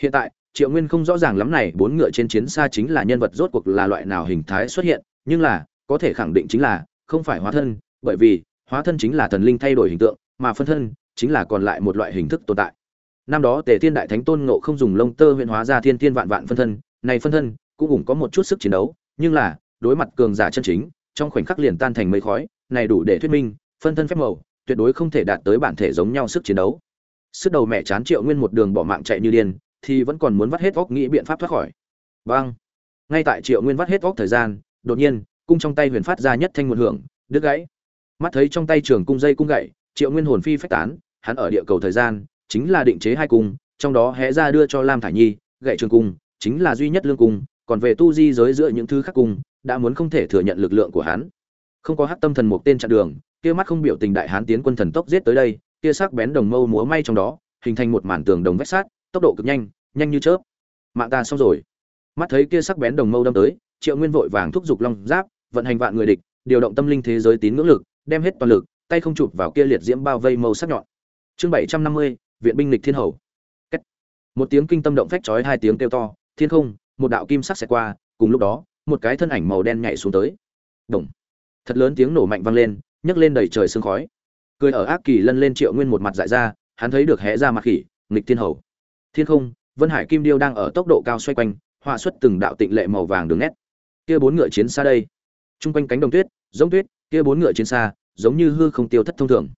hiện tại, triệu nguyên không rõ ràng lắm này, bốn ngựa trên chiến xa chính là nhân vật rốt cuộc là loại nào hình thái xuất hiện, nhưng là, có thể khẳng định chính là, không phải hóa thân, bởi vì, hóa thân chính là thần linh thay đổi hình tượng, mà phân thân, chính là còn lại một loại hình thức tồn tại. Năm đó, tề thiên đại thánh tôn ngộ không dùng lông tơ huyện hóa ra thiên thiên vạn vạn phân thân, này phân thân, cũng cũng có một chút sức chiến đấu, nhưng là, đối mặt cường giả chân chính, trong khoảnh khắc liền tan thành mây khói, này đủ để thuyết minh, phân thân phép màu, tuyệt đối không thể đạt tới bản thể giống nhau sức chiến đấu. Sức đầu mẹ chán triệu nguyên một đường bỏ mạng chạy như điên thì vẫn còn muốn vắt hết óc nghĩ biện pháp thoát khỏi. Vâng. Ngay tại triệu nguyên vắt hết óc thời gian đột nhiên cung trong tay huyền phát ra nhất thanh một hưởng đứt gãy. Mắt thấy trong tay trường cung dây cung gãy, triệu nguyên hồn phi phách tán hắn ở địa cầu thời gian chính là định chế hai cung trong đó hé ra đưa cho lam thải nhi gãy trường cung chính là duy nhất lương cung còn về tu di giới giữa những thứ khác cung đã muốn không thể thừa nhận lực lượng của hắn. Không có hắc tâm thần một tên chặn đường kia mắt không biểu tình đại hán tiến quân thần tốc giết tới đây kia sắc bén đồng mâu múa may trong đó hình thành một màn tường đồng vách sát tốc độ cực nhanh nhanh như chớp. Mạng ta xong rồi. Mắt thấy kia sắc bén đồng mâu đâm tới, triệu nguyên vội vàng thúc giục long giáp, vận hành vạn người địch, điều động tâm linh thế giới tín ngưỡng lực, đem hết toàn lực, tay không chụp vào kia liệt diễm bao vây mâu sắc nhọn. Chương bảy trăm năm mươi, viện binh lịch thiên hầu. Kết. một tiếng kinh tâm động phách chói hai tiếng kêu to, thiên không, một đạo kim sắc xẹt qua, cùng lúc đó, một cái thân ảnh màu đen nhảy xuống tới. Đồng thật lớn tiếng nổ mạnh vang lên, nhấc lên đầy trời sương khói. Cười ở ác kỳ lân lên triệu nguyên một mặt dại ra, hắn thấy được hé ra mặt khỉ, nghịch thiên hầu. Thiên không vân hải kim điêu đang ở tốc độ cao xoay quanh, họa xuất từng đạo tịnh lệ màu vàng đường nét. Kia bốn ngựa chiến xa đây. Trung quanh cánh đồng tuyết, giống tuyết, kia bốn ngựa chiến xa, giống như hư không tiêu thất thông thường.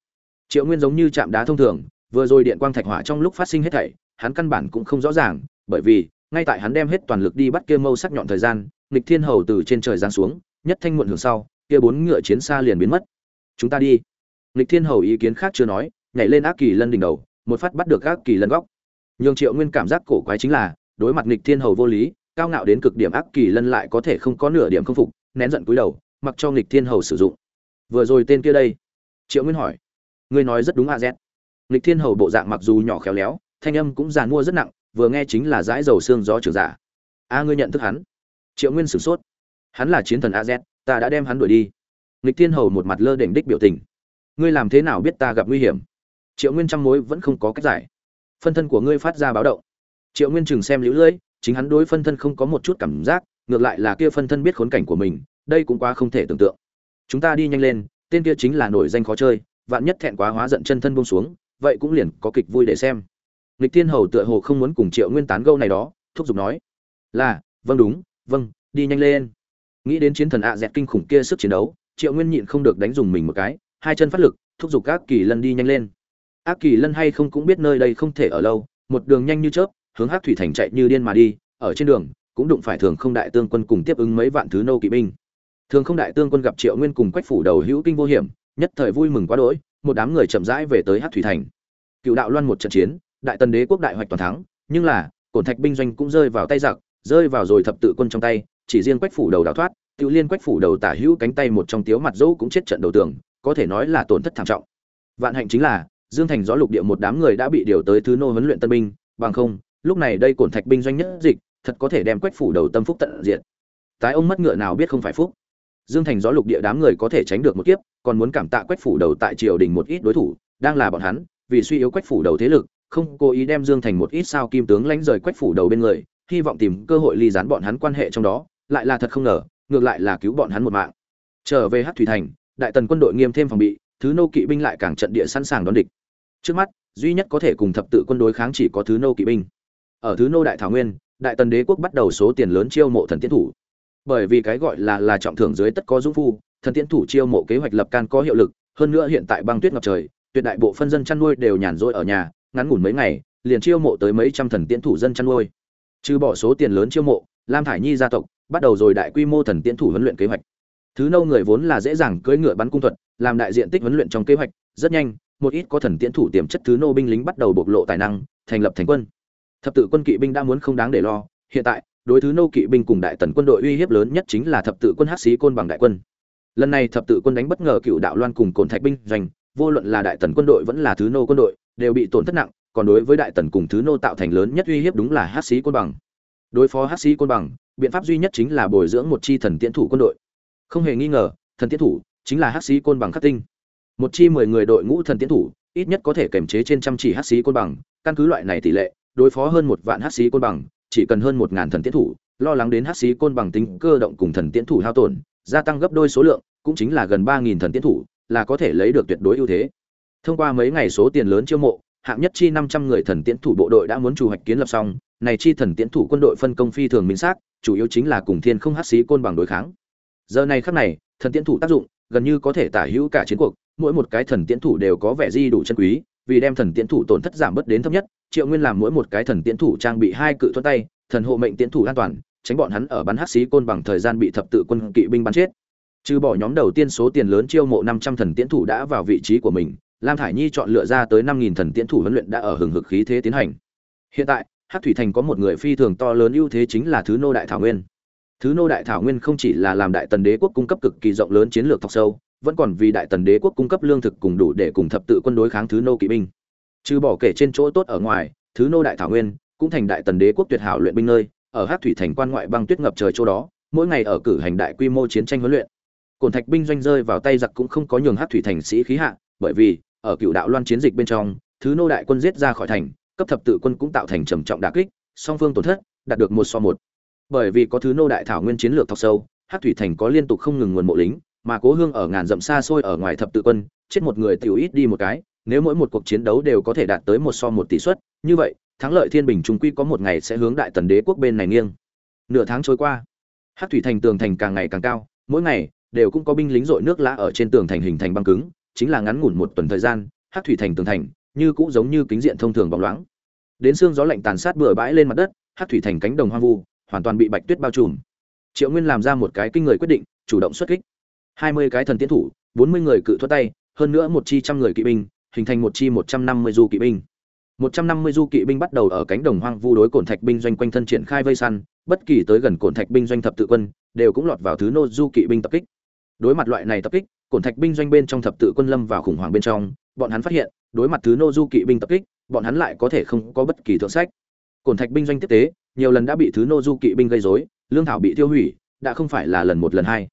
Triệu nguyên giống như chạm đá thông thường, vừa rồi điện quang thạch hỏa trong lúc phát sinh hết thảy, hắn căn bản cũng không rõ ràng, bởi vì, ngay tại hắn đem hết toàn lực đi bắt kia mâu sắc nhọn thời gian, nghịch thiên hầu từ trên trời giáng xuống, nhất thanh muộn hưởng sau, kia bốn ngựa chiến xa liền biến mất. Chúng ta đi. Nghịch thiên hầu ý kiến khác chưa nói, nhảy lên ác kỳ lân đỉnh đầu, một phát bắt được ác kỳ lân góc nhường triệu nguyên cảm giác cổ quái chính là, đối mặt nghịch thiên hầu vô lý, cao ngạo đến cực điểm ác kỳ lân lại có thể không có nửa điểm không phục, nén giận cúi đầu, mặc cho nghịch thiên hầu sử dụng. Vừa rồi tên kia đây? Triệu nguyên hỏi. Ngươi nói rất đúng a z. Nghịch thiên hầu bộ dạng mặc dù nhỏ khéo léo, thanh âm cũng giàn mua rất nặng, vừa nghe chính là dãi dầu xương gió trưởng giả. A, ngươi nhận thức hắn? Triệu nguyên sửng sốt. Hắn là chiến thần a z, ta đã đem hắn đuổi đi. Nghịch thiên hầu một mặt lơ đỉnh đích biểu tình. Ngươi làm thế nào biết ta gặp nguy hiểm? Triệu nguyên trăm mối vẫn không có cách giải phân thân của ngươi phát ra báo động. Triệu nguyên chừng xem lũ lưỡi chính hắn đối phân thân không có một chút cảm giác, ngược lại là kia phân thân biết khốn cảnh của mình, đây cũng quá không thể tưởng tượng. Chúng ta đi nhanh lên, tên kia chính là nổi danh khó chơi, vạn nhất thẹn quá hóa giận chân thân buông xuống, vậy cũng liền có kịch vui để xem. Lịch thiên hầu tựa hồ không muốn cùng triệu nguyên tán gâu này đó, thúc giục nói, là vâng đúng vâng đi nhanh lên. Nghĩ đến chiến thần ạ dẹt kinh khủng kia sức chiến đấu, triệu nguyên nhịn không được đánh dùng mình một cái, hai chân phát lực, thúc giục các kỳ lân đi nhanh lên ác kỳ lân hay không cũng biết nơi đây không thể ở lâu, một đường nhanh như chớp, hướng Hắc thủy thành chạy như điên mà đi, ở trên đường, cũng đụng phải thường không đại tương quân cùng tiếp ứng mấy vạn thứ nô kỵ binh. Thường không đại tương quân gặp triệu nguyên cùng quách phủ đầu hữu kinh vô hiểm, nhất thời vui mừng quá đỗi, một đám người chậm rãi về tới Hắc thủy thành. Cựu đạo loan một trận chiến, đại tần đế quốc đại hoạch toàn thắng, nhưng là cổn thạch binh doanh cũng rơi vào tay giặc, rơi vào rồi thập tự quân trong tay, chỉ riêng quách phủ đầu đào thoát tự liên quách phủ đầu tả hữu cánh tay một trong tiếu mặt dỗ cũng chết trận đầu tường, có thể nói là tổn thất thảm trọng. Vạn hạnh chính là dương thành gió lục địa một đám người đã bị điều tới thứ nô huấn luyện tân binh, bằng không, lúc này đây cổn thạch binh doanh nhất dịch, thật có thể đem quách phủ đầu tâm phúc tận diện tái ông mất ngựa nào biết không phải phúc. Dương thành gió lục địa đám người có thể tránh được một kiếp, còn muốn cảm tạ quách phủ đầu tại triều đình một ít đối thủ, đang là bọn hắn, vì suy yếu quách phủ đầu thế lực, không cố ý đem dương thành một ít sao kim tướng lánh rời quách phủ đầu bên người, hy vọng tìm cơ hội ly gián bọn hắn quan hệ trong đó, lại là thật không ngờ, ngược lại là cứu bọn hắn một mạng. Trở về Hắc thủy thành, đại tần quân đội nghiêm thêm phòng bị, thứ nô kỵ binh lại càng trận địa sẵn sàng đón địch trước mắt, duy nhất có thể cùng thập tự quân đối kháng chỉ có thứ nô kỵ binh. Ở thứ nô đại thảo nguyên, đại tần đế quốc bắt đầu số tiền lớn chiêu mộ thần tiến thủ. Bởi vì cái gọi là là trọng thưởng dưới tất có dũng phu, thần tiến thủ chiêu mộ kế hoạch lập can có hiệu lực, hơn nữa hiện tại băng tuyết ngập trời, tuyệt đại bộ phân dân chăn nuôi đều nhàn rỗi ở nhà, ngắn ngủn mấy ngày, liền chiêu mộ tới mấy trăm thần tiến thủ dân chăn nuôi. Trừ bỏ số tiền lớn chiêu mộ, lam thải nhi gia tộc bắt đầu rồi đại quy mô thần tiến thủ huấn luyện kế hoạch. Thứ nâu người vốn là dễ dàng cưỡi ngựa bắn cung thuật, làm đại diện tích huấn luyện trong kế hoạch, rất nhanh một ít có thần tiễn thủ tiềm chất thứ nô binh lính bắt đầu bộc lộ tài năng, thành lập thành quân. Thập tự quân kỵ binh đã muốn không đáng để lo. Hiện tại, đối thứ nô kỵ binh cùng đại tần quân đội uy hiếp lớn nhất chính là thập tự quân hắc sĩ côn bằng đại quân. Lần này thập tự quân đánh bất ngờ cựu đạo loan cùng cồn thạch binh doanh vô luận là đại tần quân đội vẫn là thứ nô quân đội, đều bị tổn thất nặng, còn đối với đại tần cùng thứ nô tạo thành lớn nhất uy hiếp đúng là hắc sĩ côn bằng. Đối phó hắc sĩ côn bằng, biện pháp duy nhất chính là bồi dưỡng một chi thần tiễn thủ quân đội. Không hề nghi ngờ, thần tiễn thủ chính là hắc sĩ côn bằng khắc tinh một chi mười người đội ngũ thần tiến thủ, ít nhất có thể kiềm chế trên trăm chỉ hắc sĩ côn bằng, căn cứ loại này tỷ lệ, đối phó hơn một vạn hắc sĩ côn bằng, chỉ cần hơn một ngàn thần tiến thủ, lo lắng đến hắc sĩ côn bằng tính cơ động cùng thần tiến thủ hao tổn, gia tăng gấp đôi số lượng, cũng chính là gần ba nghìn thần tiến thủ, là có thể lấy được tuyệt đối ưu thế. Thông qua mấy ngày số tiền lớn chiêu mộ, hạng nhất chi năm trăm người thần tiến thủ bộ đội đã muốn chủ hoạch kiến lập xong, này chi thần tiến thủ quân đội phân công phi thường minh xác, chủ yếu chính là cùng thiên không hắc sĩ côn bằng đối kháng. Giờ này khắc này, thần tiến thủ tác dụng gần như có thể tả hữu cả chiến cuộc mỗi một cái thần tiễn thủ đều có vẻ di đủ chân quý, vì đem thần tiễn thủ tổn thất giảm bớt đến thấp nhất, triệu nguyên làm mỗi một cái thần tiễn thủ trang bị hai cự thuẫn tay, thần hộ mệnh tiễn thủ an toàn, tránh bọn hắn ở bắn hắc xí côn bằng thời gian bị thập tự quân kỵ binh bắn chết. Trừ bỏ nhóm đầu tiên số tiền lớn chiêu mộ năm trăm thần tiễn thủ đã vào vị trí của mình, lam thải nhi chọn lựa ra tới năm nghìn thần tiễn thủ huấn luyện đã ở hừng hực khí thế tiến hành. Hiện tại, hắc thủy thành có một người phi thường to lớn ưu thế chính là thứ nô đại thảo nguyên. Thứ nô đại thảo nguyên không chỉ là làm đại tần đế quốc cung cấp cực kỳ rộng lớn chiến lược thọc sâu vẫn còn vì đại tần đế quốc cung cấp lương thực cùng đủ để cùng thập tự quân đối kháng thứ nô kỵ binh. Trừ bỏ kể trên chỗ tốt ở ngoài, thứ nô đại thảo nguyên cũng thành đại tần đế quốc tuyệt hảo luyện binh nơi, ở hát thủy thành quan ngoại băng tuyết ngập trời chỗ đó, mỗi ngày ở cử hành đại quy mô chiến tranh huấn luyện. Cổn thạch binh doanh rơi vào tay giặc cũng không có nhường hát thủy thành sĩ khí hạ, bởi vì, ở cựu đạo loan chiến dịch bên trong, thứ nô đại quân giết ra khỏi thành, cấp thập tự quân cũng tạo thành trầm trọng đà kích, song phương tổn thất, đạt được một so một. Bởi vì có thứ nô đại thảo nguyên chiến lược thọc sâu hát thủy thành có liên tục không ngừng nguồn mộ lính mà cố hương ở ngàn dặm xa xôi ở ngoài thập tự quân, chết một người tiểu ít đi một cái, nếu mỗi một cuộc chiến đấu đều có thể đạt tới một so một tỷ suất, như vậy, thắng lợi thiên bình trung quy có một ngày sẽ hướng đại tần đế quốc bên này nghiêng. Nửa tháng trôi qua, hát thủy thành tường thành càng ngày càng cao, mỗi ngày đều cũng có binh lính dội nước lã ở trên tường thành hình thành băng cứng, chính là ngắn ngủn một tuần thời gian, hát thủy thành tường thành như cũng giống như kính diện thông thường bóng loáng. Đến xương gió lạnh tàn sát bừa bãi lên mặt đất, hát thủy thành cánh đồng hoang vu, hoàn toàn bị bạch tuyết bao trùm. Triệu nguyên làm ra một cái kinh người quyết định, chủ động xuất kích hai mươi cái thần tiến thủ, bốn mươi người cự thuật tay, hơn nữa một chi trăm người kỵ binh, hình thành một chi một trăm năm mươi du kỵ binh. một trăm năm mươi du kỵ binh bắt đầu ở cánh đồng hoang vu đối cổn thạch binh doanh quanh thân triển khai vây săn, bất kỳ tới gần cổn thạch binh doanh thập tự quân, đều cũng lọt vào thứ nô du kỵ binh tập kích. Đối mặt loại này tập kích, cổn thạch binh doanh bên trong thập tự quân lâm vào khủng hoảng bên trong, bọn hắn phát hiện, đối mặt thứ nô du kỵ binh tập kích, bọn hắn lại có thể không có bất kỳ thượng sách. Cổn thạch binh doanh tiếp tế, nhiều lần đã bị thứ nô du kỵ binh gây rối, lương thảo bị tiêu hủy, đã không phải là lần một lần hai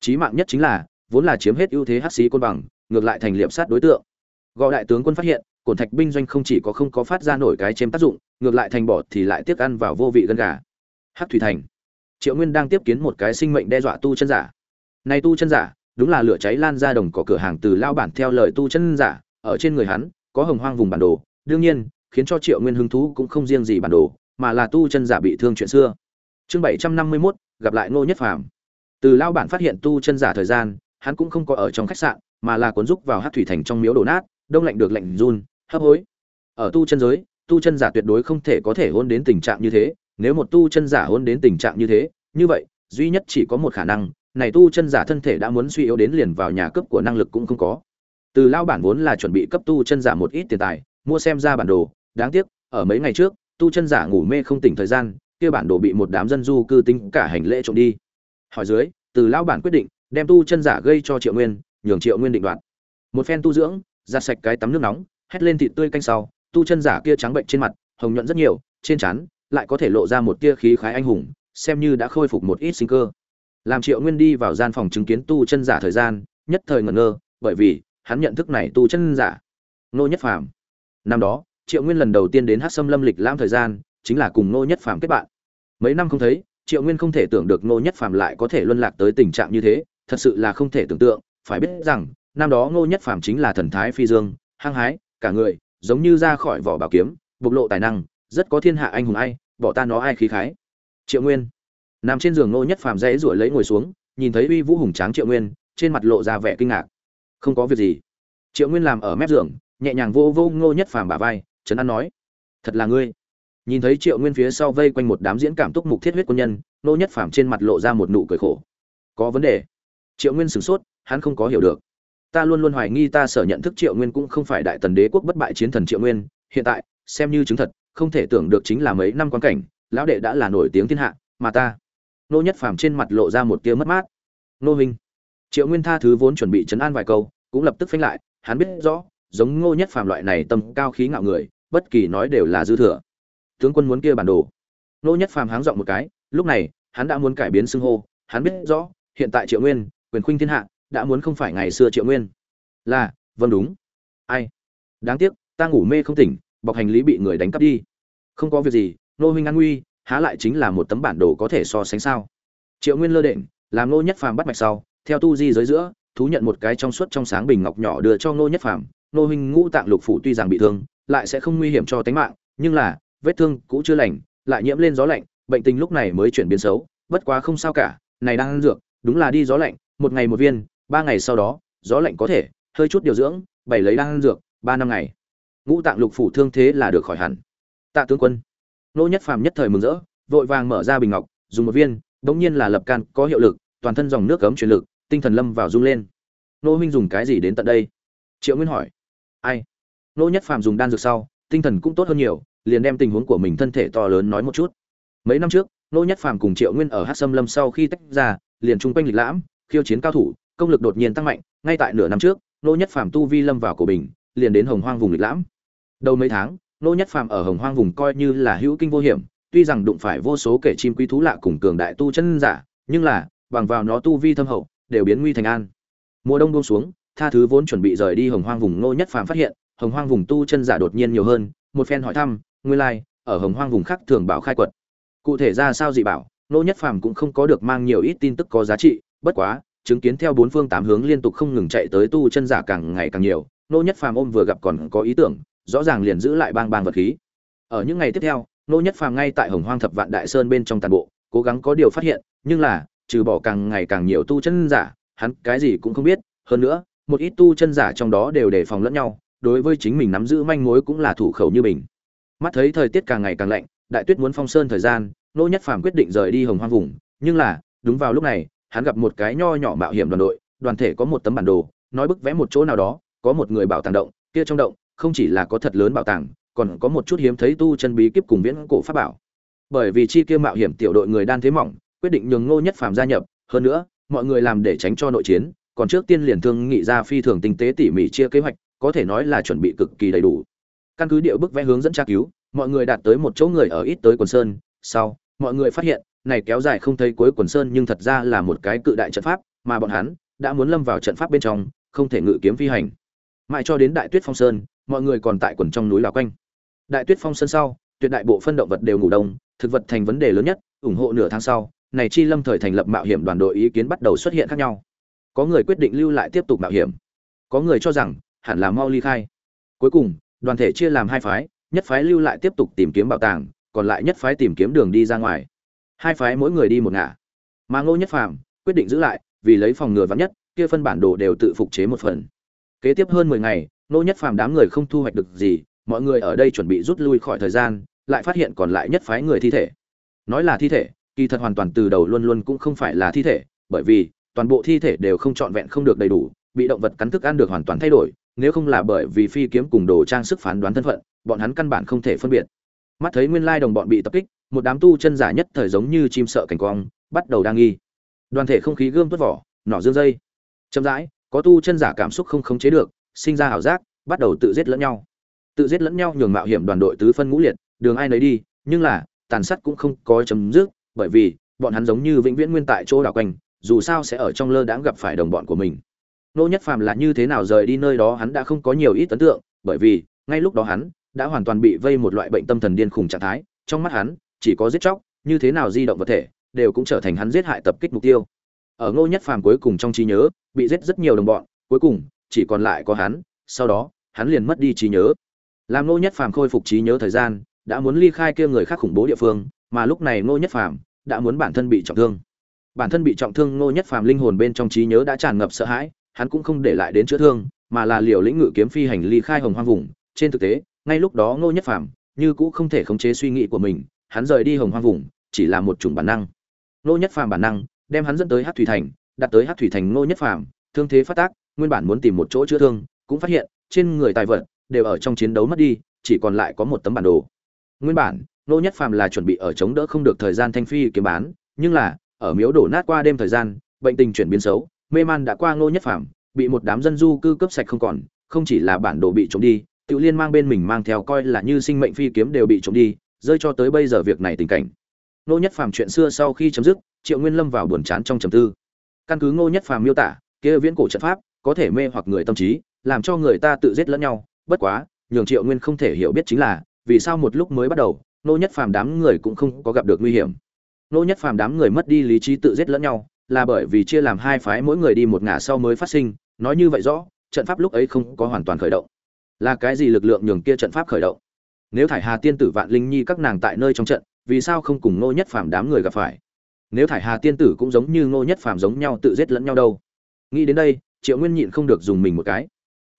chí mạng nhất chính là, vốn là chiếm hết ưu thế hắc sĩ côn bằng, ngược lại thành liệm sát đối tượng. Gọi đại tướng quân phát hiện, cổn thạch binh doanh không chỉ có không có phát ra nổi cái chém tác dụng, ngược lại thành bỏ thì lại tiếc ăn vào vô vị gân gà. Hắc thủy thành. Triệu nguyên đang tiếp kiến một cái sinh mệnh đe dọa tu chân giả. Nay tu chân giả, đúng là lửa cháy lan ra đồng cỏ cửa hàng từ lao bản theo lời tu chân giả, ở trên người hắn, có hồng hoang vùng bản đồ. Đương nhiên, khiến cho triệu nguyên hứng thú cũng không riêng gì bản đồ, mà là tu chân giả bị thương chuyện xưa. Chương bảy trăm năm mươi mốt, gặp lại ngô nhất phàm từ lao bản phát hiện tu chân giả thời gian, hắn cũng không có ở trong khách sạn, mà là cuốn rúc vào hát thủy thành trong miếu đổ nát, đông lạnh được lạnh run, hấp hối. Ở tu chân giới, tu chân giả tuyệt đối không thể có thể hôn đến tình trạng như thế, nếu một tu chân giả hôn đến tình trạng như thế, như vậy, duy nhất chỉ có một khả năng, này tu chân giả thân thể đã muốn suy yếu đến liền vào nhà cấp của năng lực cũng không có. Từ lao bản vốn là chuẩn bị cấp tu chân giả một ít tiền tài, mua xem ra bản đồ, đáng tiếc, ở mấy ngày trước, tu chân giả ngủ mê không tỉnh thời gian, kia bản đồ bị một đám dân du cư tính cả hành lễ trộm đi hỏi dưới, từ lão bản quyết định, đem tu chân giả gây cho triệu nguyên, nhường triệu nguyên định đoạt. Một phen tu dưỡng, giặt sạch cái tắm nước nóng, hét lên thịt tươi canh sau, tu chân giả kia trắng bệnh trên mặt, hồng nhuận rất nhiều, trên trán lại có thể lộ ra một tia khí khái anh hùng, xem như đã khôi phục một ít sinh cơ. Làm triệu nguyên đi vào gian phòng chứng kiến tu chân giả thời gian, nhất thời ngẩn ngơ, bởi vì hắn nhận thức này tu chân giả. Nô nhất phàm. Năm đó, triệu nguyên lần đầu tiên đến hát xâm lâm lịch lãm thời gian, chính là cùng nô nhất phàm kết bạn. Mấy năm không thấy triệu nguyên không thể tưởng được Ngô nhất phàm lại có thể luân lạc tới tình trạng như thế, thật sự là không thể tưởng tượng, phải biết rằng, năm đó ngô nhất phàm chính là thần thái phi dương, hăng hái, cả người, giống như ra khỏi vỏ bảo kiếm, bộc lộ tài năng, rất có thiên hạ anh hùng ai, bỏ ta nó ai khí khái. Triệu nguyên nằm trên giường ngô nhất phàm dãy ruổi lấy ngồi xuống, nhìn thấy uy vũ hùng tráng triệu nguyên, trên mặt lộ ra vẻ kinh ngạc. Không có việc gì. Triệu nguyên làm ở mép giường, nhẹ nhàng vô vô ngô nhất phàm bả vai, trấn an nói, thật là ngươi nhìn thấy triệu nguyên phía sau vây quanh một đám diễn cảm túc mục thiết huyết quân nhân, nô nhất phàm trên mặt lộ ra một nụ cười khổ. Có vấn đề? Triệu nguyên sửng sốt, hắn không có hiểu được. Ta luôn luôn hoài nghi ta sở nhận thức triệu nguyên cũng không phải đại tần đế quốc bất bại chiến thần triệu nguyên, hiện tại, xem như chứng thật, không thể tưởng được chính là mấy năm quan cảnh, lão đệ đã là nổi tiếng thiên hạ, mà ta. Nô nhất phàm trên mặt lộ ra một tia mất mát. Nô huynh. Triệu nguyên tha thứ vốn chuẩn bị chấn an vài câu, cũng lập tức phanh lại, hắn biết rõ, giống ngô nhất phàm loại này tâm cao khí ngạo người, bất kỳ nói đều là dư thừa tướng quân muốn kia bản đồ. Nô nhất phàm háng giọng một cái, lúc này, hắn đã muốn cải biến xưng hô, hắn biết rõ, hiện tại triệu nguyên, quyền khuynh thiên hạ, đã muốn không phải ngày xưa triệu nguyên. Là vâng đúng. Ai? Đáng tiếc, ta ngủ mê không tỉnh, bọc hành lý bị người đánh cắp đi. Không có việc gì, nô huynh an nguy, há lại chính là một tấm bản đồ có thể so sánh sao? Triệu nguyên lơ định làm nô nhất phàm bắt mạch sau, theo tu di giới giữa, thú nhận một cái trong suốt trong sáng bình ngọc nhỏ đưa cho nô nhất phàm. Nô huynh ngũ tạng lục phủ tuy rằng bị thương, lại sẽ không nguy hiểm cho tính mạng, nhưng là vết thương cũ chưa lành, lại nhiễm lên gió lạnh, bệnh tình lúc này mới chuyển biến xấu, bất quá không sao cả, này đang ăn dược, đúng là đi gió lạnh, một ngày một viên, ba ngày sau đó, gió lạnh có thể, hơi chút điều dưỡng, bảy lấy đang ăn dược, ba năm ngày. Ngũ tạng lục phủ thương thế là được khỏi hẳn. Tạ tướng quân, nô nhất phàm nhất thời mừng rỡ, vội vàng mở ra bình ngọc, dùng một viên bỗng nhiên là lập can, có hiệu lực, toàn thân dòng nước cấm truyền lực, tinh thần lâm vào rung lên. Nô huynh dùng cái gì đến tận đây? Triệu nguyên hỏi. Ai? Nô nhất phàm dùng đan dược sau, tinh thần cũng tốt hơn nhiều liền đem tình huống của mình thân thể to lớn nói một chút. Mấy năm trước, nô nhất phàm cùng triệu nguyên ở hát xâm lâm sau khi tách ra, liền chung quanh lịch lãm, khiêu chiến cao thủ, công lực đột nhiên tăng mạnh. Ngay tại nửa năm trước, nô nhất phàm tu vi lâm vào cổ bình, liền đến hồng hoang vùng lịch lãm. Đầu mấy tháng, nô nhất phàm ở hồng hoang vùng coi như là hữu kinh vô hiểm, tuy rằng đụng phải vô số kẻ chim quý thú lạ cùng cường đại tu chân giả, nhưng là, bằng vào nó tu vi thâm hậu, đều biến nguy thành an. Mùa đông buông xuống, tha thứ vốn chuẩn bị rời đi hồng hoang vùng, nô nhất phàm phát hiện, hồng hoang vùng tu chân giả đột nhiên nhiều hơn, một phen hỏi thăm nguyên lai like, ở hồng hoang vùng khác thường bảo khai quật. Cụ thể ra sao dị bảo nô nhất phàm cũng không có được mang nhiều ít tin tức có giá trị bất quá chứng kiến theo bốn phương tám hướng liên tục không ngừng chạy tới tu chân giả càng ngày càng nhiều nô nhất phàm ôm vừa gặp còn có ý tưởng rõ ràng liền giữ lại bang bang vật khí. Ở những ngày tiếp theo nô nhất phàm ngay tại hồng hoang thập vạn đại sơn bên trong toàn bộ cố gắng có điều phát hiện nhưng là trừ bỏ càng ngày càng nhiều tu chân giả hắn cái gì cũng không biết. Hơn nữa một ít tu chân giả trong đó đều đề phòng lẫn nhau đối với chính mình nắm giữ manh mối cũng là thủ khẩu như mình mắt thấy thời tiết càng ngày càng lạnh, đại tuyết muốn phong sơn thời gian, nô nhất phàm quyết định rời đi hồng hoang vùng, nhưng là, đúng vào lúc này, hắn gặp một cái nho nhỏ mạo hiểm đoàn đội, đoàn thể có một tấm bản đồ, nói bức vẽ một chỗ nào đó, có một người bảo tàng động, kia trong động, không chỉ là có thật lớn bảo tàng, còn có một chút hiếm thấy tu chân bí kíp cùng viễn cổ pháp bảo. Bởi vì chi kia mạo hiểm tiểu đội người đan thế mỏng, quyết định nhường ngô nhất phàm gia nhập, hơn nữa, mọi người làm để tránh cho nội chiến, còn trước tiên liền thương nghị ra phi thường tinh tế tỉ mỉ chia kế hoạch, có thể nói là chuẩn bị cực kỳ đầy đủ căn cứ điệu bức vẽ hướng dẫn tra cứu, mọi người đạt tới một chỗ người ở ít tới quần sơn. Sau, mọi người phát hiện, này kéo dài không thấy cuối quần sơn nhưng thật ra là một cái cự đại trận pháp, mà bọn hắn đã muốn lâm vào trận pháp bên trong, không thể ngự kiếm phi hành. Mãi cho đến đại tuyết phong sơn, mọi người còn tại quần trong núi lào quanh. Đại tuyết phong sơn sau, tuyệt đại bộ phân động vật đều ngủ đông, thực vật thành vấn đề lớn nhất, ủng hộ nửa tháng sau, này chi lâm thời thành lập mạo hiểm đoàn đội ý kiến bắt đầu xuất hiện khác nhau. Có người quyết định lưu lại tiếp tục mạo hiểm. Có người cho rằng, hẳn là mau ly khai. Cuối cùng đoàn thể chia làm hai phái, nhất phái lưu lại tiếp tục tìm kiếm bảo tàng, còn lại nhất phái tìm kiếm đường đi ra ngoài. Hai phái mỗi người đi một ngả. Mà ngô nhất phàm quyết định giữ lại, vì lấy phòng ngừa vắn nhất, kia phân bản đồ đều tự phục chế một phần. Kế tiếp hơn mười ngày, ngô nhất phàm đám người không thu hoạch được gì, mọi người ở đây chuẩn bị rút lui khỏi thời gian, lại phát hiện còn lại nhất phái người thi thể. Nói là thi thể, kỳ thật hoàn toàn từ đầu luôn luôn cũng không phải là thi thể, bởi vì toàn bộ thi thể đều không trọn vẹn không được đầy đủ, bị động vật cắn thức ăn được hoàn toàn thay đổi nếu không là bởi vì phi kiếm cùng đồ trang sức phán đoán thân phận, bọn hắn căn bản không thể phân biệt. Mắt thấy nguyên lai đồng bọn bị tập kích, một đám tu chân giả nhất thời giống như chim sợ cảnh quang, bắt đầu đang nghi. Đoàn thể không khí gươm tuốt vỏ, nỏ dương dây. Chậm rãi, có tu chân giả cảm xúc không khống chế được, sinh ra ảo giác, bắt đầu tự giết lẫn nhau. Tự giết lẫn nhau nhường mạo hiểm đoàn đội tứ phân ngũ liệt, đường ai nấy đi, nhưng là, tàn sát cũng không có chấm dứt, bởi vì, bọn hắn giống như vĩnh viễn nguyên tại chỗ đảo quanh, dù sao sẽ ở trong lơ đãng gặp phải đồng bọn của mình nô nhất phàm là như thế nào rời đi nơi đó hắn đã không có nhiều ít ấn tượng, bởi vì, ngay lúc đó hắn đã hoàn toàn bị vây một loại bệnh tâm thần điên khủng trạng thái, trong mắt hắn, chỉ có giết chóc, như thế nào di động vật thể, đều cũng trở thành hắn giết hại tập kích mục tiêu. Ở ngô nhất phàm cuối cùng trong trí nhớ, bị giết rất nhiều đồng bọn, cuối cùng, chỉ còn lại có hắn, sau đó, hắn liền mất đi trí nhớ. Làm ngô nhất phàm khôi phục trí nhớ thời gian, đã muốn ly khai kia người khác khủng bố địa phương, mà lúc này ngô nhất phàm đã muốn bản thân bị trọng thương. Bản thân bị trọng thương, ngô nhất phàm linh hồn bên trong trí nhớ đã tràn ngập sợ hãi hắn cũng không để lại đến chữa thương, mà là liều lĩnh ngự kiếm phi hành ly khai hồng hoang vùng. Trên thực tế, ngay lúc đó ngô nhất phàm như cũ không thể khống chế suy nghĩ của mình, hắn rời đi hồng hoang vùng, chỉ là một chủng bản năng. Ngô nhất phàm bản năng đem hắn dẫn tới hát thủy thành, đặt tới hát thủy thành ngô nhất phàm, thương thế phát tác, nguyên bản muốn tìm một chỗ chữa thương, cũng phát hiện trên người tài vật đều ở trong chiến đấu mất đi, chỉ còn lại có một tấm bản đồ. Nguyên bản, ngô nhất phàm là chuẩn bị ở chống đỡ không được thời gian thanh phi kiếm bán, nhưng là, ở miếu đổ nát qua đêm thời gian, bệnh tình chuyển biến xấu mê man đã qua ngô nhất phàm bị một đám dân du cư cướp sạch không còn không chỉ là bản đồ bị trộm đi Tự Liên mang bên mình mang theo coi là như sinh mệnh phi kiếm đều bị trộm đi, rơi cho tới bây giờ việc này tình cảnh. Ngô Nhất Phàm chuyện xưa sau khi chấm dứt, Triệu Nguyên lâm vào buồn chán trong trầm tư. Căn cứ Ngô Nhất Phàm miêu tả, kia viễn cổ trận pháp có thể mê hoặc người tâm trí, làm cho người ta tự giết lẫn nhau, bất quá, nhường Triệu Nguyên không thể hiểu biết chính là, vì sao một lúc mới bắt đầu, nô nhất phàm đám người cũng không có gặp được nguy hiểm nô nhất phàm đám người mất đi lý trí tự giết lẫn nhau là bởi vì chia làm hai phái mỗi người đi một ngả sau mới phát sinh, nói như vậy rõ, trận pháp lúc ấy không có hoàn toàn khởi động. Là cái gì lực lượng nhường kia trận pháp khởi động? Nếu thải hà tiên tử vạn linh nhi các nàng tại nơi trong trận, vì sao không cùng nô nhất phàm đám người gặp phải? Nếu thải hà tiên tử cũng giống như ngô nhất phàm giống nhau tự giết lẫn nhau đâu. Nghĩ đến đây, triệu nguyên nhịn không được dùng mình một cái.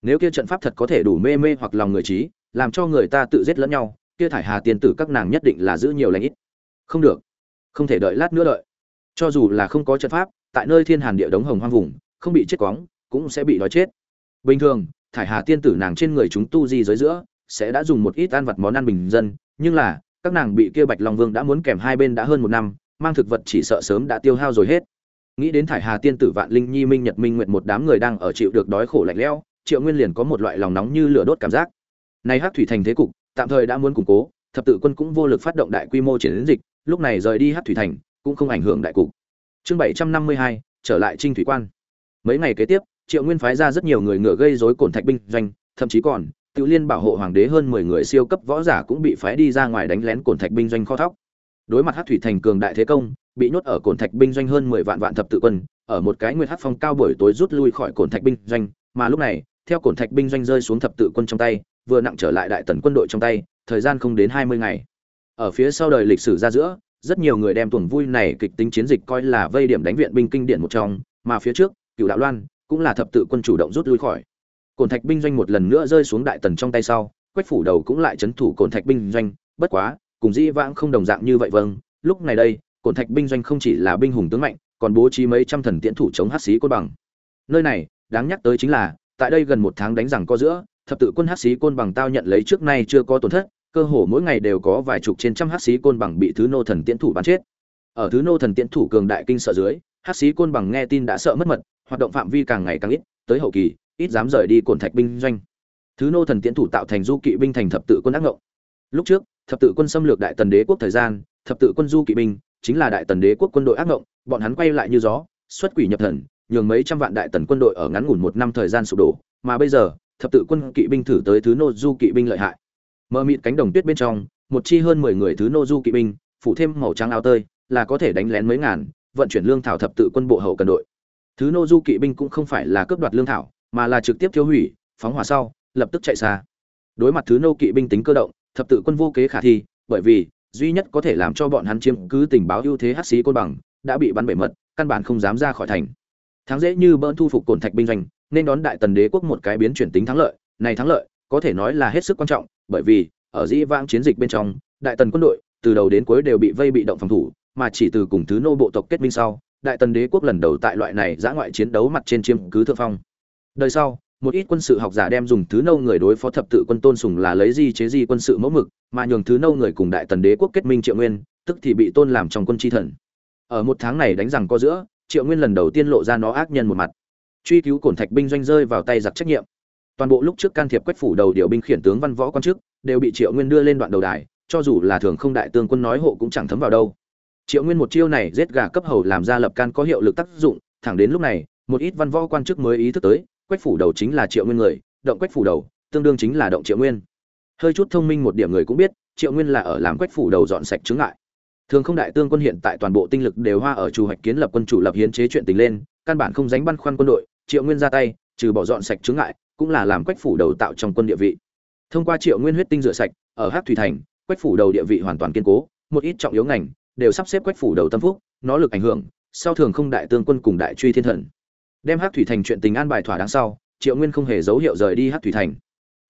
Nếu kia trận pháp thật có thể đủ mê mê hoặc lòng người trí, làm cho người ta tự giết lẫn nhau, kia thải hà tiên tử các nàng nhất định là giữ nhiều lãnh ít. Không được. Không thể đợi lát nữa đợi cho dù là không có trận pháp, tại nơi thiên hàn địa đống hồng hoang vùng, không bị chết quóng, cũng sẽ bị đói chết. Bình thường, thải hà tiên tử nàng trên người chúng tu di giới giữa, sẽ đã dùng một ít ăn vặt món ăn bình dân, nhưng là, các nàng bị kia bạch long vương đã muốn kèm hai bên đã hơn một năm, mang thực vật chỉ sợ sớm đã tiêu hao rồi hết. Nghĩ đến thải hà tiên tử vạn linh nhi, minh nhật, minh nguyện một đám người đang ở chịu được đói khổ lạnh lẽo, triệu nguyên liền có một loại lòng nóng như lửa đốt cảm giác. Nay hát thủy thành thế cục, tạm thời đã muốn củng cố, thập tự quân cũng vô lực phát động đại quy mô chiến dịch, lúc này rời đi hát thủy thành cũng không ảnh hưởng đại cục. Chương bảy trăm năm mươi hai, trở lại trinh thủy quan. Mấy ngày kế tiếp, triệu nguyên phái ra rất nhiều người ngựa gây rối cổn thạch binh doanh, thậm chí còn tự liên bảo hộ hoàng đế hơn mười người siêu cấp võ giả cũng bị phái đi ra ngoài đánh lén cổn thạch binh doanh kho thóc. Đối mặt hát thủy thành cường đại thế công, bị nhốt ở cổn thạch binh doanh hơn mười vạn vạn thập tự quân, ở một cái nguyên hát phong cao buổi tối rút lui khỏi cổn thạch binh doanh, mà lúc này, theo cổn thạch binh doanh rơi xuống thập tự quân trong tay, vừa nặng trở lại đại tần quân đội trong tay, thời gian không đến hai mươi ngày. Ở phía sau đời lịch sử ra giữa rất nhiều người đem tuần vui này kịch tính chiến dịch coi là vây điểm đánh viện binh kinh điển một trong, mà phía trước, cựu đạo loan cũng là thập tự quân chủ động rút lui khỏi. Cổn thạch binh doanh một lần nữa rơi xuống đại tần trong tay sau, quách phủ đầu cũng lại chấn thủ cổn thạch binh doanh, bất quá, cùng dĩ vãng không đồng dạng như vậy vâng lúc này đây, cổn thạch binh doanh không chỉ là binh hùng tướng mạnh, còn bố trí mấy trăm thần tiễn thủ chống hắc xí côn bằng. Nơi này, đáng nhắc tới chính là, tại đây gần một tháng đánh rằng có giữa, thập tự quân hắc xí côn bằng tao nhận lấy trước nay chưa có tổn thất cơ hồ mỗi ngày đều có vài chục trên trăm hắc sĩ côn bằng bị thứ nô thần tiễn thủ bắn chết. Ở thứ nô thần tiễn thủ cường đại kinh sợ dưới hắc sĩ côn bằng nghe tin đã sợ mất mật, hoạt động phạm vi càng ngày càng ít, tới hậu kỳ, ít dám rời đi cồn thạch binh doanh. Thứ nô thần tiễn thủ tạo thành du kỵ binh thành thập tự quân ác ngộng. Lúc trước, thập tự quân xâm lược đại tần đế quốc thời gian, thập tự quân du kỵ binh chính là đại tần đế quốc quân đội ác ngộng, bọn hắn quay lại như gió, xuất quỷ nhập thần, nhường mấy trăm vạn đại tần quân đội ở ngắn ngủn một năm thời gian sụp đổ, mà bây giờ, thập tự quân kỵ binh thử tới thứ nô du kỵ binh lợi hại mờ mịt cánh đồng tuyết bên trong, một chi hơn mười người thứ nô du kỵ binh, phủ thêm màu trắng áo tơi, là có thể đánh lén mấy ngàn, vận chuyển lương thảo thập tự quân bộ hậu cần đội. Thứ nô du kỵ binh cũng không phải là cướp đoạt lương thảo, mà là trực tiếp tiêu hủy, phóng hỏa sau, lập tức chạy xa. Đối mặt thứ nô kỵ binh tính cơ động, thập tự quân vô kế khả thi, bởi vì, duy nhất có thể làm cho bọn hắn chiếm cứ tình báo ưu thế hắc xí côn bằng, đã bị bắn bể mật, căn bản không dám ra khỏi thành. Thắng dễ như bỡn thu phục cồn thạch binh doanh, nên đón đại tần đế quốc một cái biến chuyển tính thắng lợi, này thắng lợi, có thể nói là hết sức quan trọng bởi vì, ở dĩ vãng chiến dịch bên trong, đại tần quân đội, từ đầu đến cuối đều bị vây bị động phòng thủ, mà chỉ từ cùng thứ nô bộ tộc kết minh sau, đại tần đế quốc lần đầu tại loại này giã ngoại chiến đấu mặt trên chiếm cứ thượng phong. Đời sau, một ít quân sự học giả đem dùng thứ nâu người đối phó thập tự quân tôn sùng là lấy di chế di quân sự mẫu mực, mà nhường thứ nâu người cùng đại tần đế quốc kết minh triệu nguyên, tức thì bị tôn làm trong quân tri thần. Ở một tháng này đánh rằng có giữa, triệu nguyên lần đầu tiên lộ ra nó ác nhân một mặt. Truy cứu cổn thạch binh doanh rơi vào tay giặc trách nhiệm toàn bộ lúc trước can thiệp quách phủ đầu điều binh khiển tướng văn võ quan chức, đều bị triệu nguyên đưa lên đoạn đầu đài, cho dù là thường không đại tướng quân nói hộ cũng chẳng thấm vào đâu. Triệu nguyên một chiêu này giết gà cấp hầu làm ra lập can có hiệu lực tác dụng, thẳng đến lúc này, một ít văn võ quan chức mới ý thức tới, quách phủ đầu chính là triệu nguyên người, động quách phủ đầu, tương đương chính là động triệu nguyên. Hơi chút thông minh một điểm người cũng biết, triệu nguyên là ở làm quách phủ đầu dọn sạch chứng ngại. Thường không đại tương quân hiện tại toàn bộ tinh lực đều hoa ở chủ hoạch kiến lập quân chủ lập hiến chế chuyện tình lên, căn bản không dánh băn khoăn quân đội, triệu nguyên ra tay, trừ bỏ dọn sạch chứng ngại cũng là làm quách phủ đầu tạo trong quân địa vị. Thông qua triệu nguyên huyết tinh rửa sạch, ở hát thủy thành, quách phủ đầu địa vị hoàn toàn kiên cố, một ít trọng yếu ngành đều sắp xếp quách phủ đầu tâm phúc, nó lực ảnh hưởng, sau thường không đại tương quân cùng đại truy thiên thần. Đem hát thủy thành chuyện tình an bài thỏa đáng sau, triệu nguyên không hề dấu hiệu rời đi hát thủy thành.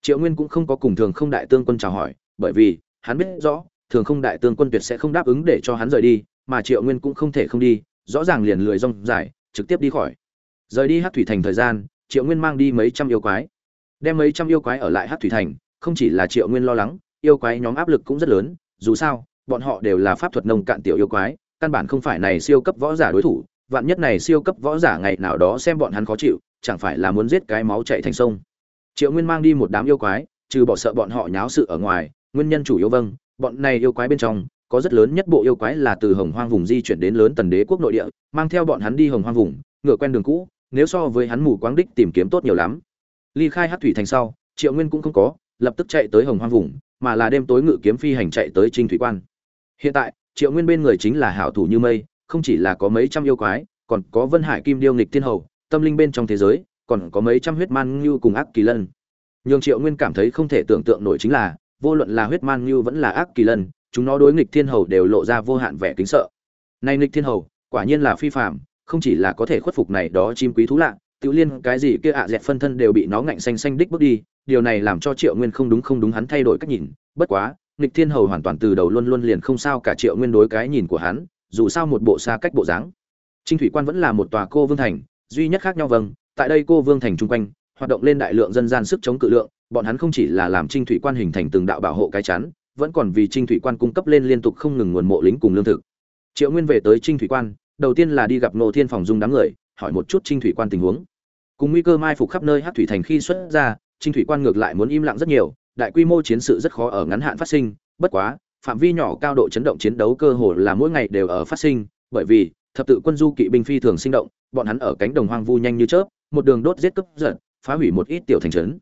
Triệu nguyên cũng không có cùng thường không đại tương quân chào hỏi, bởi vì, hắn biết rõ, thường không đại tương quân tuyệt sẽ không đáp ứng để cho hắn rời đi, mà triệu nguyên cũng không thể không đi, rõ ràng liền lười rong dài, trực tiếp đi khỏi. Rời đi hát thủy thành thời gian triệu nguyên mang đi mấy trăm yêu quái đem mấy trăm yêu quái ở lại hát thủy thành không chỉ là triệu nguyên lo lắng yêu quái nhóm áp lực cũng rất lớn dù sao bọn họ đều là pháp thuật nông cạn tiểu yêu quái căn bản không phải này siêu cấp võ giả đối thủ vạn nhất này siêu cấp võ giả ngày nào đó xem bọn hắn khó chịu, chẳng phải là muốn giết cái máu chảy thành sông. Triệu Nguyên mang đi một đám yêu quái, trừ bỏ sợ bọn họ nháo sự ở ngoài, nguyên nhân chủ yếu vâng, bọn này yêu quái bên trong, có rất lớn nhất bộ yêu quái là từ Hồng Hoang vùng di chuyển đến lớn tần đế quốc nội địa, mang theo bọn hắn đi Hồng Hoang vùng, ngựa quen đường cũ, nếu so với hắn mù quáng đích tìm kiếm tốt nhiều lắm. Ly khai Hắc thủy thành sau, Triệu Nguyên cũng không có, lập tức chạy tới hồng hoang vùng mà là đêm tối ngự kiếm phi hành chạy tới trinh thủy quan. Hiện tại triệu nguyên bên người chính là hảo thủ như mây không chỉ là có mấy trăm yêu quái còn có vân hải kim điêu nghịch thiên hầu tâm linh bên trong thế giới còn có mấy trăm huyết man như cùng ác kỳ lân. Nhường triệu nguyên cảm thấy không thể tưởng tượng nổi chính là vô luận là huyết man như vẫn là ác kỳ lân chúng nó đối nghịch thiên hầu đều lộ ra vô hạn vẻ kính sợ. Nay nghịch thiên hầu quả nhiên là phi phạm không chỉ là có thể khuất phục này đó chim quý thú lạ, tự liên cái gì kia ạ dẹt phân thân đều bị nó ngạnh xanh xanh đích bước đi, điều này làm cho triệu nguyên không đúng không đúng hắn thay đổi cách nhìn, bất quá, nghịch thiên hầu hoàn toàn từ đầu luôn luôn liền không sao cả triệu nguyên đối cái nhìn của hắn, dù sao một bộ xa cách bộ dáng. Trinh thủy quan vẫn là một tòa cô vương thành, duy nhất khác nhau vâng tại đây cô vương thành chung quanh, hoạt động lên đại lượng dân gian sức chống cự lượng, bọn hắn không chỉ là làm trinh thủy quan hình thành từng đạo bảo hộ cái chắn, vẫn còn vì trinh thủy quan cung cấp lên liên tục không ngừng nguồn mộ lính cùng lương thực. Triệu nguyên về tới trinh thủy quan đầu tiên là đi gặp nô thiên phòng dung đám người, hỏi một chút trinh thủy quan tình huống. Cùng nguy cơ mai phục khắp nơi hát thủy thành khi xuất ra, trinh thủy quan ngược lại muốn im lặng rất nhiều, đại quy mô chiến sự rất khó ở ngắn hạn phát sinh, bất quá, phạm vi nhỏ cao độ chấn động chiến đấu cơ hồ là mỗi ngày đều ở phát sinh, bởi vì, thập tự quân du kỵ binh phi thường sinh động, bọn hắn ở cánh đồng hoang vu nhanh như chớp, một đường đốt giết cướp giật, phá hủy một ít tiểu thành trấn.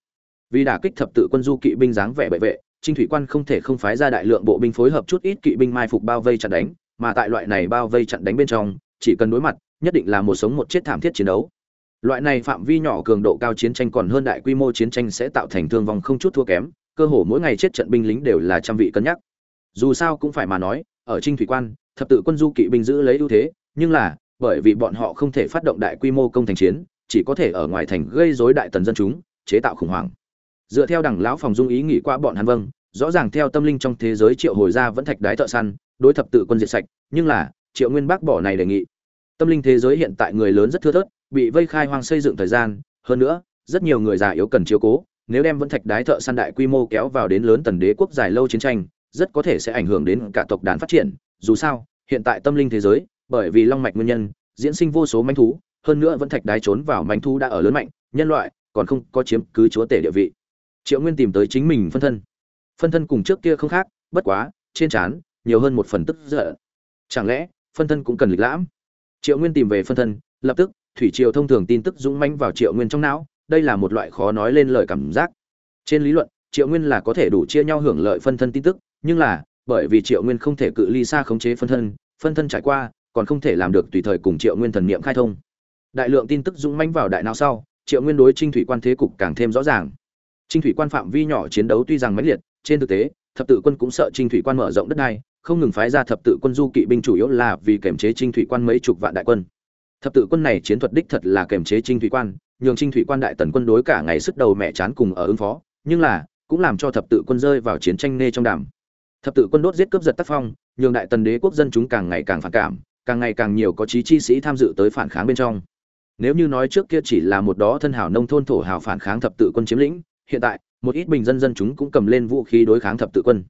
Vì đả kích thập tự quân du kỵ binh dáng vẻ bệ vệ, trinh thủy quan không thể không phái ra đại lượng bộ binh phối hợp chút ít kỵ binh mai phục bao vây chặn đánh, mà tại loại này bao vây chặn đánh bên trong chỉ cần đối mặt, nhất định là một sống một chết thảm thiết chiến đấu. Loại này phạm vi nhỏ cường độ cao chiến tranh còn hơn đại quy mô chiến tranh sẽ tạo thành thương vong không chút thua kém, cơ hồ mỗi ngày chết trận binh lính đều là trăm vị cân nhắc. Dù sao cũng phải mà nói, ở trinh thủy quan, thập tự quân du kỵ binh giữ lấy ưu thế, nhưng là, bởi vì bọn họ không thể phát động đại quy mô công thành chiến, chỉ có thể ở ngoài thành gây rối đại tần dân chúng, chế tạo khủng hoảng. Dựa theo đẳng lão phòng dung ý nghĩ qua bọn hắn vâng rõ ràng theo tâm linh trong thế giới triệu hồi ra vẫn thạch đái thợ săn, đối thập tự quân diệt sạch, nhưng là triệu nguyên bác bỏ này đề nghị. Tâm linh thế giới hiện tại người lớn rất thưa thớt, bị vây khai hoang xây dựng thời gian. Hơn nữa, rất nhiều người già yếu cần chiếu cố. Nếu đem vẫn thạch đái thợ săn đại quy mô kéo vào đến lớn tần đế quốc dài lâu chiến tranh, rất có thể sẽ ảnh hưởng đến cả tộc đàn phát triển. Dù sao, hiện tại tâm linh thế giới, bởi vì long mạch nguyên nhân, diễn sinh vô số manh thú. Hơn nữa vẫn thạch đái trốn vào manh thú đã ở lớn mạnh, nhân loại còn không có chiếm cứ chúa tể địa vị. Triệu nguyên tìm tới chính mình phân thân. Phân thân cùng trước kia không khác, bất quá, trên trán nhiều hơn một phần tức giận. Chẳng lẽ phân thân cũng cần lịch lãm. Triệu nguyên tìm về phân thân, lập tức, thủy triều thông thường tin tức dũng mãnh vào triệu nguyên trong não, đây là một loại khó nói lên lời cảm giác. Trên lý luận, triệu nguyên là có thể đủ chia nhau hưởng lợi phân thân tin tức, nhưng là, bởi vì triệu nguyên không thể cự ly xa khống chế phân thân phân thân trải qua, còn không thể làm được tùy thời cùng triệu nguyên thần niệm khai thông. Đại lượng tin tức dũng mãnh vào đại não sau, triệu nguyên đối trinh thủy quan thế cục càng thêm rõ ràng. Trinh thủy quan phạm vi nhỏ chiến đấu tuy rằng mãnh liệt, trên thực tế, thập tự quân cũng sợ trinh thủy quan mở rộng đất này không ngừng phái ra thập tự quân du kỵ binh chủ yếu là vì kiểm chế trinh thủy quan mấy chục vạn đại quân. Thập tự quân này chiến thuật đích thật là kiểm chế trinh thủy quan, nhường trinh thủy quan đại tần quân đối cả ngày sức đầu mẹ chán cùng ở ứng phó, nhưng là, cũng làm cho thập tự quân rơi vào chiến tranh nê trong đàm. Thập tự quân đốt giết cướp giật tác phong, nhường đại tần đế quốc dân chúng càng ngày càng phản cảm, càng ngày càng nhiều có chí chi sĩ tham dự tới phản kháng bên trong. Nếu như nói trước kia chỉ là một đó thân hảo nông thôn thổ hào phản kháng thập tự quân chiếm lĩnh, hiện tại, một ít bình dân dân chúng cũng cầm lên vũ khí đối kháng thập tự quân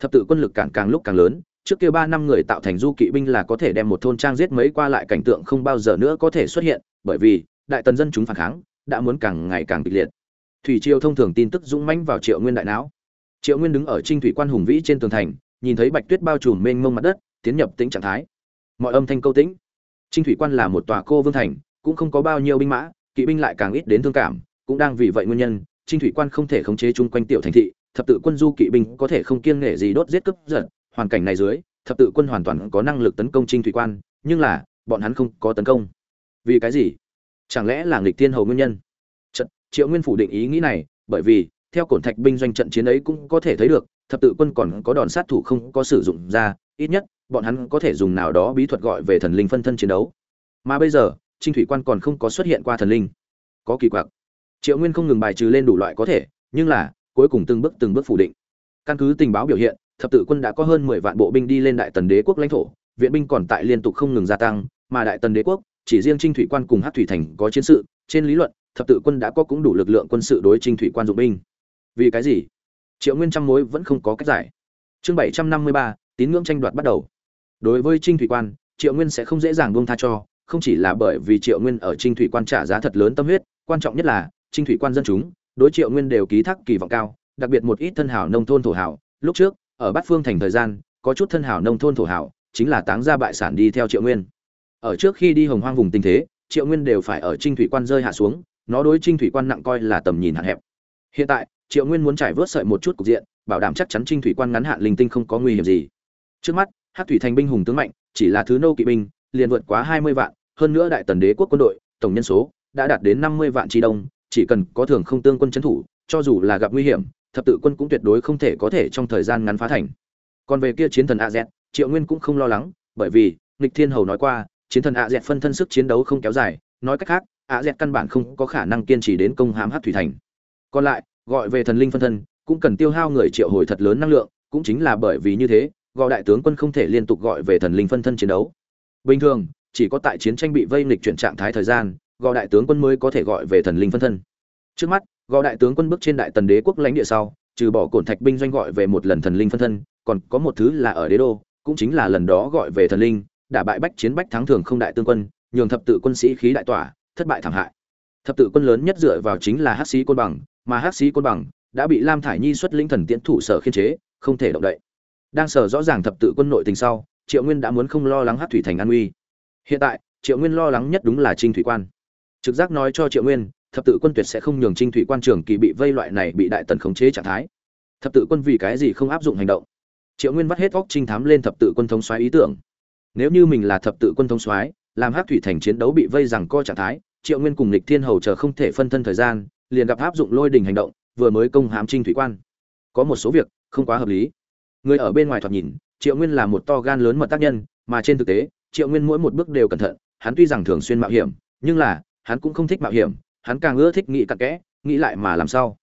thập tự quân lực càng càng lúc càng lớn, trước kia ba năm người tạo thành du kỵ binh là có thể đem một thôn trang giết mấy qua lại cảnh tượng không bao giờ nữa có thể xuất hiện, bởi vì, đại tần dân chúng phản kháng, đã muốn càng ngày càng kịch liệt. Thủy triều thông thường tin tức dũng mãnh vào triệu nguyên đại não. Triệu nguyên đứng ở trinh thủy quan hùng vĩ trên tường thành, nhìn thấy bạch tuyết bao trùm mênh mông mặt đất, tiến nhập tính trạng thái. Mọi âm thanh câu tĩnh. Trinh thủy quan là một tòa cô vương thành, cũng không có bao nhiêu binh mã, kỵ binh lại càng ít đến thương cảm, cũng đang vì vậy nguyên nhân, trinh thủy quan không thể khống chế chung quanh tiểu thành thị thập tự quân du kỵ binh có thể không kiêng nể gì đốt giết cướp giật, hoàn cảnh này dưới, thập tự quân hoàn toàn có năng lực tấn công trinh thủy quan, nhưng là, bọn hắn không có tấn công. Vì cái gì? Chẳng lẽ là nghịch thiên hầu nguyên nhân? Trận triệu nguyên phủ định ý nghĩ này, bởi vì, theo cổn thạch binh doanh trận chiến ấy cũng có thể thấy được, thập tự quân còn có đòn sát thủ không có sử dụng ra, ít nhất, bọn hắn có thể dùng nào đó bí thuật gọi về thần linh phân thân chiến đấu. Mà bây giờ, trinh thủy quan còn không có xuất hiện qua thần linh. Có kỳ quặc. Triệu nguyên không ngừng bài trừ lên đủ loại có thể, nhưng là cuối cùng từng bước từng bước phủ định. Căn cứ tình báo biểu hiện, thập tự quân đã có hơn mười vạn bộ binh đi lên đại tần đế quốc lãnh thổ, viện binh còn tại liên tục không ngừng gia tăng, mà đại tần đế quốc, chỉ riêng trinh thủy quan cùng hát thủy thành có chiến sự, trên lý luận, thập tự quân đã có cũng đủ lực lượng quân sự đối trinh thủy quan dụng binh. Vì cái gì? Triệu nguyên trăm mối vẫn không có cách giải. Chương bảy trăm năm mươi ba, tín ngưỡng tranh đoạt bắt đầu. Đối với trinh thủy quan, triệu nguyên sẽ không dễ dàng buông tha cho, không chỉ là bởi vì triệu nguyên ở trinh thủy quan trả giá thật lớn tâm huyết, quan trọng nhất là, trinh thủy quan dân chúng đối triệu nguyên đều ký thác kỳ vọng cao, đặc biệt một ít thân hảo nông thôn thổ hảo. Lúc trước, ở bát phương thành thời gian, có chút thân hảo nông thôn thổ hảo, chính là táng ra bại sản đi theo triệu nguyên. Ở trước khi đi hồng hoang vùng tình thế, triệu nguyên đều phải ở trinh thủy quan rơi hạ xuống, nó đối trinh thủy quan nặng coi là tầm nhìn hạn hẹp. Hiện tại, triệu nguyên muốn trải vớt sợi một chút cục diện, bảo đảm chắc chắn trinh thủy quan ngắn hạn linh tinh không có nguy hiểm gì. Trước mắt, Hắc thủy thành binh hùng tướng mạnh, chỉ là thứ nô kỵ binh, liền vượt quá hai mươi vạn, hơn nữa đại tần đế quốc quân đội, tổng nhân số đã đạt đến năm mươi vạn tri đông chỉ cần có thường không tương quân trấn thủ, cho dù là gặp nguy hiểm, thập tự quân cũng tuyệt đối không thể có thể trong thời gian ngắn phá thành. Còn về kia chiến thần a z, triệu nguyên cũng không lo lắng, bởi vì, nghịch thiên hầu nói qua, chiến thần a z phân thân sức chiến đấu không kéo dài, nói cách khác, a z căn bản không có khả năng kiên trì đến công hãm Hắc thủy thành. Còn lại, gọi về thần linh phân thân, cũng cần tiêu hao người triệu hồi thật lớn năng lượng, cũng chính là bởi vì như thế, gọi đại tướng quân không thể liên tục gọi về thần linh phân thân chiến đấu. Bình thường, chỉ có tại chiến tranh bị vây nghịch chuyển trạng thái thời gian gọi đại tướng quân mới có thể gọi về thần linh phân thân. Trước mắt, gò đại tướng quân bước trên đại tần đế quốc lãnh địa sau, trừ bỏ cổn thạch binh doanh gọi về một lần thần linh phân thân, còn có một thứ là ở đế đô, cũng chính là lần đó gọi về thần linh, đả bại bách chiến bách thắng thường không đại tướng quân, nhường thập tự quân sĩ khí đại tỏa, thất bại thảm hại. Thập tự quân lớn nhất dựa vào chính là hắc sĩ côn bằng, mà hắc sĩ côn bằng đã bị lam thải nhi xuất linh thần tiễn thủ sở khiên chế, không thể động đậy. Đang sở rõ ràng thập tự quân nội tình sau, triệu nguyên đã muốn không lo lắng hát thủy thành an uy hiện tại, triệu nguyên lo lắng nhất đúng là trinh thủy quan trực giác nói cho triệu nguyên, thập tự quân tuyệt sẽ không nhường trinh thủy quan trường kỳ bị vây loại này bị đại tần khống chế trạng thái. Thập tự quân vì cái gì không áp dụng hành động? Triệu nguyên vắt hết óc trinh thám lên thập tự quân thống xoáy ý tưởng. Nếu như mình là thập tự quân thống xoáy làm hát thủy thành chiến đấu bị vây rằng co trạng thái, triệu nguyên cùng lịch thiên hầu chờ không thể phân thân thời gian, liền gặp áp dụng lôi đình hành động, vừa mới công hám trinh thủy quan. Có một số việc không quá hợp lý. Người ở bên ngoài thoạt nhìn, triệu nguyên là một to gan lớn mật tác nhân, mà trên thực tế, triệu nguyên mỗi một bước đều cẩn thận, hắn tuy rằng thường xuyên mạo hiểm, nhưng là hắn cũng không thích mạo hiểm, hắn càng ưa thích nghĩ cặn kẽ, nghĩ lại mà làm sao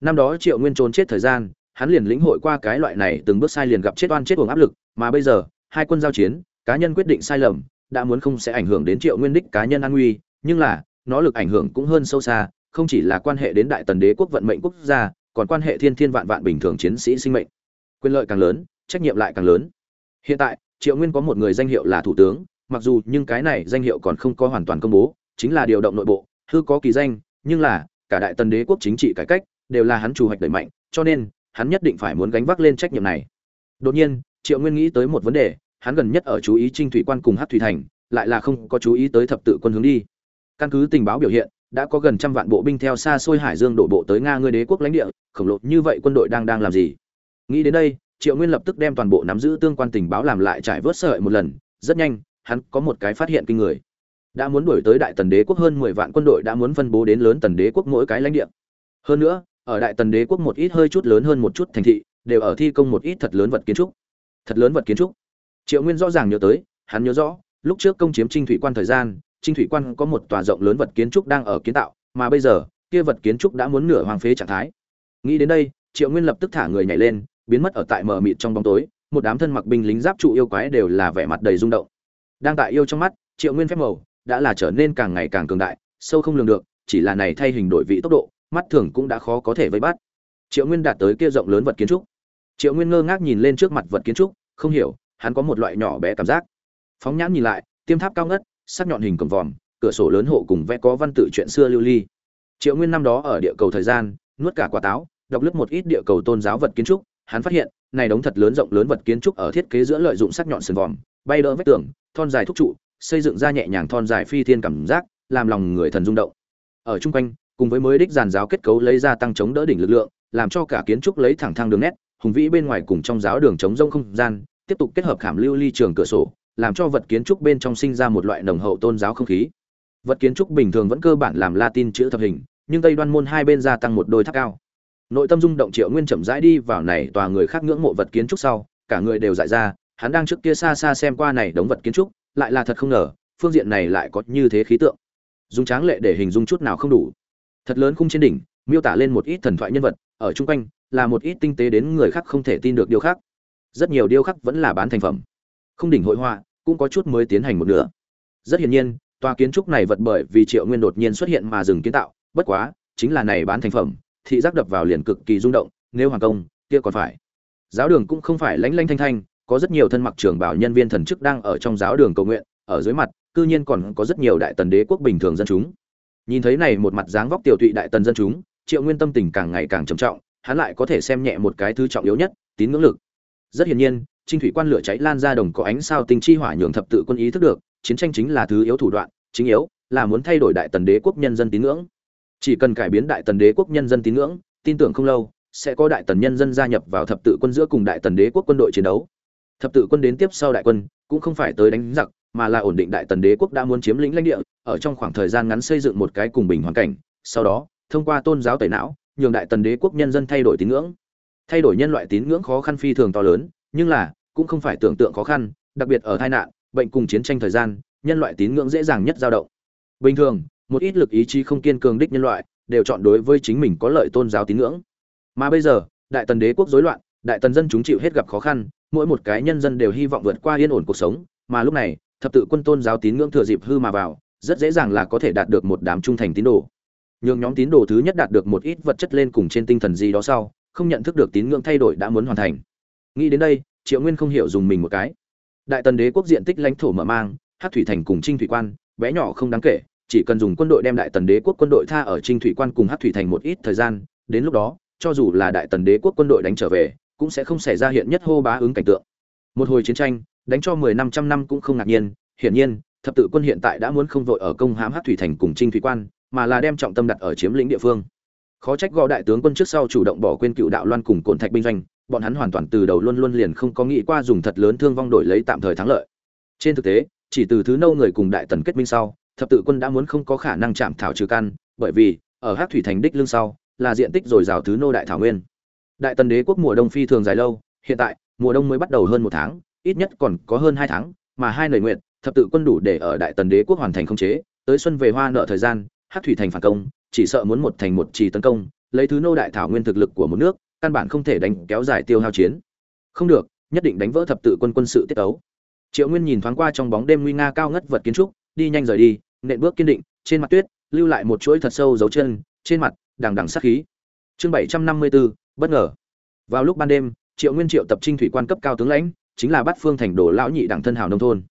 năm đó triệu nguyên trốn chết thời gian, hắn liền lĩnh hội qua cái loại này từng bước sai liền gặp chết oan chết uổng áp lực, mà bây giờ, hai quân giao chiến, cá nhân quyết định sai lầm, đã muốn không sẽ ảnh hưởng đến triệu nguyên đích cá nhân an nguy, nhưng là, nó lực ảnh hưởng cũng hơn sâu xa, không chỉ là quan hệ đến đại tần đế quốc vận mệnh quốc gia, còn quan hệ thiên thiên vạn vạn bình thường chiến sĩ sinh mệnh. Quyền lợi càng lớn, trách nhiệm lại càng lớn. Hiện tại, triệu nguyên có một người danh hiệu là thủ tướng, mặc dù nhưng cái này danh hiệu còn không có hoàn toàn công bố chính là điều động nội bộ, hư có kỳ danh, nhưng là, cả đại tần đế quốc chính trị cải cách đều là hắn chủ hoạch đẩy mạnh, cho nên, hắn nhất định phải muốn gánh vác lên trách nhiệm này. Đột nhiên, triệu nguyên nghĩ tới một vấn đề, hắn gần nhất ở chú ý trinh thủy quan cùng hát thủy thành, lại là không có chú ý tới thập tự quân hướng đi. Căn cứ tình báo biểu hiện, đã có gần trăm vạn bộ binh theo xa xôi hải dương đổ bộ tới nga ngươi đế quốc lãnh địa, khổng lồ như vậy quân đội đang đang làm gì? Nghĩ đến đây, triệu nguyên lập tức đem toàn bộ nắm giữ tương quan tình báo làm lại trải vớt sợi một lần, rất nhanh, hắn có một cái phát hiện kinh người đã muốn đuổi tới đại tần đế quốc hơn mười vạn quân đội đã muốn phân bố đến lớn tần đế quốc mỗi cái lãnh địa. Hơn nữa, ở đại tần đế quốc một ít hơi chút lớn hơn một chút thành thị, đều ở thi công một ít thật lớn vật kiến trúc. Thật lớn vật kiến trúc. Triệu nguyên rõ ràng nhớ tới, hắn nhớ rõ, lúc trước công chiếm trinh thủy quan thời gian, trinh thủy quan có một tòa rộng lớn vật kiến trúc đang ở kiến tạo, mà bây giờ, kia vật kiến trúc đã muốn nửa hoàng phế trạng thái. Nghĩ đến đây, triệu nguyên lập tức thả người nhảy lên, biến mất ở tại mờ mịt trong bóng tối, một đám thân mặc binh lính giáp trụ yêu quái đều là vẻ mặt đầy rung động. Đang tại yêu trong mắt, triệu nguyên phép màu đã là trở nên càng ngày càng cường đại, sâu không lường được, chỉ là này thay hình đổi vị tốc độ, mắt thường cũng đã khó có thể vây bắt. Triệu nguyên đạt tới kia rộng lớn vật kiến trúc. Triệu nguyên ngơ ngác nhìn lên trước mặt vật kiến trúc, không hiểu, hắn có một loại nhỏ bé cảm giác. Phóng nhãn nhìn lại, tiêm tháp cao ngất, sắc nhọn hình cầm vòm, cửa sổ lớn hộ cùng vẽ có văn tự chuyện xưa lưu ly. Triệu nguyên năm đó ở địa cầu thời gian, nuốt cả quả táo, đọc lướt một ít địa cầu tôn giáo vật kiến trúc, hắn phát hiện, này đống thật lớn rộng lớn vật kiến trúc ở thiết kế giữa lợi dụng sắc nhọn sườn vòm, bay đỡ vách tường, thon dài thúc trụ xây dựng ra nhẹ nhàng thon dài phi thiên cảm giác, làm lòng người thần rung động. Ở chung quanh, cùng với mới đích giàn giáo kết cấu lấy ra tăng chống đỡ đỉnh lực lượng, làm cho cả kiến trúc lấy thẳng thang đường nét, hùng vĩ bên ngoài cùng trong giáo đường chống rông không gian, tiếp tục kết hợp khảm lưu ly trường cửa sổ, làm cho vật kiến trúc bên trong sinh ra một loại nồng hậu tôn giáo không khí. Vật kiến trúc bình thường vẫn cơ bản làm latin chữ thập hình, nhưng tây đoan môn hai bên gia tăng một đôi tháp cao. Nội tâm rung động triệu nguyên chậm rãi đi vào này tòa người khác ngưỡng mộ vật kiến trúc sau, cả người đều dại ra, hắn đang trước kia xa xa xem qua này đống vật kiến trúc lại là thật không ngờ phương diện này lại có như thế khí tượng. Dùng tráng lệ để hình dung chút nào không đủ. Thật lớn khung trên đỉnh miêu tả lên một ít thần thoại nhân vật ở chung quanh là một ít tinh tế đến người khác không thể tin được điều khác, rất nhiều điêu khắc vẫn là bán thành phẩm. Không đỉnh hội họa cũng có chút mới tiến hành một nửa. Rất hiển nhiên tòa kiến trúc này vật bởi vì triệu nguyên đột nhiên xuất hiện mà dừng kiến tạo bất quá chính là này bán thành phẩm thị giác đập vào liền cực kỳ rung động nếu hoàng công kia còn phải. Giáo đường cũng không phải lánh lanh thanh thanh có rất nhiều thân mặc trường bảo nhân viên thần chức đang ở trong giáo đường cầu nguyện, ở dưới mặt, cư nhiên còn có rất nhiều đại tần đế quốc bình thường dân chúng. Nhìn thấy này một mặt dáng vóc tiểu tụy đại tần dân chúng, triệu nguyên tâm tình càng ngày càng trầm trọng, hắn lại có thể xem nhẹ một cái thứ trọng yếu nhất, tín ngưỡng lực. Rất hiển nhiên, trinh thủy quan lửa cháy lan ra đồng có ánh sao tinh chi hỏa nhường thập tự quân ý thức được, chiến tranh chính là thứ yếu thủ đoạn, chính yếu là muốn thay đổi đại tần đế quốc nhân dân tín ngưỡng. Chỉ cần cải biến đại tần đế quốc nhân dân tín ngưỡng, tin tưởng không lâu, sẽ có đại tần nhân dân gia nhập vào thập tự quân giữa cùng đại tần đế quốc quân đội chiến đấu thập tự quân đến tiếp sau đại quân, cũng không phải tới đánh giặc, mà là ổn định đại tần đế quốc đã muốn chiếm lĩnh lãnh địa, ở trong khoảng thời gian ngắn xây dựng một cái cùng bình hoàn cảnh, sau đó, thông qua tôn giáo tẩy não, nhường đại tần đế quốc nhân dân thay đổi tín ngưỡng. Thay đổi nhân loại tín ngưỡng khó khăn phi thường to lớn, nhưng là, cũng không phải tưởng tượng khó khăn, đặc biệt ở tai nạn, bệnh cùng chiến tranh thời gian, nhân loại tín ngưỡng dễ dàng nhất dao động. Bình thường, một ít lực ý chí không kiên cường đích nhân loại, đều chọn đối với chính mình có lợi tôn giáo tín ngưỡng. Mà bây giờ, đại tần đế quốc rối loạn, đại tần dân chúng chịu hết gặp khó khăn mỗi một cái nhân dân đều hy vọng vượt qua yên ổn cuộc sống, mà lúc này, thập tự quân tôn giáo tín ngưỡng thừa dịp hư mà vào, rất dễ dàng là có thể đạt được một đám trung thành tín đồ. Nhưng nhóm tín đồ thứ nhất đạt được một ít vật chất lên cùng trên tinh thần gì đó sau, không nhận thức được tín ngưỡng thay đổi đã muốn hoàn thành. Nghĩ đến đây, triệu nguyên không hiểu dùng mình một cái. Đại tần đế quốc diện tích lãnh thổ mở mang, hắc thủy thành cùng trinh thủy quan, bé nhỏ không đáng kể, chỉ cần dùng quân đội đem đại tần đế quốc quân đội tha ở trinh thủy quan cùng hắc thủy thành một ít thời gian, đến lúc đó, cho dù là đại tần đế quốc quân đội đánh trở về cũng sẽ không xảy ra hiện nhất hô bá ứng cảnh tượng. Một hồi chiến tranh, đánh cho mười năm trăm năm cũng không ngạc nhiên, hiển nhiên, thập tự quân hiện tại đã muốn không vội ở công hãm hát thủy thành cùng trinh thủy quan, mà là đem trọng tâm đặt ở chiếm lĩnh địa phương. Khó trách gò đại tướng quân trước sau chủ động bỏ quên cựu đạo loan cùng cồn thạch binh doanh, bọn hắn hoàn toàn từ đầu luôn luôn liền không có nghĩ qua dùng thật lớn thương vong đổi lấy tạm thời thắng lợi. Trên thực tế, chỉ từ thứ nâu người cùng đại tần kết minh sau, thập tự quân đã muốn không có khả năng chạm thảo trừ căn, bởi vì, ở hát thủy thành đích lương sau, là diện tích dồi dào thứ nô đại thảo nguyên đại tần đế quốc mùa đông phi thường dài lâu, hiện tại, mùa đông mới bắt đầu hơn một tháng, ít nhất còn có hơn hai tháng, mà hai lời nguyện, thập tự quân đủ để ở đại tần đế quốc hoàn thành không chế, tới xuân về hoa nợ thời gian hát thủy thành phản công, chỉ sợ muốn một thành một trì tấn công, lấy thứ nô đại thảo nguyên thực lực của một nước, căn bản không thể đánh kéo dài tiêu hao chiến. Không được, nhất định đánh vỡ thập tự quân quân sự tiết ấu triệu nguyên nhìn thoáng qua trong bóng đêm nguy nga cao ngất vật kiến trúc, đi nhanh rời đi, nện bước kiên định, trên mặt tuyết, lưu lại một chuỗi thật sâu dấu chân, trên mặt, đằng đằng sát khí. Chương bảy trăm năm mươi bốn bất ngờ. Vào lúc ban đêm, triệu nguyên triệu tập trinh thủy quan cấp cao tướng lãnh, chính là bát phương thành đồ lão nhị đảng thân hào nông thôn.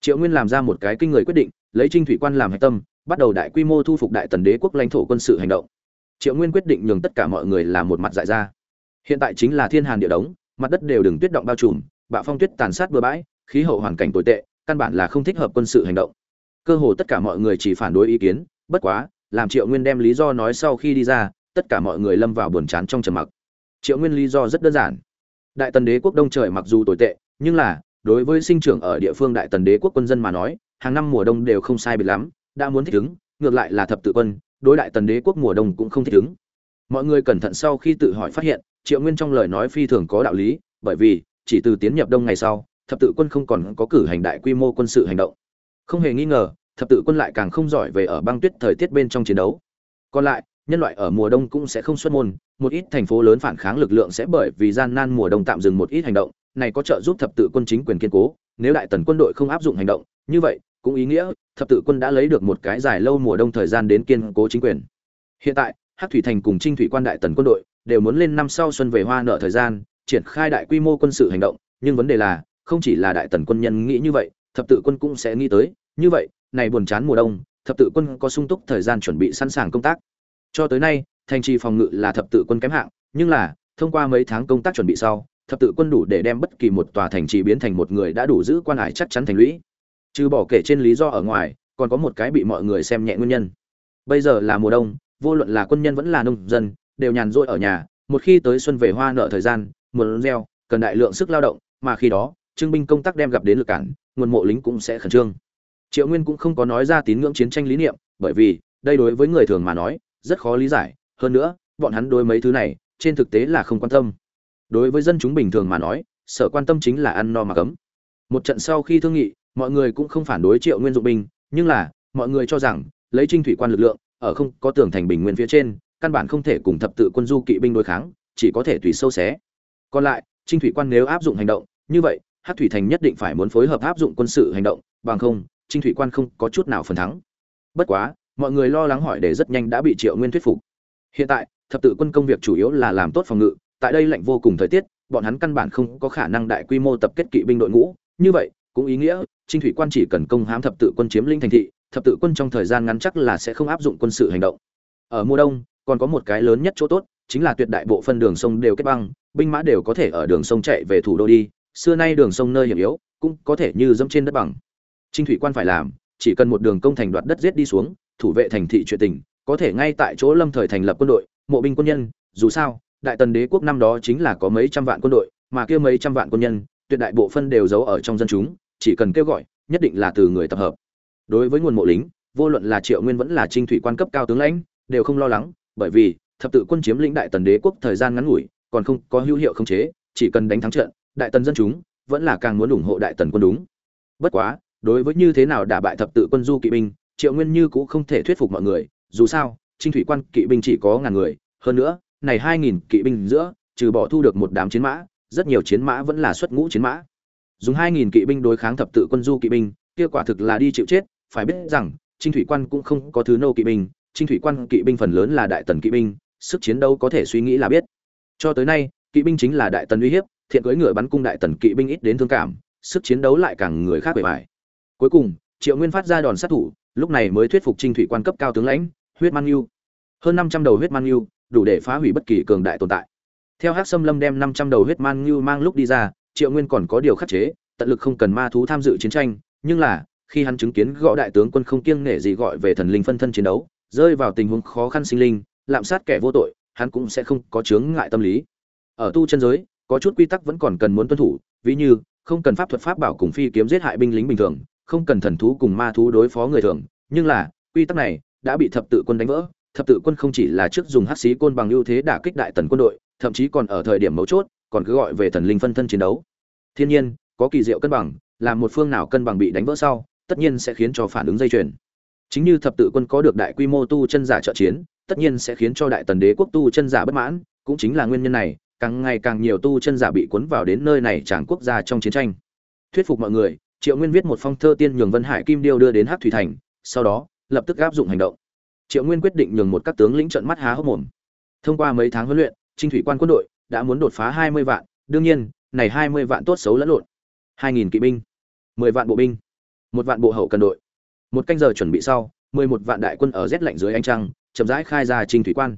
Triệu nguyên làm ra một cái kinh người quyết định, lấy trinh thủy quan làm hạch tâm, bắt đầu đại quy mô thu phục đại tần đế quốc lãnh thổ quân sự hành động. Triệu nguyên quyết định nhường tất cả mọi người làm một mặt dại ra. Hiện tại chính là thiên hàn địa đống, mặt đất đều đừng tuyết động bao trùm, bạo phong tuyết tàn sát bừa bãi, khí hậu hoàn cảnh tồi tệ, căn bản là không thích hợp quân sự hành động. Cơ hồ tất cả mọi người chỉ phản đối ý kiến, bất quá, làm triệu nguyên đem lý do nói sau khi đi ra, tất cả mọi người lâm vào buồn chán trong trầm mặc triệu nguyên lý do rất đơn giản. Đại tần đế quốc đông trời mặc dù tồi tệ, nhưng là, đối với sinh trưởng ở địa phương đại tần đế quốc quân dân mà nói, hàng năm mùa đông đều không sai biệt lắm, đã muốn thích ứng, ngược lại là thập tự quân, đối đại tần đế quốc mùa đông cũng không thích ứng. Mọi người cẩn thận sau khi tự hỏi phát hiện, triệu nguyên trong lời nói phi thường có đạo lý, bởi vì, chỉ từ tiến nhập đông ngày sau, thập tự quân không còn có cử hành đại quy mô quân sự hành động. Không hề nghi ngờ, thập tự quân lại càng không giỏi về ở băng tuyết thời tiết bên trong chiến đấu. Còn lại nhân loại ở mùa đông cũng sẽ không xuất môn, một ít thành phố lớn phản kháng lực lượng sẽ bởi vì gian nan mùa đông tạm dừng một ít hành động, này có trợ giúp thập tự quân chính quyền kiên cố, nếu đại tần quân đội không áp dụng hành động, như vậy, cũng ý nghĩa thập tự quân đã lấy được một cái dài lâu mùa đông thời gian đến kiên cố chính quyền. Hiện tại, hắc thủy thành cùng trinh thủy quan đại tần quân đội đều muốn lên năm sau xuân về hoa nợ thời gian, triển khai đại quy mô quân sự hành động, nhưng vấn đề là, không chỉ là đại tần quân nhân nghĩ như vậy, thập tự quân cũng sẽ nghĩ tới, như vậy, này buồn chán mùa đông, thập tự quân có sung túc thời gian chuẩn bị sẵn sàng công tác cho tới nay, thành trì phòng ngự là thập tự quân kém hạng, nhưng là, thông qua mấy tháng công tác chuẩn bị sau, thập tự quân đủ để đem bất kỳ một tòa thành trì biến thành một người đã đủ giữ quan hải chắc chắn thành lũy. Trừ bỏ kể trên lý do ở ngoài, còn có một cái bị mọi người xem nhẹ nguyên nhân. Bây giờ là mùa đông, vô luận là quân nhân vẫn là nông dân, đều nhàn rỗi ở nhà, một khi tới xuân về hoa nợ thời gian muốn gieo, cần đại lượng sức lao động, mà khi đó trưng binh công tác đem gặp đến lực cản, nguồn mộ lính cũng sẽ khẩn trương. Triệu nguyên cũng không có nói ra tín ngưỡng chiến tranh lý niệm, bởi vì, đây đối với người thường mà nói rất khó lý giải, hơn nữa, bọn hắn đối mấy thứ này, trên thực tế là không quan tâm. Đối với dân chúng bình thường mà nói, sở quan tâm chính là ăn no mà cấm. Một trận sau khi thương nghị, mọi người cũng không phản đối triệu nguyên dụng binh, nhưng là, mọi người cho rằng, lấy trinh thủy quan lực lượng, ở không có tường thành bình nguyên phía trên, căn bản không thể cùng thập tự quân du kỵ binh đối kháng, chỉ có thể tùy sâu xé. Còn lại, trinh thủy quan nếu áp dụng hành động, như vậy hát thủy thành nhất định phải muốn phối hợp áp dụng quân sự hành động, bằng không, trinh thủy quan không có chút nào phần thắng. Bất quá mọi người lo lắng hỏi để rất nhanh đã bị triệu nguyên thuyết phục. Hiện tại, thập tự quân công việc chủ yếu là làm tốt phòng ngự, tại đây lạnh vô cùng thời tiết, bọn hắn căn bản không có khả năng đại quy mô tập kết kỵ binh đội ngũ. Như vậy, cũng ý nghĩa, trinh thủy quan chỉ cần công hãm thập tự quân chiếm lĩnh thành thị, thập tự quân trong thời gian ngắn chắc là sẽ không áp dụng quân sự hành động. Ở mùa đông, còn có một cái lớn nhất chỗ tốt, chính là tuyệt đại bộ phân đường sông đều kết băng, binh mã đều có thể ở đường sông chạy về thủ đô đi, xưa nay đường sông nơi hiểm yếu, cũng có thể như dẫm trên đất bằng. Trinh thủy quan phải làm, chỉ cần một đường công thành đoạt đất giết đi xuống thủ vệ thành thị chuyện tình, có thể ngay tại chỗ lâm thời thành lập quân đội, mộ binh quân nhân, dù sao, đại tần đế quốc năm đó chính là có mấy trăm vạn quân đội, mà kia mấy trăm vạn quân nhân, tuyệt đại bộ phân đều giấu ở trong dân chúng, chỉ cần kêu gọi, nhất định là từ người tập hợp. Đối với nguồn mộ lính, vô luận là triệu nguyên vẫn là trinh thủy quan cấp cao tướng lãnh, đều không lo lắng, bởi vì, thập tự quân chiếm lĩnh đại tần đế quốc thời gian ngắn ngủi, còn không có hữu hiệu khống chế, chỉ cần đánh thắng trận, đại tần dân chúng vẫn là càng muốn ủng hộ đại tần quân đúng. Bất quá, đối với như thế nào đả bại thập tự quân du kỵ binh triệu nguyên như cũng không thể thuyết phục mọi người, dù sao, trinh thủy quan kỵ binh chỉ có ngàn người, hơn nữa, này hai nghìn kỵ binh giữa, trừ bỏ thu được một đám chiến mã, rất nhiều chiến mã vẫn là xuất ngũ chiến mã. Dùng hai nghìn kỵ binh đối kháng thập tự quân du kỵ binh, kia quả thực là đi chịu chết, phải biết rằng, trinh thủy quan cũng không có thứ nô kỵ binh, trinh thủy quan kỵ binh phần lớn là đại tần kỵ binh, sức chiến đấu có thể suy nghĩ là biết. Cho tới nay, kỵ binh chính là đại tần uy hiếp, thiện cưỡi ngựa bắn cung đại tần kỵ binh ít đến thương cảm, sức chiến đấu lại càng người khác bề bài cuối cùng, triệu nguyên phát ra đòn sát thủ lúc này mới thuyết phục trinh thủy quan cấp cao tướng lãnh, huyết man yêu hơn năm trăm đầu huyết man yêu đủ để phá hủy bất kỳ cường đại tồn tại. Theo hắc sâm lâm đem năm trăm đầu huyết man yêu mang lúc đi ra, triệu nguyên còn có điều khắc chế, tận lực không cần ma thú tham dự chiến tranh, nhưng là, khi hắn chứng kiến gõ đại tướng quân không kiêng nể gì gọi về thần linh phân thân chiến đấu, rơi vào tình huống khó khăn sinh linh, lạm sát kẻ vô tội, hắn cũng sẽ không có chướng ngại tâm lý. Ở tu chân giới, có chút quy tắc vẫn còn cần muốn tuân thủ, ví như, không cần pháp thuật pháp bảo cùng phi kiếm giết hại binh lính bình thường không cần thần thú cùng ma thú đối phó người thường, nhưng là, quy tắc này đã bị thập tự quân đánh vỡ. Thập tự quân không chỉ là trước dùng hắc xí côn bằng ưu thế đả kích đại tần quân đội, thậm chí còn ở thời điểm mấu chốt, còn cứ gọi về thần linh phân thân chiến đấu. Thiên nhiên, có kỳ diệu cân bằng làm một phương nào cân bằng bị đánh vỡ sau, tất nhiên sẽ khiến cho phản ứng dây chuyền. Chính như thập tự quân có được đại quy mô tu chân giả trợ chiến, tất nhiên sẽ khiến cho đại tần đế quốc tu chân giả bất mãn, cũng chính là nguyên nhân này, càng ngày càng nhiều tu chân giả bị cuốn vào đến nơi này tràn quốc gia trong chiến tranh. Thuyết phục mọi người triệu nguyên viết một phong thơ tiên nhường vân hải kim điêu đưa đến hát thủy thành, sau đó, lập tức áp dụng hành động. Triệu nguyên quyết định nhường một các tướng lĩnh trận mắt há hốc mồm. Thông qua mấy tháng huấn luyện, trinh thủy quan quân đội đã muốn đột phá hai mươi vạn, đương nhiên, này hai mươi vạn tốt xấu lẫn lộn. hai nghìn kỵ binh, mười vạn bộ binh, một vạn bộ hậu cần đội. Một canh giờ chuẩn bị sau, mười một vạn đại quân ở rét lạnh dưới ánh trăng, chậm rãi khai ra trinh thủy quan.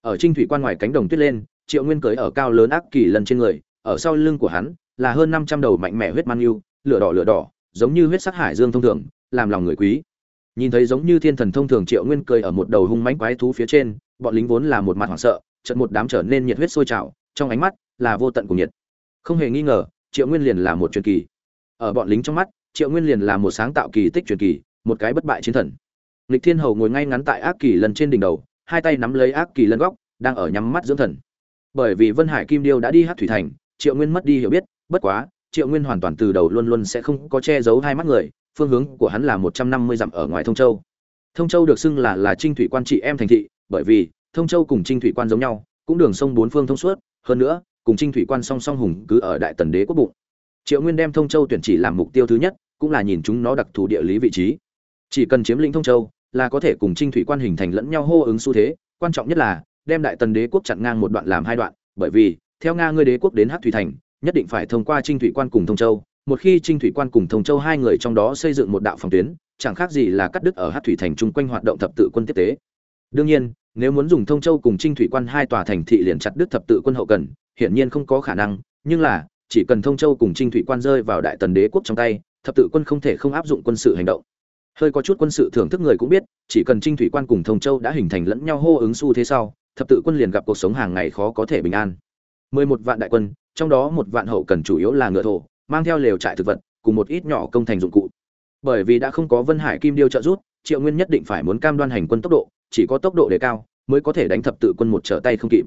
Ở trinh thủy quan ngoài cánh đồng tuyết lên, triệu nguyên cưới ở cao lớn ác kỳ lần trên người, ở sau lưng của hắn là hơn năm trăm đầu mạnh mẽ huyết man yêu lửa đỏ lửa đỏ, giống như huyết sắc hải dương thông thường, làm lòng người quý. Nhìn thấy giống như thiên thần thông thường triệu nguyên cười ở một đầu hung mãnh quái thú phía trên, bọn lính vốn là một mặt hoảng sợ, chợt một đám trở nên nhiệt huyết sôi trào, trong ánh mắt là vô tận cùng nhiệt. Không hề nghi ngờ, triệu nguyên liền là một truyền kỳ. Ở bọn lính trong mắt, triệu nguyên liền là một sáng tạo kỳ tích truyền kỳ, một cái bất bại chiến thần. Lịch thiên hầu ngồi ngay ngắn tại ác kỳ lần trên đỉnh đầu, hai tay nắm lấy ác kỳ lân góc, đang ở nhắm mắt dưỡng thần. Bởi vì vân hải kim điêu đã đi hát thủy thành, triệu nguyên mất đi hiểu biết, bất quá triệu nguyên hoàn toàn từ đầu luôn luôn sẽ không có che giấu hai mắt người, phương hướng của hắn là một trăm năm mươi dặm ở ngoài thông châu. Thông châu được xưng là là trinh thủy quan trị em thành thị, bởi vì thông châu cùng trinh thủy quan giống nhau, cũng đường sông bốn phương thông suốt, hơn nữa, cùng trinh thủy quan song song hùng cứ ở đại tần đế quốc bụng. Triệu nguyên đem thông châu tuyển chỉ làm mục tiêu thứ nhất, cũng là nhìn chúng nó đặc thù địa lý vị trí. Chỉ cần chiếm lĩnh thông châu, là có thể cùng trinh thủy quan hình thành lẫn nhau hô ứng xu thế, quan trọng nhất là, đem đại tần đế quốc chặn ngang một đoạn làm hai đoạn, bởi vì, theo nga ngươi đế quốc đến hát thủy thành nhất định phải thông qua trinh thủy quan cùng thông châu. Một khi trinh thủy quan cùng thông châu hai người trong đó xây dựng một đạo phòng tuyến, chẳng khác gì là cắt đứt ở hát thủy thành chung quanh hoạt động thập tự quân tiếp tế. Đương nhiên, nếu muốn dùng thông châu cùng trinh thủy quan hai tòa thành thị liền chặt đứt thập tự quân hậu cần, hiển nhiên không có khả năng, nhưng là, chỉ cần thông châu cùng trinh thủy quan rơi vào đại tần đế quốc trong tay, thập tự quân không thể không áp dụng quân sự hành động. Hơi có chút quân sự thưởng thức người cũng biết, chỉ cần trinh thủy quan cùng thông châu đã hình thành lẫn nhau hô ứng xu thế sau, thập tự quân liền gặp cuộc sống hàng ngày khó có thể bình an mười một vạn đại quân, trong đó một vạn hậu cần chủ yếu là ngựa thổ, mang theo lều trại thực vật, cùng một ít nhỏ công thành dụng cụ. Bởi vì đã không có vân hải kim điêu trợ giúp, triệu nguyên nhất định phải muốn cam đoan hành quân tốc độ, chỉ có tốc độ đề cao, mới có thể đánh thập tự quân một trở tay không kịp.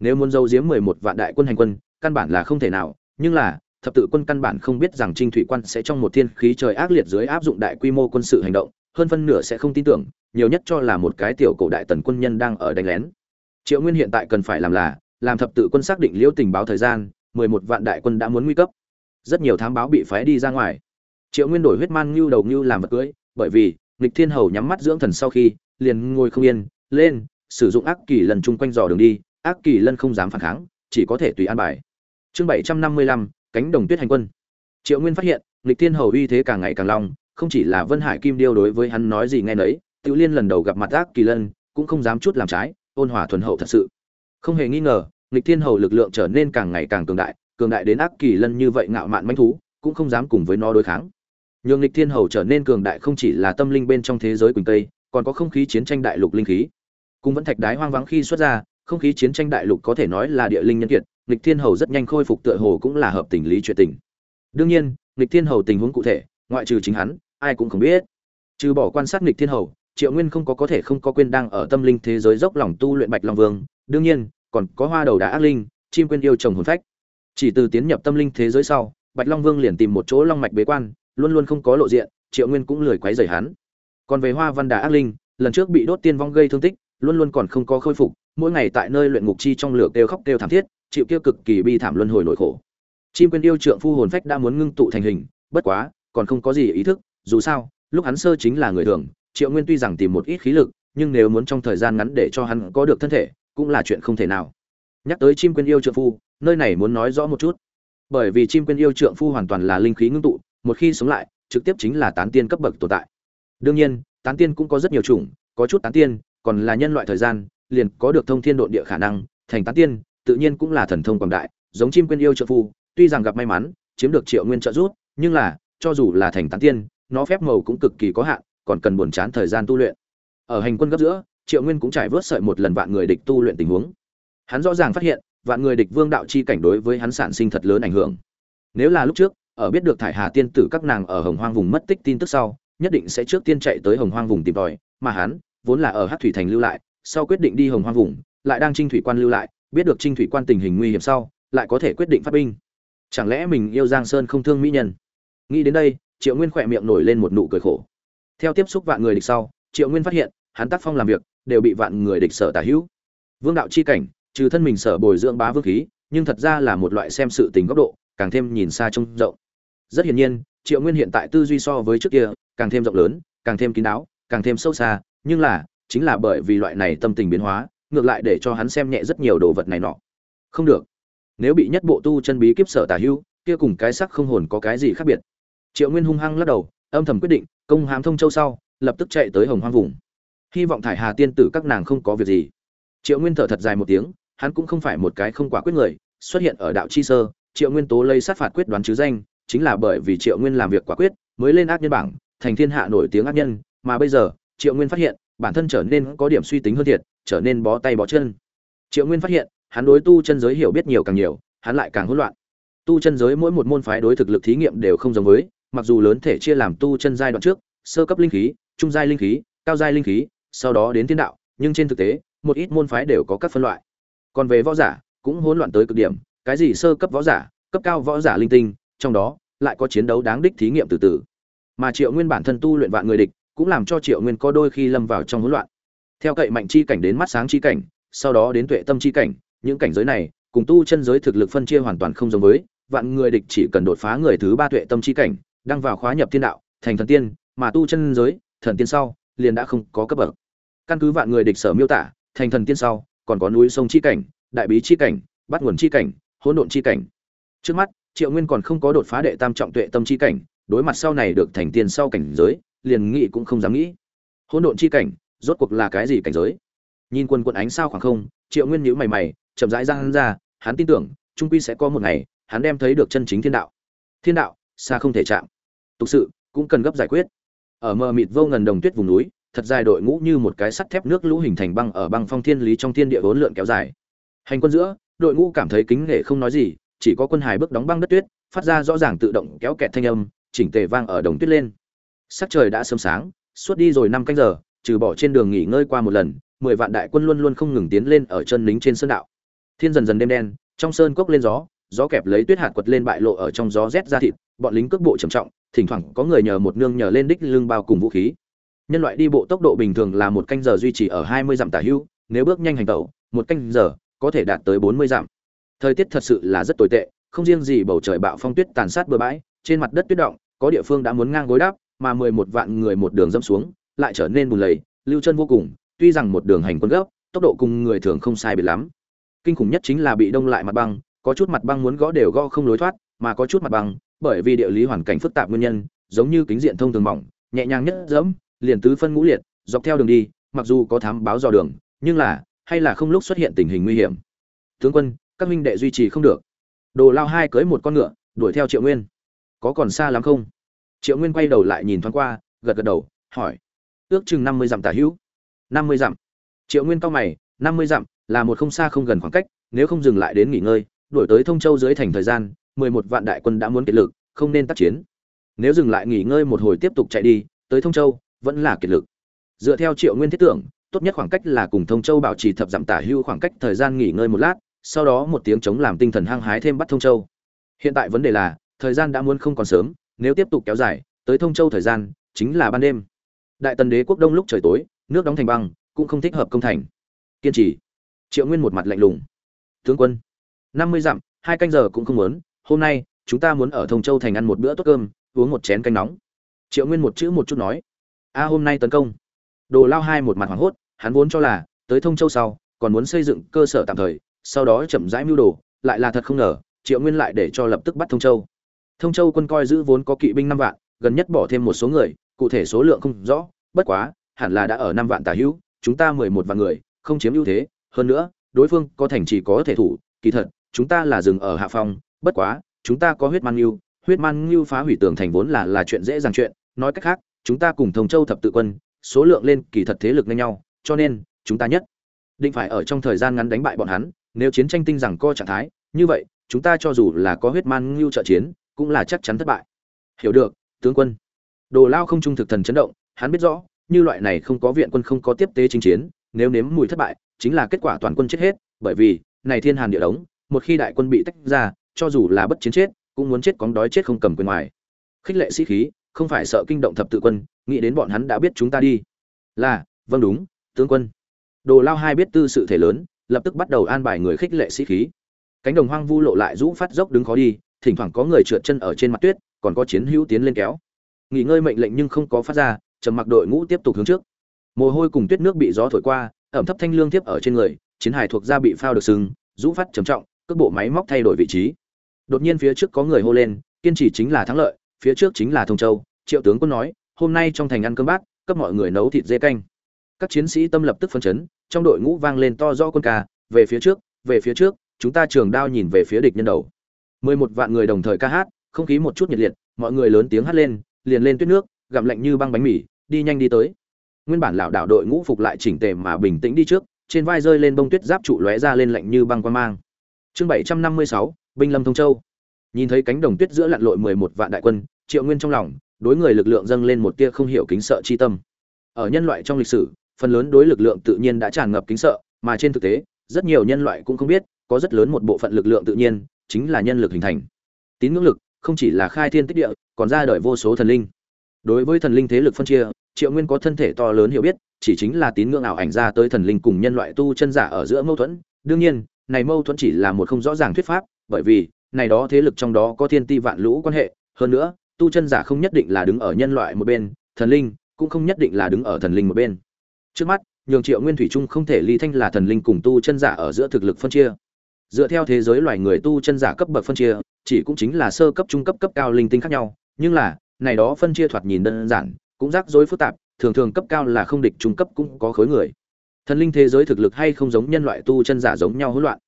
Nếu muốn giấu giếm mười một vạn đại quân hành quân, căn bản là không thể nào, nhưng là, thập tự quân căn bản không biết rằng trinh thủy quan sẽ trong một thiên khí trời ác liệt dưới áp dụng đại quy mô quân sự hành động, hơn phân nửa sẽ không tin tưởng, nhiều nhất cho là một cái tiểu cổ đại tần quân nhân đang ở đánh lén. Triệu nguyên hiện tại cần phải làm là làm thập tự quân xác định liễu tình báo thời gian, mười một vạn đại quân đã muốn nguy cấp. Rất nhiều thám báo bị phái đi ra ngoài. Triệu nguyên đổi huyết man ngưu đầu ngưu làm vật cưới, bởi vì Lịch thiên hầu nhắm mắt dưỡng thần sau khi, liền ngồi không yên, lên, sử dụng ác kỳ lần chung quanh dò đường đi, ác kỳ lân không dám phản kháng, chỉ có thể tùy an bài. Chương bảy trăm năm mươi lăm, cánh đồng tuyết hành quân. Triệu nguyên phát hiện Lịch thiên hầu uy thế càng ngày càng long, không chỉ là vân hải kim điêu đối với hắn nói gì nghe nấy, Tiểu liên lần đầu gặp mặt ác kỳ lân cũng không dám chút làm trái, ôn hòa thuần hậu thật sự không hề nghi ngờ, nghịch thiên hầu lực lượng trở nên càng ngày càng cường đại cường đại đến ác kỳ lân như vậy ngạo mạn manh thú, cũng không dám cùng với nó đối kháng. Nhường nghịch thiên hầu trở nên cường đại không chỉ là tâm linh bên trong thế giới quỳnh tây, còn có không khí chiến tranh đại lục linh khí. Cùng vẫn thạch đái hoang vắng khi xuất ra, không khí chiến tranh đại lục có thể nói là địa linh nhân kiệt, nghịch thiên hầu rất nhanh khôi phục tựa hồ cũng là hợp tình lý chuyện tình. Đương nhiên, nghịch thiên hầu tình huống cụ thể, ngoại trừ chính hắn, ai cũng không biết. Trừ bỏ quan sát nghịch thiên hầu, triệu nguyên không có có thể không có quên đang ở tâm linh thế giới dốc lòng tu luyện bạch long vương đương nhiên, còn có hoa đầu đá ác linh, chim quên yêu chồng hồn phách. Chỉ từ tiến nhập tâm linh thế giới sau, bạch long vương liền tìm một chỗ long mạch bế quan, luôn luôn không có lộ diện, triệu nguyên cũng lười quấy rầy hắn. Còn về hoa văn đà ác linh, lần trước bị đốt tiên vong gây thương tích, luôn luôn còn không có khôi phục, mỗi ngày tại nơi luyện ngục chi trong lửa kêu khóc kêu thảm thiết chịu kêu cực kỳ bi thảm luân hồi nỗi khổ. Chim quên yêu trượng phu hồn phách đã muốn ngưng tụ thành hình, bất quá, còn không có gì ý thức, dù sao, lúc hắn sơ chính là người thường, triệu nguyên tuy rằng tìm một ít khí lực, nhưng nếu muốn trong thời gian ngắn để cho hắn có được thân thể cũng là chuyện không thể nào. Nhắc tới chim quên yêu trượng phu, nơi này muốn nói rõ một chút. Bởi vì chim quên yêu trượng phu hoàn toàn là linh khí ngưng tụ, một khi sống lại, trực tiếp chính là tán tiên cấp bậc tồn tại. Đương nhiên, tán tiên cũng có rất nhiều chủng, có chút tán tiên, còn là nhân loại thời gian, liền có được thông thiên độn địa khả năng, thành tán tiên, tự nhiên cũng là thần thông quảng đại, giống chim quên yêu trợ phu, tuy rằng gặp may mắn, chiếm được triệu nguyên trợ giúp, nhưng là, cho dù là thành tán tiên, nó phép màu cũng cực kỳ có hạn, còn cần buồn chán thời gian tu luyện. Ở hành quân gấp giữa triệu nguyên cũng trải vớt sợi một lần vạn người địch tu luyện tình huống. Hắn rõ ràng phát hiện, vạn người địch vương đạo chi cảnh đối với hắn sản sinh thật lớn ảnh hưởng. Nếu là lúc trước, ở biết được thải hà tiên tử các nàng ở hồng hoang vùng mất tích tin tức sau, nhất định sẽ trước tiên chạy tới hồng hoang vùng tìm tòi, mà hắn, vốn là ở hát thủy thành lưu lại, sau quyết định đi hồng hoang vùng, lại đang trinh thủy quan lưu lại, biết được trinh thủy quan tình hình nguy hiểm sau, lại có thể quyết định phát binh. Chẳng lẽ mình yêu giang sơn không thương mỹ nhân? Nghĩ đến đây, triệu nguyên khỏe miệng nổi lên một nụ cười khổ. Theo tiếp xúc vạn người địch sau, triệu nguyên phát hiện, hắn tác phong làm việc đều bị vạn người địch sở tả hữu. Vương đạo chi cảnh, trừ thân mình sở bồi dưỡng bá vương khí, nhưng thật ra là một loại xem sự tình góc độ, càng thêm nhìn xa trông rộng. Rất hiển nhiên, triệu nguyên hiện tại tư duy so với trước kia, càng thêm rộng lớn, càng thêm kín đáo, càng thêm sâu xa, nhưng là, chính là bởi vì loại này tâm tình biến hóa, ngược lại để cho hắn xem nhẹ rất nhiều đồ vật này nọ. Không được. Nếu bị nhất bộ tu chân bí kíp sở tà hữu, kia cùng cái sắc không hồn có cái gì khác biệt. Triệu nguyên hung hăng lắc đầu, âm thầm quyết định, công hám thông châu sau, lập tức chạy tới hồng hoang vùng hy vọng thải hà tiên tử các nàng không có việc gì. Triệu nguyên thở thật dài một tiếng, hắn cũng không phải một cái không quả quyết người, xuất hiện ở đạo chi sơ, triệu nguyên tố lây sát phạt quyết đoán chứ danh, chính là bởi vì triệu nguyên làm việc quả quyết, mới lên ác nhân bảng, thành thiên hạ nổi tiếng ác nhân, mà bây giờ, triệu nguyên phát hiện, bản thân trở nên có điểm suy tính hơn thiệt, trở nên bó tay bó chân. Triệu nguyên phát hiện, hắn đối tu chân giới hiểu biết nhiều càng nhiều, hắn lại càng hỗn loạn. Tu chân giới mỗi một môn phái đối thực lực thí nghiệm đều không giống với, mặc dù lớn thể chia làm tu chân giai đoạn trước, sơ cấp linh khí, trung giai linh khí, cao giai linh khí sau đó đến thiên đạo, nhưng trên thực tế, một ít môn phái đều có các phân loại. Còn về võ giả, cũng hỗn loạn tới cực điểm, cái gì sơ cấp võ giả, cấp cao võ giả linh tinh, trong đó, lại có chiến đấu đáng đích thí nghiệm từ từ. Mà triệu nguyên bản thân tu luyện vạn người địch, cũng làm cho triệu nguyên có đôi khi lâm vào trong hỗn loạn. Theo cậy mạnh chi cảnh đến mắt sáng chi cảnh, sau đó đến tuệ tâm chi cảnh, những cảnh giới này, cùng tu chân giới thực lực phân chia hoàn toàn không giống với, vạn người địch chỉ cần đột phá người thứ ba tuệ tâm chi cảnh, đăng vào khóa nhập thiên đạo, thành thần tiên, mà tu chân giới, thần tiên sau liền đã không có cấp bậc. Căn cứ vạn người địch sở miêu tả, thành thần tiên sau, còn có núi sông chi cảnh, đại bí chi cảnh, bắt nguồn chi cảnh, hỗn độn chi cảnh. Trước mắt, triệu nguyên còn không có đột phá đệ tam trọng tuệ tâm chi cảnh, đối mặt sau này được thành tiên sau cảnh giới, liền nghĩ cũng không dám nghĩ. Hỗn độn chi cảnh, rốt cuộc là cái gì cảnh giới? Nhìn quân quận ánh sao khoảng không, triệu nguyên nhíu mày mày, chậm rãi ra hắn ra, hắn tin tưởng, trung quy sẽ có một ngày, hắn đem thấy được chân chính thiên đạo. Thiên đạo, xa không thể chạm. Tục sự, cũng cần gấp giải quyết ở mờ mịt vô ngần đồng tuyết vùng núi, thật dài đội ngũ như một cái sắt thép nước lũ hình thành băng ở băng phong thiên lý trong thiên địa vốn lượn kéo dài. Hành quân giữa, đội ngũ cảm thấy kính nể không nói gì, chỉ có quân hải bước đóng băng đất tuyết, phát ra rõ ràng tự động kéo kẹt thanh âm, chỉnh tề vang ở đồng tuyết lên. Sắc trời đã sớm sáng, suốt đi rồi năm canh giờ, trừ bỏ trên đường nghỉ ngơi qua một lần, mười vạn đại quân luôn luôn không ngừng tiến lên ở chân lính trên sơn đạo. Thiên dần dần đêm đen, trong sơn cốc lên gió gió kẹp lấy tuyết hạt quật lên bại lộ ở trong gió rét ra thịt, bọn lính cước bộ trầm trọng thỉnh thoảng có người nhờ một nương nhờ lên đích lưng bao cùng vũ khí. Nhân loại đi bộ tốc độ bình thường là một canh giờ duy trì ở hai mươi dặm tả hưu, nếu bước nhanh hành tẩu, một canh giờ có thể đạt tới bốn mươi dặm. Thời tiết thật sự là rất tồi tệ, không riêng gì bầu trời bạo phong tuyết tàn sát bừa bãi, trên mặt đất tuyết động, có địa phương đã muốn ngang gối đáp, mà mười một vạn người một đường dẫm xuống, lại trở nên bùn lầy, lưu chân vô cùng, tuy rằng một đường hành quân gấp, tốc độ cùng người thường không sai biệt lắm. Kinh khủng nhất chính là bị đông lại mặt băng, có chút mặt băng muốn gõ đều gõ không lối thoát, mà có chút mặt băng bởi vì địa lý hoàn cảnh phức tạp nguyên nhân, giống như kính diện thông thường mỏng, nhẹ nhàng nhất dẫm, liền tứ phân ngũ liệt, dọc theo đường đi, mặc dù có thám báo dò đường, nhưng là, hay là không lúc xuất hiện tình hình nguy hiểm. Tướng quân, các minh đệ duy trì không được. Đồ lao hai cưỡi một con ngựa, đuổi theo triệu nguyên. Có còn xa lắm không? Triệu nguyên quay đầu lại nhìn thoáng qua, gật gật đầu, hỏi. Ước chừng năm mươi dặm tả hữu. Năm mươi dặm. Triệu nguyên cao mày, năm mươi dặm là một không xa không gần khoảng cách, nếu không dừng lại đến nghỉ ngơi, đuổi tới thông châu dưới thành thời gian mười một vạn đại quân đã muốn kiệt lực, không nên tác chiến. Nếu dừng lại nghỉ ngơi một hồi tiếp tục chạy đi, tới thông châu, vẫn là kiệt lực. Dựa theo triệu nguyên thiết tưởng, tốt nhất khoảng cách là cùng thông châu bảo trì thập dặm tả hưu khoảng cách thời gian nghỉ ngơi một lát, sau đó một tiếng chống làm tinh thần hăng hái thêm bắt thông châu. Hiện tại vấn đề là, thời gian đã muốn không còn sớm, nếu tiếp tục kéo dài, tới thông châu thời gian chính là ban đêm. Đại tần đế quốc đông lúc trời tối, nước đóng thành băng, cũng không thích hợp công thành. Kiên trì. Triệu nguyên một mặt lạnh lùng. Tướng quân, năm mươi dặm, hai canh giờ cũng không muốn hôm nay, chúng ta muốn ở thông châu thành ăn một bữa tốt cơm, uống một chén canh nóng. Triệu nguyên một chữ một chút nói. A, hôm nay tấn công. Đồ lao hai một mặt hoảng hốt, hắn vốn cho là, tới thông châu sau, còn muốn xây dựng cơ sở tạm thời, sau đó chậm rãi mưu đồ, lại là thật không ngờ, triệu nguyên lại để cho lập tức bắt thông châu. Thông châu quân coi giữ vốn có kỵ binh năm vạn, gần nhất bỏ thêm một số người, cụ thể số lượng không rõ, bất quá, hẳn là đã ở năm vạn tả hữu, chúng ta mười một vạn người, không chiếm ưu thế. Hơn nữa, đối phương có thành trì có thể thủ, kỳ thật, chúng ta là dừng ở hạ phong bất quá, chúng ta có huyết man ngưu huyết man ngưu phá hủy tường thành vốn là là chuyện dễ dàng chuyện, nói cách khác, chúng ta cùng thông châu thập tự quân, số lượng lên kỳ thật thế lực ngang nhau, cho nên, chúng ta nhất định phải ở trong thời gian ngắn đánh bại bọn hắn, nếu chiến tranh tinh rằng co trạng thái, như vậy, chúng ta cho dù là có huyết man ngưu trợ chiến, cũng là chắc chắn thất bại. Hiểu được, tướng quân. Đồ lao không trung thực thần chấn động, hắn biết rõ, như loại này không có viện quân không có tiếp tế chính chiến, nếu nếm mùi thất bại, chính là kết quả toàn quân chết hết, bởi vì, này thiên hàn địa đống, một khi đại quân bị tách ra cho dù là bất chiến chết, cũng muốn chết cóng đói chết không cầm quyền ngoài. Khích lệ sĩ khí, không phải sợ kinh động thập tự quân, nghĩ đến bọn hắn đã biết chúng ta đi. Là vâng đúng, tướng quân. Đồ lao hai biết tư sự thể lớn, lập tức bắt đầu an bài người khích lệ sĩ khí. Cánh đồng hoang vu lộ lại rũ phát dốc đứng khó đi, thỉnh thoảng có người trượt chân ở trên mặt tuyết, còn có chiến hữu tiến lên kéo. Nghỉ ngơi mệnh lệnh nhưng không có phát ra, trầm mặc đội ngũ tiếp tục hướng trước. Mồ hôi cùng tuyết nước bị gió thổi qua, ẩm thấp thanh lương tiếp ở trên người, chiến hài thuộc da bị phao được sừng, rũ phát trầm trọng, cước bộ máy móc thay đổi vị trí đột nhiên phía trước có người hô lên, kiên trì chính là thắng lợi, phía trước chính là thông châu. Triệu tướng quân nói, hôm nay trong thành ăn cơm bát, cấp mọi người nấu thịt dê canh. Các chiến sĩ tâm lập tức phân chấn, trong đội ngũ vang lên to do quân ca, về phía trước, về phía trước, chúng ta trường đao nhìn về phía địch nhân đầu. Mười một vạn người đồng thời ca hát, không khí một chút nhiệt liệt, mọi người lớn tiếng hát lên, liền lên tuyết nước, gặm lạnh như băng bánh mì, đi nhanh đi tới. Nguyên bản lão đạo đội ngũ phục lại chỉnh tề mà bình tĩnh đi trước, trên vai rơi lên bông tuyết giáp trụ lóe ra lên lạnh như băng quan mang. Chương bảy trăm năm mươi sáu binh lâm thông châu. Nhìn thấy cánh đồng tuyết giữa lặn lội mười một vạn đại quân, triệu nguyên trong lòng, đối người lực lượng dâng lên một tia không hiểu kính sợ chi tâm. Ở nhân loại trong lịch sử, phần lớn đối lực lượng tự nhiên đã tràn ngập kính sợ, mà trên thực tế, rất nhiều nhân loại cũng không biết, có rất lớn một bộ phận lực lượng tự nhiên, chính là nhân lực hình thành. Tín ngưỡng lực, không chỉ là khai thiên tích địa, còn ra đời vô số thần linh. Đối với thần linh thế lực phân chia, triệu nguyên có thân thể to lớn hiểu biết, chỉ chính là tín ngưỡng ảo ảnh ra tới thần linh cùng nhân loại tu chân giả ở giữa mâu thuẫn. Đương nhiên, này mâu thuẫn chỉ là một không rõ ràng thuyết pháp bởi vì, này đó thế lực trong đó có thiên ti vạn lũ quan hệ, hơn nữa, tu chân giả không nhất định là đứng ở nhân loại một bên, thần linh cũng không nhất định là đứng ở thần linh một bên. Trước mắt, nhường triệu nguyên thủy trung không thể ly thanh là thần linh cùng tu chân giả ở giữa thực lực phân chia. Dựa theo thế giới loài người tu chân giả cấp bậc phân chia, chỉ cũng chính là sơ cấp, trung cấp cấp cao linh tinh khác nhau, nhưng là, này đó phân chia thoạt nhìn đơn giản, cũng rắc rối phức tạp, thường thường cấp cao là không địch, trung cấp cũng có khối người. Thần linh thế giới thực lực hay không giống nhân loại tu chân giả giống nhau hỗn loạn.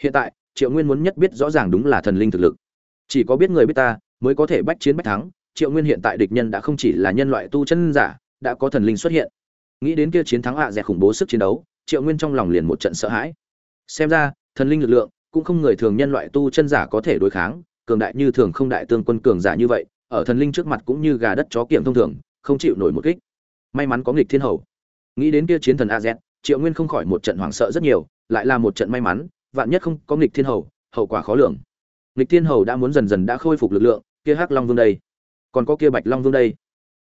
Hiện tại triệu nguyên muốn nhất biết rõ ràng đúng là thần linh thực lực. Chỉ có biết người biết ta, mới có thể bách chiến bách thắng. Triệu nguyên hiện tại địch nhân đã không chỉ là nhân loại tu chân giả, đã có thần linh xuất hiện. Nghĩ đến kia chiến thắng hạ à dẹt khủng bố sức chiến đấu, triệu nguyên trong lòng liền một trận sợ hãi. Xem ra, thần linh lực lượng cũng không người thường nhân loại tu chân giả có thể đối kháng, cường đại như thường không đại tương quân cường giả như vậy, ở thần linh trước mặt cũng như gà đất chó kiểm thông thường, không chịu nổi một kích. May mắn có nghịch thiên hầu. Nghĩ đến kia chiến thần a z triệu nguyên không khỏi một trận hoảng sợ rất nhiều, lại là một trận may mắn vạn nhất không có nghịch thiên hầu, hậu quả khó lường. Nghịch thiên hầu đã muốn dần dần đã khôi phục lực lượng, kia hắc long vương đây. Còn có kia bạch long vương đây.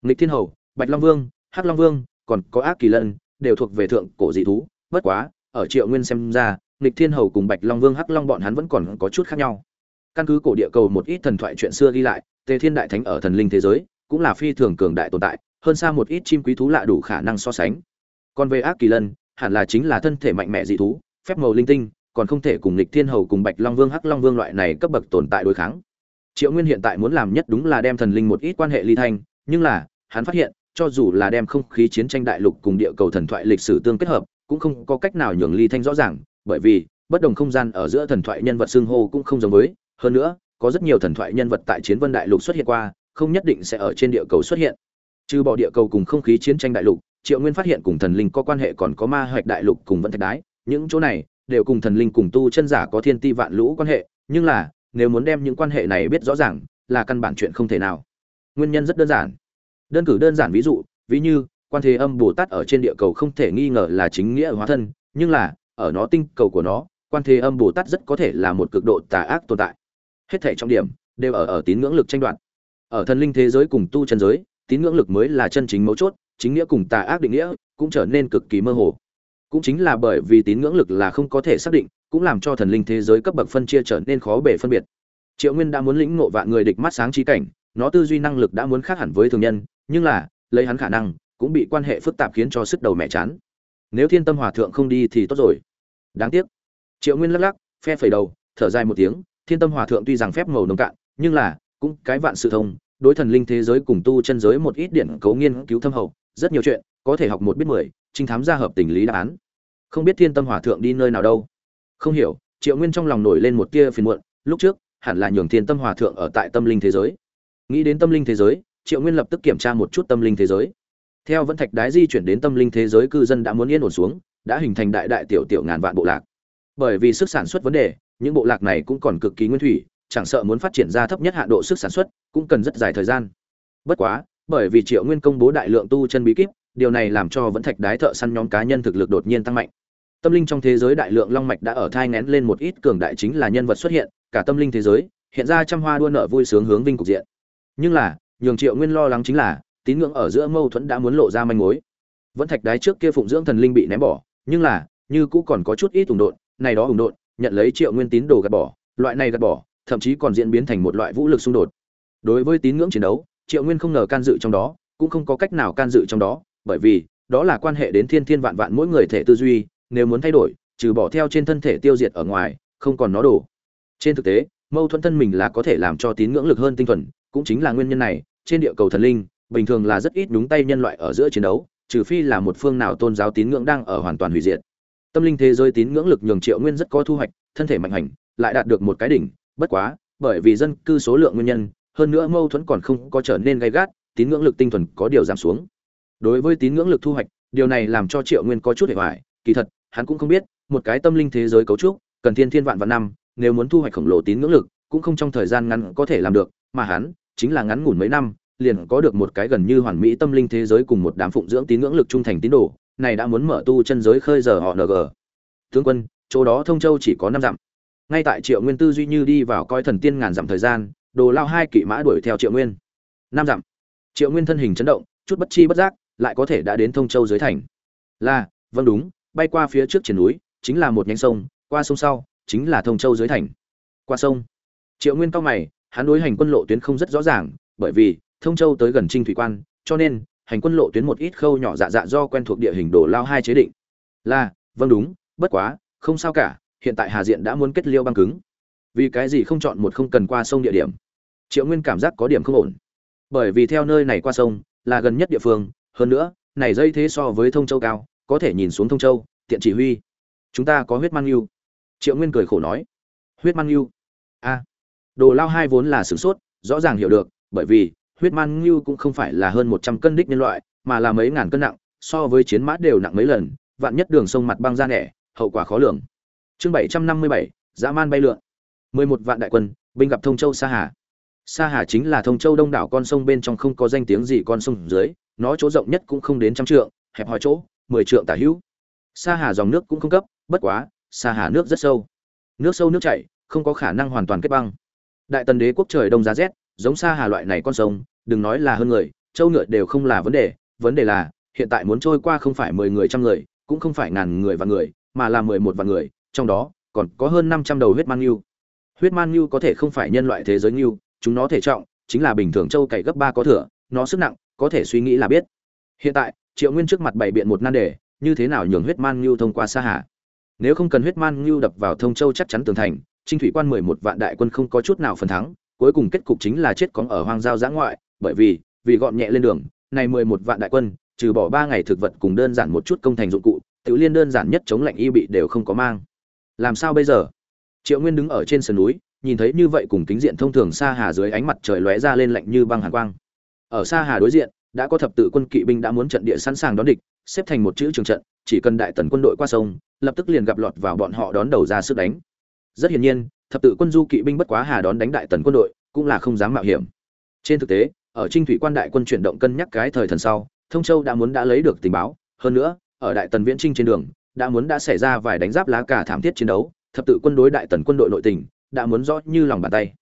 Nghịch thiên hầu, bạch long vương, hắc long vương, còn có ác kỳ lân, đều thuộc về thượng cổ dị thú. Bất quá, ở triệu nguyên xem ra, nghịch thiên hầu cùng bạch long vương, hắc long bọn hắn vẫn còn có chút khác nhau. Căn cứ cổ địa cầu một ít thần thoại chuyện xưa ghi lại, tề thiên đại thánh ở thần linh thế giới, cũng là phi thường cường đại tồn tại, hơn xa một ít chim quý thú lạ đủ khả năng so sánh. Còn về ác kỳ lân, hẳn là chính là thân thể mạnh mẽ dị thú, phép màu linh tinh còn không thể cùng lịch thiên hầu cùng bạch long vương, hắc long vương loại này cấp bậc tồn tại đối kháng. Triệu nguyên hiện tại muốn làm nhất đúng là đem thần linh một ít quan hệ ly thanh, nhưng là, hắn phát hiện, cho dù là đem không khí chiến tranh đại lục cùng địa cầu thần thoại lịch sử tương kết hợp, cũng không có cách nào nhường ly thanh rõ ràng, bởi vì, bất đồng không gian ở giữa thần thoại nhân vật xưng hô cũng không giống với, hơn nữa, có rất nhiều thần thoại nhân vật tại chiến vân đại lục xuất hiện qua, không nhất định sẽ ở trên địa cầu xuất hiện. Trừ bỏ địa cầu cùng không khí chiến tranh đại lục, triệu nguyên phát hiện cùng thần linh có quan hệ còn có ma hoạch đại lục cùng vân thạch đái, những chỗ này đều cùng thần linh cùng tu chân giả có thiên ti vạn lũ quan hệ, nhưng là, nếu muốn đem những quan hệ này biết rõ ràng, là căn bản chuyện không thể nào. Nguyên nhân rất đơn giản. Đơn cử đơn giản ví dụ, ví như, quan thế âm bồ tát ở trên địa cầu không thể nghi ngờ là chính nghĩa hóa thân, nhưng là, ở nó tinh cầu của nó, quan thế âm bồ tát rất có thể là một cực độ tà ác tồn tại. Hết thể trọng điểm đều ở ở tín ngưỡng lực tranh đoạt. Ở thần linh thế giới cùng tu chân giới, tín ngưỡng lực mới là chân chính mấu chốt, chính nghĩa cùng tà ác định nghĩa cũng trở nên cực kỳ mơ hồ cũng chính là bởi vì tín ngưỡng lực là không có thể xác định, cũng làm cho thần linh thế giới cấp bậc phân chia trở nên khó bể phân biệt. Triệu nguyên đã muốn lĩnh ngộ vạn người địch mắt sáng trí cảnh, nó tư duy năng lực đã muốn khác hẳn với thường nhân, nhưng là, lấy hắn khả năng, cũng bị quan hệ phức tạp khiến cho sức đầu mẹ chán. Nếu thiên tâm hòa thượng không đi thì tốt rồi. Đáng tiếc. Triệu nguyên lắc lắc, phe phẩy đầu, thở dài một tiếng, thiên tâm hòa thượng tuy rằng phép màu nồng cạn, nhưng là, cũng cái vạn sự thông, đối thần linh thế giới cùng tu chân giới một ít điện cấu nghiên cứu thâm hậu rất nhiều chuyện, có thể học một biết mười, trinh thám ra hợp tình lý đáp án. Không biết thiên tâm hòa thượng đi nơi nào đâu. Không hiểu, triệu nguyên trong lòng nổi lên một tia phiền muộn, lúc trước, hẳn là nhường thiên tâm hòa thượng ở tại tâm linh thế giới. Nghĩ đến tâm linh thế giới, triệu nguyên lập tức kiểm tra một chút tâm linh thế giới. Theo vẫn thạch đái di chuyển đến tâm linh thế giới, cư dân đã muốn yên ổn xuống, đã hình thành đại đại tiểu tiểu ngàn vạn bộ lạc. Bởi vì sức sản xuất vấn đề, những bộ lạc này cũng còn cực kỳ nguyên thủy, chẳng sợ muốn phát triển ra thấp nhất hạ độ sức sản xuất, cũng cần rất dài thời gian. Bất quá bởi vì triệu nguyên công bố đại lượng tu chân bí kíp, điều này làm cho vẫn thạch đái thợ săn nhóm cá nhân thực lực đột nhiên tăng mạnh. Tâm linh trong thế giới đại lượng long mạch đã ở thai ngén lên một ít cường đại chính là nhân vật xuất hiện, cả tâm linh thế giới hiện ra trăm hoa đua nợ vui sướng hướng vinh cục diện. Nhưng là, nhường triệu nguyên lo lắng chính là, tín ngưỡng ở giữa mâu thuẫn đã muốn lộ ra manh mối. Vẫn thạch đái trước kia phụng dưỡng thần linh bị ném bỏ, nhưng là, như cũ còn có chút ít ủng độn, này đó ủng độn, nhận lấy triệu nguyên tín đồ gạt bỏ, loại này gạt bỏ, thậm chí còn diễn biến thành một loại vũ lực xung đột. Đối với tín ngưỡng chiến đấu triệu nguyên không ngờ can dự trong đó, cũng không có cách nào can dự trong đó, bởi vì đó là quan hệ đến thiên thiên vạn vạn mỗi người thể tư duy, nếu muốn thay đổi, trừ bỏ theo trên thân thể tiêu diệt ở ngoài, không còn nó đổ. Trên thực tế, mâu thuẫn thân mình là có thể làm cho tín ngưỡng lực hơn tinh thuần, cũng chính là nguyên nhân này, trên địa cầu thần linh, bình thường là rất ít đúng tay nhân loại ở giữa chiến đấu, trừ phi là một phương nào tôn giáo tín ngưỡng đang ở hoàn toàn hủy diệt. Tâm linh thế giới tín ngưỡng lực nhường triệu nguyên rất có thu hoạch, thân thể mạnh hành, lại đạt được một cái đỉnh, bất quá, bởi vì dân cư số lượng nguyên nhân hơn nữa mâu thuẫn còn không có trở nên gay gắt, tín ngưỡng lực tinh thuần có điều giảm xuống. Đối với tín ngưỡng lực thu hoạch, điều này làm cho triệu nguyên có chút hệ hoài, kỳ thật, hắn cũng không biết, một cái tâm linh thế giới cấu trúc, cần thiên thiên vạn vạn năm, nếu muốn thu hoạch khổng lồ tín ngưỡng lực, cũng không trong thời gian ngắn có thể làm được, mà hắn, chính là ngắn ngủn mấy năm, liền có được một cái gần như hoàn mỹ tâm linh thế giới cùng một đám phụng dưỡng tín ngưỡng lực trung thành tín đồ, này đã muốn mở tu chân giới khơi giờ họ ng tướng quân, chỗ đó thông châu chỉ có năm dặm. Ngay tại triệu nguyên tư duy như đi vào coi thần tiên ngàn dặm thời gian đồ lao hai kỵ mã đuổi theo triệu nguyên. Năm dặm, triệu nguyên thân hình chấn động, chút bất chi bất giác, lại có thể đã đến thông châu dưới thành. Là vâng đúng, bay qua phía trước triển núi, chính là một nhánh sông, qua sông sau, chính là thông châu dưới thành. Qua sông, triệu nguyên cao mày, hắn đối hành quân lộ tuyến không rất rõ ràng, bởi vì, thông châu tới gần trinh thủy quan, cho nên, hành quân lộ tuyến một ít khâu nhỏ dạ dạ do quen thuộc địa hình đổ lao hai chế định. Là vâng đúng, bất quá, không sao cả, hiện tại hà diện đã muốn kết liêu băng cứng vì cái gì không chọn một không cần qua sông địa điểm? Triệu nguyên cảm giác có điểm không ổn. Bởi vì theo nơi này qua sông, là gần nhất địa phương, hơn nữa, này dây thế so với thông châu cao, có thể nhìn xuống thông châu, tiện chỉ huy. Chúng ta có huyết mang yêu triệu nguyên cười khổ nói. Huyết mang yêu a à. đồ lao hai vốn là sửng sốt, rõ ràng hiểu được, bởi vì, huyết man yêu cũng không phải là hơn một trăm cân đích nhân loại, mà là mấy ngàn cân nặng, so với chiến mã đều nặng mấy lần, vạn nhất đường sông mặt băng ra nẻ hậu quả khó lường. Chương bảy trăm năm mươi bảy, dã man bay lượn mười một vạn đại quân, binh gặp thông châu sa hà. Sa hà chính là thông châu đông đảo con sông bên trong không có danh tiếng gì con sông dưới, nó chỗ rộng nhất cũng không đến trăm trượng, hẹp hòi chỗ, mười trượng tả hữu. Sa hà dòng nước cũng không cấp, bất quá, sa hà nước rất sâu. Nước sâu nước chảy, không có khả năng hoàn toàn kết băng. Đại tần đế quốc trời đông giá rét, giống sa hà loại này con sông, đừng nói là hơn người, châu ngựa đều không là vấn đề vấn đề là, hiện tại muốn trôi qua không phải mười người trăm người, cũng không phải ngàn người và người, mà là mười một vạn người, trong đó, còn có hơn năm trăm đầu huyết man yêu huyết man ngưu có thể không phải nhân loại thế giới ngưu, chúng nó thể trọng, chính là bình thường châu cày gấp ba có thừa, nó sức nặng, có thể suy nghĩ là biết. Hiện tại, triệu nguyên trước mặt bày biện một nan đề, như thế nào nhường huyết man ngưu thông qua xa hà nếu không cần huyết man ngưu đập vào thông châu chắc chắn tường thành, trinh thủy quan mười một vạn đại quân không có chút nào phần thắng, cuối cùng kết cục chính là chết cóng ở hoang giao giã ngoại, bởi vì vì gọn nhẹ lên đường, này mười một vạn đại quân, trừ bỏ ba ngày thực vật cùng đơn giản một chút công thành dụng cụ, tự liên đơn giản nhất chống lạnh y bị đều không có mang. Làm sao bây giờ? Triệu nguyên đứng ở trên sườn núi, nhìn thấy như vậy cùng kính diện thông thường xa hà dưới ánh mặt trời lóe ra lên lạnh như băng hàn quang. Ở xa hà đối diện, đã có thập tự quân kỵ binh đã muốn trận địa sẵn sàng đón địch, xếp thành một chữ trường trận, chỉ cần đại tần quân đội qua sông, lập tức liền gặp lọt vào bọn họ đón đầu ra sức đánh. Rất hiển nhiên, thập tự quân du kỵ binh bất quá hà đón đánh đại tần quân đội, cũng là không dám mạo hiểm. Trên thực tế, ở trinh thủy quan đại quân chuyển động cân nhắc cái thời thần sau, thông châu đã muốn đã lấy được tình báo. Hơn nữa, ở đại tần viễn trinh trên đường, đã muốn đã xảy ra vài đánh giáp lá cả thảm thiết chiến đấu thập tự quân đối đại tần quân đội nội tình, đã muốn rõ như lòng bàn tay.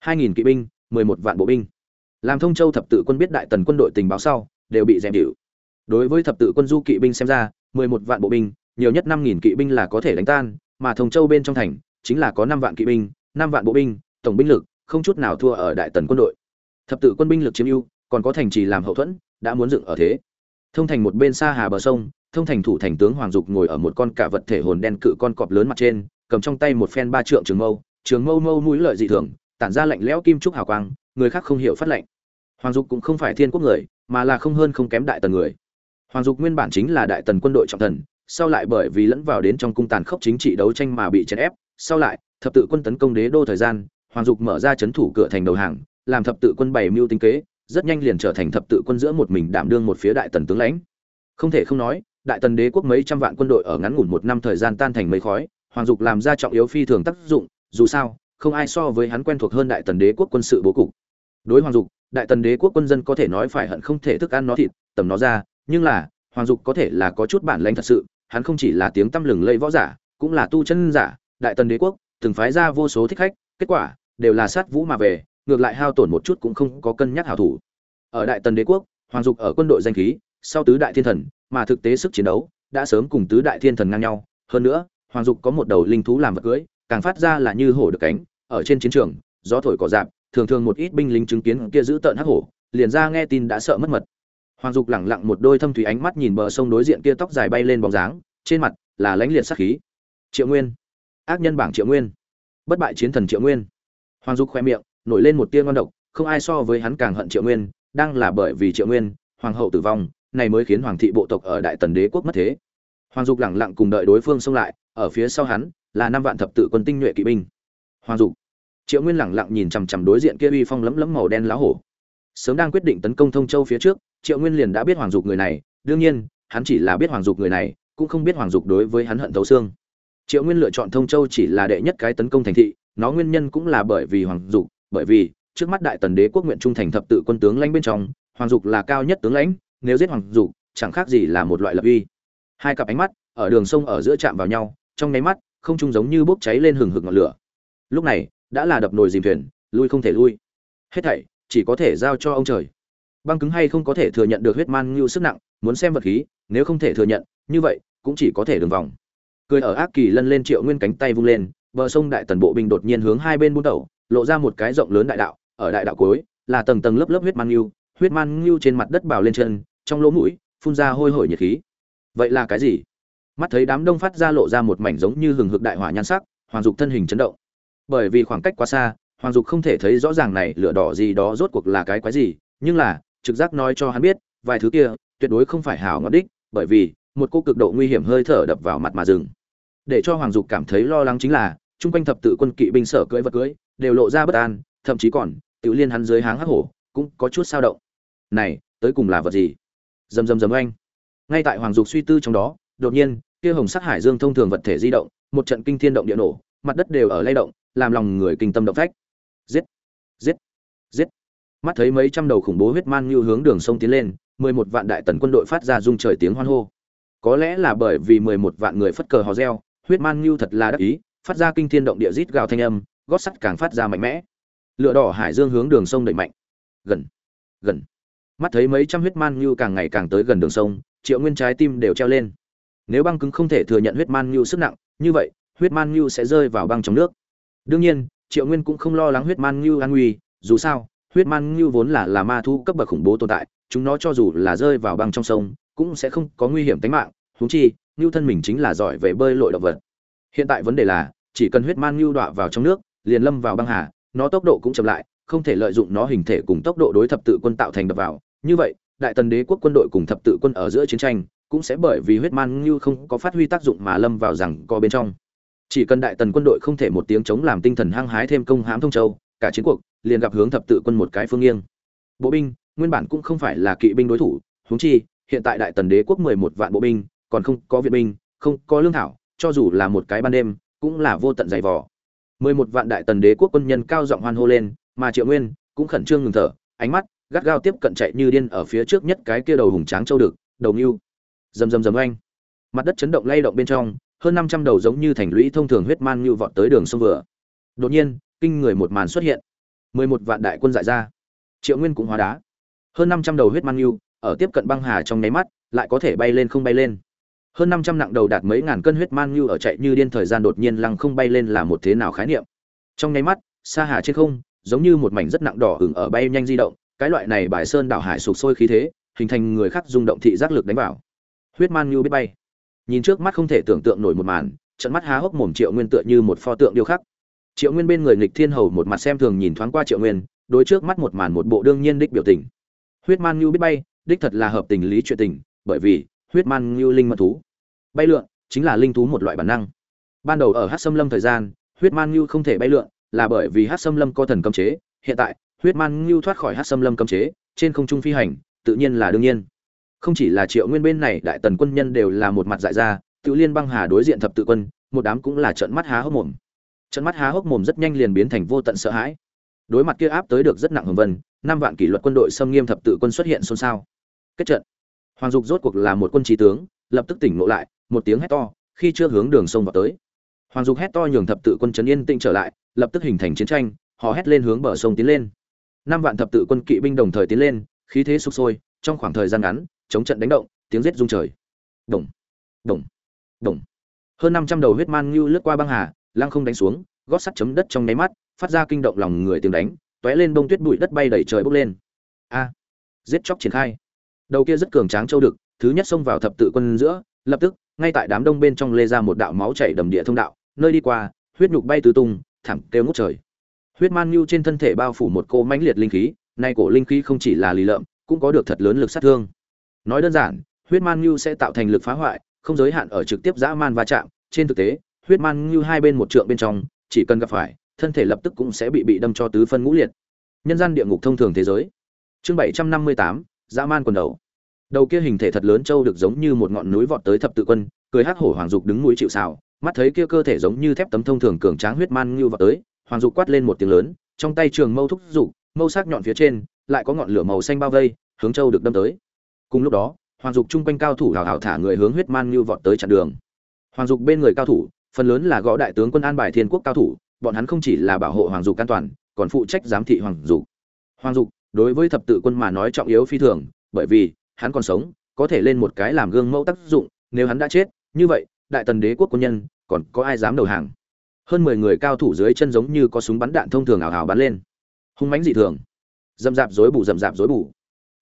Hai nghìn kỵ binh, mười một vạn bộ binh. Làm thông châu thập tự quân biết đại tần quân đội tình báo sau, đều bị dèm điệu. Đối với thập tự quân du kỵ binh xem ra, mười một vạn bộ binh, nhiều nhất năm nghìn kỵ binh là có thể đánh tan, mà thông châu bên trong thành, chính là có năm vạn kỵ binh, năm vạn bộ binh, tổng binh lực, không chút nào thua ở đại tần quân đội. Thập tự quân binh lực chiếm ưu, còn có thành trì làm hậu thuẫn, đã muốn dựng ở thế. Thông thành một bên xa hà bờ sông, thông thành thủ thành tướng hoàng dục ngồi ở một con cả vật thể hồn đen cự con cọp lớn mặt trên cầm trong tay một phen ba trượng trường mâu trường mâu mâu mũi lợi dị thường, tản ra lạnh lẽo kim trúc hào quang, người khác không hiểu phát lệnh. Hoàng dục cũng không phải thiên quốc người, mà là không hơn không kém đại tần người. Hoàng dục nguyên bản chính là đại tần quân đội trọng thần, sau lại bởi vì lẫn vào đến trong cung tàn khốc chính trị đấu tranh mà bị chèn ép, sau lại, thập tự quân tấn công đế đô thời gian, hoàng dục mở ra chấn thủ cửa thành đầu hàng, làm thập tự quân bày mưu tính kế, rất nhanh liền trở thành thập tự quân giữa một mình đảm đương một phía đại tần tướng lãnh. Không thể không nói, đại tần đế quốc mấy trăm vạn quân đội ở ngắn ngủn một năm thời gian tan thành mây khói hoàng dục làm ra trọng yếu phi thường tác dụng, dù sao, không ai so với hắn quen thuộc hơn đại tần đế quốc quân sự bố cục. Đối hoàng dục, đại tần đế quốc quân dân có thể nói phải hận không thể thức ăn nó thịt tầm nó ra, nhưng là, hoàng dục có thể là có chút bản lãnh thật sự, hắn không chỉ là tiếng tăm lừng lây võ giả, cũng là tu chân giả, đại tần đế quốc, từng phái ra vô số thích khách, kết quả, đều là sát vũ mà về, ngược lại hao tổn một chút cũng không có cân nhắc hảo thủ. Ở đại tần đế quốc, hoàng dục ở quân đội danh khí, sau tứ đại thiên thần, mà thực tế sức chiến đấu, đã sớm cùng tứ đại thiên thần ngang nhau, hơn nữa hoàng dục có một đầu linh thú làm vật cưới, càng phát ra là như hổ được cánh, ở trên chiến trường, gió thổi cỏ dạp, thường thường một ít binh lính chứng kiến kia giữ tợn hắc hổ, liền ra nghe tin đã sợ mất mật. Hoàng dục lẳng lặng một đôi thâm thủy ánh mắt nhìn bờ sông đối diện kia tóc dài bay lên bóng dáng, trên mặt là lãnh liệt sắc khí. Triệu nguyên. Ác nhân bảng triệu nguyên. Bất bại chiến thần triệu nguyên. Hoàng dục khoe miệng, nổi lên một tia ngon độc, không ai so với hắn càng hận triệu nguyên, đang là bởi vì triệu nguyên, hoàng hậu tử vong, này mới khiến hoàng thị bộ tộc ở đại tần đế quốc mất thế. Hoàng dục lẳng lặng cùng đợi đối phương xông lại ở phía sau hắn, là năm vạn thập tự quân tinh nhuệ kỵ binh. Hoàng dục, triệu nguyên lẳng lặng nhìn chằm chằm đối diện kia uy phong lấm lấm màu đen lá hổ. Sớm đang quyết định tấn công thông châu phía trước, triệu nguyên liền đã biết hoàng dục người này, đương nhiên, hắn chỉ là biết hoàng dục người này, cũng không biết hoàng dục đối với hắn hận thấu xương. Triệu nguyên lựa chọn thông châu chỉ là đệ nhất cái tấn công thành thị, nó nguyên nhân cũng là bởi vì hoàng dục, bởi vì, trước mắt đại tần đế quốc nguyện trung thành thập tự quân tướng lãnh bên trong, hoàng dục là cao nhất tướng lãnh, nếu giết hoàng dục, chẳng khác gì là một loại lập uy. Hai cặp ánh mắt, ở đường sông ở giữa chạm vào nhau trong nháy mắt, không trung giống như bốc cháy lên hừng hực ngọn lửa. Lúc này, đã là đập nồi dìm thuyền, lui không thể lui. Hết thảy, chỉ có thể giao cho ông trời. Băng cứng hay không có thể thừa nhận được huyết man ngưu sức nặng, muốn xem vật khí, nếu không thể thừa nhận, như vậy, cũng chỉ có thể đường vòng. Cười ở ác kỳ lân lên triệu nguyên cánh tay vung lên, bờ sông đại tần bộ binh đột nhiên hướng hai bên buôn đầu lộ ra một cái rộng lớn đại đạo, ở đại đạo cuối, là tầng tầng lớp lớp huyết man ngưu, huyết man ngưu trên mặt đất bào lên chân, trong lỗ mũi, phun ra hôi hổi nhiệt khí. Vậy là cái gì? Mắt thấy đám đông phát ra lộ ra một mảnh giống như hừng hực đại hỏa nhan sắc, hoàng dục thân hình chấn động. Bởi vì khoảng cách quá xa, hoàng dục không thể thấy rõ ràng này lửa đỏ gì đó rốt cuộc là cái quái gì, nhưng là, trực giác nói cho hắn biết, vài thứ kia, tuyệt đối không phải hảo ngọt đích, bởi vì, một cô cực độ nguy hiểm hơi thở đập vào mặt mà dừng. Để cho hoàng dục cảm thấy lo lắng chính là, chung quanh thập tự quân kỵ binh sở cưỡi vật cưỡi, đều lộ ra bất an, thậm chí còn tự liên hắn dưới háng hắc hổ, cũng có chút sao động. Này, tới cùng là vật gì? Rầm rầm rầm oanh. Ngay tại hoàng dục suy tư trong đó đột nhiên, kia hồng sắc hải dương thông thường vật thể di động, một trận kinh thiên động địa nổ, mặt đất đều ở lay động, làm lòng người kinh tâm động phách. Giết! Giết! Giết! Mắt thấy mấy trăm đầu khủng bố huyết man như hướng đường sông tiến lên, mười một vạn đại tần quân đội phát ra rung trời tiếng hoan hô. Có lẽ là bởi vì mười một vạn người phất cờ hò reo, huyết man như thật là đắc ý, phát ra kinh thiên động địa rít gào thanh âm, gót sắt càng phát ra mạnh mẽ. Lửa đỏ hải dương hướng đường sông đẩy mạnh. Gần! Gần! Mắt thấy mấy trăm huyết man như càng ngày càng tới gần đường sông, triệu nguyên trái tim đều treo lên nếu băng cứng không thể thừa nhận huyết man như sức nặng, như vậy, huyết man như sẽ rơi vào băng trong nước. Đương nhiên, triệu nguyên cũng không lo lắng huyết man như an nguy, dù sao, huyết man như vốn là là ma thu cấp bậc khủng bố tồn tại, chúng nó cho dù là rơi vào băng trong sông, cũng sẽ không có nguy hiểm tính mạng. Húng chi như thân mình chính là giỏi về bơi lội động vật. Hiện tại vấn đề là, chỉ cần huyết man như đọa vào trong nước, liền lâm vào băng hà, nó tốc độ cũng chậm lại, không thể lợi dụng nó hình thể cùng tốc độ đối thập tự quân tạo thành đập vào. Như vậy, đại tần đế quốc quân đội cùng thập tự quân ở giữa chiến tranh cũng sẽ bởi vì huyết man như không có phát huy tác dụng mà lâm vào rằng co bên trong. Chỉ cần đại tần quân đội không thể một tiếng chống làm tinh thần hăng hái thêm công hãm thông châu, cả chiến cuộc, liền gặp hướng thập tự quân một cái phương nghiêng. Bộ binh, nguyên bản cũng không phải là kỵ binh đối thủ, huống chi, hiện tại đại tần đế quốc mười một vạn bộ binh, còn không có viện binh, không có lương thảo, cho dù là một cái ban đêm, cũng là vô tận dày vò. mười một vạn đại tần đế quốc quân nhân cao giọng hoan hô lên, mà triệu nguyên cũng khẩn trương ngừng thở, ánh mắt gắt gao tiếp cận chạy như điên ở phía trước nhất cái kia đầu hùng tráng châu đực, đầu ngưu rầm rầm rầm oanh. Mặt đất chấn động lay động bên trong, hơn năm trăm đầu giống như thành lũy thông thường huyết man như vọt tới đường sông vừa. Đột nhiên, kinh người một màn xuất hiện. Mười một vạn đại quân giải ra. Triệu nguyên cũng hóa đá. Hơn năm trăm đầu huyết man như, ở tiếp cận băng hà trong nháy mắt, lại có thể bay lên không bay lên. Hơn năm trăm nặng đầu đạt mấy ngàn cân huyết man như ở chạy như điên thời gian đột nhiên lăng không bay lên là một thế nào khái niệm. Trong nháy mắt, xa hà trên không, giống như một mảnh rất nặng đỏ ửng ở bay nhanh di động, cái loại này bài sơn đảo hải sụp sôi khí thế, hình thành người khác rung động thị giác lực đánh vào huyết man như biết bay. Nhìn trước mắt không thể tưởng tượng nổi một màn, trận mắt há hốc mồm triệu nguyên tựa như một pho tượng điêu khắc. Triệu nguyên bên người nghịch thiên hầu một mặt xem thường nhìn thoáng qua triệu nguyên, đối trước mắt một màn một bộ đương nhiên đích biểu tình. Huyết man như biết bay, đích thật là hợp tình lý chuyện tình, bởi vì, huyết man như linh mật thú. Bay lượn, chính là linh thú một loại bản năng. Ban đầu ở hát xâm lâm thời gian, huyết man như không thể bay lượn, là bởi vì hát xâm lâm có thần cấm chế. Hiện tại, huyết man như thoát khỏi hát xâm lâm cấm chế, trên không trung phi hành, tự nhiên là đương nhiên không chỉ là triệu nguyên bên này đại tần quân nhân đều là một mặt dại ra tự liên băng hà đối diện thập tự quân, một đám cũng là trận mắt há hốc mồm. Trận mắt há hốc mồm rất nhanh liền biến thành vô tận sợ hãi. Đối mặt kia áp tới được rất nặng hồng vân, năm vạn kỷ luật quân đội xâm nghiêm thập tự quân xuất hiện xôn xao. Kết trận. Hoàng dục rốt cuộc là một quân trí tướng, lập tức tỉnh ngộ lại, một tiếng hét to, khi chưa hướng đường sông vào tới. Hoàng dục hét to nhường thập tự quân trấn yên tĩnh trở lại, lập tức hình thành chiến tranh, họ hét lên hướng bờ sông tiến lên. Năm vạn thập tự quân kỵ binh đồng thời tiến lên, khí thế sục sôi, trong khoảng thời gian ngắn chống trận đánh động, tiếng rết rung trời. Đồng đồng đồng. Hơn năm trăm đầu huyết man như lướt qua băng hà, lăng không đánh xuống, gót sắt chấm đất trong nháy mắt, phát ra kinh động lòng người tiếng đánh, tóe lên bông tuyết bụi đất bay đầy trời bốc lên. A, giết chóc triển khai. Đầu kia rất cường tráng châu đực, thứ nhất xông vào thập tự quân giữa, lập tức, ngay tại đám đông bên trong lê ra một đạo máu chảy đầm địa thông đạo, nơi đi qua, huyết nhục bay tứ tung thẳng kêu ngút trời. Huyết man nhu trên thân thể bao phủ một cô mãnh liệt linh khí, nay cổ linh khí không chỉ là lì lợm, cũng có được thật lớn lực sát thương nói đơn giản, huyết man nhu sẽ tạo thành lực phá hoại, không giới hạn ở trực tiếp dã man va chạm. Trên thực tế, huyết man nhu hai bên một trượng bên trong, chỉ cần gặp phải, thân thể lập tức cũng sẽ bị bị đâm cho tứ phân ngũ liệt. Nhân gian địa ngục thông thường thế giới. Chương bảy trăm năm mươi tám, dã man quần đầu. Đầu kia hình thể thật lớn trâu được giống như một ngọn núi vọt tới thập tự quân, cười hắc hổ hoàng dục đứng mũi chịu xào mắt thấy kia cơ thể giống như thép tấm thông thường cường tráng huyết man như vọt tới, hoàng dục quát lên một tiếng lớn, trong tay trường mâu thúc dục, mâu sắc nhọn phía trên, lại có ngọn lửa màu xanh bao vây, hướng châu được đâm tới cùng lúc đó, hoàng dục chung quanh cao thủ hào hào thả người hướng huyết man như vọt tới chặn đường. Hoàng dục bên người cao thủ, phần lớn là gõ đại tướng quân an bài thiên quốc cao thủ, bọn hắn không chỉ là bảo hộ hoàng dục an toàn, còn phụ trách giám thị hoàng dục. Hoàng dục, đối với thập tự quân mà nói trọng yếu phi thường, bởi vì, hắn còn sống, có thể lên một cái làm gương mẫu tác dụng, nếu hắn đã chết, như vậy, đại tần đế quốc quân nhân, còn có ai dám đầu hàng? Hơn mười người cao thủ dưới chân giống như có súng bắn đạn thông thường ảo hào bắn lên. Hung mãnh dị thường. Dầm dạp dối bù, dầm dạp dối bù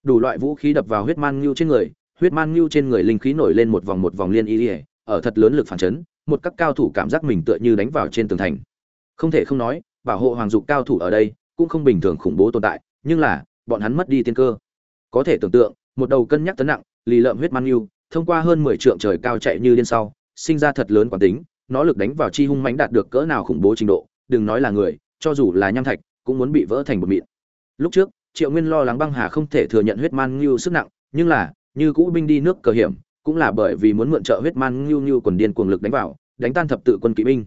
đủ loại vũ khí đập vào huyết man ngưu trên người, huyết man ngưu trên người linh khí nổi lên một vòng một vòng liên y ỉa ở thật lớn lực phản chấn, một các cao thủ cảm giác mình tựa như đánh vào trên tường thành. Không thể không nói, bảo hộ hoàng dục cao thủ ở đây cũng không bình thường khủng bố tồn tại, nhưng là, bọn hắn mất đi tiên cơ. Có thể tưởng tượng, một đầu cân nhắc tấn nặng, lì lợm huyết man ngưu, thông qua hơn mười trượng trời cao chạy như điên sau, sinh ra thật lớn quán tính, nó lực đánh vào chi hung mãnh đạt được cỡ nào khủng bố trình độ, đừng nói là người, cho dù là nham thạch, cũng muốn bị vỡ thành một mịn. Lúc trước triệu nguyên lo lắng băng hà không thể thừa nhận huyết man ngưu sức nặng, nhưng là, như cũ binh đi nước cờ hiểm, cũng là bởi vì muốn mượn trợ huyết man ngưu ngưu quần điên cuồng lực đánh vào, đánh tan thập tự quân kỵ binh.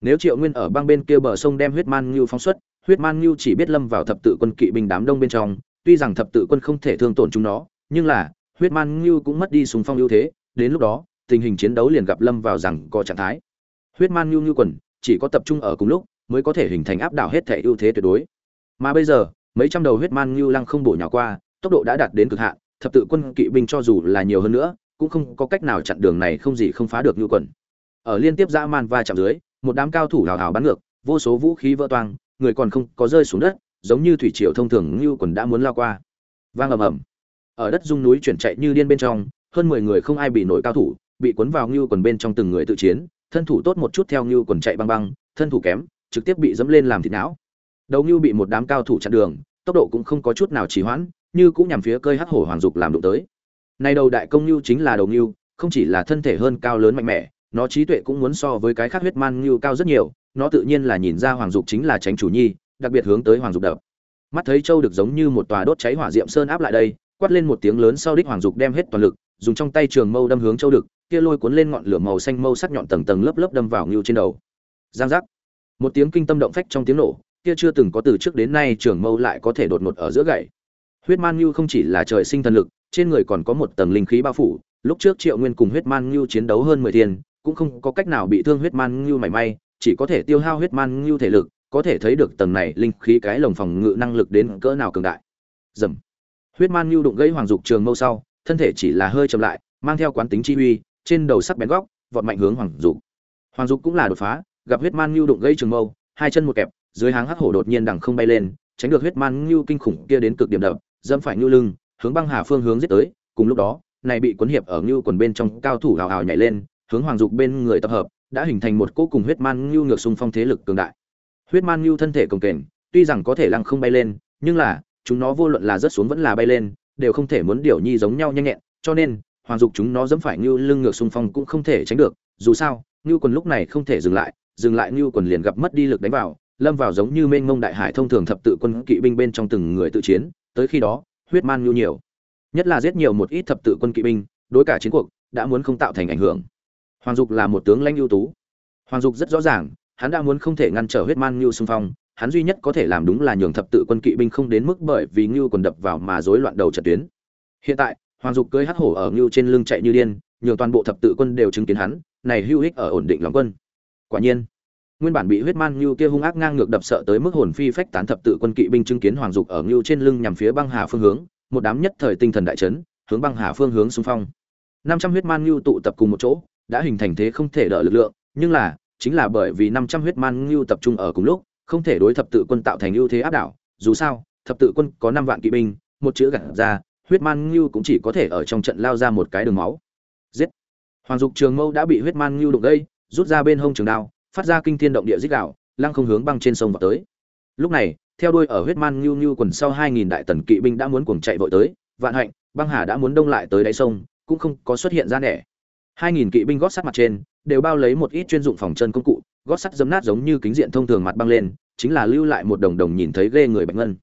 Nếu triệu nguyên ở băng bên kia bờ sông đem huyết man ngưu phóng xuất, huyết man ngưu chỉ biết lâm vào thập tự quân kỵ binh đám đông bên trong, tuy rằng thập tự quân không thể thương tổn chúng nó, nhưng là, huyết man ngưu cũng mất đi súng phong ưu thế, đến lúc đó, tình hình chiến đấu liền gặp lâm vào rằng có trạng thái. Huyết man ngưu ngưu quần, chỉ có tập trung ở cùng lúc, mới có thể hình thành áp đảo hết thể ưu thế tuyệt đối. Mà bây giờ mấy trăm đầu huyết man như lăng không bổ nhỏ qua, tốc độ đã đạt đến cực hạn, thập tự quân kỵ binh cho dù là nhiều hơn nữa, cũng không có cách nào chặn đường này không gì không phá được ngưu quần ở liên tiếp dã man va chạm dưới, một đám cao thủ hào hào bắn ngược, vô số vũ khí vỡ toang, người còn không có rơi xuống đất, giống như thủy triều thông thường ngưu quần đã muốn lao qua. Vang ầm ầm. Ở đất dung núi chuyển chạy như điên bên trong, hơn mười người không ai bị nổi cao thủ, bị cuốn vào ngưu quần bên trong từng người tự chiến, thân thủ tốt một chút theo ngưu quần chạy băng băng, thân thủ kém, trực tiếp bị dẫm lên làm thịt não đầu ngưu bị một đám cao thủ chặn đường, tốc độ cũng không có chút nào trì hoãn, như cũng nhằm phía cơi hắc hổ hoàng dục làm đụng tới. Nay đầu đại công ngưu chính là đầu ngưu, không chỉ là thân thể hơn cao lớn mạnh mẽ, nó trí tuệ cũng muốn so với cái khác huyết man ngưu cao rất nhiều, nó tự nhiên là nhìn ra hoàng dục chính là tránh chủ nhi, đặc biệt hướng tới hoàng dục đập. Mắt thấy châu được giống như một tòa đốt cháy hỏa diệm sơn áp lại đây, quát lên một tiếng lớn sau đích hoàng dục đem hết toàn lực, dùng trong tay trường mâu đâm hướng châu đực kia lôi cuốn lên ngọn lửa màu xanh mâu sắc nhọn tầng tầng lớp lớp đâm vào ngưu trên đầu. Giang giác. Một tiếng kinh tâm động phách trong tiếng nổ kia chưa từng có từ trước đến nay trường mâu lại có thể đột ngột ở giữa gậy. Huyết man ngưu không chỉ là trời sinh thần lực, trên người còn có một tầng linh khí bao phủ. Lúc trước triệu nguyên cùng huyết man ngưu chiến đấu hơn mười thiên, cũng không có cách nào bị thương huyết man ngưu mảy may, chỉ có thể tiêu hao huyết man ngưu thể lực, có thể thấy được tầng này linh khí cái lồng phòng ngự năng lực đến cỡ nào cường đại. Dầm. Huyết man ngưu đụng gãy hoàng dục trường mâu sau, thân thể chỉ là hơi chậm lại, mang theo quán tính chi uy, trên đầu sắc bén góc, vọt mạnh hướng hoàng dục. Hoàng dục cũng là đột phá, gặp huyết man ngưu đụng gãy trường mâu, hai chân một kẹp dưới háng hắc hổ đột nhiên đằng không bay lên, tránh được huyết man ngưu kinh khủng kia đến cực điểm đập, dẫm phải ngưu lưng, hướng băng hà phương hướng giết tới. Cùng lúc đó, này bị cuốn hiệp ở ngưu quần bên trong cao thủ hào hào nhảy lên, hướng hoàng dục bên người tập hợp, đã hình thành một cỗ cùng huyết man ngưu ngược xung phong thế lực cường đại. Huyết man ngưu thân thể cồng kềnh, tuy rằng có thể lăng không bay lên, nhưng là, chúng nó vô luận là rớt xuống vẫn là bay lên, đều không thể muốn điều nhi giống nhau nhanh nhẹn, cho nên, hoàng dục chúng nó dẫm phải ngưu lưng ngược xung phong cũng không thể tránh được. Dù sao, ngưu quần lúc này không thể dừng lại dừng lại ngưu quần liền gặp mất đi lực đánh vào lâm vào giống như mênh mông đại hải thông thường thập tự quân kỵ binh bên trong từng người tự chiến, tới khi đó, huyết man nhu nhiều. Nhất là giết nhiều một ít thập tự quân kỵ binh, đối cả chiến cuộc, đã muốn không tạo thành ảnh hưởng. Hoàng dục là một tướng lãnh ưu tú. Hoàng dục rất rõ ràng, hắn đã muốn không thể ngăn trở huyết man nhu xung phong, hắn duy nhất có thể làm đúng là nhường thập tự quân kỵ binh không đến mức bởi vì ngưu còn đập vào mà rối loạn đầu trận tuyến. Hiện tại, hoàng dục cưỡi hắt hổ ở ngưu trên lưng chạy như điên, nhường toàn bộ thập tự quân đều chứng kiến hắn, này hữu ích ở ổn định lòng quân. Quả nhiên nguyên bản bị huyết man ngưu kia hung ác ngang ngược đập sợ tới mức hồn phi phách tán thập tự quân kỵ binh chứng kiến hoàng dục ở ngưu trên lưng nhằm phía băng hà phương hướng, một đám nhất thời tinh thần đại chấn, hướng băng hà phương hướng xung phong. Năm trăm huyết man ngưu tụ tập cùng một chỗ, đã hình thành thế không thể đỡ lực lượng, nhưng là, chính là bởi vì năm trăm huyết man ngưu tập trung ở cùng lúc, không thể đối thập tự quân tạo thành ưu thế áp đảo, dù sao, thập tự quân có năm vạn kỵ binh, một chữ gặt ra, huyết man ngưu cũng chỉ có thể ở trong trận lao ra một cái đường máu. Giết! Hoàng dục trường mâu đã bị huyết man ngưu đụng gây, rút ra bên hông trường đao phát ra kinh thiên động địa dích gào, lăng không hướng băng trên sông vào tới. Lúc này theo đuôi ở huyết man nhu nhu quần sau hai nghìn đại tần kỵ binh đã muốn cuồng chạy vội tới vạn hạnh băng hà đã muốn đông lại tới đáy sông cũng không có xuất hiện ra nẻ. hai nghìn kỵ binh gót sắt mặt trên đều bao lấy một ít chuyên dụng phòng chân công cụ gót sắt giấm nát giống như kính diện thông thường mặt băng lên chính là lưu lại một đồng đồng nhìn thấy ghê người bạch ngân.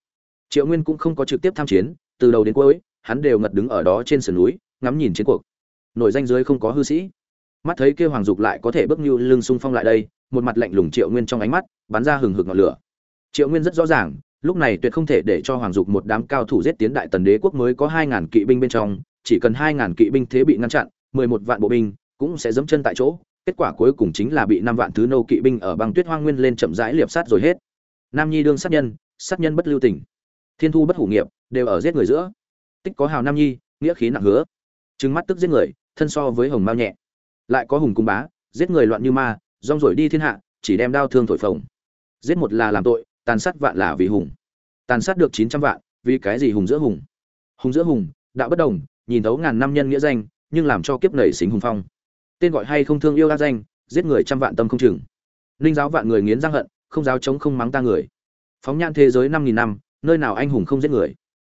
Triệu nguyên cũng không có trực tiếp tham chiến từ đầu đến cuối hắn đều ngật đứng ở đó trên sườn núi ngắm nhìn chiến cuộc. Nội danh dưới không có hư sĩ mắt thấy kêu hoàng dục lại có thể bước như lưng xung phong lại đây, một mặt lạnh lùng triệu nguyên trong ánh mắt bắn ra hừng hực ngọn lửa. Triệu nguyên rất rõ ràng, lúc này tuyệt không thể để cho hoàng dục một đám cao thủ giết tiến đại tần đế quốc mới có hai ngàn kỵ binh bên trong, chỉ cần hai ngàn kỵ binh thế bị ngăn chặn, mười một vạn bộ binh cũng sẽ dẫm chân tại chỗ, kết quả cuối cùng chính là bị năm vạn thứ nâu kỵ binh ở băng tuyết hoang nguyên lên chậm rãi liệp sát rồi hết. Nam nhi đương sát nhân sát nhân bất lưu tình. Thiên thu bất hủ nghiệp, đều ở giết người giữa. Tích có hào nam nhi, nghĩa khí nặng hứa. Trừng mắt tức giết người, thân so với hồng mao nhẹ lại có hùng cung bá, giết người loạn như ma, rong rổi đi thiên hạ, chỉ đem đao thương thổi phồng. Giết một là làm tội, tàn sát vạn là vì hùng. Tàn sát được chín trăm vạn, vì cái gì hùng giữa hùng? Hùng giữa hùng, đạo bất đồng, nhìn thấu ngàn năm nhân nghĩa danh, nhưng làm cho kiếp nảy xính hùng phong. Tên gọi hay không thương yêu đa danh, giết người trăm vạn tâm không chừng. Ninh giáo vạn người nghiến răng hận, không giáo chống không mắng ta người. Phóng nhan thế giới năm nghìn năm, nơi nào anh hùng không giết người?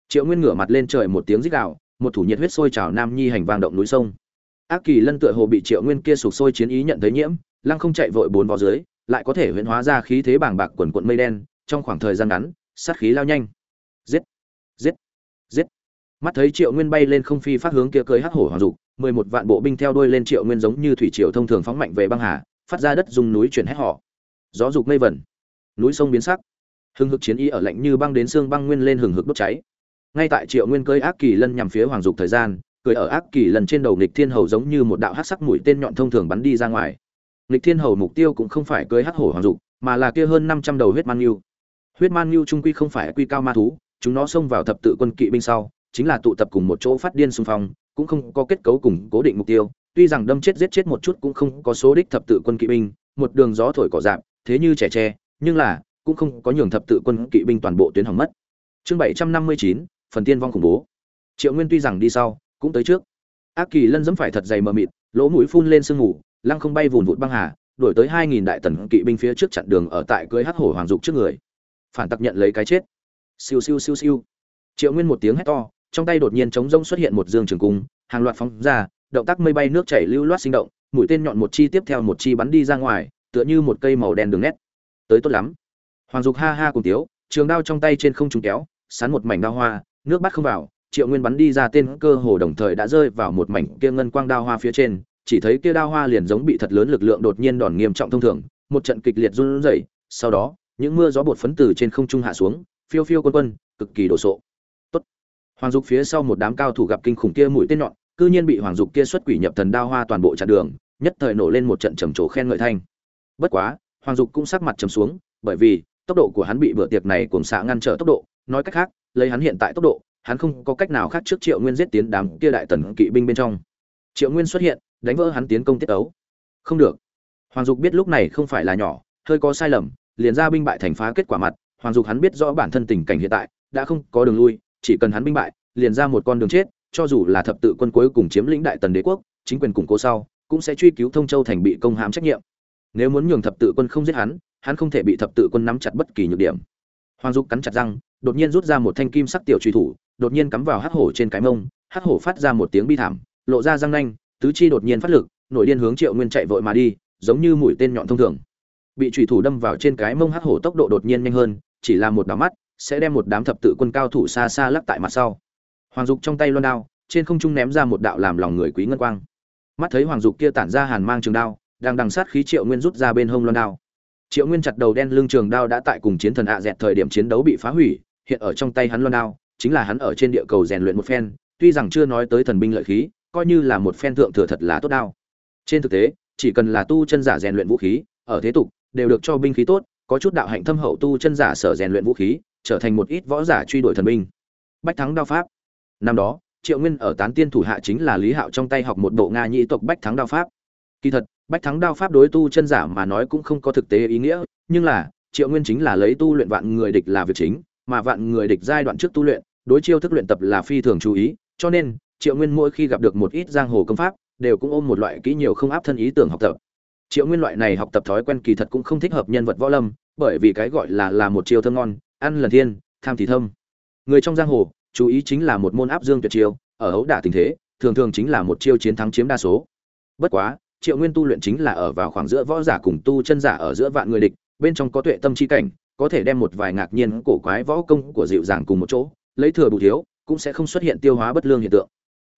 Triệu nguyên ngửa mặt lên trời một tiếng rít gạo một thủ nhiệt huyết sôi trào nam nhi hành vang động núi sông ác kỳ lân tựa hồ bị triệu nguyên kia sụp sôi chiến ý nhận thấy nhiễm, lăng không chạy vội bốn vó dưới, lại có thể huyễn hóa ra khí thế bàng bạc quần quận mây đen, trong khoảng thời gian ngắn, sát khí lao nhanh. Giết! Giết! Giết! Mắt thấy triệu nguyên bay lên không phi phát hướng kia cưới hắc hổ hoàng dục, mười một vạn bộ binh theo đuôi lên triệu nguyên giống như thủy triều thông thường phóng mạnh về băng hà, phát ra đất dùng núi chuyển hết họ gió dục mây vẩn, núi sông biến sắc. Hừng hực chiến ý ở lạnh như băng đến xương băng nguyên lên hừng hực đốt cháy. Ngay tại triệu nguyên cơi ác kỳ lân nhằm phía hoàng dục thời gian cười ở ác kỳ lần trên đầu nghịch thiên hầu giống như một đạo hắc sắc mũi tên nhọn thông thường bắn đi ra ngoài. Nghịch thiên hầu mục tiêu cũng không phải cưới hắc hổ hoàng dục, mà là kia hơn năm trăm đầu huyết man yêu huyết man yêu trung quy không phải quy cao ma thú, chúng nó xông vào thập tự quân kỵ binh sau, chính là tụ tập cùng một chỗ phát điên xung phong, cũng không có kết cấu cùng cố định mục tiêu. Tuy rằng đâm chết giết chết một chút cũng không có số đích thập tự quân kỵ binh, một đường gió thổi cỏ dạp thế như trẻ tre, nhưng là, cũng không có nhường thập tự quân kỵ binh toàn bộ tuyến hỏng mất. Chương bảy trăm năm mươi chín, phần tiên vong khủng bố. Triệu nguyên tuy rằng đi sau cũng tới trước. Ác kỳ lân dẫm phải thật dày mờ mịt, lỗ mũi phun lên sương mù, lăng không bay vùn vụt băng hà, đuổi tới hai nghìn đại tần kỵ binh phía trước chặn đường ở tại cưới hắc hổ hoàng dục trước người. Phản tặc nhận lấy cái chết. Siêu siêu siêu siêu. Triệu nguyên một tiếng hét to, trong tay đột nhiên chống rông xuất hiện một dương trường cung, hàng loạt phóng ra, động tác mây bay nước chảy lưu loát sinh động, mũi tên nhọn một chi tiếp theo một chi bắn đi ra ngoài, tựa như một cây màu đen đường nét. Tới tốt lắm. Hoàng dục ha ha cùng tiếu, trường đao trong tay trên không trùng kéo, sán một mảnh đao hoa, nước bắt không vào triệu nguyên bắn đi ra tên cơ hồ đồng thời đã rơi vào một mảnh kia ngân quang đao hoa phía trên, chỉ thấy kia đao hoa liền giống bị thật lớn lực lượng đột nhiên đòn nghiêm trọng thông thường, một trận kịch liệt run rẩy, sau đó, những mưa gió bột phấn từ trên không trung hạ xuống, phiêu phiêu quân quân, cực kỳ đồ sộ. Tốt. Hoàng dục phía sau một đám cao thủ gặp kinh khủng kia mũi tên nhọn, cư nhiên bị hoàng dục kia xuất quỷ nhập thần đao hoa toàn bộ chặn đường, nhất thời nổ lên một trận trầm trồ khen ngợi thanh. Bất quá, hoàng dục cũng sắc mặt trầm xuống, bởi vì tốc độ của hắn bị bữa tiệc này cùng xạ ngăn trở tốc độ, nói cách khác, lấy hắn hiện tại tốc độ hắn không có cách nào khác trước triệu nguyên giết tiến đám kia đại tần kỵ binh bên trong. Triệu nguyên xuất hiện, đánh vỡ hắn tiến công tiết ấu không được. Hoàng dục biết lúc này không phải là nhỏ, hơi có sai lầm, liền ra binh bại thành phá kết quả mặt, hoàng dục hắn biết rõ bản thân tình cảnh hiện tại, đã không có đường lui, chỉ cần hắn binh bại, liền ra một con đường chết, cho dù là thập tự quân cuối cùng chiếm lĩnh đại tần đế quốc, chính quyền củng cố sau, cũng sẽ truy cứu thông châu thành bị công hãm trách nhiệm. Nếu muốn nhường thập tự quân không giết hắn hắn không thể bị thập tự quân nắm chặt bất kỳ nhược điểm. Hoàng dục cắn chặt răng đột nhiên rút ra một thanh kim sắc tiểu truy thủ, đột nhiên cắm vào hắc hổ trên cái mông, hắc hổ phát ra một tiếng bi thảm, lộ ra răng nanh, tứ chi đột nhiên phát lực, nội điên hướng triệu nguyên chạy vội mà đi, giống như mũi tên nhọn thông thường. Bị truy thủ đâm vào trên cái mông hắc hổ tốc độ đột nhiên nhanh hơn, chỉ là một đám mắt, sẽ đem một đám thập tự quân cao thủ xa xa lắc tại mặt sau. Hoàng dục trong tay loan đao, trên không trung ném ra một đạo làm lòng người quý ngân quang. Mắt thấy hoàng dục kia tản ra hàn mang trường đao, đang đằng sát khí triệu nguyên rút ra bên hông loan đao. Triệu nguyên chặt đầu đen lưng trường đao đã tại cùng chiến thần ạ dẹt thời điểm chiến đấu bị phá hủy hiện ở trong tay hắn loan đao, chính là hắn ở trên địa cầu rèn luyện một phen, tuy rằng chưa nói tới thần binh lợi khí, coi như là một phen thượng thừa thật là tốt đao. Trên thực tế, chỉ cần là tu chân giả rèn luyện vũ khí, ở thế tục, đều được cho binh khí tốt, có chút đạo hạnh thâm hậu tu chân giả sở rèn luyện vũ khí, trở thành một ít võ giả truy đuổi thần binh. Bách thắng đao pháp. Năm đó, triệu nguyên ở tán tiên thủ hạ chính là lý hạo trong tay học một bộ nga nhĩ tộc bách thắng đao pháp. Kỳ thật, bách thắng đao pháp đối tu chân giả mà nói cũng không có thực tế ý nghĩa, nhưng là, triệu nguyên chính là lấy tu luyện vạn người địch là việc chính mà vạn người địch giai đoạn trước tu luyện, đối chiêu thức luyện tập là phi thường chú ý, cho nên, triệu nguyên mỗi khi gặp được một ít giang hồ công pháp, đều cũng ôm một loại kỹ nhiều không áp thân ý tưởng học tập. Triệu nguyên loại này học tập thói quen kỳ thật cũng không thích hợp nhân vật võ lâm, bởi vì cái gọi là là một chiêu thơm ngon, ăn lần thiên, tham thì thâm. Người trong giang hồ, chú ý chính là một môn áp dương tuyệt chiêu, ở ấu đả tình thế, thường thường chính là một chiêu chiến thắng chiếm đa số. Bất quá, triệu nguyên tu luyện chính là ở vào khoảng giữa võ giả cùng tu chân giả ở giữa vạn người địch, bên trong có tuệ tâm chi cảnh có thể đem một vài ngạc nhiên cổ quái võ công của dịu dàng cùng một chỗ, lấy thừa bù thiếu, cũng sẽ không xuất hiện tiêu hóa bất lương hiện tượng.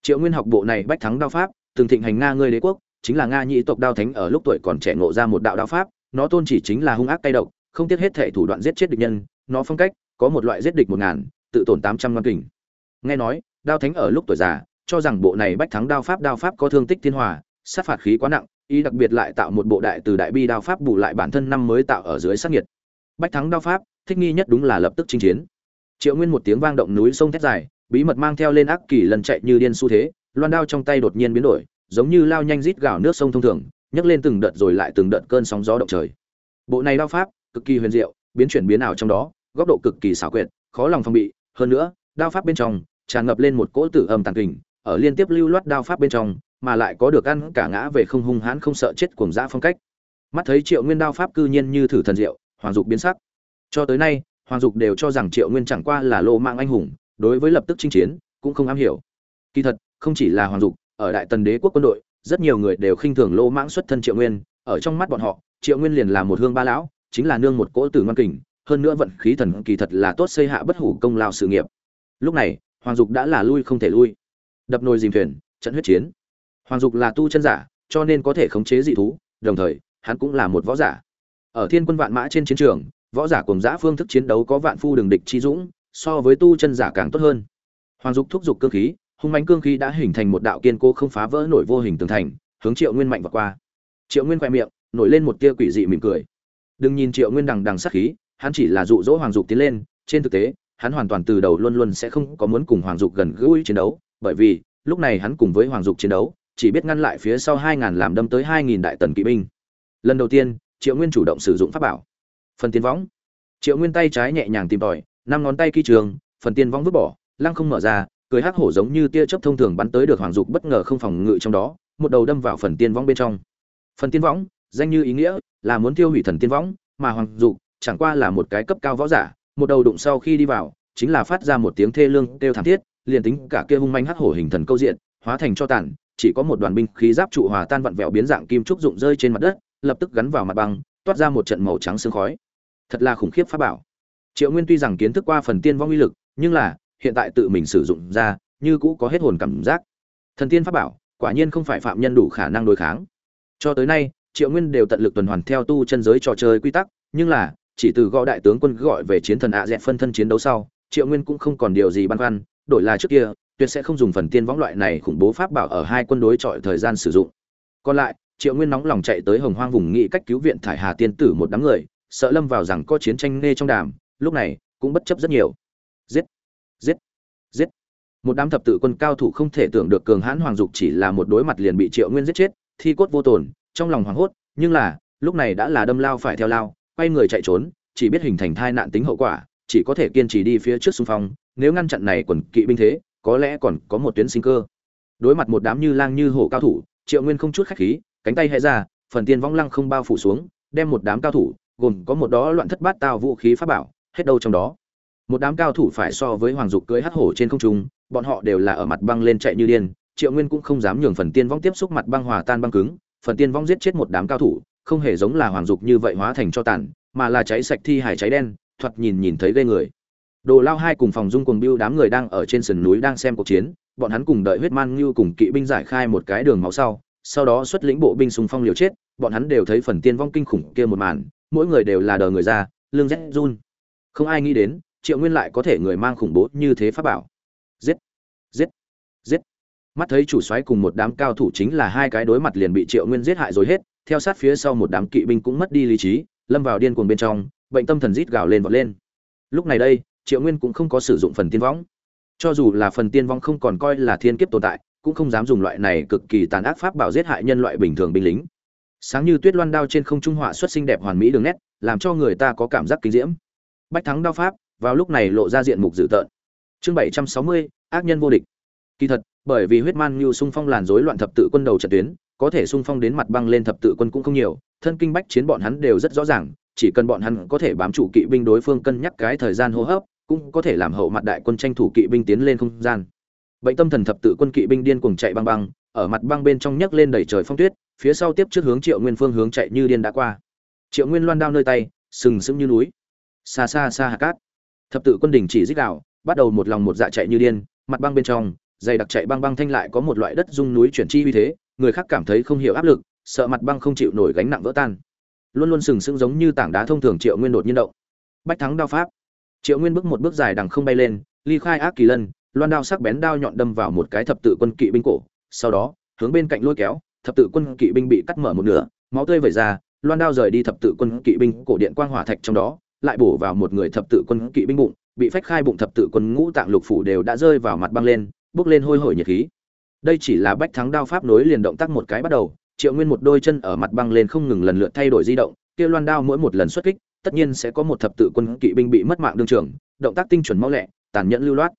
Triệu nguyên học bộ này bách thắng đao pháp, từng thịnh hành nga ngươi đế quốc, chính là nga nhị tộc đao thánh ở lúc tuổi còn trẻ ngộ ra một đạo đao pháp, nó tôn chỉ chính là hung ác tay độc, không tiếc hết thể thủ đoạn giết chết địch nhân, nó phong cách, có một loại giết địch một ngàn, tự tổn tám trăm ngàn kình. Nghe nói, đao thánh ở lúc tuổi già, cho rằng bộ này bách thắng đao pháp đao pháp có thương tích thiên hòa, sát phạt khí quá nặng, ý đặc biệt lại tạo một bộ đại từ đại bi đao pháp bù lại bản thân năm mới tạo ở dưới sát nhiệt bách thắng đao pháp, thích nghi nhất đúng là lập tức chinh chiến. Triệu nguyên một tiếng vang động núi sông thét dài, bí mật mang theo lên ác kỳ lần chạy như điên xu thế, loan đao trong tay đột nhiên biến đổi, giống như lao nhanh rít gào nước sông thông thường, nhấc lên từng đợt rồi lại từng đợt cơn sóng gió động trời. Bộ này đao pháp, cực kỳ huyền diệu, biến chuyển biến ảo trong đó, góc độ cực kỳ xảo quyệt, khó lòng phòng bị. Hơn nữa, đao pháp bên trong tràn ngập lên một cỗ tử âm tàn kình, ở liên tiếp lưu loát đao pháp bên trong, mà lại có được ăn cả ngã về không hung hãn không sợ chết cuồng dã phong cách. Mắt thấy triệu nguyên đao pháp cư nhiên như thử thần diệu hoàng dục biến sắc. Cho tới nay, hoàng dục đều cho rằng triệu nguyên chẳng qua là lô mạng anh hùng, đối với lập tức chinh chiến, cũng không am hiểu. Kỳ thật, không chỉ là hoàng dục, ở đại tần đế quốc quân đội, rất nhiều người đều khinh thường lô mãng xuất thân triệu nguyên. Ở trong mắt bọn họ, triệu nguyên liền là một hương ba lão, chính là nương một cỗ tử ngoan kình, hơn nữa vận khí thần kỳ thật là tốt xây hạ bất hủ công lao sự nghiệp. Lúc này, hoàng dục đã là lui không thể lui. Đập nồi dìm thuyền, trận huyết chiến. Hoàng dục là tu chân giả, cho nên có thể khống chế dị thú, đồng thời, hắn cũng là một võ giả ở thiên quân vạn mã trên chiến trường, võ giả cùng giã phương thức chiến đấu có vạn phu đường địch chi dũng, so với tu chân giả càng tốt hơn. Hoàng dục thúc giục cương khí, hung mãnh cương khí đã hình thành một đạo kiên cố không phá vỡ nổi vô hình tường thành, hướng triệu nguyên mạnh và qua. Triệu nguyên khoe miệng, nổi lên một tia quỷ dị mỉm cười. Đừng nhìn triệu nguyên đằng đằng sát khí, hắn chỉ là dụ dỗ hoàng dục tiến lên, trên thực tế, hắn hoàn toàn từ đầu luôn luôn sẽ không có muốn cùng hoàng dục gần gũi chiến đấu, bởi vì, lúc này hắn cùng với hoàng dục chiến đấu, chỉ biết ngăn lại phía sau hai ngàn làm đâm tới hai nghìn đại tần kỵ binh. Lần đầu tiên triệu nguyên chủ động sử dụng pháp bảo. Phần tiên võng. Triệu nguyên tay trái nhẹ nhàng tìm tòi, năm ngón tay kỳ trường, phần tiên võng vứt bỏ, lăng không mở ra, cười hắc hổ giống như tia chớp thông thường bắn tới được hoàng dục bất ngờ không phòng ngự trong đó, một đầu đâm vào phần tiên võng bên trong. Phần tiên võng, danh như ý nghĩa, là muốn tiêu hủy thần tiên võng, mà hoàng dục chẳng qua là một cái cấp cao võ giả, một đầu đụng sau khi đi vào, chính là phát ra một tiếng thê lương kêu thảm thiết, liền tính cả kia hung manh hắc hổ hình thần câu diện, hóa thành cho tàn, chỉ có một đoàn binh khí giáp trụ hòa tan vặn vẹo biến dạng kim trúc dụng rơi trên mặt đất lập tức gắn vào mặt băng, toát ra một trận màu trắng sương khói. Thật là khủng khiếp pháp bảo. Triệu nguyên tuy rằng kiến thức qua phần tiên vong uy lực, nhưng là, hiện tại tự mình sử dụng ra, như cũ có hết hồn cảm giác. Thần tiên pháp bảo, quả nhiên không phải phạm nhân đủ khả năng đối kháng. Cho tới nay, triệu nguyên đều tận lực tuần hoàn theo tu chân giới trò chơi quy tắc, nhưng là, chỉ từ gõ đại tướng quân gọi về chiến thần ạ dẹp phân thân chiến đấu sau, triệu nguyên cũng không còn điều gì băn khoăn, đổi là trước kia, tuyệt sẽ không dùng phần tiên võng loại này khủng bố pháp bảo ở hai quân đối chọi thời gian sử dụng. Còn lại triệu nguyên nóng lòng chạy tới hồng hoang vùng nghị cách cứu viện thải hà tiên tử một đám người, sợ lâm vào rằng có chiến tranh nê trong đàm, lúc này cũng bất chấp rất nhiều. Giết! Giết! Giết! Một đám thập tự quân cao thủ không thể tưởng được cường hãn hoàng dục chỉ là một đối mặt liền bị triệu nguyên giết chết, thi cốt vô tồn, trong lòng hoảng hốt, nhưng là, lúc này đã là đâm lao phải theo lao, quay người chạy trốn, chỉ biết hình thành thai nạn tính hậu quả, chỉ có thể kiên trì đi phía trước xung phong, nếu ngăn chặn này quần kỵ binh thế, có lẽ còn có một tuyến sinh cơ. Đối mặt một đám như lang như hổ cao thủ, triệu nguyên không chút khách khí cánh tay hẽ ra, phần tiên vong lăng không bao phủ xuống, đem một đám cao thủ, gồm có một đó loạn thất bát tao vũ khí pháp bảo, hết đâu trong đó. Một đám cao thủ phải so với hoàng dục cưới hắt hổ trên không trung, bọn họ đều là ở mặt băng lên chạy như điên, triệu nguyên cũng không dám nhường phần tiên vong tiếp xúc mặt băng hòa tan băng cứng, phần tiên vong giết chết một đám cao thủ, không hề giống là hoàng dục như vậy hóa thành cho tàn, mà là cháy sạch thi hải cháy đen, thoạt nhìn nhìn thấy ghê người. Đồ lao hai cùng phòng dung cùng biêu đám người đang ở trên sườn núi đang xem cuộc chiến, bọn hắn cùng đợi huyết man như cùng kỵ binh giải khai một cái đường máu sau sau đó xuất lĩnh bộ binh xung phong liều chết, bọn hắn đều thấy phần tiên vong kinh khủng kia một màn, mỗi người đều là đờ người ra lương rét run. Không ai nghĩ đến, triệu nguyên lại có thể người mang khủng bố như thế pháp bảo. Giết! Giết! Giết! Mắt thấy chủ soái cùng một đám cao thủ chính là hai cái đối mặt liền bị triệu nguyên giết hại rồi hết, theo sát phía sau một đám kỵ binh cũng mất đi lý trí, lâm vào điên cuồng bên trong, bệnh tâm thần rít gào lên vọt lên. Lúc này đây, triệu nguyên cũng không có sử dụng phần tiên võng cho dù là phần tiên vong không còn coi là thiên kiếp tồn tại cũng không dám dùng loại này cực kỳ tàn ác pháp bảo giết hại nhân loại bình thường binh lính. Sáng như tuyết loan đao trên không trung họa xuất xinh đẹp hoàn mỹ đường nét, làm cho người ta có cảm giác kinh diễm. Bách thắng đao pháp, vào lúc này lộ ra diện mục dữ tợn. Chương bảy trăm sáu mươi, ác nhân vô địch. Kỳ thật, bởi vì huyết man như xung phong làn rối loạn thập tự quân đầu trận tuyến, có thể xung phong đến mặt băng lên thập tự quân cũng không nhiều, thân kinh bách chiến bọn hắn đều rất rõ ràng, chỉ cần bọn hắn có thể bám trụ kỵ binh đối phương cân nhắc cái thời gian hô hấp, cũng có thể làm hậu mặt đại quân tranh thủ kỵ binh tiến lên không gian bệnh tâm thần thập tự quân kỵ binh điên cuồng chạy băng băng, ở mặt băng bên trong nhấc lên đẩy trời phong tuyết, phía sau tiếp trước hướng triệu nguyên phương hướng chạy như điên đã qua. Triệu nguyên loan đao nơi tay, sừng sững như núi. Xa xa xa hạ cát. Thập tự quân đình chỉ dích đạo bắt đầu một lòng một dạ chạy như điên, mặt băng bên trong, dày đặc chạy băng băng thanh lại có một loại đất dung núi chuyển chi uy thế, người khác cảm thấy không hiểu áp lực, sợ mặt băng không chịu nổi gánh nặng vỡ tan. Luôn luôn sừng sững giống như tảng đá thông thường triệu nguyên đột nhiên động. Bách thắng đao pháp. Triệu nguyên bước một bước dài đằng không bay lên, ly khai ác kỳ lân loan đao sắc bén đao nhọn đâm vào một cái thập tự quân kỵ binh cổ, sau đó, hướng bên cạnh lôi kéo, thập tự quân kỵ binh bị cắt mở một nửa, máu tươi vẩy ra, loan đao rời đi thập tự quân kỵ binh cổ điện quang hỏa thạch trong đó, lại bổ vào một người thập tự quân kỵ binh bụng, bị phách khai bụng thập tự quân ngũ tạng lục phủ đều đã rơi vào mặt băng lên, bước lên hôi hổi nhiệt khí. Đây chỉ là bách thắng đao pháp nối liền động tác một cái bắt đầu, triệu nguyên một đôi chân ở mặt băng lên không ngừng lần lượt thay đổi di động, kia loan đao mỗi một lần xuất kích, tất nhiên sẽ có một thập tự quân kỵ binh bị mất mạng đương trường, động tác tinh chuẩn mau lẹ, tàn nhẫn lưu loát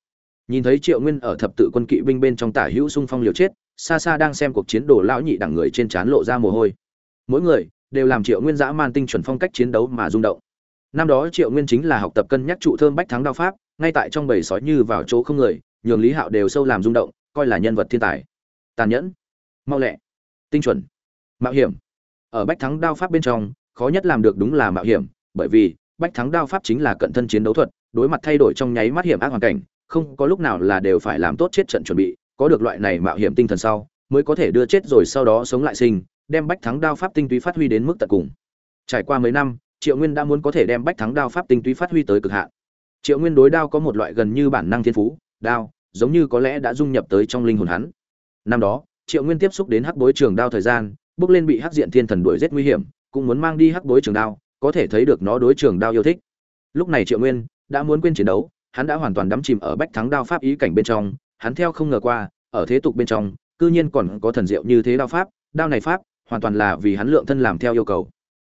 nhìn thấy triệu nguyên ở thập tự quân kỵ binh bên trong tả hữu xung phong liều chết xa xa đang xem cuộc chiến đồ lão nhị đẳng người trên trán lộ ra mồ hôi. Mỗi người đều làm triệu nguyên dã man tinh chuẩn phong cách chiến đấu mà rung động. Năm đó triệu nguyên chính là học tập cân nhắc trụ thơm bách thắng đao pháp, ngay tại trong bầy sói như vào chỗ không người, nhường lý hạo đều sâu làm rung động, coi là nhân vật thiên tài. Tàn nhẫn, mau lẹ, tinh chuẩn, mạo hiểm. Ở bách thắng đao pháp bên trong, khó nhất làm được đúng là mạo hiểm, bởi vì bách thắng đao pháp chính là cận thân chiến đấu thuật, đối mặt thay đổi trong nháy mắt hiểm ác hoàn cảnh không có lúc nào là đều phải làm tốt chết trận chuẩn bị, có được loại này mạo hiểm tinh thần sau, mới có thể đưa chết rồi sau đó sống lại sinh, đem bách thắng đao pháp tinh túy phát huy đến mức tận cùng. Trải qua mấy năm, triệu nguyên đã muốn có thể đem bách thắng đao pháp tinh túy phát huy tới cực hạn. Triệu nguyên đối đao có một loại gần như bản năng thiên phú, đao, giống như có lẽ đã dung nhập tới trong linh hồn hắn. Năm đó, triệu nguyên tiếp xúc đến hắc bối trường đao thời gian, bước lên bị hắc diện thiên thần đuổi giết nguy hiểm, cũng muốn mang đi hắc bối trường đao, có thể thấy được nó đối trường đao yêu thích. Lúc này triệu nguyên đã muốn quên chiến đấu hắn đã hoàn toàn đắm chìm ở bách thắng đao pháp ý cảnh bên trong, hắn theo không ngờ qua, ở thế tục bên trong, cư nhiên còn có thần diệu như thế đao pháp, đao này pháp, hoàn toàn là vì hắn lượng thân làm theo yêu cầu.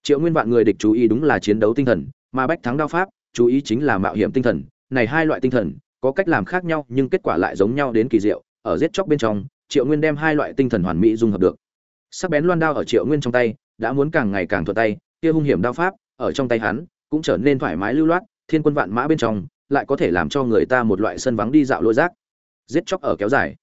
Triệu nguyên vạn người địch chú ý đúng là chiến đấu tinh thần, mà bách thắng đao pháp, chú ý chính là mạo hiểm tinh thần, này hai loại tinh thần, có cách làm khác nhau nhưng kết quả lại giống nhau đến kỳ diệu, ở giết chóc bên trong, triệu nguyên đem hai loại tinh thần hoàn mỹ dung hợp được. Sắc bén loan đao ở triệu nguyên trong tay, đã muốn càng ngày càng thuận tay, kia hung hiểm đao pháp, ở trong tay hắn, cũng trở nên thoải mái lưu loát, thiên quân vạn mã bên trong lại có thể làm cho người ta một loại sân vắng đi dạo lối rác. Giết chóc ở kéo dài.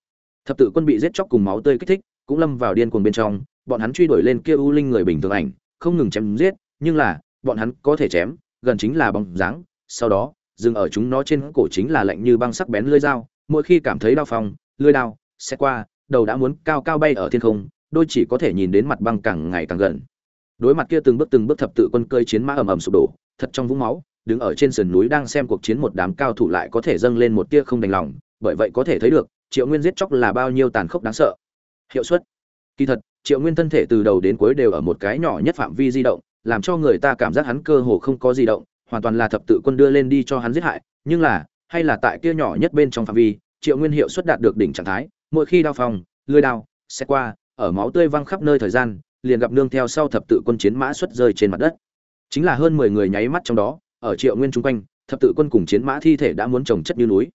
Thập tự quân bị giết chóc cùng máu tươi kích thích, cũng lâm vào điên cuồng bên trong, bọn hắn truy đuổi lên kia u linh người bình thường ảnh, không ngừng chém giết, nhưng là, bọn hắn có thể chém, gần chính là bóng dáng, sau đó, dừng ở chúng nó trên cổ chính là lạnh như băng sắc bén lưỡi dao, mỗi khi cảm thấy đau phong lưỡi đao sẽ qua, đầu đã muốn cao cao bay ở thiên không, đôi chỉ có thể nhìn đến mặt băng càng ngày càng gần. Đối mặt kia từng bước từng bước thập tự quân cơi chiến mã ầm ầm sụp đổ, thật trong vũng máu đứng ở trên sườn núi đang xem cuộc chiến một đám cao thủ lại có thể dâng lên một tia không đành lòng, bởi vậy có thể thấy được, triệu nguyên giết chóc là bao nhiêu tàn khốc đáng sợ. Hiệu suất. Kỳ thật, triệu nguyên thân thể từ đầu đến cuối đều ở một cái nhỏ nhất phạm vi di động, làm cho người ta cảm giác hắn cơ hồ không có di động, hoàn toàn là thập tự quân đưa lên đi cho hắn giết hại. Nhưng là, hay là tại kia nhỏ nhất bên trong phạm vi, triệu nguyên hiệu suất đạt được đỉnh trạng thái, mỗi khi đao phong lưỡi đao, xe qua, ở máu tươi văng khắp nơi thời gian, liền gặp nương theo sau thập tự quân chiến mã xuất rơi trên mặt đất. Chính là hơn mười người nháy mắt trong đó ở triệu nguyên chung quanh, thập tự quân cùng chiến mã thi thể đã muốn trồng chất như núi.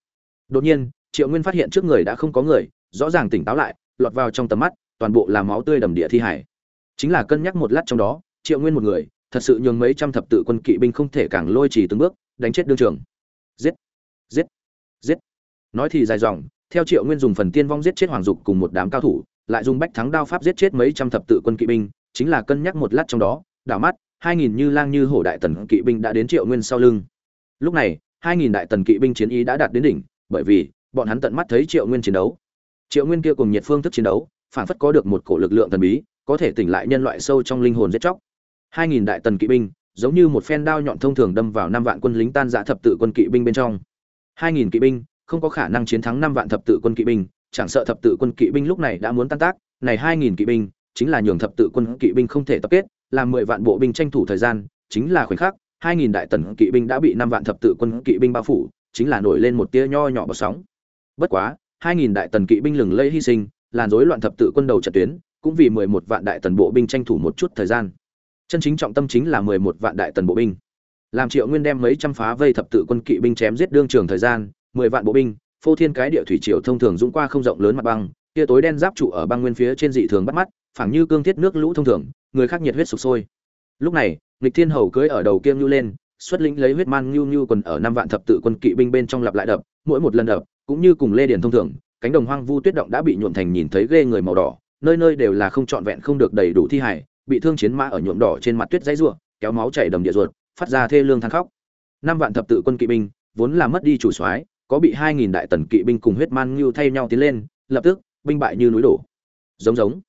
Đột nhiên, triệu nguyên phát hiện trước người đã không có người, rõ ràng tỉnh táo lại, lọt vào trong tầm mắt, toàn bộ là máu tươi đầm địa thi hải. Chính là cân nhắc một lát trong đó, triệu nguyên một người, thật sự nhường mấy trăm thập tự quân kỵ binh không thể càng lôi trì từng bước, đánh chết đương trường. Giết! Giết! Giết! Nói thì dài dòng, theo triệu nguyên dùng phần tiên vong giết chết hoàng dục cùng một đám cao thủ, lại dùng bách thắng đao pháp giết chết mấy trăm thập tự quân kỵ binh, chính là cân nhắc một lát trong đó, đảo mắt hai nghìn như lang như hổ đại tần kỵ binh đã đến triệu nguyên sau lưng. Lúc này, hai nghìn đại tần kỵ binh chiến ý đã đạt đến đỉnh, bởi vì, bọn hắn tận mắt thấy triệu nguyên chiến đấu. Triệu nguyên kia cùng nhiệt phương thức chiến đấu phản phất có được một cổ lực lượng thần bí, có thể tỉnh lại nhân loại sâu trong linh hồn giết chóc. hai nghìn đại tần kỵ binh, giống như một phen đao nhọn thông thường đâm vào năm vạn quân lính tan giã thập tự quân kỵ binh bên trong. hai nghìn kỵ binh, không có khả năng chiến thắng năm vạn thập tự quân kỵ binh, chẳng sợ thập tự quân kỵ binh lúc này đã muốn tan tác, này hai nghìn kỵ binh, chính là nhường thập tự quân kỵ binh không thể tập kết làm mười vạn bộ binh tranh thủ thời gian, chính là khoảnh khắc, hai nghìn đại tần kỵ binh đã bị năm vạn thập tự quân kỵ binh bao phủ, chính là nổi lên một tia nho nhỏ bọt sóng. Bất quá, hai nghìn đại tần kỵ binh lừng lây hy sinh, làn rối loạn thập tự quân đầu trận tuyến, cũng vì mười một vạn đại tần bộ binh tranh thủ một chút thời gian. Chân chính trọng tâm chính là mười một vạn đại tần bộ binh. Làm triệu nguyên đem mấy trăm phá vây thập tự quân kỵ binh chém giết đương trường thời gian, mười vạn bộ binh, phô thiên cái địa thủy triều thông thường dũng qua không rộng lớn mặt băng kia tối đen giáp trụ ở băng nguyên phía trên dị thường bắt mắt phảng như cương thiết nước lũ thông thường người khác nhiệt huyết sục sôi. Lúc này lịch thiên hầu cưỡi ở đầu kiêm nhu lên, xuất lĩnh lấy huyết man nhu nhu quần ở năm vạn thập tự quân kỵ binh bên trong lặp lại đập, mỗi một lần đập, cũng như cùng lê điền thông thường, cánh đồng hoang vu tuyết động đã bị nhuộm thành nhìn thấy ghê người màu đỏ, nơi nơi đều là không trọn vẹn không được đầy đủ thi hải bị thương chiến mã ở nhuộm đỏ trên mặt tuyết dãy rủa, kéo máu chảy đầm địa ruột, phát ra thê lương than khóc. Năm vạn thập tự quân kỵ binh, vốn là mất đi chủ soái, có bị hai nghìn đại tần kỵ binh cùng huyết man nhu thay nhau tiến lên, lập tức, binh bại như núi đổ. Giống giống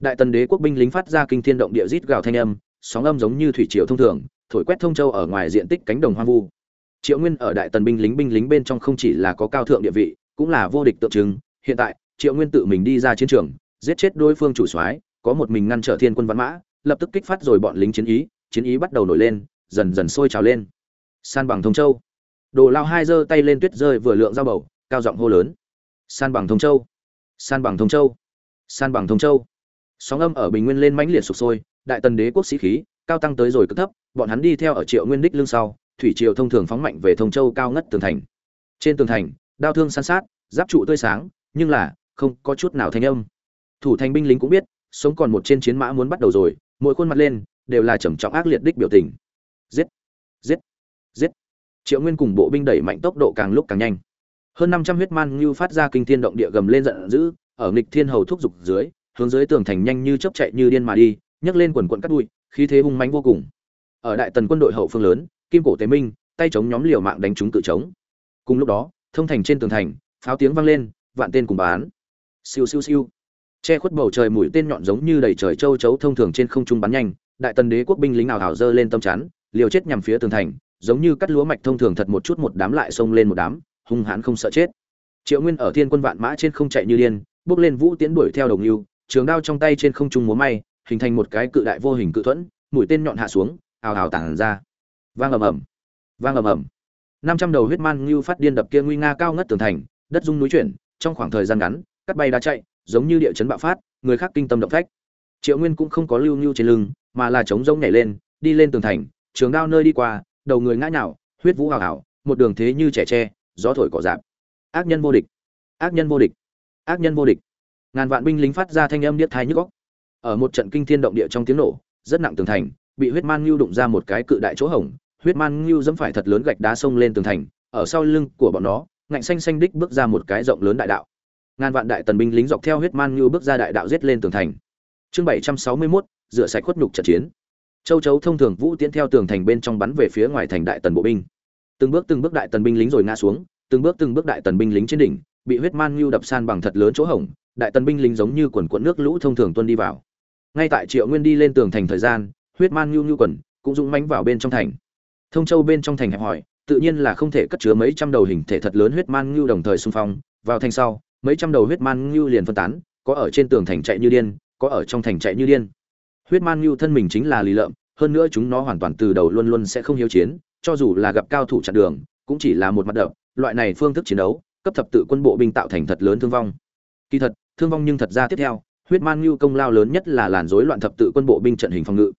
đại tần đế quốc binh lính phát ra kinh thiên động địa rít gào thanh âm, sóng âm giống như thủy triều thông thường, thổi quét thông châu ở ngoài diện tích cánh đồng hoang vu. Triệu nguyên ở đại tần binh lính binh lính bên trong không chỉ là có cao thượng địa vị, cũng là vô địch tượng trưng. Hiện tại, triệu nguyên tự mình đi ra chiến trường, giết chết đối phương chủ soái, có một mình ngăn trở thiên quân văn mã, lập tức kích phát rồi bọn lính chiến ý chiến ý bắt đầu nổi lên, dần dần sôi trào lên. San bằng thông châu. Đồ lao hai giơ tay lên tuyết rơi vừa lượng dao bầu, cao giọng hô lớn. San bằng thông châu. San bằng thông châu. San bằng thông châu sóng âm ở bình nguyên lên mãnh liệt sụp sôi, đại tần đế quốc sĩ khí, cao tăng tới rồi cực thấp, bọn hắn đi theo ở triệu nguyên đích lưng sau, thủy triều thông thường phóng mạnh về thông châu cao ngất tường thành. Trên tường thành, đao thương san sát, giáp trụ tươi sáng, nhưng là, không có chút nào thanh âm. Thủ thành binh lính cũng biết, sống còn một trên chiến mã muốn bắt đầu rồi, mỗi khuôn mặt lên, đều là trầm trọng ác liệt đích biểu tình. Giết giết giết. Triệu nguyên cùng bộ binh đẩy mạnh tốc độ càng lúc càng nhanh. Hơn năm trăm huyết man như phát ra kinh thiên động địa gầm lên giận dữ, ở nghịch thiên hầu thúc giục dưới hướng dưới tường thành nhanh như chớp chạy như điên mà đi, nhấc lên quần quần cắt đuôi khí thế hung mãnh vô cùng. Ở đại tần quân đội hậu phương lớn, kim cổ tế minh, tay chống nhóm liều mạng đánh chúng tự chống cùng lúc đó, thông thành trên tường thành, pháo tiếng vang lên, vạn tên cùng bán. Siêu siêu siêu. Che khuất bầu trời mũi tên nhọn giống như đầy trời châu chấu thông thường trên không trung bắn nhanh, đại tần đế quốc binh lính nào ảo dơ lên tâm chắn, liều chết nhằm phía tường thành, giống như cắt lúa mạch thông thường thật một chút một đám lại xông lên một đám, hung hãn không sợ chết. Triệu nguyên ở thiên quân vạn mã trên không chạy như điên, bước lên vũ tiến đuổi theo đồng yêu trường đao trong tay trên không trung múa may, hình thành một cái cự đại vô hình cự thuẫn, mũi tên nhọn hạ xuống, ào ào tản ra. Vang ầm ầm. Vang ầm ầm. Năm trăm đầu huyết man ngưu phát điên đập kia nguy nga cao ngất tường thành, đất rung núi chuyển, trong khoảng thời gian ngắn, cắt bay đá chạy, giống như địa chấn bạo phát, người khác kinh tâm động phách. Triệu nguyên cũng không có lưu ngưu trên lưng, mà là chống rông nhảy lên, đi lên tường thành, trường đao nơi đi qua, đầu người ngã nhào, huyết vũ hào hào, một đường thế như trẻ tre, gió thổi cỏ dạp ác nhân vô địch. Ác nhân vô địch. Ác nhân vô địch ngàn vạn binh lính phát ra thanh âm điếc thai nhức góc ở một trận kinh thiên động địa trong tiếng nổ rất nặng tường thành bị huyết man ngưu đụng ra một cái cự đại chỗ hổng huyết man ngưu dẫm phải thật lớn gạch đá xông lên tường thành ở sau lưng của bọn nó ngạnh xanh xanh đích bước ra một cái rộng lớn đại đạo. Ngàn vạn đại tần binh lính dọc theo huyết man ngưu bước ra đại đạo giết lên tường thành. Chương bảy trăm sáu mươi 761, rửa sạch khuất nhục trận chiến. Châu chấu thông thường vũ tiến theo tường thành bên trong bắn về phía ngoài thành đại tần bộ binh. Từng bước từng bước đại tần binh lính rồi ngã xuống từng bước từng bước đại tần binh lính trên đỉnh bị huyết man ngưu đập san bằng thật lớn chỗ hổng đại tần binh lính giống như quần quận nước lũ thông thường tuân đi vào. Ngay tại triệu nguyên đi lên tường thành thời gian, huyết man nhu nhu quần cũng dũng mãnh vào bên trong thành. Thông châu bên trong thành hẹp hỏi tự nhiên là không thể cất chứa mấy trăm đầu hình thể thật lớn huyết man nhu đồng thời xung phong. Vào thành sau, mấy trăm đầu huyết man nhu liền phân tán, có ở trên tường thành chạy như điên, có ở trong thành chạy như điên. Huyết man nhu thân mình chính là lì lợm, hơn nữa chúng nó hoàn toàn từ đầu luôn luôn sẽ không hiếu chiến, cho dù là gặp cao thủ chặn đường, cũng chỉ là một mặt đập, loại này phương thức chiến đấu, cấp thập tự quân bộ binh tạo thành thật lớn thương vong kỳ thật, thương vong nhưng thật ra tiếp theo, huyết man lưu công lao lớn nhất là làn rối loạn thập tự quân bộ binh trận hình phòng ngự.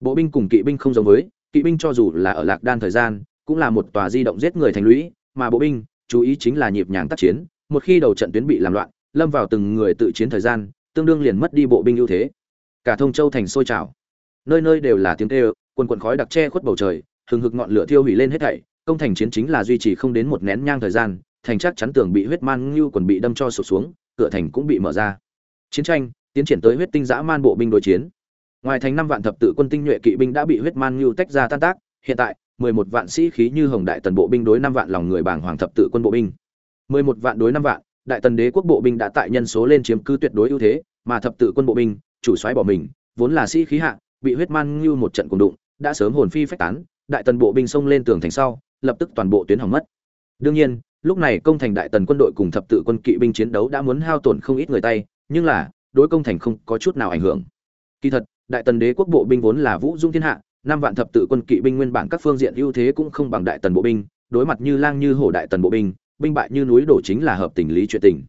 Bộ binh cùng kỵ binh không giống với, kỵ binh cho dù là ở lạc đan thời gian, cũng là một tòa di động giết người thành lũy, mà bộ binh, chú ý chính là nhịp nhàng tác chiến, một khi đầu trận tuyến bị làm loạn, lâm vào từng người tự chiến thời gian, tương đương liền mất đi bộ binh ưu thế. Cả thông châu thành sôi trào. Nơi nơi đều là tiếng kêu, quần quần khói đặc che khuất bầu trời, hừng hực ngọn lửa thiêu hủy lên hết thảy, công thành chiến chính là duy trì không đến một nén nhang thời gian, thành chắc chắn tưởng bị huyết man ngưu quần bị đâm cho sụp xuống cửa thành cũng bị mở ra. Chiến tranh, tiến triển tới huyết tinh dã man bộ binh đối chiến. Ngoài thành năm vạn thập tự quân tinh nhuệ kỵ binh đã bị huyết man ngưu tách ra tan tác, hiện tại, mười một vạn sĩ khí như hồng đại tần bộ binh đối năm vạn lòng người bảng hoàng thập tự quân bộ binh. mười một vạn đối năm vạn, đại tần đế quốc bộ binh đã tại nhân số lên chiếm cứ tuyệt đối ưu thế, mà thập tự quân bộ binh, chủ soái bỏ mình, vốn là sĩ khí hạ, bị huyết man ngưu một trận cùng đụng, đã sớm hồn phi phách tán, đại tần bộ binh xông lên tường thành sau, lập tức toàn bộ tuyến hỏng mất. Đương nhiên lúc này công thành đại tần quân đội cùng thập tự quân kỵ binh chiến đấu đã muốn hao tổn không ít người tay, nhưng là, đối công thành không có chút nào ảnh hưởng. Kỳ thật, đại tần đế quốc bộ binh vốn là vũ dung thiên hạ, năm vạn thập tự quân kỵ binh nguyên bản các phương diện ưu thế cũng không bằng đại tần bộ binh, đối mặt như lang như hổ đại tần bộ binh binh bại như núi đổ chính là hợp tình lý chuyện tình.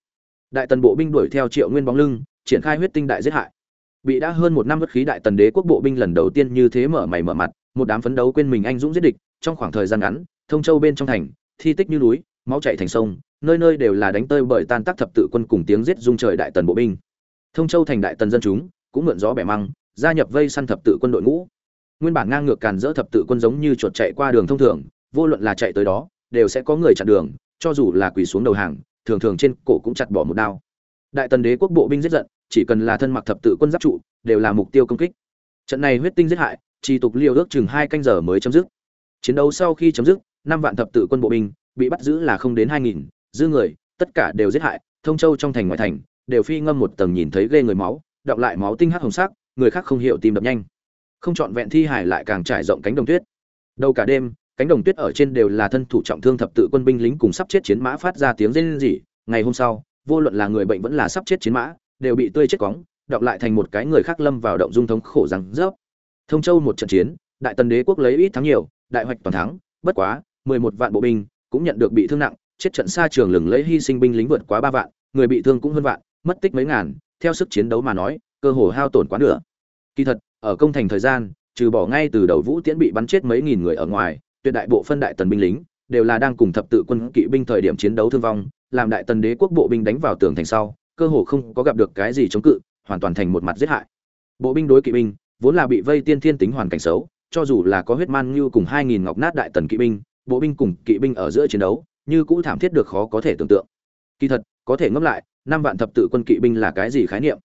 Đại tần bộ binh đuổi theo triệu nguyên bóng lưng, triển khai huyết tinh đại giết hại. Bị đã hơn một năm bất khí đại tần đế quốc bộ binh lần đầu tiên như thế mở mày mở mặt, một đám phấn đấu quên mình anh dũng giết địch, trong khoảng thời gian ngắn, thông châu bên trong thành, thi tích như núi máu chảy thành sông, nơi nơi đều là đánh tơi bởi tan tác thập tự quân cùng tiếng giết rung trời đại tần bộ binh. Thông châu thành đại tần dân chúng, cũng mượn gió bẻ măng, gia nhập vây săn thập tự quân đội ngũ. Nguyên bản ngang ngược càn dỡ thập tự quân giống như chuột chạy qua đường thông thường, vô luận là chạy tới đó, đều sẽ có người chặn đường, cho dù là quỳ xuống đầu hàng, thường thường trên cổ cũng chặt bỏ một đao. Đại tần đế quốc bộ binh giết giận, chỉ cần là thân mặc thập tự quân giáp trụ, đều là mục tiêu công kích. Trận này huyết tinh giết hại chỉ tục liều ước chừng hai canh giờ mới chấm dứt. Chiến đấu sau khi chấm dứt, năm vạn thập tự quân bộ binh bị bắt giữ là không đến hai nghìn, dư người, tất cả đều giết hại, thông châu trong thành ngoại thành, đều phi ngâm một tầng nhìn thấy ghê người máu, đọng lại máu tinh hắc hồng sắc, người khác không hiểu tìm đập nhanh. Không chọn vẹn thi hải lại càng trải rộng cánh đồng tuyết. Đâu cả đêm, cánh đồng tuyết ở trên đều là thân thủ trọng thương thập tự quân binh lính cùng sắp chết chiến mã phát ra tiếng rên rỉ. Ngày hôm sau, vô luận là người bệnh vẫn là sắp chết chiến mã, đều bị tươi chết cóng đọc lại thành một cái người khác lâm vào động dung thống khổ rằng rớp. Thông châu một trận chiến, đại tần đế quốc lấy ít thắng nhiều, đại hoạch toàn thắng, bất quá, mười một vạn bộ binh cũng nhận được bị thương nặng, chết trận xa trường lừng lấy hy sinh binh lính vượt quá ba vạn, người bị thương cũng hơn vạn, mất tích mấy ngàn, theo sức chiến đấu mà nói, cơ hồ hao tổn quá nửa. Kỳ thật, ở công thành thời gian, trừ bỏ ngay từ đầu vũ tiễn bị bắn chết mấy nghìn người ở ngoài, tuyệt đại bộ phân đại tần binh lính đều là đang cùng thập tự quân kỵ binh thời điểm chiến đấu thương vong, làm đại tần đế quốc bộ binh đánh vào tường thành sau, cơ hồ không có gặp được cái gì chống cự, hoàn toàn thành một mặt giết hại. Bộ binh đối kỵ binh vốn là bị vây tiên thiên tính hoàn cảnh xấu, cho dù là có huyết man như cùng hai nghìn ngọc nát đại tần kỵ binh bộ binh cùng kỵ binh ở giữa chiến đấu, như cũ thảm thiết được khó có thể tưởng tượng. Kỳ thật, có thể ngẫm lại, năm vạn thập tự quân kỵ binh là cái gì khái niệm?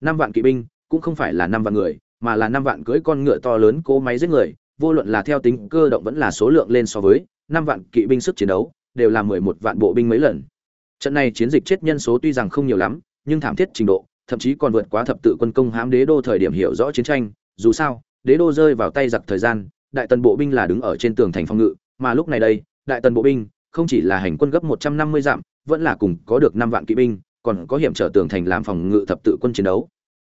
Năm vạn kỵ binh cũng không phải là năm vạn người, mà là năm vạn cưỡi con ngựa to lớn cố máy giết người, vô luận là theo tính cơ động vẫn là số lượng lên so với, năm vạn kỵ binh sức chiến đấu đều là mười một vạn bộ binh mấy lần. Trận này chiến dịch chết nhân số tuy rằng không nhiều lắm, nhưng thảm thiết trình độ, thậm chí còn vượt quá thập tự quân công hãm đế đô thời điểm hiểu rõ chiến tranh. Dù sao, đế đô rơi vào tay giặc thời gian, đại tần bộ binh là đứng ở trên tường thành phòng ngự mà lúc này đây, đại tần bộ binh, không chỉ là hành quân gấp một trăm năm mươi dặm, vẫn là cùng có được năm vạn kỵ binh, còn có hiểm trở tường thành làm phòng ngự thập tự quân chiến đấu.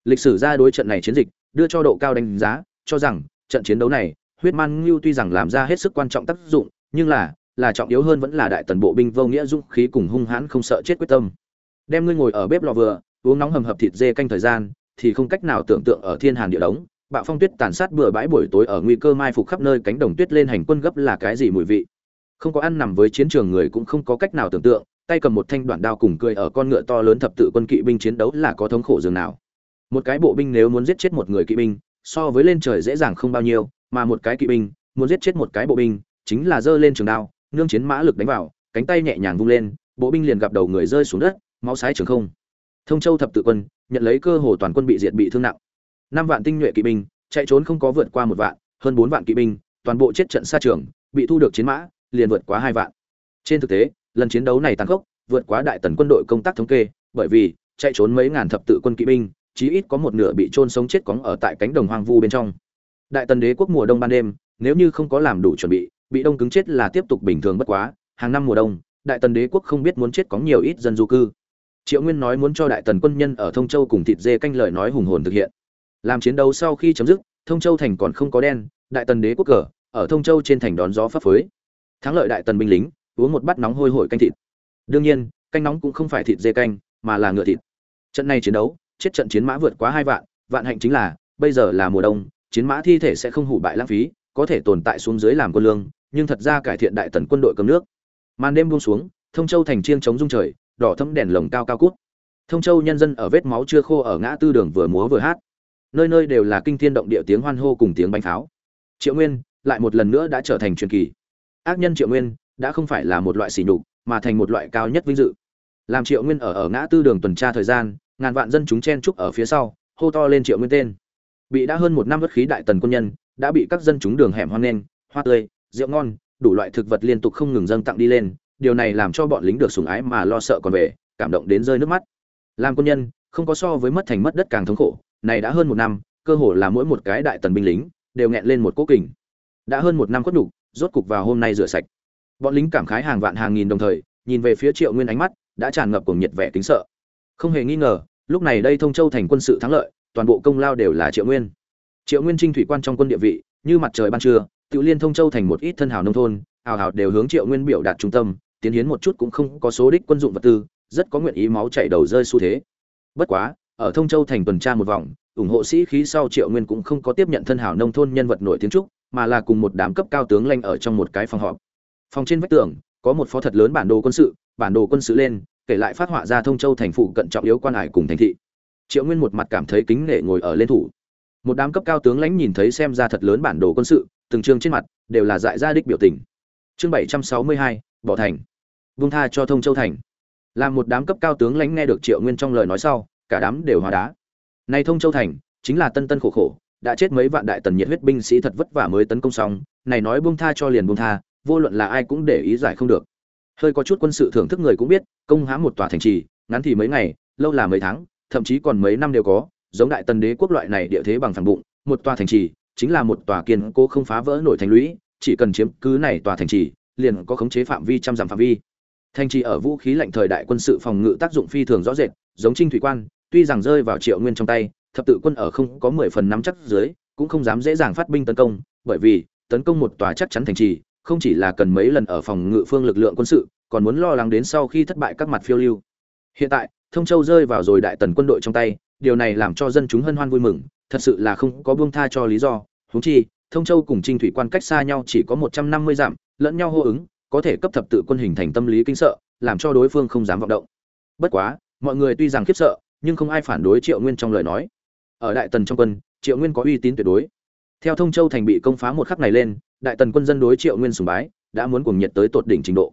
Lịch sử ra đối trận này chiến dịch, đưa cho độ cao đánh giá, cho rằng, trận chiến đấu này, huyết man ngưu tuy rằng làm ra hết sức quan trọng tác dụng, nhưng là là trọng yếu hơn vẫn là đại tần bộ binh vô nghĩa dũng khí cùng hung hãn không sợ chết quyết tâm. Đem ngươi ngồi ở bếp lò vừa, uống nóng hầm hập thịt dê canh thời gian, thì không cách nào tưởng tượng ở thiên hàn địa đống bạo phong tuyết tàn sát bừa bãi buổi tối ở nguy cơ mai phục khắp nơi cánh đồng tuyết lên hành quân gấp là cái gì mùi vị? Không có ăn nằm với chiến trường người cũng không có cách nào tưởng tượng, tay cầm một thanh đoạn đao cùng cười ở con ngựa to lớn thập tự quân kỵ binh chiến đấu là có thống khổ dường nào. Một cái bộ binh nếu muốn giết chết một người kỵ binh, so với lên trời dễ dàng không bao nhiêu, mà một cái kỵ binh muốn giết chết một cái bộ binh, chính là giơ lên trường đao, nương chiến mã lực đánh vào, cánh tay nhẹ nhàng vung lên, bộ binh liền gặp đầu người rơi xuống đất, máu sái trường không. Thông châu thập tự quân, nhận lấy cơ hồ toàn quân bị diệt bị thương nặng năm vạn tinh nhuệ kỵ binh, chạy trốn không có vượt qua một vạn, hơn bốn vạn kỵ binh, toàn bộ chết trận xa trường, bị thu được chiến mã, liền vượt quá hai vạn. Trên thực tế, lần chiến đấu này tăng khốc, vượt quá đại tần quân đội công tác thống kê, bởi vì, chạy trốn mấy ngàn thập tự quân kỵ binh, chí ít có một nửa bị trôn sống chết cóng ở tại cánh đồng hoang vu bên trong. Đại tần đế quốc mùa đông ban đêm, nếu như không có làm đủ chuẩn bị bị đông cứng chết là tiếp tục bình thường bất quá, hàng năm mùa đông, đại tần đế quốc không biết muốn chết có nhiều ít dân du cư. Triệu nguyên nói muốn cho đại tần quân nhân ở thông châu cùng thịt dê canh lời nói hùng hồn thực hiện làm chiến đấu sau khi chấm dứt, thông châu thành còn không có đen, đại tần đế quốc cờ, ở thông châu trên thành đón gió phấp phới. Thắng lợi đại tần binh lính, uống một bát nóng hôi hổi canh thịt. Đương nhiên, canh nóng cũng không phải thịt dê canh, mà là ngựa thịt. Trận này chiến đấu, chết trận chiến mã vượt quá hai vạn vạn hạnh chính là, bây giờ là mùa đông, chiến mã thi thể sẽ không hủ bại lãng phí, có thể tồn tại xuống dưới làm quân lương, nhưng thật ra cải thiện đại tần quân đội cầm nước. Màn đêm buông xuống, thông châu thành chiêng chống rung trời, đỏ thấm đèn lồng cao cao cút. Thông châu nhân dân ở vết máu chưa khô ở ngã tư đường vừa múa vừa hát nơi nơi đều là kinh thiên động địa tiếng hoan hô cùng tiếng bánh pháo. Triệu nguyên lại một lần nữa đã trở thành truyền kỳ. Ác nhân triệu nguyên đã không phải là một loại sỉ nhục, mà thành một loại cao nhất vinh dự. Làm triệu nguyên ở ở ngã tư đường tuần tra thời gian, ngàn vạn dân chúng chen trúc ở phía sau, hô to lên triệu nguyên tên. Bị đã hơn một năm bất khí đại tần quân nhân, đã bị các dân chúng đường hẻm hoan nghênh, hoa tươi, rượu ngon, đủ loại thực vật liên tục không ngừng dâng tặng đi lên, điều này làm cho bọn lính được sủng ái mà lo sợ còn về, cảm động đến rơi nước mắt. Làm quân nhân không có so với mất thành mất đất càng thống khổ này đã hơn một năm cơ hồ là mỗi một cái đại tần binh lính đều nghẹn lên một cố kình. Đã hơn một năm khuất đủ, rốt cục vào hôm nay rửa sạch. Bọn lính cảm khái hàng vạn hàng nghìn đồng thời nhìn về phía triệu nguyên ánh mắt đã tràn ngập cùng nhiệt vẻ kính sợ. Không hề nghi ngờ lúc này đây thông châu thành quân sự thắng lợi toàn bộ công lao đều là triệu nguyên. Triệu nguyên trinh thủy quan trong quân địa vị như mặt trời ban trưa tự liên thông châu thành một ít thân hào nông thôn hào hào đều hướng triệu nguyên biểu đạt trung tâm tiến hiến một chút cũng không có số đích quân dụng vật tư rất có nguyện ý máu chảy đầu rơi xu thế. Bất quá ở thông châu thành tuần tra một vòng, ủng hộ sĩ khí sau triệu nguyên cũng không có tiếp nhận thân hảo nông thôn nhân vật nổi tiếng trúc, mà là cùng một đám cấp cao tướng lanh ở trong một cái phòng họp. Phòng trên vách tường, có một phó thật lớn bản đồ quân sự, bản đồ quân sự lên, kể lại phát họa ra thông châu thành phụ cận trọng yếu quan hải cùng thành thị. Triệu nguyên một mặt cảm thấy kính nể ngồi ở lên thủ. Một đám cấp cao tướng lãnh nhìn thấy xem ra thật lớn bản đồ quân sự, từng chương trên mặt đều là dại gia đích biểu tình. Chương bảy trăm sáu mươi hai, bỏ thành. Vung tha cho thông châu thành. Làm một đám cấp cao tướng lãnh nghe được triệu nguyên trong lời nói sau cả đám đều hóa đá. Nay thông châu thành, chính là tân tân khổ khổ, đã chết mấy vạn đại tần nhiệt huyết binh sĩ thật vất vả mới tấn công xong, này nói buông tha cho liền buông tha, vô luận là ai cũng để ý giải không được. Hơi có chút quân sự thưởng thức người cũng biết, công hãm một tòa thành trì, ngắn thì mấy ngày, lâu là mấy tháng, thậm chí còn mấy năm đều có, giống đại tần đế quốc loại này địa thế bằng phẳng bụng, một tòa thành trì, chính là một tòa kiên cố không phá vỡ nổi thành lũy, chỉ cần chiếm cứ này tòa thành trì, liền có khống chế phạm vi trăm dặm phạm vi. Thành trì ở vũ khí lạnh thời đại quân sự phòng ngự tác dụng phi thường rõ rệt, giống trinh thủy quan tuy rằng rơi vào triệu nguyên trong tay, thập tự quân ở không có mười phần nắm chắc dưới, cũng không dám dễ dàng phát binh tấn công, bởi vì, tấn công một tòa chắc chắn thành trì, không chỉ là cần mấy lần ở phòng ngự phương lực lượng quân sự, còn muốn lo lắng đến sau khi thất bại các mặt phiêu lưu. Hiện tại, thông châu rơi vào rồi đại tần quân đội trong tay, điều này làm cho dân chúng hân hoan vui mừng, thật sự là không có buông tha cho lý do. Huống chi, thông châu cùng trinh thủy quan cách xa nhau chỉ có một trăm năm mươi dặm, lẫn nhau hô ứng, có thể cấp thập tự quân hình thành tâm lý kinh sợ, làm cho đối phương không dám vọng động. Bất quá, mọi người tuy rằng khiếp sợ nhưng không ai phản đối triệu nguyên trong lời nói. Ở đại tần trong quân, triệu nguyên có uy tín tuyệt đối. Theo thông châu thành bị công phá một khắc này lên, đại tần quân dân đối triệu nguyên sùng bái, đã muốn cuồng nhiệt tới tột đỉnh trình độ.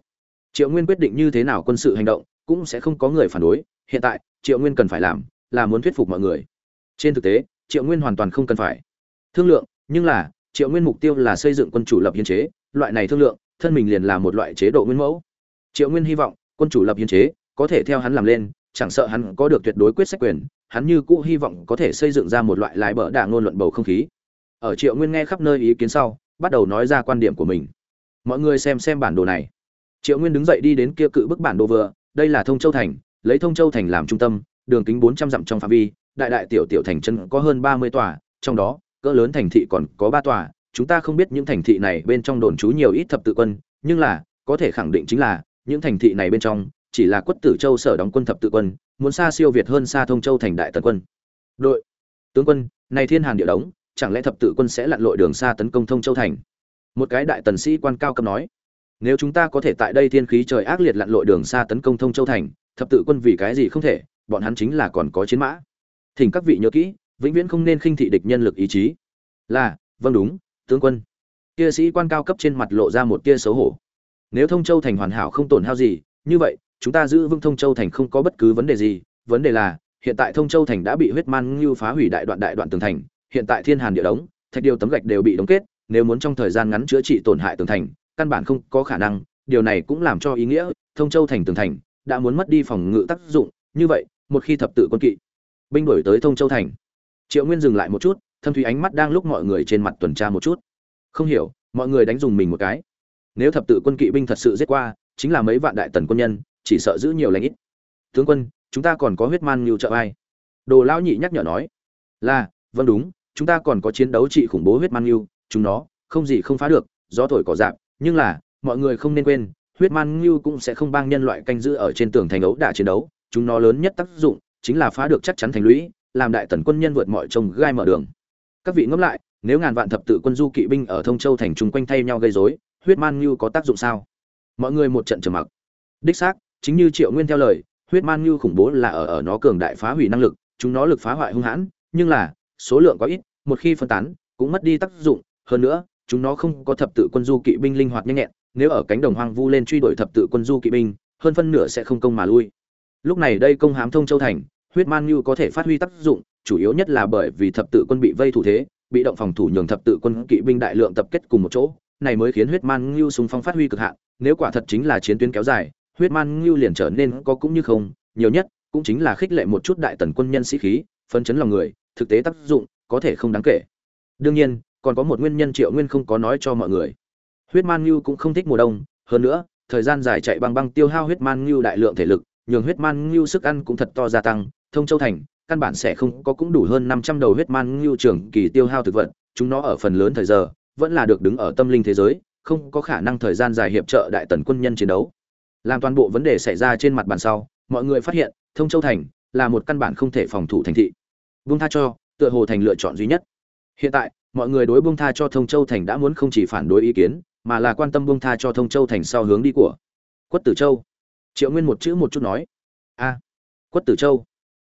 Triệu nguyên quyết định như thế nào quân sự hành động, cũng sẽ không có người phản đối. Hiện tại, triệu nguyên cần phải làm là muốn thuyết phục mọi người. Trên thực tế, triệu nguyên hoàn toàn không cần phải. Thương lượng, nhưng là, triệu nguyên mục tiêu là xây dựng quân chủ lập hiến chế. Loại này thương lượng, thân mình liền là một loại chế độ nguyên mẫu. Triệu nguyên hy vọng quân chủ lập hiến chế có thể theo hắn làm lên chẳng sợ hắn có được tuyệt đối quyết sách quyền, hắn như cũ hy vọng có thể xây dựng ra một loại lái bờ đà ngôn luận bầu không khí. Ở triệu nguyên nghe khắp nơi ý kiến sau, bắt đầu nói ra quan điểm của mình. Mọi người xem xem bản đồ này. Triệu nguyên đứng dậy đi đến kia cự bức bản đồ vừa, đây là thông châu thành, lấy thông châu thành làm trung tâm, đường kính bốn trăm dặm trong phạm vi, đại đại tiểu tiểu thành chân có hơn ba mươi tòa, trong đó, cỡ lớn thành thị còn có ba tòa. Chúng ta không biết những thành thị này bên trong đồn trú nhiều ít thập tự quân, nhưng là, có thể khẳng định chính là, những thành thị này bên trong chỉ là quất tử châu sở đóng quân thập tự quân, muốn xa siêu việt hơn xa thông châu thành đại tần quân. Đội, tướng quân, này thiên hàn địa đóng chẳng lẽ thập tự quân sẽ lặn lội đường xa tấn công thông châu thành? Một cái đại tần sĩ quan cao cấp nói, nếu chúng ta có thể tại đây thiên khí trời ác liệt lặn lội đường xa tấn công thông châu thành, thập tự quân vì cái gì không thể, bọn hắn chính là còn có chiến mã. Thỉnh các vị nhớ kỹ, vĩnh viễn không nên khinh thị địch nhân lực ý chí. Là vâng đúng, tướng quân. Kia sĩ quan cao cấp trên mặt lộ ra một tia xấu hổ. Nếu thông châu thành hoàn hảo không tổn hao gì, như vậy chúng ta giữ vững thông châu thành không có bất cứ vấn đề gì, vấn đề là, hiện tại thông châu thành đã bị huyết man ngưu phá hủy đại đoạn đại đoạn tường thành, hiện tại thiên hàn địa đống, thạch điều tấm gạch đều bị đóng kết, nếu muốn trong thời gian ngắn chữa trị tổn hại tường thành, căn bản không có khả năng, điều này cũng làm cho ý nghĩa thông châu thành tường thành đã muốn mất đi phòng ngự tác dụng, như vậy, một khi thập tự quân kỵ, binh đuổi tới thông châu thành. Triệu nguyên dừng lại một chút, thâm thủy ánh mắt đang lúc mọi người trên mặt tuần tra một chút. Không hiểu, mọi người đánh dùng mình một cái. Nếu thập tự quân kỵ binh thật sự giết qua, chính là mấy vạn đại tần quân nhân chỉ sợ giữ nhiều lãnh ít. Tướng quân, chúng ta còn có huyết man nhiều trợ ai? Đồ lão nhị nhắc nhở nói. Là vâng đúng, chúng ta còn có chiến đấu trị khủng bố huyết man nhiều chúng nó, không gì không phá được, gió thổi cỏ dạp. Nhưng là, mọi người không nên quên, huyết man ngưu cũng sẽ không bang nhân loại canh giữ ở trên tường thành ấu đả chiến đấu. Chúng nó lớn nhất tác dụng chính là phá được chắc chắn thành lũy, làm đại tần quân nhân vượt mọi trông gai mở đường. Các vị ngẫm lại, nếu ngàn vạn thập tự quân du kỵ binh ở thông châu thành chung quanh thay nhau gây rối, huyết man ngưu có tác dụng sao? Mọi người một trận trầm mặc. Đích xác chính như triệu nguyên theo lời, huyết man như khủng bố là ở ở nó cường đại phá hủy năng lực, chúng nó lực phá hoại hung hãn, nhưng là, số lượng có ít, một khi phân tán, cũng mất đi tác dụng. Hơn nữa, chúng nó không có thập tự quân du kỵ binh linh hoạt nhanh nhẹn, nếu ở cánh đồng hoang vu lên truy đuổi thập tự quân du kỵ binh, hơn phân nửa sẽ không công mà lui. Lúc này đây công hám thông châu thành, huyết man như có thể phát huy tác dụng, chủ yếu nhất là bởi vì thập tự quân bị vây thủ thế, bị động phòng thủ nhường thập tự quân kỵ binh đại lượng tập kết cùng một chỗ, này mới khiến huyết man ngưu súng phong phát huy cực hạn, nếu quả thật chính là chiến tuyến kéo dài huyết man ngưu liền trở nên có cũng như không, nhiều nhất cũng chính là khích lệ một chút đại tần quân nhân sĩ khí phấn chấn lòng người, thực tế tác dụng, có thể không đáng kể. Đương nhiên, còn có một nguyên nhân triệu nguyên không có nói cho mọi người. Huyết man ngưu cũng không thích mùa đông, hơn nữa, thời gian dài chạy băng băng tiêu hao huyết man ngưu đại lượng thể lực, nhường huyết man ngưu sức ăn cũng thật to gia tăng, thông châu thành, căn bản sẽ không có cũng đủ hơn năm trăm đầu huyết man ngưu trưởng kỳ tiêu hao thực vật, chúng nó ở phần lớn thời giờ vẫn là được đứng ở tâm linh thế giới, không có khả năng thời gian dài hiệp trợ đại tần quân nhân chiến đấu làm toàn bộ vấn đề xảy ra trên mặt bàn sau, mọi người phát hiện, thông châu thành là một căn bản không thể phòng thủ thành thị. Vung tha cho, tựa hồ thành lựa chọn duy nhất. Hiện tại, mọi người đối bung tha cho thông châu thành đã muốn không chỉ phản đối ý kiến, mà là quan tâm bung tha cho thông châu thành sau hướng đi của quất tử châu. Triệu nguyên một chữ một chút nói. A, quất tử châu.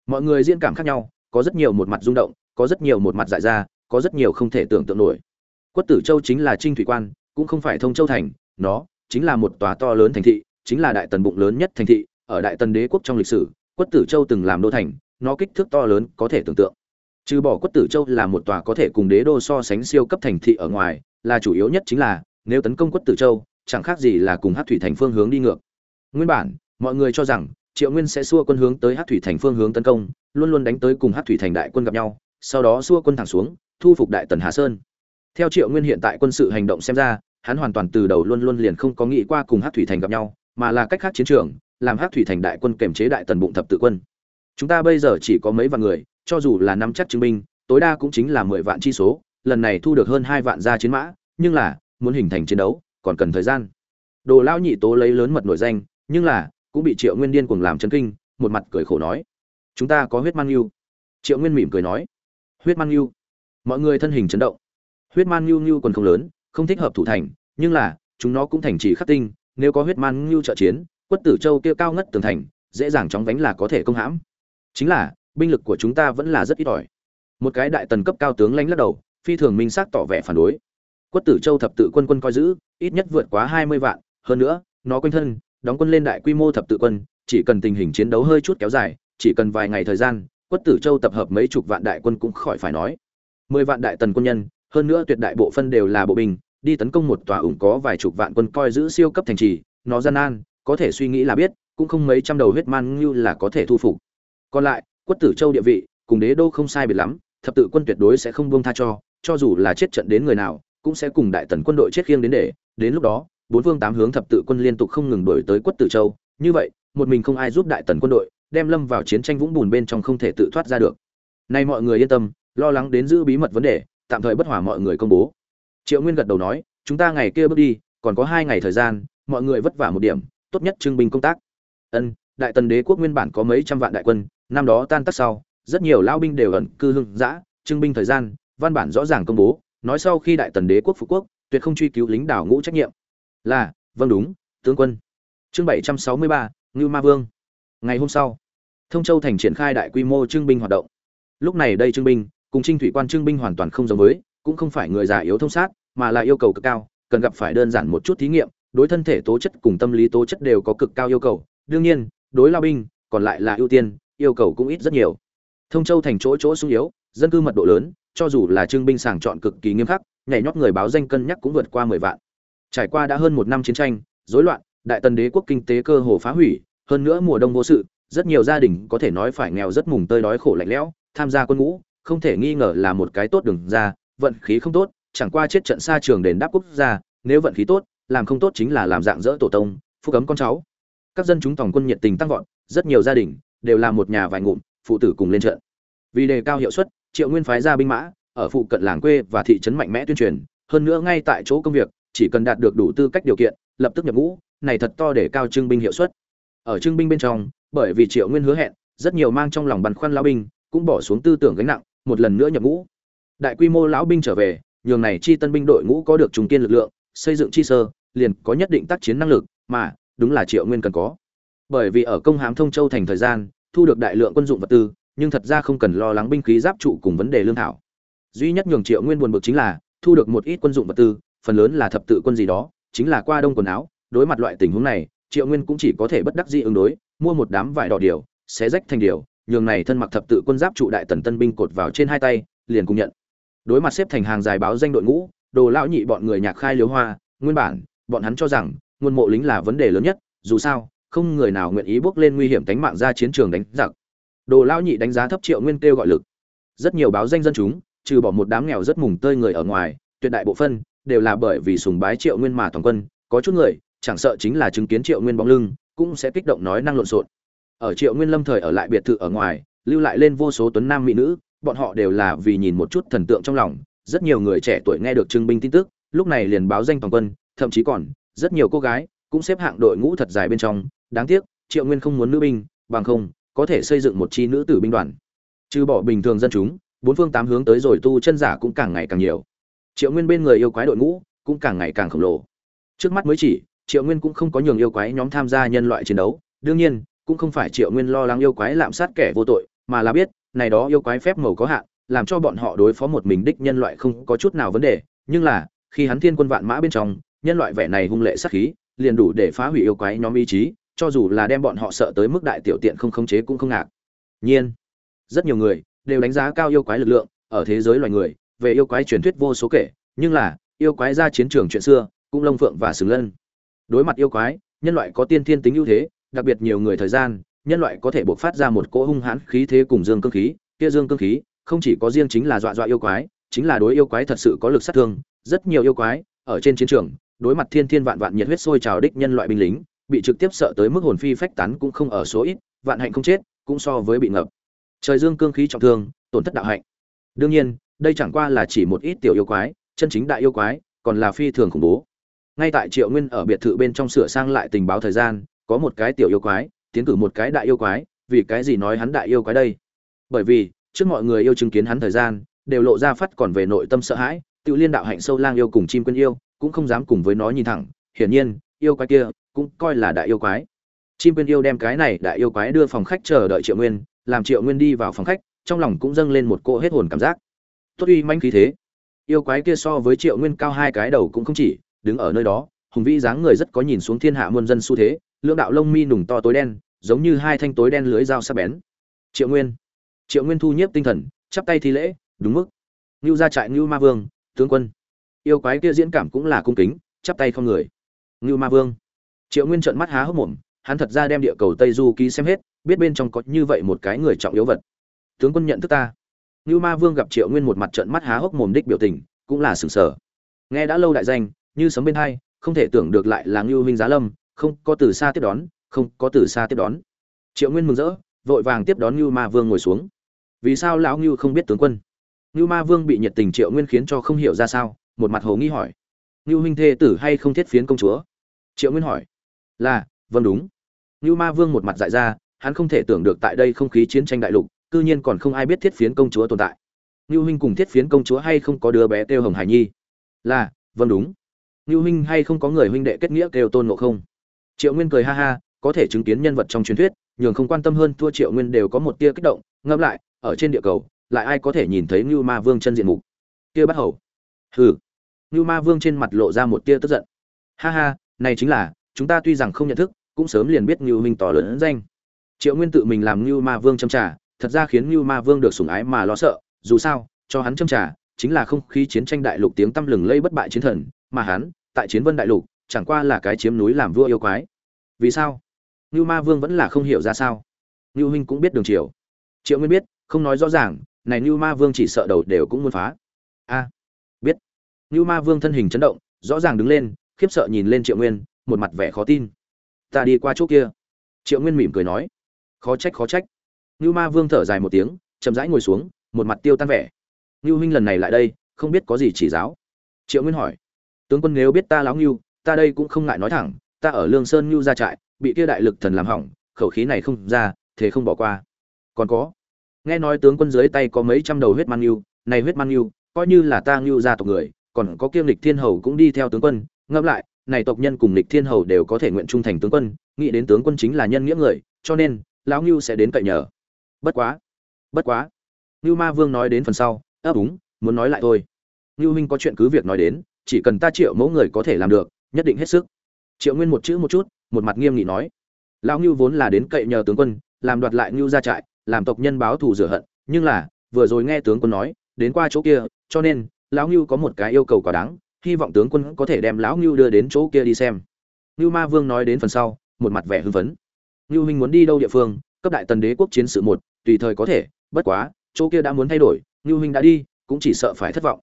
Mọi người diễn cảm khác nhau, có rất nhiều một mặt rung động, có rất nhiều một mặt dại ra, có rất nhiều không thể tưởng tượng nổi. Quất tử châu chính là trinh thủy quan, cũng không phải thông châu thành, nó chính là một tòa to lớn thành thị chính là đại tần bụng lớn nhất thành thị, ở đại tần đế quốc trong lịch sử, quất tử châu từng làm đô thành, nó kích thước to lớn có thể tưởng tượng. Trừ bỏ quất tử châu là một tòa có thể cùng đế đô so sánh siêu cấp thành thị ở ngoài, là chủ yếu nhất chính là, nếu tấn công quất tử châu, chẳng khác gì là cùng hát thủy thành phương hướng đi ngược. Nguyên bản, mọi người cho rằng, triệu nguyên sẽ xua quân hướng tới hát thủy thành phương hướng tấn công, luôn luôn đánh tới cùng hát thủy thành đại quân gặp nhau, sau đó xua quân thẳng xuống, thu phục đại tần hà sơn. Theo triệu nguyên hiện tại quân sự hành động xem ra, hắn hoàn toàn từ đầu luôn luôn liền không có nghĩ qua cùng hát thủy thành gặp nhau mà là cách khác chiến trường, làm hát thủy thành đại quân kềm chế đại tần bụng thập tự quân. Chúng ta bây giờ chỉ có mấy vạn người, cho dù là năm chắc chứng minh tối đa cũng chính là mười vạn chi số, lần này thu được hơn hai vạn gia chiến mã, nhưng là, muốn hình thành chiến đấu, còn cần thời gian. Đồ lão nhị tố lấy lớn mật nổi danh, nhưng là, cũng bị triệu nguyên điên cuồng làm chấn kinh, một mặt cười khổ nói. Chúng ta có huyết man yêu triệu nguyên mỉm cười nói. Huyết man yêu mọi người thân hình chấn động. Huyết man yêu yêu còn không lớn, không thích hợp thủ thành, nhưng là, chúng nó cũng thành trì khắc tinh nếu có huyết man ngưu trợ chiến, quất tử châu kia cao ngất tường thành, dễ dàng chóng vánh là có thể công hãm. Chính là, binh lực của chúng ta vẫn là rất ít ỏi. Một cái đại tần cấp cao tướng lãnh lắc đầu, phi thường minh xác tỏ vẻ phản đối. Quất tử châu thập tự quân quân coi giữ, ít nhất vượt quá hai mươi vạn, hơn nữa, nó quanh thân, đóng quân lên đại quy mô thập tự quân, chỉ cần tình hình chiến đấu hơi chút kéo dài, chỉ cần vài ngày thời gian, quất tử châu tập hợp mấy chục vạn đại quân cũng khỏi phải nói. mười vạn đại tần quân nhân, hơn nữa tuyệt đại bộ phân đều là bộ binh đi tấn công một tòa ủng có vài chục vạn quân coi giữ siêu cấp thành trì, nó gian nan, có thể suy nghĩ là biết, cũng không mấy trăm đầu huyết man như là có thể thu phục. Còn lại quất tử châu địa vị, cùng đế đô không sai biệt lắm, thập tự quân tuyệt đối sẽ không buông tha cho cho dù là chết trận đến người nào, cũng sẽ cùng đại tần quân đội chết khiêng đến để, đến lúc đó, bốn phương tám hướng thập tự quân liên tục không ngừng đổi tới quất tử châu. Như vậy, một mình không ai giúp đại tần quân đội, đem lâm vào chiến tranh vũng bùn bên trong không thể tự thoát ra được. Nay mọi người yên tâm, lo lắng đến giữ bí mật vấn đề, tạm thời bất hòa mọi người công bố triệu nguyên gật đầu nói, chúng ta ngày kia bước đi, còn có hai ngày thời gian, mọi người vất vả một điểm, tốt nhất trưng binh công tác. Ân, đại tần đế quốc nguyên bản có mấy trăm vạn đại quân, năm đó tan tác sau, rất nhiều lao binh đều ẩn cư hưng giã trưng binh thời gian, văn bản rõ ràng công bố, nói sau khi đại tần đế quốc phú quốc, tuyệt không truy cứu lính đảo ngũ trách nhiệm. Là vâng đúng, tướng quân. Chương bảy trăm sáu mươi ba, ngưu ma vương. Ngày hôm sau, thông châu thành triển khai đại quy mô trưng binh hoạt động. Lúc này đây trưng binh, cùng trinh thủy quan trưng binh hoàn toàn không giống với cũng không phải người già yếu thông sát, mà là yêu cầu cực cao, cần gặp phải đơn giản một chút thí nghiệm, đối thân thể tố chất cùng tâm lý tố chất đều có cực cao yêu cầu. Đương nhiên, đối lao binh, còn lại là ưu tiên, yêu cầu cũng ít rất nhiều. Thông châu thành chỗ chỗ sung yếu, dân cư mật độ lớn, cho dù là trưng binh sàng chọn cực kỳ nghiêm khắc, nhảy nhót người báo danh cân nhắc cũng vượt qua mười vạn. Trải qua đã hơn một năm chiến tranh, rối loạn, đại tần đế quốc kinh tế cơ hồ phá hủy, hơn nữa mùa đông vô sự, rất nhiều gia đình có thể nói phải nghèo rất mùng tơi đói khổ lạnh lẽo, tham gia quân ngũ, không thể nghi ngờ là một cái tốt đường ra vận khí không tốt, chẳng qua chết trận xa trường đền đáp quốc gia, nếu vận khí tốt, làm không tốt chính là làm dạng dỡ tổ tông, phúc cấm con cháu. Các dân chúng tổng quân nhiệt tình tăng vọt, rất nhiều gia đình đều là một nhà vài ngụm, phụ tử cùng lên trận. Vì đề cao hiệu suất, triệu nguyên phái ra binh mã, ở phụ cận làng quê và thị trấn mạnh mẽ tuyên truyền, hơn nữa ngay tại chỗ công việc, chỉ cần đạt được đủ tư cách điều kiện, lập tức nhập ngũ, này thật to để cao trưng binh hiệu suất. Ở trưng binh bên trong, bởi vì triệu nguyên hứa hẹn, rất nhiều mang trong lòng băn khoăn lão binh cũng bỏ xuống tư tưởng gánh nặng, một lần nữa nhập ngũ đại quy mô lão binh trở về, nhường này chi tân binh đội ngũ có được trùng kiên lực lượng, xây dựng chi sơ, liền có nhất định tác chiến năng lực, mà, đúng là triệu nguyên cần có. Bởi vì ở công hám thông châu thành thời gian, thu được đại lượng quân dụng vật tư, nhưng thật ra không cần lo lắng binh khí giáp trụ cùng vấn đề lương thảo. Duy nhất nhường triệu nguyên buồn bực chính là, thu được một ít quân dụng vật tư, phần lớn là thập tự quân gì đó, chính là qua đông quần áo. Đối mặt loại tình huống này, triệu nguyên cũng chỉ có thể bất đắc dĩ ứng đối, mua một đám vải đỏ điều, xé rách thành điều, nhường này thân mặc thập tự quân giáp trụ đại tần tân binh cột vào trên hai tay, liền cùng nhận đối mặt xếp thành hàng dài báo danh đội ngũ, đồ lão nhị bọn người nhạc khai liếu hoa, nguyên bản, bọn hắn cho rằng, nguồn mộ lính là vấn đề lớn nhất, dù sao, không người nào nguyện ý bước lên nguy hiểm tính mạng ra chiến trường đánh giặc. Đồ lão nhị đánh giá thấp triệu nguyên kêu gọi lực. Rất nhiều báo danh dân chúng, trừ bỏ một đám nghèo rất mùng tơi người ở ngoài, tuyệt đại bộ phân, đều là bởi vì sùng bái triệu nguyên mà toàn quân, có chút người, chẳng sợ chính là chứng kiến triệu nguyên bóng lưng, cũng sẽ kích động nói năng lộn xộn. Ở triệu nguyên lâm thời ở lại biệt thự ở ngoài, lưu lại lên vô số tuấn nam mỹ nữ bọn họ đều là vì nhìn một chút thần tượng trong lòng. Rất nhiều người trẻ tuổi nghe được trưng binh tin tức, lúc này liền báo danh toàn quân, thậm chí còn, rất nhiều cô gái cũng xếp hạng đội ngũ thật dài bên trong. Đáng tiếc, triệu nguyên không muốn nữ binh, bằng không, có thể xây dựng một chi nữ tử binh đoàn. Trừ bỏ bình thường dân chúng, bốn phương tám hướng tới rồi tu chân giả cũng càng ngày càng nhiều. Triệu nguyên bên người yêu quái đội ngũ cũng càng ngày càng khổng lồ. Trước mắt mới chỉ, triệu nguyên cũng không có nhường yêu quái nhóm tham gia nhân loại chiến đấu. Đương nhiên, cũng không phải triệu nguyên lo lắng yêu quái lạm sát kẻ vô tội, mà là biết này đó yêu quái phép màu có hạn, làm cho bọn họ đối phó một mình đích nhân loại không có chút nào vấn đề. Nhưng là, khi hắn thiên quân vạn mã bên trong, nhân loại vẻ này hung lệ sát khí, liền đủ để phá hủy yêu quái nhóm ý chí, cho dù là đem bọn họ sợ tới mức đại tiểu tiện không khống chế cũng không ngạc. Nhiên, rất nhiều người đều đánh giá cao yêu quái lực lượng ở thế giới loài người, về yêu quái truyền thuyết vô số kể, nhưng là, yêu quái ra chiến trường chuyện xưa cũng lông phượng và sừng lân. Đối mặt yêu quái, nhân loại có tiên thiên tính ưu thế, đặc biệt nhiều người thời gian nhân loại có thể bộc phát ra một cỗ hung hãn khí thế cùng dương cương khí, kia dương cương khí không chỉ có riêng chính là dọa dọa yêu quái, chính là đối yêu quái thật sự có lực sát thương, rất nhiều yêu quái ở trên chiến trường, đối mặt thiên thiên vạn vạn nhiệt huyết sôi trào đích nhân loại binh lính, bị trực tiếp sợ tới mức hồn phi phách tán cũng không ở số ít, vạn hạnh không chết, cũng so với bị ngập. Trời dương cương khí trọng thương, tổn thất đạo hạnh. Đương nhiên, đây chẳng qua là chỉ một ít tiểu yêu quái, chân chính đại yêu quái, còn là phi thường khủng bố. Ngay tại triệu nguyên ở biệt thự bên trong sửa sang lại tình báo thời gian, có một cái tiểu yêu quái tiến cử một cái đại yêu quái, vì cái gì nói hắn đại yêu quái đây? Bởi vì, trước mọi người yêu chứng kiến hắn thời gian, đều lộ ra phát còn về nội tâm sợ hãi tự liên đạo hạnh sâu lang yêu cùng chim quân yêu, cũng không dám cùng với nó nhìn thẳng. Hiển nhiên, yêu quái kia cũng coi là đại yêu quái. Chim quân yêu đem cái này đại yêu quái đưa phòng khách chờ đợi triệu nguyên, làm triệu nguyên đi vào phòng khách, trong lòng cũng dâng lên một cỗ hết hồn cảm giác. Tốt uy manh khí thế. Yêu quái kia so với triệu nguyên cao hai cái đầu cũng không chỉ, đứng ở nơi đó, hùng vĩ dáng người rất có nhìn xuống thiên hạ muôn dân xu thế, lưỡng đạo lông mi nùng to tối đen giống như hai thanh tối đen lưới dao sắc bén. Triệu nguyên. Triệu nguyên thu nhiếp tinh thần, chắp tay thi lễ, đúng mức. Ngưu gia trại ngưu ma vương, tướng quân. Yêu quái kia diễn cảm cũng là cung kính, chắp tay không người. Ngưu ma vương. Triệu nguyên trợn mắt há hốc mồm, hắn thật ra đem địa cầu tây du ký xem hết, biết bên trong có như vậy một cái người trọng yếu vật. Tướng quân nhận thức ta. Ngưu ma vương gặp triệu nguyên một mặt trợn mắt há hốc mồm đích biểu tình, cũng là sừng sờ. Nghe đã lâu đại danh, như sấm bên hai, không thể tưởng được lại là ngưu huynh giá lâm, không có từ xa tiếp đón không có từ xa tiếp đón. Triệu nguyên mừng rỡ, vội vàng tiếp đón ngưu ma vương ngồi xuống. Vì sao lão ngưu không biết tướng quân? Ngưu ma vương bị nhiệt tình triệu nguyên khiến cho không hiểu ra sao, một mặt hồ nghi hỏi. Ngưu huynh thê tử hay không thiết phiến công chúa? Triệu nguyên hỏi. Là vâng đúng. Ngưu ma vương một mặt dại ra, hắn không thể tưởng được tại đây không khí chiến tranh đại lục, cư nhiên còn không ai biết thiết phiến công chúa tồn tại. Ngưu huynh cùng thiết phiến công chúa hay không có đứa bé tiêu hồng hải nhi? Là vâng đúng. Ngưu huynh hay không có người huynh đệ kết nghĩa kêu tôn ngộ không? Triệu nguyên cười ha ha có thể chứng kiến nhân vật trong truyền thuyết, nhường không quan tâm hơn, thua triệu nguyên đều có một tia kích động. Ngẫm lại, ở trên địa cầu, lại ai có thể nhìn thấy ngưu ma vương chân diện mục? Kia bắt hầu. Hừ. Ngưu ma vương trên mặt lộ ra một tia tức giận. Ha ha, này chính là, chúng ta tuy rằng không nhận thức, cũng sớm liền biết ngưu minh tỏ lớn danh. Triệu nguyên tự mình làm ngưu ma vương châm trả thật ra khiến ngưu ma vương được sủng ái mà lo sợ. Dù sao, cho hắn châm trả chính là không khí chiến tranh đại lục tiếng tăm lừng lây bất bại chiến thần, mà hắn, tại chiến vân đại lục, chẳng qua là cái chiếm núi làm vua yêu quái. Vì sao? Nưu ma vương vẫn là không hiểu ra sao. Nưu huynh cũng biết đường chiều. Triệu nguyên biết không nói rõ ràng này Nưu ma vương chỉ sợ đầu đều cũng muốn phá. A biết. Nưu ma vương thân hình chấn động rõ ràng đứng lên khiếp sợ nhìn lên triệu nguyên một mặt vẻ khó tin. Ta đi qua chỗ kia. Triệu nguyên mỉm cười nói. Khó trách khó trách. Nưu ma vương thở dài một tiếng chậm rãi ngồi xuống một mặt tiêu tan vẻ. Nưu huynh lần này lại đây không biết có gì chỉ giáo. Triệu nguyên hỏi. Tướng quân nếu biết ta láo Nưu, ta đây cũng không ngại nói thẳng ta ở lương sơn Nưu gia trại bị kia đại lực thần làm hỏng, khẩu khí này không ra thế không bỏ qua. Còn có, nghe nói tướng quân dưới tay có mấy trăm đầu huyết man yêu, này huyết man yêu, coi như là ta ngưu gia tộc người, còn có kiêm lịch thiên hầu cũng đi theo tướng quân. Ngẫm lại, này tộc nhân cùng lịch thiên hầu đều có thể nguyện trung thành tướng quân, nghĩ đến tướng quân chính là nhân nghĩa người, cho nên, lão ngưu sẽ đến cậy nhờ. Bất quá bất quá, ngưu ma vương nói đến phần sau ấp úng muốn nói lại thôi. Ngưu minh có chuyện cứ việc nói đến, chỉ cần ta triệu mẫu người có thể làm được, nhất định hết sức. Triệu nguyên một chữ một chút một mặt nghiêm nghị nói. Lão ngưu vốn là đến cậy nhờ tướng quân, làm đoạt lại ngưu ra trại, làm tộc nhân báo thù rửa hận, nhưng là, vừa rồi nghe tướng quân nói, đến qua chỗ kia, cho nên, lão ngưu có một cái yêu cầu quá đáng, hy vọng tướng quân có thể đem lão ngưu đưa đến chỗ kia đi xem. Ngưu ma vương nói đến phần sau, một mặt vẻ hưng phấn. Ngưu minh muốn đi đâu địa phương, cấp đại tần đế quốc chiến sự một, tùy thời có thể, bất quá, chỗ kia đã muốn thay đổi, ngưu minh đã đi, cũng chỉ sợ phải thất vọng.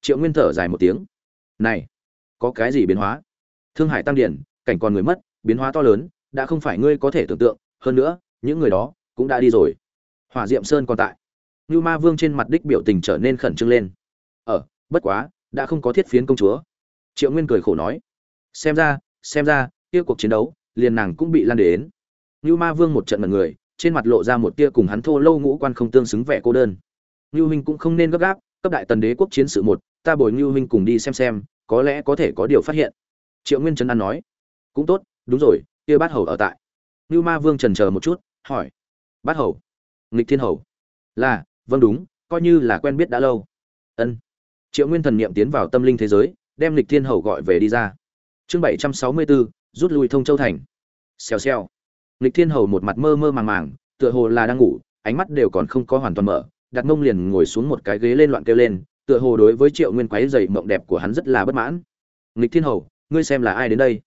Triệu nguyên thở dài một tiếng. Này, có cái gì biến hóa? Thương hải tăng điển cảnh còn người mất biến hóa to lớn đã không phải ngươi có thể tưởng tượng hơn nữa những người đó cũng đã đi rồi. Hỏa diệm sơn còn tại. Như ma vương trên mặt đích biểu tình trở nên khẩn trương lên. Ở ờ, bất quá đã không có thiết phiến công chúa. Triệu nguyên cười khổ nói. Xem ra xem ra kia cuộc chiến đấu liền nàng cũng bị lan đến. Như ma vương một trận mật người trên mặt lộ ra một tia cùng hắn thô lâu ngũ quan không tương xứng vẻ cô đơn. Như huynh cũng không nên gấp gáp cấp đại tần đế quốc chiến sự một ta bồi như huynh cùng đi xem xem có lẽ có thể có điều phát hiện. Triệu nguyên trấn an nói. Cũng tốt đúng rồi, kia bát hầu ở tại. Ngưu ma vương trần chờ một chút, hỏi. Bát hầu? Nghịch thiên hầu. Là vâng đúng, coi như là quen biết đã lâu. Ân. Triệu nguyên thần niệm tiến vào tâm linh thế giới, đem nghịch thiên hầu gọi về đi ra. Chương bảy trăm sáu mươi bốn rút lui thông châu thành. Xèo xèo. Nghịch thiên hầu một mặt mơ mơ màng màng, tựa hồ là đang ngủ, ánh mắt đều còn không có hoàn toàn mở, đặt mông liền ngồi xuống một cái ghế lên loạn kêu lên, tựa hồ đối với triệu nguyên quáy dày mộng đẹp của hắn rất là bất mãn. Nghịch thiên hầu, ngươi xem là ai đến đây?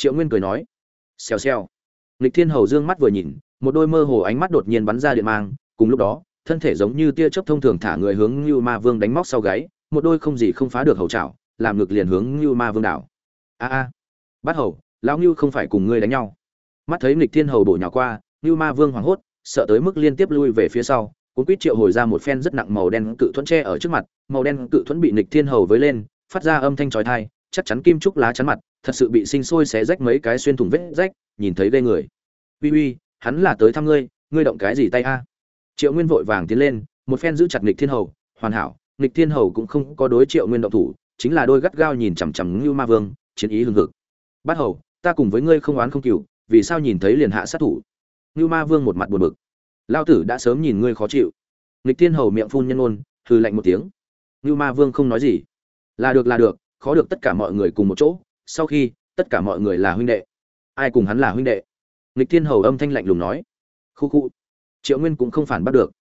Triệu nguyên cười nói, xèo xèo. Nghịch thiên hầu dương mắt vừa nhìn, một đôi mơ hồ ánh mắt đột nhiên bắn ra điện mang, cùng lúc đó, thân thể giống như tia chớp thông thường thả người hướng như ma vương đánh móc sau gáy, một đôi không gì không phá được hầu trảo, làm ngực liền hướng như ma vương đảo. A a bắt hầu, lão ngưu không phải cùng ngươi đánh nhau. Mắt thấy nghịch thiên hầu bổ nhào qua như ma vương hoảng hốt, sợ tới mức liên tiếp lui về phía sau, cuốn quýt triệu hồi ra một phen rất nặng màu đen cự thuẫn tre ở trước mặt, màu đen cự thuẫn bị Nịch thiên hầu với lên, phát ra âm thanh trói thai chắc chắn kim trúc lá chắn mặt thật sự bị sinh sôi xé rách mấy cái xuyên thủng vết rách, nhìn thấy ghê người. Uy uy, hắn là tới thăm ngươi ngươi động cái gì tay a? Triệu nguyên vội vàng tiến lên, một phen giữ chặt nghịch thiên hầu, hoàn hảo, nghịch thiên hầu cũng không có đối triệu nguyên động thủ, chính là đôi gắt gao nhìn chằm chằm như ma vương, chiến ý hừng hực. Bát hầu, ta cùng với ngươi không oán không cừu, vì sao nhìn thấy liền hạ sát thủ? Như ma vương một mặt buồn bực. Lao tử đã sớm nhìn ngươi khó chịu. Nghịch thiên hầu miệng phun nhân ôn hừ lạnh một tiếng. Như ma vương không nói gì. Là được là được, khó được tất cả mọi người cùng một chỗ sau khi, tất cả mọi người là huynh đệ. Ai cùng hắn là huynh đệ? Nghịch thiên hầu âm thanh lạnh lùng nói. Khu khu. Triệu nguyên cũng không phản bắt được.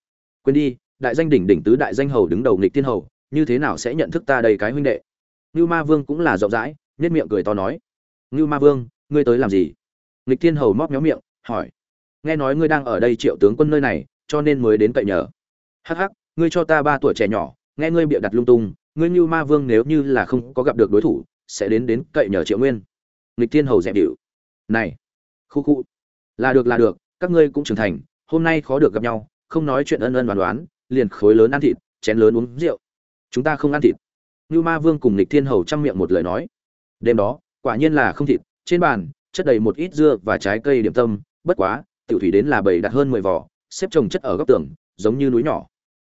Quên đi, đại danh đỉnh đỉnh tứ đại danh hầu đứng đầu nghịch thiên hầu, như thế nào sẽ nhận thức ta đây cái huynh đệ? Ngưu ma vương cũng là rộng rãi nhất miệng cười to nói. Ngưu ma vương, ngươi tới làm gì? Nghịch thiên hầu móc méo miệng, hỏi. Nghe nói ngươi đang ở đây triệu tướng quân nơi này, cho nên mới đến cậy nhờ. Hắc hắc, ngươi cho ta ba tuổi trẻ nhỏ, nghe ngươi bịa đặt lung tung, ngươi ngưu ma vương nếu như là không có gặp được đối thủ sẽ đến đến cậy nhờ triệu nguyên. Nghịch thiên hầu dẹp điệu. Này, khu khu. Là được là được, các ngươi cũng trưởng thành, hôm nay khó được gặp nhau, không nói chuyện ân ân đoán đoán, liền khối lớn ăn thịt, chén lớn uống rượu. Chúng ta không ăn thịt. Như ma vương cùng nghịch thiên hầu chăm miệng một lời nói. Đêm đó, quả nhiên là không thịt, trên bàn, chất đầy một ít dưa và trái cây điểm tâm, bất quá, tiểu thủy đến là bầy đặt hơn mười vỏ, xếp chồng chất ở góc tường, giống như núi nhỏ.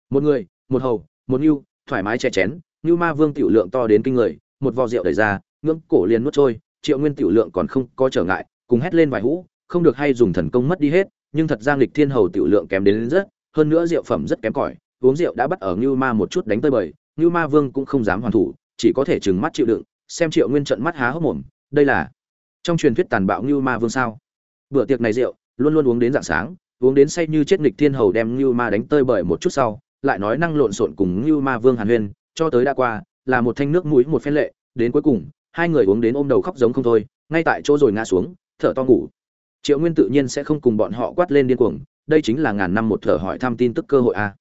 Một người, một hầu, một nhu thoải mái chè chén như ma vương tiểu lượng to đến kinh người một vò rượu đẩy ra ngưỡng cổ liền nuốt trôi triệu nguyên tiểu lượng còn không có trở ngại cùng hét lên vài hũ không được hay dùng thần công mất đi hết nhưng thật ra nghịch thiên hầu tiểu lượng kém đến, đến rất hơn nữa rượu phẩm rất kém cỏi uống rượu đã bắt ở Ngưu Ma một chút đánh tơi bời, Ngưu Ma Vương cũng không dám hoàn thủ, chỉ có thể trừng mắt chịu đựng, xem Triệu Nguyên trận mắt há hốc mồm, đây là trong truyền thuyết tàn bạo Ngưu Ma Vương sao? Bữa tiệc này rượu, luôn luôn uống đến rạng sáng, uống đến say như chết nghịch thiên hầu đem Ngưu Ma đánh tơi bời một chút sau, lại nói năng lộn xộn cùng Ngưu Ma Vương Hàn Huyên, cho tới đã qua, là một thanh nước mũi một phen lệ, đến cuối cùng, hai người uống đến ôm đầu khóc giống không thôi, ngay tại chỗ rồi ngã xuống, thở to ngủ. Triệu Nguyên tự nhiên sẽ không cùng bọn họ quát lên điên cuồng, đây chính là ngàn năm một thở hỏi thăm tin tức cơ hội a.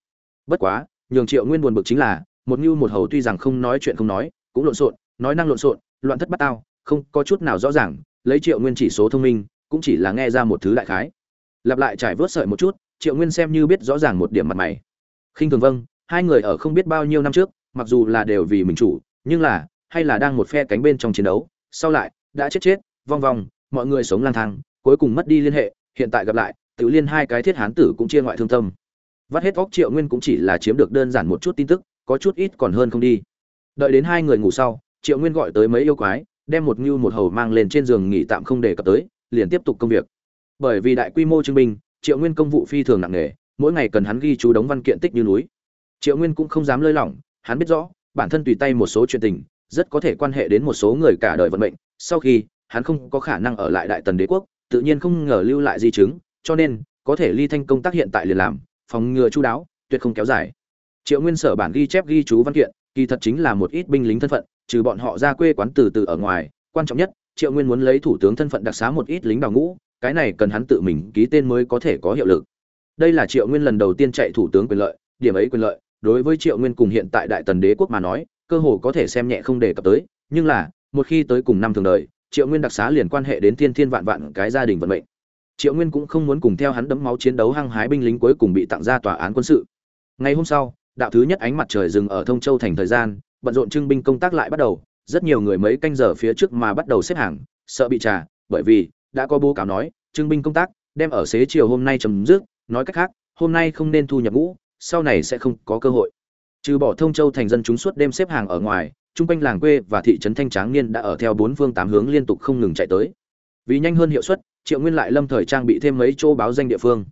Bất quá nhường triệu nguyên buồn bực chính là một như một hầu tuy rằng không nói chuyện không nói cũng lộn xộn nói năng lộn xộn loạn thất bát tao không có chút nào rõ ràng lấy triệu nguyên chỉ số thông minh cũng chỉ là nghe ra một thứ đại khái. Lặp lại trải vớt sợi một chút triệu nguyên xem như biết rõ ràng một điểm mặt mày. Khinh thường vâng hai người ở không biết bao nhiêu năm trước mặc dù là đều vì mình chủ, nhưng là, hay là đang một phe cánh bên trong chiến đấu, sau lại, đã chết chết, vong vong, mọi người sống lang thang, cuối cùng mất đi liên hệ, hiện tại gặp lại tự liên hai cái thiết hán tử cũng chia ngoại thương tâm. Vắt hết óc triệu nguyên cũng chỉ là chiếm được đơn giản một chút tin tức, có chút ít còn hơn không đi. Đợi đến hai người ngủ sau, triệu nguyên gọi tới mấy yêu quái, đem một ngưu một hầu mang lên trên giường nghỉ tạm không để cập tới, liền tiếp tục công việc. Bởi vì đại quy mô chứng minh, triệu nguyên công vụ phi thường nặng nề, mỗi ngày cần hắn ghi chú đóng văn kiện tích như núi. Triệu nguyên cũng không dám lơi lỏng hắn biết rõ, bản thân tùy tay một số chuyện tình, rất có thể quan hệ đến một số người cả đời vận mệnh. Sau khi, hắn không có khả năng ở lại đại tần đế quốc, tự nhiên không ngờ lưu lại di chứng, cho nên, có thể ly thanh công tác hiện tại liền làm, phòng ngừa chú đáo, tuyệt không kéo dài. Triệu nguyên sở bản ghi chép ghi chú văn kiện, kỳ thật chính là một ít binh lính thân phận, trừ bọn họ ra quê quán từ từ ở ngoài. Quan trọng nhất, triệu nguyên muốn lấy thủ tướng thân phận đặc xá một ít lính đào ngũ, cái này cần hắn tự mình ký tên mới có thể có hiệu lực. Đây là triệu nguyên lần đầu tiên chạy thủ tướng quyền lợi, điểm ấy quyền lợi đối với triệu nguyên cùng hiện tại đại tần đế quốc mà nói, cơ hồ có thể xem nhẹ không đề cập tới, nhưng là, một khi tới cùng năm thường đời, triệu nguyên đặc xá liền quan hệ đến thiên thiên vạn vạn cái gia đình vận mệnh. Triệu nguyên cũng không muốn cùng theo hắn đấm máu chiến đấu hăng hái binh lính cuối cùng bị tặng ra tòa án quân sự. Ngày hôm sau, đạo thứ nhất ánh mặt trời dừng ở thông châu thành thời gian, bận rộn trưng binh công tác lại bắt đầu, rất nhiều người mấy canh giờ phía trước mà bắt đầu xếp hàng, sợ bị trả bởi vì, đã có bố cáo nói, trưng binh công tác, đem ở xế chiều hôm nay chấm dứt, nói cách khác, hôm nay không nên thu nhập ngũ sau này sẽ không có cơ hội. Trừ bỏ thông châu thành dân chúng suốt đêm xếp hàng ở ngoài trung quanh làng quê và thị trấn thanh tráng niên đã ở theo bốn phương tám hướng liên tục không ngừng chạy tới. Vì nhanh hơn hiệu suất, triệu nguyên lại lâm thời trang bị thêm mấy chỗ báo danh địa phương.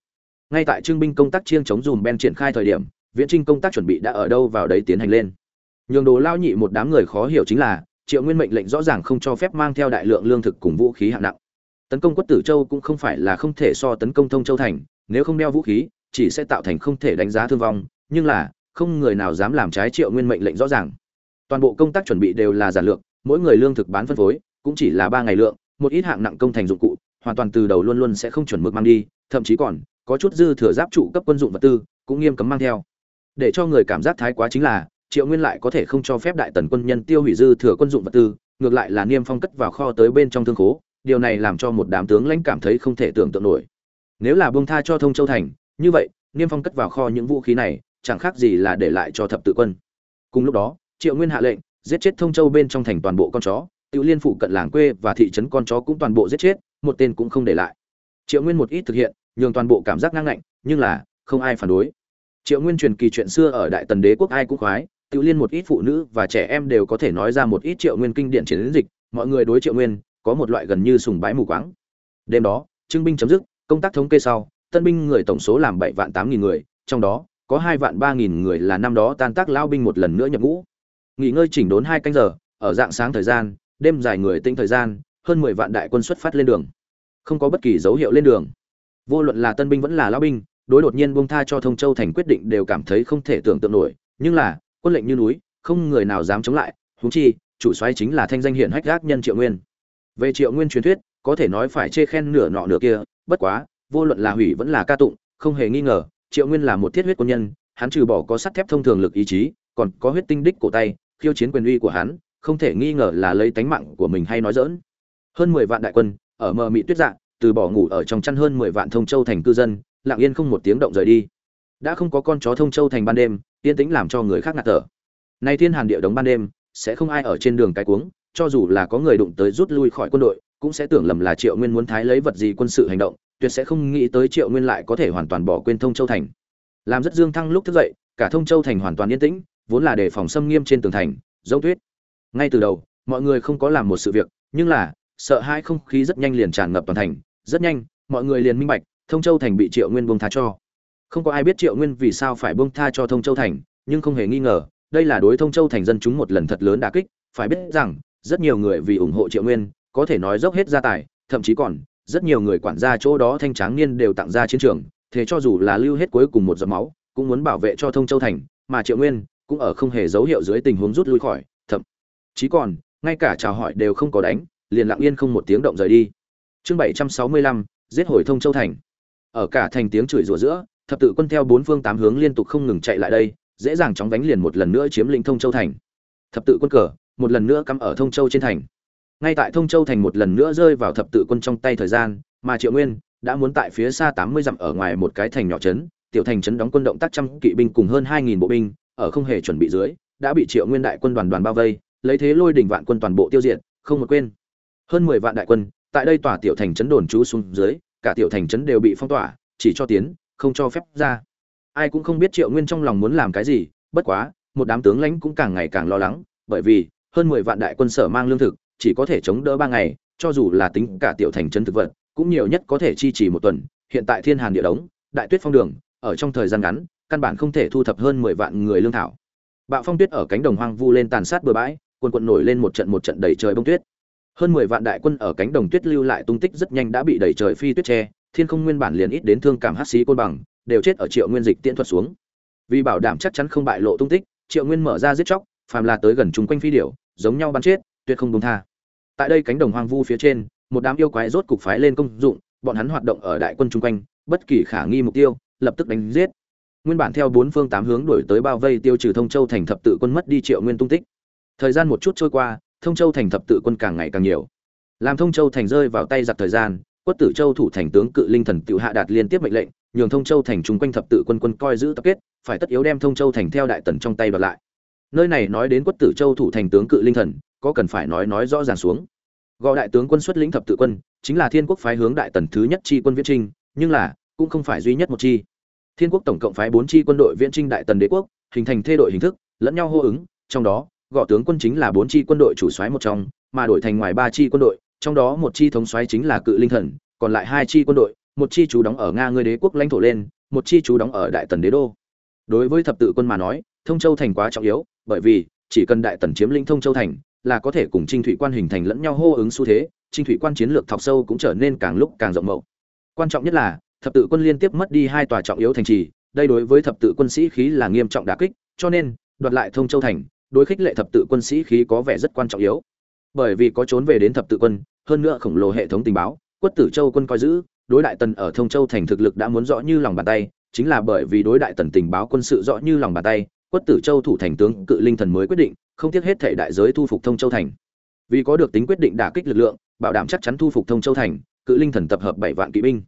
Ngay tại trưng binh công tác chiêng chống dùm ben triển khai thời điểm, viễn trinh công tác chuẩn bị đã ở đâu vào đấy tiến hành lên. Nhường đồ lao nhị một đám người khó hiểu chính là, triệu nguyên mệnh lệnh rõ ràng không cho phép mang theo đại lượng lương thực cùng vũ khí hạng nặng. Tấn công quất tử châu cũng không phải là không thể so tấn công thông châu thành, nếu không đeo vũ khí chỉ sẽ tạo thành không thể đánh giá thương vong, nhưng là, không người nào dám làm trái triệu nguyên mệnh lệnh rõ ràng. Toàn bộ công tác chuẩn bị đều là giản lược mỗi người lương thực bán phân phối, cũng chỉ là ba ngày lượng, một ít hạng nặng công thành dụng cụ, hoàn toàn từ đầu luôn luôn sẽ không chuẩn mực mang đi, thậm chí còn, có chút dư thừa giáp trụ cấp quân dụng vật tư, cũng nghiêm cấm mang theo. Để cho người cảm giác thái quá chính là, triệu nguyên lại có thể không cho phép đại tần quân nhân tiêu hủy dư thừa quân dụng vật tư, ngược lại là niêm phong cất vào kho tới bên trong thương khố, điều này làm cho một đám tướng lãnh cảm thấy không thể tưởng tượng nổi. Nếu là buông tha cho thông châu thành như vậy, niêm phong cất vào kho những vũ khí này, chẳng khác gì là để lại cho thập tự quân. Cùng lúc đó, triệu nguyên hạ lệnh, giết chết thông châu bên trong thành toàn bộ con chó tự liên phụ cận làng quê và thị trấn con chó cũng toàn bộ giết chết, một tên cũng không để lại. Triệu nguyên một ít thực hiện, nhường toàn bộ cảm giác ngang ngạnh nhưng là, không ai phản đối. Triệu nguyên truyền kỳ chuyện xưa ở đại tần đế quốc ai cũng khoái tự liên một ít phụ nữ và trẻ em đều có thể nói ra một ít triệu nguyên kinh điển chiến dịch, mọi người đối triệu nguyên có một loại gần như sùng bái mù quáng. Đêm đó trưng binh chấm dứt, công tác thống kê sau tân binh người tổng số làm bảy vạn tám nghìn người, trong đó, có hai vạn ba nghìn người là năm đó tan tác lao binh một lần nữa nhập ngũ. Nghỉ ngơi chỉnh đốn hai canh giờ, ở dạng sáng thời gian, đêm dài người tinh thời gian, hơn mười vạn đại quân xuất phát lên đường. Không có bất kỳ dấu hiệu lên đường. Vô luận là tân binh vẫn là lao binh, đối đột nhiên buông tha cho thông châu thành quyết định đều cảm thấy không thể tưởng tượng nổi. Nhưng là, quân lệnh như núi, không người nào dám chống lại. Huống chi, chủ soái chính là thanh danh hiển hách gác nhân triệu nguyên. Về triệu nguyên truyền thuyết, có thể nói phải chê khen nửa nọ nửa kia, bất quá vô luận là hủy vẫn là ca tụng, không hề nghi ngờ, triệu nguyên là một thiết huyết quân nhân, hắn trừ bỏ có sắt thép thông thường lực ý chí, còn có huyết tinh đích cổ tay, khiêu chiến quyền uy của hắn, không thể nghi ngờ là lấy tánh mạng của mình hay nói dỡn hơn mười vạn đại quân, ở mờ mị tuyết dạng từ bỏ ngủ ở trong chăn hơn mười vạn thông châu thành cư dân, lặng yên không một tiếng động rời đi. Đã không có con chó thông châu thành ban đêm, yên tĩnh làm cho người khác ngạt thở. Nay thiên hàn địa đóng ban đêm, sẽ không ai ở trên đường cái cuống, cho dù là có người đụng tới rút lui khỏi quân đội, cũng sẽ tưởng lầm là triệu nguyên muốn thái lấy vật gì quân sự hành động tuyệt sẽ không nghĩ tới triệu nguyên lại có thể hoàn toàn bỏ quên thông châu thành. Làm rất dương thăng lúc thức dậy, cả thông châu thành hoàn toàn yên tĩnh, vốn là để phòng xâm nghiêm trên tường thành, giống tuyết. Ngay từ đầu, mọi người không có làm một sự việc, nhưng là, sợ hai không khí rất nhanh liền tràn ngập toàn thành. Rất nhanh, mọi người liền minh bạch, thông châu thành bị triệu nguyên buông tha cho. Không có ai biết triệu nguyên vì sao phải buông tha cho thông châu thành, nhưng không hề nghi ngờ, đây là đối thông châu thành dân chúng một lần thật lớn đà kích. Phải biết rằng, rất nhiều người vì ủng hộ triệu nguyên, có thể nói dốc hết gia tài, thậm chí còn rất nhiều người quản gia chỗ đó thanh tráng niên đều tặng ra chiến trường, thế cho dù là lưu hết cuối cùng một giọt máu, cũng muốn bảo vệ cho thông châu thành, mà triệu nguyên cũng ở không hề dấu hiệu dưới tình huống rút lui khỏi, thậm chí còn, ngay cả chào hỏi đều không có đánh, liền lặng yên không một tiếng động rời đi. Chương bảy trăm sáu mươi lăm, giết hồi thông châu thành. Ở cả thành tiếng chửi rủa giữa, thập tự quân theo bốn phương tám hướng liên tục không ngừng chạy lại đây, dễ dàng chóng đánh liền một lần nữa chiếm lĩnh thông châu thành. Thập tự quân cờ, một lần nữa cắm ở thông châu trên thành ngay tại thông châu thành một lần nữa rơi vào thập tự quân trong tay thời gian, mà triệu nguyên đã muốn tại phía xa tám mươi dặm ở ngoài một cái thành nhỏ trấn, tiểu thành trấn đóng quân động tác trăm kỵ binh cùng hơn hai nghìn bộ binh, ở không hề chuẩn bị dưới, đã bị triệu nguyên đại quân đoàn đoàn bao vây, lấy thế lôi đỉnh vạn quân toàn bộ tiêu diệt, không một quên. Hơn mười vạn đại quân, tại đây tòa tiểu thành trấn đồn trú xuống dưới, cả tiểu thành trấn đều bị phong tỏa, chỉ cho tiến, không cho phép ra. Ai cũng không biết triệu nguyên trong lòng muốn làm cái gì, bất quá, một đám tướng lãnh cũng càng ngày càng lo lắng, bởi vì hơn mười vạn đại quân sở mang lương thực chỉ có thể chống đỡ ba ngày, cho dù là tính cả tiểu thành trấn thực vật, cũng nhiều nhất có thể chi trì một tuần. Hiện tại thiên hàn địa đống, đại tuyết phong đường, ở trong thời gian ngắn, căn bản không thể thu thập hơn mười vạn người lương thảo. Bạo phong tuyết ở cánh đồng hoang vu lên tàn sát bừa bãi quần quần nổi lên một trận một trận đầy trời bông tuyết. Hơn mười vạn đại quân ở cánh đồng tuyết lưu lại tung tích rất nhanh đã bị đẩy trời phi tuyết che, thiên không nguyên bản liền ít đến thương cảm hát xí côn bằng, đều chết ở triệu nguyên dịch tiễn thuật xuống. Vì bảo đảm chắc chắn không bại lộ tung tích, triệu nguyên mở ra giết chóc, phàm là tới gần chúng quanh phi điểu, giống nhau bắn chết tuyệt không đúng tha. Tại đây cánh đồng hoang vu phía trên, một đám yêu quái rốt cục phái lên công dụng, bọn hắn hoạt động ở đại quân chung quanh, bất kỳ khả nghi mục tiêu, lập tức đánh giết. Nguyên bản theo bốn phương tám hướng đuổi tới bao vây tiêu trừ thông châu thành thập tự quân mất đi triệu nguyên tung tích. Thời gian một chút trôi qua, thông châu thành thập tự quân càng ngày càng nhiều. Làm thông châu thành rơi vào tay giặc thời gian, quất tử châu thủ thành tướng cự linh thần tự hạ đạt liên tiếp mệnh lệnh, nhường thông châu thành chung quanh thập tự quân quân coi giữ tập kết, phải tất yếu đem thông châu thành theo đại tần trong tay đoạt lại. Nơi này nói đến quất tử châu thủ thành tướng cự linh thần có cần phải nói nói rõ ràng xuống. Gọi đại tướng quân xuất lĩnh thập tự quân, chính là thiên quốc phái hướng đại tần thứ nhất chi quân viễn trinh, nhưng là, cũng không phải duy nhất một chi. Thiên quốc tổng cộng phái bốn chi quân đội viễn trinh đại tần đế quốc, hình thành thê đội hình thức, lẫn nhau hô ứng, trong đó gõ tướng quân chính là bốn chi quân đội chủ soái một trong, mà đổi thành ngoài ba chi quân đội, trong đó một chi thống soái chính là cự linh thần, còn lại hai chi quân đội, một chi chú đóng ở nga ngươi đế quốc lãnh thổ lên, một chi chú đóng ở đại tần đế đô. Đối với thập tự quân mà nói, thông châu thành quá trọng yếu, bởi vì, chỉ cần đại tần chiếm lĩnh thông châu thành là có thể cùng trinh thủy quan hình thành lẫn nhau hô ứng xu thế trinh thủy quan chiến lược thọc sâu cũng trở nên càng lúc càng rộng mậu quan trọng nhất là, thập tự quân liên tiếp mất đi hai tòa trọng yếu thành trì, đây đối với thập tự quân sĩ khí là nghiêm trọng đả kích, cho nên, đoạt lại thông châu thành, đối khích lệ thập tự quân sĩ khí có vẻ rất quan trọng yếu. Bởi vì có trốn về đến thập tự quân, hơn nữa khổng lồ hệ thống tình báo, quất tử châu quân coi giữ, đối đại tần ở thông châu thành thực lực đã muốn rõ như lòng bàn tay, chính là bởi vì đối đại tần tình báo quân sự rõ như lòng bàn tay quất tử châu thủ thành tướng cự linh thần mới quyết định, không tiếc hết thể đại giới thu phục thông châu thành. Vì có được tính quyết định đả kích lực lượng, bảo đảm chắc chắn thu phục thông châu thành, cự linh thần tập hợp bảy vạn kỵ binh.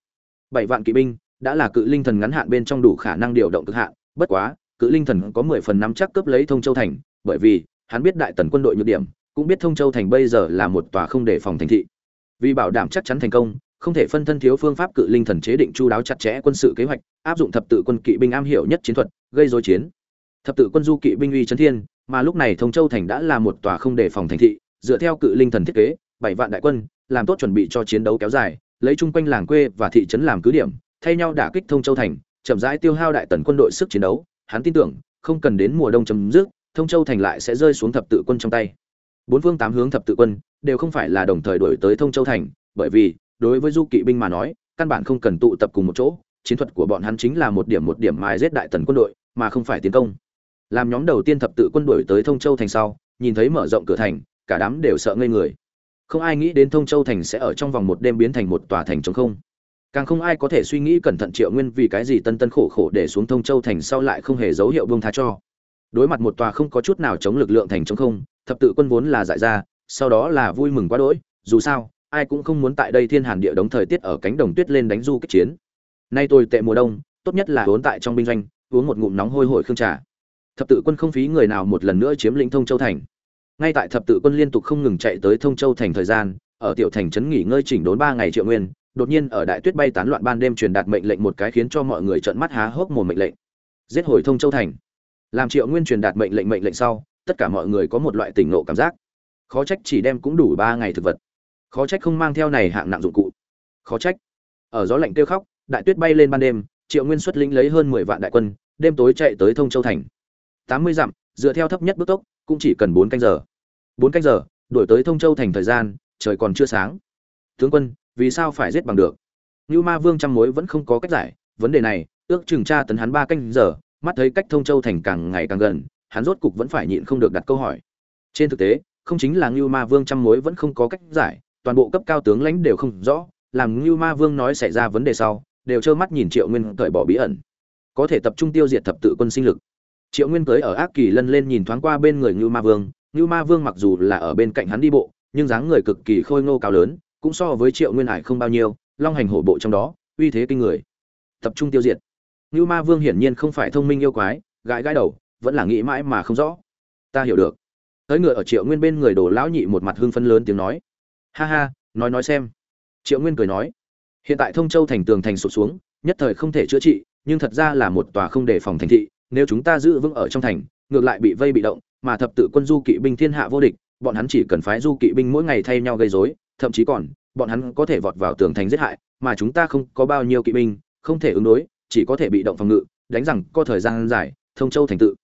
Bảy vạn kỵ binh đã là cự linh thần ngắn hạn bên trong đủ khả năng điều động cực hạn, bất quá, cự linh thần có mười phần năm chắc cướp lấy thông châu thành, bởi vì, hắn biết đại tần quân đội nhược điểm, cũng biết thông châu thành bây giờ là một tòa không đề phòng thành thị. Vì bảo đảm chắc chắn thành công, không thể phân thân thiếu phương pháp cự linh thần chế định chu đáo chặt chẽ quân sự kế hoạch, áp dụng thập tự quân kỵ binh am hiểu nhất chiến thuật, gây dối chiến thập tự quân du kỵ binh uy trấn thiên, mà lúc này thông châu thành đã là một tòa không đề phòng thành thị, dựa theo cự linh thần thiết kế, bảy vạn đại quân, làm tốt chuẩn bị cho chiến đấu kéo dài, lấy chung quanh làng quê và thị trấn làm cứ điểm, thay nhau đả kích thông châu thành, chậm rãi tiêu hao đại tần quân đội sức chiến đấu. Hắn tin tưởng, không cần đến mùa đông chấm dứt, thông châu thành lại sẽ rơi xuống thập tự quân trong tay. Bốn phương tám hướng thập tự quân đều không phải là đồng thời đổi tới thông châu thành, bởi vì, đối với du kỵ binh mà nói, căn bản không cần tụ tập cùng một chỗ, chiến thuật của bọn hắn chính là một điểm một điểm mai giết đại tần quân đội, mà không phải tiến công làm nhóm đầu tiên thập tự quân đuổi tới thông châu thành sau, nhìn thấy mở rộng cửa thành, cả đám đều sợ ngây người. Không ai nghĩ đến thông châu thành sẽ ở trong vòng một đêm biến thành một tòa thành trống không. Càng không ai có thể suy nghĩ cẩn thận triệu nguyên vì cái gì tân tân khổ khổ để xuống thông châu thành sau lại không hề dấu hiệu buông tha cho. Đối mặt một tòa không có chút nào chống lực lượng thành trống không, thập tự quân vốn là giải ra, sau đó là vui mừng quá đỗi, dù sao, ai cũng không muốn tại đây thiên hàn địa đống thời tiết ở cánh đồng tuyết lên đánh du kích chiến. Nay tôi tệ mùa đông, tốt nhất là vốn tại trong binh doanh, uống một ngụm nóng hôi hổi khương trà thập tự quân không phí người nào một lần nữa chiếm lĩnh thông châu thành. Ngay tại thập tự quân liên tục không ngừng chạy tới thông châu thành thời gian, ở tiểu thành trấn nghỉ ngơi chỉnh đốn ba ngày triệu nguyên, đột nhiên ở đại tuyết bay tán loạn ban đêm truyền đạt mệnh lệnh một cái khiến cho mọi người trợn mắt há hốc mồm mệnh lệnh. Giết hồi thông châu thành. Làm triệu nguyên truyền đạt mệnh lệnh mệnh lệnh sau, tất cả mọi người có một loại tỉnh nộ cảm giác. Khó trách chỉ đem cũng đủ ba ngày thực vật. Khó trách không mang theo này hạng nặng dụng cụ. Khó trách. Ở gió lạnh kêu khóc, đại tuyết bay lên ban đêm, triệu nguyên xuất lĩnh lấy hơn mười vạn đại quân, đêm tối chạy tới thông châu thành tám mươi dặm dựa theo thấp nhất bước tốc cũng chỉ cần bốn canh giờ. Bốn canh giờ đổi tới thông châu thành thời gian trời còn chưa sáng. Tướng quân vì sao phải giết bằng được? Như ma vương trăm mối vẫn không có cách giải vấn đề này ước chừng tra tấn hắn ba canh giờ mắt thấy cách thông châu thành càng ngày càng gần hắn rốt cục vẫn phải nhịn không được đặt câu hỏi. Trên thực tế không chính là Ngưu Ma Vương trăm mối vẫn không có cách giải, toàn bộ cấp cao tướng lãnh đều không rõ, làm Ngưu Ma Vương nói xảy ra vấn đề sau, đều trơ mắt nhìn triệu nguyên cởi bỏ bí ẩn. Có thể tập trung tiêu diệt thập tự quân sinh lực triệu nguyên cưới ở ác kỳ lân lên nhìn thoáng qua bên người ngưu ma vương. Ngưu ma vương mặc dù là ở bên cạnh hắn đi bộ, nhưng dáng người cực kỳ khôi ngô cao lớn, cũng so với triệu nguyên hải không bao nhiêu, long hành hổ bộ trong đó, uy thế kinh người. Tập trung tiêu diệt. Ngưu ma vương hiển nhiên không phải thông minh yêu quái, gãi gãi đầu, vẫn là nghĩ mãi mà không rõ. Ta hiểu được. Tới ngựa ở triệu nguyên bên người đồ lão nhị một mặt hưng phấn lớn tiếng nói. Ha ha, nói nói xem. Triệu nguyên cười nói. Hiện tại thông châu thành tường thành sụp xuống, nhất thời không thể chữa trị, nhưng thật ra là một tòa không đề phòng thành thị nếu chúng ta giữ vững ở trong thành, ngược lại bị vây bị động, mà thập tự quân du kỵ binh thiên hạ vô địch, bọn hắn chỉ cần phái du kỵ binh mỗi ngày thay nhau gây rối, thậm chí còn, bọn hắn có thể vọt vào tường thành giết hại, mà chúng ta không có bao nhiêu kỵ binh, không thể ứng đối, chỉ có thể bị động phòng ngự, đánh rằng có thời gian dài, thông châu thành tự.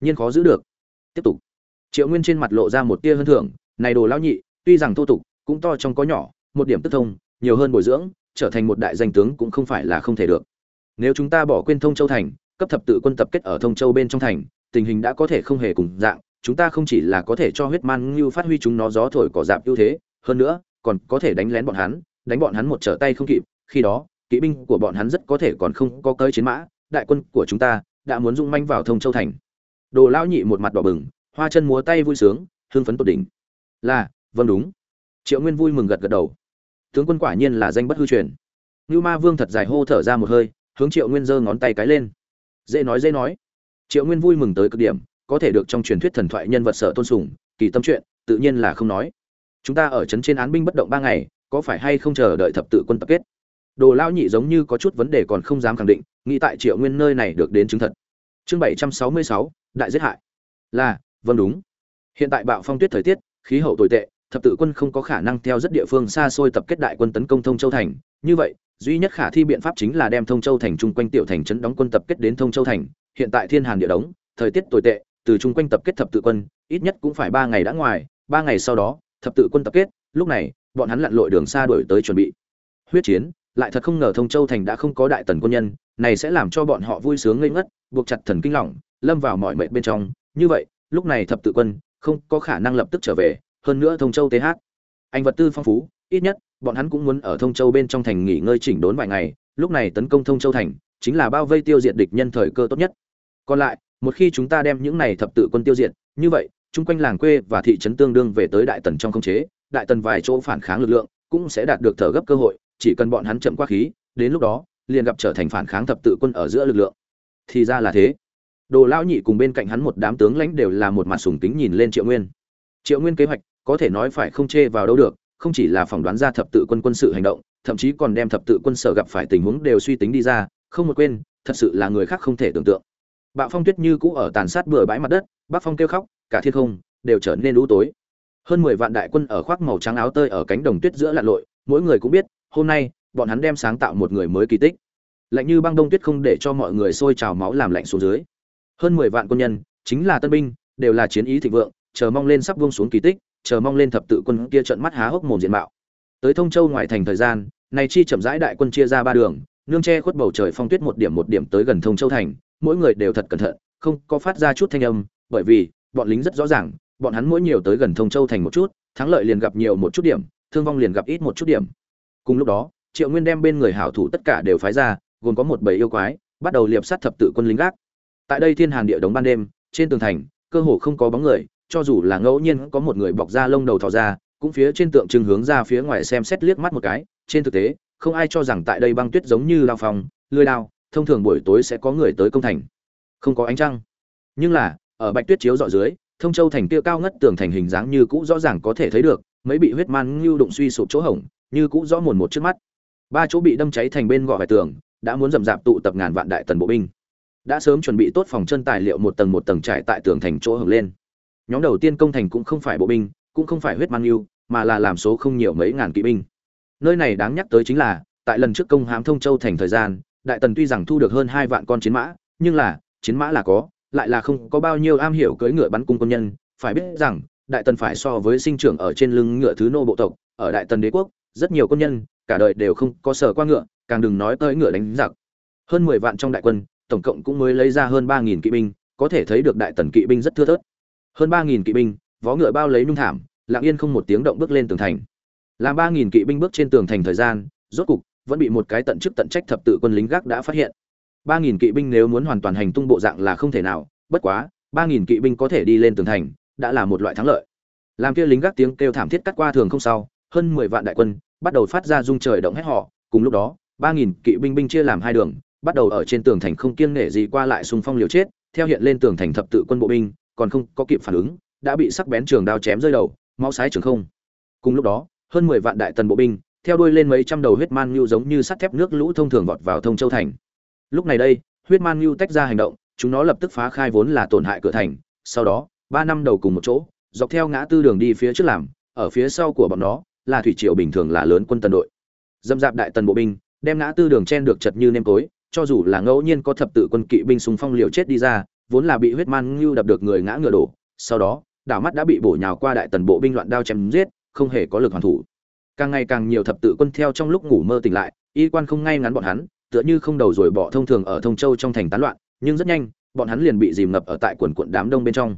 Nhiên khó giữ được. Tiếp tục. Triệu nguyên trên mặt lộ ra một tia hơn thưởng, này đồ lão nhị, tuy rằng thô tục, cũng to trong có nhỏ, một điểm tức thông, nhiều hơn bồi dưỡng, trở thành một đại danh tướng cũng không phải là không thể được. Nếu chúng ta bỏ quên thông châu thành cấp thập tự quân tập kết ở thông châu bên trong thành, tình hình đã có thể không hề cùng dạng, chúng ta không chỉ là có thể cho huyết man như phát huy chúng nó gió thổi cỏ dạp ưu thế, hơn nữa, còn có thể đánh lén bọn hắn, đánh bọn hắn một trở tay không kịp, khi đó, kỵ binh của bọn hắn rất có thể còn không có cơi chiến mã, đại quân của chúng ta đã muốn dung manh vào thông châu thành. Đồ lão nhị một mặt đỏ bừng, hoa chân múa tay vui sướng, hưng phấn tột đỉnh. Là vâng đúng. Triệu nguyên vui mừng gật gật đầu. Tướng quân quả nhiên là danh bất hư truyền. Ngưu ma vương thật dài hô thở ra một hơi, hướng triệu nguyên giơ ngón tay cái lên dễ nói dễ nói. Triệu nguyên vui mừng tới cực điểm, có thể được trong truyền thuyết thần thoại nhân vật sở tôn sùng, kỳ tâm chuyện, tự nhiên là không nói. Chúng ta ở trấn trên án binh bất động ba ngày, có phải hay không chờ đợi thập tự quân tập kết? Đồ lao nhị giống như có chút vấn đề còn không dám khẳng định, nghĩ tại triệu nguyên nơi này được đến chứng thật. Chương bảy trăm sáu mươi sáu, đại giết hại. Là vâng đúng. Hiện tại bạo phong tuyết thời tiết, khí hậu tồi tệ, thập tự quân không có khả năng theo rất địa phương xa xôi tập kết đại quân tấn công thông châu thành, như vậy duy nhất khả thi biện pháp chính là đem thông châu thành chung quanh tiểu thành trấn đóng quân tập kết đến thông châu thành, hiện tại thiên hàn địa đống thời tiết tồi tệ, từ chung quanh tập kết thập tự quân, ít nhất cũng phải ba ngày đã ngoài, ba ngày sau đó, thập tự quân tập kết, lúc này, bọn hắn lặn lội đường xa đổi tới chuẩn bị. Huyết chiến, lại thật không ngờ thông châu thành đã không có đại tần quân nhân, này sẽ làm cho bọn họ vui sướng ngây ngất, buộc chặt thần kinh lỏng, lâm vào mọi mệnh bên trong. Như vậy, lúc này thập tự quân không có khả năng lập tức trở về, hơn nữa thông châu th anh vật tư phong phú, ít nhất bọn hắn cũng muốn ở thông châu bên trong thành nghỉ ngơi chỉnh đốn vài ngày, lúc này tấn công thông châu thành, chính là bao vây tiêu diệt địch nhân thời cơ tốt nhất. Còn lại, một khi chúng ta đem những này thập tự quân tiêu diệt, như vậy, chung quanh làng quê và thị trấn tương đương về tới đại tần trong không chế, đại tần vài chỗ phản kháng lực lượng cũng sẽ đạt được thở gấp cơ hội, chỉ cần bọn hắn chậm qua khí, đến lúc đó, liền gặp trở thành phản kháng thập tự quân ở giữa lực lượng. Thì ra là thế. Đồ lão nhị cùng bên cạnh hắn một đám tướng lãnh đều là một mặt sùng kính nhìn lên triệu nguyên. Triệu nguyên kế hoạch, có thể nói phải không chê vào đâu được không chỉ là phỏng đoán ra thập tự quân quân sự hành động, thậm chí còn đem thập tự quân sở gặp phải tình huống đều suy tính đi ra, không một quên, thật sự là người khác không thể tưởng tượng. Bạo phong tuyết như cũ ở tàn sát bừa bãi mặt đất, bắc phong kêu khóc, cả thiên không đều trở nên u tối. Hơn mười vạn đại quân ở khoác màu trắng áo tơi ở cánh đồng tuyết giữa lặn lội, mỗi người cũng biết, hôm nay, bọn hắn đem sáng tạo một người mới kỳ tích. Lạnh như băng đông tuyết không để cho mọi người sôi trào máu làm lạnh xuống dưới. Hơn mười vạn quân nhân, chính là tân binh, đều là chiến ý thịnh vượng, chờ mong lên sắp buông xuống kỳ tích chờ mong lên thập tự quân kia trận mắt há hốc mồm diện mạo. Tới thông châu ngoài thành thời gian, này chi chậm rãi đại quân chia ra ba đường, nương che khuất bầu trời phong tuyết một điểm một điểm tới gần thông châu thành, mỗi người đều thật cẩn thận, không có phát ra chút thanh âm, bởi vì, bọn lính rất rõ ràng, bọn hắn mỗi nhiều tới gần thông châu thành một chút, thắng lợi liền gặp nhiều một chút điểm, thương vong liền gặp ít một chút điểm. Cùng lúc đó, triệu nguyên đem bên người hảo thủ tất cả đều phái ra, gồm có một bầy yêu quái, bắt đầu liệp sát thập tự quân lính gác. Tại đây thiên hàn địa đống ban đêm, trên tường thành, cơ hồ không có bóng người cho dù là ngẫu nhiên có một người bọc da lông đầu thò ra, cũng phía trên tượng trưng hướng ra phía ngoài xem xét liếc mắt một cái, trên thực tế, không ai cho rằng tại đây băng tuyết giống như lao phòng lưới đao, thông thường buổi tối sẽ có người tới công thành. Không có ánh trăng. Nhưng là, ở bạch tuyết chiếu dọ dưới, thông châu thành kia cao ngất tường thành hình dáng như cũ rõ ràng có thể thấy được, mấy bị huyết man ngưu đụng suy sụp chỗ hổng, như cũ rõ mồn một trước mắt. Ba chỗ bị đâm cháy thành bên gò vài tường, đã muốn dầm dạp tụ tập ngàn vạn đại tần bộ binh. Đã sớm chuẩn bị tốt phòng chân tài liệu một tầng một tầng trải tại tường thành chỗ hưởng lên nhóm đầu tiên công thành cũng không phải bộ binh, cũng không phải huyết mang yêu, mà là làm số không nhiều mấy ngàn kỵ binh. Nơi này đáng nhắc tới chính là, tại lần trước công hám thông châu thành thời gian, đại tần tuy rằng thu được hơn hai vạn con chiến mã, nhưng là, chiến mã là có, lại là không có bao nhiêu am hiểu cưỡi ngựa bắn cung quân nhân. Phải biết rằng, đại tần phải so với sinh trưởng ở trên lưng ngựa thứ nô bộ tộc, ở đại tần đế quốc, rất nhiều quân nhân, cả đời đều không có sở qua ngựa, càng đừng nói tới ngựa đánh giặc. Hơn mười vạn trong đại quân, tổng cộng cũng mới lấy ra hơn ba nghìn kỵ binh, có thể thấy được đại tần kỵ binh rất thưa thớt hơn ba nghìn kỵ binh, vó ngựa bao lấy nhung thảm, lặng yên không một tiếng động bước lên tường thành. Làm ba nghìn kỵ binh bước trên tường thành thời gian, rốt cục, vẫn bị một cái tận chức tận trách thập tự quân lính gác đã phát hiện. Ba nghìn kỵ binh nếu muốn hoàn toàn hành tung bộ dạng là không thể nào, bất quá, ba nghìn kỵ binh có thể đi lên tường thành, đã là một loại thắng lợi. Làm kia lính gác tiếng kêu thảm thiết cắt qua thường không sau, hơn mười vạn đại quân bắt đầu phát ra rung trời động hết họ cùng lúc đó, ba nghìn kỵ binh binh chia làm hai đường, bắt đầu ở trên tường thành không kiêng nể gì qua lại xung phong liều chết, theo hiện lên tường thành thập tự quân bộ binh còn không có kịp phản ứng, đã bị sắc bén trường đao chém rơi đầu, máu sái trường không. Cùng lúc đó, hơn mười vạn đại tần bộ binh, theo đuôi lên mấy trăm đầu huyết man nhu giống như sắt thép nước lũ thông thường vọt vào thông châu thành. Lúc này đây, huyết man nhu tách ra hành động, chúng nó lập tức phá khai vốn là tổn hại cửa thành, sau đó, ba năm đầu cùng một chỗ, dọc theo ngã tư đường đi phía trước làm, ở phía sau của bọn nó, là thủy triều bình thường là lớn quân tần đội. Dâm dạp đại tần bộ binh, đem ngã tư đường chen được chật như nêm tối, cho dù là ngẫu nhiên có thập tự quân kỵ binh súng phong liều chết đi ra vốn là bị huyết man ngưu đập được người ngã ngựa đổ, sau đó, đảo mắt đã bị bổ nhào qua đại tần bộ binh loạn đao chém giết, không hề có lực hoàn thủ. Càng ngày càng nhiều thập tự quân theo trong lúc ngủ mơ tỉnh lại, y quan không ngay ngắn bọn hắn, tựa như không đầu rồi bỏ thông thường ở thông châu trong thành tán loạn, nhưng rất nhanh, bọn hắn liền bị dìm ngập ở tại quần quận đám đông bên trong.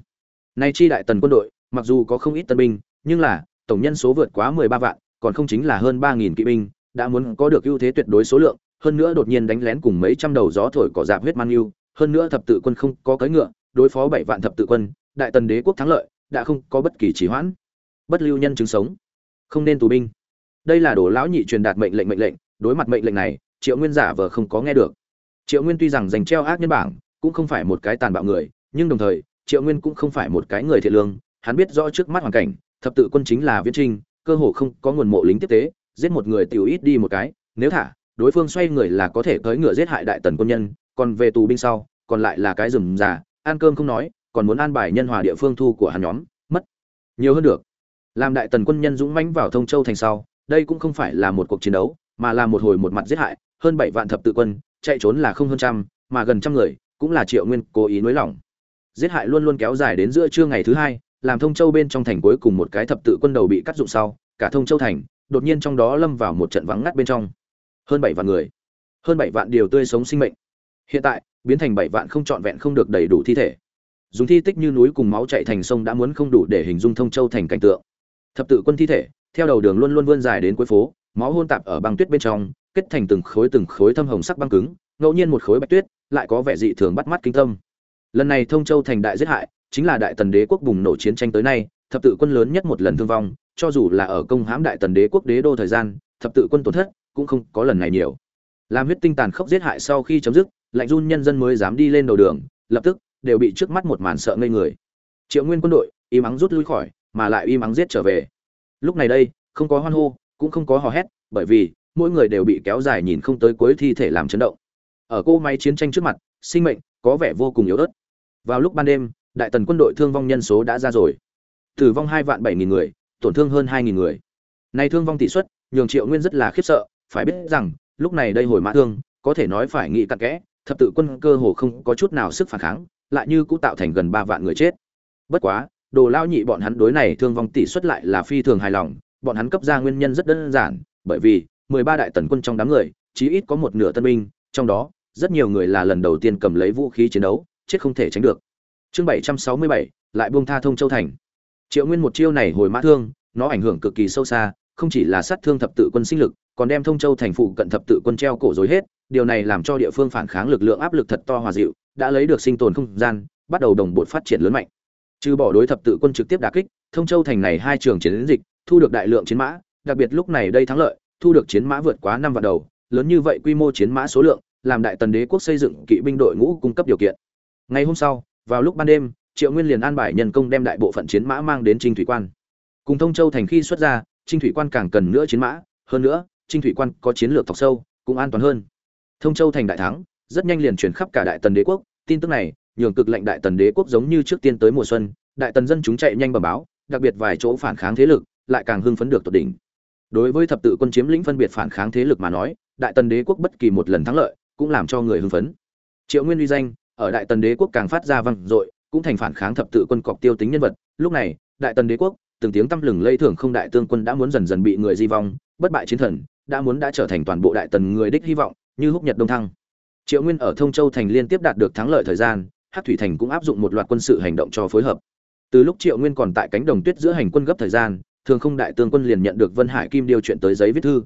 Nay chi đại tần quân đội, mặc dù có không ít tân binh, nhưng là, tổng nhân số vượt quá mười ba vạn, còn không chính là hơn ba nghìn kỵ binh, đã muốn có được ưu thế tuyệt đối số lượng, hơn nữa đột nhiên đánh lén cùng mấy trăm đầu gió thổi cỏ dạp huyết man yêu hơn nữa thập tự quân không có cưỡi ngựa, đối phó bảy vạn thập tự quân, đại tần đế quốc thắng lợi, đã không có bất kỳ trì hoãn. Bất lưu nhân chứng sống. Không nên tù binh. Đây là đồ lão nhị truyền đạt mệnh lệnh mệnh lệnh, đối mặt mệnh lệnh này, triệu nguyên giả vờ không có nghe được. Triệu nguyên tuy rằng dành treo ác nhân bảng, cũng không phải một cái tàn bạo người, nhưng đồng thời, triệu nguyên cũng không phải một cái người thiện lương, hắn biết rõ trước mắt hoàn cảnh, thập tự quân chính là viễn trinh, cơ hồ không có nguồn mộ lính tiếp tế, giết một người tiểu ít đi một cái, nếu thả, đối phương xoay người là có thể cưỡi ngựa giết hại đại tần quân nhân còn về tù binh sau, còn lại là cái rừng già, ăn cơm không nói, còn muốn an bài nhân hòa địa phương thu của hắn nhóm, mất. Nhiều hơn được. Làm đại tần quân nhân dũng mãnh vào thông châu thành sau, đây cũng không phải là một cuộc chiến đấu, mà là một hồi một mặt giết hại, hơn bảy vạn thập tự quân, chạy trốn là không hơn trăm, mà gần trăm người, cũng là triệu nguyên cố ý nới lỏng giết hại luôn luôn kéo dài đến giữa trưa ngày thứ hai, làm thông châu bên trong thành cuối cùng một cái thập tự quân đầu bị cắt dụng sau, cả thông châu thành, đột nhiên trong đó lâm vào một trận vắng ngắt bên trong. Hơn bảy vạn người. Hơn bảy vạn điều tươi sống sinh mệnh hiện tại, biến thành bảy vạn không trọn vẹn không được đầy đủ thi thể. Dùng thi tích như núi cùng máu chạy thành sông đã muốn không đủ để hình dung thông châu thành cảnh tượng. Thập tự quân thi thể, theo đầu đường luôn luôn vươn dài đến cuối phố, máu hôn tạp ở băng tuyết bên trong, kết thành từng khối từng khối thâm hồng sắc băng cứng, ngẫu nhiên một khối bạch tuyết, lại có vẻ dị thường bắt mắt kinh tâm. Lần này thông châu thành đại giết hại, chính là đại tần đế quốc bùng nổ chiến tranh tới nay, thập tự quân lớn nhất một lần thương vong, cho dù là ở công hãm đại tần đế quốc đế đô thời gian, thập tự quân tổn thất cũng không có lần này nhiều. Làm huyết tinh tàn khốc giết hại sau khi chấm dứt lạnh run nhân dân mới dám đi lên đầu đường, lập tức đều bị trước mắt một màn sợ ngây người. Triệu nguyên quân đội im ắng rút lui khỏi, mà lại im ắng giết trở về. Lúc này đây, không có hoan hô, cũng không có hò hét, bởi vì mỗi người đều bị kéo dài nhìn không tới cuối thi thể làm chấn động. Ở cô máy chiến tranh trước mặt, sinh mệnh có vẻ vô cùng yếu ớt. Vào lúc ban đêm, đại tần quân đội thương vong nhân số đã ra rồi. Tử vong hai vạn bảy nghìn người, tổn thương hơn hai nghìn người. Nay thương vong tỷ suất, nhường triệu nguyên rất là khiếp sợ, phải biết rằng, lúc này đây hồi mã thương, có thể nói phải nghĩ cặn kẽ thập tự quân cơ hồ không có chút nào sức phản kháng, lại như cũng tạo thành gần ba vạn người chết. Bất quá, đồ lao nhị bọn hắn đối này thương vong tỷ suất lại là phi thường hài lòng, bọn hắn cấp ra nguyên nhân rất đơn giản, bởi vì mười ba đại tần quân trong đám người, chí ít có một nửa tân binh, trong đó, rất nhiều người là lần đầu tiên cầm lấy vũ khí chiến đấu, chết không thể tránh được. Chương bảy trăm sáu mươi bảy, lại buông tha thông châu thành. Triệu nguyên một chiêu này hồi mã thương, nó ảnh hưởng cực kỳ sâu xa, không chỉ là sát thương thập tự quân sinh lực, còn đem thông châu thành phụ cận thập tự quân treo cổ rồi hết điều này làm cho địa phương phản kháng lực lượng áp lực thật to hòa dịu, đã lấy được sinh tồn không gian, bắt đầu đồng bộ phát triển lớn mạnh. Trừ bỏ đối thập tự quân trực tiếp đả kích, thông châu thành này hai trường chiến dịch, thu được đại lượng chiến mã, đặc biệt lúc này đây thắng lợi, thu được chiến mã vượt quá năm vạn đầu, lớn như vậy quy mô chiến mã số lượng, làm đại tần đế quốc xây dựng kỵ binh đội ngũ cung cấp điều kiện. Ngày hôm sau, vào lúc ban đêm, triệu nguyên liền an bài nhân công đem đại bộ phận chiến mã mang đến trinh thủy quan. Cùng thông châu thành khi xuất ra, trinh thủy quan càng cần nữa chiến mã, hơn nữa, trinh thủy quan có chiến lược thọc sâu, cũng an toàn hơn thông châu thành đại thắng, rất nhanh liền chuyển khắp cả đại tần đế quốc. Tin tức này, nhường cực lệnh đại tần đế quốc giống như trước tiên tới mùa xuân, đại tần dân chúng chạy nhanh bẩm báo, đặc biệt vài chỗ phản kháng thế lực, lại càng hưng phấn được tột đỉnh. Đối với thập tự quân chiếm lĩnh phân biệt phản kháng thế lực mà nói, đại tần đế quốc bất kỳ một lần thắng lợi, cũng làm cho người hưng phấn. Triệu nguyên uy danh, ở đại tần đế quốc càng phát ra vang dội, cũng thành phản kháng thập tự quân cọc tiêu tính nhân vật. Lúc này, đại tần đế quốc, từng tiếng tăm lừng lây thưởng không đại tương quân đã muốn dần dần bị người di vong, bất bại chiến thần, đã muốn đã trở thành toàn bộ đại tần người đích hy vọng như húc nhật đông thăng. Triệu nguyên ở thông châu thành liên tiếp đạt được thắng lợi thời gian hát thủy thành cũng áp dụng một loạt quân sự hành động cho phối hợp. Từ lúc triệu nguyên còn tại cánh đồng tuyết giữa hành quân gấp thời gian, thường không đại tương quân liền nhận được vân hải kim điều chuyện tới giấy viết thư.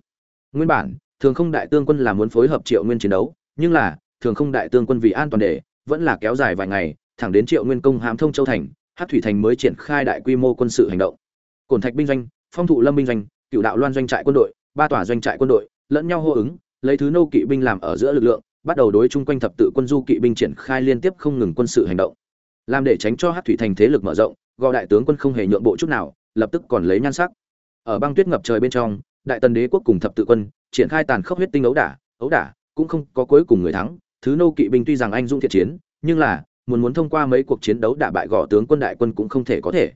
Nguyên bản, thường không đại tương quân là muốn phối hợp triệu nguyên chiến đấu, nhưng là, thường không đại tương quân vì an toàn để, vẫn là kéo dài vài ngày, thẳng đến triệu nguyên công hãm thông châu thành hát thủy thành mới triển khai đại quy mô quân sự hành động. Cổn thạch binh doanh, phong thụ lâm binh doanh cựu đạo loan doanh trại quân đội, ba tòa doanh trại quân đội, lẫn nhau hô ứng lấy thứ nô kỵ binh làm ở giữa lực lượng, bắt đầu đối chung quanh thập tự quân du kỵ binh triển khai liên tiếp không ngừng quân sự hành động. Làm để tránh cho hát thủy thành thế lực mở rộng, gò đại tướng quân không hề nhượng bộ chút nào, lập tức còn lấy nhan sắc. Ở băng tuyết ngập trời bên trong, đại tần đế quốc cùng thập tự quân triển khai tàn khốc huyết tinh ấu đả ấu đả cũng không có cuối cùng người thắng. Thứ nô kỵ binh tuy rằng anh dũng thiện chiến, nhưng là muốn muốn thông qua mấy cuộc chiến đấu đả bại gò tướng quân đại quân cũng không thể có thể.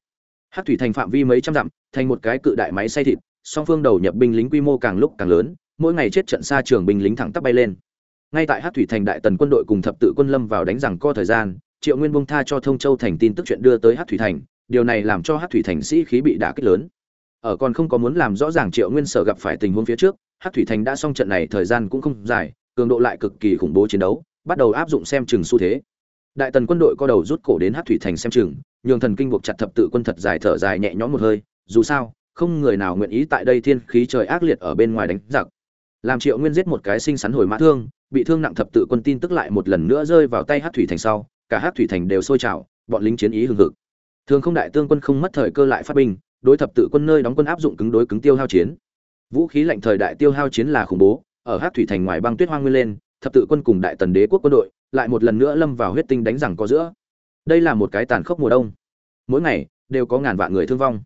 Hát thủy thành phạm vi mấy trăm dặm, thành một cái cự đại máy xay thịt, song phương đầu nhập binh lính quy mô càng lúc càng lớn mỗi ngày chết trận xa trường binh lính thẳng tắp bay lên. Ngay tại hát thủy thành đại tần quân đội cùng thập tự quân lâm vào đánh rằng co thời gian, triệu nguyên bông tha cho thông châu thành tin tức chuyện đưa tới hát thủy thành, điều này làm cho hát thủy thành sĩ khí bị đả kích lớn. Ở còn không có muốn làm rõ ràng triệu nguyên sở gặp phải tình huống phía trước hát thủy thành đã xong trận này thời gian cũng không dài, cường độ lại cực kỳ khủng bố chiến đấu, bắt đầu áp dụng xem chừng xu thế. Đại tần quân đội co đầu rút cổ đến hát thủy thành xem chừng, nhường thần kinh buộc chặt thập tự quân thật dài thở dài nhẹ nhõm một hơi, dù sao, không người nào nguyện ý tại đây thiên khí trời ác liệt ở bên ngoài đánh giặc làm triệu nguyên giết một cái sinh sắn hồi mã thương, bị thương nặng thập tự quân tin tức lại một lần nữa rơi vào tay hát thủy thành sau, cả hát thủy thành đều sôi trào, bọn lính chiến ý hừng hực. Thường không đại tương quân không mất thời cơ lại phát binh, đối thập tự quân nơi đóng quân áp dụng cứng đối cứng tiêu hao chiến. Vũ khí lạnh thời đại tiêu hao chiến là khủng bố, ở hát thủy thành ngoài băng tuyết hoang nguyên lên, thập tự quân cùng đại tần đế quốc quân đội lại một lần nữa lâm vào huyết tinh đánh rằng có giữa. Đây là một cái tàn khốc mùa đông. Mỗi ngày, đều có ngàn vạn người thương vong.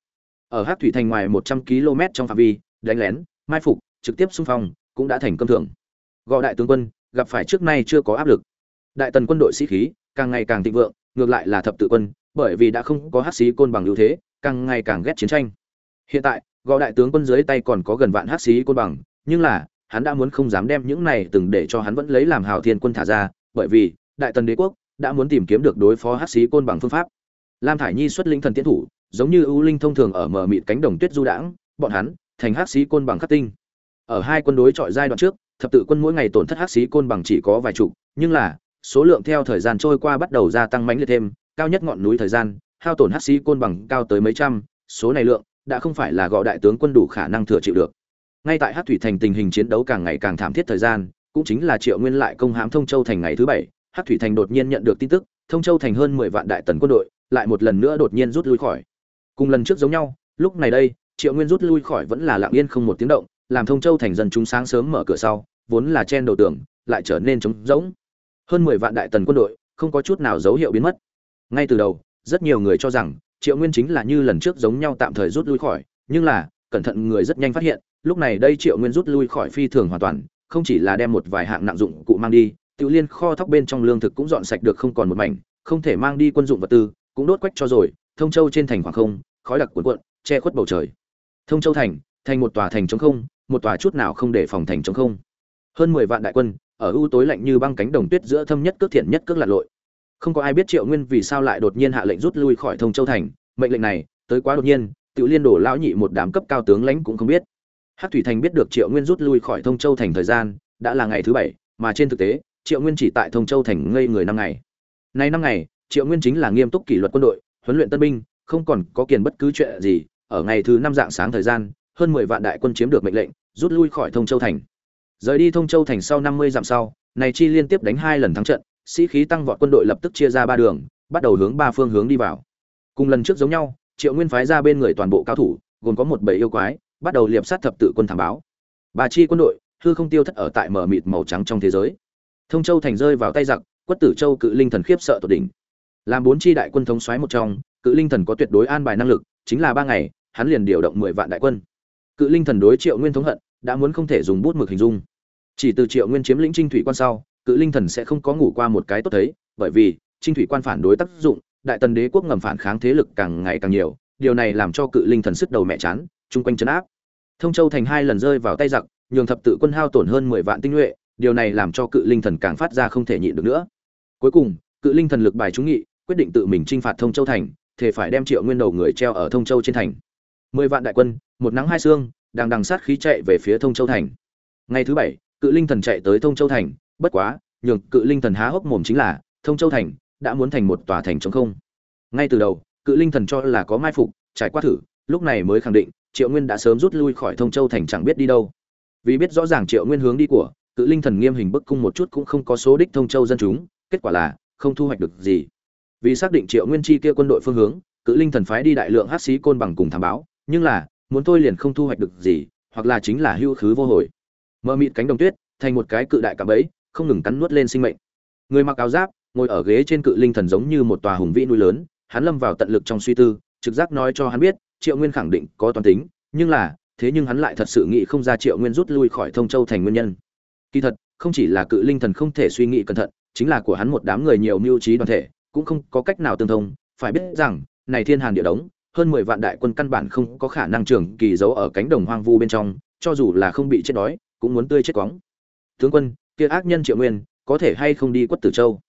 Ở hát thủy thành ngoài một trăm km trong phạm vi, đánh lén, mai phục, trực tiếp xung phong cũng đã thành công thường. gò đại tướng quân, gặp phải trước nay chưa có áp lực. Đại tần quân đội sĩ khí, càng ngày càng thịnh vượng, ngược lại là thập tự quân, bởi vì đã không có hắc sĩ côn bằng ưu thế, càng ngày càng ghét chiến tranh. Hiện tại, gò đại tướng quân dưới tay còn có gần vạn hắc sĩ côn bằng, nhưng là, hắn đã muốn không dám đem những này từng để cho hắn vẫn lấy làm hào thiên quân thả ra, bởi vì, đại tần đế quốc đã muốn tìm kiếm được đối phó hắc sĩ côn bằng phương pháp. Lam thải nhi xuất linh thần tiến thủ, giống như ưu linh thông thường ở mở mịt cánh đồng tuyết du đãng, bọn hắn thành hắc sĩ côn bằng khắc tinh ở hai quân đối chọi giai đoạn trước, thập tự quân mỗi ngày tổn thất hắc sĩ côn bằng chỉ có vài chục, nhưng là, số lượng theo thời gian trôi qua bắt đầu gia tăng mãnh liệt thêm, cao nhất ngọn núi thời gian, hao tổn hắc sĩ côn bằng cao tới mấy trăm, số này lượng đã không phải là gọi đại tướng quân đủ khả năng thừa chịu được. Ngay tại Hắc thủy thành tình hình chiến đấu càng ngày càng thảm thiết thời gian, cũng chính là triệu nguyên lại công hãm thông châu thành ngày thứ bảy, Hắc thủy thành đột nhiên nhận được tin tức, thông châu thành hơn mười vạn đại tần quân đội lại một lần nữa đột nhiên rút lui khỏi. Cùng lần trước giống nhau, lúc này đây, triệu nguyên rút lui khỏi vẫn là lặng yên không một tiếng động làm thông châu thành dân chúng sáng sớm mở cửa sau, vốn là chen đầu tường, lại trở nên trống rỗng. Hơn mười vạn đại tần quân đội, không có chút nào dấu hiệu biến mất. Ngay từ đầu, rất nhiều người cho rằng, triệu nguyên chính là như lần trước giống nhau tạm thời rút lui khỏi, nhưng là, cẩn thận người rất nhanh phát hiện, lúc này đây triệu nguyên rút lui khỏi phi thường hoàn toàn, không chỉ là đem một vài hạng nặng dụng cụ mang đi, tự liên kho thóc bên trong lương thực cũng dọn sạch được không còn một mảnh, không thể mang đi quân dụng vật tư, cũng đốt quách cho rồi, thông châu trên thành khoảng không, khói đặc cuộn cuộn, che khuất bầu trời. Thông châu thành thành một tòa thành trống không một tòa chút nào không để phòng thành trống không. Hơn mười vạn đại quân, ở ưu tối lạnh như băng cánh đồng tuyết giữa thâm nhất cước thiện nhất cước lạc lội. Không có ai biết triệu nguyên vì sao lại đột nhiên hạ lệnh rút lui khỏi thông châu thành, mệnh lệnh này, tới quá đột nhiên tự liên đổ lão nhị một đám cấp cao tướng lãnh cũng không biết. Hát thủy thành biết được triệu nguyên rút lui khỏi thông châu thành thời gian, đã là ngày thứ bảy, mà trên thực tế, triệu nguyên chỉ tại thông châu thành ngây người năm ngày. Nay năm ngày, triệu nguyên chính là nghiêm túc kỷ luật quân đội, huấn luyện tân binh, không còn có kiền bất cứ chuyện gì, ở ngày thứ năm dạng sáng thời gian hơn mười vạn đại quân chiếm được mệnh lệnh, rút lui khỏi thông châu thành. Rời đi thông châu thành sau năm mươi dặm sau, này chi liên tiếp đánh hai lần thắng trận, sĩ khí tăng vọt quân đội lập tức chia ra ba đường, bắt đầu hướng ba phương hướng đi vào. Cùng lần trước giống nhau, triệu nguyên phái ra bên người toàn bộ cao thủ, gồm có một bầy yêu quái, bắt đầu liệp sát thập tự quân thảm báo. Ba chi quân đội, hư không tiêu thất ở tại mở mịt màu trắng trong thế giới. Thông châu thành rơi vào tay giặc, quất tử châu cự linh thần khiếp sợ tột đỉnh. Làm bốn chi đại quân thống xoáy một trong, cự linh thần có tuyệt đối an bài năng lực, chính là ba ngày, hắn liền điều động mười vạn đại quân cự linh thần đối triệu nguyên thống hận, đã muốn không thể dùng bút mực hình dung. Chỉ từ triệu nguyên chiếm lĩnh trinh thủy quan sau, cự linh thần sẽ không có ngủ qua một cái tốt thấy, bởi vì, trinh thủy quan phản đối tác dụng, đại tần đế quốc ngầm phản kháng thế lực càng ngày càng nhiều, điều này làm cho cự linh thần sức đầu mẹ chán, chung quanh chấn áp. Thông châu thành hai lần rơi vào tay giặc, nhường thập tự quân hao tổn hơn mười vạn tinh nhuệ, điều này làm cho cự linh thần càng phát ra không thể nhịn được nữa. Cuối cùng, cự linh thần lực bài trúng nghị, quyết định tự mình chinh phạt thông châu thành thể phải đem triệu nguyên đầu người treo ở thông châu trên thành mười vạn đại quân, một nắng hai xương đang đằng sát khí chạy về phía thông châu thành. Ngày thứ bảy, cự linh thần chạy tới thông châu thành. Bất quá, nhường cự linh thần há hốc mồm chính là, thông châu thành đã muốn thành một tòa thành trống không. Ngay từ đầu, cự linh thần cho là có mai phục, trải qua thử, lúc này mới khẳng định, triệu nguyên đã sớm rút lui khỏi thông châu thành chẳng biết đi đâu. Vì biết rõ ràng triệu nguyên hướng đi của, cự linh thần nghiêm hình bức cung một chút cũng không có số đích thông châu dân chúng, kết quả là, không thu hoạch được gì. Vì xác định triệu nguyên chi kia quân đội phương hướng, cự linh thần phái đi đại lượng hát sĩ côn bằng cùng thám báo nhưng là, muốn tôi liền không thu hoạch được gì, hoặc là chính là hưu khứ vô hồi. Mờ mịt cánh đồng tuyết, thành một cái cự đại cạm bẫy, không ngừng cắn nuốt lên sinh mệnh. Người mặc áo giáp, ngồi ở ghế trên cự linh thần giống như một tòa hùng vĩ núi lớn, hắn lâm vào tận lực trong suy tư, trực giác nói cho hắn biết, triệu nguyên khẳng định có toàn tính, nhưng là, thế nhưng hắn lại thật sự nghĩ không ra triệu nguyên rút lui khỏi thông châu thành nguyên nhân. Kỳ thật, không chỉ là cự linh thần không thể suy nghĩ cẩn thận, chính là của hắn một đám người nhiều mưu trí đoàn thể, cũng không có cách nào tương thông. Phải biết rằng, này thiên hàn địa đống hơn mười vạn đại quân căn bản không có khả năng trường kỳ giấu ở cánh đồng hoang vu bên trong, cho dù là không bị chết đói, cũng muốn tươi chết quóng tướng quân, kia ác nhân triệu nguyên, có thể hay không đi quất tử châu?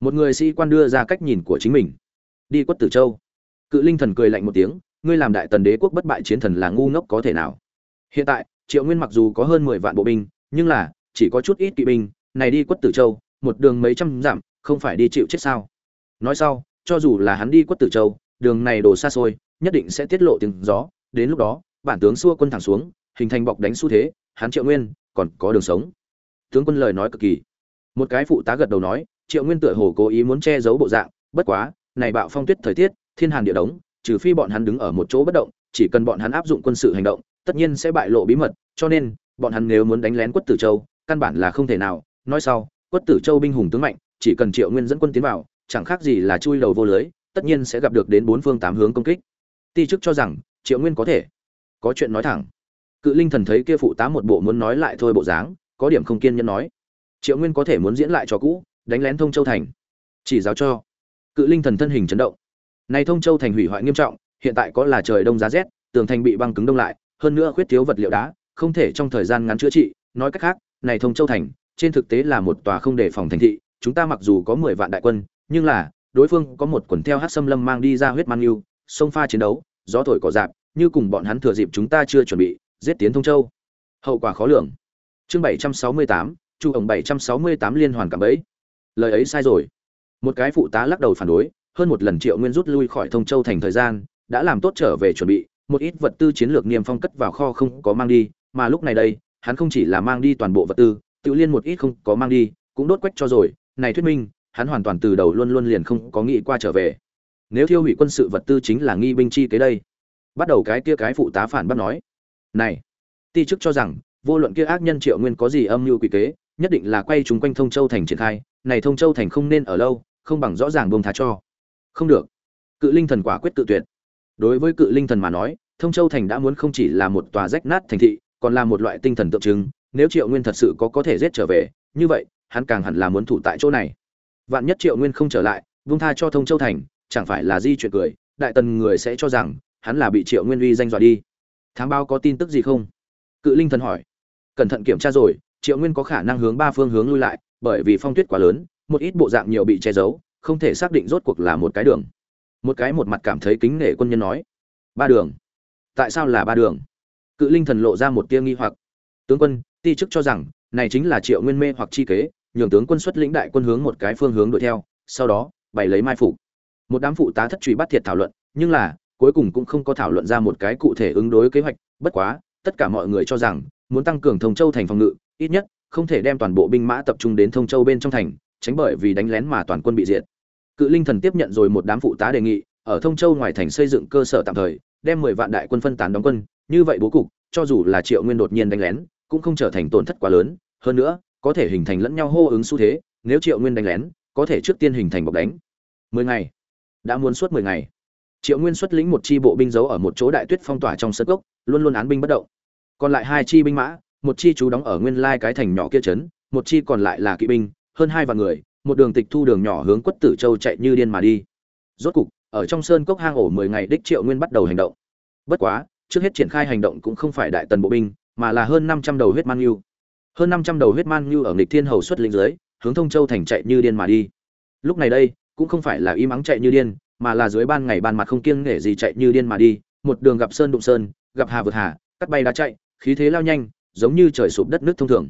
Một người sĩ quan đưa ra cách nhìn của chính mình. Đi quất tử châu. Cự linh thần cười lạnh một tiếng, ngươi làm đại tần đế quốc bất bại chiến thần là ngu ngốc có thể nào? Hiện tại, triệu nguyên mặc dù có hơn mười vạn bộ binh, nhưng là, chỉ có chút ít kỵ binh, này đi quất tử châu, một đường mấy trăm dặm, không phải đi chịu chết sao? Nói sau, cho dù là hắn đi quất tử châu, đường này đổ xa xôi nhất định sẽ tiết lộ tiếng gió. Đến lúc đó, bản tướng xua quân thẳng xuống, hình thành bọc đánh xu thế, hắn triệu nguyên còn có đường sống. Tướng quân lời nói cực kỳ. Một cái phụ tá gật đầu nói, triệu nguyên tựa hồ cố ý muốn che giấu bộ dạng, bất quá, này bạo phong tuyết thời tiết, thiên hàn địa đống, trừ phi bọn hắn đứng ở một chỗ bất động, chỉ cần bọn hắn áp dụng quân sự hành động, tất nhiên sẽ bại lộ bí mật, cho nên, bọn hắn nếu muốn đánh lén quất tử châu, căn bản là không thể nào. Nói sau, quất tử châu binh hùng tướng mạnh, chỉ cần triệu nguyên dẫn quân tiến vào, chẳng khác gì là chui đầu vô lưới, tất nhiên sẽ gặp được đến bốn phương tám hướng công kích ti chức cho rằng, triệu nguyên có thể. Có chuyện nói thẳng. Cự linh thần thấy kia phụ tá một bộ muốn nói lại thôi bộ dáng, có điểm không kiên nhẫn nói. Triệu nguyên có thể muốn diễn lại cho cũ, đánh lén thông châu thành. Chỉ giáo cho. Cự linh thần thân hình chấn động. Nay thông châu thành hủy hoại nghiêm trọng, hiện tại có là trời đông giá rét, tường thành bị băng cứng đông lại, hơn nữa khuyết thiếu vật liệu đá, không thể trong thời gian ngắn chữa trị. Nói cách khác, này thông châu thành, trên thực tế là một tòa không đề phòng thành thị, chúng ta mặc dù có mười vạn đại quân, nhưng là, đối phương có một quần theo hát xâm lâm mang đi ra huyết man yêu sông pha chiến đấu, gió thổi cỏ dạp, như cùng bọn hắn thừa dịp chúng ta chưa chuẩn bị, giết tiến thông châu. Hậu quả khó lường. Chương bảy trăm sáu mươi tám, chu ổng bảy trăm sáu mươi tám liên hoàn cảm ấy lời ấy sai rồi. Một cái phụ tá lắc đầu phản đối, hơn một lần triệu nguyên rút lui khỏi thông châu thành thời gian, đã làm tốt trở về chuẩn bị, một ít vật tư chiến lược niêm phong cất vào kho không có mang đi, mà lúc này đây, hắn không chỉ là mang đi toàn bộ vật tư, tự liên một ít không có mang đi, cũng đốt quách cho rồi. Này thuyết minh, hắn hoàn toàn từ đầu luôn luôn liền không có nghĩ qua trở về nếu thiêu hủy quân sự vật tư chính là nghi binh chi kế đây. Bắt đầu cái kia cái phụ tá phản bác nói. Này, ti chức cho rằng, vô luận kia ác nhân triệu nguyên có gì âm mưu quỷ kế, nhất định là quay chúng quanh thông châu thành triển khai. Này thông châu thành không nên ở lâu, không bằng rõ ràng buông tha cho. Không được. Cự linh thần quả quyết tự tuyệt. Đối với cự linh thần mà nói, thông châu thành đã muốn không chỉ là một tòa rách nát thành thị, còn là một loại tinh thần tượng trưng. Nếu triệu nguyên thật sự có có thể giết trở về, như vậy, hắn càng hẳn là muốn thủ tại chỗ này. Vạn nhất triệu nguyên không trở lại vung tha cho thông châu thành chẳng phải là di chuyện cười, đại tần người sẽ cho rằng, hắn là bị triệu nguyên uy danh dọa đi. Thám báo có tin tức gì không? Cự linh thần hỏi. Cẩn thận kiểm tra rồi, triệu nguyên có khả năng hướng ba phương hướng lui lại, bởi vì phong tuyết quá lớn, một ít bộ dạng nhiều bị che giấu, không thể xác định rốt cuộc là một cái đường. Một cái một mặt cảm thấy kính nể quân nhân nói. Ba đường. Tại sao là ba đường? Cự linh thần lộ ra một tia nghi hoặc. Tướng quân, ti chức cho rằng, này chính là triệu nguyên mê hoặc chi kế, nhường tướng quân xuất lĩnh đại quân hướng một cái phương hướng đuổi theo, sau đó, bày lấy mai phục một đám phụ tá thất truy bắt thiệt thảo luận, nhưng là, cuối cùng cũng không có thảo luận ra một cái cụ thể ứng đối kế hoạch, bất quá, tất cả mọi người cho rằng, muốn tăng cường thông châu thành phòng ngự, ít nhất, không thể đem toàn bộ binh mã tập trung đến thông châu bên trong thành, tránh bởi vì đánh lén mà toàn quân bị diệt. Cự linh thần tiếp nhận rồi một đám phụ tá đề nghị, ở thông châu ngoài thành xây dựng cơ sở tạm thời, đem mười vạn đại quân phân tán đóng quân, như vậy bố cục, cho dù là triệu nguyên đột nhiên đánh lén, cũng không trở thành tổn thất quá lớn, hơn nữa, có thể hình thành lẫn nhau hô ứng xu thế, nếu triệu nguyên đánh lén, có thể trước tiên hình thành bọc đánh. Mười ngày đã muốn suốt mười ngày. Triệu nguyên xuất lĩnh một chi bộ binh giấu ở một chỗ đại tuyết phong tỏa trong sân cốc, luôn luôn án binh bất động. Còn lại hai chi binh mã, một chi chú đóng ở nguyên lai cái thành nhỏ kia trấn, một chi còn lại là kỵ binh, hơn hai vạn người, một đường tịch thu đường nhỏ hướng quất tử châu chạy như điên mà đi. Rốt cục, ở trong sơn cốc hang ổ mười ngày đích triệu nguyên bắt đầu hành động. Bất quá, trước hết triển khai hành động cũng không phải đại tần bộ binh, mà là hơn năm trăm đầu huyết man lưu hơn năm trăm đầu huyết man lưu ở nghịch thiên hầu xuất lĩnh dưới, hướng thông châu thành chạy như điên mà đi. Lúc này đây cũng không phải là im ắng chạy như điên, mà là dưới ban ngày ban mặt không kiêng nể gì chạy như điên mà đi, một đường gặp sơn đụng sơn, gặp hà vượt hà, cắt bay đá chạy, khí thế lao nhanh, giống như trời sụp đất nước thông thường.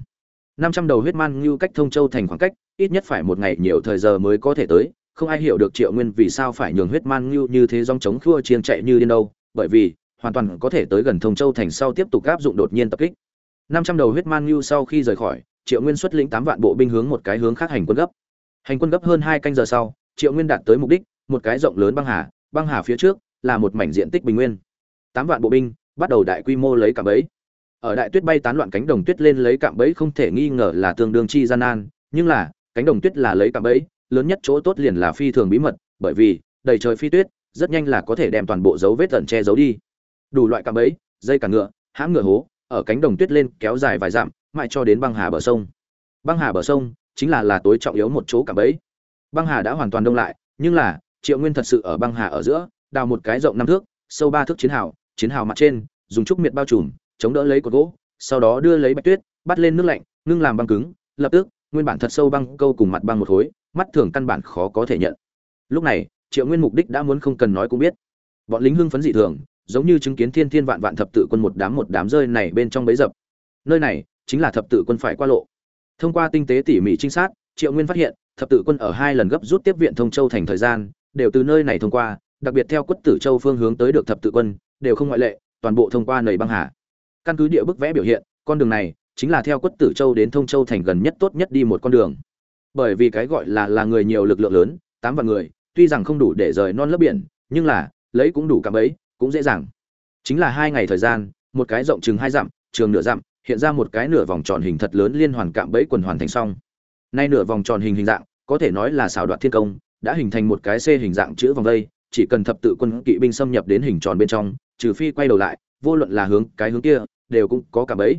Năm trăm đầu huyết man như cách thông châu thành khoảng cách, ít nhất phải một ngày nhiều thời giờ mới có thể tới, không ai hiểu được triệu nguyên vì sao phải nhường huyết man như như thế dòng chống khua chiên chạy như điên đâu, bởi vì, hoàn toàn có thể tới gần thông châu thành sau tiếp tục áp dụng đột nhiên tập kích. Năm trăm đầu huyết man như sau khi rời khỏi, triệu nguyên xuất lĩnh tám vạn bộ binh hướng một cái hướng khác hành quân gấp. Hành quân gấp hơn hai canh giờ sau triệu nguyên đạt tới mục đích, một cái rộng lớn băng hà băng hà phía trước là một mảnh diện tích bình nguyên. Tám vạn bộ binh, bắt đầu đại quy mô lấy cạm bẫy. Ở đại tuyết bay tán loạn cánh đồng tuyết lên lấy cạm bẫy không thể nghi ngờ là tương đương chi gian nan, nhưng là, cánh đồng tuyết là lấy cạm bẫy, lớn nhất chỗ tốt liền là phi thường bí mật, bởi vì, đầy trời phi tuyết, rất nhanh là có thể đem toàn bộ dấu vết tận che giấu đi. Đủ loại cạm bẫy, dây cả ngựa, hãm ngựa hố, ở cánh đồng tuyết lên kéo dài vài dặm, mãi cho đến băng hà bờ sông. Băng hà bờ sông chính là là tối trọng yếu một chỗ cạm bẫy băng hà đã hoàn toàn đông lại, nhưng là, triệu nguyên thật sự ở băng hà ở giữa, đào một cái rộng năm thước, sâu ba thước chiến hào chiến hào mặt trên, dùng trúc miệt bao trùm, chống đỡ lấy cột gỗ, sau đó đưa lấy bạch tuyết, bắt lên nước lạnh, ngưng làm băng cứng, lập tức, nguyên bản thật sâu băng câu cùng mặt băng một khối, mắt thường căn bản khó có thể nhận. Lúc này, triệu nguyên mục đích đã muốn không cần nói cũng biết. Bọn lính hưng phấn dị thường, giống như chứng kiến thiên thiên vạn vạn thập tự quân một đám một đám rơi này bên trong bấy dập. Nơi này, chính là thập tự quân phải qua lộ. Thông qua tinh tế tỉ mỉ trinh sát, triệu nguyên phát hiện thập tự quân ở hai lần gấp rút tiếp viện thông châu thành thời gian, đều từ nơi này thông qua, đặc biệt theo quất tử châu phương hướng tới được thập tự quân, đều không ngoại lệ, toàn bộ thông qua nầy băng hà. Căn cứ địa bức vẽ biểu hiện, con đường này chính là theo quất tử châu đến thông châu thành gần nhất tốt nhất đi một con đường. Bởi vì cái gọi là là người nhiều lực lượng lớn, tám vạn người, tuy rằng không đủ để rời non lớp biển, nhưng là, lấy cũng đủ cạm ấy cũng dễ dàng. Chính là hai ngày thời gian, một cái rộng chừng hai dặm trường nửa dặm, hiện ra một cái nửa vòng tròn hình thật lớn liên hoàn cạm bẫy quần hoàn thành xong nay nửa vòng tròn hình hình dạng, có thể nói là xảo đoạt thiên công, đã hình thành một cái c hình dạng chữ vòng vây chỉ cần thập tự quân kỵ binh xâm nhập đến hình tròn bên trong, trừ phi quay đầu lại, vô luận là hướng, cái hướng kia, đều cũng có cả bẫy.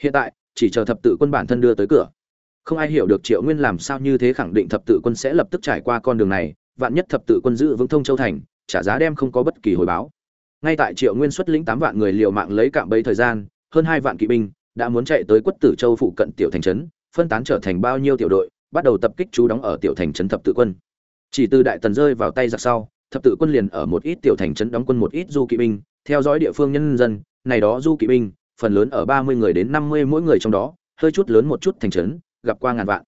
Hiện tại, chỉ chờ thập tự quân bản thân đưa tới cửa. Không ai hiểu được triệu nguyên làm sao như thế khẳng định thập tự quân sẽ lập tức trải qua con đường này, vạn nhất thập tự quân giữ vững thông châu thành, trả giá đem không có bất kỳ hồi báo. Ngay tại triệu nguyên xuất lĩnh tám vạn người liều mạng lấy cạm bẫy thời gian, hơn hai vạn kỵ binh đã muốn chạy tới quất tử châu phụ cận tiểu thành trấn phân tán trở thành bao nhiêu tiểu đội, bắt đầu tập kích chú đóng ở tiểu thành trấn thập tự quân. Chỉ từ đại tần rơi vào tay giặc sau, thập tự quân liền ở một ít tiểu thành trấn đóng quân một ít du kỵ binh, theo dõi địa phương nhân dân, này đó du kỵ binh, phần lớn ở ba mươi người đến năm mươi mỗi người trong đó, hơi chút lớn một chút thành trấn, gặp qua ngàn vạn.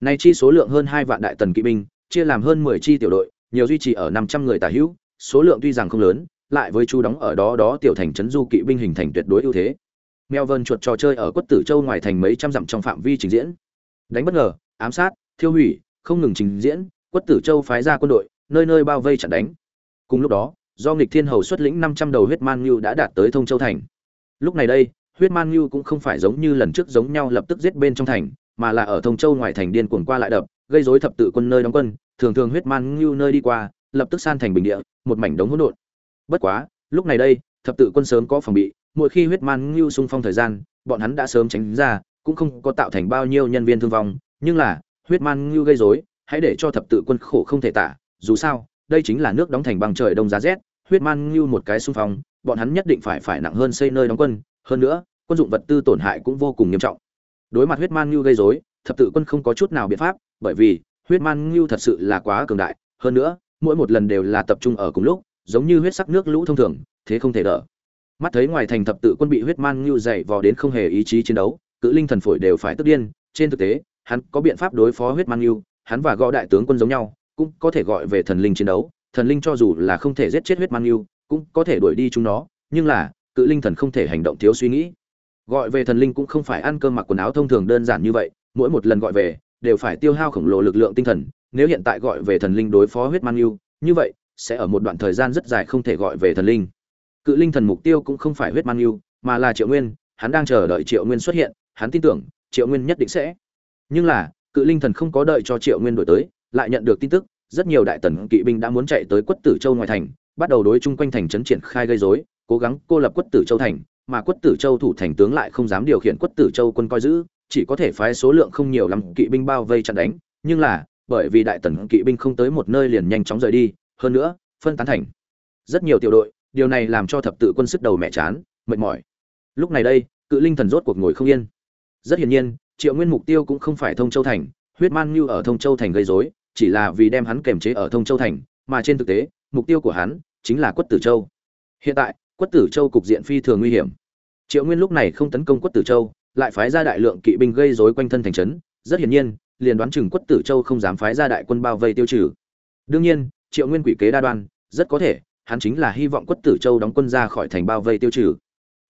Này chi số lượng hơn hai vạn đại tần kỵ binh, chia làm hơn mười chi tiểu đội, nhiều duy trì ở năm trăm người tả hữu, số lượng tuy rằng không lớn, lại với chú đóng ở đó đó tiểu thành trấn du kỵ binh hình thành tuyệt đối ưu thế. Melvin chuột trò chơi ở quất tử châu ngoài thành mấy trăm dặm trong phạm vi trình diễn. Đánh bất ngờ, ám sát, thiêu hủy, không ngừng trình diễn, quất tử châu phái ra quân đội, nơi nơi bao vây chặn đánh. Cùng lúc đó, do nghịch thiên hầu xuất lĩnh năm trăm đầu huyết man nhu đã đạt tới thông châu thành. Lúc này đây, huyết man nhu cũng không phải giống như lần trước giống nhau lập tức giết bên trong thành, mà là ở thông châu ngoài thành điên cuồng qua lại đập, gây rối thập tự quân nơi đóng quân. Thường thường huyết man nhu nơi đi qua, lập tức san thành bình địa, một mảnh đống hỗn độn. Bất quá, lúc này đây, thập tự quân sớm có phòng bị mỗi khi huyết man ngưu xung phong thời gian, bọn hắn đã sớm tránh ra, cũng không có tạo thành bao nhiêu nhân viên thương vong. Nhưng là, huyết man ngưu gây rối, hãy để cho thập tự quân khổ không thể tả. Dù sao, đây chính là nước đóng thành bằng trời đông giá rét, huyết man ngưu một cái xung phong, bọn hắn nhất định phải phải nặng hơn xây nơi đóng quân. Hơn nữa, quân dụng vật tư tổn hại cũng vô cùng nghiêm trọng. Đối mặt huyết man ngưu gây rối, thập tự quân không có chút nào biện pháp, bởi vì huyết man ngưu thật sự là quá cường đại. Hơn nữa, mỗi một lần đều là tập trung ở cùng lúc, giống như huyết sắc nước lũ thông thường, thế không thể đỡ mắt thấy ngoài thành thập tự quân bị huyết man ngưu dày vò đến không hề ý chí chiến đấu, cự linh thần phổi đều phải tức điên. Trên thực tế, hắn có biện pháp đối phó huyết man ngưu, hắn và gõ đại tướng quân giống nhau, cũng có thể gọi về thần linh chiến đấu. Thần linh cho dù là không thể giết chết huyết man ngưu, cũng có thể đuổi đi chúng nó, nhưng là, cự linh thần không thể hành động thiếu suy nghĩ. Gọi về thần linh cũng không phải ăn cơm mặc quần áo thông thường đơn giản như vậy, mỗi một lần gọi về, đều phải tiêu hao khổng lồ lực lượng tinh thần. Nếu hiện tại gọi về thần linh đối phó huyết man ngưu, như vậy, sẽ ở một đoạn thời gian rất dài không thể gọi về thần linh cự linh thần mục tiêu cũng không phải huyết man yêu, mà là triệu nguyên, hắn đang chờ đợi triệu nguyên xuất hiện, hắn tin tưởng, triệu nguyên nhất định sẽ. Nhưng là, cự linh thần không có đợi cho triệu nguyên đổi tới, lại nhận được tin tức, rất nhiều đại tần kỵ binh đã muốn chạy tới quất tử châu ngoài thành, bắt đầu đối chung quanh thành trấn triển khai gây rối, cố gắng cô lập quất tử châu thành, mà quất tử châu thủ thành tướng lại không dám điều khiển quất tử châu quân coi giữ, chỉ có thể phái số lượng không nhiều lắm kỵ binh bao vây chặn đánh. Nhưng là, bởi vì đại tần kỵ binh không tới một nơi liền nhanh chóng rời đi, hơn nữa, phân tán thành rất nhiều tiểu đội điều này làm cho thập tự quân sức đầu mẹ chán, mệt mỏi. Lúc này đây, cự linh thần rốt cuộc ngồi không yên. Rất hiển nhiên, triệu nguyên mục tiêu cũng không phải thông châu thành, huyết man như ở thông châu thành gây rối, chỉ là vì đem hắn kềm chế ở thông châu thành, mà trên thực tế, mục tiêu của hắn chính là quất tử châu. Hiện tại, quất tử châu cục diện phi thường nguy hiểm. Triệu nguyên lúc này không tấn công quất tử châu, lại phái ra đại lượng kỵ binh gây rối quanh thân thành trấn. Rất hiển nhiên, liền đoán chừng quất tử châu không dám phái ra đại quân bao vây tiêu trừ. Đương nhiên, triệu nguyên quỷ kế đa đoan, rất có thể hắn chính là hy vọng quất tử châu đóng quân ra khỏi thành bao vây tiêu trừ.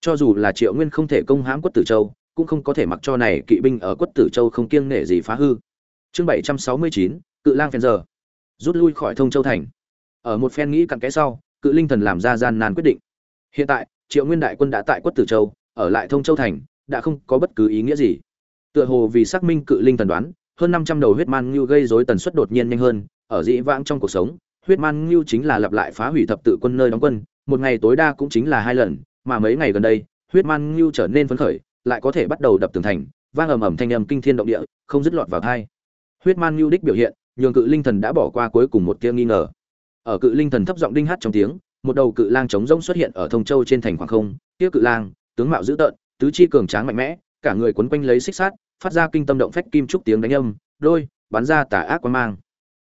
Cho dù là triệu nguyên không thể công hãm quất tử châu, cũng không có thể mặc cho này kỵ binh ở quất tử châu không kiêng nể gì phá hư. Chương bảy trăm sáu mươi chín, cự lang phen giờ. Rút lui khỏi thông châu thành. Ở một phen nghĩ cặn kẽ sau, cự linh thần làm ra gian nan quyết định. Hiện tại, triệu nguyên đại quân đã tại quất tử châu, ở lại thông châu thành, đã không có bất cứ ý nghĩa gì. Tựa hồ vì xác minh cự linh thần đoán, hơn năm trăm đầu huyết man như gây rối tần suất đột nhiên nhanh hơn, ở dĩ vãng trong cuộc sống huyết man ngưu chính là lặp lại phá hủy thập tự quân nơi đóng quân, một ngày tối đa cũng chính là hai lần, mà mấy ngày gần đây, huyết man ngưu trở nên phấn khởi, lại có thể bắt đầu đập tường thành, vang ầm ầm thanh âm kinh thiên động địa, không dứt lọt vào thai. Huyết man ngưu đích biểu hiện, nhường cự linh thần đã bỏ qua cuối cùng một tia nghi ngờ. Ở cự linh thần thấp giọng đinh hát trong tiếng, một đầu cự lang trống rỗng xuất hiện ở thông châu trên thành khoảng không Tiêu cự lang, tướng mạo dữ tợn, tứ chi cường tráng mạnh mẽ, cả người quấn quanh lấy xích sát phát ra kinh tâm động phách kim trúc tiếng đánh âm, đôi, bắn ra tà ác quan mang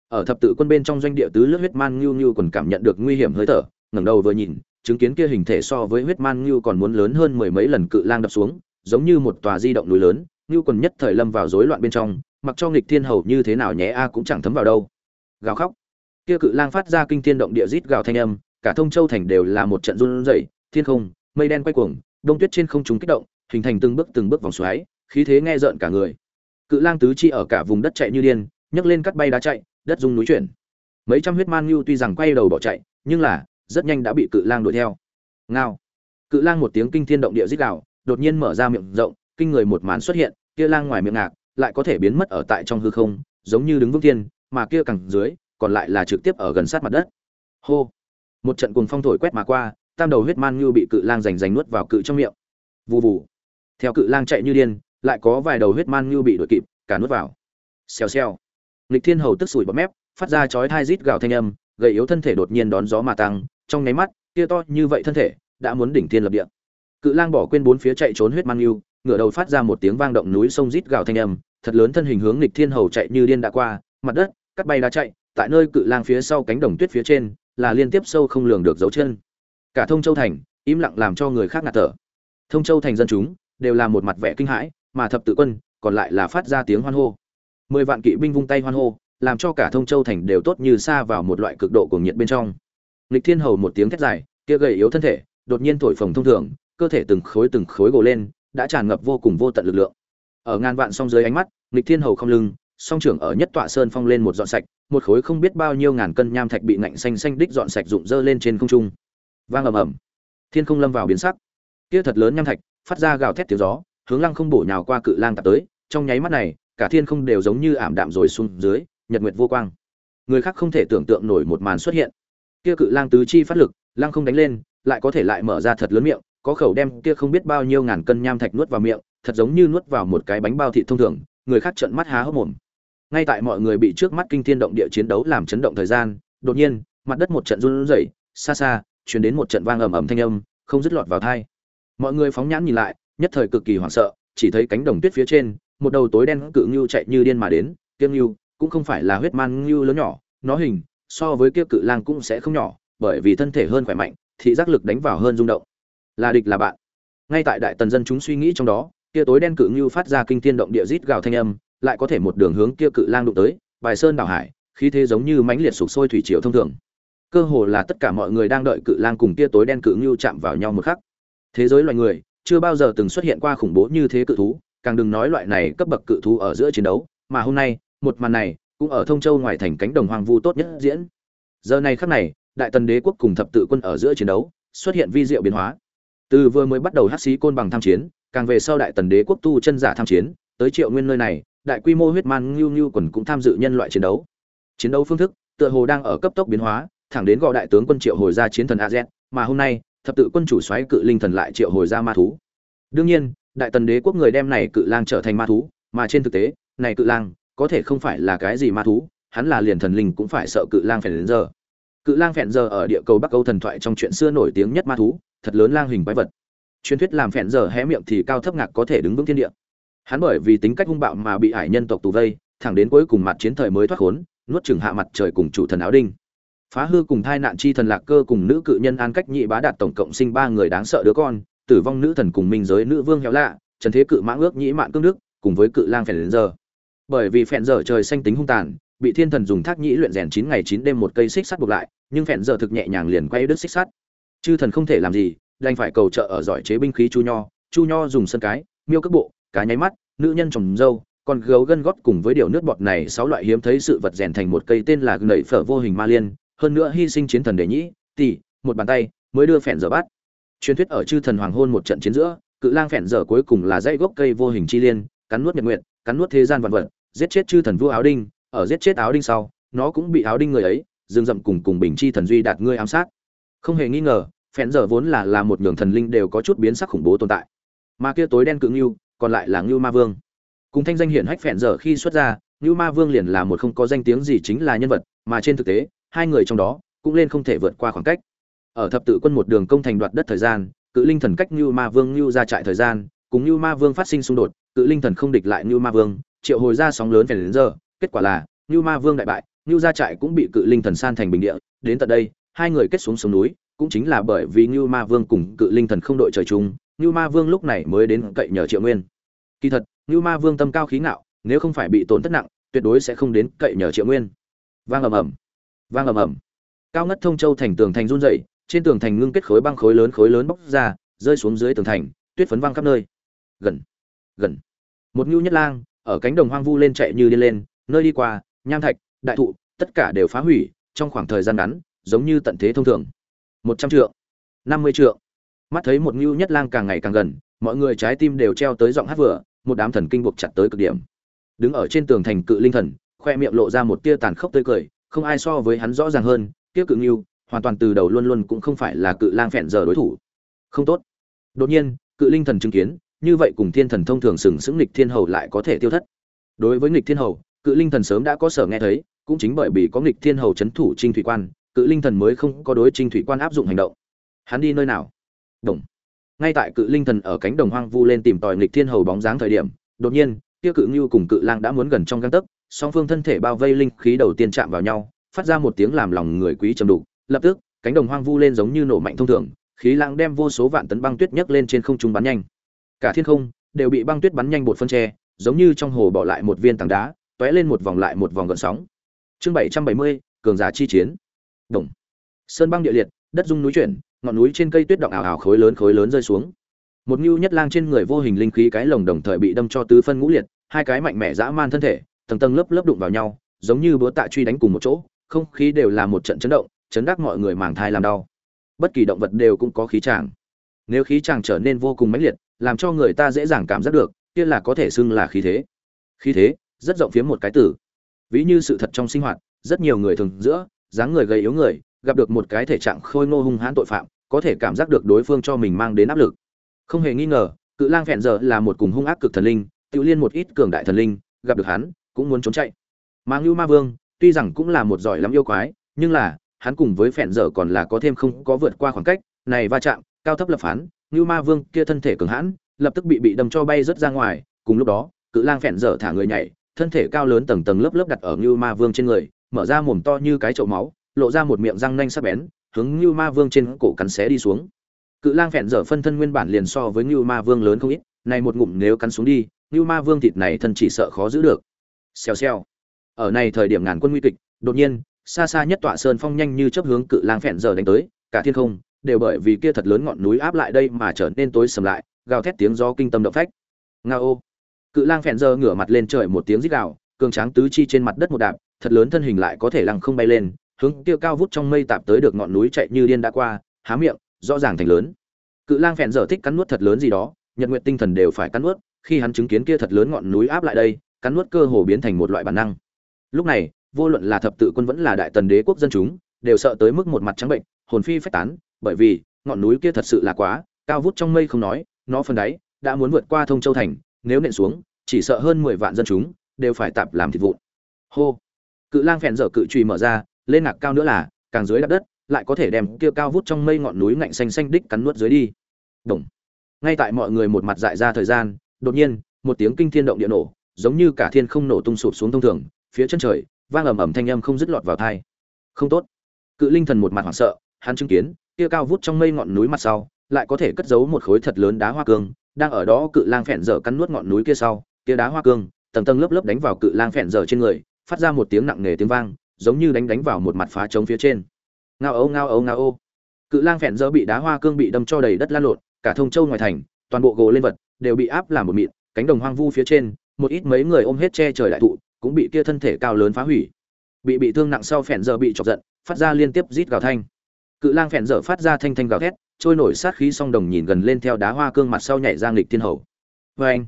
ở thập tự quân bên trong doanh địa tứ lướt huyết man ngưu ngưu còn cảm nhận được nguy hiểm hơi thở, ngẩng đầu vừa nhìn, chứng kiến kia hình thể so với huyết man ngưu còn muốn lớn hơn mười mấy lần cự lang đập xuống, giống như một tòa di động núi lớn, ngưu còn nhất thời lâm vào rối loạn bên trong, mặc cho nghịch thiên hầu như thế nào nhé a cũng chẳng thấm vào đâu. Gào khóc. Kia cự lang phát ra kinh thiên động địa rít gào thanh âm, cả thông châu thành đều là một trận run rẩy, thiên không, mây đen quay cuồng, đông tuyết trên không trung kích động, hình thành từng bước từng bước vòng xoáy, khí thế nghe rợn cả người. Cự lang tứ chi ở cả vùng đất chạy như điên, nhấc lên cắt bay đá chạy đất rung núi chuyển. Mấy trăm huyết man ngưu tuy rằng quay đầu bỏ chạy, nhưng là, rất nhanh đã bị cự lang đuổi theo. Ngao. Cự lang một tiếng kinh thiên động địa rít gào, đột nhiên mở ra miệng rộng, kinh người một màn xuất hiện, kia lang ngoài miệng ngạc, lại có thể biến mất ở tại trong hư không, giống như đứng vững thiên, mà kia cẳng dưới, còn lại là trực tiếp ở gần sát mặt đất. Hô. Một trận cuồng phong thổi quét mà qua, tam đầu huyết man ngưu bị cự lang giành giành nuốt vào cự trong miệng. Vù vù. Theo cự lang chạy như điên, lại có vài đầu huyết man ngưu bị đuổi kịp, cả nuốt vào. Xèo xèo. Lịch thiên hầu tức sủi bọt mép phát ra chói tai rít gào thanh âm gầy yếu thân thể đột nhiên đón gió mà tăng trong nháy mắt kia to như vậy thân thể đã muốn đỉnh thiên lập địa. Cự lang bỏ quên bốn phía chạy trốn huyết man yêu, ngửa đầu phát ra một tiếng vang động núi sông rít gào thanh âm thật lớn thân hình hướng Lịch thiên hầu chạy như điên đã qua mặt đất cắt bay đá chạy tại nơi cự lang phía sau cánh đồng tuyết phía trên là liên tiếp sâu không lường được dấu chân. Cả thông châu thành im lặng làm cho người khác ngạt thở. Thông châu thành dân chúng đều là một mặt vẻ kinh hãi mà thập tự quân còn lại là phát ra tiếng hoan hô mười vạn kỵ binh vung tay hoan hô, làm cho cả thông châu thành đều tốt như xa vào một loại cực độ cuồng nhiệt bên trong. Lịch thiên hầu một tiếng thét dài, kia gầy yếu thân thể, đột nhiên thổi phồng thông thường, cơ thể từng khối từng khối gồ lên, đã tràn ngập vô cùng vô tận lực lượng. Ở ngàn vạn song dưới ánh mắt lịch thiên hầu không lưng, song trưởng ở nhất tọa sơn phong lên một dọn sạch, một khối không biết bao nhiêu ngàn cân nham thạch bị ngạnh xanh xanh đích dọn sạch rụng dơ lên trên không trung. Vang ầm ầm. Thiên không lâm vào biến sắc. Kia thật lớn nham thạch, phát ra gào thét tiếng gió, hướng lăng không bổ nhào qua cự lang tạp tới, trong nháy mắt này cả thiên không đều giống như ảm đạm rồi xuống dưới, nhật nguyệt vô quang. Người khác không thể tưởng tượng nổi một màn xuất hiện. Kia cự lang tứ chi phát lực lang không đánh lên, lại có thể lại mở ra thật lớn miệng, có khẩu đem kia không biết bao nhiêu ngàn cân nham thạch nuốt vào miệng, thật giống như nuốt vào một cái bánh bao thịt thông thường, người khác trợn mắt há hốc mồm. Ngay tại mọi người bị trước mắt kinh thiên động địa chiến đấu làm chấn động thời gian, đột nhiên, mặt đất một trận run rẩy, xa xa chuyển đến một trận vang ầm ầm thanh âm, không dứt lọt vào thai mọi người phóng nhãn nhìn lại, nhất thời cực kỳ hoảng sợ, chỉ thấy cánh đồng tuyết phía trên một đầu tối đen cự ngưu chạy như điên mà đến kiêng ngưu cũng không phải là huyết man ngưu lớn nhỏ, nó hình, so với kia cự lang cũng sẽ không nhỏ, bởi vì thân thể hơn khỏe mạnh, thị giác lực đánh vào hơn rung động. Là địch là bạn. Ngay tại đại tần dân chúng suy nghĩ trong đó, kia tối đen cự ngưu phát ra kinh thiên động địa rít gào thanh âm, lại có thể một đường hướng kia cự lang đụng tới, bài sơn đảo hải, khí thế giống như mãnh liệt sụp sôi thủy triều thông thường. Cơ hồ là tất cả mọi người đang đợi cự lang cùng kia tối đen cự ngưu chạm vào nhau một khắc. Thế giới loài người chưa bao giờ từng xuất hiện qua khủng bố như thế cự thú càng đừng nói loại này cấp bậc cự thú ở giữa chiến đấu, mà hôm nay, một màn này, cũng ở thông châu ngoài thành cánh đồng hoang vu tốt nhất diễn. Giờ này khắc này, đại tần đế quốc cùng thập tự quân ở giữa chiến đấu, xuất hiện vi diệu biến hóa. Từ vừa mới bắt đầu hắc sĩ côn bằng tham chiến, càng về sau đại tần đế quốc tu chân giả tham chiến, tới triệu nguyên nơi này, đại quy mô huyết man ngưu ngưu quần cũng tham dự nhân loại chiến đấu. Chiến đấu phương thức, tựa hồ đang ở cấp tốc biến hóa, thẳng đến gọi đại tướng quân triệu hồi ra chiến thần a mà hôm nay, thập tự quân chủ soái cự linh thần lại triệu hồi ra ma thú. Đương nhiên đại tần đế quốc người đem này cự lang trở thành ma thú, mà trên thực tế, này cự lang có thể không phải là cái gì ma thú, hắn là liền thần linh cũng phải sợ cự lang phèn đến giờ. Cự lang phèn giờ ở địa cầu bắc âu thần thoại trong chuyện xưa nổi tiếng nhất ma thú, thật lớn lang hình quái vật. Truyền thuyết làm phèn giờ hé miệng thì cao thấp ngạc có thể đứng vững thiên địa. Hắn bởi vì tính cách hung bạo mà bị ải nhân tộc tù vây, thẳng đến cuối cùng mặt chiến thời mới thoát khốn, nuốt chừng hạ mặt trời cùng chủ thần áo đinh. Phá hư cùng thai nạn chi thần lạc cơ cùng nữ cự nhân an cách nhị bá đạt tổng cộng sinh ba người đáng sợ đứa con tử vong nữ thần cùng minh giới nữ vương héo lạ, trần thế cự mãng ước nhĩ mạn cương đức, cùng với cự lang phèn giờ. Bởi vì phèn giờ trời xanh tính hung tàn, bị thiên thần dùng thác nhĩ luyện rèn chín ngày chín đêm một cây xích sắt buộc lại, nhưng phèn giờ thực nhẹ nhàng liền quay đứt xích sắt. Chư thần không thể làm gì, đành phải cầu trợ ở giỏi chế binh khí chu nho chu nho dùng sân cái, miêu cước bộ, cá nháy mắt, nữ nhân trồng dâu còn gấu gân gót cùng với điều nước bọt này sáu loại hiếm thấy sự vật rèn thành một cây tên là nảy phở vô hình ma liên, hơn nữa hy sinh chiến thần để nhĩ, tỷ, một bàn tay, mới đưa phèn giờ bắt truyền thuyết ở chư thần hoàng hôn một trận chiến giữa, cự lang phèn giờ cuối cùng là dãy gốc cây vô hình chi liên, cắn nuốt nhật nguyện cắn nuốt thế gian vạn vật, giết chết chư thần vua áo đinh, ở giết chết áo đinh sau, nó cũng bị áo đinh người ấy dương dậm cùng cùng bình chi thần duy đạt ngươi ám sát. Không hề nghi ngờ, phèn giờ vốn là là một nhường thần linh đều có chút biến sắc khủng bố tồn tại. Mà kia tối đen cự ngưu, còn lại là ngưu ma vương. Cùng thanh danh hiển hách phèn giờ khi xuất ra, ngưu ma vương liền là một không có danh tiếng gì chính là nhân vật, mà trên thực tế, hai người trong đó, cũng lên không thể vượt qua khoảng cách ở thập tự quân một đường công thành đoạt đất thời gian, cự linh thần cách như ma vương như ra trại thời gian, cùng như ma vương phát sinh xung đột, cự linh thần không địch lại như ma vương, triệu hồi ra sóng lớn phải đến giờ, kết quả là như ma vương đại bại, như ra trại cũng bị cự linh thần san thành bình địa, đến tận đây, hai người kết xuống sông núi, cũng chính là bởi vì như ma vương cùng cự linh thần không đội trời chung, như ma vương lúc này mới đến cậy nhờ triệu nguyên. Kỳ thật, như ma vương tâm cao khí ngạo, nếu không phải bị tổn thất nặng, tuyệt đối sẽ không đến cậy nhờ triệu nguyên. Vang ầm ầm. Vang ầm ầm. Cao ngất thông châu thành tường thành run dậy trên tường thành ngưng kết khối băng khối lớn khối lớn bóc ra, rơi xuống dưới tường thành, tuyết phấn văng khắp nơi. Gần gần. Một ngưu nhất lang, ở cánh đồng hoang vu lên chạy như điên lên, nơi đi qua, nham thạch, đại thụ, tất cả đều phá hủy, trong khoảng thời gian ngắn, giống như tận thế thông thường. Một trăm triệu năm mươi triệu mắt thấy một ngưu nhất lang càng ngày càng gần, mọi người trái tim đều treo tới giọng hát vừa, một đám thần kinh buộc chặt tới cực điểm. Đứng ở trên tường thành cự linh thần, khoe miệng lộ ra một tia tàn khốc tươi cười, không ai so với hắn rõ ràng hơn, kia cự ngưu hoàn toàn từ đầu luôn luôn cũng không phải là cự lang phèn giờ đối thủ. Không tốt. Đột nhiên, cự linh thần chứng kiến, như vậy cùng thiên thần thông thường sừng sững nghịch thiên hầu lại có thể tiêu thất. Đối với nghịch thiên hầu, cự linh thần sớm đã có sở nghe thấy, cũng chính bởi vì có nghịch thiên hầu chấn thủ trinh thủy quan, cự linh thần mới không có đối trinh thủy quan áp dụng hành động. Hắn đi nơi nào? Đồng. Ngay tại cự linh thần ở cánh đồng hoang vu lên tìm tòi nghịch thiên hầu bóng dáng thời điểm, đột nhiên, kia cự ngưu cùng cự lang đã muốn gần trong găng tấc, song phương thân thể bao vây linh khí đầu tiên chạm vào nhau, phát ra một tiếng làm lòng người quý trầm đục lập tức, cánh đồng hoang vu lên giống như nổ mạnh thông thường, khí lãng đem vô số vạn tấn băng tuyết nhấc lên trên không trung bắn nhanh. Cả thiên không đều bị băng tuyết bắn nhanh bột phân tre giống như trong hồ bỏ lại một viên tảng đá, tóe lên một vòng lại một vòng gợn sóng. Chương bảy trăm bảy mươi, cường giả chi chiến. Đồng. Sơn băng địa liệt, đất dung núi chuyển, ngọn núi trên cây tuyết động ảo ảo khối lớn khối lớn rơi xuống. Một ngưu nhất lang trên người vô hình linh khí cái lồng đồng thời bị đâm cho tứ phân ngũ liệt, hai cái mạnh mẽ dã man thân thể, tầng tầng lớp lớp đụng vào nhau, giống như búa tạ truy đánh cùng một chỗ, không khí đều là một trận chấn động chấn đắc mọi người màng thai làm đau. Bất kỳ động vật đều cũng có khí tràng nếu khí tràng trở nên vô cùng mãnh liệt, làm cho người ta dễ dàng cảm giác được, kia là có thể xưng là khí thế. Khí thế, rất rộng phía một cái từ ví như sự thật trong sinh hoạt, rất nhiều người thường giữa, dáng người gầy yếu người, gặp được một cái thể trạng khôi ngô hung hãn tội phạm, có thể cảm giác được đối phương cho mình mang đến áp lực. Không hề nghi ngờ, cự lang phẹn giờ là một cùng hung ác cực thần linh, tự liên một ít cường đại thần linh, gặp được hắn, cũng muốn trốn chạy. Mang ưu ma vương, tuy rằng cũng là một giỏi lắm yêu quái, nhưng là hắn cùng với phèn dở còn là có thêm không có vượt qua khoảng cách, này va chạm, cao thấp lập phán, như ma vương kia thân thể cường hãn, lập tức bị bị đâm cho bay rớt ra ngoài, cùng lúc đó, cự lang phèn dở thả người nhảy, thân thể cao lớn tầng tầng lớp lớp đặt ở như ma vương trên người, mở ra mồm to như cái chậu máu, lộ ra một miệng răng nanh sắc bén, hướng như ma vương trên cổ cắn xé đi xuống. Cự lang phèn dở phân thân nguyên bản liền so với như ma vương lớn không ít, này một ngụm nếu cắn xuống đi, như ma vương thịt này thân chỉ sợ khó giữ được. Xèo xèo. Ở này thời điểm ngàn quân nguy kịch, đột nhiên xa xa nhất tọa sơn phong nhanh như chấp hướng cự lang phèn giờ đánh tới, cả thiên không đều bởi vì kia thật lớn ngọn núi áp lại đây mà trở nên tối sầm lại, gào thét tiếng gió kinh tâm động phách. Nga ô. Cự lang phèn giờ ngửa mặt lên trời một tiếng rít gào, cường tráng tứ chi trên mặt đất một đạp, thật lớn thân hình lại có thể lăng không bay lên, hướng kia cao vút trong mây tạp tới được ngọn núi chạy như điên đã qua, há miệng, rõ ràng thành lớn. Cự lang phèn giờ thích cắn nuốt thật lớn gì đó, nhật nguyện tinh thần đều phải cắn nuốt, khi hắn chứng kiến kia thật lớn ngọn núi áp lại đây, cắn nuốt cơ hồ biến thành một loại bản năng. Lúc này vô luận là thập tự quân vẫn là đại tần đế quốc dân chúng, đều sợ tới mức một mặt trắng bệnh, hồn phi phách tán, bởi vì, ngọn núi kia thật sự là quá, cao vút trong mây không nói, nó phần đáy, đã muốn vượt qua thông châu thành, nếu nện xuống, chỉ sợ hơn mười vạn dân chúng, đều phải tạp làm thịt vụn. Hô! Cự lang phèn dở cự trùy mở ra, lên ngạc cao nữa là, càng dưới đất đất, lại có thể đem kia cao vút trong mây ngọn núi ngạnh xanh xanh đích cắn nuốt dưới đi. Đồng. ngay tại mọi người một mặt dại ra thời gian, đột nhiên, một tiếng kinh thiên động địa nổ, giống như cả thiên không nổ tung sụp xuống thông thường, phía chân trời vang ầm ầm thanh âm không dứt lọt vào tai. Không tốt. Cự linh thần một mặt hoảng sợ, hắn chứng kiến, kia cao vút trong mây ngọn núi mặt sau, lại có thể cất giấu một khối thật lớn đá hoa cương, đang ở đó cự lang phèn dở cắn nuốt ngọn núi kia sau, kia đá hoa cương, tầng tầng lớp lớp đánh vào cự lang phèn dở trên người, phát ra một tiếng nặng nề tiếng vang, giống như đánh đánh vào một mặt phá trống phía trên. Ngao âu ngao âu ngao ô. Cự lang phèn dở bị đá hoa cương bị đâm cho đầy đất lan lộn, cả thông châu ngoài thành, toàn bộ gồ lên vật đều bị áp làm một mịn, cánh đồng hoang vu phía trên một ít mấy người ôm hết che trời đại thụ cũng bị kia thân thể cao lớn phá hủy. Bị bị thương nặng sau phèn giờ bị chọc giận, phát ra liên tiếp rít gào thanh. Cự lang phèn giờ phát ra thanh thanh gào thét, trôi nổi sát khí song đồng nhìn gần lên theo đá hoa cương mặt sau nhảy ra nghịch thiên hầu. Vê anh,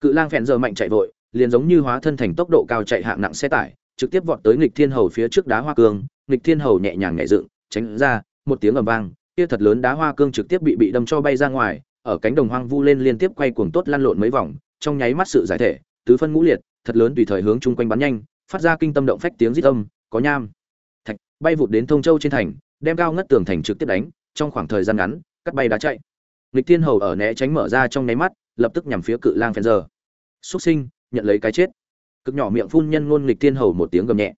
cự lang phèn giờ mạnh chạy vội, liền giống như hóa thân thành tốc độ cao chạy hạng nặng xe tải, trực tiếp vọt tới nghịch thiên hầu phía trước đá hoa cương, nghịch thiên hầu nhẹ nhàng nhảy dựng, tránh ra, một tiếng ầm vang, kia thật lớn đá hoa cương trực tiếp bị bị đâm cho bay ra ngoài, ở cánh đồng hoang vu lên liên tiếp quay cuồng tốt lăn lộn mấy vòng, trong nháy mắt sự giải thể, tứ phân ngũ liệt thật lớn tùy thời hướng chung quanh bắn nhanh, phát ra kinh tâm động phách tiếng rít âm, có nham, thạch, bay vụt đến thông châu trên thành, đem cao ngất tường thành trực tiếp đánh, trong khoảng thời gian ngắn, cắt bay đá chạy. Nghịch thiên hầu ở né tránh mở ra trong nháy mắt, lập tức nhằm phía cự lang phen giờ xuất sinh, nhận lấy cái chết. Cực nhỏ miệng phun nhân ngôn nghịch thiên hầu một tiếng gầm nhẹ.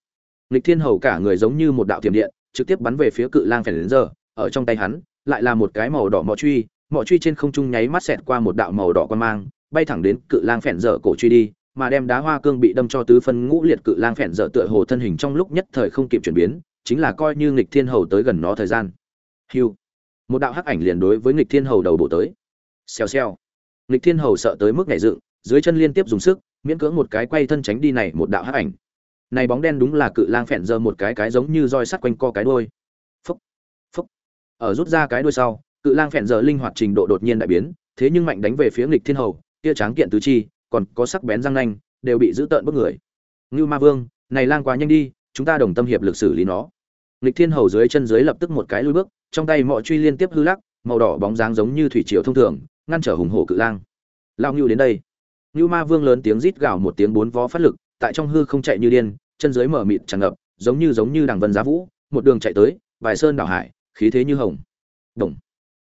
Nghịch thiên hầu cả người giống như một đạo thiểm điện, trực tiếp bắn về phía cự lang phèn giờ ở trong tay hắn, lại là một cái màu đỏ mọ truy mọ truy trên không trung nháy mắt xẹt qua một đạo màu đỏ quan mang, bay thẳng đến cự lang phèn dở cổ truy đi mà đem đá hoa cương bị đâm cho tứ phân ngũ liệt cự lang phèn dở tựa hồ thân hình trong lúc nhất thời không kịp chuyển biến, chính là coi như nghịch thiên hầu tới gần nó thời gian. Hiu. Một đạo hắc ảnh liền đối với nghịch thiên hầu đầu bổ tới. Xèo xèo. Nghịch thiên hầu sợ tới mức nhảy dựng, dưới chân liên tiếp dùng sức, miễn cưỡng một cái quay thân tránh đi này một đạo hắc ảnh. Này bóng đen đúng là cự lang phèn dơ một cái cái giống như roi sắt quanh co cái đuôi. Phúc. Phúc. Ở rút ra cái đuôi sau, cự lang phèn dơ linh hoạt trình độ đột nhiên đại biến, thế nhưng mạnh đánh về phía nghịch thiên hầu, kia tráng kiện tứ chi còn có sắc bén răng nanh, đều bị giữ tợn bức người. Ngưu ma vương, này lang quá nhanh đi, chúng ta đồng tâm hiệp lực xử lý nó. Lịch thiên hầu dưới chân dưới lập tức một cái lùi bước, trong tay mọi truy liên tiếp hư lắc, màu đỏ bóng dáng giống như thủy triều thông thường, ngăn trở hùng hổ cự lang. Lao ngưu đến đây. Ngưu ma vương lớn tiếng rít gào một tiếng bốn vó phát lực, tại trong hư không chạy như điên, chân dưới mở mịt tràn ngập, giống như giống như đằng vân giá vũ, một đường chạy tới, vài sơn đảo hải, khí thế như hồng. Đồng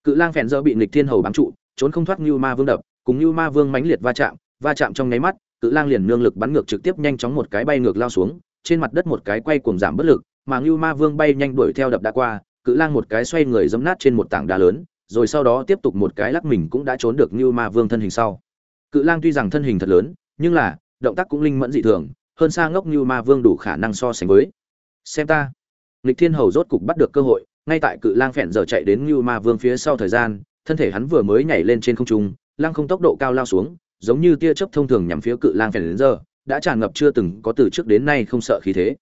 cự lang phèn dơ bị lịch thiên hầu bám trụ, trốn không thoát như ma vương đập, cùng như ma vương mãnh liệt va chạm va chạm trong nháy mắt, cự lang liền nương lực bắn ngược trực tiếp nhanh chóng một cái bay ngược lao xuống, trên mặt đất một cái quay cuồng giảm bất lực, mà ngưu ma vương bay nhanh đuổi theo đập đã qua, cự lang một cái xoay người giẫm nát trên một tảng đá lớn, rồi sau đó tiếp tục một cái lắc mình cũng đã trốn được ngưu ma vương thân hình sau. Cự lang tuy rằng thân hình thật lớn, nhưng là, động tác cũng linh mẫn dị thường, hơn xa ngốc ngưu ma vương đủ khả năng so sánh với. Xem ta. Lịch thiên hầu rốt cục bắt được cơ hội, ngay tại cự lang phèn giờ chạy đến ngưu ma vương phía sau thời gian, thân thể hắn vừa mới nhảy lên trên không trung lang không tốc độ cao lao xuống giống như tia chớp thông thường nhằm phía cự lang phèn đến giờ đã tràn ngập chưa từng có từ trước đến nay không sợ khí thế.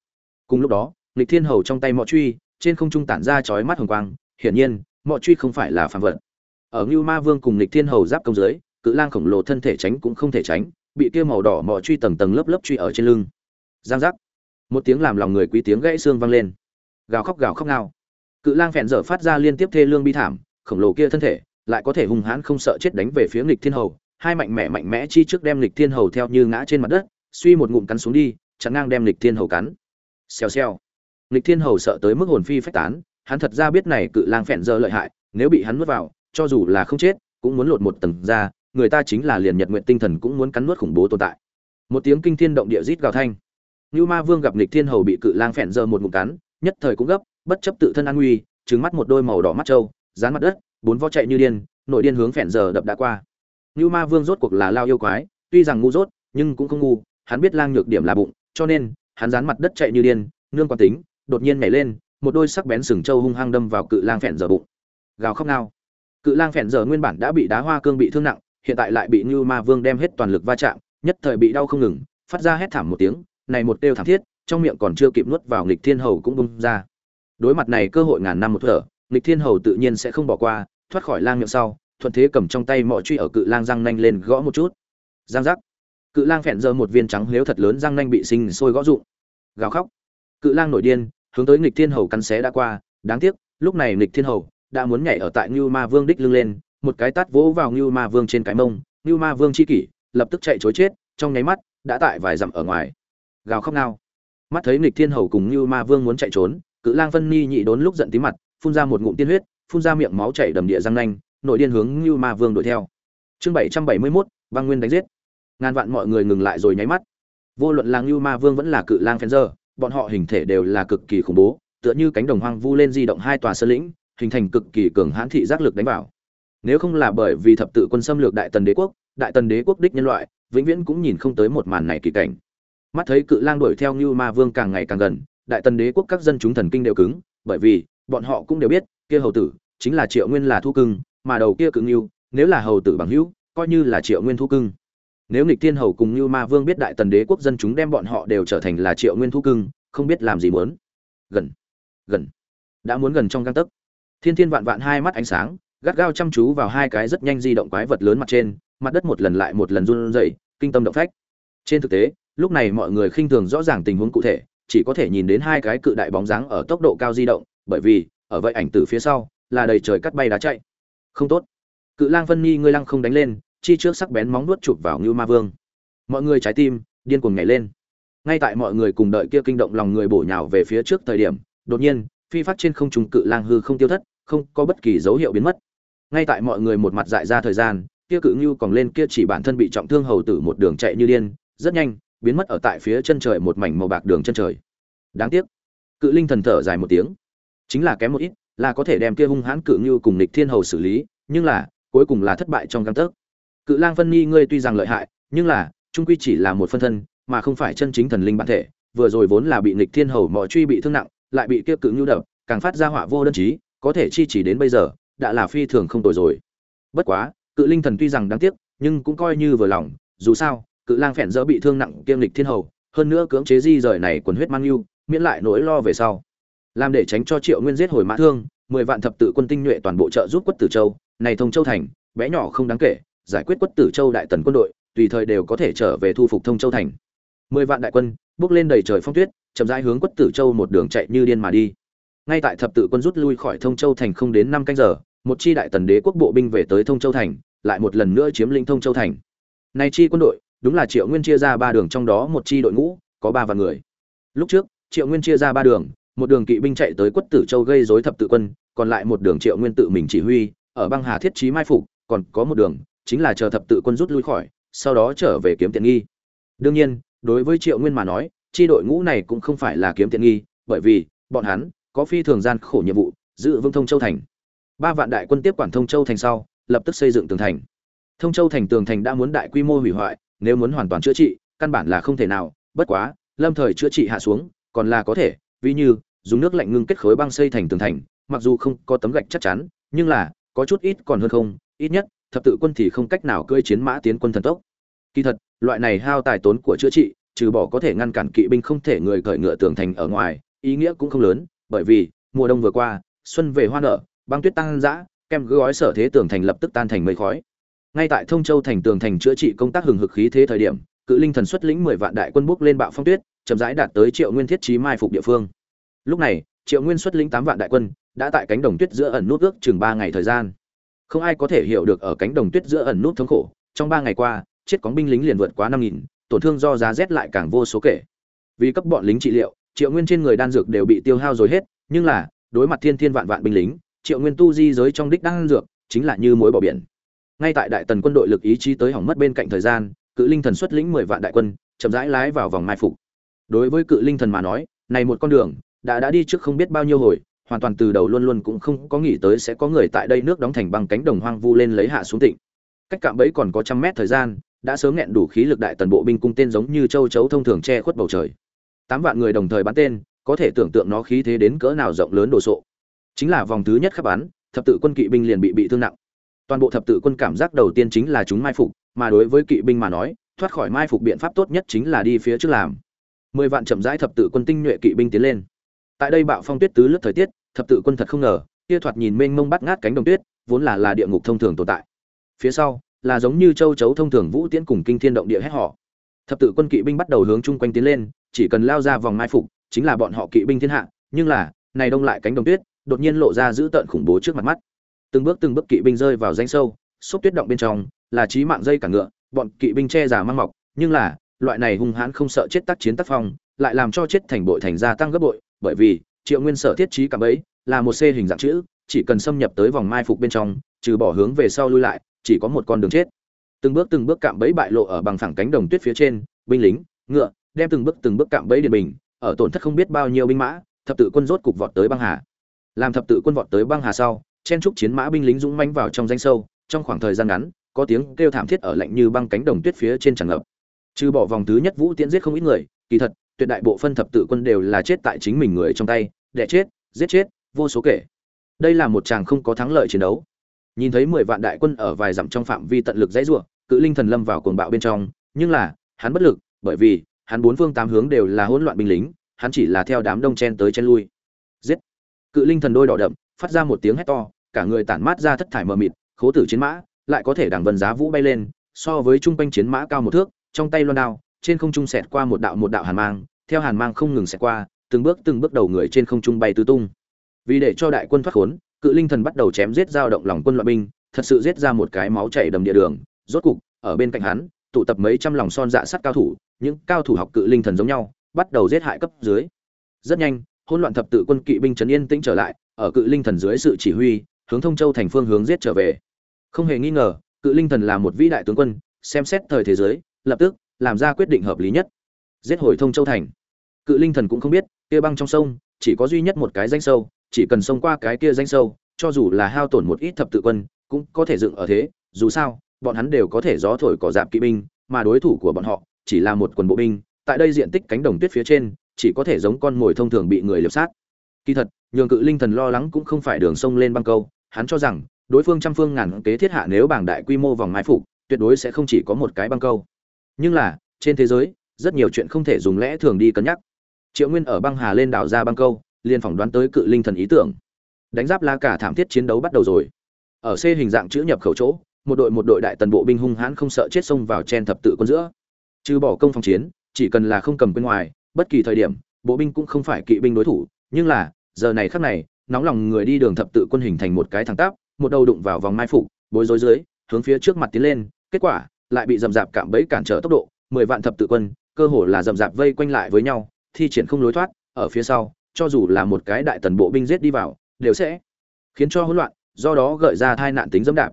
Cùng lúc đó lịch thiên hầu trong tay mọ truy, trên không trung tản ra chói mắt hồng quang, hiển nhiên, mọ truy không phải là phàm vật. Ở ngưu ma vương cùng lịch thiên hầu giáp công dưới, cự lang khổng lồ thân thể tránh cũng không thể tránh, bị kia màu đỏ mọ truy tầng tầng lớp lớp truy ở trên lưng. Giang giác. Một tiếng làm lòng người quý tiếng gãy xương vang lên. Gào khóc gào khóc ngao. Cự lang phèn dở phát ra liên tiếp thê lương bi thảm, khổng lồ kia thân thể lại có thể hung hãn không sợ chết đánh về phía nghịch thiên hầu hai mạnh mẽ mạnh mẽ chi trước đem lịch thiên hầu theo như ngã trên mặt đất, suy một ngụm cắn xuống đi chắn ngang đem lịch thiên hầu cắn. Xèo xèo. Lịch thiên hầu sợ tới mức hồn phi phách tán, hắn thật ra biết này cự lang phẹn dơ lợi hại, nếu bị hắn nuốt vào, cho dù là không chết, cũng muốn lột một tầng ra, người ta chính là liền nhật nguyện tinh thần cũng muốn cắn nuốt khủng bố tồn tại. Một tiếng kinh thiên động địa rít gào thanh. Như ma vương gặp lịch thiên hầu bị cự lang phẹn giờ một ngụm cắn, nhất thời cũng gấp, bất chấp tự thân an nguy, trừng mắt một đôi màu đỏ mắt trâu, dán mặt đất, bốn vó chạy như điên, nội điên hướng phẹn giờ đập đã qua. Nưu ma vương rốt cuộc là lao yêu quái tuy rằng ngu dốt nhưng cũng không ngu hắn biết lang nhược điểm là bụng cho nên hắn dán mặt đất chạy như điên nương quan tính đột nhiên nhảy lên một đôi sắc bén sừng trâu hung hăng đâm vào cự lang phèn giờ bụng gào khóc nào cự lang phèn giờ nguyên bản đã bị đá hoa cương bị thương nặng hiện tại lại bị Nưu Ma Vương đem hết toàn lực va chạm, nhất thời bị đau không ngừng, phát ra hét thảm một tiếng, này một tiêu thảm thiết, trong miệng còn chưa kịp nuốt vào nghịch thiên hầu cũng bung ra. Đối mặt này cơ hội ngàn năm một thở, nghịch thiên hầu tự nhiên sẽ không bỏ qua, thoát khỏi lang miệng sau, thuận thế cầm trong tay mọi truy ở cự lang răng nanh lên gõ một chút. Giang giác. Cự lang phèn giờ một viên trắng nếu thật lớn răng nanh bị sinh sôi gõ rụng. Gào khóc. Cự lang nổi điên, hướng tới nghịch thiên hầu cắn xé đã qua, đáng tiếc, lúc này nghịch thiên hầu đã muốn nhảy ở tại ngưu Ma Vương đích lưng lên, một cái tát vỗ vào ngưu Ma Vương trên cái mông, ngưu Ma Vương chi kỷ, lập tức chạy chối chết, trong nháy mắt đã tại vài dặm ở ngoài. Gào khóc nào. Mắt thấy Nghịch Thiên Hầu cùng ngưu Ma Vương muốn chạy trốn, Cự Lang Vân Ni nhị đốn lúc giận tím mặt, phun ra một ngụm tiên huyết, phun ra miệng máu chảy đầm địa răng nanh, nội điên hướng Nưu Ma Vương đuổi theo. Chương 771, băng nguyên đánh giết. Ngàn vạn mọi người ngừng lại rồi nháy mắt. Vô luận là Nưu Ma Vương vẫn là Cự Lang Fenzer, bọn họ hình thể đều là cực kỳ khủng bố, tựa như cánh đồng hoang vu lên di động hai tòa sơn lĩnh, hình thành cực kỳ cường hãn thị giác lực đánh vào nếu không là bởi vì thập tự quân xâm lược đại tần đế quốc đại tần đế quốc đích nhân loại vĩnh viễn cũng nhìn không tới một màn này kỳ cảnh mắt thấy cự lang đuổi theo như ma vương càng ngày càng gần đại tần đế quốc các dân chúng thần kinh đều cứng bởi vì bọn họ cũng đều biết kia hầu tử chính là triệu nguyên là thu cưng mà đầu kia cự ngưu, nếu là hầu tử bằng hữu, coi như là triệu nguyên thu cưng. Nếu nghịch thiên hầu cùng ngưu ma vương biết đại tần đế quốc dân chúng đem bọn họ đều trở thành là triệu nguyên thu cưng, không biết làm gì muốn. Gần gần, đã muốn gần trong găng tấc. Thiên thiên vạn vạn hai mắt ánh sáng, gắt gao chăm chú vào hai cái rất nhanh di động quái vật lớn mặt trên, mặt đất một lần lại một lần run rẩy, kinh tâm động phách. Trên thực tế, lúc này mọi người khinh thường rõ ràng tình huống cụ thể, chỉ có thể nhìn đến hai cái cự đại bóng dáng ở tốc độ cao di động, bởi vì, ở vậy ảnh từ phía sau, là đầy trời cắt bay đá chạy không tốt cự lang phân nhi ngươi lăng không đánh lên chi trước sắc bén móng nuốt chụp vào Ngưu Ma Vương. Mọi người trái tim điên cuồng nhảy lên. Ngay tại mọi người cùng đợi kia kinh động lòng người bổ nhào về phía trước thời điểm, đột nhiên, phi phát trên không trung cự lang hư không tiêu thất, không có bất kỳ dấu hiệu biến mất. Ngay tại mọi người một mặt dại ra thời gian, kia cự Ngưu còn lên kia chỉ bản thân bị trọng thương hầu tử một đường chạy như điên, rất nhanh, biến mất ở tại phía chân trời một mảnh màu bạc đường chân trời. Đáng tiếc, cự linh thần thở dài một tiếng, chính là kém một ít, là có thể đem kia hung hãn cự như cùng Lịch Thiên Hầu xử lý, nhưng là cuối cùng là thất bại trong gang tấc. Cự lang phân Nhi ngươi tuy rằng lợi hại nhưng là trung quy chỉ là một phân thân mà không phải chân chính thần linh bản thể vừa rồi vốn là bị Nịch thiên hầu mọi truy bị thương nặng lại bị kia cự như đập càng phát ra họa vô đơn chí có thể chi chỉ đến bây giờ đã là phi thường không tồi rồi. Bất quá cự linh thần tuy rằng đáng tiếc nhưng cũng coi như vừa lòng dù sao cự lang phèn dỡ bị thương nặng kiêm lịch thiên hầu hơn nữa cưỡng chế di rời này quần huyết mang lưu miễn lại nỗi lo về sau làm để tránh cho triệu nguyên giết hồi mã thương, mười vạn thập tự quân tinh nhuệ toàn bộ trợ giúp quất tử châu, này thông châu thành, bé nhỏ không đáng kể, giải quyết quất tử châu đại tần quân đội, tùy thời đều có thể trở về thu phục thông châu thành. Mười vạn đại quân, bước lên đầy trời phong tuyết, chậm rãi hướng quất tử châu một đường chạy như điên mà đi. Ngay tại thập tự quân rút lui khỏi thông châu thành không đến năm canh giờ, một chi đại tần đế quốc bộ binh về tới thông châu thành, lại một lần nữa chiếm lĩnh thông châu thành. Nay chi quân đội, đúng là triệu nguyên chia ra ba đường trong đó một chi đội ngũ, có ba vạn người. Lúc trước, triệu nguyên chia ra ba đường một đường kỵ binh chạy tới quất tử châu gây rối thập tự quân còn lại một đường triệu nguyên tự mình chỉ huy ở băng hà thiết trí mai phục còn có một đường chính là chờ thập tự quân rút lui khỏi, sau đó trở về kiếm tiện nghi. Đương nhiên, đối với Triệu Nguyên mà nói, chi đội ngũ này cũng không phải là kiếm tiện nghi, bởi vì bọn hắn có phi thường gian khổ nhiệm vụ, giữ vững Thông Châu thành. Ba vạn đại quân tiếp quản Thông Châu thành sau, lập tức xây dựng tường thành. Thông Châu thành tường thành đã muốn đại quy mô hủy hoại, nếu muốn hoàn toàn chữa trị, căn bản là không thể nào, bất quá, lâm thời chữa trị hạ xuống, còn là có thể, ví như dùng nước lạnh ngưng kết khối băng xây thành tường thành, mặc dù không có tấm gạch chắc chắn, nhưng là có chút ít còn hơn không, ít nhất thập tự quân thì không cách nào cưỡi chiến mã tiến quân thần tốc. Kỳ thật, loại này hao tài tốn của chữa trị, trừ bỏ có thể ngăn cản kỵ binh không thể người cởi ngựa tường thành ở ngoài, ý nghĩa cũng không lớn, bởi vì mùa đông vừa qua, xuân về hoa nở, băng tuyết tăng dã, kem gói sở thế tường thành lập tức tan thành mây khói. Ngay tại Thông Châu thành tường thành chữa trị công tác hừng hực khí thế thời điểm, cự linh thần xuất lĩnh 10 vạn đại quân bước lên bạo phong tuyết, chậm rãi đạt tới Triệu Nguyên thiết trí mai phục địa phương. Lúc này, Triệu Nguyên xuất lĩnh tám vạn đại quân, đã tại cánh đồng tuyết giữa ẩn nút ước chừng ba ngày thời gian. Không ai có thể hiểu được ở cánh đồng tuyết giữa ẩn nút thống khổ trong ba ngày qua chết cóng binh lính liền vượt quá năm nghìn tổn thương do giá rét lại càng vô số kể. Vì cấp bọn lính trị liệu triệu nguyên trên người đan dược đều bị tiêu hao rồi hết nhưng là đối mặt thiên thiên vạn vạn binh lính triệu nguyên tu di giới trong đích đan dược chính là như mối bỏ biển. Ngay tại đại tần quân đội lực ý chí tới hỏng mất bên cạnh thời gian cự linh thần xuất lĩnh mười vạn đại quân chậm rãi lái vào vòng mai phục. Đối với cự linh thần mà nói này một con đường đã đã đi trước không biết bao nhiêu hồi, hoàn toàn từ đầu luôn luôn cũng không có nghĩ tới sẽ có người tại đây nước đóng thành bằng cánh đồng hoang vu lên lấy hạ xuống tịnh. Cách cạm bẫy còn có trăm mét thời gian, đã sớm nghẹn đủ khí lực đại tần bộ binh cung tên giống như châu chấu thông thường che khuất bầu trời. Tám vạn người đồng thời bắn tên, có thể tưởng tượng nó khí thế đến cỡ nào rộng lớn đồ sộ. Chính là vòng thứ nhất khắp bắn, thập tự quân kỵ binh liền bị bị thương nặng. Toàn bộ thập tự quân cảm giác đầu tiên chính là chúng mai phục, mà đối với kỵ binh mà nói, thoát khỏi mai phục biện pháp tốt nhất chính là đi phía trước làm. Mười vạn chậm rãi thập tự quân tinh nhuệ kỵ binh tiến lên tại đây bạo phong tuyết tứ lướt thời tiết, thập tự quân thật không ngờ, kia thoạt nhìn mênh mông bắt ngát cánh đồng tuyết, vốn là là địa ngục thông thường tồn tại. Phía sau, là giống như châu chấu thông thường vũ tiễn cùng kinh thiên động địa hét họ thập tự quân kỵ binh bắt đầu hướng chung quanh tiến lên, chỉ cần lao ra vòng mai phục, chính là bọn họ kỵ binh thiên hạ, nhưng là, này đông lại cánh đồng tuyết, đột nhiên lộ ra dữ tợn khủng bố trước mặt mắt. Từng bước từng bước kỵ binh rơi vào danh sâu, xúc tuyết động bên trong, là chí mạng dây cả ngựa, bọn kỵ binh che giả mang mọc, nhưng là, loại này hung hãn không sợ chết tác chiến tác phong, lại làm cho chết thành bội thành gia tăng gấp bội bởi vì, triệu nguyên sở thiết trí cảm ấy là một c hình dạng chữ, chỉ cần xâm nhập tới vòng mai phục bên trong, trừ bỏ hướng về sau lui lại, chỉ có một con đường chết. Từng bước từng bước cạm bẫy bại lộ ở bằng phẳng cánh đồng tuyết phía trên, binh lính, ngựa, đem từng bước từng bước cạm bẫy điện bình, ở tổn thất không biết bao nhiêu binh mã, thập tự quân rốt cục vọt tới băng hà. Làm thập tự quân vọt tới băng hà sau, chen trúc chiến mã binh lính dũng manh vào trong danh sâu, trong khoảng thời gian ngắn, có tiếng kêu thảm thiết ở lạnh như băng cánh đồng tuyết phía trên tràn ngập. Trừ bỏ vòng thứ nhất vũ tiễn giết không ít người, kỳ thật tuyệt đại bộ phân thập tự quân đều là chết tại chính mình người trong tay, đẻ chết, giết chết, vô số kể. Đây là một chàng không có thắng lợi chiến đấu. Nhìn thấy mười vạn đại quân ở vài dặm trong phạm vi tận lực dãy rủa, cự linh thần lâm vào cuồng bạo bên trong, nhưng là, hắn bất lực, bởi vì, hắn bốn phương tám hướng đều là hỗn loạn binh lính, hắn chỉ là theo đám đông chen tới chen lui. Giết! Cự linh thần đôi đỏ đậm, phát ra một tiếng hét to, cả người tản mát ra thất thải mờ mịt, khố tử chiến mã, lại có thể đằng vân giá vũ bay lên, so với trung quanh chiến mã cao một thước, trong tay loan đao trên không trung xẹt qua một đạo một đạo hàn mang, theo hàn mang không ngừng xẹt qua, từng bước từng bước đầu người trên không trung bay tứ tung. Vì để cho đại quân thoát khốn, cự linh thần bắt đầu chém giết dao động lòng quân loại binh, thật sự giết ra một cái máu chảy đầm địa đường. Rốt cục, ở bên cạnh hắn, tụ tập mấy trăm lòng son dạ sắt cao thủ, những cao thủ học cự linh thần giống nhau, bắt đầu giết hại cấp dưới. Rất nhanh, hỗn loạn thập tự quân kỵ binh trấn yên tĩnh trở lại, ở cự linh thần dưới sự chỉ huy, hướng thông châu thành phương hướng giết trở về. Không hề nghi ngờ, cự linh thần là một vĩ đại tướng quân, xem xét thời thế giới, lập tức làm ra quyết định hợp lý nhất. Giết hồi thông châu thành. Cự linh thần cũng không biết, kia băng trong sông, chỉ có duy nhất một cái danh sâu, chỉ cần xông qua cái kia danh sâu, cho dù là hao tổn một ít thập tự quân, cũng có thể dựng ở thế, dù sao, bọn hắn đều có thể gió thổi cỏ dạp kỵ binh, mà đối thủ của bọn họ chỉ là một quần bộ binh, tại đây diện tích cánh đồng tuyết phía trên, chỉ có thể giống con mồi thông thường bị người liệp sát. Kỳ thật, nhường cự linh thần lo lắng cũng không phải đường sông lên băng câu, hắn cho rằng, đối phương trăm phương ngàn kế thiết hạ nếu bảng đại quy mô vòng mái phục, tuyệt đối sẽ không chỉ có một cái băng câu nhưng là, trên thế giới, rất nhiều chuyện không thể dùng lẽ thường đi cân nhắc. Triệu nguyên ở băng hà lên đảo ra băng câu, liền phỏng đoán tới cự linh thần ý tưởng. Đánh giáp la cả thảm thiết chiến đấu bắt đầu rồi. Ở c hình dạng chữ nhập khẩu chỗ, một đội một đội đại tần bộ binh hung hãn không sợ chết xông vào chen thập tự quân giữa. Trừ bỏ công phòng chiến, chỉ cần là không cầm bên ngoài, bất kỳ thời điểm, bộ binh cũng không phải kỵ binh đối thủ. Nhưng là, giờ này khắc này, nóng lòng người đi đường thập tự quân hình thành một cái thẳng tắp, một đầu đụng vào vòng mai phục, bối rối dưới, hướng phía trước mặt tiến lên. Kết quả lại bị dầm dạp cạm bẫy cản trở tốc độ, mười vạn thập tự quân, cơ hồ là dầm dạp vây quanh lại với nhau, thi triển không lối thoát, ở phía sau, cho dù là một cái đại tần bộ binh giết đi vào, đều sẽ khiến cho hỗn loạn, do đó gợi ra tai nạn tính dẫm đạp.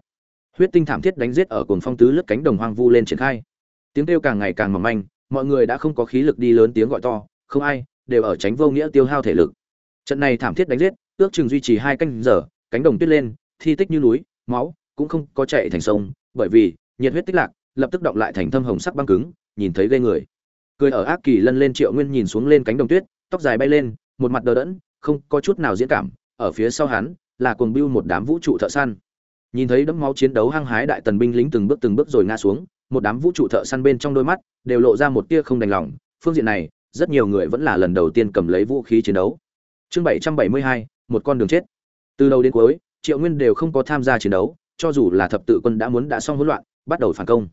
Huyết tinh thảm thiết đánh giết ở cồn phong tứ lướt cánh đồng hoang vu lên triển khai. Tiếng kêu càng ngày càng mỏng manh, mọi người đã không có khí lực đi lớn tiếng gọi to, không ai, đều ở tránh vô nghĩa tiêu hao thể lực. Trận này thảm thiết đánh giết, ước chừng duy trì hai canh giờ, cánh đồng tuyết lên, thi tích như núi, máu, cũng không có chạy thành sông, bởi vì nhiệt huyết tích lạc lập tức động lại thành thâm hồng sắc băng cứng, nhìn thấy ghê người. Cười ở ác kỳ lân lên triệu nguyên nhìn xuống lên cánh đồng tuyết, tóc dài bay lên, một mặt đờ đẫn, không có chút nào diễn cảm, ở phía sau hắn là cuồng bưu một đám vũ trụ thợ săn. Nhìn thấy đấm máu chiến đấu hăng hái đại tần binh lính từng bước từng bước rồi ngã xuống, một đám vũ trụ thợ săn bên trong đôi mắt đều lộ ra một tia không đành lòng. Phương diện này, rất nhiều người vẫn là lần đầu tiên cầm lấy vũ khí chiến đấu. Chương bảy trăm bảy mươi hai, một con đường chết. Từ đầu đến cuối, triệu nguyên đều không có tham gia chiến đấu, cho dù là thập tự quân đã muốn đã xong hỗn loạn, bắt đầu phản công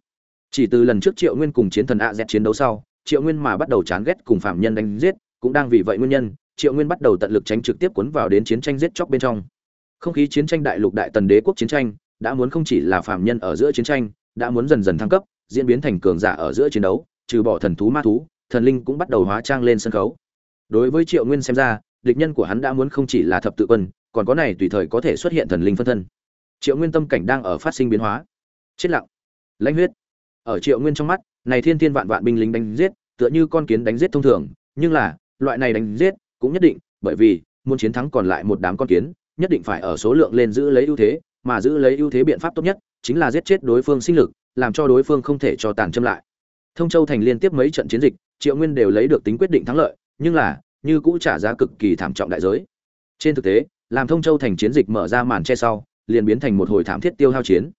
chỉ từ lần trước triệu nguyên cùng chiến thần a z chiến đấu sau, triệu nguyên mà bắt đầu chán ghét cùng phạm nhân đánh giết, cũng đang vì vậy nguyên nhân, triệu nguyên bắt đầu tận lực tránh trực tiếp cuốn vào đến chiến tranh giết chóc bên trong. Không khí chiến tranh đại lục đại tần đế quốc chiến tranh, đã muốn không chỉ là phạm nhân ở giữa chiến tranh, đã muốn dần dần thăng cấp, diễn biến thành cường giả ở giữa chiến đấu, trừ bỏ thần thú ma thú, thần linh cũng bắt đầu hóa trang lên sân khấu. Đối với triệu nguyên xem ra, địch nhân của hắn đã muốn không chỉ là thập tự quân, còn có này tùy thời có thể xuất hiện thần linh phân thân. Triệu nguyên tâm cảnh đang ở phát sinh biến hóa. Chết lặng. Lãnh huyết ở triệu nguyên trong mắt, này thiên thiên vạn vạn binh lính đánh giết, tựa như con kiến đánh giết thông thường, nhưng là, loại này đánh giết cũng nhất định, bởi vì, muốn chiến thắng còn lại một đám con kiến, nhất định phải ở số lượng lên giữ lấy ưu thế, mà giữ lấy ưu thế biện pháp tốt nhất, chính là giết chết đối phương sinh lực, làm cho đối phương không thể cho tàn châm lại. Thông châu thành liên tiếp mấy trận chiến dịch, triệu nguyên đều lấy được tính quyết định thắng lợi, nhưng là, như cũ trả giá cực kỳ thảm trọng đại giới. Trên thực tế, làm thông châu thành chiến dịch mở ra màn che sau, liền biến thành một hồi thảm thiết tiêu hao chiến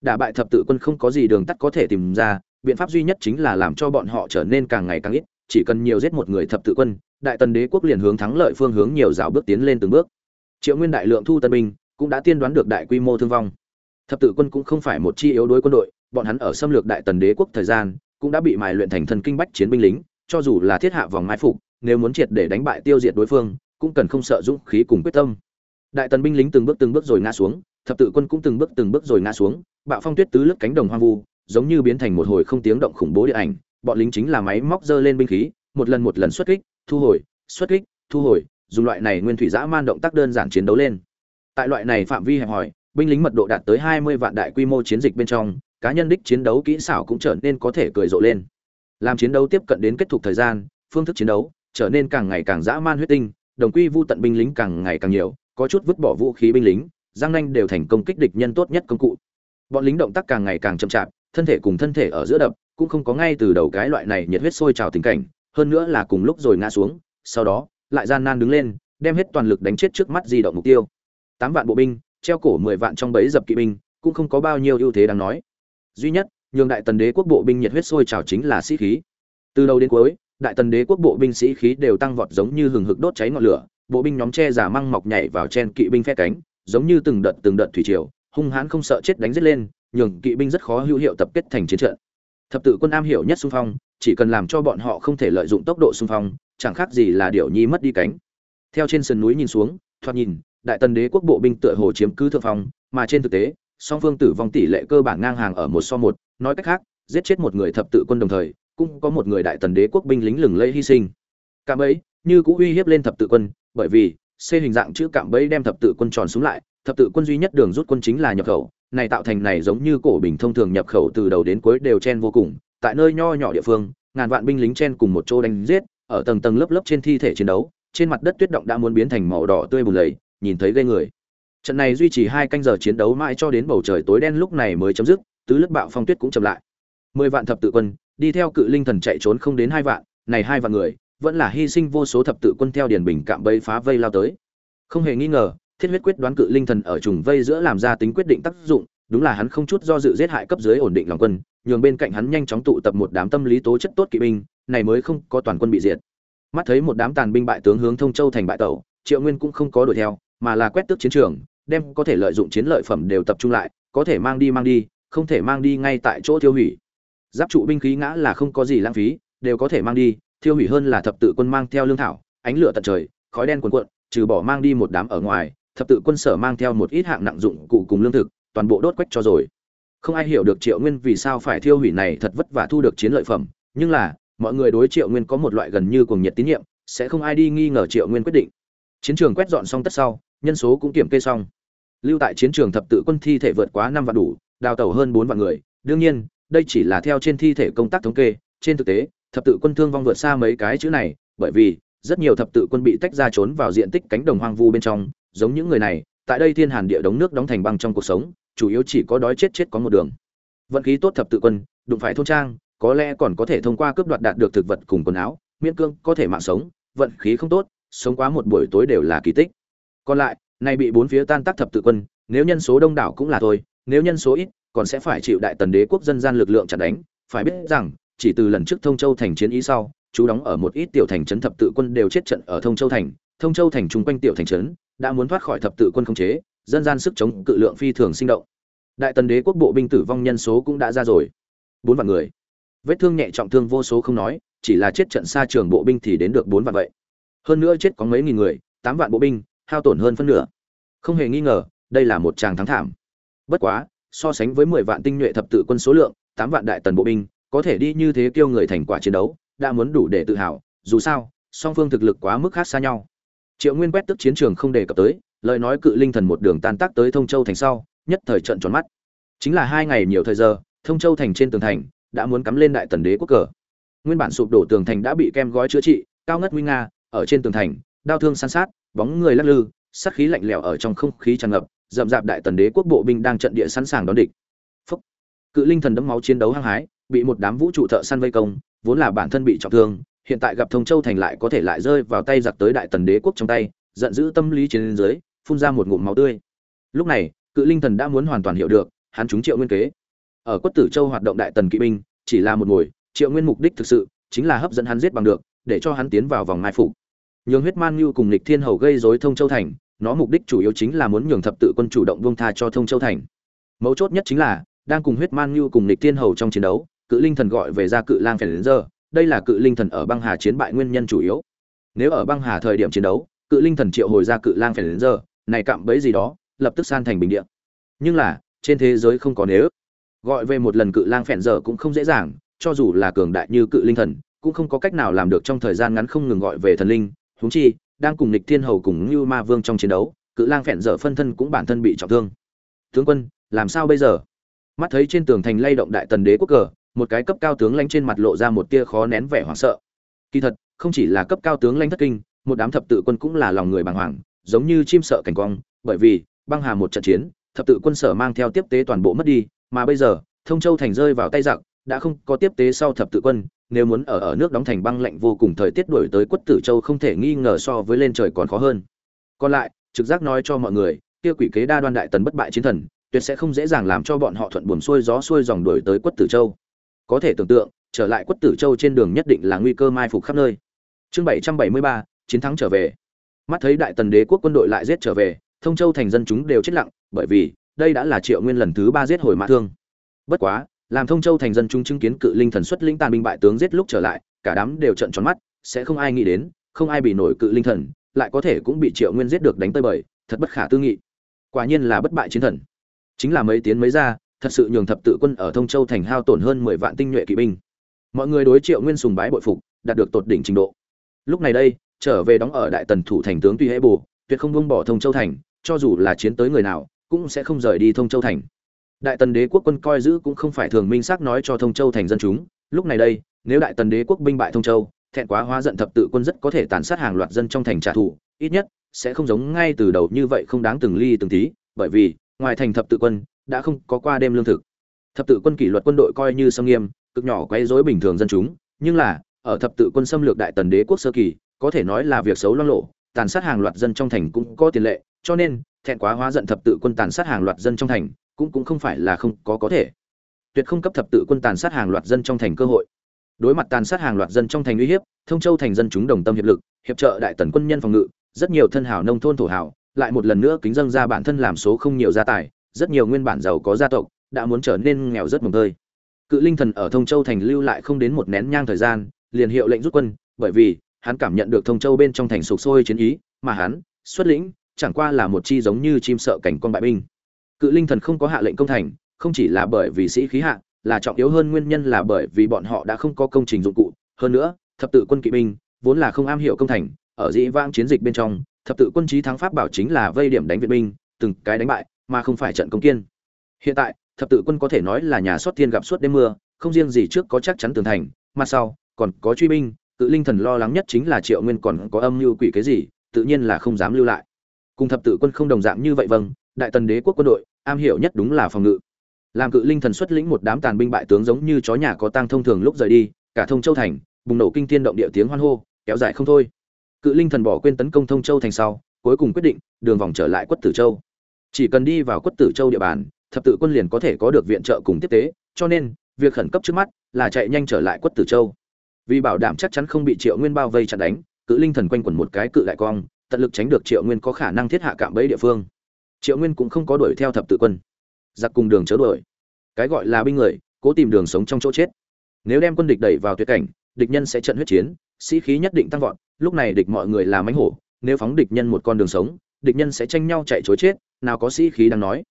đả bại thập tự quân không có gì đường tắt có thể tìm ra, biện pháp duy nhất chính là làm cho bọn họ trở nên càng ngày càng ít, chỉ cần nhiều giết một người thập tự quân, đại tần đế quốc liền hướng thắng lợi phương hướng nhiều rào bước tiến lên từng bước. Triệu nguyên đại lượng thu tân binh, cũng đã tiên đoán được đại quy mô thương vong. Thập tự quân cũng không phải một chi yếu đối quân đội, bọn hắn ở xâm lược đại tần đế quốc thời gian, cũng đã bị mài luyện thành thần kinh bách chiến binh lính, cho dù là thiết hạ vòng mai phục, nếu muốn triệt để đánh bại tiêu diệt đối phương, cũng cần không sợ dũng khí cùng quyết tâm. Đại tần binh lính từng bước từng bước rồi ngã xuống thập tự quân cũng từng bước từng bước rồi ngã xuống, bạo phong tuyết tứ lướt cánh đồng hoang vu, giống như biến thành một hồi không tiếng động khủng bố điện ảnh. Bọn lính chính là máy móc dơ lên binh khí, một lần một lần xuất kích, thu hồi, xuất kích, thu hồi, dùng loại này nguyên thủy dã man động tác đơn giản chiến đấu lên. Tại loại này phạm vi hẹp hòi, binh lính mật độ đạt tới hai mươi vạn đại quy mô chiến dịch bên trong, cá nhân đích chiến đấu kỹ xảo cũng trở nên có thể cười rộ lên. Làm chiến đấu tiếp cận đến kết thúc thời gian, phương thức chiến đấu trở nên càng ngày càng dã man huyết tinh, đồng quy vu tận binh lính càng ngày càng nhiều, có chút vứt bỏ vũ khí binh lính giang nanh đều thành công kích địch nhân tốt nhất công cụ. Bọn lính động tác càng ngày càng chậm chạp, thân thể cùng thân thể ở giữa đập, cũng không có ngay từ đầu cái loại này nhiệt huyết sôi trào tình cảnh, hơn nữa là cùng lúc rồi ngã xuống, sau đó, lại gian nan đứng lên, đem hết toàn lực đánh chết trước mắt di động mục tiêu. Tám vạn bộ binh, treo cổ mười vạn trong bẫy dập kỵ binh, cũng không có bao nhiêu ưu thế đáng nói. Duy nhất, nhường đại tần đế quốc bộ binh nhiệt huyết sôi trào chính là sĩ khí. Từ đầu đến cuối, đại tần đế quốc bộ binh sĩ khí đều tăng vọt giống như hừng hực đốt cháy ngọn lửa, bộ binh nhóm che giả măng mọc nhảy vào chen kỵ binh phe cánh giống như từng đợt từng đợt thủy triều, hung hãn không sợ chết đánh giết lên, nhường kỵ binh rất khó hữu hiệu tập kết thành chiến trận. Thập tự quân am hiểu nhất xung phong, chỉ cần làm cho bọn họ không thể lợi dụng tốc độ xung phong, chẳng khác gì là điểu nhi mất đi cánh. Theo trên sườn núi nhìn xuống, thoạt nhìn, đại tần đế quốc bộ binh tựa hồ chiếm cứ thượng phong, mà trên thực tế, song phương tử vong tỷ lệ cơ bản ngang hàng ở một so một. Nói cách khác, giết chết một người thập tự quân đồng thời, cũng có một người đại tần đế quốc binh lính lừng lẫy hy sinh. Cả mấy như cũng uy hiếp lên thập tự quân, bởi vì c hình dạng chữ cạm bẫy đem thập tự quân tròn xuống lại, thập tự quân duy nhất đường rút quân chính là nhập khẩu. Này tạo thành này giống như cổ bình thông thường nhập khẩu từ đầu đến cuối đều chen vô cùng, tại nơi nho nhỏ địa phương, ngàn vạn binh lính chen cùng một chỗ đánh giết, ở tầng tầng lớp lớp trên thi thể chiến đấu, trên mặt đất tuyết động đã muốn biến thành màu đỏ tươi bùn lầy, nhìn thấy ghê người. Trận này duy trì hai canh giờ chiến đấu mãi cho đến bầu trời tối đen lúc này mới chấm dứt, tứ lớp bạo phong tuyết cũng chậm lại. Mười vạn thập tự quân, đi theo cự linh thần chạy trốn không đến hai vạn, này hai vạn người vẫn là hy sinh vô số thập tự quân theo điển bình cạm bẫy phá vây lao tới. Không hề nghi ngờ, thiết huyết quyết đoán cự linh thần ở trùng vây giữa làm ra tính quyết định tác dụng, đúng là hắn không chút do dự giết hại cấp dưới ổn định lòng quân, nhường bên cạnh hắn nhanh chóng tụ tập một đám tâm lý tố chất tốt kỵ binh, này mới không có toàn quân bị diệt. Mắt thấy một đám tàn binh bại tướng hướng thông châu thành bại tẩu, triệu nguyên cũng không có đuổi theo, mà là quét tước chiến trường, đem có thể lợi dụng chiến lợi phẩm đều tập trung lại, có thể mang đi mang đi, không thể mang đi ngay tại chỗ tiêu hủy. Giáp trụ binh khí ngã là không có gì lãng phí, đều có thể mang đi thiêu hủy hơn là thập tự quân mang theo lương thảo, ánh lửa tận trời, khói đen cuồn cuộn, trừ bỏ mang đi một đám ở ngoài, thập tự quân sở mang theo một ít hạng nặng dụng cụ cùng lương thực, toàn bộ đốt quách cho rồi. Không ai hiểu được triệu nguyên vì sao phải thiêu hủy này thật vất vả thu được chiến lợi phẩm, nhưng là, mọi người đối triệu nguyên có một loại gần như cuồng nhiệt tín nhiệm, sẽ không ai đi nghi ngờ triệu nguyên quyết định. Chiến trường quét dọn xong tất sau, nhân số cũng kiểm kê xong. Lưu tại chiến trường thập tự quân thi thể vượt quá năm vạn đủ, đào tẩu hơn bốn vạn người, đương nhiên, đây chỉ là theo trên thi thể công tác thống kê, trên thực tế thập tự quân thương vong vượt xa mấy cái chữ này, bởi vì rất nhiều thập tự quân bị tách ra trốn vào diện tích cánh đồng hoang vu bên trong, giống những người này, tại đây thiên hàn địa đống nước đóng thành băng trong cuộc sống, chủ yếu chỉ có đói chết chết có một đường. Vận khí tốt thập tự quân, đụng phải thôn trang, có lẽ còn có thể thông qua cướp đoạt đạt được thực vật cùng quần áo, miễn cương có thể mạng sống, vận khí không tốt, sống quá một buổi tối đều là kỳ tích. Còn lại, nay bị bốn phía tan tác thập tự quân, nếu nhân số đông đảo cũng là thôi, nếu nhân số ít, còn sẽ phải chịu đại tần đế quốc dân gian lực lượng chặn đánh, phải biết rằng chỉ từ lần trước thông châu thành chiến ý sau, chú đóng ở một ít tiểu thành trấn thập tự quân đều chết trận ở thông châu thành. Thông châu thành chung quanh tiểu thành trấn, đã muốn thoát khỏi thập tự quân không chế, dân gian sức chống cự lượng phi thường sinh động. Đại tần đế quốc bộ binh tử vong nhân số cũng đã ra rồi. Bốn vạn người. Vết thương nhẹ trọng thương vô số không nói, chỉ là chết trận xa trường bộ binh thì đến được bốn vạn vậy. Hơn nữa chết có mấy nghìn người, tám vạn bộ binh, hao tổn hơn phân nửa. Không hề nghi ngờ, đây là một tràng thắng thảm. Bất quá, so sánh với mười vạn tinh nhuệ thập tự quân số lượng, tám vạn đại tần bộ binh có thể đi như thế kêu người thành quả chiến đấu, đã muốn đủ để tự hào. Dù sao, song phương thực lực quá mức khác xa nhau. Triệu nguyên quét tức chiến trường không đề cập tới, lời nói cự linh thần một đường tan tác tới thông châu thành sau, nhất thời trận tròn mắt. Chính là hai ngày nhiều thời giờ, thông châu thành trên tường thành đã muốn cắm lên đại tần đế quốc cờ. Nguyên bản sụp đổ tường thành đã bị kem gói chữa trị, cao ngất nguy nga, ở trên tường thành đao thương san sát, bóng người lắc lư, sát khí lạnh lẽo ở trong không khí tràn ngập, rậm rạp đại tần đế quốc bộ binh đang trận địa sẵn sàng đón địch. Cự linh thần đẫm máu chiến đấu hăng hái bị một đám vũ trụ thợ săn vây công, vốn là bản thân bị trọng thương, hiện tại gặp thông châu thành lại có thể lại rơi vào tay giặc tới đại tần đế quốc trong tay, giận dữ tâm lý trên dưới, phun ra một ngụm máu tươi. Lúc này, cự linh thần đã muốn hoàn toàn hiểu được, hắn chúng triệu nguyên kế. Ở quất tử châu hoạt động đại tần kỵ binh, chỉ là một mồi triệu nguyên mục đích thực sự, chính là hấp dẫn hắn giết bằng được, để cho hắn tiến vào vòng mai phục. Nhường huyết man như cùng lịch thiên hầu gây rối thông châu thành, nó mục đích chủ yếu chính là muốn nhường thập tự quân chủ động buông tha cho thông châu thành. Mấu chốt nhất chính là, đang cùng huyết man như cùng lịch thiên hầu trong chiến đấu cự linh thần gọi về ra cự lang phèn giờ. Đây là cự linh thần ở băng hà chiến bại nguyên nhân chủ yếu. Nếu ở băng hà thời điểm chiến đấu, cự linh thần triệu hồi ra cự lang phèn giờ, này cạm bẫy gì đó, lập tức san thành bình địa. Nhưng là, trên thế giới không có nếu. Gọi về một lần cự lang phèn giờ cũng không dễ dàng, cho dù là cường đại như cự linh thần, cũng không có cách nào làm được trong thời gian ngắn không ngừng gọi về thần linh. Huống chi, đang cùng lịch thiên hầu cùng như ma vương trong chiến đấu, cự lang phèn giờ phân thân cũng bản thân bị trọng thương. Tướng quân, làm sao bây giờ? Mắt thấy trên tường thành lay động đại tần đế quốc cờ một cái cấp cao tướng lãnh trên mặt lộ ra một tia khó nén vẻ hoảng sợ. Kỳ thật, không chỉ là cấp cao tướng lãnh thất kinh, một đám thập tự quân cũng là lòng người bàng hoàng, giống như chim sợ cảnh quang, bởi vì, băng hà một trận chiến, thập tự quân sở mang theo tiếp tế toàn bộ mất đi, mà bây giờ, thông châu thành rơi vào tay giặc, đã không có tiếp tế sau thập tự quân, nếu muốn ở ở nước đóng thành băng lạnh vô cùng thời tiết đuổi tới quất tử châu không thể nghi ngờ so với lên trời còn khó hơn. Còn lại, trực giác nói cho mọi người, kia quỷ kế đa đoan đại tần bất bại chiến thần, tuyệt sẽ không dễ dàng làm cho bọn họ thuận buồm xuôi gió xuôi dòng đuổi tới quất tử châu có thể tưởng tượng, trở lại quất tử châu trên đường nhất định là nguy cơ mai phục khắp nơi. Chương bảy trăm bảy mươi ba, chiến thắng trở về. Mắt thấy đại tần đế quốc quân đội lại giết trở về, thông châu thành dân chúng đều chết lặng, bởi vì đây đã là triệu nguyên lần thứ ba giết hồi mã thương. Bất quá, làm thông châu thành dân chúng chứng kiến cự linh thần xuất linh tàn binh bại tướng giết lúc trở lại, cả đám đều trận tròn mắt, sẽ không ai nghĩ đến, không ai bị nổi cự linh thần, lại có thể cũng bị triệu nguyên giết được đánh tơi bời, thật bất khả tư nghị. Quả nhiên là bất bại chiến thần. Chính là mấy tiến mấy ra thật sự nhường thập tự quân ở thông châu thành hao tổn hơn mười vạn tinh nhuệ kỵ binh. Mọi người đối triệu nguyên sùng bái bội phục, đạt được tột đỉnh trình độ. Lúc này đây, trở về đóng ở đại tần thủ thành tướng tuy hễ bù, tuyệt không buông bỏ thông châu thành, cho dù là chiến tới người nào, cũng sẽ không rời đi thông châu thành. Đại tần đế quốc quân coi giữ cũng không phải thường minh xác nói cho thông châu thành dân chúng. Lúc này đây, nếu đại tần đế quốc binh bại thông châu, thẹn quá hóa giận thập tự quân rất có thể tàn sát hàng loạt dân trong thành trả thù, ít nhất sẽ không giống ngay từ đầu như vậy không đáng từng ly từng tí, bởi vì, ngoài thành thập tự quân đã không có qua đêm lương thực. Thập tự quân kỷ luật quân đội coi như sâm nghiêm, cực nhỏ quấy rối bình thường dân chúng, nhưng là, ở thập tự quân xâm lược đại tần đế quốc sơ kỳ, có thể nói là việc xấu loang lộ tàn sát hàng loạt dân trong thành cũng có tiền lệ, cho nên, thẹn quá hóa giận thập tự quân tàn sát hàng loạt dân trong thành, cũng cũng không phải là không có có thể. Tuyệt không cấp thập tự quân tàn sát hàng loạt dân trong thành cơ hội. Đối mặt tàn sát hàng loạt dân trong thành uy hiếp, thông châu thành dân chúng đồng tâm hiệp lực, hiệp trợ đại tần quân nhân phòng ngự, rất nhiều thân hảo nông thôn thổ hảo, lại một lần nữa kính dâng ra bản thân làm số không nhiều gia tài rất nhiều nguyên bản giàu có gia tộc đã muốn trở nên nghèo rất mồng tơi. Cự linh thần ở thông châu thành lưu lại không đến một nén nhang thời gian, liền hiệu lệnh rút quân, bởi vì hắn cảm nhận được thông châu bên trong thành sục sôi chiến ý, mà hắn, xuất lĩnh, chẳng qua là một chi giống như chim sợ cảnh con bại binh. Cự linh thần không có hạ lệnh công thành, không chỉ là bởi vì sĩ khí hạ, là trọng yếu hơn nguyên nhân là bởi vì bọn họ đã không có công trình dụng cụ. Hơn nữa, thập tự quân kỵ binh vốn là không am hiểu công thành, ở dĩ vãng chiến dịch bên trong, thập tự quân chí thắng pháp bảo chính là vây điểm đánh viện binh, từng cái đánh bại mà không phải trận công kiên. Hiện tại, thập tự quân có thể nói là nhà sót thiên gặp suốt đêm mưa, không riêng gì trước có chắc chắn tường thành, mà sau, còn có truy binh cự linh thần lo lắng nhất chính là triệu nguyên còn có âm mưu quỷ cái gì, tự nhiên là không dám lưu lại. Cùng thập tự quân không đồng dạng như vậy vâng đại tần đế quốc quân đội, am hiểu nhất đúng là phòng ngự. Làm cự linh thần xuất lĩnh một đám tàn binh bại tướng giống như chó nhà có tang thông thường lúc rời đi, cả thông châu thành, bùng nổ kinh thiên động địa tiếng hoan hô, kéo dài không thôi. Cự linh thần bỏ quên tấn công thông châu thành sau, cuối cùng quyết định, đường vòng trở lại quất tử châu chỉ cần đi vào quất tử châu địa bàn, thập tự quân liền có thể có được viện trợ cùng tiếp tế, cho nên, việc khẩn cấp trước mắt là chạy nhanh trở lại quất tử châu. Vì bảo đảm chắc chắn không bị triệu nguyên bao vây chặn đánh, cự linh thần quanh quẩn một cái cự đại cong, tận lực tránh được triệu nguyên có khả năng thiết hạ cạm bẫy địa phương. Triệu nguyên cũng không có đuổi theo thập tự quân. Giặc cùng đường chớ đuổi. Cái gọi là binh người, cố tìm đường sống trong chỗ chết. Nếu đem quân địch đẩy vào tuyệt cảnh, địch nhân sẽ trận huyết chiến, sĩ khí nhất định tăng vọt, lúc này địch mọi người là mánh hổ, nếu phóng địch nhân một con đường sống, địch nhân sẽ tranh nhau chạy chối chết nào có sĩ khí đang nói.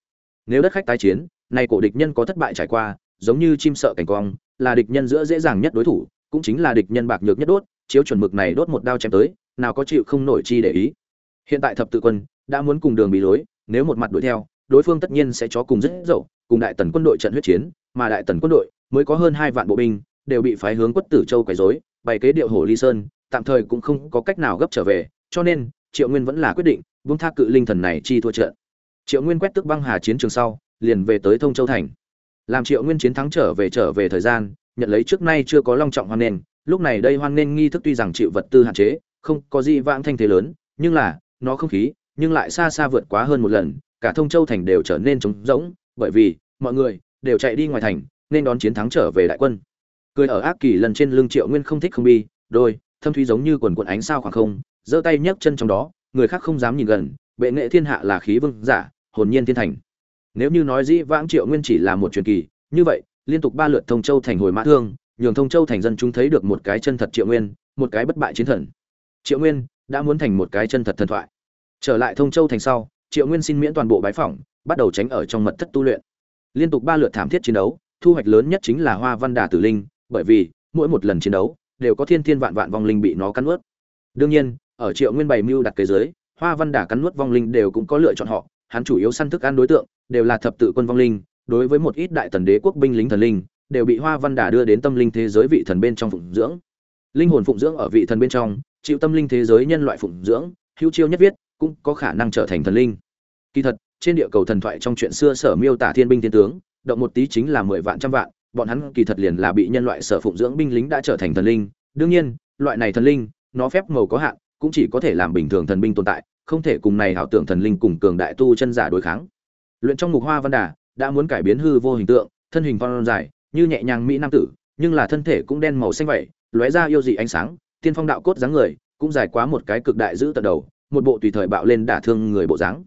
Nếu đất khách tái chiến, nay cổ địch nhân có thất bại trải qua, giống như chim sợ cảnh quang, là địch nhân giữa dễ dàng nhất đối thủ, cũng chính là địch nhân bạc nhược nhất đốt, chiếu chuẩn mực này đốt một đao chém tới, nào có chịu không nổi chi để ý. Hiện tại thập tự quân đã muốn cùng đường bị lối, nếu một mặt đuổi theo, đối phương tất nhiên sẽ chó cùng rất dậu, cùng đại tần quân đội trận huyết chiến, mà đại tần quân đội mới có hơn hai vạn bộ binh, đều bị phái hướng quất tử châu quấy rối, bày kế điệu hồ ly sơn, tạm thời cũng không có cách nào gấp trở về, cho nên triệu nguyên vẫn là quyết định buông tha cự linh thần này chi thua trận triệu nguyên quét tức băng hà chiến trường sau, liền về tới thông châu thành. Làm triệu nguyên chiến thắng trở về trở về thời gian, nhận lấy trước nay chưa có long trọng hoan nghênh, lúc này đây hoan nghênh nghi thức tuy rằng chịu vật tư hạn chế, không có gì vãng thanh thế lớn, nhưng là, nó không khí, nhưng lại xa xa vượt quá hơn một lần, cả thông châu thành đều trở nên trống rỗng, bởi vì, mọi người, đều chạy đi ngoài thành, nên đón chiến thắng trở về đại quân. Cười ở ác kỳ lần trên lưng triệu nguyên không thích không bi, đôi, thâm thúy giống như quần quần ánh sao khoảng không, giơ tay nhấc chân trong đó, người khác không dám nhìn gần, bệ nghệ thiên hạ là khí vương giả hồn nhiên thiên thành. Nếu như nói dĩ vãng triệu nguyên chỉ là một truyền kỳ, như vậy, liên tục ba lượt thông châu thành hồi mã thương, nhường thông châu thành dân chúng thấy được một cái chân thật triệu nguyên, một cái bất bại chiến thần. Triệu nguyên đã muốn thành một cái chân thật thần thoại. Trở lại thông châu thành sau, triệu nguyên xin miễn toàn bộ bái phỏng, bắt đầu tránh ở trong mật thất tu luyện. Liên tục ba lượt thảm thiết chiến đấu, thu hoạch lớn nhất chính là hoa văn đà tử linh, bởi vì, mỗi một lần chiến đấu, đều có thiên thiên vạn vạn vong linh bị nó cắn nuốt. Đương nhiên, ở triệu nguyên bày mưu đặt kế giới, hoa văn đà cắn nuốt vong linh đều cũng có lựa chọn họ hắn chủ yếu săn thức ăn đối tượng, đều là thập tự quân vong linh, đối với một ít đại tần đế quốc binh lính thần linh, đều bị hoa văn đà đưa đến tâm linh thế giới vị thần bên trong phụng dưỡng. Linh hồn phụng dưỡng ở vị thần bên trong, chịu tâm linh thế giới nhân loại phụng dưỡng, hữu chiêu nhất viết, cũng có khả năng trở thành thần linh. Kỳ thật, trên địa cầu thần thoại trong chuyện xưa sở miêu tả thiên binh thiên tướng, động một tí chính là mười vạn trăm vạn, bọn hắn kỳ thật liền là bị nhân loại sở phụng dưỡng binh lính đã trở thành thần linh. Đương nhiên, loại này thần linh, nó phép màu có hạn, cũng chỉ có thể làm bình thường thần binh tồn tại không thể cùng này hảo tưởng thần linh cùng cường đại tu chân giả đối kháng. Luyện trong ngục hoa văn đà đã muốn cải biến hư vô hình tượng, thân hình phong dài, như nhẹ nhàng mỹ nam tử, nhưng là thân thể cũng đen màu xanh vậy, lóe ra yêu dị ánh sáng, tiên phong đạo cốt dáng người cũng dài quá một cái cực đại giữ tận đầu, một bộ tùy thời bạo lên đả thương người bộ dáng.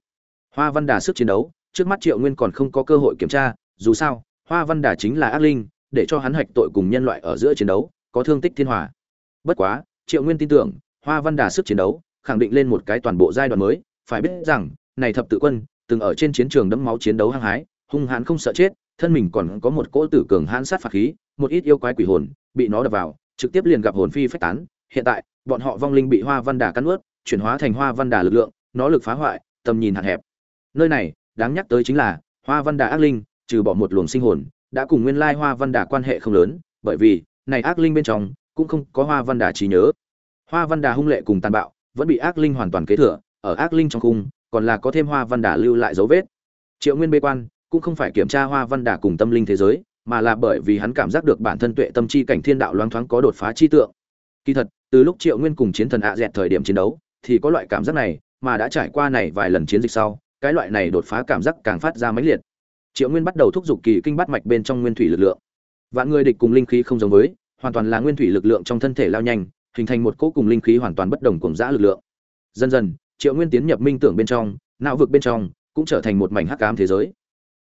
Hoa văn đà sức chiến đấu, trước mắt triệu nguyên còn không có cơ hội kiểm tra, dù sao, hoa văn đà chính là ác linh, để cho hắn hạch tội cùng nhân loại ở giữa chiến đấu, có thương tích thiên hòa. Bất quá, triệu nguyên tin tưởng, hoa văn đà sức chiến đấu khẳng định lên một cái toàn bộ giai đoạn mới phải biết rằng này thập tự quân từng ở trên chiến trường đẫm máu chiến đấu hăng hái hung hãn không sợ chết thân mình còn có một cỗ tử cường hãn sát phạt khí một ít yêu quái quỷ hồn bị nó đập vào trực tiếp liền gặp hồn phi phách tán. Hiện tại bọn họ vong linh bị hoa văn đà cắn ướt chuyển hóa thành hoa văn đà lực lượng nó lực phá hoại tầm nhìn hạn hẹp. Nơi này đáng nhắc tới chính là hoa văn đà ác linh trừ bỏ một luồng sinh hồn đã cùng nguyên lai hoa văn đà quan hệ không lớn bởi vì này ác linh bên trong cũng không có hoa văn đà trí nhớ. Hoa văn đà hung lệ cùng tàn bạo vẫn bị ác linh hoàn toàn kế thừa, ở ác linh trong cung còn là có thêm hoa văn đà lưu lại dấu vết. Triệu nguyên bê quan, cũng không phải kiểm tra hoa văn đà cùng tâm linh thế giới, mà là bởi vì hắn cảm giác được bản thân tuệ tâm chi cảnh thiên đạo loáng thoáng có đột phá chi tượng. Kỳ thật, từ lúc triệu nguyên cùng chiến thần ạ dẹt thời điểm chiến đấu, thì có loại cảm giác này, mà đã trải qua này vài lần chiến dịch sau, cái loại này đột phá cảm giác càng phát ra mãnh liệt. Triệu nguyên bắt đầu thúc giục kỳ kinh bắt mạch bên trong nguyên thủy lực lượng. Vạn người địch cùng linh khí không giống với, hoàn toàn là nguyên thủy lực lượng trong thân thể lao nhanh hình thành một cỗ cùng linh khí hoàn toàn bất đồng cùng giã lực lượng. Dần dần, triệu nguyên tiến nhập minh tưởng bên trong, não vực bên trong, cũng trở thành một mảnh hắc ám thế giới.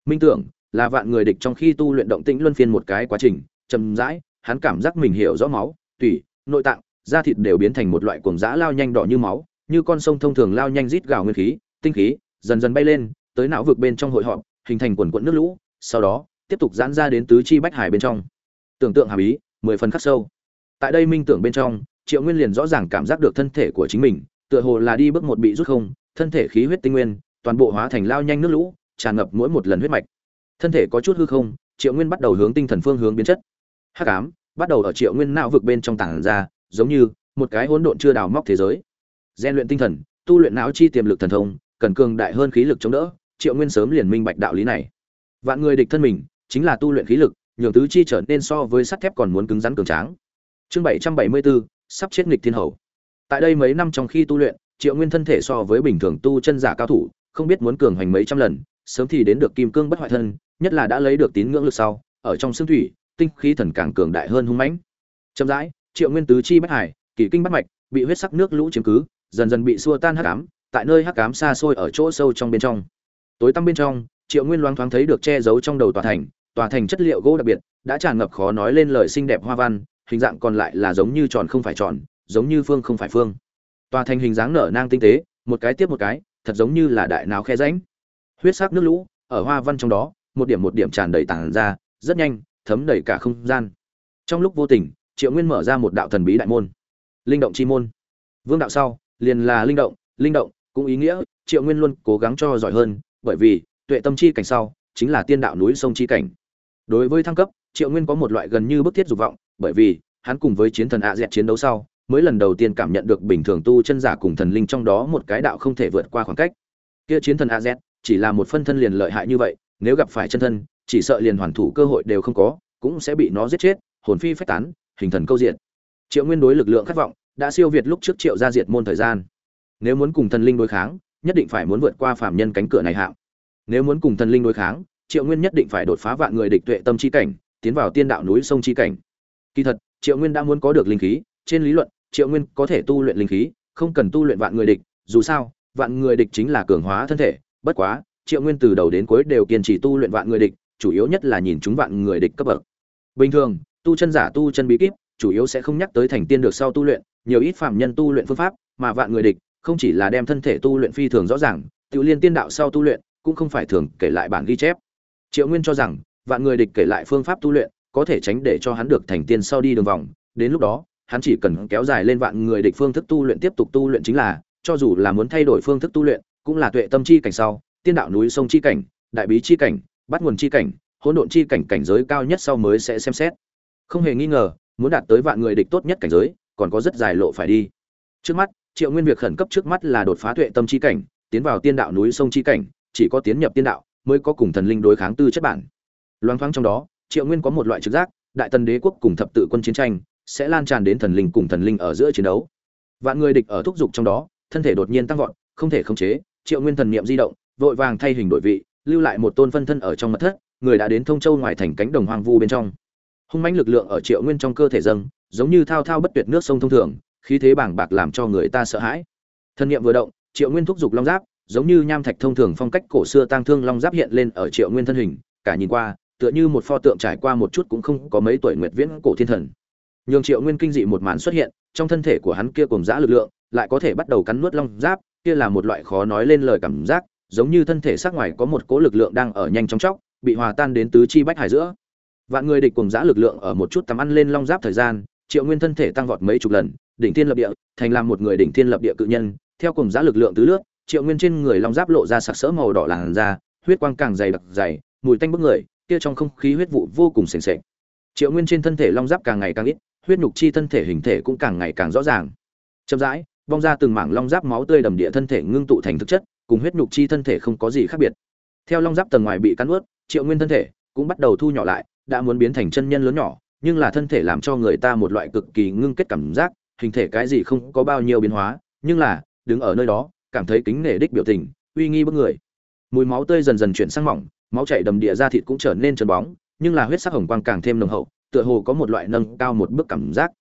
Minh tưởng là vạn người địch trong khi tu luyện động tĩnh luân phiên một cái quá trình, chậm rãi, hắn cảm giác mình hiểu rõ máu, tủy, nội tạng, da thịt đều biến thành một loại cuồng dã lao nhanh đỏ như máu, như con sông thông thường lao nhanh rít gào nguyên khí, tinh khí, dần dần bay lên, tới não vực bên trong hội họp, hình thành quần quận nước lũ, sau đó, tiếp tục giãn ra đến tứ chi bách hải bên trong. Tưởng tượng hàm ý, mười phần khắc sâu. Tại đây minh tưởng bên trong triệu nguyên liền rõ ràng cảm giác được thân thể của chính mình, tựa hồ là đi bước một bị rút không, thân thể khí huyết tinh nguyên, toàn bộ hóa thành lao nhanh nước lũ, tràn ngập mỗi một lần huyết mạch. Thân thể có chút hư không, triệu nguyên bắt đầu hướng tinh thần phương hướng biến chất. Hắc ám, bắt đầu ở triệu nguyên não vực bên trong tảng ra, giống như một cái hỗn độn chưa đào móc thế giới. Gian luyện tinh thần, tu luyện não chi tiềm lực thần thông, cần cường đại hơn khí lực chống đỡ, triệu nguyên sớm liền minh bạch đạo lý này. Vạn người địch thân mình, chính là tu luyện khí lực, nhường tứ chi trở nên so với sắt thép còn muốn cứng rắn cường tráng. Chương bảy trăm bảy mươi bốn sắp chết nghịch thiên hầu. Tại đây mấy năm trong khi tu luyện, triệu nguyên thân thể so với bình thường tu chân giả cao thủ, không biết muốn cường hoành mấy trăm lần, sớm thì đến được kim cương bất hoại thân, nhất là đã lấy được tín ngưỡng lực sau, ở trong xương thủy, tinh khí thần càng cường đại hơn hung mãnh. Chậm rãi, triệu nguyên tứ chi bất hải, kỳ kinh bắt mạch, bị huyết sắc nước lũ chiếm cứ, dần dần bị xua tan hắc ám, tại nơi hắc ám xa xôi ở chỗ sâu trong bên trong. Tối tăm bên trong, triệu nguyên loáng thoáng thấy được che giấu trong đầu tòa thành tòa thành chất liệu gỗ đặc biệt, đã tràn ngập khó nói lên lời xinh đẹp hoa văn hình dạng còn lại là giống như tròn không phải tròn, giống như phương không phải phương. Tòa thành hình dáng nở nang tinh tế, một cái tiếp một cái, thật giống như là đại não khe rãnh. Huyết sắc nước lũ, ở hoa văn trong đó, một điểm một điểm tràn đầy tảng ra, rất nhanh, thấm đầy cả không gian. Trong lúc vô tình, triệu nguyên mở ra một đạo thần bí đại môn. Linh động chi môn. Vương đạo sau, liền là linh động linh động, cũng ý nghĩa, triệu nguyên luôn cố gắng cho giỏi hơn, bởi vì, tuệ tâm chi cảnh sau, chính là tiên đạo núi sông chi cảnh. Đối với thăng cấp, triệu nguyên có một loại gần như bức thiết dục vọng bởi vì, hắn cùng với chiến thần ạ dẹt chiến đấu sau, mới lần đầu tiên cảm nhận được bình thường tu chân giả cùng thần linh trong đó một cái đạo không thể vượt qua khoảng cách. Kia chiến thần a z, chỉ là một phân thân liền lợi hại như vậy, nếu gặp phải chân thân, chỉ sợ liền hoàn thủ cơ hội đều không có, cũng sẽ bị nó giết chết, hồn phi phách tán, hình thần câu diện triệu nguyên đối lực lượng khát vọng, đã siêu việt lúc trước triệu gia diệt môn thời gian. Nếu muốn cùng thần linh đối kháng, nhất định phải muốn vượt qua phạm nhân cánh cửa này hạng. Nếu muốn cùng thần linh đối kháng, triệu nguyên nhất định phải đột phá vạn người địch tuệ tâm chi cảnh, tiến vào tiên đạo núi sông chi cảnh kỳ thật, triệu nguyên đã muốn có được linh khí, trên lý luận, triệu nguyên có thể tu luyện linh khí, không cần tu luyện vạn người địch, dù sao, vạn người địch chính là cường hóa thân thể. Bất quá, triệu nguyên từ đầu đến cuối đều kiên trì tu luyện vạn người địch, chủ yếu nhất là nhìn chúng vạn người địch cấp bậc. Bình thường, tu chân giả tu chân bí kíp, chủ yếu sẽ không nhắc tới thành tiên được sau tu luyện, nhiều ít phạm nhân tu luyện phương pháp, mà vạn người địch không chỉ là đem thân thể tu luyện phi thường rõ ràng, tự liên tiên đạo sau tu luyện cũng không phải thường kể lại bản ghi chép. Triệu nguyên cho rằng, vạn người địch kể lại phương pháp tu luyện có thể tránh để cho hắn được thành tiên sau đi đường vòng đến lúc đó hắn chỉ cần kéo dài lên vạn người địch phương thức tu luyện tiếp tục tu luyện chính là, cho dù là muốn thay đổi phương thức tu luyện, cũng là tuệ tâm chi cảnh sau, tiên đạo núi sông chi cảnh, đại bí chi cảnh, bắt nguồn chi cảnh, hỗn độn chi cảnh cảnh giới cao nhất sau mới sẽ xem xét. Không hề nghi ngờ, muốn đạt tới vạn người địch tốt nhất cảnh giới, còn có rất dài lộ phải đi. Trước mắt, Triệu Nguyên việc khẩn cấp trước mắt là đột phá tuệ tâm chi cảnh, tiến vào tiên đạo núi sông chi cảnh, chỉ có tiến nhập tiên đạo mới có cùng thần linh đối kháng tư chất bản. Loáng thoáng trong đó, Triệu Nguyên có một loại trực giác, đại tần đế quốc cùng thập tự quân chiến tranh, sẽ lan tràn đến thần linh cùng thần linh ở giữa chiến đấu. Vạn người địch ở thúc dục trong đó thân thể đột nhiên tăng vọt không thể khống chế triệu nguyên thần niệm di động vội vàng thay hình đổi vị lưu lại một tôn phân thân ở trong mật thất người đã đến thông châu ngoài thành cánh đồng hoang vu bên trong. Hung mãnh lực lượng ở triệu nguyên trong cơ thể dâng giống như thao thao bất tuyệt nước sông thông thường khí thế bảng bạc làm cho người ta sợ hãi. Thân nhiệm vừa động triệu nguyên thúc giục long giáp giống như nham thạch thông thường phong cách cổ xưa tang thương long giáp hiện lên ở triệu nguyên thân hình cả nhìn qua tựa như một pho tượng trải qua một chút cũng không có mấy tuổi nguyệt viễn cổ thiên thần. Nhường triệu nguyên kinh dị một màn xuất hiện, trong thân thể của hắn kia cùng dã lực lượng, lại có thể bắt đầu cắn nuốt long giáp, kia là một loại khó nói lên lời cảm giác, giống như thân thể sắc ngoài có một cỗ lực lượng đang ở nhanh chóng chóc, bị hòa tan đến tứ chi bách hải giữa. Vạn người địch cùng dã lực lượng ở một chút tắm ăn lên long giáp thời gian, triệu nguyên thân thể tăng vọt mấy chục lần, đỉnh thiên lập địa, thành làm một người đỉnh thiên lập địa cự nhân. Theo cùng dã lực lượng tứ lướt, triệu nguyên trên người long giáp lộ ra sặc sỡ màu đỏ làn da, huyết quang càng dày đặc dày, mùi tanh bức người kia trong không khí huyết vụ vô cùng sền sệt. Triệu nguyên trên thân thể long giáp càng ngày càng ít, huyết nhục chi thân thể hình thể cũng càng ngày càng rõ ràng. Chậm rãi, bong ra từng mảng long giáp máu tươi đầm địa thân thể ngưng tụ thành thực chất, cùng huyết nhục chi thân thể không có gì khác biệt. Theo long giáp tầng ngoài bị cắn ướt triệu nguyên thân thể cũng bắt đầu thu nhỏ lại, đã muốn biến thành chân nhân lớn nhỏ, nhưng là thân thể làm cho người ta một loại cực kỳ ngưng kết cảm giác, hình thể cái gì không có bao nhiêu biến hóa, nhưng là, đứng ở nơi đó, cảm thấy kính nể đích biểu tình, uy nghi bức người. Mùi máu tươi dần dần chuyển sang mỏng máu chảy đầm địa ra thịt cũng trở nên trơn bóng, nhưng là huyết sắc hồng quang càng thêm nồng hậu, tựa hồ có một loại nâng cao một bước cảm giác.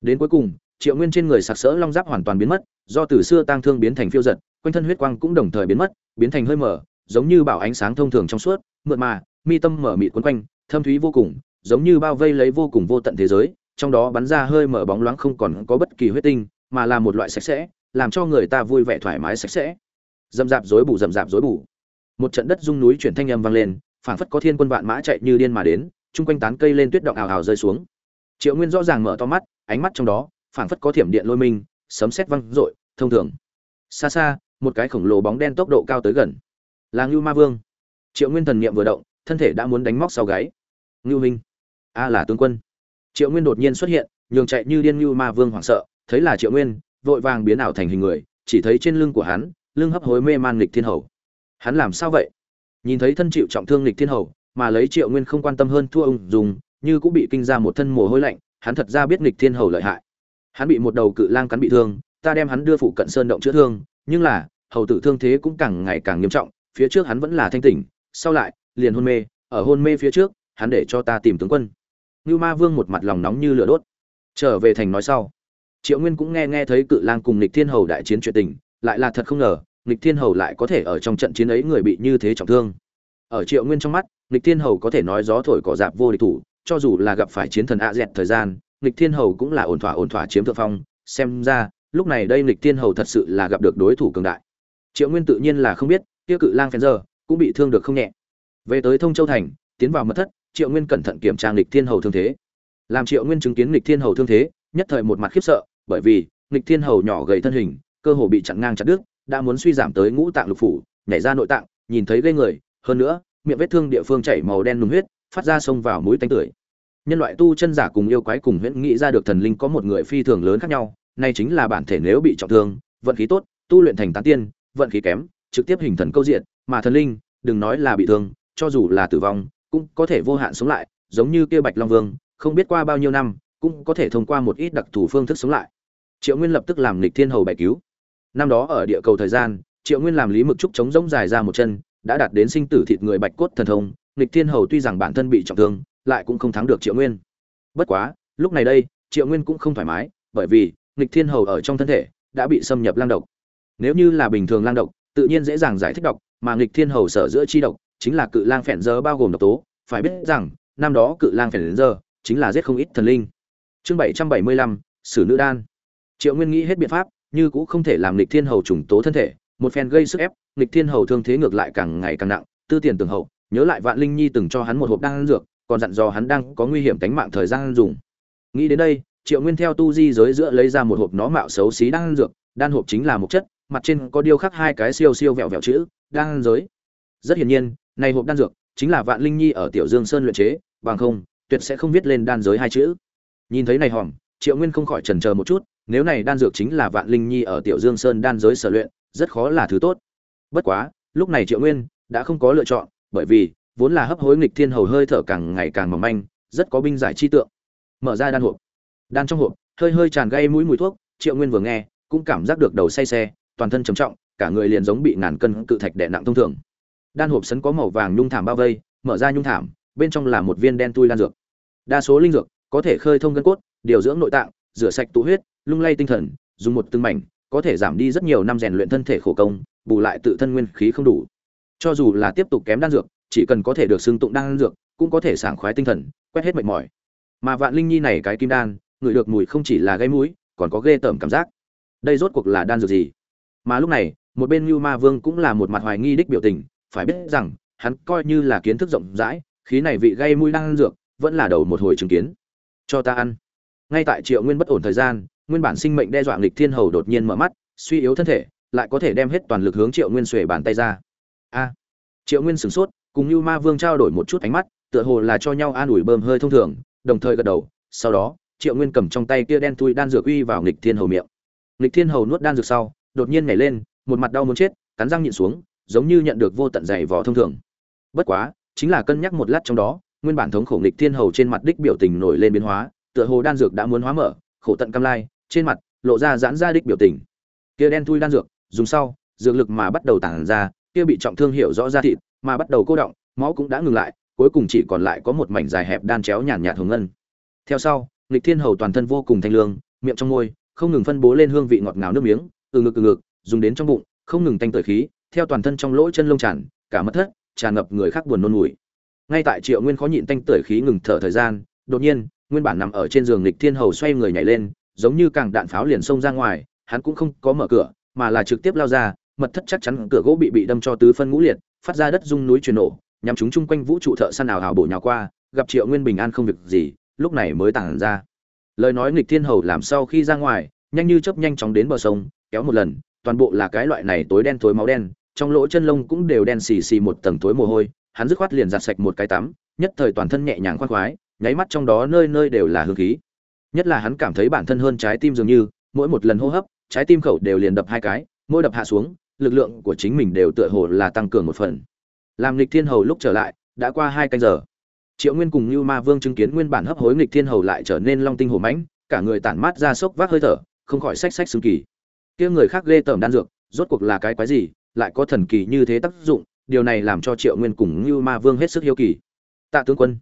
Đến cuối cùng, triệu nguyên trên người sặc sỡ long giáp hoàn toàn biến mất, do từ xưa tang thương biến thành phiêu giật, quanh thân huyết quang cũng đồng thời biến mất, biến thành hơi mở, giống như bảo ánh sáng thông thường trong suốt, mượt mà, mi tâm mở mịt quấn quanh, thâm thúy vô cùng, giống như bao vây lấy vô cùng vô tận thế giới, trong đó bắn ra hơi mở bóng loáng không còn có bất kỳ huyết tinh, mà là một loại sạch sẽ, làm cho người ta vui vẻ thoải mái sạch sẽ. Dầm dạp rối bù dầm dạp rối bù một trận đất rung núi chuyển thanh âm vang lên, phảng phất có thiên quân vạn mã chạy như điên mà đến, chung quanh tán cây lên tuyết động ào ào rơi xuống. Triệu nguyên rõ ràng mở to mắt, ánh mắt trong đó, phảng phất có thiểm điện lôi minh sấm sét văng rội thông thường. Xa xa, một cái khổng lồ bóng đen tốc độ cao tới gần. Là ngưu ma vương. Triệu nguyên thần niệm vừa động, thân thể đã muốn đánh móc sau gáy. Ngưu minh. A là tướng quân. Triệu nguyên đột nhiên xuất hiện, nhường chạy như điên ngưu ma vương hoảng sợ, thấy là triệu nguyên, vội vàng biến ảo thành hình người, chỉ thấy trên lưng của hắn, lưng hấp hối mê man nghịch thiên hầu hắn làm sao vậy nhìn thấy thân chịu trọng thương lịch thiên hầu mà lấy triệu nguyên không quan tâm hơn thua ông dùng như cũng bị kinh ra một thân mồ hôi lạnh hắn thật ra biết lịch thiên hầu lợi hại hắn bị một đầu cự lang cắn bị thương ta đem hắn đưa phụ cận sơn động chữa thương nhưng là hầu tử thương thế cũng càng ngày càng nghiêm trọng phía trước hắn vẫn là thanh tỉnh sau lại liền hôn mê ở hôn mê phía trước hắn để cho ta tìm tướng quân ngưu Ma Vương một mặt lòng nóng như lửa đốt. Trở về thành nói sau. Triệu Nguyên cũng nghe nghe thấy Cự Lang cùng Lịch Thiên Hầu đại chiến chuyện tình, lại là thật không ngờ, Lịch Thiên Hầu lại có thể ở trong trận chiến ấy người bị như thế trọng thương. Ở Triệu Nguyên trong mắt, Lịch Thiên Hầu có thể nói gió thổi cỏ dạp vô địch thủ, cho dù là gặp phải chiến thần ạ dẹt thời gian, Lịch Thiên Hầu cũng là ổn thỏa ổn thỏa chiếm thượng phong, xem ra, lúc này đây Lịch Thiên Hầu thật sự là gặp được đối thủ cường đại. Triệu Nguyên tự nhiên là không biết, kia Cự Lang Fenzer giờ cũng bị thương được không nhẹ. Về tới Thông Châu thành, tiến vào mật thất, triệu nguyên cẩn thận kiểm tra nghịch thiên hầu thương thế làm triệu nguyên chứng kiến nghịch thiên hầu thương thế nhất thời một mặt khiếp sợ bởi vì nghịch thiên hầu nhỏ gầy thân hình cơ hồ bị chặn ngang chặt đứt đã muốn suy giảm tới ngũ tạng lục phủ, nhảy ra nội tạng, nhìn thấy gây người, hơn nữa, miệng vết thương địa phương chảy màu đen nùng huyết, phát ra sông vào mũi tanh tưởi. Nhân loại tu chân giả cùng yêu quái cùng huyễn nghĩ ra được thần linh có một người phi thường lớn khác nhau, nay chính là bản thể nếu bị trọng thương, vận khí tốt, tu luyện thành tán tiên, vận khí kém, trực tiếp hình thần câu diện, mà thần linh, đừng nói là bị thương, cho dù là tử vong, cũng có thể vô hạn sống lại, giống như kia bạch long vương, không biết qua bao nhiêu năm, cũng có thể thông qua một ít đặc thù phương thức sống lại. Triệu nguyên lập tức làm lịch thiên hầu bài cứu năm đó ở địa cầu thời gian, triệu nguyên làm lý mực trúc chống rỗng dài ra một chân, đã đạt đến sinh tử thịt người bạch cốt thần thông lịch thiên hầu tuy rằng bản thân bị trọng thương, lại cũng không thắng được triệu nguyên. Bất quá, lúc này đây, triệu nguyên cũng không thoải mái, bởi vì lịch thiên hầu ở trong thân thể, đã bị xâm nhập lang độc. Nếu như là bình thường lang độc, tự nhiên dễ dàng giải thích độc, mà nghịch thiên hầu sở giữa chi độc, chính là cự lang phèn dơ bao gồm độc tố. Phải biết rằng, năm đó cự lang phèn dơ, chính là giết không ít thần linh. Chương bảy trăm bảy mươi lăm, sử nữ đan. Triệu nguyên nghĩ hết biện pháp như cũng không thể làm lịch thiên hầu trùng tố thân thể một phen gây sức ép lịch thiên hầu thương thế ngược lại càng ngày càng nặng tư tiền tường hậu nhớ lại vạn linh nhi từng cho hắn một hộp đan dược còn dặn dò hắn đang có nguy hiểm tính mạng thời gian dùng nghĩ đến đây triệu nguyên theo tu di giới giữa lấy ra một hộp nó mạo xấu xí đan dược đan hộp chính là một chất mặt trên có điêu khắc hai cái siêu siêu vẹo vẹo chữ đan giới rất hiển nhiên này hộp đan dược chính là Vạn Linh Nhi ở Tiểu Dương Sơn luyện chế, bằng không, tuyệt sẽ không viết lên đan giới hai chữ. Nhìn thấy này hòm, Triệu Nguyên không khỏi chần chờ một chút, nếu này đan dược chính là Vạn Linh Nhi ở Tiểu Dương Sơn đan giới sở luyện, rất khó là thứ tốt. Bất quá, lúc này Triệu Nguyên đã không có lựa chọn, bởi vì vốn là hấp hối nghịch thiên hầu hơi thở càng ngày càng mỏng manh, rất có binh giải chi tượng. Mở ra đan hộp. Đan trong hộp, hơi hơi tràn gây mũi mùi thuốc, Triệu Nguyên vừa nghe, cũng cảm giác được đầu say xe, toàn thân trầm trọng, cả người liền giống bị ngàn cân cự thạch đè nặng thông thường đan hộp sấn có màu vàng nhung thảm bao vây mở ra nhung thảm bên trong là một viên đen tui đan dược đa số linh dược có thể khơi thông gân cốt điều dưỡng nội tạng rửa sạch tụ huyết lung lay tinh thần, dùng một từng mảnh, có thể giảm đi rất nhiều năm rèn luyện thân thể khổ công, bù lại tự thân nguyên khí không đủ. Cho dù là tiếp tục kém đan dược, chỉ cần có thể được xưng tụng đan dược, cũng có thể sảng khoái tinh thần, quét hết mệt mỏi. Mà vạn linh nhi này cái kim đan ngửi được mùi không chỉ là gây mũi, còn có ghê tởm cảm giác. Đây rốt cuộc là đan dược gì? Mà lúc này, một bên lưu ma vương cũng là một mặt hoài nghi đích biểu tình, phải biết rằng, hắn coi như là kiến thức rộng rãi, khí này vị gây mũi đan dược, vẫn là đầu một hồi chứng kiến. Cho ta ăn. Ngay tại triệu nguyên bất ổn thời gian nguyên bản sinh mệnh đe dọa nghịch thiên hầu đột nhiên mở mắt, suy yếu thân thể, lại có thể đem hết toàn lực hướng triệu nguyên xuề bàn tay ra. A! Triệu nguyên sửng sốt, cùng như ma vương trao đổi một chút ánh mắt, tựa hồ là cho nhau an ủi bơm hơi thông thường, đồng thời gật đầu. Sau đó, triệu nguyên cầm trong tay kia đen thui đan dược uy vào nghịch thiên hầu miệng. Nghịch thiên hầu nuốt đan dược sau, đột nhiên nhảy lên, một mặt đau muốn chết, cắn răng nhịn xuống, giống như nhận được vô tận dày vò thông thường. Bất quá, chính là cân nhắc một lát trong đó, nguyên bản thống khổ nghịch thiên hầu trên mặt đích biểu tình nổi lên biến hóa, tựa hồ đan dược đã muốn hóa mở, khổ tận cam lai trên mặt lộ ra giãn ra đích biểu tình. Kia đen thui đan dược, dùng sau, dược lực mà bắt đầu tản ra, kia bị trọng thương hiểu rõ ra thịt, mà bắt đầu cô động, máu cũng đã ngừng lại, cuối cùng chỉ còn lại có một mảnh dài hẹp đan chéo nhàn nhạt hồng ngân. Theo sau, nghịch thiên hầu toàn thân vô cùng thanh lương, miệng trong môi, không ngừng phân bố lên hương vị ngọt ngào nước miếng, từ ngực từ ngực, dùng đến trong bụng, không ngừng tanh tời khí, theo toàn thân trong lỗ chân lông tràn, cả mất thất, tràn ngập người khác buồn nôn mùi. Ngay tại triệu nguyên khó nhịn tanh tưởi khí ngừng thở thời gian, đột nhiên, nguyên bản nằm ở trên giường lịch thiên hầu xoay người nhảy lên giống như càng đạn pháo liền xông ra ngoài, hắn cũng không có mở cửa, mà là trực tiếp lao ra, mật thất chắc chắn cửa gỗ bị bị đâm cho tứ phân ngũ liệt, phát ra đất rung núi chuyển nổ, nhắm chúng chung quanh vũ trụ thợ săn ảo hào bổ nhào qua, gặp triệu nguyên bình an không việc gì, lúc này mới tản ra. Lời nói nghịch thiên hầu làm sau khi ra ngoài, nhanh như chớp nhanh chóng đến bờ sông, kéo một lần, toàn bộ là cái loại này tối đen tối máu đen, trong lỗ chân lông cũng đều đen xì xì một tầng tối mồ hôi, hắn dứt khoát liền giặt sạch một cái tắm, nhất thời toàn thân nhẹ nhàng khoan khoái, nháy mắt trong đó nơi nơi đều là hương khí nhất là hắn cảm thấy bản thân hơn trái tim dường như, mỗi một lần hô hấp, trái tim khẩu đều liền đập hai cái, mỗi đập hạ xuống, lực lượng của chính mình đều tựa hồ là tăng cường một phần. Làm nghịch thiên hầu lúc trở lại, đã qua hai canh giờ. Triệu nguyên cùng như ma vương chứng kiến nguyên bản hấp hối nghịch thiên hầu lại trở nên long tinh hồ mãnh, cả người tản mát ra sốc vác hơi thở, không khỏi xách xách xương kỳ. Kia người khác ghê tởm đan dược, rốt cuộc là cái quái gì, lại có thần kỳ như thế tác dụng, điều này làm cho triệu nguyên cùng như ma vương hết sức hiếu kỳ. Tạ tướng quân,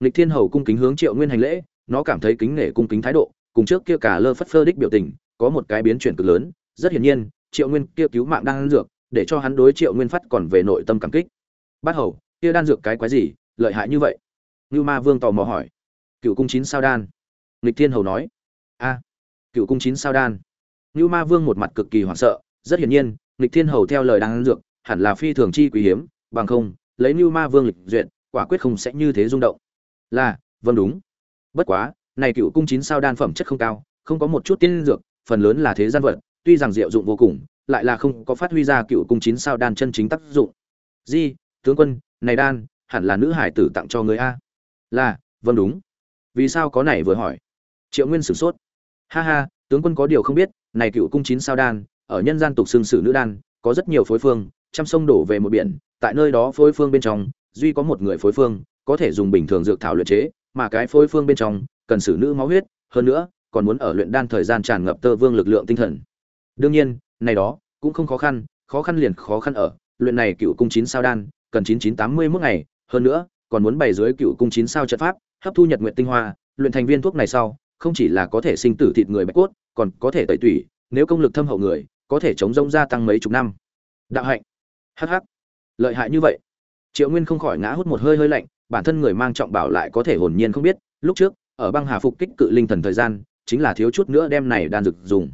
nghịch thiên hầu cung kính hướng triệu nguyên hành lễ nó cảm thấy kính nể cung kính thái độ, cùng trước kia cả lơ phất phơ đích biểu tình, có một cái biến chuyển cực lớn, rất hiển nhiên, triệu nguyên kia cứu mạng đang ăn dược, để cho hắn đối triệu nguyên phát còn về nội tâm cảm kích. Bát hầu, kia đan dược cái quái gì, lợi hại như vậy? Ngưu ma vương tò mò hỏi. Cựu cung chín sao đan? Nghịch thiên hầu nói. A, cựu cung chín sao đan. Ngưu ma vương một mặt cực kỳ hoảng sợ, rất hiển nhiên, nghịch thiên hầu theo lời đan dược, hẳn là phi thường chi quý hiếm, bằng không, lấy ngưu ma vương lịch duyệt, quả quyết không sẽ như thế rung động. Là vâng đúng bất quá, này cựu cung chín sao đan phẩm chất không cao, không có một chút tiên dược, phần lớn là thế gian vật, tuy rằng diệu dụng vô cùng, lại là không có phát huy ra cựu cung chín sao đan chân chính tác dụng. Di, tướng quân, này đan, hẳn là nữ hải tử tặng cho người a. Là vâng đúng. Vì sao có này vừa hỏi? Triệu nguyên sửng sốt. Ha ha, tướng quân có điều không biết, này cựu cung chín sao đan, ở nhân gian tục xương sử nữ đan, có rất nhiều phối phương, trăm sông đổ về một biển, tại nơi đó phối phương bên trong, duy có một người phối phương, có thể dùng bình thường dược thảo luyện chế mà cái phối phương bên trong, cần xử nữ máu huyết, hơn nữa, còn muốn ở luyện đan thời gian tràn ngập tơ vương lực lượng tinh thần. Đương nhiên, này đó, cũng không khó khăn khó khăn liền khó khăn ở, luyện này cựu cung chín sao đan, cần chín chín tám mươi mức ngày, hơn nữa, còn muốn bày dưới cựu cung chín sao trận pháp, hấp thu nhật nguyện tinh hoa, luyện thành viên thuốc này sau, không chỉ là có thể sinh tử thịt người bạch cốt, còn có thể tẩy tủy, nếu công lực thâm hậu người, có thể chống rông gia tăng mấy chục năm. Đạo hạnh. Hh lợi hại như vậy. Triệu nguyên không khỏi ngã hút một hơi hơi lạnh bản thân người mang trọng bảo lại có thể hồn nhiên không biết, lúc trước, ở băng hà phục kích cự linh thần thời gian, chính là thiếu chút nữa đem này đan dược dùng.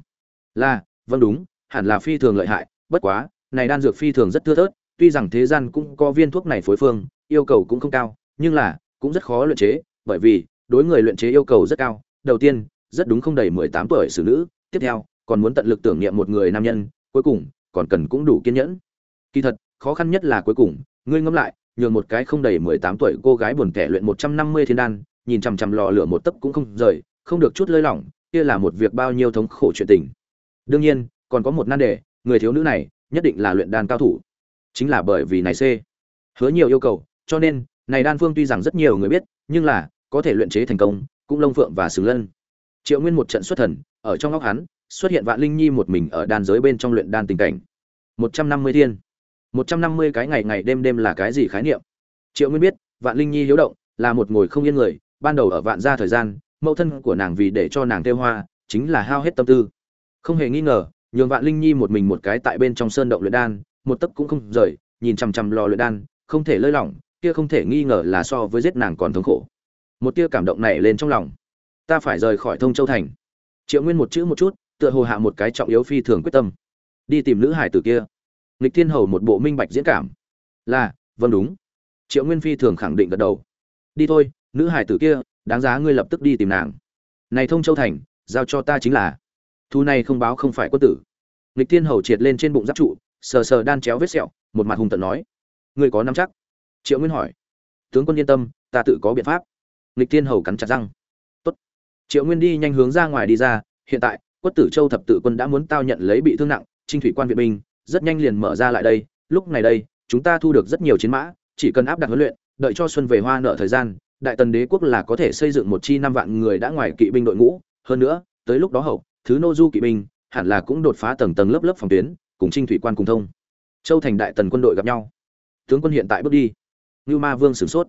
Là vâng đúng, hẳn là phi thường lợi hại, bất quá, này đan dược phi thường rất thưa thớt, tuy rằng thế gian cũng có viên thuốc này phối phương, yêu cầu cũng không cao, nhưng là, cũng rất khó luyện chế, bởi vì, đối người luyện chế yêu cầu rất cao. Đầu tiên, rất đúng không đầy mười tám tuổi xử nữ, tiếp theo, còn muốn tận lực tưởng niệm một người nam nhân, cuối cùng, còn cần cũng đủ kiên nhẫn. Kỳ thật, khó khăn nhất là cuối cùng, ngươi ngẫm lại nhường một cái không đầy mười tám tuổi cô gái buồn kẻ luyện một trăm năm mươi thiên đan, nhìn chằm chằm lò lửa một tấc cũng không rời, không được chút lơi lỏng, kia là một việc bao nhiêu thống khổ chuyện tình. Đương nhiên, còn có một nan đề, người thiếu nữ này nhất định là luyện đan cao thủ. Chính là bởi vì này c. Hứa nhiều yêu cầu, cho nên, này đan phương tuy rằng rất nhiều người biết, nhưng là, có thể luyện chế thành công, cũng lông phượng và sừng lân. Triệu nguyên một trận xuất thần, ở trong óc hắn, xuất hiện vạn linh nhi một mình ở đan giới bên trong luyện đan tình cảnh. một trăm năm mươi thiên một trăm năm mươi cái ngày ngày đêm đêm là cái gì khái niệm? Triệu nguyên biết, vạn linh nhi hiếu động, là một ngồi không yên người, ban đầu ở vạn gia thời gian, mẫu thân của nàng vì để cho nàng tiêu hoa, chính là hao hết tâm tư. Không hề nghi ngờ, nhường vạn linh nhi một mình một cái tại bên trong sơn động luyện đan, một tấc cũng không rời, nhìn chằm chằm lò luyện đan, không thể lơi lỏng, kia không thể nghi ngờ là so với giết nàng còn thống khổ. Một tia cảm động này lên trong lòng. Ta phải rời khỏi thông châu thành. Triệu nguyên một chữ một chút, tựa hồ hạ một cái trọng yếu phi thường quyết tâm. Đi tìm nữ hải tử kia nghịch thiên hầu một bộ minh bạch diễn cảm. Là vâng đúng. Triệu nguyên phi thường khẳng định gật đầu. Đi thôi, nữ hải tử kia, đáng giá ngươi lập tức đi tìm nàng. Này thông châu thành, giao cho ta chính là. Thu này không báo không phải quân tử. Nghịch thiên hầu triệt lên trên bụng giáp trụ, sờ sờ đan chéo vết sẹo, một mặt hùng tận nói. Ngươi có nắm chắc? Triệu nguyên hỏi. Tướng quân yên tâm, ta tự có biện pháp. Nghịch thiên hầu cắn chặt răng. Tốt. triệu nguyên đi nhanh hướng ra ngoài đi ra, hiện tại, quất tử châu thập tự quân đã muốn tao nhận lấy bị thương nặng, trinh thủy quan viện binh rất nhanh liền mở ra lại đây, lúc này đây, chúng ta thu được rất nhiều chiến mã, chỉ cần áp đặt huấn luyện, đợi cho xuân về hoa nợ thời gian, đại tần đế quốc là có thể xây dựng một chi năm vạn người đã ngoài kỵ binh đội ngũ. Hơn nữa, tới lúc đó hậu, thứ nô du kỵ binh hẳn là cũng đột phá tầng tầng lớp lớp phòng tuyến, cùng trinh thủy quan cùng thông. Châu thành đại tần quân đội gặp nhau. Tướng quân hiện tại bước đi. Như ma vương sửng sốt.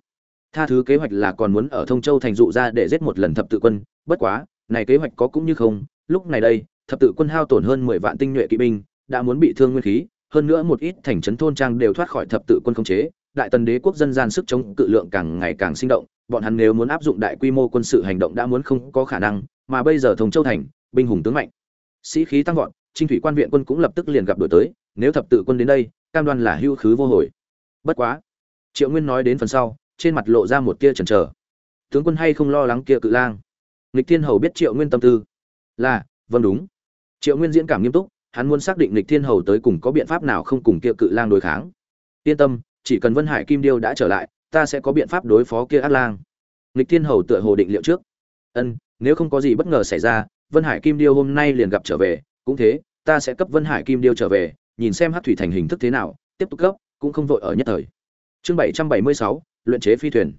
Tha thứ kế hoạch là còn muốn ở thông châu thành dụ ra để giết một lần thập tự quân, bất quá, này kế hoạch có cũng như không, lúc này đây, thập tự quân hao tổn hơn mười vạn tinh nhuệ kỵ binh đã muốn bị thương nguyên khí, hơn nữa một ít thành trấn thôn trang đều thoát khỏi thập tự quân khống chế, đại tần đế quốc dân gian sức chống cự lượng càng ngày càng sinh động, bọn hắn nếu muốn áp dụng đại quy mô quân sự hành động đã muốn không có khả năng, mà bây giờ thông châu thành, binh hùng tướng mạnh, sĩ khí tăng vọt, trinh thủy quan viện quân cũng lập tức liền gặp đổi tới, nếu thập tự quân đến đây, cam đoan là hưu khứ vô hồi. Bất quá, triệu nguyên nói đến phần sau, trên mặt lộ ra một tia chần chờ. Tướng quân hay không lo lắng kia cự lang? Lịch thiên hầu biết triệu nguyên tâm tư. Là vâng đúng. Triệu nguyên diễn cảm nghiêm túc hắn muốn xác định lịch thiên hầu tới cùng có biện pháp nào không cùng kia cự lang đối kháng. Yên tâm, chỉ cần vân hải kim điêu đã trở lại, ta sẽ có biện pháp đối phó kia ác lang. Lịch thiên hầu tựa hồ định liệu trước. Ân, nếu không có gì bất ngờ xảy ra, vân hải kim điêu hôm nay liền gặp trở về. Cũng thế, ta sẽ cấp vân hải kim điêu trở về, nhìn xem hát thủy thành hình thức thế nào, tiếp tục cấp, cũng không vội ở nhất thời. Chương bảy trăm bảy mươi sáu, luyện chế phi thuyền.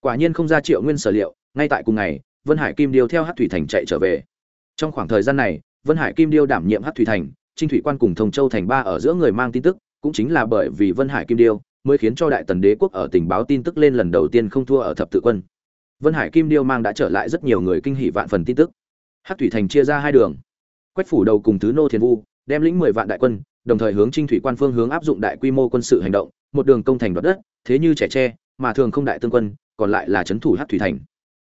Quả nhiên không ra triệu nguyên sở liệu, ngay tại cùng ngày, vân hải kim điêu theo hát thủy thành chạy trở về. Trong khoảng thời gian này vân hải kim điêu đảm nhiệm hát thủy thành, trinh thủy quan cùng thông châu thành ba ở giữa người mang tin tức, cũng chính là bởi vì vân hải kim điêu mới khiến cho đại tần đế quốc ở tình báo tin tức lên lần đầu tiên không thua ở thập tự quân. Vân hải kim điêu mang đã trở lại rất nhiều người kinh hỉ vạn phần tin tức. Hát thủy thành chia ra hai đường. Quách phủ đầu cùng thứ nô thiền vu đem lĩnh mười vạn đại quân, đồng thời hướng trinh thủy quan phương hướng áp dụng đại quy mô quân sự hành động, một đường công thành đoạt đất, thế như trẻ tre, mà thường không đại tương quân, còn lại là trấn thủ hát thủy thành.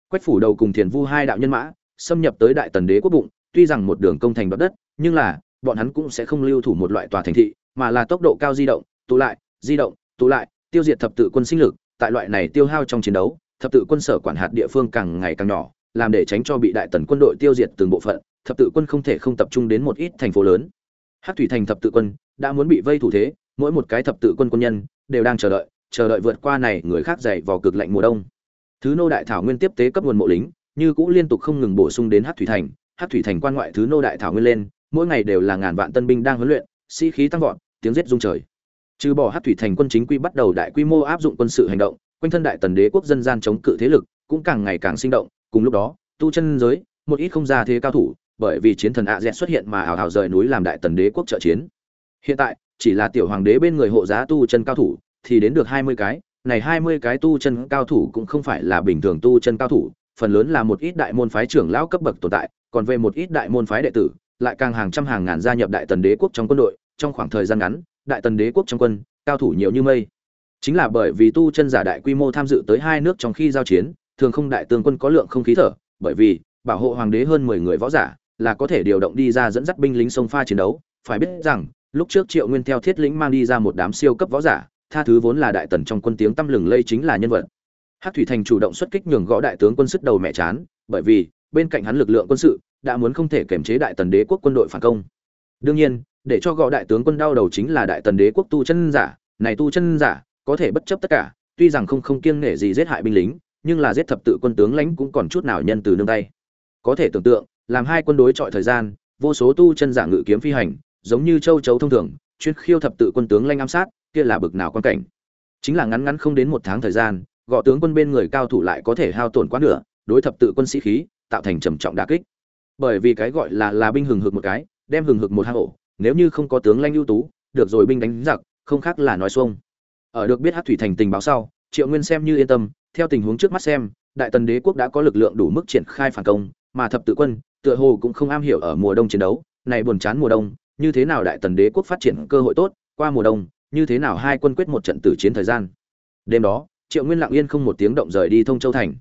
Quách phủ đầu cùng thiền vu hai đạo nhân mã, xâm nhập tới đại tần đế quốc bụng tuy rằng một đường công thành đoạt đất, nhưng là, bọn hắn cũng sẽ không lưu thủ một loại tòa thành thị, mà là tốc độ cao di động, tụ lại, di động, tụ lại, tiêu diệt thập tự quân sinh lực, tại loại này tiêu hao trong chiến đấu, thập tự quân sở quản hạt địa phương càng ngày càng nhỏ, làm để tránh cho bị đại tần quân đội tiêu diệt từng bộ phận, thập tự quân không thể không tập trung đến một ít thành phố lớn. Hát thủy thành thập tự quân đã muốn bị vây thủ thế, mỗi một cái thập tự quân quân nhân đều đang chờ đợi chờ đợi vượt qua này người khác dày vào cực lạnh mùa đông. Thứ nô đại thảo nguyên tiếp tế cấp nguồn mộ lính, như cũ liên tục không ngừng bổ sung đến hát thủy thành hát thủy thành quan ngoại thứ nô đại thảo nguyên lên, mỗi ngày đều là ngàn vạn tân binh đang huấn luyện, sĩ khí tăng vọt, tiếng giết rung trời. Trừ bỏ hát thủy thành quân chính quy bắt đầu đại quy mô áp dụng quân sự hành động, quanh thân đại tần đế quốc dân gian chống cự thế lực cũng càng ngày càng sinh động, cùng lúc đó, tu chân giới, một ít không ra thế cao thủ, bởi vì chiến thần ạ dẹt xuất hiện mà ảo hào rời núi làm đại tần đế quốc trợ chiến. Hiện tại, chỉ là tiểu hoàng đế bên người hộ giá tu chân cao thủ, thì đến được hai mươi cái, này hai mươi cái tu chân cao thủ cũng không phải là bình thường tu chân cao thủ, phần lớn là một ít đại môn phái trưởng lão cấp bậc tồn tại còn về một ít đại môn phái đệ tử, lại càng hàng trăm hàng ngàn gia nhập đại tần đế quốc trong quân đội, trong khoảng thời gian ngắn, đại tần đế quốc trong quân, cao thủ nhiều như mây. Chính là bởi vì tu chân giả đại quy mô tham dự tới hai nước trong khi giao chiến, thường không đại tướng quân có lượng không khí thở, bởi vì, bảo hộ hoàng đế hơn mười người võ giả, là có thể điều động đi ra dẫn dắt binh lính sông pha chiến đấu. Phải biết rằng, lúc trước triệu nguyên theo thiết lĩnh mang đi ra một đám siêu cấp võ giả, tha thứ vốn là đại tần trong quân tiếng tăm lừng lây chính là nhân vật. Hắc thủy thành chủ động xuất kích nhường gõ đại tướng quân sức đầu mẹ chán, bởi vì bên cạnh hắn lực lượng quân sự, đã muốn không thể kiểm chế đại tần đế quốc quân đội phản công. Đương nhiên, để cho gõ đại tướng quân đau đầu chính là đại tần đế quốc tu chân giả, này tu chân giả, có thể bất chấp tất cả, tuy rằng không không kiêng nể gì giết hại binh lính, nhưng là giết thập tự quân tướng lãnh cũng còn chút nào nhân từ nương tay. Có thể tưởng tượng, làm hai quân đối chọi thời gian, vô số tu chân giả ngự kiếm phi hành, giống như châu chấu thông thường, chuyên khiêu thập tự quân tướng lãnh ám sát, kia là bực nào quan cảnh. Chính là ngắn ngắn không đến một tháng thời gian gõ tướng quân bên người cao thủ lại có thể hao tổn quá nửa, đối thập tự quân sĩ khí tạo thành trầm trọng đả kích. Bởi vì cái gọi là là binh hừng hực một cái, đem hừng hực một hang ổ, nếu như không có tướng lãnh ưu tú, được rồi binh đánh giặc, không khác là nói xuông. Ở được biết hát thủy thành tình báo sau, triệu nguyên xem như yên tâm, theo tình huống trước mắt xem, đại tần đế quốc đã có lực lượng đủ mức triển khai phản công, mà thập tự quân, tựa hồ cũng không am hiểu ở mùa đông chiến đấu, này buồn chán mùa đông, như thế nào đại tần đế quốc phát triển cơ hội tốt, qua mùa đông, như thế nào hai quân quyết một trận tử chiến thời gian. Đêm đó, triệu nguyên lặng yên không một tiếng động rời đi thông châu thành.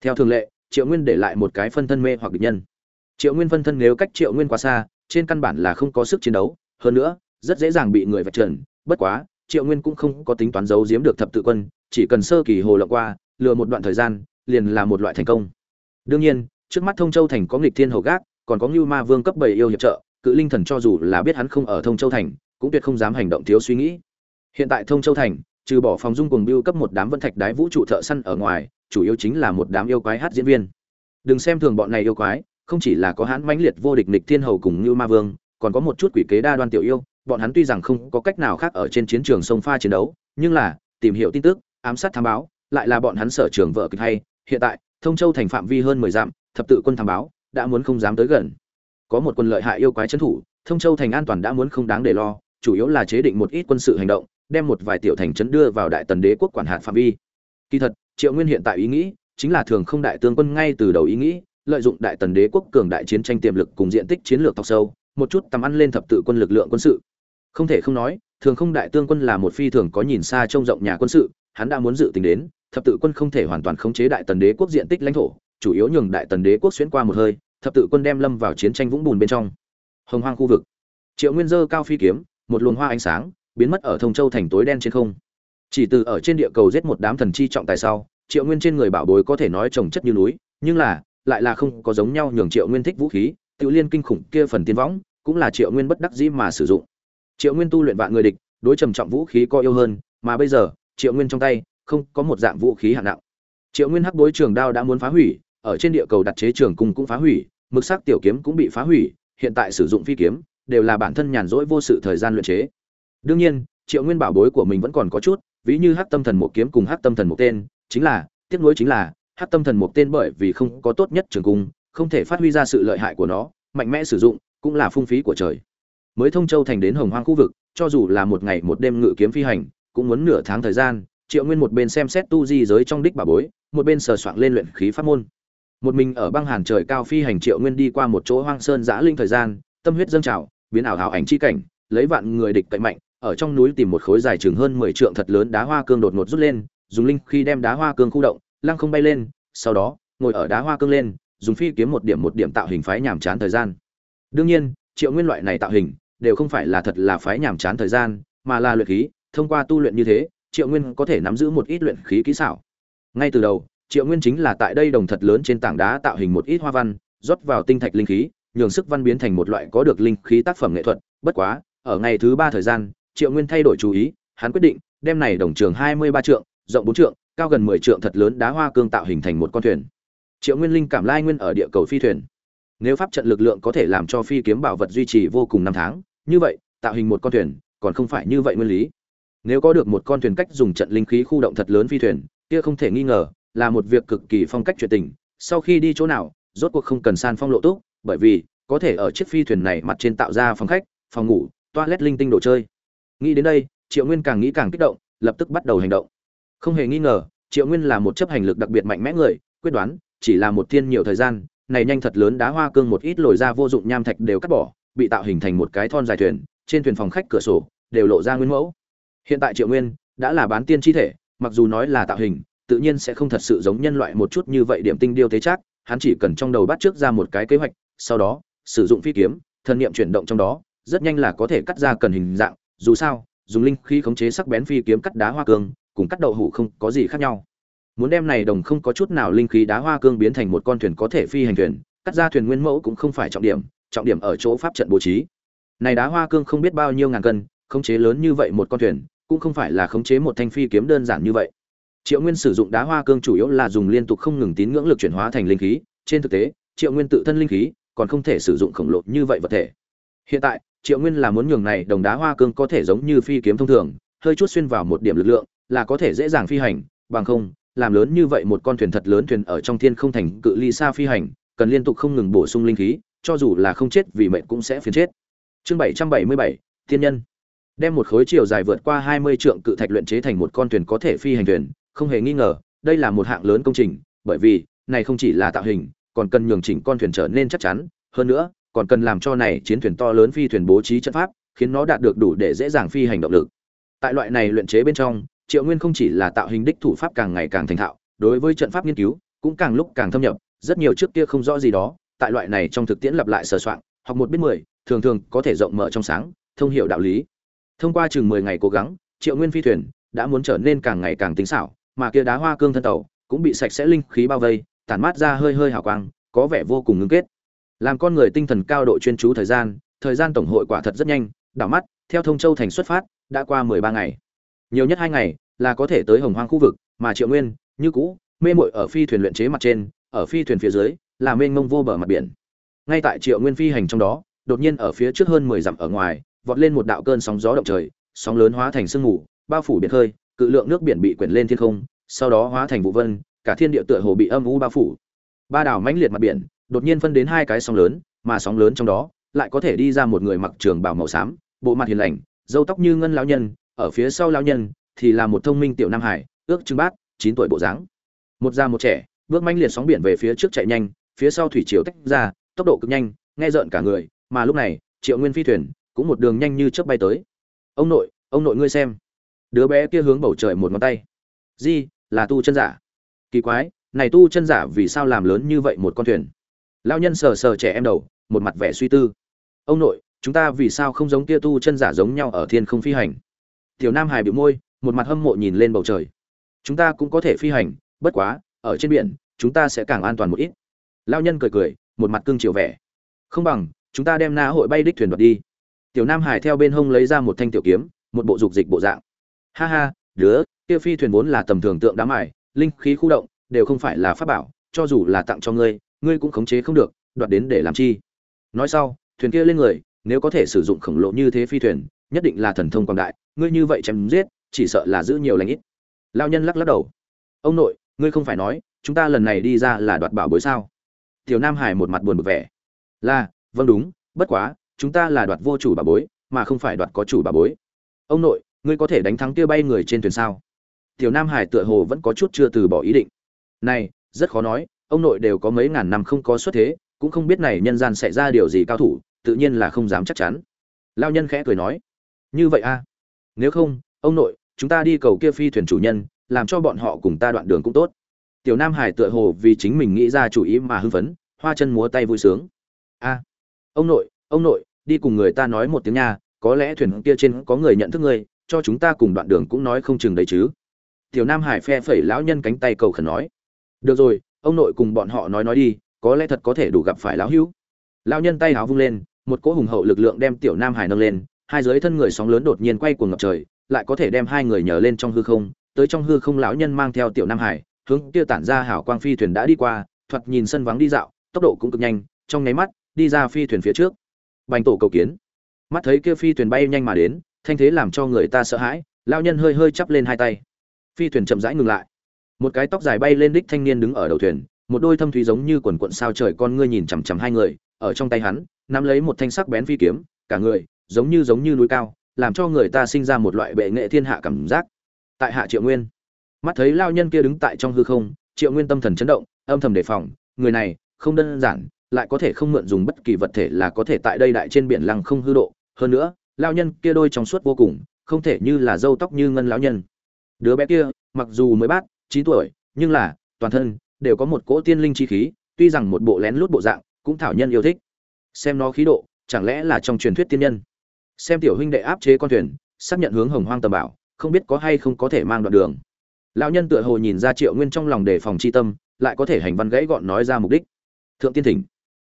Theo thường lệ triệu nguyên để lại một cái phân thân mê hoặc địch nhân. Triệu nguyên phân thân nếu cách triệu nguyên quá xa, trên căn bản là không có sức chiến đấu. Hơn nữa, rất dễ dàng bị người vạch trần. Bất quá, triệu nguyên cũng không có tính toán giấu giếm được thập tự quân, chỉ cần sơ kỳ hồ lộng qua, lừa một đoạn thời gian, liền là một loại thành công. Đương nhiên, trước mắt thông châu thành có nghịch thiên hầu gác, còn có ngưu ma vương cấp bảy yêu hiệp trợ, cự linh thần cho dù là biết hắn không ở thông châu thành, cũng tuyệt không dám hành động thiếu suy nghĩ. Hiện tại thông châu thành, trừ bỏ phòng dung cùng biêu cấp một đám vân thạch đái vũ trụ thợ săn ở ngoài chủ yếu chính là một đám yêu quái hát diễn viên. Đừng xem thường bọn này yêu quái, không chỉ là có hãn mãnh liệt vô địch nịch thiên hầu cùng như ma vương, còn có một chút quỷ kế đa đoan tiểu yêu, bọn hắn tuy rằng không có cách nào khác ở trên chiến trường sông pha chiến đấu, nhưng là, tìm hiểu tin tức, ám sát thám báo, lại là bọn hắn sở trường vợ kịch hay. Hiện tại, thông châu thành phạm vi hơn mười dặm, thập tự quân thám báo, đã muốn không dám tới gần. Có một quân lợi hại yêu quái trấn thủ, thông châu thành an toàn đã muốn không đáng để lo, chủ yếu là chế định một ít quân sự hành động, đem một vài tiểu thành trấn đưa vào đại tần đế quốc quản hạt phạm vi. Kỳ thật triệu nguyên hiện tại ý nghĩ chính là thường không đại tướng quân ngay từ đầu ý nghĩ, lợi dụng đại tần đế quốc cường đại chiến tranh tiềm lực cùng diện tích chiến lược thọc sâu, một chút tầm ăn lên thập tự quân lực lượng quân sự. Không thể không nói, thường không đại tương quân là một phi thường có nhìn xa trông rộng nhà quân sự, hắn đã muốn dự tính đến, thập tự quân không thể hoàn toàn khống chế đại tần đế quốc diện tích lãnh thổ, chủ yếu nhường đại tần đế quốc xuyên qua một hơi, thập tự quân đem lâm vào chiến tranh vũng bùn bên trong. Hồng hoang khu vực. Triệu nguyên dơ cao phi kiếm, một luồng hoa ánh sáng, biến mất ở thông châu thành tối đen trên không chỉ từ ở trên địa cầu giết một đám thần chi trọng tài sau, triệu nguyên trên người bảo bối có thể nói trồng chất như núi, nhưng là, lại là không có giống nhau nhường triệu nguyên thích vũ khí tự liên kinh khủng kia phần tiên võng, cũng là triệu nguyên bất đắc dĩ mà sử dụng. Triệu nguyên tu luyện vạn người địch, đối trầm trọng vũ khí có yêu hơn, mà bây giờ, triệu nguyên trong tay, không có một dạng vũ khí hạng nặng. Triệu nguyên hắc bối trường đao đã muốn phá hủy, ở trên địa cầu đặt chế trường cung cũng phá hủy, mực sắc tiểu kiếm cũng bị phá hủy, hiện tại sử dụng phi kiếm, đều là bản thân nhàn rỗi vô sự thời gian luyện chế. Đương nhiên, triệu nguyên bảo bối của mình vẫn còn có chút ví như hắc tâm thần một kiếm cùng hắc tâm thần một tên, chính là, tiếc nuối chính là, hắc tâm thần một tên bởi vì không có tốt nhất trường cung, không thể phát huy ra sự lợi hại của nó, mạnh mẽ sử dụng, cũng là phung phí của trời. Mới thông châu thành đến hồng hoang khu vực, cho dù là một ngày một đêm ngự kiếm phi hành, cũng muốn nửa tháng thời gian, triệu nguyên một bên xem xét tu di giới trong đích bà bối, một bên sờ soạn lên luyện khí pháp môn. Một mình ở băng hàn trời cao phi hành triệu nguyên đi qua một chỗ hoang sơn giã linh thời gian, tâm huyết dâng trào, biến ảo hào ảnh chi cảnh, lấy vạn người địch cậy mạnh ở trong núi tìm một khối dài chừng hơn mười trượng thật lớn đá hoa cương đột ngột rút lên, dùng linh khi đem đá hoa cương khu động, lăng không bay lên, sau đó, ngồi ở đá hoa cương lên, dùng phi kiếm một điểm một điểm tạo hình phái nhàm chán thời gian. Đương nhiên, triệu nguyên loại này tạo hình, đều không phải là thật là phái nhàm chán thời gian, mà là luyện khí, thông qua tu luyện như thế, triệu nguyên có thể nắm giữ một ít luyện khí kỹ xảo. Ngay từ đầu, triệu nguyên chính là tại đây đồng thật lớn trên tảng đá tạo hình một ít hoa văn, rót vào tinh thạch linh khí, nhường sức văn biến thành một loại có được linh khí tác phẩm nghệ thuật, bất quá, ở ngày thứ ba thời gian triệu nguyên thay đổi chú ý, hắn quyết định, đem này đồng trường hai mươi ba trượng, rộng bốn trượng, cao gần mười trượng thật lớn đá hoa cương tạo hình thành một con thuyền. Triệu nguyên linh cảm lai nguyên ở địa cầu phi thuyền. Nếu pháp trận lực lượng có thể làm cho phi kiếm bảo vật duy trì vô cùng năm tháng, như vậy, tạo hình một con thuyền, còn không phải như vậy nguyên lý. Nếu có được một con thuyền cách dùng trận linh khí khu động thật lớn phi thuyền, kia không thể nghi ngờ, là một việc cực kỳ phong cách chuyện tình. Sau khi đi chỗ nào, rốt cuộc không cần san phong lộ túc, bởi vì, có thể ở chiếc phi thuyền này mặt trên tạo ra phòng khách, phòng ngủ, toilet linh tinh đồ chơi nghĩ đến đây, triệu nguyên càng nghĩ càng kích động, lập tức bắt đầu hành động. Không hề nghi ngờ, triệu nguyên là một chấp hành lực đặc biệt mạnh mẽ người, quyết đoán, chỉ là một thiên nhiều thời gian, này nhanh thật lớn đá hoa cương một ít lồi ra vô dụng nham thạch đều cắt bỏ, bị tạo hình thành một cái thon dài thuyền, trên thuyền phòng khách cửa sổ, đều lộ ra nguyên mẫu. Hiện tại triệu nguyên đã là bán tiên chi thể, mặc dù nói là tạo hình, tự nhiên sẽ không thật sự giống nhân loại một chút như vậy điểm tinh điêu thế chắc hắn chỉ cần trong đầu bắt trước ra một cái kế hoạch, sau đó, sử dụng phi kiếm, thần niệm chuyển động trong đó, rất nhanh là có thể cắt ra cần hình dạng dù sao, dùng linh khí khống chế sắc bén phi kiếm cắt đá hoa cương, cùng cắt đậu hủ không có gì khác nhau. Muốn đem này đồng không có chút nào linh khí đá hoa cương biến thành một con thuyền có thể phi hành thuyền, cắt ra thuyền nguyên mẫu cũng không phải trọng điểm trọng điểm ở chỗ pháp trận bố trí. Này đá hoa cương không biết bao nhiêu ngàn cân, khống chế lớn như vậy một con thuyền, cũng không phải là khống chế một thanh phi kiếm đơn giản như vậy. Triệu nguyên sử dụng đá hoa cương chủ yếu là dùng liên tục không ngừng tín ngưỡng lực chuyển hóa thành linh khí, trên thực tế, triệu nguyên tự thân linh khí còn không thể sử dụng khổng lồ như vậy vật thể. Hiện tại triệu nguyên là muốn nhường này đồng đá hoa cương có thể giống như phi kiếm thông thường, hơi chút xuyên vào một điểm lực lượng, là có thể dễ dàng phi hành, bằng không, làm lớn như vậy một con thuyền thật lớn thuyền ở trong thiên không thành cự ly xa phi hành, cần liên tục không ngừng bổ sung linh khí, cho dù là không chết vì mệnh cũng sẽ phiền chết. Chương bảy trăm bảy mươi bảy, thiên nhân. Đem một khối chiều dài vượt qua hai mươi trượng cự thạch luyện chế thành một con thuyền có thể phi hành thuyền, không hề nghi ngờ, đây là một hạng lớn công trình, bởi vì, này không chỉ là tạo hình, còn cần nhường chỉnh con thuyền trở nên chắc chắn. Hơn nữa còn cần làm cho này chiến thuyền to lớn phi thuyền bố trí trận pháp, khiến nó đạt được đủ để dễ dàng phi hành động lực. Tại loại này luyện chế bên trong, triệu nguyên không chỉ là tạo hình đích thủ pháp càng ngày càng thành thạo, đối với trận pháp nghiên cứu cũng càng lúc càng thâm nhập, rất nhiều trước kia không rõ gì đó, tại loại này trong thực tiễn lặp lại sở soạn, học một biết mười, thường thường có thể rộng mở trong sáng, thông hiểu đạo lý. Thông qua chừng mười ngày cố gắng, triệu nguyên phi thuyền đã muốn trở nên càng ngày càng tinh xảo, mà kia đá hoa cương thân tàu cũng bị sạch sẽ linh khí bao vây, tản mát ra hơi hơi hào quang, có vẻ vô cùng ngưng kết làm con người tinh thần cao độ chuyên chú thời gian thời gian tổng hội quả thật rất nhanh, đảo mắt, theo thông châu thành xuất phát, đã qua mười ba ngày. Nhiều nhất hai ngày là có thể tới hồng hoang khu vực, mà triệu nguyên, như cũ, mê mội ở phi thuyền luyện chế mặt trên, ở phi thuyền phía dưới, là mênh mông vô bờ mặt biển. Ngay tại triệu nguyên phi hành trong đó, đột nhiên ở phía trước hơn mười dặm ở ngoài, vọt lên một đạo cơn sóng gió động trời, sóng lớn hóa thành sương mù, bao phủ biển khơi, cự lượng nước biển bị quyển lên thiên không, sau đó hóa thành vụ vân, cả thiên địa tựa hồ bị âm u bao phủ. Ba đảo mãnh liệt mặt biển đột nhiên phân đến hai cái sóng lớn mà sóng lớn trong đó lại có thể đi ra một người mặc trường bào màu xám bộ mặt hiền lành râu tóc như ngân lão nhân ở phía sau lão nhân thì là một thông minh tiểu nam hải ước chừng bát chín tuổi bộ dáng. Một già một trẻ bước manh liệt sóng biển về phía trước chạy nhanh phía sau thủy chiều tách ra tốc độ cực nhanh nghe rợn cả người mà lúc này triệu nguyên phi thuyền cũng một đường nhanh như chớp bay tới. Ông nội ông nội ngươi xem. Đứa bé kia hướng bầu trời một ngón tay. Gì, là tu chân giả. Kỳ quái này tu chân giả vì sao làm lớn như vậy một con thuyền? Lao nhân sờ sờ trẻ em đầu, một mặt vẻ suy tư. Ông nội, chúng ta vì sao không giống kia tu chân giả giống nhau ở thiên không phi hành? Tiểu nam hải bị môi, một mặt hâm mộ nhìn lên bầu trời. Chúng ta cũng có thể phi hành, bất quá, ở trên biển, chúng ta sẽ càng an toàn một ít. Lao nhân cười cười, một mặt cưng chiều vẻ. Không bằng, chúng ta đem na hội bay đích thuyền đoạt đi. Tiểu nam hải theo bên hông lấy ra một thanh tiểu kiếm, một bộ dục dịch bộ dạng. Ha ha, đứa, kia phi thuyền vốn là tầm thường tượng đám ải linh khí khu động, đều không phải là pháp bảo, cho dù là tặng cho ngươi ngươi cũng khống chế không được, đoạt đến để làm chi? Nói sau, thuyền kia lên người, nếu có thể sử dụng khổng lồ như thế phi thuyền, nhất định là thần thông quảng đại, ngươi như vậy chém giết, chỉ sợ là giữ nhiều lãnh ít. Lao nhân lắc lắc đầu. Ông nội, ngươi không phải nói, chúng ta lần này đi ra là đoạt bảo bối sao? Tiểu nam hải một mặt buồn bực vẻ. Là vâng đúng, bất quá, chúng ta là đoạt vô chủ bảo bối, mà không phải đoạt có chủ bảo bối. Ông nội, ngươi có thể đánh thắng kia bay người trên thuyền sao? Tiểu nam hải tựa hồ vẫn có chút chưa từ bỏ ý định. Này, rất khó nói ông nội đều có mấy ngàn năm không có xuất thế, cũng không biết này nhân gian sẽ ra điều gì cao thủ, tự nhiên là không dám chắc chắn. Lao nhân khẽ cười nói, như vậy a nếu không, ông nội, chúng ta đi cầu kia phi thuyền chủ nhân, làm cho bọn họ cùng ta đoạn đường cũng tốt. Tiểu nam hải tựa hồ vì chính mình nghĩ ra chủ ý mà hưng phấn, hoa chân múa tay vui sướng. A, ông nội ông nội, đi cùng người ta nói một tiếng nha, có lẽ thuyền kia trên có người nhận thức ngươi, cho chúng ta cùng đoạn đường cũng nói không chừng đấy chứ. Tiểu nam hải phe phẩy lão nhân cánh tay cầu khẩn nói. Được rồi ông nội cùng bọn họ nói nói đi, có lẽ thật có thể đủ gặp phải lão hữu. Lão nhân tay háo vung lên, một cỗ hùng hậu lực lượng đem tiểu nam hải nâng lên, hai dưới thân người sóng lớn đột nhiên quay cuồng ngập trời, lại có thể đem hai người nhờ lên trong hư không, tới trong hư không lão nhân mang theo tiểu nam hải, hướng kia tản ra hảo quang phi thuyền đã đi qua, thoạt nhìn sân vắng đi dạo, tốc độ cũng cực nhanh, trong nháy mắt, đi ra phi thuyền phía trước. Bành tổ cầu kiến. Mắt thấy kia phi thuyền bay nhanh mà đến, thanh thế làm cho người ta sợ hãi lao nhân hơi hơi chắp lên hai tay. Phi thuyền chậm rãi ngừng lại một cái tóc dài bay lên đích thanh niên đứng ở đầu thuyền, một đôi thâm thúy giống như quần quận sao trời con ngươi nhìn chằm chằm hai người, ở trong tay hắn, nắm lấy một thanh sắc bén phi kiếm, cả người, giống như giống như núi cao, làm cho người ta sinh ra một loại bệ nghệ thiên hạ cảm giác. Tại hạ triệu nguyên, mắt thấy lao nhân kia đứng tại trong hư không, triệu nguyên tâm thần chấn động, âm thầm đề phòng, người này, không đơn giản, lại có thể không mượn dùng bất kỳ vật thể là có thể tại đây đại trên biển lăng không hư độ. Hơn nữa, lao nhân kia đôi trong suốt vô cùng, không thể như là râu tóc như ngân lão nhân. Đứa bé kia, mặc dù mới bát chín tuổi, nhưng là, toàn thân đều có một cỗ tiên linh chi khí, tuy rằng một bộ lén lút bộ dạng, cũng thảo nhân yêu thích. Xem nó khí độ, chẳng lẽ là trong truyền thuyết tiên nhân? Xem tiểu huynh đệ áp chế con thuyền, xác nhận hướng hồng hoang tầm bảo, không biết có hay không có thể mang đoạn đường. Lão nhân tựa hồ nhìn ra triệu nguyên trong lòng đề phòng chi tâm, lại có thể hành văn gãy gọn nói ra mục đích. Thượng tiên thỉnh.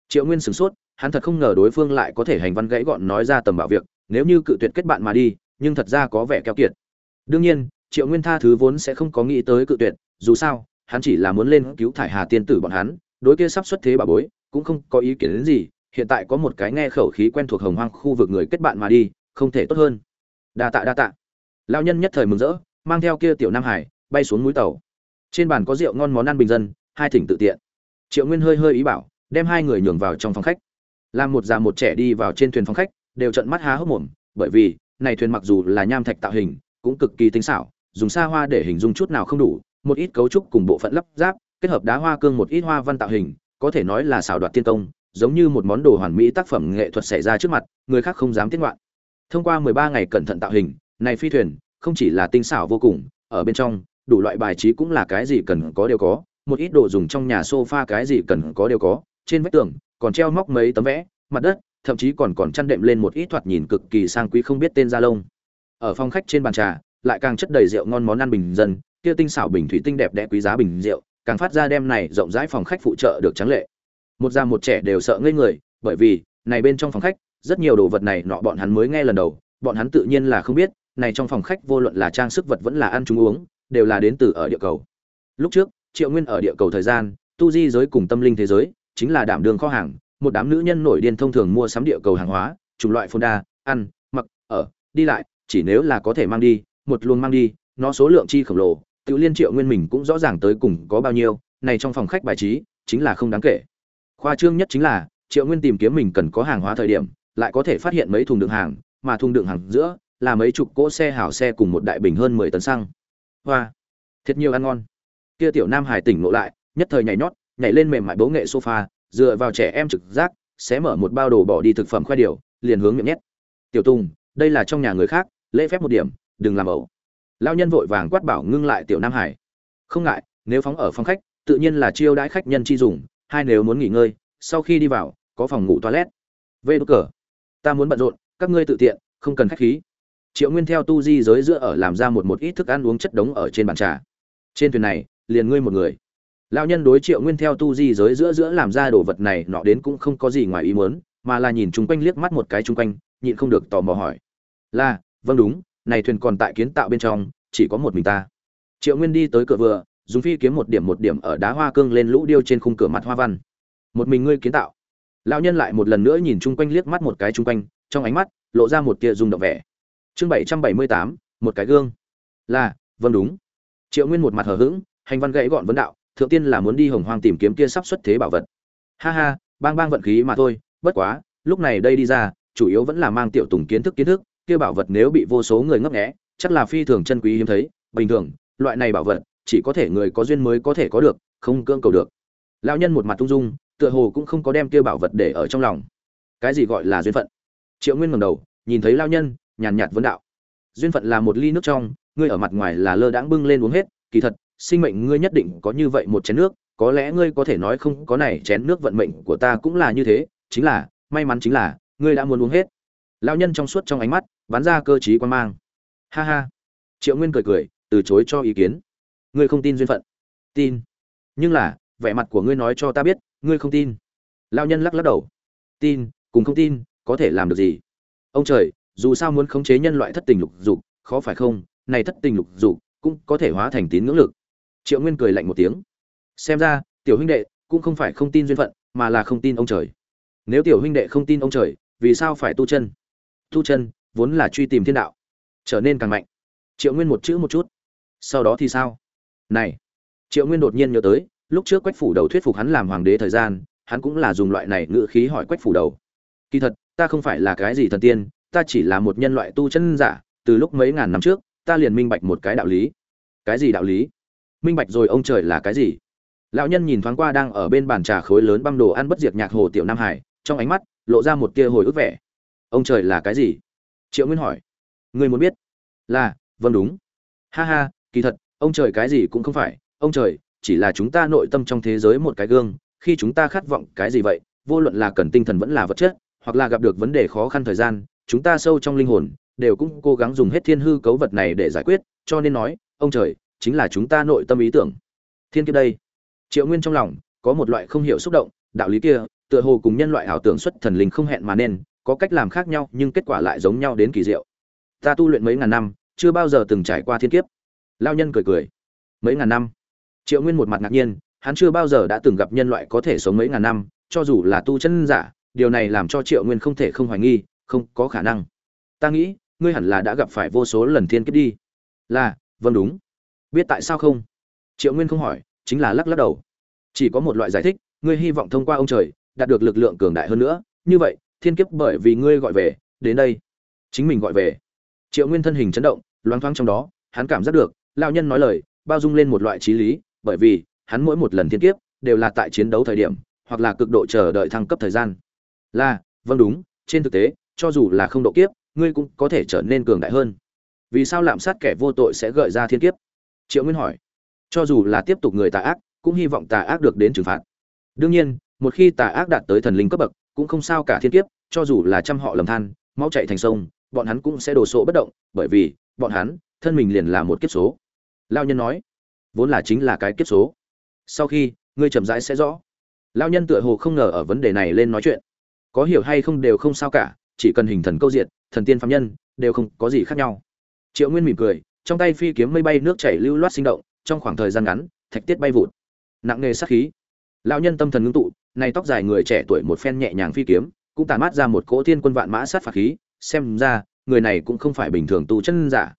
Triệu nguyên sửng sốt, hắn thật không ngờ đối phương lại có thể hành văn gãy gọn nói ra tầm bảo việc, nếu như cự tuyệt kết bạn mà đi, nhưng thật ra có vẻ keo kiệt. Đương nhiên triệu nguyên tha thứ vốn sẽ không có nghĩ tới cự tuyệt, dù sao, hắn chỉ là muốn lên cứu thải hà tiên tử bọn hắn, đối kia sắp xuất thế bà bối, cũng không có ý kiến đến gì, hiện tại có một cái nghe khẩu khí quen thuộc hồng hoang khu vực người kết bạn mà đi, không thể tốt hơn. Đa tạ đa tạ. Lao nhân nhất thời mừng rỡ, mang theo kia tiểu nam hải, bay xuống núi tàu. Trên bàn có rượu ngon món ăn bình dân, hai thỉnh tự tiện. Triệu nguyên hơi hơi ý bảo, đem hai người nhường vào trong phòng khách. Làm một già một trẻ đi vào trên thuyền phòng khách, đều trận mắt há hốc mồm, bởi vì, này thuyền mặc dù là nham thạch tạo hình, cũng cực kỳ tinh xảo dùng xa hoa để hình dung chút nào không đủ, một ít cấu trúc cùng bộ phận lắp ráp, kết hợp đá hoa cương một ít hoa văn tạo hình, có thể nói là xảo đoạt tiên công, giống như một món đồ hoàn mỹ tác phẩm nghệ thuật xảy ra trước mặt, người khác không dám tiết ngoạn. Thông qua 13 ngày cẩn thận tạo hình, này phi thuyền, không chỉ là tinh xảo vô cùng, ở bên trong, đủ loại bài trí cũng là cái gì cần có đều có, một ít đồ dùng trong nhà sofa cái gì cần có đều có, trên vách tường, còn treo móc mấy tấm vẽ, mặt đất, thậm chí còn còn chăn đệm lên một ít thoạt nhìn cực kỳ sang quý không biết tên da lông. Ở phòng khách trên bàn trà lại càng chất đầy rượu ngon món ăn bình dân, kia tinh xảo bình thủy tinh đẹp đẽ quý giá bình rượu, càng phát ra đem này rộng rãi phòng khách phụ trợ được trắng lệ. Một già một trẻ đều sợ ngây người, bởi vì, này bên trong phòng khách, rất nhiều đồ vật này nọ bọn hắn mới nghe lần đầu, bọn hắn tự nhiên là không biết, này trong phòng khách vô luận là trang sức vật vẫn là ăn chúng uống, đều là đến từ ở địa cầu. Lúc trước, triệu nguyên ở địa cầu thời gian, tu di giới cùng tâm linh thế giới, chính là đảm đường kho hàng, một đám nữ nhân nổi điên thông thường mua sắm địa cầu hàng hóa, chủng loại phôn đa, ăn, mặc, ở, đi lại, chỉ nếu là có thể mang đi một luôn mang đi, nó số lượng chi khổng lồ, tự liên triệu nguyên mình cũng rõ ràng tới cùng có bao nhiêu, này trong phòng khách bài trí, chính là không đáng kể. Khoa trương nhất chính là, triệu nguyên tìm kiếm mình cần có hàng hóa thời điểm, lại có thể phát hiện mấy thùng đựng hàng, mà thùng đựng hàng giữa, là mấy chục cỗ xe hảo xe cùng một đại bình hơn mười tấn xăng. Hoa, thiệt nhiều ăn ngon. Kia tiểu nam hải tỉnh ngộ lại, nhất thời nhảy nhót, nhảy lên mềm mại bố nghệ sofa, dựa vào trẻ em trực giác xé mở một bao đồ bỏ đi thực phẩm khoe điều, liền hướng miệng nhét. Tiểu tùng, đây là trong nhà người khác, lễ phép một điểm đừng làm ẩu. Lao nhân vội vàng quát bảo ngưng lại tiểu nam hải. Không ngại, nếu phóng ở phòng khách, tự nhiên là chiêu đãi khách nhân chi dùng, hai nếu muốn nghỉ ngơi, sau khi đi vào, có phòng ngủ toilet. Vê đốt cờ. Ta muốn bận rộn, các ngươi tự tiện, không cần khách khí. Triệu nguyên theo tu di giới giữa ở làm ra một một ít thức ăn uống chất đống ở trên bàn trà. Trên thuyền này, liền ngươi một người. Lão nhân đối triệu nguyên theo tu di giới giữa giữa làm ra đồ vật này nọ đến cũng không có gì ngoài ý muốn, mà là nhìn chung quanh liếc mắt một cái chung quanh, nhịn không được tò mò hỏi. Là vâng đúng này thuyền còn tại kiến tạo bên trong, chỉ có một mình ta. Triệu nguyên đi tới cửa vừa, dùng phi kiếm một điểm một điểm ở đá hoa cương lên lũ điêu trên khung cửa mặt hoa văn. Một mình ngươi kiến tạo. Lão nhân lại một lần nữa nhìn chung quanh liếc mắt một cái chung quanh, trong ánh mắt lộ ra một tia rung động vẻ. Chương bảy trăm bảy mươi tám, một cái gương. Là vâng đúng. Triệu nguyên một mặt hờ hững, hành văn gãy gọn vấn đạo, thượng tiên là muốn đi hồng hoang tìm kiếm kia sắp xuất thế bảo vật. Ha ha, bang bang vận khí mà thôi, bất quá, lúc này đây đi ra, chủ yếu vẫn là mang tiểu tùng kiến thức kiến thức kia bảo vật nếu bị vô số người ngấp nghé, chắc là phi thường chân quý hiếm thấy. Bình thường, loại này bảo vật, chỉ có thể người có duyên mới có thể có được, không cưỡng cầu được. Lão nhân một mặt tung dung, tựa hồ cũng không có đem kia bảo vật để ở trong lòng. Cái gì gọi là duyên phận? Triệu nguyên ngẩng đầu, nhìn thấy lao nhân, nhàn nhạt vấn đạo. Duyên phận là một ly nước trong, ngươi ở mặt ngoài là lơ đãng bưng lên uống hết, kỳ thật, sinh mệnh ngươi nhất định có như vậy một chén nước, có lẽ ngươi có thể nói không có này chén nước vận mệnh của ta cũng là như thế, chính là, may mắn chính là, ngươi đã muốn uống hết. Lao nhân trong suốt trong ánh mắt bắn ra cơ trí quan mang. Ha ha. Triệu nguyên cười cười, từ chối cho ý kiến. Ngươi không tin duyên phận. Tin. Nhưng là, vẻ mặt của ngươi nói cho ta biết, ngươi không tin. Lão nhân lắc lắc đầu. Tin, cùng không tin, có thể làm được gì? Ông trời, dù sao muốn khống chế nhân loại thất tình lục dục, khó phải không? Này thất tình lục dục cũng có thể hóa thành tín ngưỡng lực. Triệu nguyên cười lạnh một tiếng. Xem ra, tiểu huynh đệ cũng không phải không tin duyên phận, mà là không tin ông trời. Nếu tiểu huynh đệ không tin ông trời, vì sao phải tu chân? Tu chân vốn là truy tìm thiên đạo, trở nên càng mạnh. Triệu nguyên một chữ một chút. Sau đó thì sao? Này, triệu nguyên đột nhiên nhớ tới, lúc trước quách phủ đầu thuyết phục hắn làm hoàng đế thời gian, hắn cũng là dùng loại này ngự khí hỏi quách phủ đầu. Kỳ thật, ta không phải là cái gì thần tiên, ta chỉ là một nhân loại tu chân giả, từ lúc mấy ngàn năm trước, ta liền minh bạch một cái đạo lý. Cái gì đạo lý? Minh bạch rồi ông trời là cái gì? Lão nhân nhìn thoáng qua đang ở bên bàn trà khối lớn băm đồ ăn bất diệt nhạc hồ tiểu nam hải, trong ánh mắt lộ ra một tia hồi ức vẻ. Ông trời là cái gì? Triệu nguyên hỏi. Người muốn biết? Là vâng đúng. Ha ha, kỳ thật, ông trời cái gì cũng không phải. Ông trời, chỉ là chúng ta nội tâm trong thế giới một cái gương. Khi chúng ta khát vọng cái gì vậy, vô luận là cần tinh thần vẫn là vật chất, hoặc là gặp được vấn đề khó khăn thời gian, chúng ta sâu trong linh hồn, đều cũng cố gắng dùng hết thiên hư cấu vật này để giải quyết. Cho nên nói, ông trời, chính là chúng ta nội tâm ý tưởng. Thiên kiếp đây. Triệu nguyên trong lòng, có một loại không hiểu xúc động. Đạo lý kia, tựa hồ cùng nhân loại ảo tưởng xuất thần linh không hẹn mà nên có cách làm khác nhau, nhưng kết quả lại giống nhau đến kỳ diệu. Ta tu luyện mấy ngàn năm, chưa bao giờ từng trải qua thiên kiếp. Lao nhân cười cười. Mấy ngàn năm? Triệu nguyên một mặt ngạc nhiên, hắn chưa bao giờ đã từng gặp nhân loại có thể sống mấy ngàn năm, cho dù là tu chân giả, điều này làm cho triệu nguyên không thể không hoài nghi, không có khả năng. Ta nghĩ, ngươi hẳn là đã gặp phải vô số lần thiên kiếp đi. Là vâng đúng. Biết tại sao không? Triệu nguyên không hỏi, chính là lắc lắc đầu. Chỉ có một loại giải thích, ngươi hy vọng thông qua ông trời, đạt được lực lượng cường đại hơn nữa. Như vậy thiên kiếp bởi vì ngươi gọi về, đến đây. Chính mình gọi về. Triệu nguyên thân hình chấn động, loáng thoáng trong đó, hắn cảm giác được lao nhân nói lời, bao dung lên một loại trí lý, bởi vì, hắn mỗi một lần thiên kiếp, đều là tại chiến đấu thời điểm, hoặc là cực độ chờ đợi thăng cấp thời gian. Là vâng đúng, trên thực tế, cho dù là không độ kiếp, ngươi cũng có thể trở nên cường đại hơn. Vì sao lạm sát kẻ vô tội sẽ gợi ra thiên kiếp? Triệu nguyên hỏi. Cho dù là tiếp tục người tà ác, cũng hy vọng tà ác được đến trừng phạt. Đương nhiên, một khi tà ác đạt tới thần linh cấp bậc cũng không sao cả thiên kiếp, cho dù là trăm họ lầm than máu chạy thành sông, bọn hắn cũng sẽ đồ sộ bất động, bởi vì, bọn hắn, thân mình liền là một kiếp số. Lao nhân nói, vốn là chính là cái kiếp số. Sau khi, ngươi chậm rãi sẽ rõ. Lao nhân tựa hồ không ngờ ở vấn đề này lên nói chuyện. Có hiểu hay không đều không sao cả, chỉ cần hình thần câu diện thần tiên phạm nhân, đều không có gì khác nhau. Triệu nguyên mỉm cười, trong tay phi kiếm mây bay nước chảy lưu loát sinh động, trong khoảng thời gian ngắn, thạch tiết bay vụt. Nặng nề sát khí. Lão nhân tâm thần ngưng tụ này tóc dài người trẻ tuổi một phen nhẹ nhàng phi kiếm, cũng tàn mát ra một cỗ thiên quân vạn mã sát phạt khí, xem ra, người này cũng không phải bình thường tu chân giả.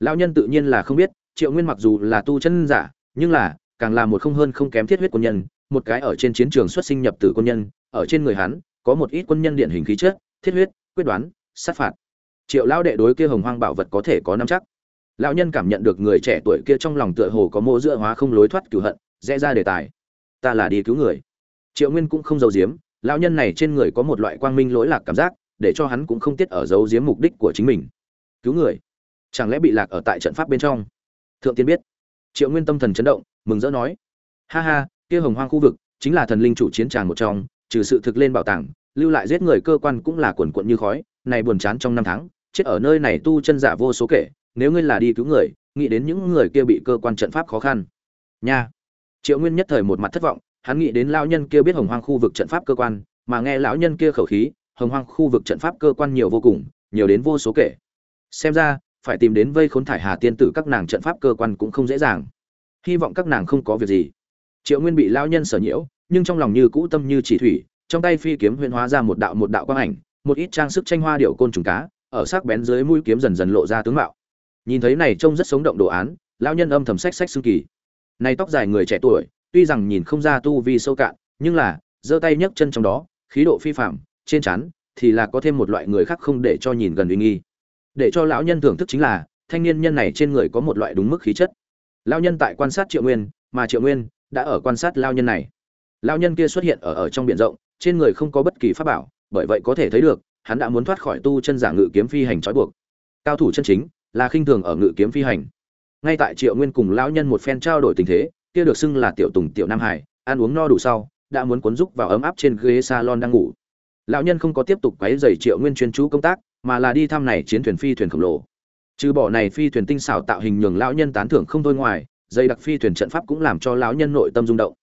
Lão nhân tự nhiên là không biết, triệu nguyên mặc dù là tu chân giả, nhưng là, càng là một không hơn không kém thiết huyết quân nhân, một cái ở trên chiến trường xuất sinh nhập tử quân nhân, ở trên người hắn, có một ít quân nhân điển hình khí chất, thiết huyết, quyết đoán, sát phạt. Triệu lão đệ đối kia hồng hoang bảo vật có thể có năm chắc. Lão nhân cảm nhận được người trẻ tuổi kia trong lòng tựa hồ có mô dựa hóa không lối thoát cửu hận, rẽ ra đề tài. Ta là đi cứu người triệu nguyên cũng không giấu giếm, lão nhân này trên người có một loại quang minh lỗi lạc cảm giác, để cho hắn cũng không tiết ở giấu giếm mục đích của chính mình. Cứu người? Chẳng lẽ bị lạc ở tại trận pháp bên trong? Thượng tiên biết. Triệu nguyên tâm thần chấn động, mừng rỡ nói. Ha ha, kia hồng hoang khu vực, chính là thần linh chủ chiến tràng một trong, trừ sự thực lên bảo tàng, lưu lại giết người cơ quan cũng là quần quận như khói, này buồn chán trong năm tháng, chết ở nơi này tu chân giả vô số kể, nếu ngươi là đi cứu người, nghĩ đến những người kia bị cơ quan trận pháp khó khăn. Nha. Triệu nguyên nhất thời một mặt thất vọng hắn nghĩ đến lão nhân kia biết hồng hoang khu vực trận pháp cơ quan, mà nghe lão nhân kia khẩu khí, hồng hoang khu vực trận pháp cơ quan nhiều vô cùng, nhiều đến vô số kể. Xem ra, phải tìm đến vây khốn thải hà tiên tử các nàng trận pháp cơ quan cũng không dễ dàng. Hy vọng các nàng không có việc gì. Triệu nguyên bị lão nhân sở nhiễu, nhưng trong lòng như cũ tâm như chỉ thủy, trong tay phi kiếm huyễn hóa ra một đạo một đạo quang ảnh, một ít trang sức tranh hoa điệu côn trùng cá, ở sắc bén dưới mũi kiếm dần dần lộ ra tướng mạo. Nhìn thấy này trông rất sống động đồ án, lão nhân âm thầm sách sách xương kỳ. Nay tóc dài người trẻ tuổi tuy rằng nhìn không ra tu vi sâu cạn, nhưng là, giơ tay nhấc chân trong đó, khí độ phi phàm, trên chắn thì là có thêm một loại người khác không để cho nhìn gần uy nghi. Để cho lão nhân thưởng thức chính là, thanh niên nhân này trên người có một loại đúng mức khí chất. Lão nhân tại quan sát triệu nguyên, mà triệu nguyên đã ở quan sát lão nhân này. Lão nhân kia xuất hiện ở ở trong biển rộng, trên người không có bất kỳ pháp bảo, bởi vậy có thể thấy được, hắn đã muốn thoát khỏi tu chân giả ngự kiếm phi hành trói buộc. Cao thủ chân chính là khinh thường ở ngự kiếm phi hành. Ngay tại triệu nguyên cùng lão nhân một phen trao đổi tình thế kia được xưng là tiểu tùng tiểu nam hải, ăn uống no đủ sau, đã muốn cuốn rúc vào ấm áp trên ghế salon đang ngủ. Lão nhân không có tiếp tục quấy dày triệu nguyên chuyên chú công tác, mà là đi thăm này chiến thuyền phi thuyền khổng lồ. Trừ bỏ này phi thuyền tinh xảo tạo hình nhường lão nhân tán thưởng không thôi ngoài, dây đặc phi thuyền trận pháp cũng làm cho lão nhân nội tâm rung động.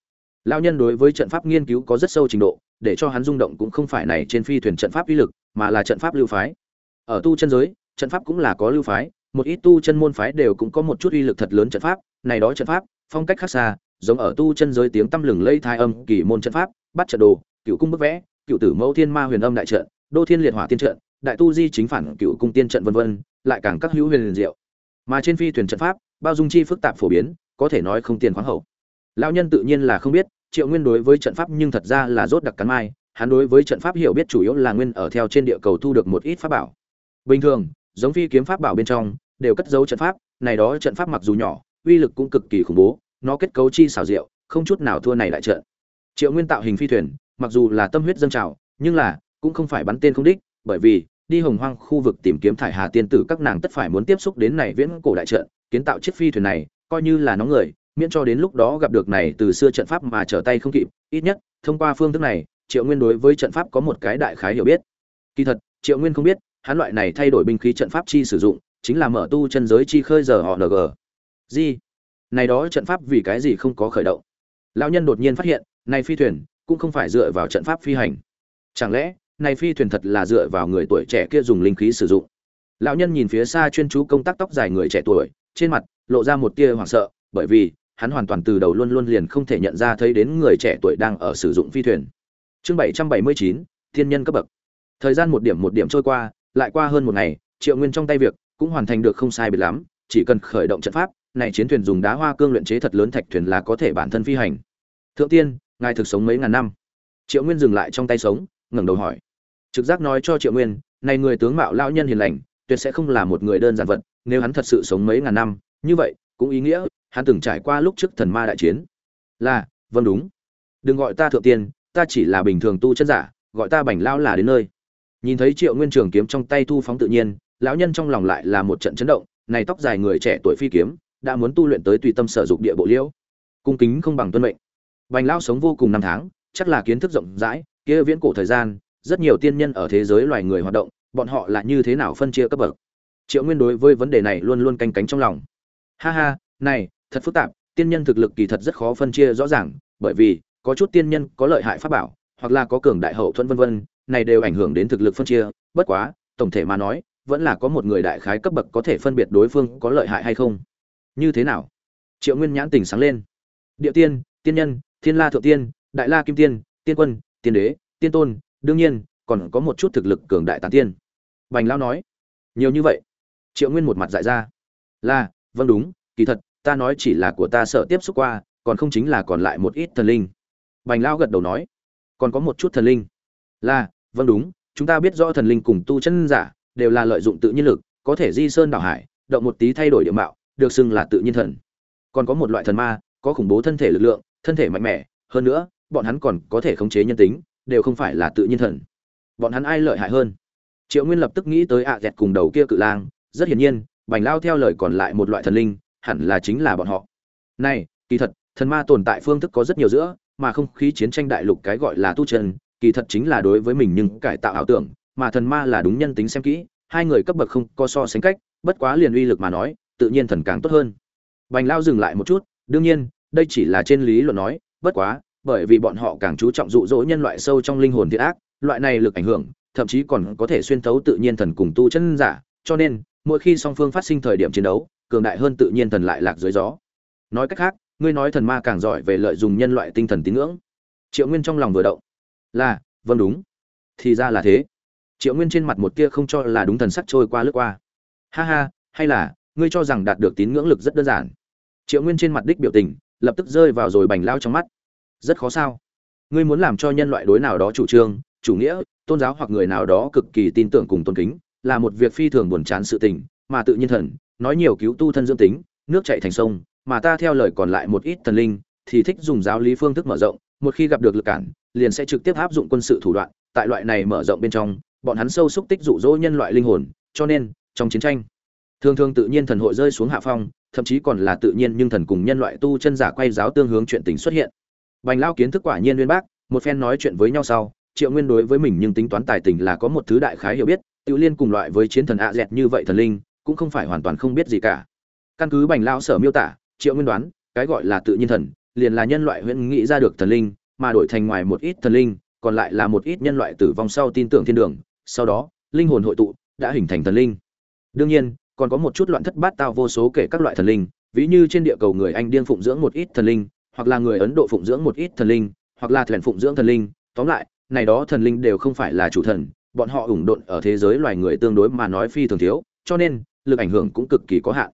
Lão nhân đối với trận pháp nghiên cứu có rất sâu trình độ, để cho hắn rung động cũng không phải này trên phi thuyền trận pháp uy lực, mà là trận pháp lưu phái. Ở tu chân giới, trận pháp cũng là có lưu phái, một ít tu chân môn phái đều cũng có một chút uy lực thật lớn trận pháp, này đó trận pháp phong cách khác xa, giống ở tu chân giới tiếng tăm lừng lây thai âm, kỳ môn trận pháp, bắt trận đồ, cựu cung bức vẽ, cựu tử mẫu thiên ma huyền âm đại trận, đô thiên liệt hỏa tiên trận, đại tu di chính phản cựu cung tiên trận vân vân, lại càng các hữu huyền liền diệu. Mà trên phi thuyền trận pháp, bao dung chi phức tạp phổ biến, có thể nói không tiền khoáng hậu. Lão nhân tự nhiên là không biết, triệu nguyên đối với trận pháp nhưng thật ra là rốt đặc cắn mai, hắn đối với trận pháp hiểu biết chủ yếu là nguyên ở theo trên địa cầu thu được một ít pháp bảo. Bình thường, giống phi kiếm pháp bảo bên trong, đều cất giấu trận pháp, này đó trận pháp mặc dù nhỏ uy lực cũng cực kỳ khủng bố, nó kết cấu chi xảo diệu, không chút nào thua này đại trận. Triệu nguyên tạo hình phi thuyền, mặc dù là tâm huyết dâng trào, nhưng là cũng không phải bắn tên không đích, bởi vì đi hồng hoang khu vực tìm kiếm thải hà tiên tử các nàng tất phải muốn tiếp xúc đến này viễn cổ đại trận, kiến tạo chiếc phi thuyền này, coi như là nóng người, miễn cho đến lúc đó gặp được này từ xưa trận pháp mà trở tay không kịp, ít nhất, thông qua phương thức này, triệu nguyên đối với trận pháp có một cái đại khái hiểu biết. Kỳ thật, triệu nguyên không biết, hắn loại này thay đổi binh khí trận pháp chi sử dụng, chính là mở tu chân giới chi khơi giờ họ ng gì này đó trận pháp vì cái gì không có khởi động? Lão nhân đột nhiên phát hiện, này phi thuyền cũng không phải dựa vào trận pháp phi hành. Chẳng lẽ, này phi thuyền thật là dựa vào người tuổi trẻ kia dùng linh khí sử dụng? Lão nhân nhìn phía xa chuyên chú công tác tóc dài người trẻ tuổi, trên mặt lộ ra một tia hoảng sợ, bởi vì hắn hoàn toàn từ đầu luôn luôn liền không thể nhận ra thấy đến người trẻ tuổi đang ở sử dụng phi thuyền. Chương bảy trăm bảy mươi chín, thiên nhân cấp bậc. Thời gian một điểm một điểm trôi qua, lại qua hơn một ngày, triệu nguyên trong tay việc cũng hoàn thành được không sai biệt lắm, chỉ cần khởi động trận pháp này chiến thuyền dùng đá hoa cương luyện chế thật lớn thạch thuyền là có thể bản thân phi hành. Thượng tiên, ngài thực sống mấy ngàn năm. Triệu nguyên dừng lại trong tay sống, ngẩng đầu hỏi. Trực giác nói cho triệu nguyên, này người tướng mạo lão nhân hiền lành, tuyệt sẽ không là một người đơn giản vật, nếu hắn thật sự sống mấy ngàn năm, như vậy, cũng ý nghĩa, hắn từng trải qua lúc trước thần ma đại chiến. Là vâng đúng. Đừng gọi ta thượng tiên, ta chỉ là bình thường tu chân giả, gọi ta bảnh lão là đến nơi. Nhìn thấy triệu nguyên trường kiếm trong tay thu phóng tự nhiên, lão nhân trong lòng lại là một trận chấn động, này tóc dài người trẻ tuổi phi kiếm đã muốn tu luyện tới tùy tâm sở dục địa bộ liễu. Cung kính không bằng tuân mệnh. Bành lao sống vô cùng năm tháng, chắc là kiến thức rộng rãi, kia viễn cổ thời gian, rất nhiều tiên nhân ở thế giới loài người hoạt động, bọn họ là như thế nào phân chia cấp bậc? Triệu nguyên đối với vấn đề này luôn luôn canh cánh trong lòng. Ha ha, này, thật phức tạp, tiên nhân thực lực kỳ thật rất khó phân chia rõ ràng, bởi vì, có chút tiên nhân có lợi hại pháp bảo, hoặc là có cường đại hậu thuẫn vân vân, này đều ảnh hưởng đến thực lực phân chia, bất quá, tổng thể mà nói, vẫn là có một người đại khái cấp bậc có thể phân biệt đối phương có lợi hại hay không như thế nào? Triệu nguyên nhãn tỉnh sáng lên. Địa tiên tiên nhân, thiên la thượng tiên, đại la kim tiên tiên quân, tiên đế, tiên tôn, đương nhiên, còn có một chút thực lực cường đại tán tiên. Bành lao nói. Nhiều như vậy. Triệu nguyên một mặt dại ra. Là vâng đúng, kỳ thật, ta nói chỉ là của ta sợ tiếp xúc qua, còn không chính là còn lại một ít thần linh. Bành lao gật đầu nói. Còn có một chút thần linh. Là vâng đúng, chúng ta biết rõ thần linh cùng tu chân giả, đều là lợi dụng tự nhiên lực, có thể di sơn đảo hải, động một tí thay đổi địa mạo được xưng là tự nhiên thần. Còn có một loại thần ma, có khủng bố thân thể lực lượng, thân thể mạnh mẽ, hơn nữa, bọn hắn còn có thể khống chế nhân tính, đều không phải là tự nhiên thần. Bọn hắn ai lợi hại hơn? Triệu nguyên lập tức nghĩ tới ạ dẹt cùng đầu kia cự lang, rất hiển nhiên, bành lao theo lời còn lại một loại thần linh, hẳn là chính là bọn họ. Này, kỳ thật, thần ma tồn tại phương thức có rất nhiều giữa, mà không khí chiến tranh đại lục cái gọi là tu chân, kỳ thật chính là đối với mình nhưng cải tạo ảo tưởng, mà thần ma là đúng nhân tính xem kỹ, hai người cấp bậc không có so sánh cách, bất quá liền uy lực mà nói tự nhiên thần càng tốt hơn. Bành lao dừng lại một chút, đương nhiên, đây chỉ là trên lý luận nói, bất quá, bởi vì bọn họ càng chú trọng dụ dỗ nhân loại sâu trong linh hồn thiện ác, loại này lực ảnh hưởng, thậm chí còn có thể xuyên thấu tự nhiên thần cùng tu chân giả, cho nên, mỗi khi song phương phát sinh thời điểm chiến đấu, cường đại hơn tự nhiên thần lại lạc dưới gió. Nói cách khác, ngươi nói thần ma càng giỏi về lợi dụng nhân loại tinh thần tín ngưỡng. Triệu nguyên trong lòng vừa động. Là vâng đúng. Thì ra là thế. Triệu nguyên trên mặt một tia không cho là đúng thần sắc trôi qua lướt qua. Ha ha, hay là ngươi cho rằng đạt được tín ngưỡng lực rất đơn giản. Triệu nguyên trên mặt đích biểu tình, lập tức rơi vào rồi bành lao trong mắt. Rất khó sao? Ngươi muốn làm cho nhân loại đối nào đó chủ trương, chủ nghĩa, tôn giáo hoặc người nào đó cực kỳ tin tưởng cùng tôn kính, là một việc phi thường buồn chán sự tình, mà tự nhiên thần, nói nhiều cứu tu thân dưỡng tính, nước chạy thành sông, mà ta theo lời còn lại một ít thần linh, thì thích dùng giáo lý phương thức mở rộng, một khi gặp được lực cản, liền sẽ trực tiếp áp dụng quân sự thủ đoạn, tại loại này mở rộng bên trong, bọn hắn sâu xúc tích dụ dỗ nhân loại linh hồn, cho nên, trong chiến tranh thường thường tự nhiên thần hội rơi xuống hạ phong, thậm chí còn là tự nhiên nhưng thần cùng nhân loại tu chân giả quay giáo tương hướng chuyện tình xuất hiện. Bành lao kiến thức quả nhiên nguyên bác, một phen nói chuyện với nhau sau, triệu nguyên đối với mình nhưng tính toán tài tình là có một thứ đại khái hiểu biết tự liên cùng loại với chiến thần ạ dẹt như vậy thần linh, cũng không phải hoàn toàn không biết gì cả. Căn cứ bành lao sở miêu tả, triệu nguyên đoán, cái gọi là tự nhiên thần, liền là nhân loại huyễn nghĩ ra được thần linh, mà đổi thành ngoài một ít thần linh, còn lại là một ít nhân loại tử vong sau tin tưởng thiên đường, sau đó, linh hồn hội tụ, đã hình thành thần linh. Đương nhiên còn có một chút loạn thất bát tao vô số kể các loại thần linh, ví như trên địa cầu người anh điên phụng dưỡng một ít thần linh, hoặc là người ấn độ phụng dưỡng một ít thần linh, hoặc là thuyền phụng dưỡng thần linh. Tóm lại, này đó thần linh đều không phải là chủ thần, bọn họ ủng độn ở thế giới loài người tương đối mà nói phi thường thiếu, cho nên, lực ảnh hưởng cũng cực kỳ có hạn.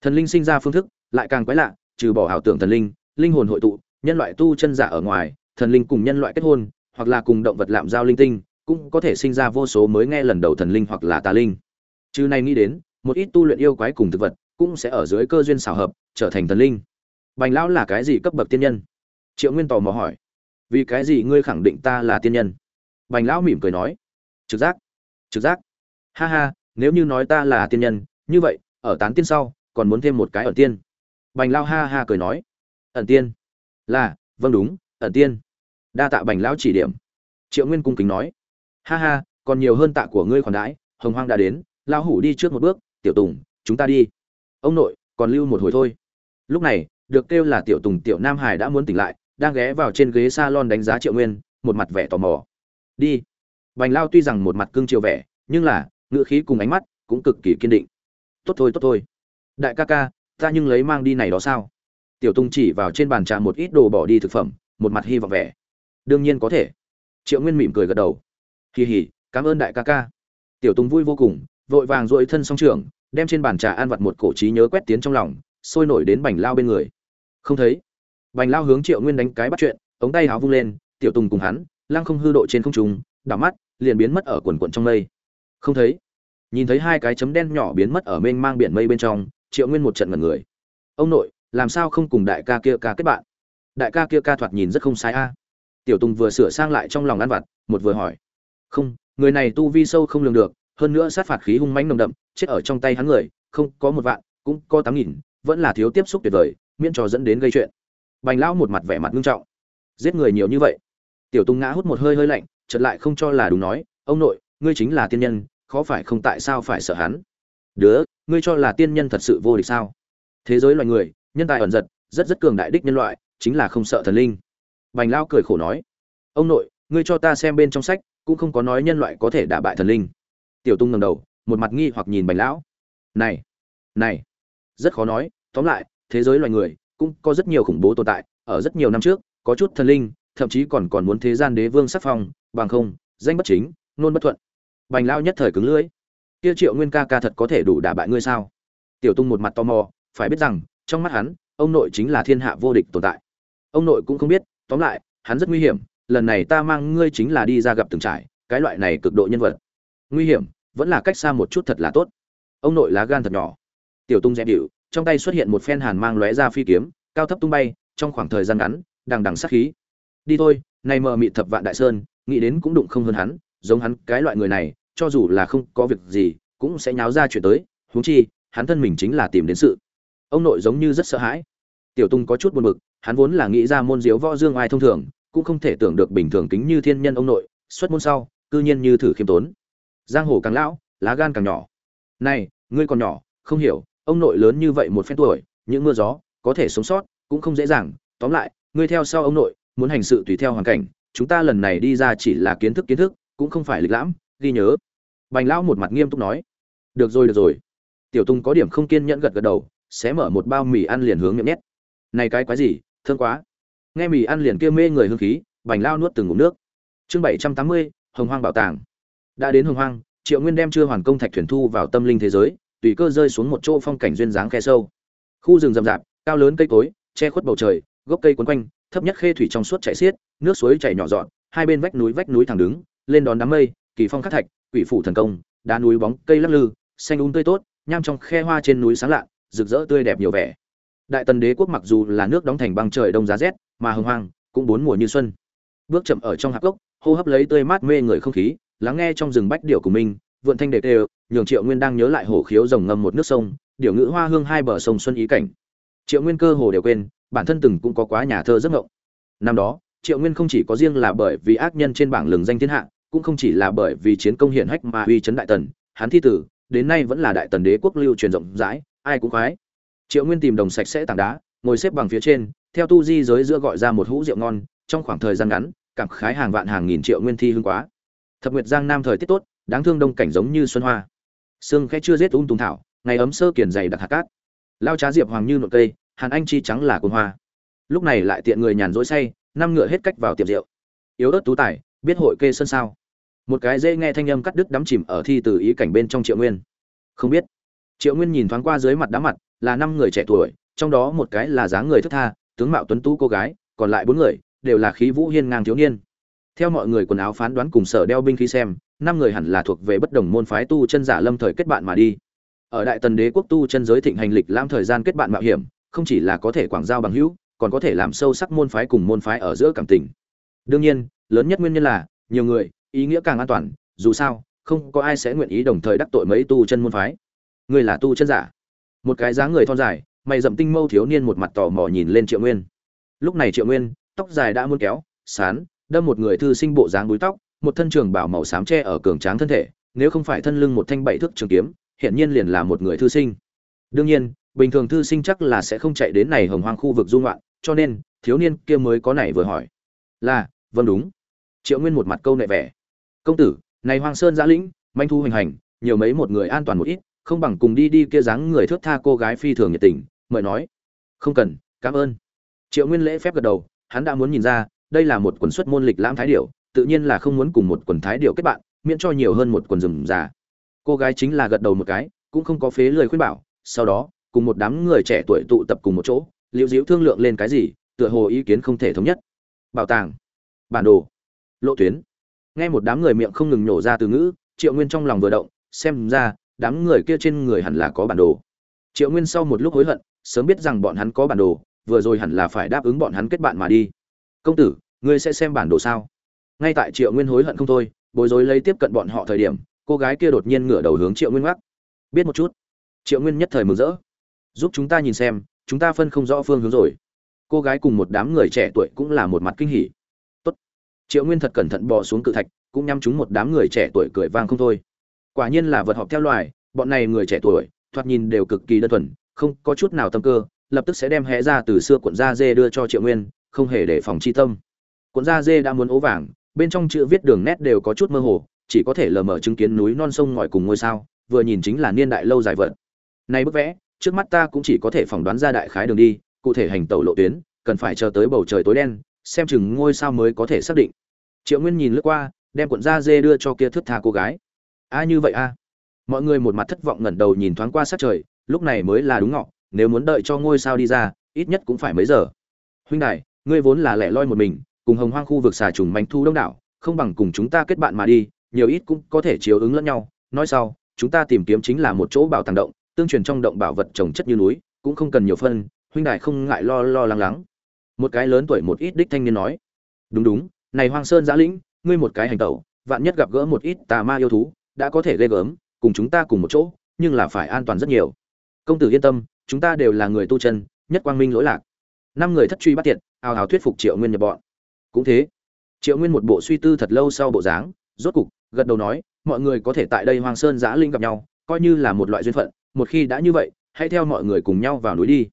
Thần linh sinh ra phương thức lại càng quái lạ, trừ bỏ ảo tưởng thần linh linh hồn hội tụ, nhân loại tu chân giả ở ngoài, thần linh cùng nhân loại kết hôn, hoặc là cùng động vật lạm giao linh tinh, cũng có thể sinh ra vô số mới nghe lần đầu thần linh hoặc là tà linh. Chứ này nghĩ đến một ít tu luyện yêu quái cùng thực vật cũng sẽ ở dưới cơ duyên xảo hợp, trở thành thần linh. Bành lão là cái gì cấp bậc tiên nhân? Triệu nguyên tò mò hỏi. Vì cái gì ngươi khẳng định ta là tiên nhân? Bành lão mỉm cười nói. Trực giác. Trực giác. Ha ha, nếu như nói ta là tiên nhân, như vậy, ở tán tiên sau, còn muốn thêm một cái ở tiên. Bành lao ha ha cười nói. Ẩn tiên? Là vâng đúng, ẩn tiên. Đa tạ bành lão chỉ điểm. Triệu nguyên cung kính nói. Ha ha, còn nhiều hơn tạ của ngươi khoản đãi, hồng hoang đã đến lao hủ đi trước một bước tiểu tùng, chúng ta đi. Ông nội, còn lưu một hồi thôi. Lúc này, được kêu là tiểu tùng, tiểu nam hải đã muốn tỉnh lại, đang ghé vào trên ghế s a lon đánh giá triệu nguyên, một mặt vẻ tò mò. Đi. Bành lao tuy rằng một mặt cưng chiều vẻ, nhưng là ngựa khí cùng ánh mắt cũng cực kỳ kiên định. Tốt thôi tốt thôi. Đại ca ca, ta nhưng lấy mang đi này đó sao? Tiểu tùng chỉ vào trên bàn trà một ít đồ bỏ đi thực phẩm, một mặt hy vọng vẻ. Đương nhiên có thể. Triệu nguyên mỉm cười gật đầu. Kỳ hỉ, cảm ơn đại ca ca. Tiểu tùng vui vô cùng, vội vàng dội thân song trường đem trên bàn trà ăn vặt một cổ trí nhớ quét tiến trong lòng, sôi nổi đến bành lao bên người. Không thấy. Bành lao hướng triệu nguyên đánh cái bắt chuyện, ống tay háo vung lên, tiểu tùng cùng hắn, lăng không hư độ trên không trung, đảo mắt, liền biến mất ở quần quận trong mây. Không thấy. Nhìn thấy hai cái chấm đen nhỏ biến mất ở mênh mang biển mây bên trong, triệu nguyên một trận ngẩn người. Ông nội, làm sao không cùng đại ca kia ca kết bạn? Đại ca kia ca thoạt nhìn rất không sai a. Tiểu tùng vừa sửa sang lại trong lòng ăn vặt, một vừa hỏi. Không, người này tu vi sâu không lường được hơn nữa sát phạt khí hung mãnh nồng đậm, chết ở trong tay hắn người, không có một vạn, cũng có tám nghìn, vẫn là thiếu tiếp xúc tuyệt vời, miễn cho dẫn đến gây chuyện. Bành lão một mặt vẻ mặt nghiêm trọng. Giết người nhiều như vậy. Tiểu tung ngã hút một hơi hơi lạnh, chợt lại không cho là đúng nói, ông nội, ngươi chính là tiên nhân, khó phải không tại sao phải sợ hắn? Đứa, ngươi cho là tiên nhân thật sự vô địch sao? Thế giới loài người, nhân tài ẩn giật, rất rất cường đại đích nhân loại, chính là không sợ thần linh. Bành lão cười khổ nói, ông nội, ngươi cho ta xem bên trong sách, cũng không có nói nhân loại có thể đả bại thần linh tiểu tung ngầm đầu, một mặt nghi hoặc nhìn bành lão. Này này, rất khó nói. Tóm lại, thế giới loài người cũng có rất nhiều khủng bố tồn tại. Ở rất nhiều năm trước, có chút thần linh, thậm chí còn còn muốn thế gian đế vương sắc phong, bằng không, danh bất chính, nôn bất thuận. Bành lao nhất thời cứng lưỡi. Kia triệu nguyên ca ca thật có thể đủ đả bại ngươi sao? Tiểu tung một mặt tò mò, phải biết rằng, trong mắt hắn, ông nội chính là thiên hạ vô địch tồn tại. Ông nội cũng không biết, tóm lại, hắn rất nguy hiểm. Lần này ta mang ngươi chính là đi ra gặp từng trải cái loại này cực độ nhân vật. Nguy hiểm vẫn là cách xa một chút thật là tốt. Ông nội lá gan thật nhỏ. Tiểu tung dẹp điệu, trong tay xuất hiện một phen hàn mang lóe ra phi kiếm, cao thấp tung bay, trong khoảng thời gian ngắn, đằng đằng sát khí. Đi thôi, nay mờ mịt thập vạn đại sơn, nghĩ đến cũng đụng không hơn hắn, giống hắn cái loại người này, cho dù là không có việc gì, cũng sẽ nháo ra chuyện tới, huống chi, hắn thân mình chính là tìm đến sự. Ông nội giống như rất sợ hãi. Tiểu tung có chút buồn bực, hắn vốn là nghĩ ra môn diếu võ dương ai thông thường, cũng không thể tưởng được bình thường kính như thiên nhân ông nội, xuất môn sau, cư nhiên như thử khiêm tốn giang hồ càng lão, lá gan càng nhỏ. Này, ngươi còn nhỏ, không hiểu, ông nội lớn như vậy một phen tuổi, những mưa gió, có thể sống sót, cũng không dễ dàng. Tóm lại, ngươi theo sau ông nội, muốn hành sự tùy theo hoàn cảnh, chúng ta lần này đi ra chỉ là kiến thức kiến thức, cũng không phải lịch lãm, ghi nhớ. Bành lão một mặt nghiêm túc nói. Được rồi được rồi. Tiểu tung có điểm không kiên nhẫn gật gật đầu, sẽ mở một bao mì ăn liền hướng miệng nhét. Này cái quái gì, thương quá. Nghe mì ăn liền kia mê người hương khí, bành lao nuốt từng ngụm nước. Chương bảy trăm tám mươi, hồng hoang bảo tàng đã đến hồng hoang, triệu nguyên đem chưa hoàn công thạch thuyền thu vào tâm linh thế giới, tùy cơ rơi xuống một chỗ phong cảnh duyên dáng khe sâu. Khu rừng rậm rạp, cao lớn cây cối, che khuất bầu trời, gốc cây quấn quanh, thấp nhất khê thủy trong suốt chảy xiết, nước suối chảy nhỏ dọn, hai bên vách núi vách núi thẳng đứng, lên đón đám mây, kỳ phong khắc thạch, quỷ phủ thần công, đá núi bóng, cây lắc lư, xanh úng um tươi tốt, nham trong khe hoa trên núi sáng lạ, rực rỡ tươi đẹp nhiều vẻ. Đại tần đế quốc mặc dù là nước đóng thành băng trời đông giá rét, mà hồng hoang cũng bốn mùa như xuân. Bước chậm ở trong hạp gốc hô hấp lấy tươi mát mê người không khí lắng nghe trong rừng bách điệu của mình, vượn thanh đề tê, nhường triệu nguyên đang nhớ lại hồ khiếu rồng ngâm một nước sông điệu ngữ hoa hương hai bờ sông xuân ý cảnh. Triệu nguyên cơ hồ đều quên, bản thân từng cũng có quá nhà thơ rất ngộng năm đó, triệu nguyên không chỉ có riêng là bởi vì ác nhân trên bảng lừng danh thiên hạ, cũng không chỉ là bởi vì chiến công hiển hách mà uy chấn đại tần, hắn thi tử, đến nay vẫn là đại tần đế quốc lưu truyền rộng rãi, ai cũng khoái. Triệu nguyên tìm đồng sạch sẽ tảng đá, ngồi xếp bằng phía trên, theo tu di giới giữa gọi ra một hũ rượu ngon, trong khoảng thời gian ngắn, cảm khái hàng vạn hàng nghìn triệu nguyên thi hương quá thập nguyệt giang nam thời tiết tốt, đáng thương đông cảnh giống như xuân hoa. Sương khẽ chưa rét ung tùng thảo, ngày ấm sơ kiền dày đặc hạt cát. Lao trá diệp hoàng như nội cây, hàn anh chi trắng là cồn hoa. Lúc này lại tiện người nhàn rỗi say, năm ngựa hết cách vào tiệm rượu. Yếu ớt tú tài, biết hội kê sân sao. Một cái dễ nghe thanh âm cắt đứt đắm chìm ở thi từ ý cảnh bên trong triệu nguyên. Không biết. Triệu nguyên nhìn thoáng qua dưới mặt đá mặt, là năm người trẻ tuổi, trong đó một cái là dáng người thức tha, tướng mạo tuấn tú cô gái, còn lại bốn người đều là khí vũ hiên ngang thiếu niên theo mọi người quần áo phán đoán cùng sở đeo binh khí xem, năm người hẳn là thuộc về bất đồng môn phái tu chân giả lâm thời kết bạn mà đi. Ở đại tần đế quốc tu chân giới thịnh hành lịch lãm thời gian kết bạn mạo hiểm, không chỉ là có thể quảng giao bằng hữu, còn có thể làm sâu sắc môn phái cùng môn phái ở giữa cảm tình. Đương nhiên, lớn nhất nguyên nhân là, nhiều người, ý nghĩa càng an toàn, dù sao, không có ai sẽ nguyện ý đồng thời đắc tội mấy tu chân môn phái. Người là tu chân giả. Một cái dáng người thon dài, mày dậm tinh mâu thiếu niên một mặt tò mò nhìn lên triệu nguyên. Lúc này triệu nguyên, tóc dài đã muôn kéo, sán đâm một người thư sinh bộ dáng búi tóc, một thân trường bảo màu xám tre ở cường tráng thân thể, nếu không phải thân lưng một thanh bảy thước trường kiếm hiện nhiên liền là một người thư sinh. Đương nhiên, bình thường thư sinh chắc là sẽ không chạy đến này hồng hoang khu vực dung loạn cho nên, thiếu niên kia mới có này vừa hỏi. Là vâng đúng. Triệu nguyên một mặt câu nệ vẻ. Công tử, này hoang sơn giã lĩnh, manh thu hoành hành, nhiều mấy một người an toàn một ít, không bằng cùng đi đi kia dáng người thước tha cô gái phi thường nhiệt tình, mời nói. Không cần, cảm ơn. Triệu nguyên lễ phép gật đầu, hắn đã muốn nhìn ra đây là một quần xuất môn lịch lãm thái điệu tự nhiên là không muốn cùng một quần thái điệu kết bạn, miễn cho nhiều hơn một quần rừng già. Cô gái chính là gật đầu một cái, cũng không có phế lời khuyên bảo, sau đó, cùng một đám người trẻ tuổi tụ tập cùng một chỗ, liễu diễu thương lượng lên cái gì, tựa hồ ý kiến không thể thống nhất. Bảo tàng. Bản đồ. Lộ tuyến. Nghe một đám người miệng không ngừng nhổ ra từ ngữ, triệu nguyên trong lòng vừa động, xem ra, đám người kia trên người hẳn là có bản đồ. Triệu nguyên sau một lúc hối hận, sớm biết rằng bọn hắn có bản đồ, vừa rồi hẳn là phải đáp ứng bọn hắn kết bạn mà đi. Công tử ngươi sẽ xem bản đồ sao? Ngay tại triệu nguyên hối hận không thôi, bối rối lấy tiếp cận bọn họ thời điểm, cô gái kia đột nhiên ngửa đầu hướng triệu nguyên gác biết một chút. Triệu nguyên nhất thời mừng rỡ. Giúp chúng ta nhìn xem, chúng ta phân không rõ phương hướng rồi. Cô gái cùng một đám người trẻ tuổi cũng là một mặt kinh hỉ. Tốt. triệu nguyên thật cẩn thận bò xuống cự thạch, cũng nhắm chúng một đám người trẻ tuổi cười vang không thôi. Quả nhiên là vật họp theo loài, bọn này người trẻ tuổi, thoạt nhìn đều cực kỳ đơn thuần, không có chút nào tâm cơ, lập tức sẽ đem hé ra từ xưa cuộn da dê đưa cho triệu nguyên, không hề để phòng chi tâm cuộn da dê đã muốn ố vàng, bên trong chữ viết đường nét đều có chút mơ hồ, chỉ có thể lờ mờ chứng kiến núi non sông ngòi cùng ngôi sao, vừa nhìn chính là niên đại lâu dài vợt nay bức vẽ, trước mắt ta cũng chỉ có thể phỏng đoán ra đại khái đường đi, cụ thể hành tẩu lộ tuyến, cần phải chờ tới bầu trời tối đen, xem chừng ngôi sao mới có thể xác định. Triệu nguyên nhìn lướt qua, đem cuộn da dê đưa cho kia thước tha cô gái. A, như vậy a. Mọi người một mặt thất vọng ngẩng đầu nhìn thoáng qua sát trời, lúc này mới là đúng ngọ, nếu muốn đợi cho ngôi sao đi ra, ít nhất cũng phải mấy giờ. Huynh đại ngươi vốn là lẻ loi một mình cùng hồng hoang khu vực xà trùng manh thu đông đảo, không bằng cùng chúng ta kết bạn mà đi, nhiều ít cũng có thể chiếu ứng lẫn nhau. Nói sau, chúng ta tìm kiếm chính là một chỗ bảo tàng động, tương truyền trong động bảo vật trồng chất như núi, cũng không cần nhiều phân, huynh đại không ngại lo lo lắng lắng. Một cái lớn tuổi một ít đích thanh niên nói, đúng đúng, này hoang sơn giã lĩnh, ngươi một cái hành tẩu, vạn nhất gặp gỡ một ít tà ma yêu thú, đã có thể ghê gớm, cùng chúng ta cùng một chỗ, nhưng là phải an toàn rất nhiều. Công tử yên tâm, chúng ta đều là người tu chân, nhất quang minh lỗi lạc. Năm người thất truy bắt tiệt, ào ào thuyết phục triệu nguyên nhập bọn cũng thế. Triệu nguyên một bộ suy tư thật lâu sau bộ dáng, rốt cục, gật đầu nói, mọi người có thể tại đây hoàng sơn giã linh gặp nhau, coi như là một loại duyên phận, một khi đã như vậy, hãy theo mọi người cùng nhau vào núi đi.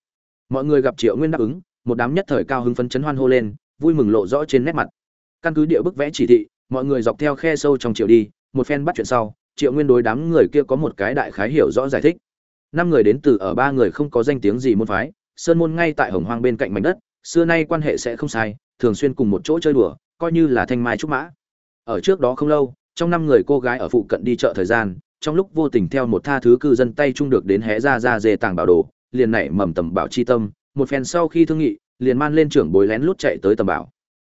Mọi người gặp triệu nguyên đáp ứng, một đám nhất thời cao hứng phấn chấn hoan hô lên, vui mừng lộ rõ trên nét mặt. Căn cứ địa bức vẽ chỉ thị, mọi người dọc theo khe sâu trong triệu đi, một phen bắt chuyện sau, triệu nguyên đối đám người kia có một cái đại khái hiểu rõ giải thích. Năm người đến từ ở ba người không có danh tiếng gì môn phái, sơn môn ngay tại hồng hoang bên cạnh mảnh đất, xưa nay quan hệ sẽ không sai thường xuyên cùng một chỗ chơi đùa, coi như là thanh mai trúc mã. Ở trước đó không lâu, trong năm người cô gái ở phụ cận đi chợ thời gian, trong lúc vô tình theo một tha thứ cư dân tay chung được đến hé ra ra dề tàng bảo đồ, liền nảy mầm tầm bảo chi tâm, một phen sau khi thương nghị, liền man lên trưởng bối lén lút chạy tới tầm bảo.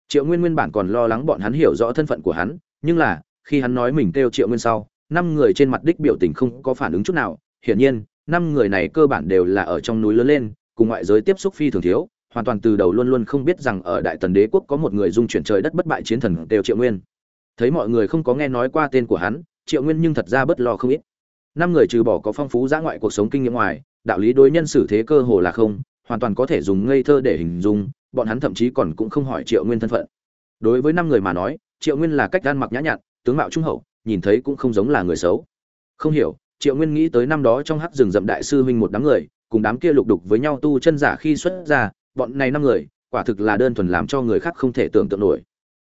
Triệu nguyên nguyên bản còn lo lắng bọn hắn hiểu rõ thân phận của hắn, nhưng là, khi hắn nói mình kêu triệu nguyên sau, năm người trên mặt đích biểu tình không có phản ứng chút nào. Hiển nhiên, năm người này cơ bản đều là ở trong núi lớn lên, cùng ngoại giới tiếp xúc phi thường thiếu hoàn toàn từ đầu luôn luôn không biết rằng ở đại tần đế quốc có một người dung chuyển trời đất bất bại chiến thần đều triệu nguyên. Thấy mọi người không có nghe nói qua tên của hắn, triệu nguyên nhưng thật ra bất lo không ít. Năm người trừ bỏ có phong phú giã ngoại cuộc sống kinh nghiệm ngoài, đạo lý đối nhân xử thế cơ hồ là không, hoàn toàn có thể dùng ngây thơ để hình dung, bọn hắn thậm chí còn cũng không hỏi triệu nguyên thân phận. Đối với năm người mà nói, triệu nguyên là cách gan mặc nhã nhặn, tướng mạo trung hậu, nhìn thấy cũng không giống là người xấu. Không hiểu, triệu nguyên nghĩ tới năm đó trong hắc rừng rậm đại sư huynh một đám người, cùng đám kia lục đục với nhau tu chân giả khi xuất ra bọn này năm người, quả thực là đơn thuần làm cho người khác không thể tưởng tượng nổi.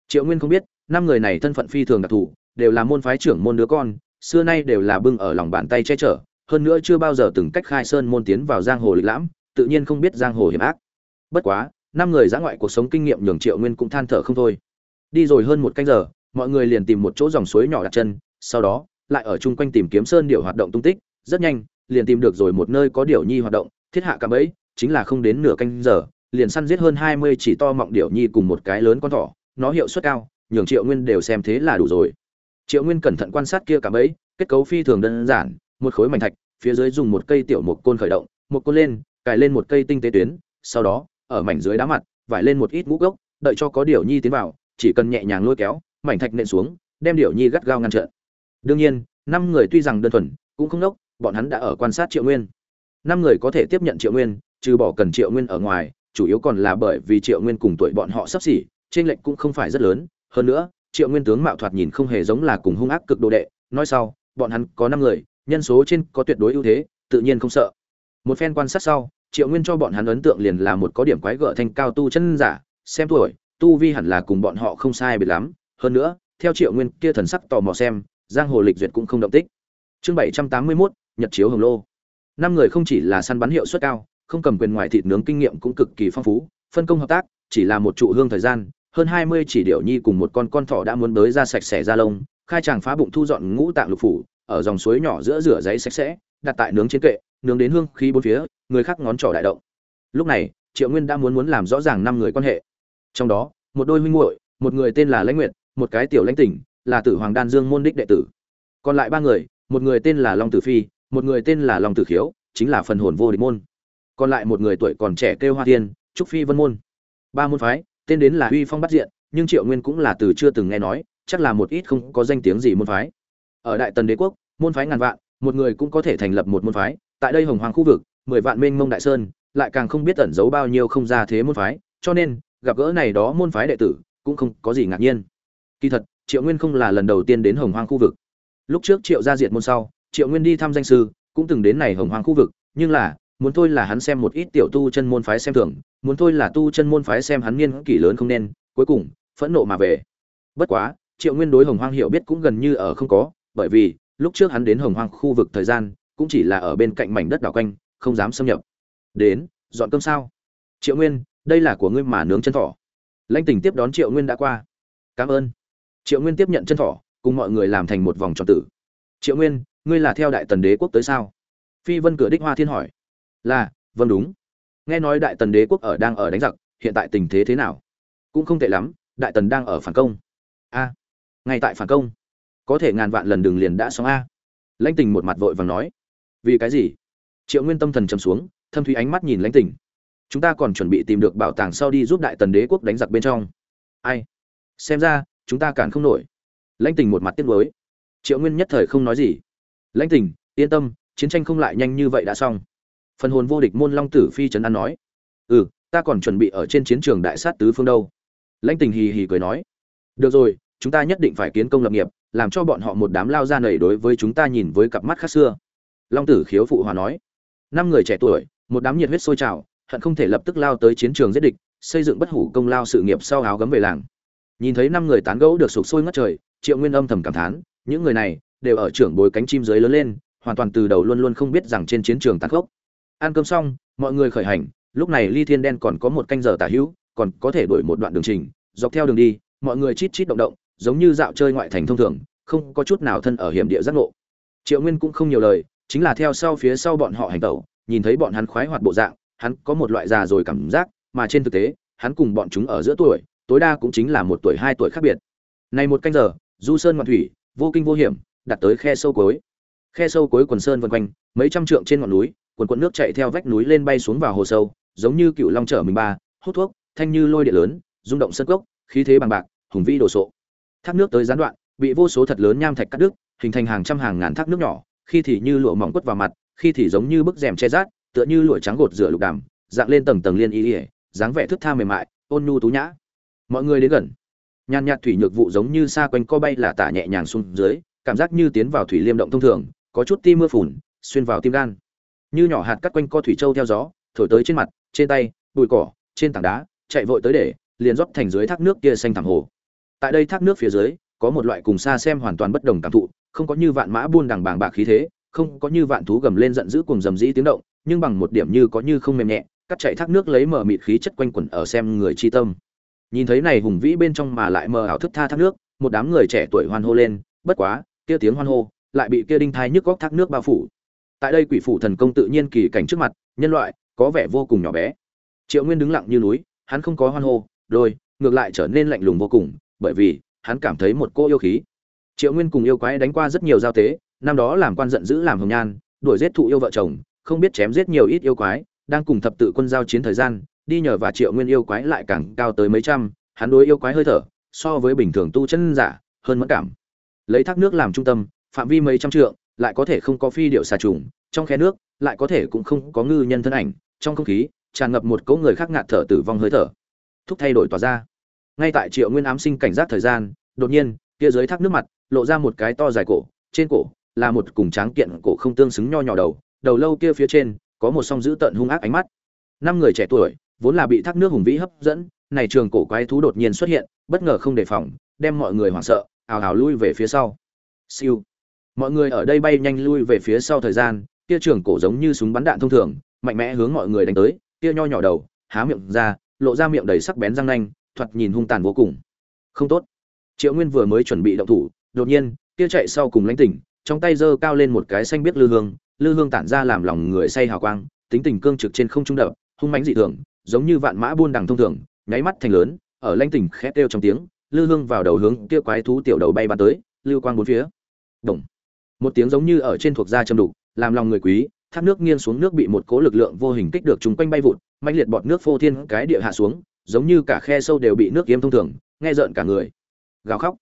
Triệu nguyên không biết, năm người này thân phận phi thường đặc thù, đều là môn phái trưởng môn đứa con, xưa nay đều là bưng ở lòng bàn tay che chở, hơn nữa chưa bao giờ từng cách khai sơn môn tiến vào giang hồ lịch lãm, tự nhiên không biết giang hồ hiểm ác. Bất quá, năm người giã ngoại cuộc sống kinh nghiệm nhường triệu nguyên cũng than thở không thôi. Đi rồi hơn một canh giờ, mọi người liền tìm một chỗ dòng suối nhỏ đặt chân, sau đó, lại ở chung quanh tìm kiếm sơn điệu hoạt động tung tích, rất nhanh, liền tìm được rồi một nơi có điệu nhi hoạt động, thiết hạ cạm ấy chính là không đến nửa canh giờ liền săn giết hơn hai mươi chỉ to mọng điểu nhi cùng một cái lớn con thỏ, nó hiệu suất cao, nhường triệu nguyên đều xem thế là đủ rồi triệu nguyên cẩn thận quan sát kia cả mấy kết cấu phi thường đơn giản, một khối mảnh thạch, phía dưới dùng một cây tiểu mục côn khởi động một côn lên, cài lên một cây tinh tế tuyến, sau đó, ở mảnh dưới đá mặt, vải lên một ít ngũ gốc, đợi cho có điểu nhi tiến vào, chỉ cần nhẹ nhàng lôi kéo, mảnh thạch nện xuống, đem điểu nhi gắt gao ngăn trở. đương nhiên, năm người tuy rằng đơn thuần, cũng không đốc bọn hắn đã ở quan sát triệu nguyên năm người có thể tiếp nhận triệu nguyên, trừ bỏ cần triệu nguyên ở ngoài chủ yếu còn là bởi vì triệu nguyên cùng tuổi bọn họ sắp xỉ, trên lệnh cũng không phải rất lớn. Hơn nữa, triệu nguyên tướng mạo thoạt nhìn không hề giống là cùng hung ác cực độ đệ. Nói sau, bọn hắn có năm người, nhân số trên có tuyệt đối ưu thế, tự nhiên không sợ. Một phen quan sát sau, triệu nguyên cho bọn hắn ấn tượng liền là một có điểm quái gở thành cao tu chân giả, xem tuổi, tu vi hẳn là cùng bọn họ không sai biệt lắm. Hơn nữa, theo triệu nguyên kia thần sắc tò mò xem, giang hồ lịch duyệt cũng không động tích. Chương bảy trăm tám mươi mốt, nhật chiếu hồng lô. Năm người không chỉ là săn bắn hiệu suất cao không cầm quyền ngoài thịt nướng kinh nghiệm cũng cực kỳ phong phú, phân công hợp tác, chỉ là một trụ hương thời gian, hơn hai mươi chỉ điểu nhi cùng một con con thỏ đã muốn bới ra sạch sẽ ra lông, khai tràng phá bụng thu dọn ngũ tạng lục phủ, ở dòng suối nhỏ giữa rửa giấy sạch sẽ, đặt tại nướng trên kệ, nướng đến hương khí bốn phía, người khác ngón trỏ đại động. Lúc này, triệu nguyên đã muốn muốn làm rõ ràng năm người quan hệ. Trong đó, một đôi huynh muội, một người tên là lãnh nguyệt, một cái tiểu lãnh tỉnh, là tử hoàng đan dương môn đích đệ tử. Còn lại ba người, một người tên là long tử phi, một người tên là long tử khiếu, chính là phần hồn vô địch môn còn lại một người tuổi còn trẻ kêu hoa thiên, trúc phi vân môn. Ba môn phái, tên đến là uy phong bắt diện, nhưng triệu nguyên cũng là từ chưa từng nghe nói, chắc là một ít không có danh tiếng gì môn phái. Ở đại tần đế quốc, môn phái ngàn vạn, một người cũng có thể thành lập một môn phái, tại đây hồng hoàng khu vực, mười vạn mênh mông đại sơn, lại càng không biết ẩn giấu bao nhiêu không ra thế môn phái, cho nên, gặp gỡ này đó môn phái đệ tử, cũng không có gì ngạc nhiên. Kỳ thật, triệu nguyên không là lần đầu tiên đến hồng hoàng khu vực. Lúc trước triệu gia diệt môn sau, triệu nguyên đi thăm danh sư, cũng từng đến này hồng hoàng khu vực, nhưng là muốn thôi là hắn xem một ít tiểu tu chân môn phái xem thường, muốn thôi là tu chân môn phái xem hắn niên kỷ lớn không nên, cuối cùng, phẫn nộ mà về. Bất quá, triệu nguyên đối hồng hoang hiểu biết cũng gần như ở không có, bởi vì, lúc trước hắn đến hồng hoang khu vực thời gian, cũng chỉ là ở bên cạnh mảnh đất đảo quanh, không dám xâm nhập. Đến, dọn cơm sao? Triệu nguyên, đây là của ngươi mà nướng chân thỏ. Lãnh tỉnh tiếp đón triệu nguyên đã qua. Cảm ơn. Triệu nguyên tiếp nhận chân thỏ, cùng mọi người làm thành một vòng tròn tử. Triệu nguyên, ngươi là theo đại tần đế quốc tới sao? Phi vân cửa đích hoa thiên hỏi là vâng đúng. Nghe nói đại tần đế quốc ở đang ở đánh giặc, hiện tại tình thế thế nào? Cũng không tệ lắm, đại tần đang ở phản công. A, ngay tại phản công. Có thể ngàn vạn lần đường liền đã xong a. Lãnh tình một mặt vội vàng nói. Vì cái gì? Triệu nguyên tâm thần trầm xuống, thâm thúy ánh mắt nhìn lãnh tình. Chúng ta còn chuẩn bị tìm được bảo tàng sau đi giúp đại tần đế quốc đánh giặc bên trong. Ai? Xem ra, chúng ta cản không nổi. Lãnh tình một mặt tiếc nuối. Triệu nguyên nhất thời không nói gì. Lãnh tình, yên tâm, chiến tranh không lại nhanh như vậy đã xong phần hồn vô địch môn long tử phi trấn an nói. Ừ ta còn chuẩn bị ở trên chiến trường đại sát tứ phương đâu. Lãnh tình hì hì cười nói. Được rồi, chúng ta nhất định phải kiến công lập nghiệp, làm cho bọn họ một đám lao ra nảy đối với chúng ta nhìn với cặp mắt khác xưa. Long tử khiếu phụ hòa nói. Năm người trẻ tuổi, một đám nhiệt huyết sôi trào, hận không thể lập tức lao tới chiến trường giết địch, xây dựng bất hủ công lao sự nghiệp sau áo gấm về làng. Nhìn thấy năm người tán gẫu được sụp sôi ngất trời, triệu nguyên âm thầm cảm thán, những người này đều ở trưởng bối cánh chim dưới lớn lên, hoàn toàn từ đầu luôn luôn không biết rằng trên chiến trường tàn khốc ăn cơm xong, mọi người khởi hành, lúc này ly thiên đen còn có một canh giờ tả hữu, còn có thể đổi một đoạn đường trình, dọc theo đường đi, mọi người chít chít động động, giống như dạo chơi ngoại thành thông thường, không có chút nào thân ở hiểm địa giác ngộ. Triệu nguyên cũng không nhiều lời, chính là theo sau phía sau bọn họ hành tẩu, nhìn thấy bọn hắn khoái hoạt bộ dạng, hắn có một loại già rồi cảm giác, mà trên thực tế, hắn cùng bọn chúng ở giữa tuổi, tối đa cũng chính là một tuổi hai tuổi khác biệt. Này một canh giờ, du sơn ngoạn thủy, vô kinh vô hiểm, đặt tới khe sâu cuối. Khe sâu cuối quần sơn vân quanh, mấy trăm trượng trên ngọn núi quần quần nước chạy theo vách núi lên bay xuống vào hồ sâu, giống như cựu long chở mình ba, hút thuốc, thanh như lôi điện lớn, rung động sân cốc, khí thế bằng bạc, hùng vĩ đồ sộ. Thác nước tới gián đoạn, bị vô số thật lớn nham thạch cắt đứt, hình thành hàng trăm hàng ngàn thác nước nhỏ, khi thì như lụa mỏng quất vào mặt, khi thì giống như bức rèm che rát, tựa như lụa trắng gột rửa lục đàm, dạng lên tầng tầng liên y dáng vẻ thướt tha mềm mại, ôn nhu tú nhã. Mọi người đến gần. Nhan nhạt thủy nhược vụ giống như xa quanh co bay là tả nhẹ nhàng xuống dưới, cảm giác như tiến vào thủy liêm động thông thường, có chút tim mưa phùn, xuyên vào tim gan như nhỏ hạt cắt quanh co thủy châu theo gió, thổi tới trên mặt, trên tay, bụi cỏ, trên tảng đá, chạy vội tới để, liền rót thành dưới thác nước kia xanh thẳm hồ. Tại đây thác nước phía dưới, có một loại cùng xa xem hoàn toàn bất đồng cảm thụ, không có như vạn mã buôn đằng bàng bạc khí thế, không có như vạn thú gầm lên giận dữ cùng dầm dĩ tiếng động, nhưng bằng một điểm như có như không mềm nhẹ, cắt chạy thác nước lấy mở mịt khí chất quanh quẩn ở xem người chi tâm. Nhìn thấy này hùng vĩ bên trong mà lại mờ ảo thức tha thác nước, một đám người trẻ tuổi hoan hô lên, bất quá, kia tiếng hoan hô, lại bị kia đinh thai nhức góc thác nước bao phủ tại đây quỷ phủ thần công tự nhiên kỳ cảnh trước mặt, nhân loại có vẻ vô cùng nhỏ bé. Triệu nguyên đứng lặng như núi, hắn không có hoan hô, đôi, ngược lại trở nên lạnh lùng vô cùng, bởi vì, hắn cảm thấy một cô yêu khí. Triệu nguyên cùng yêu quái đánh qua rất nhiều giao tế, năm đó làm quan giận dữ làm hồng nhan, đuổi giết thụ yêu vợ chồng, không biết chém giết nhiều ít yêu quái, đang cùng thập tự quân giao chiến thời gian, đi nhờ và triệu nguyên yêu quái lại càng cao tới mấy trăm, hắn đối yêu quái hơi thở, so với bình thường tu chân giả, hơn mẫn cảm. Lấy thác nước làm trung tâm, phạm vi mấy trăm trượng lại có thể không có phi điệu xà trùng, trong khe nước, lại có thể cũng không có ngư nhân thân ảnh, trong không khí, tràn ngập một cỗ người khác ngạt thở tử vong hơi thở. Thúc thay đổi tỏa ra. Ngay tại triệu nguyên ám sinh cảnh giác thời gian, đột nhiên, kia dưới thác nước mặt, lộ ra một cái to dài cổ, trên cổ, là một cùng tráng kiện cổ không tương xứng nho nhỏ đầu đầu lâu kia phía trên, có một song dữ tợn hung ác ánh mắt. Năm người trẻ tuổi, vốn là bị thác nước hùng vĩ hấp dẫn, này trường cổ quái thú đột nhiên xuất hiện, bất ngờ không đề phòng, đem mọi người hoảng sợ, ào ào lui về phía sau. Siêu mọi người ở đây bay nhanh lui về phía sau thời gian, kia trường cổ giống như súng bắn đạn thông thường, mạnh mẽ hướng mọi người đánh tới, kia nho nhỏ đầu, há miệng ra, lộ ra miệng đầy sắc bén răng nanh, thoạt nhìn hung tàn vô cùng. Không tốt. Triệu nguyên vừa mới chuẩn bị động thủ, đột nhiên, kia chạy sau cùng lãnh tỉnh, trong tay giơ cao lên một cái xanh biết lư hương lư hương tản ra làm lòng người say hào quang, tính tình cương trực trên không trung đập, hung mãnh dị thường, giống như vạn mã buôn đằng thông thường, nháy mắt thành lớn, ở lãnh tỉnh khét kêu trong tiếng, lư hương vào đầu hướng kia quái thú tiểu đầu bay bắn tới, lưu quang bốn phía. Đồng một tiếng giống như ở trên thuộc da châm đục, làm lòng người quý, thác nước nghiêng xuống nước bị một cố lực lượng vô hình kích được chúng quanh bay vụt mạnh liệt bọt nước phô thiên cái địa hạ xuống, giống như cả khe sâu đều bị nước kiếm thông thường, nghe rợn cả người. Gào khóc.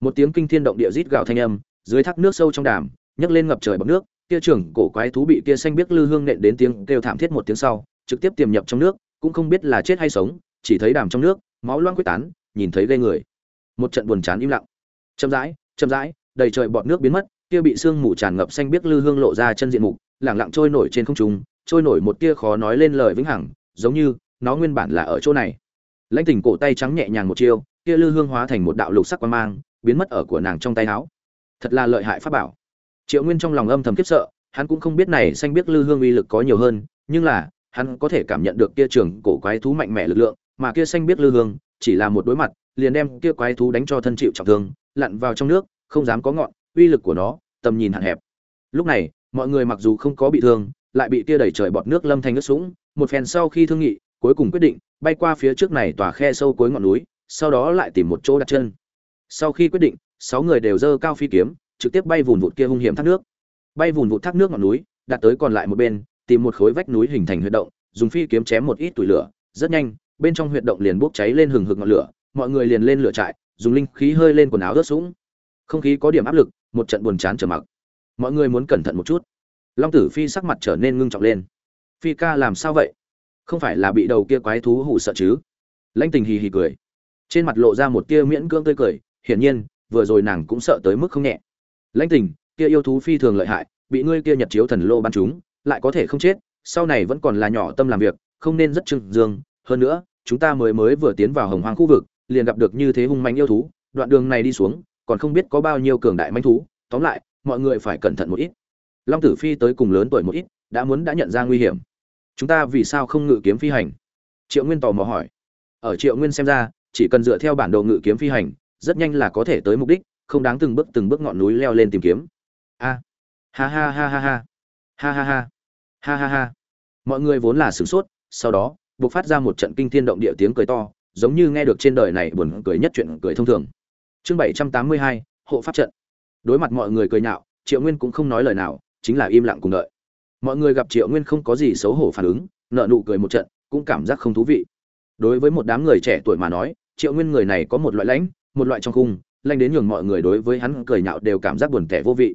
Một tiếng kinh thiên động địa rít gào thanh âm, dưới thác nước sâu trong đàm, nhấc lên ngập trời bọt nước, kia trưởng cổ quái thú bị kia xanh biết lư hương nện đến tiếng kêu thảm thiết một tiếng sau, trực tiếp tiềm nhập trong nước, cũng không biết là chết hay sống, chỉ thấy đàm trong nước, máu loang quyết tán, nhìn thấy gây người. Một trận buồn chán im lặng. Chậm rãi chậm rãi, đầy trời bọt nước biến mất kia bị sương mù tràn ngập xanh biết lư hương lộ ra chân diện mục, lẳng lặng trôi nổi trên không trung, trôi nổi một tia khó nói lên lời vĩnh hằng, giống như, nó nguyên bản là ở chỗ này. Lãnh tình cổ tay trắng nhẹ nhàng một chiêu, kia lư hương hóa thành một đạo lục sắc quang mang, biến mất ở của nàng trong tay áo. Thật là lợi hại pháp bảo. Triệu nguyên trong lòng âm thầm kiếp sợ, hắn cũng không biết này xanh biết lư hương uy lực có nhiều hơn, nhưng là, hắn có thể cảm nhận được kia trường cổ quái thú mạnh mẽ lực lượng, mà kia xanh biết lư hương, chỉ là một đối mặt, liền đem kia quái thú đánh cho thân chịu trọng thương, lặn vào trong nước, không dám có ngọn, uy lực của nó tầm nhìn hạn hẹp. Lúc này, mọi người mặc dù không có bị thương, lại bị tia đẩy trời bọt nước lâm thành ướt sũng, một phen sau khi thương nghị, cuối cùng quyết định bay qua phía trước này tòa khe sâu cuối ngọn núi, sau đó lại tìm một chỗ đặt chân. Sau khi quyết định, sáu người đều dơ cao phi kiếm, trực tiếp bay vùn vụt kia hung hiểm thác nước. Bay vùn vụt thác nước ngọn núi, đặt tới còn lại một bên, tìm một khối vách núi hình thành huyệt động, dùng phi kiếm chém một ít tuổi lửa. Rất nhanh, bên trong huyệt động liền bốc cháy lên hừng hực ngọn lửa, mọi người liền lên lửa trại, dùng linh khí hơi lên quần áo ướt sũng. Không khí có điểm áp lực một trận buồn chán trở mặc. Mọi người muốn cẩn thận một chút. Long tử phi sắc mặt trở nên ngưng trọng lên. Phi ca làm sao vậy? Không phải là bị đầu kia quái thú hủ sợ chứ? Lãnh tình hì hì cười. Trên mặt lộ ra một tia miễn cưỡng tươi cười, hiển nhiên, vừa rồi nàng cũng sợ tới mức không nhẹ. Lãnh tình, kia yêu thú phi thường lợi hại, bị ngươi kia nhật chiếu thần lô bắn chúng, lại có thể không chết, sau này vẫn còn là nhỏ tâm làm việc, không nên rất trừng dương. Hơn nữa, chúng ta mới mới vừa tiến vào hồng hoang khu vực, liền gặp được như thế hung mạnh yêu thú, đoạn đường này đi xuống còn không biết có bao nhiêu cường đại manh thú, tóm lại, mọi người phải cẩn thận một ít. Long tử phi tới cùng lớn tuổi một ít, đã muốn đã nhận ra nguy hiểm. Chúng ta vì sao không ngự kiếm phi hành? Triệu nguyên tò mò hỏi. Ở triệu nguyên xem ra, chỉ cần dựa theo bản đồ ngự kiếm phi hành, rất nhanh là có thể tới mục đích, không đáng từng bước từng bước ngọn núi leo lên tìm kiếm. A. Ha ha ha ha ha. Ha ha ha. Ha ha ha. Mọi người vốn là sửng sốt, sau đó buộc phát ra một trận kinh thiên động địa tiếng cười to, giống như nghe được trên đời này buồn cười nhất chuyện cười thông thường chương bảy trăm tám mươi hai, hộ pháp trận. Đối mặt mọi người cười nhạo, triệu nguyên cũng không nói lời nào, chính là im lặng cùng đợi. Mọi người gặp triệu nguyên không có gì xấu hổ phản ứng nợ nụ cười một trận, cũng cảm giác không thú vị. Đối với một đám người trẻ tuổi mà nói, triệu nguyên người này có một loại lãnh, một loại trong khung lanh đến nhường mọi người đối với hắn cười nhạo đều cảm giác buồn tẻ vô vị.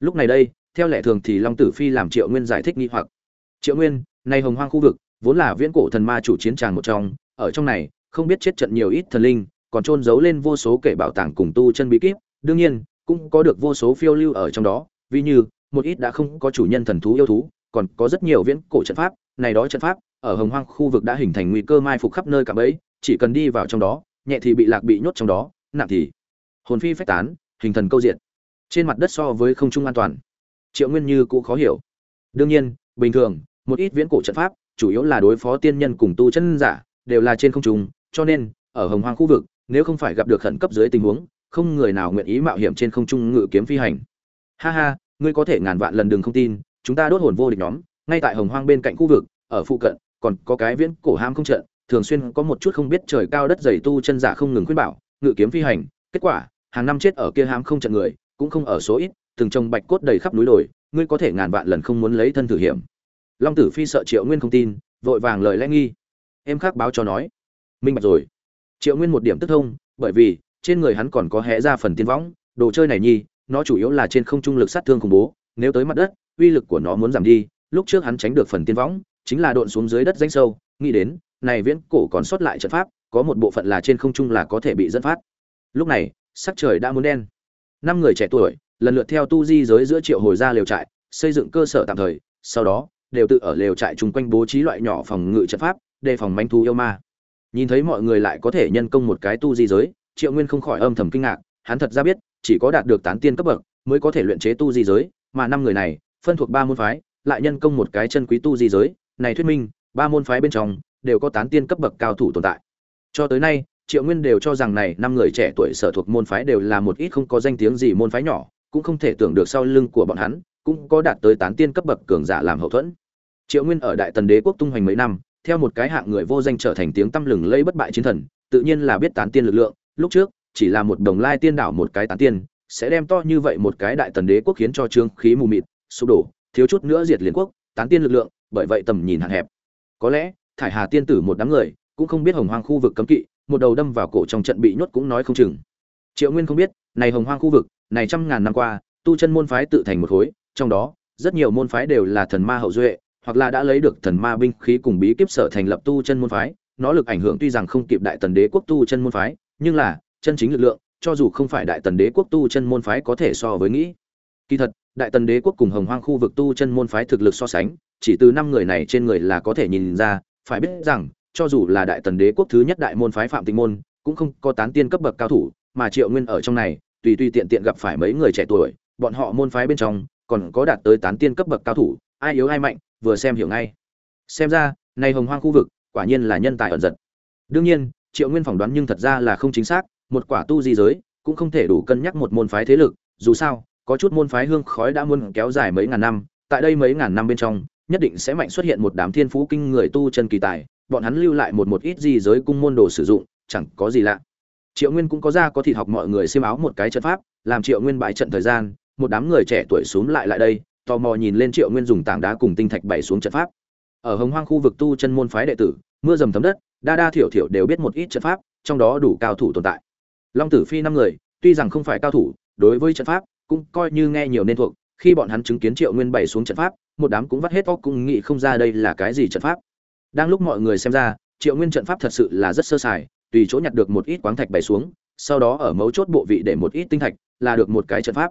Lúc này đây, theo lệ thường thì long tử phi làm triệu nguyên giải thích nghi hoặc. Triệu nguyên nay hồng hoang khu vực, vốn là viễn cổ thần ma chủ chiến tràng một trong, ở trong này, không biết chết trận nhiều ít thần linh còn trôn giấu lên vô số kể bảo tàng cùng tu chân bí kíp, đương nhiên, cũng có được vô số phiêu lưu ở trong đó ví như, một ít đã không có chủ nhân thần thú yêu thú, còn có rất nhiều viễn cổ trận pháp, này đó trận pháp, ở hồng hoang khu vực đã hình thành nguy cơ mai phục khắp nơi cả bấy, chỉ cần đi vào trong đó, nhẹ thì bị lạc bị nhốt trong đó, nặng thì hồn phi phách tán, hình thần câu diện trên mặt đất so với không trung an toàn. Triệu nguyên như cũng khó hiểu. Đương nhiên, bình thường, một ít viễn cổ trận pháp, chủ yếu là đối phó tiên nhân cùng tu chân giả, đều là trên không trung, cho nên, ở hồng hoang khu vực nếu không phải gặp được khẩn cấp dưới tình huống, không người nào nguyện ý mạo hiểm trên không trung ngự kiếm phi hành. Ha ha, ngươi có thể ngàn vạn lần đừng không tin, chúng ta đốt hồn vô địch nhóm, ngay tại hồng hoang bên cạnh khu vực, ở phụ cận, còn có cái viễn cổ ham không trận, thường xuyên có một chút không biết trời cao đất dày tu chân giả không ngừng khuyên bảo, ngự kiếm phi hành, kết quả, hàng năm chết ở kia ham không trận người, cũng không ở số ít, từng trồng bạch cốt đầy khắp núi đồi, ngươi có thể ngàn vạn lần không muốn lấy thân thử hiểm. Long tử phi sợ triệu nguyên không tin, vội vàng lời lẽ nghi. Em khác báo cho nói. Minh bạch rồi triệu nguyên một điểm tức thông, bởi vì, trên người hắn còn có hé ra phần tiên võng, đồ chơi này nhi, nó chủ yếu là trên không trung lực sát thương khủng bố, nếu tới mặt đất, uy lực của nó muốn giảm đi, lúc trước hắn tránh được phần tiên võng, chính là độn xuống dưới đất danh sâu, nghĩ đến, này viễn cổ còn sót lại trận pháp, có một bộ phận là trên không trung là có thể bị dẫn phát. Lúc này, sắc trời đã muốn đen. Năm người trẻ tuổi, lần lượt theo tu di giới giữa triệu hồi ra lều trại, xây dựng cơ sở tạm thời, sau đó, đều tự ở lều trại chung quanh bố trí loại nhỏ phòng ngự trận pháp, đề phòng manh thu yêu ma nhìn thấy mọi người lại có thể nhân công một cái tu di giới, triệu nguyên không khỏi âm thầm kinh ngạc, hắn thật ra biết, chỉ có đạt được tán tiên cấp bậc mới có thể luyện chế tu di giới, mà năm người này, phân thuộc ba môn phái, lại nhân công một cái chân quý tu di giới. Này thuyết minh, ba môn phái bên trong đều có tán tiên cấp bậc cao thủ tồn tại. Cho tới nay, triệu nguyên đều cho rằng này năm người trẻ tuổi sở thuộc môn phái đều là một ít không có danh tiếng gì môn phái nhỏ, cũng không thể tưởng được sau lưng của bọn hắn cũng có đạt tới tán tiên cấp bậc cường giả làm hậu thuẫn. Triệu nguyên ở đại tần đế quốc tung hoành mấy năm theo một cái hạng người vô danh trở thành tiếng tăm lừng lẫy bất bại chiến thần, tự nhiên là biết tán tiên lực lượng, lúc trước, chỉ là một đồng lai tiên đảo một cái tán tiên, sẽ đem to như vậy một cái đại tần đế quốc khiến cho trương khí mù mịt, sụp đổ, thiếu chút nữa diệt liên quốc, tán tiên lực lượng, bởi vậy tầm nhìn hạn hẹp. Có lẽ, thải hà tiên tử một đám người, cũng không biết hồng hoang khu vực cấm kỵ, một đầu đâm vào cổ trong trận bị nhốt cũng nói không chừng. Triệu nguyên không biết, này hồng hoang khu vực, này trăm ngàn năm qua, tu chân môn phái tự thành một khối, trong đó, rất nhiều môn phái đều là thần ma hậu duệ hoặc là đã lấy được thần ma binh khí cùng bí kíp sở thành lập tu chân môn phái, nó lực ảnh hưởng tuy rằng không kịp đại tần đế quốc tu chân môn phái, nhưng là, chân chính lực lượng, cho dù không phải đại tần đế quốc tu chân môn phái có thể so với nghĩ. Kỳ thật, đại tần đế quốc cùng hồng hoang khu vực tu chân môn phái thực lực so sánh, chỉ từ năm người này trên người là có thể nhìn ra, phải biết rằng, cho dù là đại tần đế quốc thứ nhất đại môn phái phạm tinh môn, cũng không có tán tiên cấp bậc cao thủ, mà triệu nguyên ở trong này, tùy tùy tiện tiện gặp phải mấy người trẻ tuổi, bọn họ môn phái bên trong, còn có đạt tới tán tiên cấp bậc cao thủ, ai yếu ai mạnh vừa xem hiểu ngay. Xem ra, này hồng hoang khu vực, quả nhiên là nhân tài ẩn giật. Đương nhiên, triệu nguyên phỏng đoán nhưng thật ra là không chính xác, một quả tu di giới cũng không thể đủ cân nhắc một môn phái thế lực, dù sao, có chút môn phái hương khói đã muốn kéo dài mấy ngàn năm, tại đây mấy ngàn năm bên trong, nhất định sẽ mạnh xuất hiện một đám thiên phú kinh người tu chân kỳ tài, bọn hắn lưu lại một một ít gì giới cung môn đồ sử dụng, chẳng có gì lạ. Triệu nguyên cũng có ra có thịt học mọi người xiêm áo một cái trận pháp, làm triệu nguyên bại trận thời gian, một đám người trẻ tuổi xuống lại lại đây tò mò nhìn lên triệu nguyên dùng tảng đá cùng tinh thạch bày xuống trận pháp. Ở hồng hoang khu vực tu chân môn phái đệ tử, mưa dầm thấm đất, đa đa thiểu thiểu đều biết một ít trận pháp, trong đó đủ cao thủ tồn tại. Long tử phi năm người, tuy rằng không phải cao thủ, đối với trận pháp cũng coi như nghe nhiều nên thuộc, khi bọn hắn chứng kiến triệu nguyên bày xuống trận pháp, một đám cũng vắt hết óc cũng nghĩ không ra đây là cái gì trận pháp. Đang lúc mọi người xem ra, triệu nguyên trận pháp thật sự là rất sơ sài, tùy chỗ nhặt được một ít quáng thạch bày xuống, sau đó ở mấu chốt bộ vị để một ít tinh thạch là được một cái trận pháp.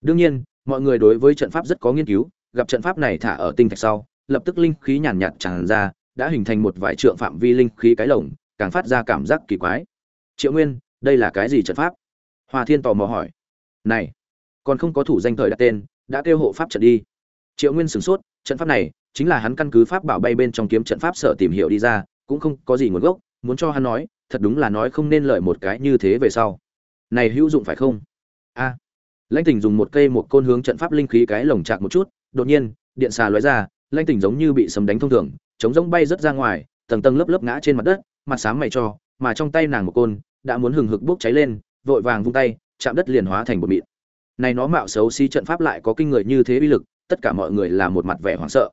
Đương nhiên mọi người đối với trận pháp rất có nghiên cứu, gặp trận pháp này thả ở tinh thạch sau, lập tức linh khí nhàn nhạt tràn ra, đã hình thành một vài trượng phạm vi linh khí cái lồng, càng phát ra cảm giác kỳ quái. Triệu nguyên, đây là cái gì trận pháp? Hoa thiên tò mò hỏi. Này, còn không có thủ danh thời đặt tên, đã kêu hộ pháp trận đi. Triệu nguyên sửng sốt, trận pháp này chính là hắn căn cứ pháp bảo bay bên trong kiếm trận pháp sở tìm hiểu đi ra, cũng không có gì nguồn gốc, muốn cho hắn nói, thật đúng là nói không nên lợi một cái như thế về sau. Này hữu dụng phải không? A lãnh tỉnh dùng một cây một côn hướng trận pháp linh khí cái lồng chạc một chút, đột nhiên, điện xà lóe ra, lãnh tỉnh giống như bị sấm đánh thông thường, chống giống bay rất ra ngoài, tầng tầng lớp lớp ngã trên mặt đất, mặt sáng mày cho, mà trong tay nàng một côn đã muốn hừng hực bốc cháy lên, vội vàng vung tay, chạm đất liền hóa thành một mịn. Này nó mạo xấu xí trận pháp lại có kinh người như thế uy lực, tất cả mọi người là một mặt vẻ hoảng sợ.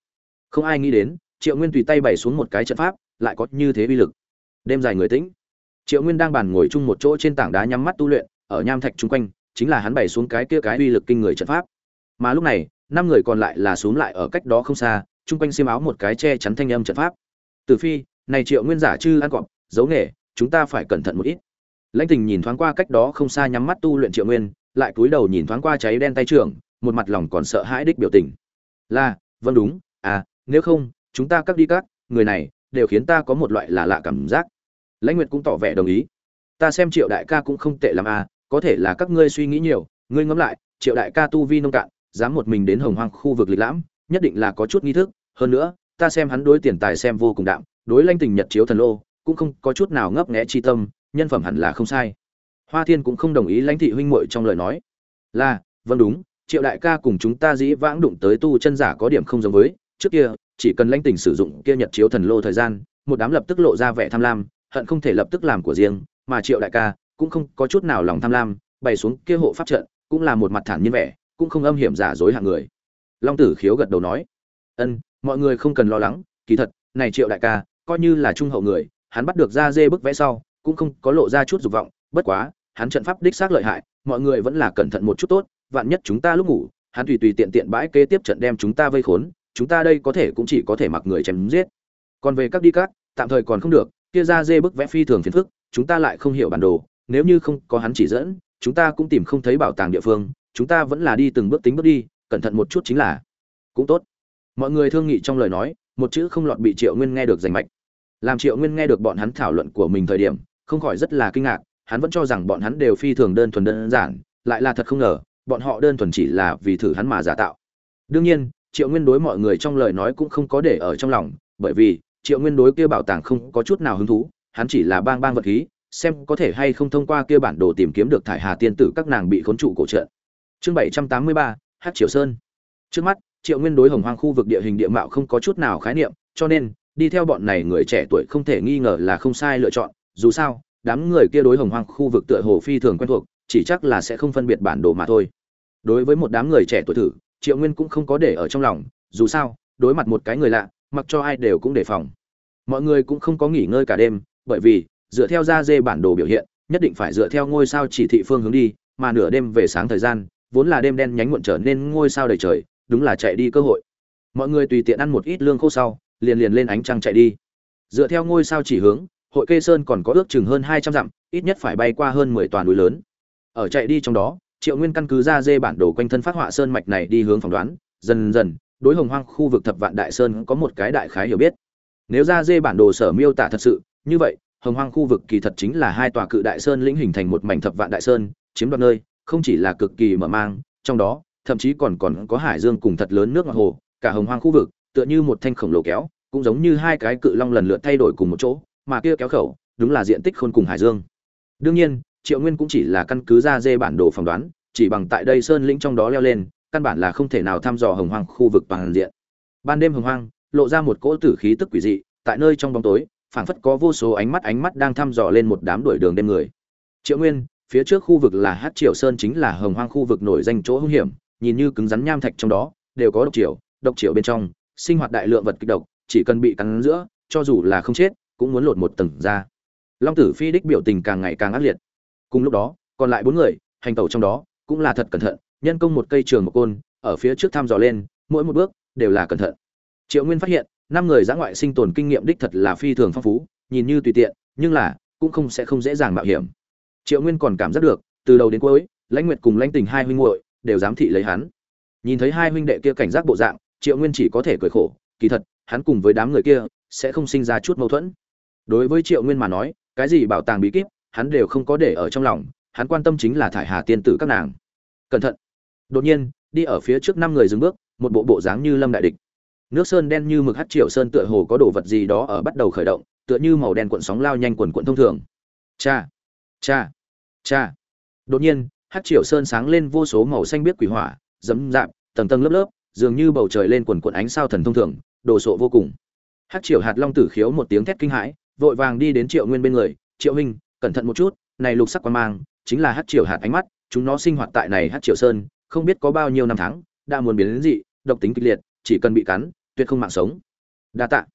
Không ai nghĩ đến, triệu nguyên tùy tay bày xuống một cái trận pháp, lại có như thế uy lực. Đêm dài người tĩnh, triệu nguyên đang bàn ngồi chung một chỗ trên tảng đá nhắm mắt tu luyện, ở nham thạch chung quanh chính là hắn bày xuống cái kia cái uy lực kinh người trận pháp. Mà lúc này, năm người còn lại là xuống lại ở cách đó không xa, chung quanh xiêm áo một cái che chắn thanh âm trận pháp. Từ phi, này triệu nguyên giả chư ăn cọp, giấu nghề, chúng ta phải cẩn thận một ít. Lãnh tình nhìn thoáng qua cách đó không xa nhắm mắt tu luyện triệu nguyên, lại cúi đầu nhìn thoáng qua cháy đen tay trưởng, một mặt lòng còn sợ hãi đích biểu tình. Là vâng đúng à nếu không, chúng ta cắt đi cắt, người này đều khiến ta có một loại là lạ cảm giác. Lãnh nguyệt cũng tỏ vẻ đồng ý. Ta xem triệu đại ca cũng không tệ l à có thể là các ngươi suy nghĩ nhiều, ngươi ngẫm lại, triệu đại ca tu vi nông cạn, dám một mình đến hồng hoang khu vực lịch lãm, nhất định là có chút nghi thức. Hơn nữa, ta xem hắn đối tiền tài xem vô cùng đạm, đối lanh tình nhật chiếu thần lô, cũng không có chút nào ngấp nghẽ chi tâm, nhân phẩm hẳn là không sai. Hoa thiên cũng không đồng ý lãnh thị huynh muội trong lời nói. Là vâng đúng, triệu đại ca cùng chúng ta dĩ vãng đụng tới tu chân giả có điểm không giống với, trước kia, chỉ cần lãnh tình sử dụng kia nhật chiếu thần lô thời gian, một đám lập tức lộ ra vẻ tham lam, hận không thể lập tức làm của riêng, mà triệu đại ca cũng không có chút nào lòng tham lam, bày xuống kia hộ pháp trận, cũng là một mặt thản nhiên vẻ, cũng không âm hiểm giả dối hạng người. Long tử khiếu gật đầu nói, ân, mọi người không cần lo lắng, kỳ thật, này triệu đại ca, coi như là trung hậu người, hắn bắt được ra dê bức vẽ sau, cũng không có lộ ra chút dục vọng, bất quá, hắn trận pháp đích xác lợi hại, mọi người vẫn là cẩn thận một chút tốt, vạn nhất chúng ta lúc ngủ, hắn tùy tùy tiện tiện bãi kế tiếp trận đem chúng ta vây khốn, chúng ta đây có thể cũng chỉ có thể mặc người chém giết. Còn về các đi cát tạm thời còn không được, kia ra dê bức vẽ phi thường phiền phức, chúng ta lại không hiểu bản đồ nếu như không có hắn chỉ dẫn, chúng ta cũng tìm không thấy bảo tàng địa phương, chúng ta vẫn là đi từng bước tính bước đi, cẩn thận một chút chính là cũng tốt. Mọi người thương nghị trong lời nói, một chữ không lọt bị triệu nguyên nghe được rành mạch. Làm triệu nguyên nghe được bọn hắn thảo luận của mình thời điểm, không khỏi rất là kinh ngạc, hắn vẫn cho rằng bọn hắn đều phi thường đơn thuần đơn giản, lại là thật không ngờ, bọn họ đơn thuần chỉ là vì thử hắn mà giả tạo. Đương nhiên, triệu nguyên đối mọi người trong lời nói cũng không có để ở trong lòng, bởi vì triệu nguyên đối kia bảo tàng không có chút nào hứng thú, hắn chỉ là bang bang vật khí xem có thể hay không thông qua kia bản đồ tìm kiếm được thải hà tiên tử các nàng bị khốn trụ cổ trận. Chương bảy trăm tám mươi ba hát triều sơn. Trước mắt, triệu nguyên đối hồng hoang khu vực địa hình địa mạo không có chút nào khái niệm, cho nên, đi theo bọn này người trẻ tuổi không thể nghi ngờ là không sai lựa chọn. Dù sao, đám người kia đối hồng hoang khu vực tựa hồ phi thường quen thuộc, chỉ chắc là sẽ không phân biệt bản đồ mà thôi. Đối với một đám người trẻ tuổi thử, triệu nguyên cũng không có để ở trong lòng. Dù sao, đối mặt một cái người lạ, mặc cho ai đều cũng đề phòng. Mọi người cũng không có nghỉ ngơi cả đêm, bởi vì dựa theo ra dê bản đồ biểu hiện, nhất định phải dựa theo ngôi sao chỉ thị phương hướng đi, mà nửa đêm về sáng thời gian, vốn là đêm đen nhánh muộn trở nên ngôi sao đầy trời, đúng là chạy đi cơ hội. Mọi người tùy tiện ăn một ít lương khô sau, liền liền lên ánh trăng chạy đi. Dựa theo ngôi sao chỉ hướng, hội kê sơn còn có ước chừng hơn hai trăm dặm, ít nhất phải bay qua hơn mười toàn núi lớn. Ở chạy đi trong đó, triệu nguyên căn cứ ra dê bản đồ quanh thân phát họa sơn mạch này đi hướng phỏng đoán, dần dần, đối hồng hoang khu vực thập vạn đại sơn có một cái đại khái hiểu biết. Nếu ra dê bản đồ sở miêu tả thật sự, như vậy hồng hoang khu vực kỳ thật chính là hai tòa cự đại sơn lĩnh hình thành một mảnh thập vạn đại sơn, chiếm đoạt nơi, không chỉ là cực kỳ mở mang, trong đó, thậm chí còn còn có hải dương cùng thật lớn nước ngọt hồ, cả hồng hoang khu vực, tựa như một thanh khổng lồ kéo, cũng giống như hai cái cự long lần lượt thay đổi cùng một chỗ, mà kia kéo khẩu, đúng là diện tích khôn cùng hải dương. Đương nhiên, triệu nguyên cũng chỉ là căn cứ ra dê bản đồ phỏng đoán, chỉ bằng tại đây sơn lĩnh trong đó leo lên, căn bản là không thể nào thăm dò hồng hoang khu vực toàn diện. Ban đêm hồng hoang, lộ ra một cỗ tử khí tức quỷ dị, tại nơi trong bóng tối phảng phất có vô số ánh mắt ánh mắt đang thăm dò lên một đám đuổi đường đêm người. Triệu nguyên, phía trước khu vực là hát triều sơn chính là hồng hoang khu vực nổi danh chỗ hung hiểm, nhìn như cứng rắn nham thạch trong đó, đều có độc triều độc triều bên trong, sinh hoạt đại lượng vật kịch độc, chỉ cần bị cắn giữa, cho dù là không chết, cũng muốn lột một tầng ra. Long tử phi đích biểu tình càng ngày càng ác liệt. Cùng lúc đó, còn lại bốn người, hành tẩu trong đó, cũng là thật cẩn thận, nhân công một cây trường một côn, ở phía trước thăm dò lên, mỗi một bước đều là cẩn thận. Triệu nguyên phát hiện năm người giã ngoại sinh tồn kinh nghiệm đích thật là phi thường phong phú, nhìn như tùy tiện, nhưng là, cũng không sẽ không dễ dàng mạo hiểm. Triệu nguyên còn cảm giác được, từ đầu đến cuối, lãnh nguyệt cùng lãnh tình hai huynh muội đều dám thị lấy hắn. Nhìn thấy hai huynh đệ kia cảnh giác bộ dạng, triệu nguyên chỉ có thể cười khổ, kỳ thật, hắn cùng với đám người kia, sẽ không sinh ra chút mâu thuẫn. Đối với triệu nguyên mà nói, cái gì bảo tàng bí kíp, hắn đều không có để ở trong lòng, hắn quan tâm chính là thải hà tiên tử các nàng. Cẩn thận. Đột nhiên, đi ở phía trước năm người dừng bước, một bộ bộ dáng như lâm đại địch nước sơn đen như mực hát triệu sơn tựa hồ có đồ vật gì đó ở bắt đầu khởi động, tựa như màu đen cuộn sóng lao nhanh quần cuộn thông thường. Cha cha cha. Đột nhiên hát triệu sơn sáng lên vô số màu xanh biếc quỷ hỏa dẫm dạp tầng tầng lớp lớp, dường như bầu trời lên quần cuộn ánh sao thần thông thường, đồ sộ vô cùng. Hát triệu hạt long tử khiếu một tiếng thét kinh hãi, vội vàng đi đến triệu nguyên bên người, triệu huynh, cẩn thận một chút, này lục sắc quan mang, chính là hát triệu hạt ánh mắt, chúng nó sinh hoạt tại này hát triệu sơn, không biết có bao nhiêu năm tháng, đã muốn biến đến dị, độc tính kịch liệt chỉ cần bị cắn, tuyệt không mạng sống. Đa tạ.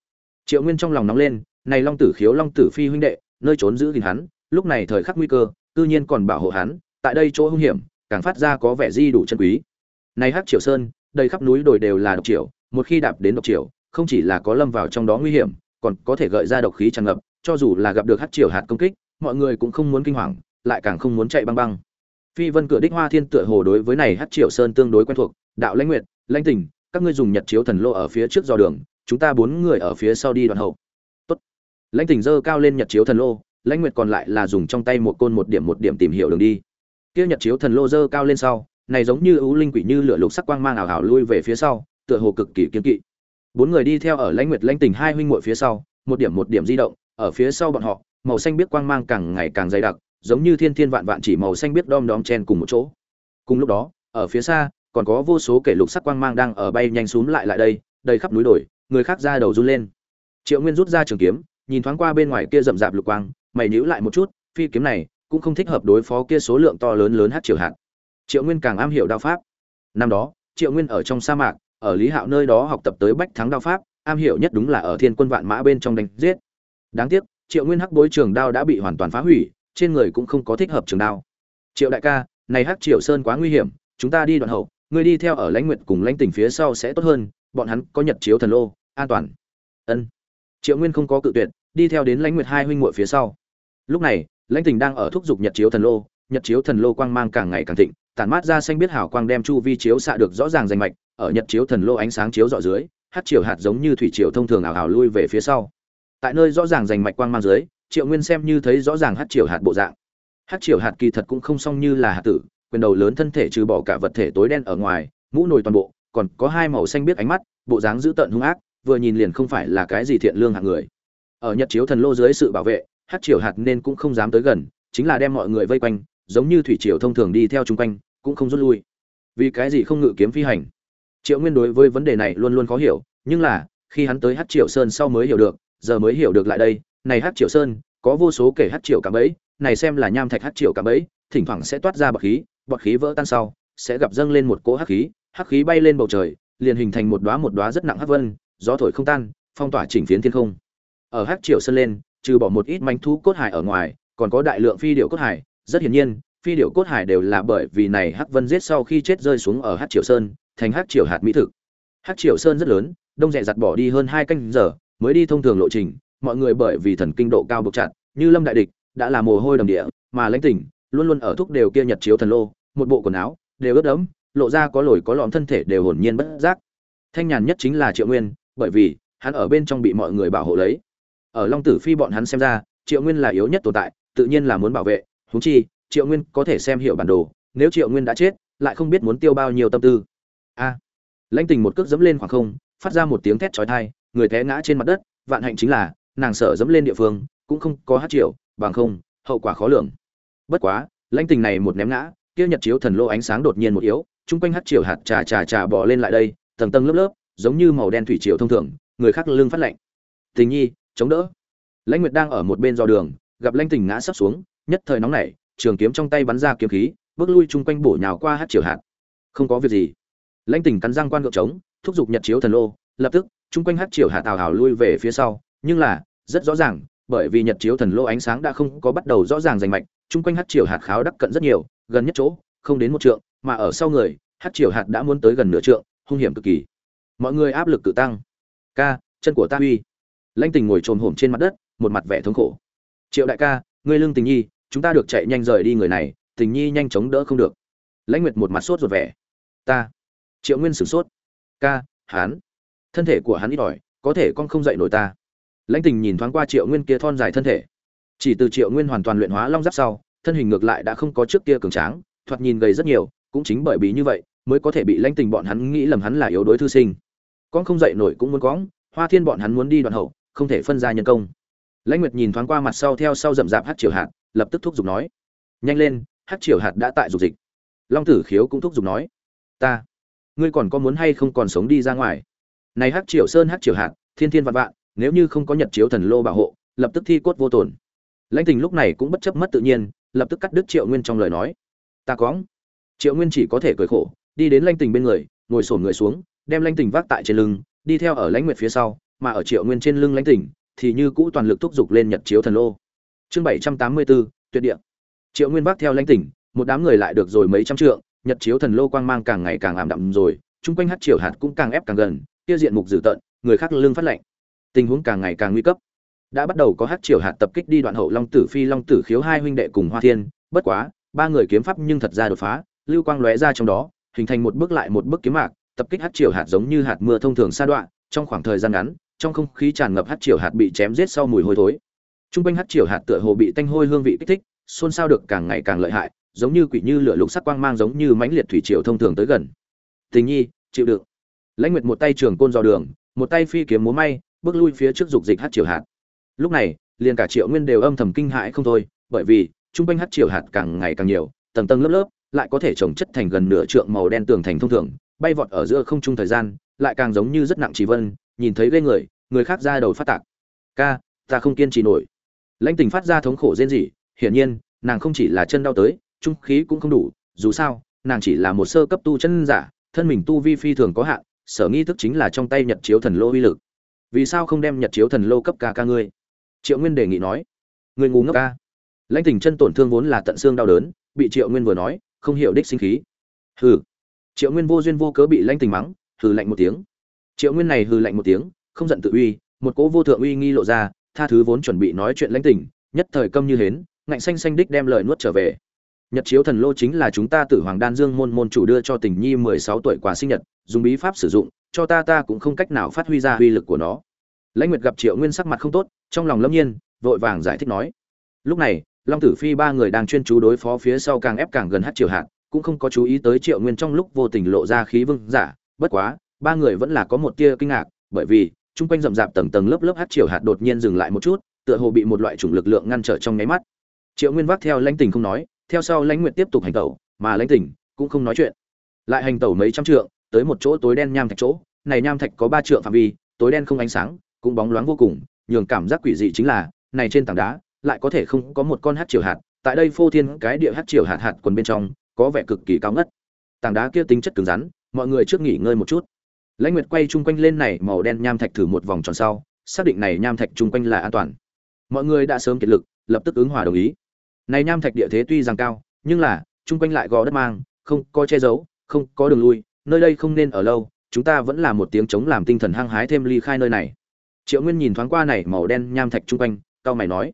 Triệu nguyên trong lòng nóng lên, này long tử khiếu long tử phi huynh đệ, nơi trốn giữ gìn hắn, lúc này thời khắc nguy cơ tự nhiên còn bảo hộ hắn, tại đây chỗ hung hiểm, càng phát ra có vẻ di đủ chân quý. Này hắc triệu sơn, đầy khắp núi đồi đều là độc triệu một khi đạp đến độc triệu không chỉ là có lâm vào trong đó nguy hiểm, còn có thể gợi ra độc khí tràn ngập, cho dù là gặp được hắc triệu hạt công kích, mọi người cũng không muốn kinh hoàng, lại càng không muốn chạy băng băng. Phi vân cửa đích hoa thiên tựa hồ đối với này hắc triệu sơn tương đối quen thuộc, đạo lãnh nguyệt, lãnh tỉnh các ngươi dùng nhật chiếu thần lô ở phía trước do đường, chúng ta bốn người ở phía sau đi đoạn hậu. Tốt. Lãnh tình dơ cao lên nhật chiếu thần lô, lãnh nguyệt còn lại là dùng trong tay một côn một điểm một điểm tìm hiểu đường đi. Kia nhật chiếu thần lô dơ cao lên sau, này giống như ưu linh quỷ như lửa lục sắc quang mang ảo ảo lui về phía sau, tựa hồ cực kỳ kiên kỵ. Bốn người đi theo ở lãnh nguyệt, lãnh tình hai huynh muội phía sau, một điểm một điểm di động, ở phía sau bọn họ, màu xanh biết quang mang càng ngày càng dày đặc, giống như thiên thiên vạn vạn chỉ màu xanh biết đom đóm chen cùng một chỗ. Cùng lúc đó, ở phía xa còn có vô số kẻ lục sắc quang mang đang ở bay nhanh xuống lại lại đây, đầy khắp núi đồi, người khác ra đầu run lên. Triệu nguyên rút ra trường kiếm, nhìn thoáng qua bên ngoài kia rậm rạp lục quang, mày nhíu lại một chút, phi kiếm này cũng không thích hợp đối phó kia số lượng to lớn lớn hát triều hạt. Triệu nguyên càng am hiểu đao pháp. Năm đó, triệu nguyên ở trong sa mạc, ở lý hạo nơi đó học tập tới bách thắng đao pháp, am hiểu nhất đúng là ở thiên quân vạn mã bên trong đánh giết. Đáng tiếc, triệu nguyên hắc bối trường đao đã bị hoàn toàn phá hủy, trên người cũng không có thích hợp trường đao. Triệu đại ca, này hắc triệu sơn quá nguy hiểm, chúng ta đi đoạn hậu ngươi đi theo ở lãnh nguyện cùng lãnh tỉnh phía sau sẽ tốt hơn, bọn hắn có nhật chiếu thần lô, an toàn. Ân. Triệu nguyên không có cự tuyệt, đi theo đến lãnh nguyệt hai huynh muội phía sau. Lúc này, lãnh tỉnh đang ở thúc giục nhật chiếu thần lô, nhật chiếu thần lô quang mang càng ngày càng thịnh, tản mát ra xanh biết hào quang đem chu vi chiếu xạ được rõ ràng rành mạch, ở nhật chiếu thần lô ánh sáng chiếu dọ dưới, hát chiều hạt giống như thủy chiều thông thường ảo ảo lui về phía sau. Tại nơi rõ ràng rành mạch quang mang dưới, triệu nguyên xem như thấy rõ ràng hát chiều hạt bộ dạng. Hát chiều hạt kỳ thật cũng không xong như là hạt tử quyền đầu lớn thân thể trừ bỏ cả vật thể tối đen ở ngoài, mũ nồi toàn bộ, còn có hai màu xanh biết ánh mắt, bộ dáng dữ tợn hung ác, vừa nhìn liền không phải là cái gì thiện lương hạng người. Ở nhật chiếu thần lô dưới sự bảo vệ hát triều hạt nên cũng không dám tới gần, chính là đem mọi người vây quanh, giống như thủy triều thông thường đi theo chung quanh, cũng không rút lui. Vì cái gì không ngự kiếm phi hành? Triệu nguyên đối với vấn đề này luôn luôn khó hiểu, nhưng là, khi hắn tới hát triều sơn sau mới hiểu được, giờ mới hiểu được lại đây, này hát triều sơn, có vô số kể hát triều cả bẫy, này xem là nham thạch hát triều cả bẫy, thỉnh thoảng sẽ toát ra bọt khí bọt khí vỡ tan sau, sẽ gặp dâng lên một cỗ hắc khí hắc khí bay lên bầu trời, liền hình thành một đóa một đóa rất nặng hắc vân, gió thổi không tan, phong tỏa chỉnh phiến thiên không. Ở hắc triều sơn lên, trừ bỏ một ít manh thú cốt hải ở ngoài, còn có đại lượng phi điệu cốt hải. Rất hiển nhiên, phi điệu cốt hải đều là bởi vì này hắc vân giết sau khi chết rơi xuống ở hắc triều sơn, thành hắc triều hạt mỹ thực. Hắc triều sơn rất lớn, đông dẹ giặt bỏ đi hơn hai canh giờ, mới đi thông thường lộ trình, mọi người bởi vì thần kinh độ cao bực chặt, như lâm đại địch, đã là mồ hôi đầm địa, mà lãnh tỉnh luôn luôn ở thúc đều kia nhật chiếu thần lô, một bộ quần áo, đều ướt đẫm, lộ ra có lồi có lõm thân thể đều hồn nhiên bất giác. Thanh nhàn nhất chính là triệu nguyên, bởi vì, hắn ở bên trong bị mọi người bảo hộ lấy. Ở long tử phi bọn hắn xem ra, triệu nguyên là yếu nhất tồn tại, tự nhiên là muốn bảo vệ húng chi, triệu nguyên có thể xem hiểu bản đồ, nếu triệu nguyên đã chết, lại không biết muốn tiêu bao nhiêu tâm tư. A! Lãnh tình một cước dẫm lên khoảng không, phát ra một tiếng thét chói tai, người té ngã trên mặt đất, vạn hạnh chính là, nàng sợ dẫm lên địa phương, cũng không có hát triệu, bằng không, hậu quả khó lường bất quá, lãnh tình này một ném ngã, kia nhật chiếu thần lô ánh sáng đột nhiên một yếu, chung quanh hát chiều hạt trà trà trà bỏ lên lại đây, tầng tầng lớp lớp, giống như màu đen thủy triều thông thường, người khác lưng phát lạnh. Tình nhi, chống đỡ. Lãnh nguyệt đang ở một bên dò đường, gặp lãnh tình ngã sấp xuống, nhất thời nóng nảy, trường kiếm trong tay bắn ra kiếm khí, bước lui chung quanh bổ nhào qua hát chiều hạt. Không có việc gì. Lãnh tình cắn răng quan gượng trống, thúc giục nhật chiếu thần lô, lập tức, chung quanh hát chiều hạt tào hào lui về phía sau, nhưng là, rất rõ ràng, bởi vì nhật chiếu thần lô ánh sáng đã không có bắt đầu rõ ràng rành mạch chung quanh hát triều hạt kháo đắc cận rất nhiều, gần nhất chỗ, không đến một trượng, mà ở sau người, hát triều hạt đã muốn tới gần nửa trượng, hung hiểm cực kỳ. Mọi người áp lực tự tăng. Ca, chân của ta uy. Lãnh tình ngồi trồm hổm trên mặt đất, một mặt vẻ thống khổ. Triệu đại ca, ngươi lương tình nhi, chúng ta được chạy nhanh rời đi người này, tình nhi nhanh chóng đỡ không được. Lãnh nguyệt một mặt sốt ruột vẻ. Ta. Triệu nguyên sửng sốt. Ca hán thân thể của hắn ít ỏi, có thể con không dậy nổi ta. Lãnh tình nhìn thoáng qua triệu nguyên kia thon dài thân thể chỉ từ triệu nguyên hoàn toàn luyện hóa long giáp sau, thân hình ngược lại đã không có trước kia cường tráng, thoạt nhìn gầy rất nhiều, cũng chính bởi vì như vậy, mới có thể bị lãnh tình bọn hắn nghĩ lầm hắn là yếu đuối thư sinh. Con không dậy nổi cũng muốn cóng hoa thiên bọn hắn muốn đi đoạn hậu, không thể phân ra nhân công. Lãnh nguyệt nhìn thoáng qua mặt sau theo sau rậm rạp hát triều hạt, lập tức thúc giục nói, nhanh lên hát triều hạt đã tại dục dịch. Long tử khiếu cũng thúc giục nói, ta, ngươi còn có muốn hay không còn sống đi ra ngoài? Này hát triều sơn hát triều hạt, thiên thiên vạn vạn, nếu như không có nhật chiếu thần lô bảo hộ, lập tức thi cốt vô tổn lãnh tình lúc này cũng bất chấp mất tự nhiên, lập tức cắt đứt triệu nguyên trong lời nói. Ta có triệu nguyên chỉ có thể cười khổ, đi đến lãnh tình bên người, ngồi sổn người xuống, đem lãnh tình vác tại trên lưng, đi theo ở lãnh nguyệt phía sau, mà ở triệu nguyên trên lưng lãnh tình thì như cũ toàn lực thúc giục lên nhật chiếu thần lô. Chương bảy trăm tám mươi bốn tuyệt địa. Triệu nguyên vác theo lãnh tình, một đám người lại được rồi mấy trăm trượng, nhật chiếu thần lô quang mang càng ngày càng ảm đạm rồi, chung quanh hát triều hạt cũng càng ép càng gần, kia diện mục dữ tợn, người khác lưng phát lạnh. Tình huống càng ngày càng nguy cấp đã bắt đầu có hát triều hạt tập kích đi đoạn hậu long tử phi, long tử khiếu hai huynh đệ cùng hoa thiên. Bất quá, ba người kiếm pháp nhưng thật ra đột phá, lưu quang lóe ra trong đó, hình thành một bước lại một bước kiếm mạc, tập kích hát triều hạt giống như hạt mưa thông thường sa đoạn, trong khoảng thời gian ngắn, trong không khí tràn ngập hát triều hạt bị chém giết sau mùi hôi thối. Trung quanh hát triều hạt tựa hồ bị tanh hôi hương vị kích thích, xôn xao được càng ngày càng lợi hại, giống như quỷ như lửa lục sắc quang mang giống như mãnh liệt thủy triều thông thường tới gần. Tình nhi, chịu đựng. Lãnh nguyệt một tay trường côn dò đường, một tay phi kiếm múa may, bước lui phía trước dục dịch hát triều hạt lúc này, liền cả triệu nguyên đều âm thầm kinh hãi không thôi, bởi vì, trung quanh hát triều hạt càng ngày càng nhiều, tầng tầng lớp lớp, lại có thể trồng chất thành gần nửa trượng màu đen tường thành thông thường, bay vọt ở giữa không trung thời gian, lại càng giống như rất nặng chỉ vân, nhìn thấy ghê người người khác ra đầu phát tạc. Ca, ta không kiên trì nổi. Lãnh tình phát ra thống khổ rên rỉ, hiển nhiên, nàng không chỉ là chân đau tới, trung khí cũng không đủ, dù sao, nàng chỉ là một sơ cấp tu chân giả, thân mình tu vi phi thường có hạn, sở nghi thức chính là trong tay nhật chiếu thần lô uy lực. Vì sao không đem nhật chiếu thần lô cấp ca ca ngươi? Triệu nguyên đề nghị nói, người ngu ngốc ca lãnh tình chân tổn thương vốn là tận xương đau đớn, bị triệu nguyên vừa nói, không hiểu đích sinh khí. Hừ. Triệu nguyên vô duyên vô cớ bị lãnh tình mắng, hừ lạnh một tiếng. Triệu nguyên này hừ lạnh một tiếng, không giận tự uy, một cỗ vô thượng uy nghi lộ ra, tha thứ vốn chuẩn bị nói chuyện lãnh tình nhất thời câm như hến, ngạnh xanh xanh đích đem lời nuốt trở về. Nhật chiếu thần lô chính là chúng ta tử hoàng đan dương môn môn chủ đưa cho tình nhi mười sáu tuổi quà sinh nhật, dùng bí pháp sử dụng, cho ta ta cũng không cách nào phát huy ra uy lực của nó lãnh nguyệt gặp triệu nguyên sắc mặt không tốt, trong lòng lâm nhiên, vội vàng giải thích nói. Lúc này, long tử phi ba người đang chuyên chú đối phó phía sau càng ép càng gần hát triều hạt, cũng không có chú ý tới triệu nguyên trong lúc vô tình lộ ra khí vương giả. Bất quá, ba người vẫn là có một tia kinh ngạc, bởi vì, chung quanh rậm rạp tầng tầng lớp lớp hát triều hạt đột nhiên dừng lại một chút, tựa hồ bị một loại chủng lực lượng ngăn trở trong nháy mắt. Triệu nguyên vác theo lãnh tình không nói, theo sau lãnh nguyện tiếp tục hành tẩu, mà lãnh tình cũng không nói chuyện. Lại hành tẩu mấy trăm trượng, tới một chỗ tối đen nham thạch chỗ, này nham thạch có ba trượng phạm vi, tối đen không ánh sáng cũng bóng loáng vô cùng, nhường cảm giác quỷ dị chính là, này trên tảng đá, lại có thể không có một con hát triều hạt, tại đây phô thiên cái địa hát triều hạt hạt quần bên trong, có vẻ cực kỳ cao ngất. Tảng đá kia tính chất cứng rắn, mọi người trước nghỉ ngơi một chút. Lãnh nguyệt quay chung quanh lên này màu đen nham thạch thử một vòng tròn sau, xác định này nham thạch chung quanh là an toàn. Mọi người đã sớm kiệt lực, lập tức ứng hòa đồng ý. Này nham thạch địa thế tuy rằng cao, nhưng là, chung quanh lại gò đất mang, không có che giấu, không có đường lui, nơi đây không nên ở lâu, chúng ta vẫn là một tiếng chống làm tinh thần hăng hái thêm ly khai nơi này triệu nguyên nhìn thoáng qua này màu đen nham thạch chung quanh cao mày nói,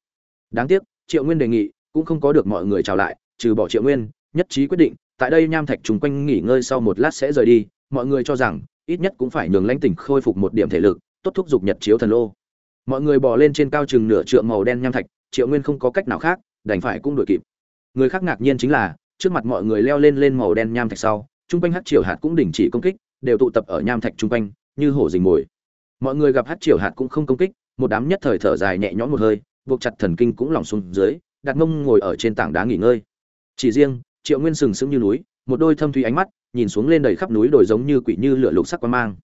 đáng tiếc, triệu nguyên đề nghị, cũng không có được mọi người chào lại, trừ bỏ triệu nguyên, nhất trí quyết định, tại đây nham thạch chung quanh nghỉ ngơi sau một lát sẽ rời đi, mọi người cho rằng, ít nhất cũng phải nhường lãnh tỉnh khôi phục một điểm thể lực, tốt thúc giục nhật chiếu thần lô. Mọi người bỏ lên trên cao chừng nửa trượng màu đen nham thạch, triệu nguyên không có cách nào khác, đành phải cũng đuổi kịp. Người khác ngạc nhiên chính là, trước mặt mọi người leo lên lên màu đen nham thạch sau trung quanh hát triều hạt cũng đình chỉ công kích, đều tụ tập ở nham thạch trung quanh, như hổ rình mồi mọi người gặp hát triều hạt cũng không công kích, một đám nhất thời thở dài nhẹ nhõm một hơi, buộc chặt thần kinh cũng lỏng xuống dưới đặt mông ngồi ở trên tảng đá nghỉ ngơi. Chỉ riêng, triệu nguyên sừng sững như núi, một đôi thâm thủy ánh mắt, nhìn xuống lên đầy khắp núi đồi giống như quỷ như lửa lục sắc quan mang.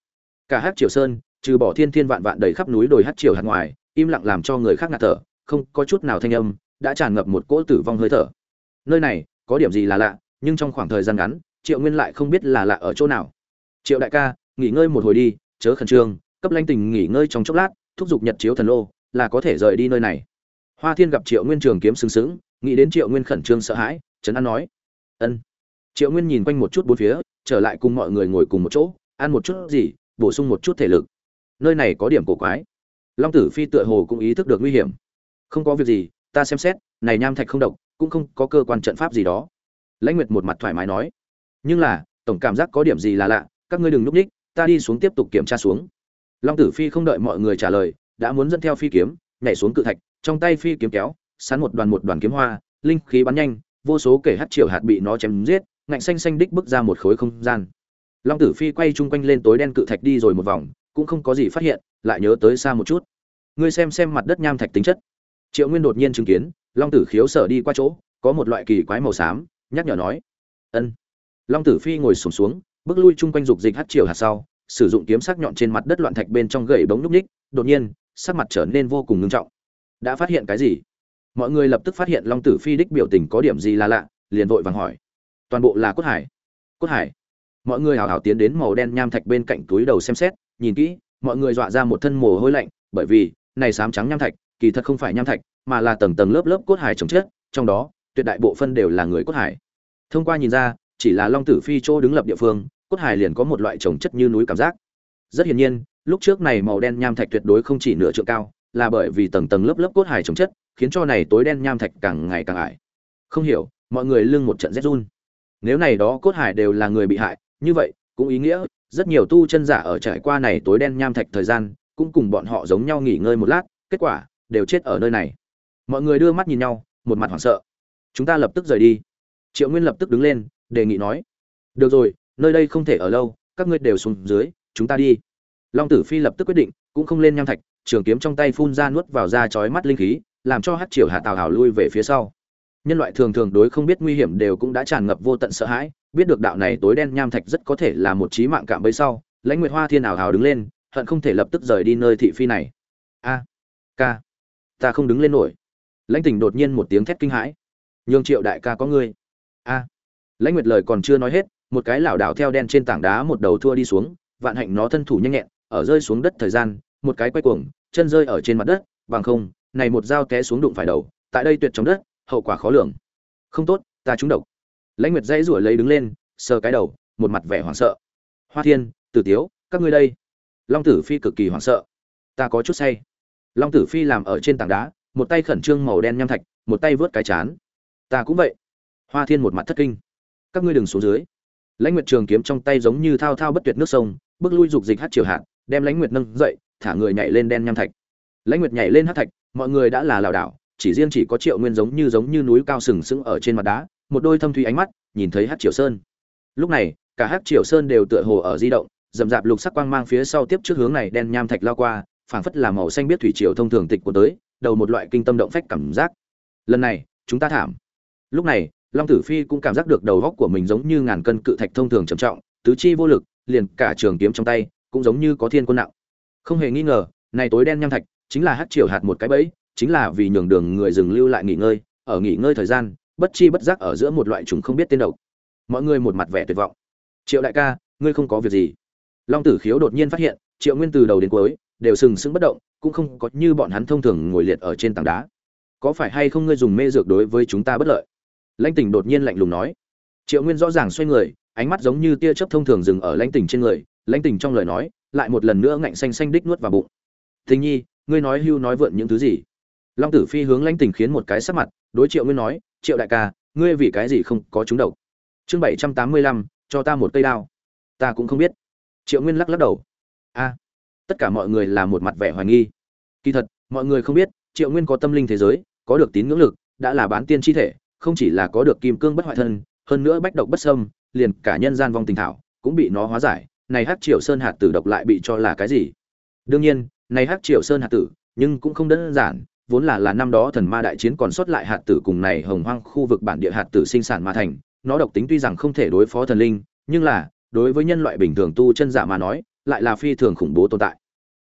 Cả hát triều sơn, trừ bỏ thiên thiên vạn vạn đầy khắp núi đồi hát triều hạt ngoài, im lặng làm cho người khác ngạt thở, không có chút nào thanh âm, đã tràn ngập một cỗ tử vong hơi thở. Nơi này, có điểm gì là lạ, nhưng trong khoảng thời gian ngắn, triệu nguyên lại không biết là lạ ở chỗ nào. Triệu đại ca, nghỉ ngơi một hồi đi, chớ khẩn trương cấp lanh tình nghỉ ngơi trong chốc lát, thúc giục nhật chiếu thần lô, là có thể rời đi nơi này. Hoa thiên gặp triệu nguyên trường kiếm sừng sững, nghĩ đến triệu nguyên khẩn trương sợ hãi, trấn an nói, ân. Triệu nguyên nhìn quanh một chút bốn phía, trở lại cùng mọi người ngồi cùng một chỗ, ăn một chút gì, bổ sung một chút thể lực. Nơi này có điểm cổ quái. Long tử phi tựa hồ cũng ý thức được nguy hiểm. Không có việc gì, ta xem xét, này nham thạch không độc, cũng không có cơ quan trận pháp gì đó. Lãnh nguyệt một mặt thoải mái nói, nhưng là, tổng cảm giác có điểm gì là lạ, các ngươi đừng núp ních, ta đi xuống tiếp tục kiểm tra xuống long tử phi không đợi mọi người trả lời đã muốn dẫn theo phi kiếm nhảy xuống cự thạch trong tay phi kiếm kéo sán một đoàn một đoàn kiếm hoa linh khí bắn nhanh vô số kể hắt triệu hạt bị nó chém giết ngạnh xanh xanh đích bước ra một khối không gian. Long tử phi quay chung quanh lên tối đen cự thạch đi rồi một vòng cũng không có gì phát hiện lại nhớ tới xa một chút. Ngươi xem xem mặt đất nham thạch tính chất. Triệu nguyên đột nhiên chứng kiến long tử khiếu sở đi qua chỗ có một loại kỳ quái màu xám nhắc nhở nói. Ân. Long tử phi ngồi sùng xuống, xuống bước lui chung quanh dục dịch hắt triều hạt sau sử dụng kiếm sắc nhọn trên mặt đất loạn thạch bên trong gậy bóng núc ních, đột nhiên, sắc mặt trở nên vô cùng ngưng trọng. Đã phát hiện cái gì? Mọi người lập tức phát hiện long tử phi đích biểu tình có điểm gì là lạ, liền vội vàng hỏi. Toàn bộ là cốt hải. Cốt hải. Mọi người hào hào tiến đến màu đen nham thạch bên cạnh túi đầu xem xét, nhìn kỹ, mọi người dọa ra một thân mồ hôi lạnh, bởi vì, này sám trắng nham thạch, kỳ thật không phải nham thạch, mà là tầng tầng lớp lớp cốt hải trồng chết trong đó, tuyệt đại bộ phân đều là người cốt hải. Thông qua nhìn ra, chỉ là long tử phi chỗ đứng lập địa phương cốt hải liền có một loại trồng chất như núi cảm giác. Rất hiển nhiên, lúc trước này màu đen nham thạch tuyệt đối không chỉ nửa trượng cao, là bởi vì tầng tầng lớp lớp cốt hải trồng chất, khiến cho này tối đen nham thạch càng ngày càng ải. Không hiểu, mọi người lưng một trận rét run. Nếu này đó cốt hải đều là người bị hại, như vậy, cũng ý nghĩa, rất nhiều tu chân giả ở trải qua này tối đen nham thạch thời gian, cũng cùng bọn họ giống nhau nghỉ ngơi một lát, kết quả, đều chết ở nơi này. Mọi người đưa mắt nhìn nhau, một mặt hoảng sợ. Chúng ta lập tức rời đi. Triệu nguyên lập tức đứng lên, đề nghị nói. Được rồi nơi đây không thể ở lâu, các ngươi đều xuống dưới, chúng ta đi. Long tử phi lập tức quyết định, cũng không lên nham thạch, trường kiếm trong tay phun ra nuốt vào da chói mắt linh khí, làm cho hát triều hạ tào hào lui về phía sau. Nhân loại thường thường đối không biết nguy hiểm đều cũng đã tràn ngập vô tận sợ hãi, biết được đạo này tối đen nham thạch rất có thể là một trí mạng cảm bấy sau, lãnh nguyệt hoa thiên ảo hào đứng lên, hận không thể lập tức rời đi nơi thị phi này. A, ca, ta không đứng lên nổi. Lãnh tỉnh đột nhiên một tiếng thét kinh hãi. Nhường triệu đại ca có ngươi. A, lãnh nguyệt lời còn chưa nói hết một cái lảo đảo theo đen trên tảng đá một đầu thua đi xuống, vạn hạnh nó thân thủ nhanh nhẹn, ở rơi xuống đất thời gian, một cái quay cuồng, chân rơi ở trên mặt đất, bằng không, này một dao té xuống đụng phải đầu, tại đây tuyệt trong đất, hậu quả khó lường. Không tốt, ta trúng độc. Lãnh nguyệt dãy rủi lấy đứng lên, sờ cái đầu, một mặt vẻ hoảng sợ. Hoa thiên, tử tiếu, các ngươi đây. Long tử phi cực kỳ hoảng sợ. Ta có chút say. Long tử phi làm ở trên tảng đá, một tay khẩn trương màu đen nham thạch, một tay vớt cái chán. Ta cũng vậy. Hoa thiên một mặt thất kinh. Các ngươi đừng xuống dưới lãnh nguyệt trường kiếm trong tay giống như thao thao bất tuyệt nước sông, bước lui dục dịch hát triều hạt, đem lãnh nguyệt nâng dậy, thả người nhảy lên đen nham thạch. Lãnh nguyệt nhảy lên hát thạch, mọi người đã là lảo đảo, chỉ riêng chỉ có triệu nguyên giống như giống như núi cao sừng sững ở trên mặt đá, một đôi thâm thủy ánh mắt, nhìn thấy hát triều sơn. Lúc này, cả hát triều sơn đều tựa hồ ở di động, dầm dạp lục sắc quang mang phía sau tiếp trước hướng này đen nham thạch lao qua, phảng phất là màu xanh biết thủy triều thông thường tịch của tới, đầu một loại kinh tâm động phách cảm giác. Lần này, chúng ta thảm. Lúc này long tử phi cũng cảm giác được đầu góc của mình giống như ngàn cân cự thạch thông thường trầm trọng, tứ chi vô lực, liền cả trường kiếm trong tay cũng giống như có thiên quân nặng. Không hề nghi ngờ, này tối đen nham thạch chính là hát triều hạt một cái bẫy, chính là vì nhường đường người dừng lưu lại nghỉ ngơi, ở nghỉ ngơi thời gian, bất chi bất giác ở giữa một loại trùng không biết tên độc. Mọi người một mặt vẻ tuyệt vọng. Triệu đại ca, ngươi không có việc gì? Long tử khiếu đột nhiên phát hiện, triệu nguyên từ đầu đến cuối đều sừng sững bất động, cũng không có như bọn hắn thông thường ngồi liệt ở trên tảng đá. Có phải hay không ngươi dùng mê dược đối với chúng ta bất lợi? Lãnh tỉnh đột nhiên lạnh lùng nói. Triệu nguyên rõ ràng xoay người, ánh mắt giống như tia chớp thông thường dừng ở lãnh tỉnh trên người. Lãnh tỉnh trong lời nói, lại một lần nữa ngạnh xanh xanh đích nuốt vào bụng. Tình nhi, ngươi nói hưu nói vượn những thứ gì? Long tử phi hướng lãnh tỉnh khiến một cái sắc mặt, đối triệu nguyên nói, triệu đại ca, ngươi vì cái gì không có chúng độc? Chương bảy trăm tám mươi lăm, cho ta một cây đao. Ta cũng không biết. Triệu nguyên lắc lắc đầu. A, tất cả mọi người là một mặt vẻ hoài nghi. Kỳ thật, mọi người không biết, triệu nguyên có tâm linh thế giới, có được tín ngưỡng lực, đã là bán tiên chi thể không chỉ là có được kim cương bất hoại thân, hơn nữa bách độc bất sâm liền cả nhân gian vong tình thảo cũng bị nó hóa giải. Này hắc triều sơn hạt tử độc lại bị cho là cái gì? Đương nhiên, này hắc triều sơn hạt tử, nhưng cũng không đơn giản, vốn là là năm đó thần ma đại chiến còn sót lại hạt tử cùng này hồng hoang khu vực bản địa hạt tử sinh sản mà thành. Nó độc tính tuy rằng không thể đối phó thần linh, nhưng là, đối với nhân loại bình thường tu chân giả mà nói, lại là phi thường khủng bố tồn tại.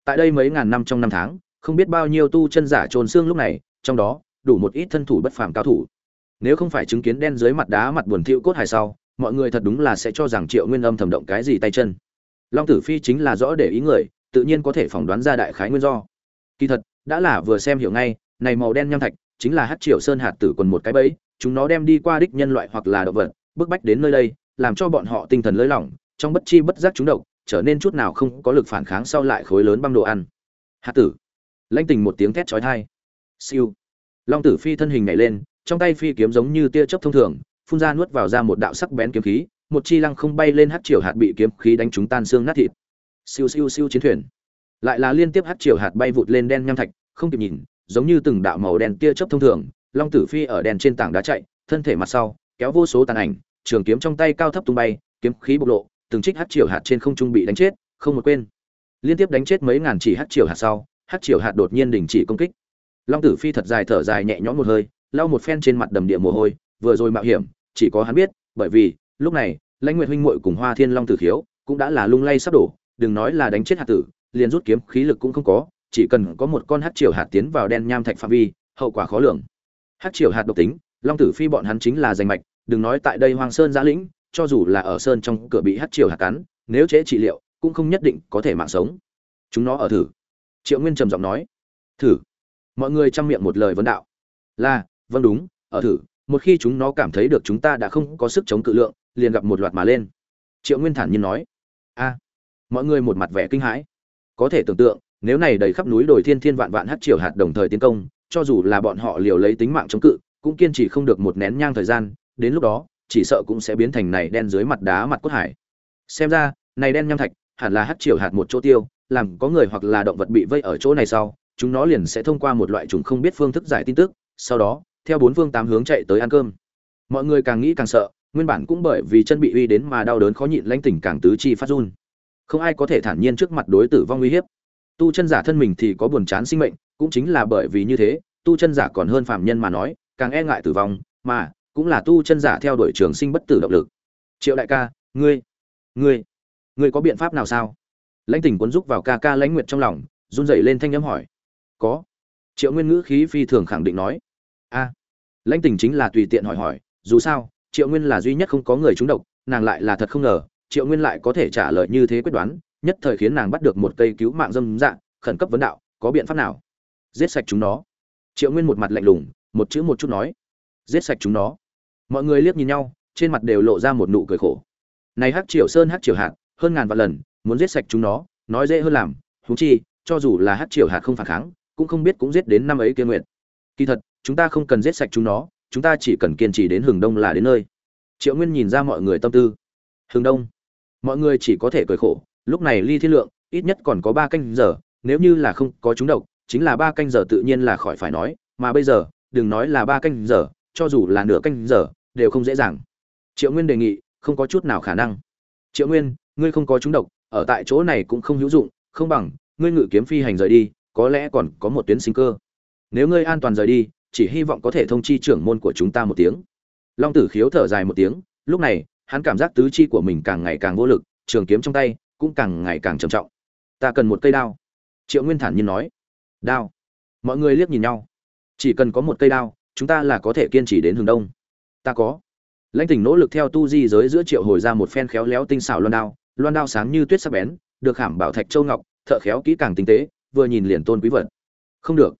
Tại đây mấy ngàn năm trong năm tháng, không biết bao nhiêu tu chân giả trồn xương lúc này, trong đó, đủ một ít thân thủ bất phàm cao thủ nếu không phải chứng kiến đen dưới mặt đá mặt buồn thiu cốt hài sau, mọi người thật đúng là sẽ cho rằng triệu nguyên âm thầm động cái gì tay chân. Long tử phi chính là rõ để ý người, tự nhiên có thể phỏng đoán ra đại khái nguyên do. Kỳ thật, đã là vừa xem hiểu ngay, này màu đen nham thạch chính là hát triệu sơn hạt tử quần một cái bẫy, chúng nó đem đi qua đích nhân loại hoặc là động vật, bức bách đến nơi đây, làm cho bọn họ tinh thần lơi lỏng, trong bất chi bất giác chúng độc, trở nên chút nào không có lực phản kháng sau lại khối lớn băng đồ ăn. Hạt tử. Lãnh tình một tiếng thét chói tai. Siêu. Long tử phi thân hình nhảy lên trong tay phi kiếm giống như tia chớp thông thường, phun ra nuốt vào ra một đạo sắc bén kiếm khí, một chi lăng không bay lên hắc triều hạt bị kiếm khí đánh trúng tan xương nát thịt. Siêu siêu siêu chiến thuyền. Lại là liên tiếp hắc triều hạt bay vụt lên đen nham thạch, không kịp nhìn, giống như từng đạo màu đen tia chớp thông thường, long tử phi ở đèn trên tảng đá chạy, thân thể mặt sau, kéo vô số tàn ảnh, trường kiếm trong tay cao thấp tung bay, kiếm khí bộc lộ, từng trích hắc triều hạt trên không trung bị đánh chết, không một quên. Liên tiếp đánh chết mấy ngàn chỉ hắc triều hạt sau, hắc triều hạt đột nhiên đình chỉ công kích. Long tử phi thật dài thở dài nhẹ nhõm một hơi lau một phen trên mặt đầm địa mồ hôi, vừa rồi mạo hiểm, chỉ có hắn biết, bởi vì, lúc này, lãnh nguyệt huynh muội cùng hoa thiên long tử khiếu cũng đã là lung lay sắp đổ, đừng nói là đánh chết hạt tử, liền rút kiếm khí lực cũng không có, chỉ cần có một con hắc triều hạt tiến vào đen nham thạch phạm vi, hậu quả khó lường. Hắc triều hạt độc tính, long tử phi bọn hắn chính là danh mạch, đừng nói tại đây hoàng sơn giã lĩnh, cho dù là ở sơn trong cửa bị hắc triều hạt cắn, nếu chế trị liệu, cũng không nhất định có thể mạng sống. Chúng nó ở thử. Triệu nguyên trầm giọng nói. Thử. Mọi người chăm miệng một lời vấn đạo. Là vâng đúng, ở thử, một khi chúng nó cảm thấy được chúng ta đã không có sức chống cự lượng, liền gặp một loạt mà lên. Triệu nguyên thản nhiên nói. A, mọi người một mặt vẻ kinh hãi. Có thể tưởng tượng, nếu này đầy khắp núi đồi thiên thiên vạn vạn hát triều hạt đồng thời tiến công, cho dù là bọn họ liều lấy tính mạng chống cự, cũng kiên trì không được một nén nhang thời gian, đến lúc đó, chỉ sợ cũng sẽ biến thành này đen dưới mặt đá mặt cốt hải. Xem ra, này đen nham thạch, hẳn là hát triều hạt một chỗ tiêu, làm có người hoặc là động vật bị vây ở chỗ này sau, chúng nó liền sẽ thông qua một loại trùng không biết phương thức giải tin tức, sau đó theo bốn phương tám hướng chạy tới ăn cơm. Mọi người càng nghĩ càng sợ, nguyên bản cũng bởi vì chân bị uy đến mà đau đớn khó nhịn lãnh tỉnh càng tứ chi phát run. Không ai có thể thản nhiên trước mặt đối tử vong uy hiếp. Tu chân giả thân mình thì có buồn chán sinh mệnh, cũng chính là bởi vì như thế, tu chân giả còn hơn phàm nhân mà nói, càng e ngại tử vong, mà cũng là tu chân giả theo đuổi trường sinh bất tử động lực. Triệu đại ca, ngươi ngươi ngươi có biện pháp nào sao? Lãnh tỉnh cuốn rúc vào ca ca lãnh nguyệt trong lòng, run rẩy lên thanh âm hỏi. Có. Triệu nguyên ngữ khí phi thường khẳng định nói a. Lãnh tình chính là tùy tiện hỏi hỏi, dù sao, triệu nguyên là duy nhất không có người trúng độc, nàng lại là thật không ngờ, triệu nguyên lại có thể trả lời như thế quyết đoán, nhất thời khiến nàng bắt được một cây cứu mạng dâm dạng khẩn cấp vấn đạo, có biện pháp nào? Giết sạch chúng nó. Triệu nguyên một mặt lạnh lùng, một chữ một chút nói. Giết sạch chúng nó. Mọi người liếc nhìn nhau, trên mặt đều lộ ra một nụ cười khổ. Này hắc triều sơn, hắc triều hạt, hơn ngàn vạn lần, muốn giết sạch chúng nó, nói dễ hơn làm húng chi, cho dù là hắc triều hạt không phản kháng, cũng không biết cũng giết đến năm ấy kia nguyện kỳ thật chúng ta không cần giết sạch chúng nó, chúng ta chỉ cần kiên trì đến hừng đông là đến nơi. Triệu nguyên nhìn ra mọi người tâm tư. Hừng đông. Mọi người chỉ có thể cười khổ, lúc này ly thiên lượng, ít nhất còn có ba canh giờ, nếu như là không có chúng độc, chính là ba canh giờ tự nhiên là khỏi phải nói, mà bây giờ, đừng nói là ba canh giờ, cho dù là nửa canh giờ, đều không dễ dàng. Triệu nguyên đề nghị, không có chút nào khả năng. Triệu nguyên, ngươi không có chúng độc, ở tại chỗ này cũng không hữu dụng, không bằng, ngươi ngự kiếm phi hành rời đi, có lẽ còn có một tuyến sinh cơ. Nếu ngươi an toàn rời đi chỉ hy vọng có thể thông chi trưởng môn của chúng ta một tiếng. Long tử khiếu thở dài một tiếng, lúc này, hắn cảm giác tứ chi của mình càng ngày càng vô lực, trường kiếm trong tay cũng càng ngày càng trầm trọng. Ta cần một cây đao. Triệu nguyên thản nhiên nói. Đao. Mọi người liếc nhìn nhau. Chỉ cần có một cây đao, chúng ta là có thể kiên trì đến hướng đông. Ta có. Lãnh tỉnh nỗ lực theo tu di giới giữa triệu hồi ra một phen khéo léo tinh xảo loan đao loan đao sáng như tuyết sắc bén, được khảm bảo thạch châu ngọc, thợ khéo kỹ càng tinh tế, vừa nhìn liền tôn quý vật. Không được.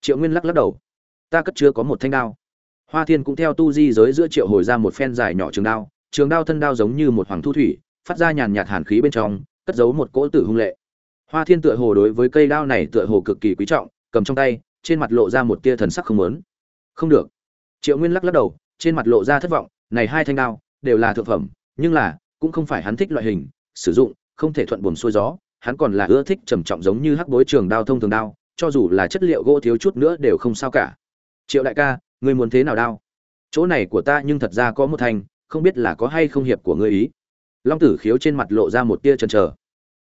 Triệu nguyên lắc lắc đầu ta cất chứa có một thanh đao. Hoa thiên cũng theo tu di giới giữa triệu hồi ra một phen dài nhỏ trường đao trường đao thân đao giống như một hoàng thu thủy, phát ra nhàn nhạt hàn khí bên trong, cất giấu một cỗ tử hung lệ. Hoa thiên tựa hồ đối với cây đao này tựa hồ cực kỳ quý trọng, cầm trong tay, trên mặt lộ ra một tia thần sắc không lớn không được. Triệu nguyên lắc lắc đầu, trên mặt lộ ra thất vọng, này hai thanh đao đều là thượng phẩm, nhưng là, cũng không phải hắn thích loại hình, sử dụng, không thể thuận buồm xuôi gió, hắn còn là ưa thích trầm trọng giống như hắc bối trường đao thông thường đao, cho dù là chất liệu gỗ thiếu chút nữa đều không sao cả triệu đại ca ngươi muốn thế nào đao? Chỗ này của ta nhưng thật ra có một thành, không biết là có hay không hiệp của ngươi ý. Long tử khiếu trên mặt lộ ra một tia chần chờ.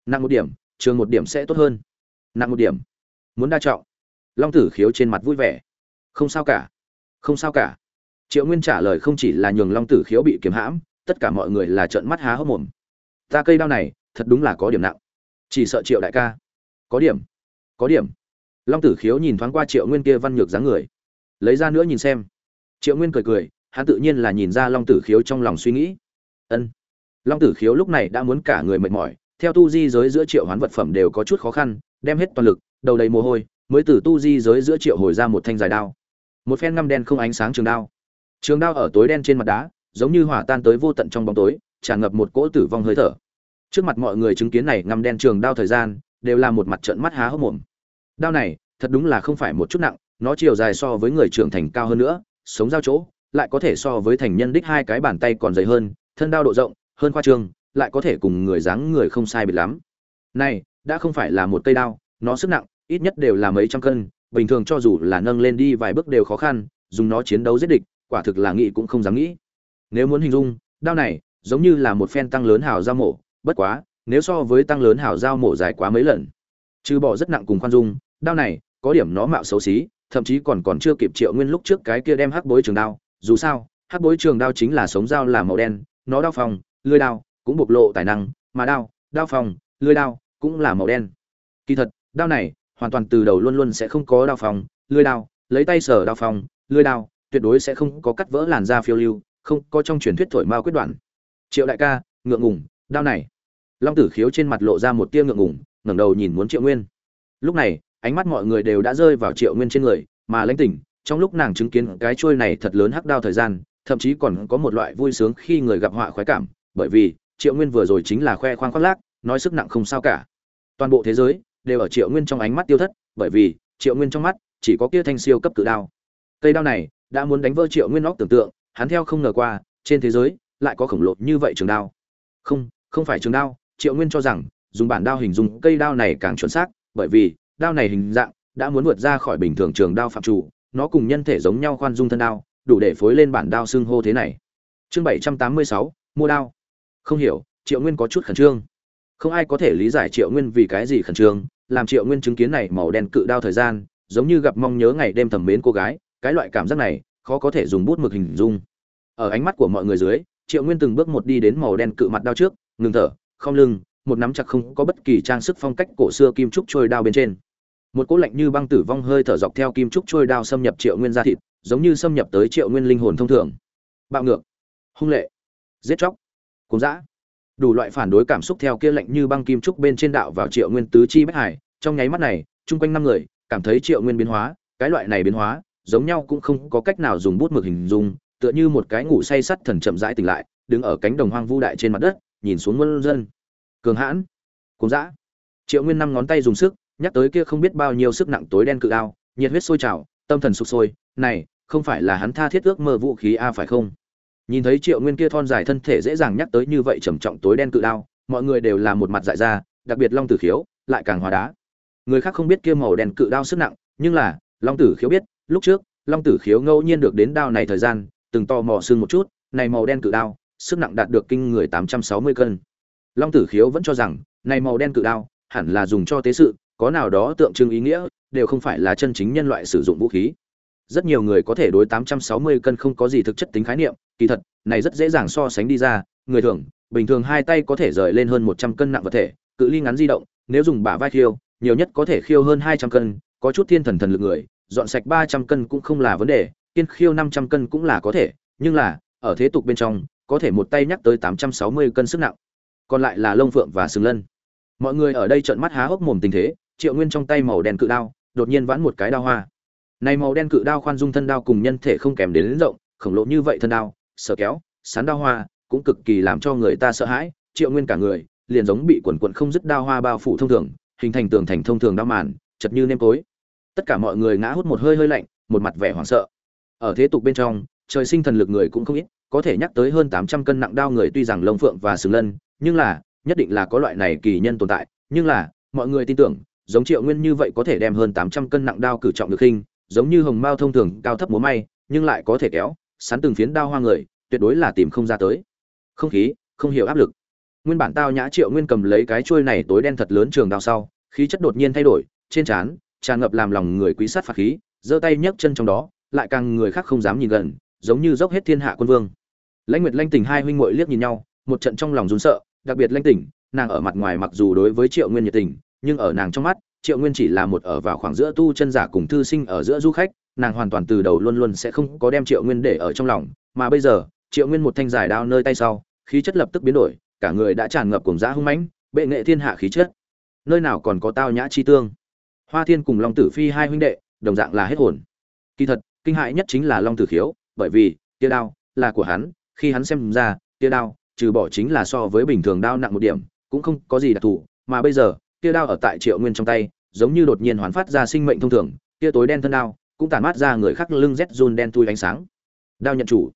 Nặng một điểm trường một điểm sẽ tốt hơn. Nặng một điểm. Muốn đa trọng. Long tử khiếu trên mặt vui vẻ. Không sao cả. Không sao cả. Triệu nguyên trả lời không chỉ là nhường long tử khiếu bị kiếm hãm tất cả mọi người là trợn mắt há hốc mồm. Ta cây đao này thật đúng là có điểm nặng. Chỉ sợ triệu đại ca. Có điểm. Có điểm. Long tử khiếu nhìn thoáng qua triệu nguyên kia văn nhược dáng người lấy ra nữa nhìn xem. Triệu nguyên cười cười, hắn tự nhiên là nhìn ra long tử khiếu trong lòng suy nghĩ. Ân. Long tử khiếu lúc này đã muốn cả người mệt mỏi, theo tu di giới giữa triệu hoán vật phẩm đều có chút khó khăn, đem hết toàn lực, đầu đầy mồ hôi, mới từ tu di giới giữa triệu hồi ra một thanh dài đao. Một phen ngăm đen không ánh sáng trường đao. Trường đao ở tối đen trên mặt đá, giống như hỏa tan tới vô tận trong bóng tối, tràn ngập một cỗ tử vong hơi thở. Trước mặt mọi người chứng kiến này ngăm đen trường đao thời gian, đều là một mặt trận mắt há hốc mồm. Đao này, thật đúng là không phải một chút nặng nó chiều dài so với người trưởng thành cao hơn nữa, sống giao chỗ, lại có thể so với thành nhân đích hai cái bàn tay còn dày hơn, thân đao độ rộng, hơn khoa trương lại có thể cùng người dáng người không sai biệt lắm. Này, đã không phải là một cây đao, nó sức nặng, ít nhất đều là mấy trăm cân, bình thường cho dù là nâng lên đi vài bước đều khó khăn, dùng nó chiến đấu giết địch, quả thực là nghĩ cũng không dám nghĩ. Nếu muốn hình dung, đao này, giống như là một phen tăng lớn hào dao mổ, bất quá, nếu so với tăng lớn hào dao mổ dài quá mấy lần, trừ bỏ rất nặng cùng khoan dung, đao này, có điểm nó mạo xấu xí thậm chí còn còn chưa kịp triệu nguyên lúc trước cái kia đem hắc bối trường đao. Dù sao, hắc bối trường đao chính là sống dao là màu đen, nó đao phòng lưới đao cũng bộc lộ tài năng, mà đao đao phòng lưới đao cũng là màu đen. Kỳ thật, đao này hoàn toàn từ đầu luôn luôn sẽ không có đao phòng lưới đao, lấy tay sở đao phòng lưới đao tuyệt đối sẽ không có cắt vỡ làn da phiêu lưu, không có trong truyền thuyết thổi mao quyết đoạn. Triệu đại ca, ngượng ngùng, đao này. Long tử khiếu trên mặt lộ ra một tia ngượng ngùng, ngẩng đầu nhìn muốn triệu nguyên. Lúc này ánh mắt mọi người đều đã rơi vào triệu nguyên trên người, mà lãnh tỉnh, trong lúc nàng chứng kiến cái chuôi này thật lớn hắc đao thời gian, thậm chí còn có một loại vui sướng khi người gặp họa khoái cảm, bởi vì triệu nguyên vừa rồi chính là khoe khoang khoác lác, nói sức nặng không sao cả. Toàn bộ thế giới đều ở triệu nguyên trong ánh mắt tiêu thất, bởi vì triệu nguyên trong mắt chỉ có kia thanh siêu cấp cự đao. Cây đao này đã muốn đánh vỡ triệu nguyên óc tưởng tượng, hắn theo không ngờ qua, trên thế giới lại có khổng lồ như vậy trường đao. Không không phải trường đao, triệu nguyên cho rằng dùng bản đao hình dung cây đao này càng chuẩn xác, bởi vì đao này hình dạng đã muốn vượt ra khỏi bình thường trường đao phạm chủ, nó cùng nhân thể giống nhau khoan dung thân đao, đủ để phối lên bản đao xương hô thế này. Chương bảy trăm tám mươi sáu, mua đao. Không hiểu, triệu nguyên có chút khẩn trương. Không ai có thể lý giải triệu nguyên vì cái gì khẩn trương, làm triệu nguyên chứng kiến này màu đen cự đao thời gian, giống như gặp mong nhớ ngày đêm thầm mến cô gái, cái loại cảm giác này, khó có thể dùng bút mực hình dung. Ở ánh mắt của mọi người dưới, triệu nguyên từng bước một đi đến màu đen cự mặt đao trước, ngừng thở, không lưng một nắm chặt không có bất kỳ trang sức phong cách cổ xưa kim trúc trôi đao bên trên. Một cỗ lạnh như băng tử vong hơi thở dọc theo kim trúc trôi đao xâm nhập triệu nguyên da thịt, giống như xâm nhập tới triệu nguyên linh hồn thông thường. Bạo ngược, hung lệ, giết chóc, cuồng dã. Đủ loại phản đối cảm xúc theo kia lạnh như băng kim trúc bên trên đạo vào triệu nguyên tứ chi bách hải. Trong nháy mắt này, chung quanh năm người, cảm thấy triệu nguyên biến hóa, cái loại này biến hóa, giống nhau cũng không có cách nào dùng bút mực hình dung, tựa như một cái ngủ say sắt thần chậm rãi tỉnh lại, đứng ở cánh đồng hoang vu đại trên mặt đất, nhìn xuống muôn dân cường hãn, cuồng dã. Triệu nguyên năm ngón tay dùng sức, nhắc tới kia không biết bao nhiêu sức nặng tối đen cự đao nhiệt huyết sôi trào, tâm thần sụp sôi, này, không phải là hắn tha thiết ước mơ vũ khí a, phải không? Nhìn thấy triệu nguyên kia thon dài thân thể dễ dàng nhắc tới như vậy trầm trọng tối đen cự đao mọi người đều là một mặt dại ra, đặc biệt long tử khiếu, lại càng hóa đá. Người khác không biết kia màu đen cự đao sức nặng, nhưng là, long tử khiếu biết, lúc trước, long tử khiếu ngẫu nhiên được đến đao này thời gian, từng to mò xương một chút, này màu đen cự đao sức nặng đạt được kinh người tám trăm sáu mươi cân long tử khiếu vẫn cho rằng, này màu đen cự đao, hẳn là dùng cho tế sự, có nào đó tượng trưng ý nghĩa, đều không phải là chân chính nhân loại sử dụng vũ khí. Rất nhiều người có thể đối 860 cân không có gì thực chất tính khái niệm, kỳ thật, này rất dễ dàng so sánh đi ra, người thường, bình thường hai tay có thể rời lên hơn 100 cân nặng vật thể, cự ly ngắn di động, nếu dùng bả vai khiêu, nhiều nhất có thể khiêu hơn 200 cân, có chút thiên thần thần lực người, dọn sạch 300 cân cũng không là vấn đề, kiên khiêu năm trăm cân cũng là có thể, nhưng là, ở thế tục bên trong, có thể một tay nhắc tới tám trăm sáu mươi cân sức nặng còn lại là lông phượng và sừng lân. Mọi người ở đây trợn mắt há hốc mồm tình thế triệu nguyên trong tay màu đen cự đao đột nhiên vãn một cái đao hoa. Này màu đen cự đao khoan dung thân đao cùng nhân thể không kèm đến, đến rộng khổng lồ như vậy thân đao sở kéo sán đao hoa cũng cực kỳ làm cho người ta sợ hãi triệu nguyên cả người liền giống bị quần quần không dứt đao hoa bao phủ thông thường hình thành tường thành thông thường đao màn chật như nêm tối. Tất cả mọi người ngã hút một hơi hơi lạnh một mặt vẻ hoảng sợ. Ở thế tục bên trong trời sinh thần lực người cũng không ít có thể nhắc tới hơn tám trăm cân nặng đao người tuy rằng lông phượng và sừng lân nhưng là, nhất định là có loại này kỳ nhân tồn tại. Nhưng là, mọi người tin tưởng, giống triệu nguyên như vậy có thể đem hơn tám trăm cân nặng đao cử trọng được khinh giống như hồng mao thông thường cao thấp múa may, nhưng lại có thể kéo, sắn từng phiến đao hoa người, tuyệt đối là tìm không ra tới. Không khí, không hiểu áp lực. Nguyên bản tao nhã triệu nguyên cầm lấy cái chuôi này tối đen thật lớn trường đao sau, khí chất đột nhiên thay đổi, trên trán, tràn ngập làm lòng người quý sát phạt khí, giơ tay nhấc chân trong đó, lại càng người khác không dám nhìn gần, giống như dốc hết thiên hạ quân vương. Lãnh nguyệt lãnh tình hai huynh muội liếc nhìn nhau, một trận trong lòng run sợ đặc biệt lãnh tỉnh, nàng ở mặt ngoài mặc dù đối với triệu nguyên nhiệt tình, nhưng ở nàng trong mắt, triệu nguyên chỉ là một ở vào khoảng giữa tu chân giả cùng thư sinh ở giữa du khách, nàng hoàn toàn từ đầu luôn luôn sẽ không có đem triệu nguyên để ở trong lòng. Mà bây giờ, triệu nguyên một thanh giải đao nơi tay sau, khí chất lập tức biến đổi, cả người đã tràn ngập cùng dã hung mãnh, bệ nghệ thiên hạ khí chất. Nơi nào còn có tao nhã chi tương. Hoa thiên cùng long tử phi hai huynh đệ, đồng dạng là hết hồn. Kỳ thật, kinh hại nhất chính là long tử khiếu, bởi vì tia đao là của hắn, khi hắn xem ra, tia đao trừ bỏ chính là so với bình thường đao nặng một điểm, cũng không có gì đặc thù, mà bây giờ, kia đao ở tại triệu nguyên trong tay, giống như đột nhiên hoán phát ra sinh mệnh thông thường, kia tối đen thân đao, cũng tản mát ra người khác lưng rét run đen tui ánh sáng. Đao nhận chủ.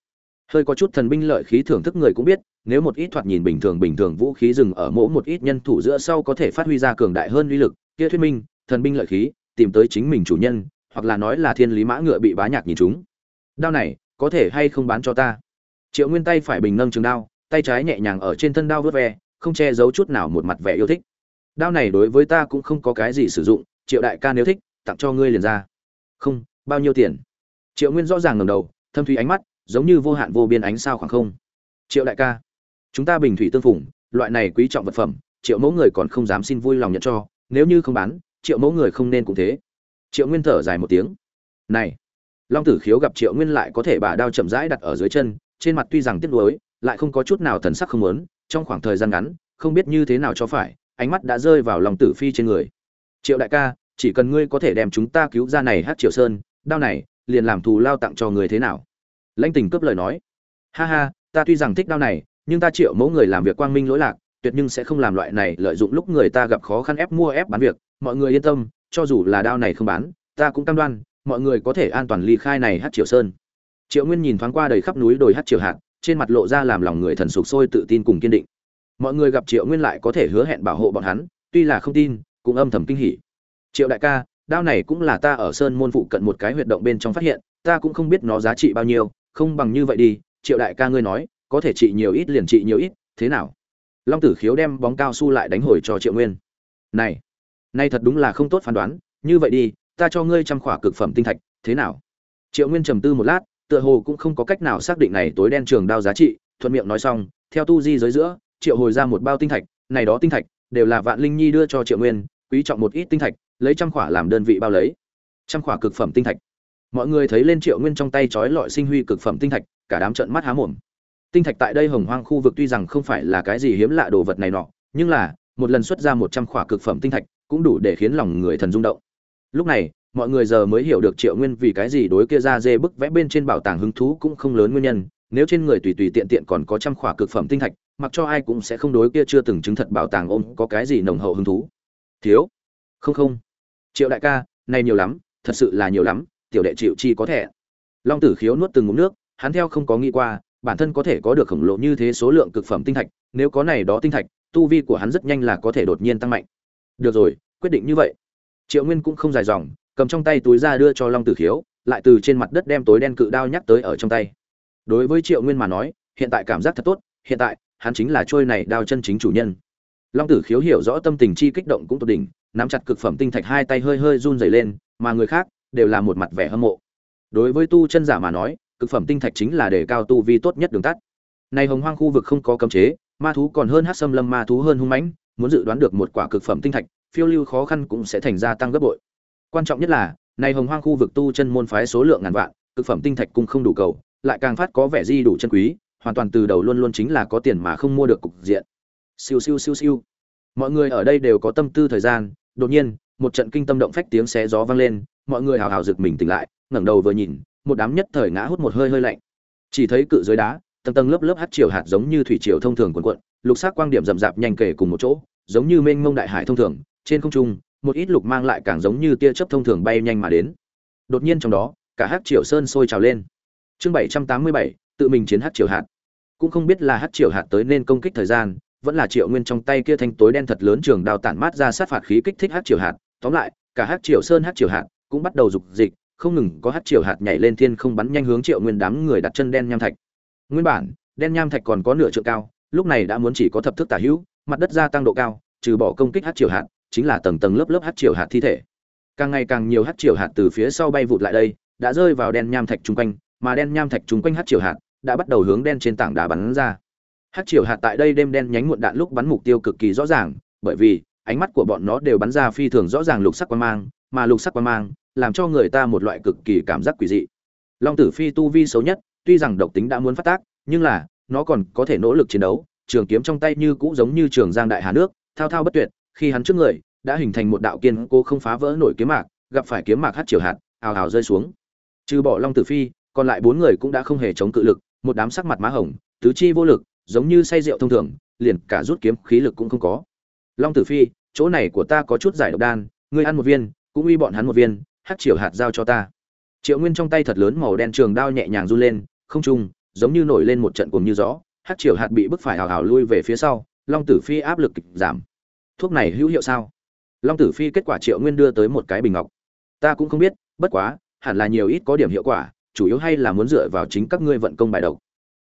Hơi có chút thần binh lợi khí thưởng thức người cũng biết, nếu một ít thoạt nhìn bình thường bình thường vũ khí dừng ở mỗi một ít nhân thủ giữa sau có thể phát huy ra cường đại hơn uy lực, kia thuyết minh, thần binh lợi khí, tìm tới chính mình chủ nhân, hoặc là nói là thiên lý mã ngựa bị bá nhạc nhìn chúng. Đao này, có thể hay không bán cho ta? Triệu nguyên tay phải bình nâng trường đao tay trái nhẹ nhàng ở trên thân đao vớt ve, không che giấu chút nào một mặt vẻ yêu thích. Đao này đối với ta cũng không có cái gì sử dụng, triệu đại ca nếu thích, tặng cho ngươi liền ra. Không, bao nhiêu tiền? Triệu nguyên rõ ràng ngầm đầu, thâm thủy ánh mắt, giống như vô hạn vô biên ánh sao khoảng không. Triệu đại ca, chúng ta bình thủy tương phủng loại này quý trọng vật phẩm, triệu mẫu người còn không dám xin vui lòng nhận cho, nếu như không bán, triệu mẫu người không nên cũng thế. Triệu nguyên thở dài một tiếng. Này, long tử khiếu gặp triệu nguyên lại có thể bà đao chậm rãi đặt ở dưới chân, trên mặt tuy rằng tiếc nuối lại không có chút nào thần sắc không muốn, trong khoảng thời gian ngắn, không biết như thế nào cho phải, ánh mắt đã rơi vào lòng tử phi trên người. Triệu đại ca, chỉ cần ngươi có thể đem chúng ta cứu ra này hát triều sơn, đao này, liền làm thù lao tặng cho người thế nào? Lãnh tình cướp lời nói. Ha ha, ta tuy rằng thích đao này, nhưng ta triệu mẫu người làm việc quang minh lỗi lạc, tuyệt nhưng sẽ không làm loại này lợi dụng lúc người ta gặp khó khăn ép mua ép bán việc. Mọi người yên tâm, cho dù là đao này không bán, ta cũng cam đoan, mọi người có thể an toàn ly khai này hát triều sơn. Triệu nguyên nhìn thoáng qua đầy khắp núi đồi hát triều hạt trên mặt lộ ra làm lòng người thần sục sôi tự tin cùng kiên định. Mọi người gặp triệu nguyên lại có thể hứa hẹn bảo hộ bọn hắn, tuy là không tin, cũng âm thầm kinh hỉ. Triệu đại ca, đao này cũng là ta ở sơn môn phụ cận một cái huyệt động bên trong phát hiện, ta cũng không biết nó giá trị bao nhiêu, không bằng như vậy đi, triệu đại ca ngươi nói, có thể trị nhiều ít liền trị nhiều ít, thế nào? Long tử khiếu đem bóng cao su lại đánh hồi cho triệu nguyên. Này, nay thật đúng là không tốt phán đoán, như vậy đi, ta cho ngươi trăm khỏa cực phẩm tinh thạch, thế nào? Triệu nguyên trầm tư một lát tựa hồ cũng không có cách nào xác định này tối đen trường đao giá trị, thuận miệng nói xong, theo tu di giới giữa, triệu hồi ra một bao tinh thạch, này đó tinh thạch, đều là vạn linh nhi đưa cho triệu nguyên, quý trọng một ít tinh thạch, lấy trăm khỏa làm đơn vị bao lấy. Trăm khỏa cực phẩm tinh thạch. Mọi người thấy lên triệu nguyên trong tay trói lọi sinh huy cực phẩm tinh thạch, cả đám trận mắt há mồm. Tinh thạch tại đây hồng hoang khu vực tuy rằng không phải là cái gì hiếm lạ đồ vật này nọ, nhưng là, một lần xuất ra một trăm khỏa cực phẩm tinh thạch, cũng đủ để khiến lòng người thần rung động. Lúc này mọi người giờ mới hiểu được triệu nguyên vì cái gì đối kia ra dê bức vẽ bên trên bảo tàng hứng thú cũng không lớn nguyên nhân. Nếu trên người tùy tùy tiện tiện còn có trăm khỏa cực phẩm tinh thạch, mặc cho ai cũng sẽ không đối kia chưa từng chứng thật bảo tàng ôm có cái gì nồng hậu hứng thú. Thiếu. Không không. Triệu đại ca, này nhiều lắm, thật sự là nhiều lắm, tiểu đệ chịu chi có thể long tử khiếu nuốt từng ngụm nước, hắn theo không có nghĩ qua, bản thân có thể có được khổng lồ như thế số lượng cực phẩm tinh thạch, nếu có này đó tinh thạch, tu vi của hắn rất nhanh là có thể đột nhiên tăng mạnh. Được rồi, quyết định như vậy. Triệu nguyên cũng không dài dòng cầm trong tay túi ra đưa cho long tử khiếu, lại từ trên mặt đất đem tối đen cự đao nhắc tới ở trong tay. Đối với triệu nguyên mà nói, hiện tại cảm giác thật tốt, hiện tại, hắn chính là trôi này đao chân chính chủ nhân. Long tử khiếu hiểu rõ tâm tình chi kích động cũng tột đỉnh, nắm chặt cực phẩm tinh thạch hai tay hơi hơi run rẩy lên, mà người khác đều là một mặt vẻ hâm mộ. Đối với tu chân giả mà nói, cực phẩm tinh thạch chính là để cao tu vi tốt nhất đường tắt. Này hồng hoang khu vực không có cấm chế, ma thú còn hơn hát xâm lâm ma thú hơn hung mãnh, muốn dự đoán được một quả cực phẩm tinh thạch, phiêu lưu khó khăn cũng sẽ thành ra tăng gấp bội quan trọng nhất là, này hồng hoang khu vực tu chân môn phái số lượng ngàn vạn, cực phẩm tinh thạch cung không đủ cầu, lại càng phát có vẻ di đủ chân quý, hoàn toàn từ đầu luôn luôn chính là có tiền mà không mua được cục diện. Siêu siêu siêu siêu. Mọi người ở đây đều có tâm tư thời gian, đột nhiên, một trận kinh tâm động phách tiếng xé gió vang lên, mọi người hào hào rực mình tỉnh lại, ngẩng đầu vừa nhìn, một đám nhất thời ngã hút một hơi hơi lạnh. Chỉ thấy cự dưới đá, tầng tầng lớp lớp hát chiều hạt giống như thủy triều thông thường cuộn cuộn, lục sắc quang điểm rậm rạp nhanh kể cùng một chỗ, giống như mênh mông đại hải thông thường, trên không trung một ít lục mang lại càng giống như tia chớp thông thường bay nhanh mà đến. Đột nhiên trong đó, cả hắc triều sơn sôi trào lên. Chương bảy trăm tám mươi bảy, tự mình chiến hắc triều hạt. Cũng không biết là hắc triều hạt tới nên công kích thời gian, vẫn là triệu nguyên trong tay kia thanh tối đen thật lớn trường đao tản mát ra sát phạt khí kích thích hắc triều hạt. Tóm lại, cả hắc triều sơn hắc triều hạt cũng bắt đầu dục dịch, không ngừng có hắc triều hạt nhảy lên thiên không bắn nhanh hướng triệu nguyên đám người đặt chân đen nham thạch. Nguyên bản, đen nham thạch còn có nửa trượng cao, lúc này đã muốn chỉ có thập thước tả hữu, mặt đất gia tăng độ cao, trừ bỏ công kích hắc triều hạt chính là tầng tầng lớp lớp hát triều hạt thi thể. Càng ngày càng nhiều hát triều hạt từ phía sau bay vụt lại đây, đã rơi vào đen nham thạch chung quanh, mà đen nham thạch chung quanh hát triều hạt đã bắt đầu hướng đen trên tảng đá bắn ra. Hát triều hạt tại đây đêm đen nhánh muộn đạn lúc bắn mục tiêu cực kỳ rõ ràng, bởi vì ánh mắt của bọn nó đều bắn ra phi thường rõ ràng lục sắc quan mang, mà lục sắc quan mang làm cho người ta một loại cực kỳ cảm giác quỷ dị. Long tử phi tu vi xấu nhất, tuy rằng độc tính đã muốn phát tác, nhưng là nó còn có thể nỗ lực chiến đấu, trường kiếm trong tay như cũ giống như trường giang đại hà nước, thao thao bất tuyệt khi hắn trước người, đã hình thành một đạo kiên cố không phá vỡ nổi kiếm mạc, gặp phải kiếm mạc hát triều hạt, ào ào rơi xuống. Trừ bỏ long tử phi, còn lại bốn người cũng đã không hề chống cự lực, một đám sắc mặt má hồng, tứ chi vô lực, giống như say rượu thông thường, liền cả rút kiếm khí lực cũng không có. Long tử phi, chỗ này của ta có chút giải độc đan, ngươi ăn một viên, cũng uy bọn hắn một viên hát triều hạt giao cho ta. Triệu nguyên trong tay thật lớn màu đen trường đao nhẹ nhàng run lên, không trung, giống như nổi lên một trận cùng như gió hát triều hạt bị bức phải hào hào lui về phía sau, long tử phi áp lực kịch giảm thuốc này hữu hiệu sao? Long tử phi kết quả triệu nguyên đưa tới một cái bình ngọc. Ta cũng không biết, bất quá, hẳn là nhiều ít có điểm hiệu quả, chủ yếu hay là muốn dựa vào chính các ngươi vận công bài độc.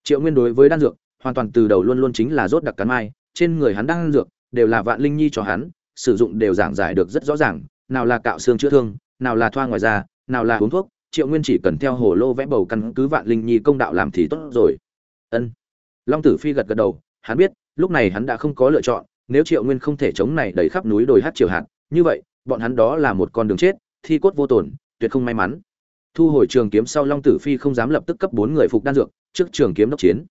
Triệu nguyên đối với đan dược, hoàn toàn từ đầu luôn luôn chính là rốt đặc cắn mai, trên người hắn đang ăn dược đều là vạn linh nhi cho hắn, sử dụng đều giảng giải được rất rõ ràng, nào là cạo xương chữa thương, nào là thoa ngoài da, nào là uống thuốc, triệu nguyên chỉ cần theo hồ lô vẽ bầu căn cứ vạn linh nhi công đạo làm thì tốt rồi. Ân. Long tử phi gật gật đầu, hắn biết, lúc này hắn đã không có lựa chọn nếu triệu nguyên không thể chống này đầy khắp núi đồi hát triều hạt, như vậy, bọn hắn đó là một con đường chết, thi cốt vô tổn, tuyệt không may mắn. Thu hồi trường kiếm sau long tử phi không dám lập tức cấp bốn người phục đan dược, trước trường kiếm đốc chiến.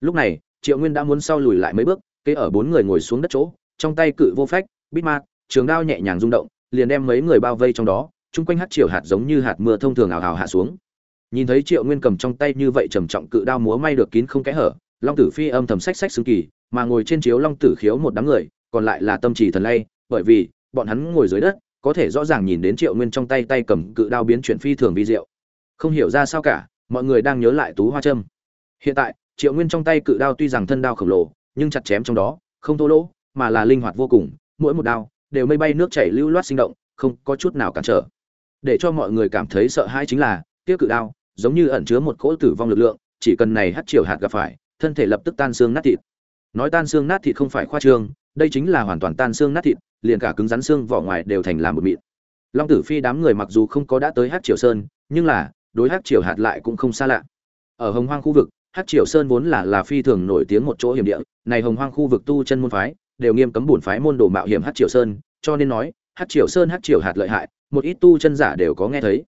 Lúc này, triệu nguyên đã muốn sau lùi lại mấy bước, kế ở bốn người ngồi xuống đất chỗ, trong tay cự vô phách bít ma, trường đao nhẹ nhàng rung động, liền đem mấy người bao vây trong đó, chung quanh hát triều hạt giống như hạt mưa thông thường ảo ảo hạ xuống. Nhìn thấy triệu nguyên cầm trong tay như vậy trầm trọng cự đao múa may được kín không kẽ hở, long tử phi âm thầm sách sách xương kỳ mà ngồi trên chiếu long tử khiếu một đám người, còn lại là tâm trì thần lay, bởi vì, bọn hắn ngồi dưới đất, có thể rõ ràng nhìn đến triệu nguyên trong tay tay cầm cự đao biến chuyển phi thường vi diệu. Không hiểu ra sao cả, mọi người đang nhớ lại tú hoa trâm. Hiện tại, triệu nguyên trong tay cự đao tuy rằng thân đao khổng lồ, nhưng chặt chém trong đó, không thô lỗ, mà là linh hoạt vô cùng, mỗi một đao đều mây bay nước chảy lưu loát sinh động, không có chút nào cản trở. Để cho mọi người cảm thấy sợ hãi chính là tiếc cự đao giống như ẩn chứa một cỗ tử vong lực lượng, chỉ cần này hắt chiều hạt gặp phải, thân thể lập tức tan xương nát thịt nói tan xương nát thịt không phải khoa trương, đây chính là hoàn toàn tan xương nát thịt, liền cả cứng rắn xương vỏ ngoài đều thành làm một mịn. Long tử phi đám người mặc dù không có đã tới hát triều sơn, nhưng là, đối hát triều hạt lại cũng không xa lạ. Ở hồng hoang khu vực hát triều sơn vốn là là phi thường nổi tiếng một chỗ hiểm địa, này hồng hoang khu vực tu chân môn phái, đều nghiêm cấm bổn phái môn đồ mạo hiểm hát triều sơn, cho nên nói hát triều sơn hát triều hạt lợi hại, một ít tu chân giả đều có nghe thấy.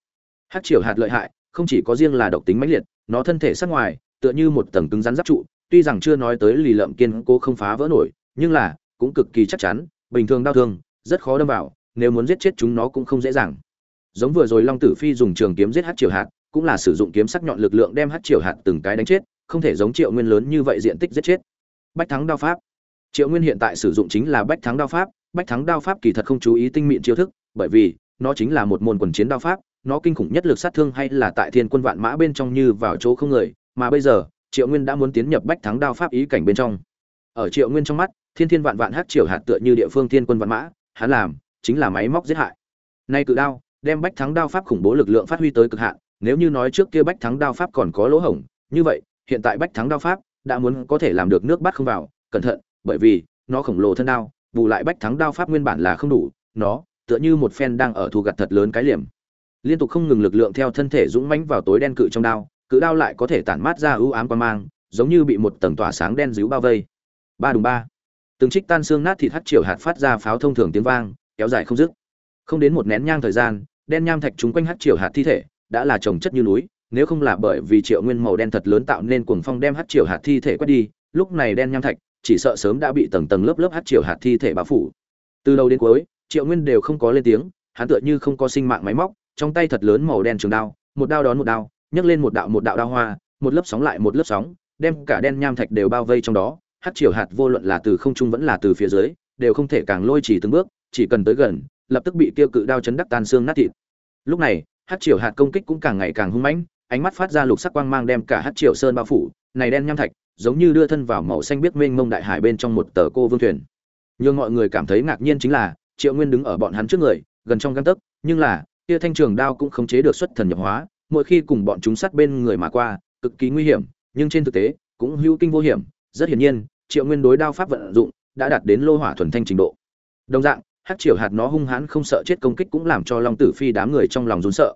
Hát triều hạt lợi hại, không chỉ có riêng là độc tính mãnh liệt, nó thân thể sắc ngoài, tựa như một tầng cứng rắn giáp trụ tuy rằng chưa nói tới lì lợm kiên cố không phá vỡ nổi, nhưng là, cũng cực kỳ chắc chắn, bình thường đau thương, rất khó đâm vào, nếu muốn giết chết chúng nó cũng không dễ dàng. Giống vừa rồi long tử phi dùng trường kiếm giết hát triều hạt, cũng là sử dụng kiếm sắc nhọn lực lượng đem hát triều hạt từng cái đánh chết, không thể giống triệu nguyên lớn như vậy diện tích giết chết. Bách thắng đao pháp. Triệu nguyên hiện tại sử dụng chính là bách thắng đao pháp, bách thắng đao pháp kỳ thật không chú ý tinh mịn chiêu thức, bởi vì, nó chính là một môn quần chiến đao pháp, nó kinh khủng nhất lực sát thương hay là tại thiên quân vạn mã bên trong như vào chỗ không người, mà bây giờ triệu nguyên đã muốn tiến nhập bách thắng đao pháp ý cảnh bên trong. Ở triệu nguyên trong mắt, thiên thiên vạn vạn hát triều hạt tựa như địa phương thiên quân vạn mã, hắn làm, chính là máy móc giết hại. Nay cự đao, đem bách thắng đao pháp khủng bố lực lượng phát huy tới cực hạn, nếu như nói trước kia bách thắng đao pháp còn có lỗ hổng, như vậy, hiện tại bách thắng đao pháp đã muốn có thể làm được nước bắt không vào, cẩn thận, bởi vì, nó khổng lồ thân đao, bù lại bách thắng đao pháp nguyên bản là không đủ, nó, tựa như một phen đang ở thu gặt thật lớn cái liềm. Liên tục không ngừng lực lượng theo thân thể dũng mãnh vào tối đen cự trong đao cự đao lại có thể tản mát ra ưu ám quan mang, giống như bị một tầng tỏa sáng đen díu bao vây. Ba đùng ba. Từng trích tan xương nát thịt hắt triệu hạt phát ra pháo thông thường tiếng vang, kéo dài không dứt. Không đến một nén nhang thời gian, đen nham thạch chúng quanh hắt triệu hạt thi thể, đã là trồng chất như núi, nếu không là bởi vì triệu nguyên màu đen thật lớn tạo nên cuồng phong đem hắt triệu hạt thi thể quét đi, lúc này đen nham thạch, chỉ sợ sớm đã bị tầng tầng lớp lớp hắt triệu hạt thi thể bao phủ. Từ đầu đến cuối, triệu nguyên đều không có lên tiếng, hắn tựa như không có sinh mạng máy móc, trong tay thật lớn màu đen trường đao, một đao đón một đao nhấc lên một đạo một đạo đao hoa, một lớp sóng lại một lớp sóng, đem cả đen nham thạch đều bao vây trong đó hát triều hạt vô luận là từ không trung vẫn là từ phía dưới, đều không thể càng lôi chỉ từng bước, chỉ cần tới gần, lập tức bị tiêu cự đao chấn đắc tan xương nát thịt. Lúc này hát triều hạt công kích cũng càng ngày càng hung mãnh, ánh mắt phát ra lục sắc quang mang đem cả hát triều sơn bao phủ, này đen nham thạch, giống như đưa thân vào màu xanh biếc mênh mông đại hải bên trong một tờ cô vương thuyền. Nhưng mọi người cảm thấy ngạc nhiên chính là, triệu nguyên đứng ở bọn hắn trước người, gần trong găng tấc, nhưng là, kia thanh trường đao cũng khống chế được xuất thần nhập hóa mỗi khi cùng bọn chúng sát bên người mà qua, cực kỳ nguy hiểm, nhưng trên thực tế, cũng hữu kinh vô hiểm. Rất hiển nhiên, triệu nguyên đối đao pháp vận dụng đã đạt đến lô hỏa thuần thanh trình độ. Đồng dạng, hắc triều hạt nó hung hãn không sợ chết công kích cũng làm cho long tử phi đám người trong lòng run sợ.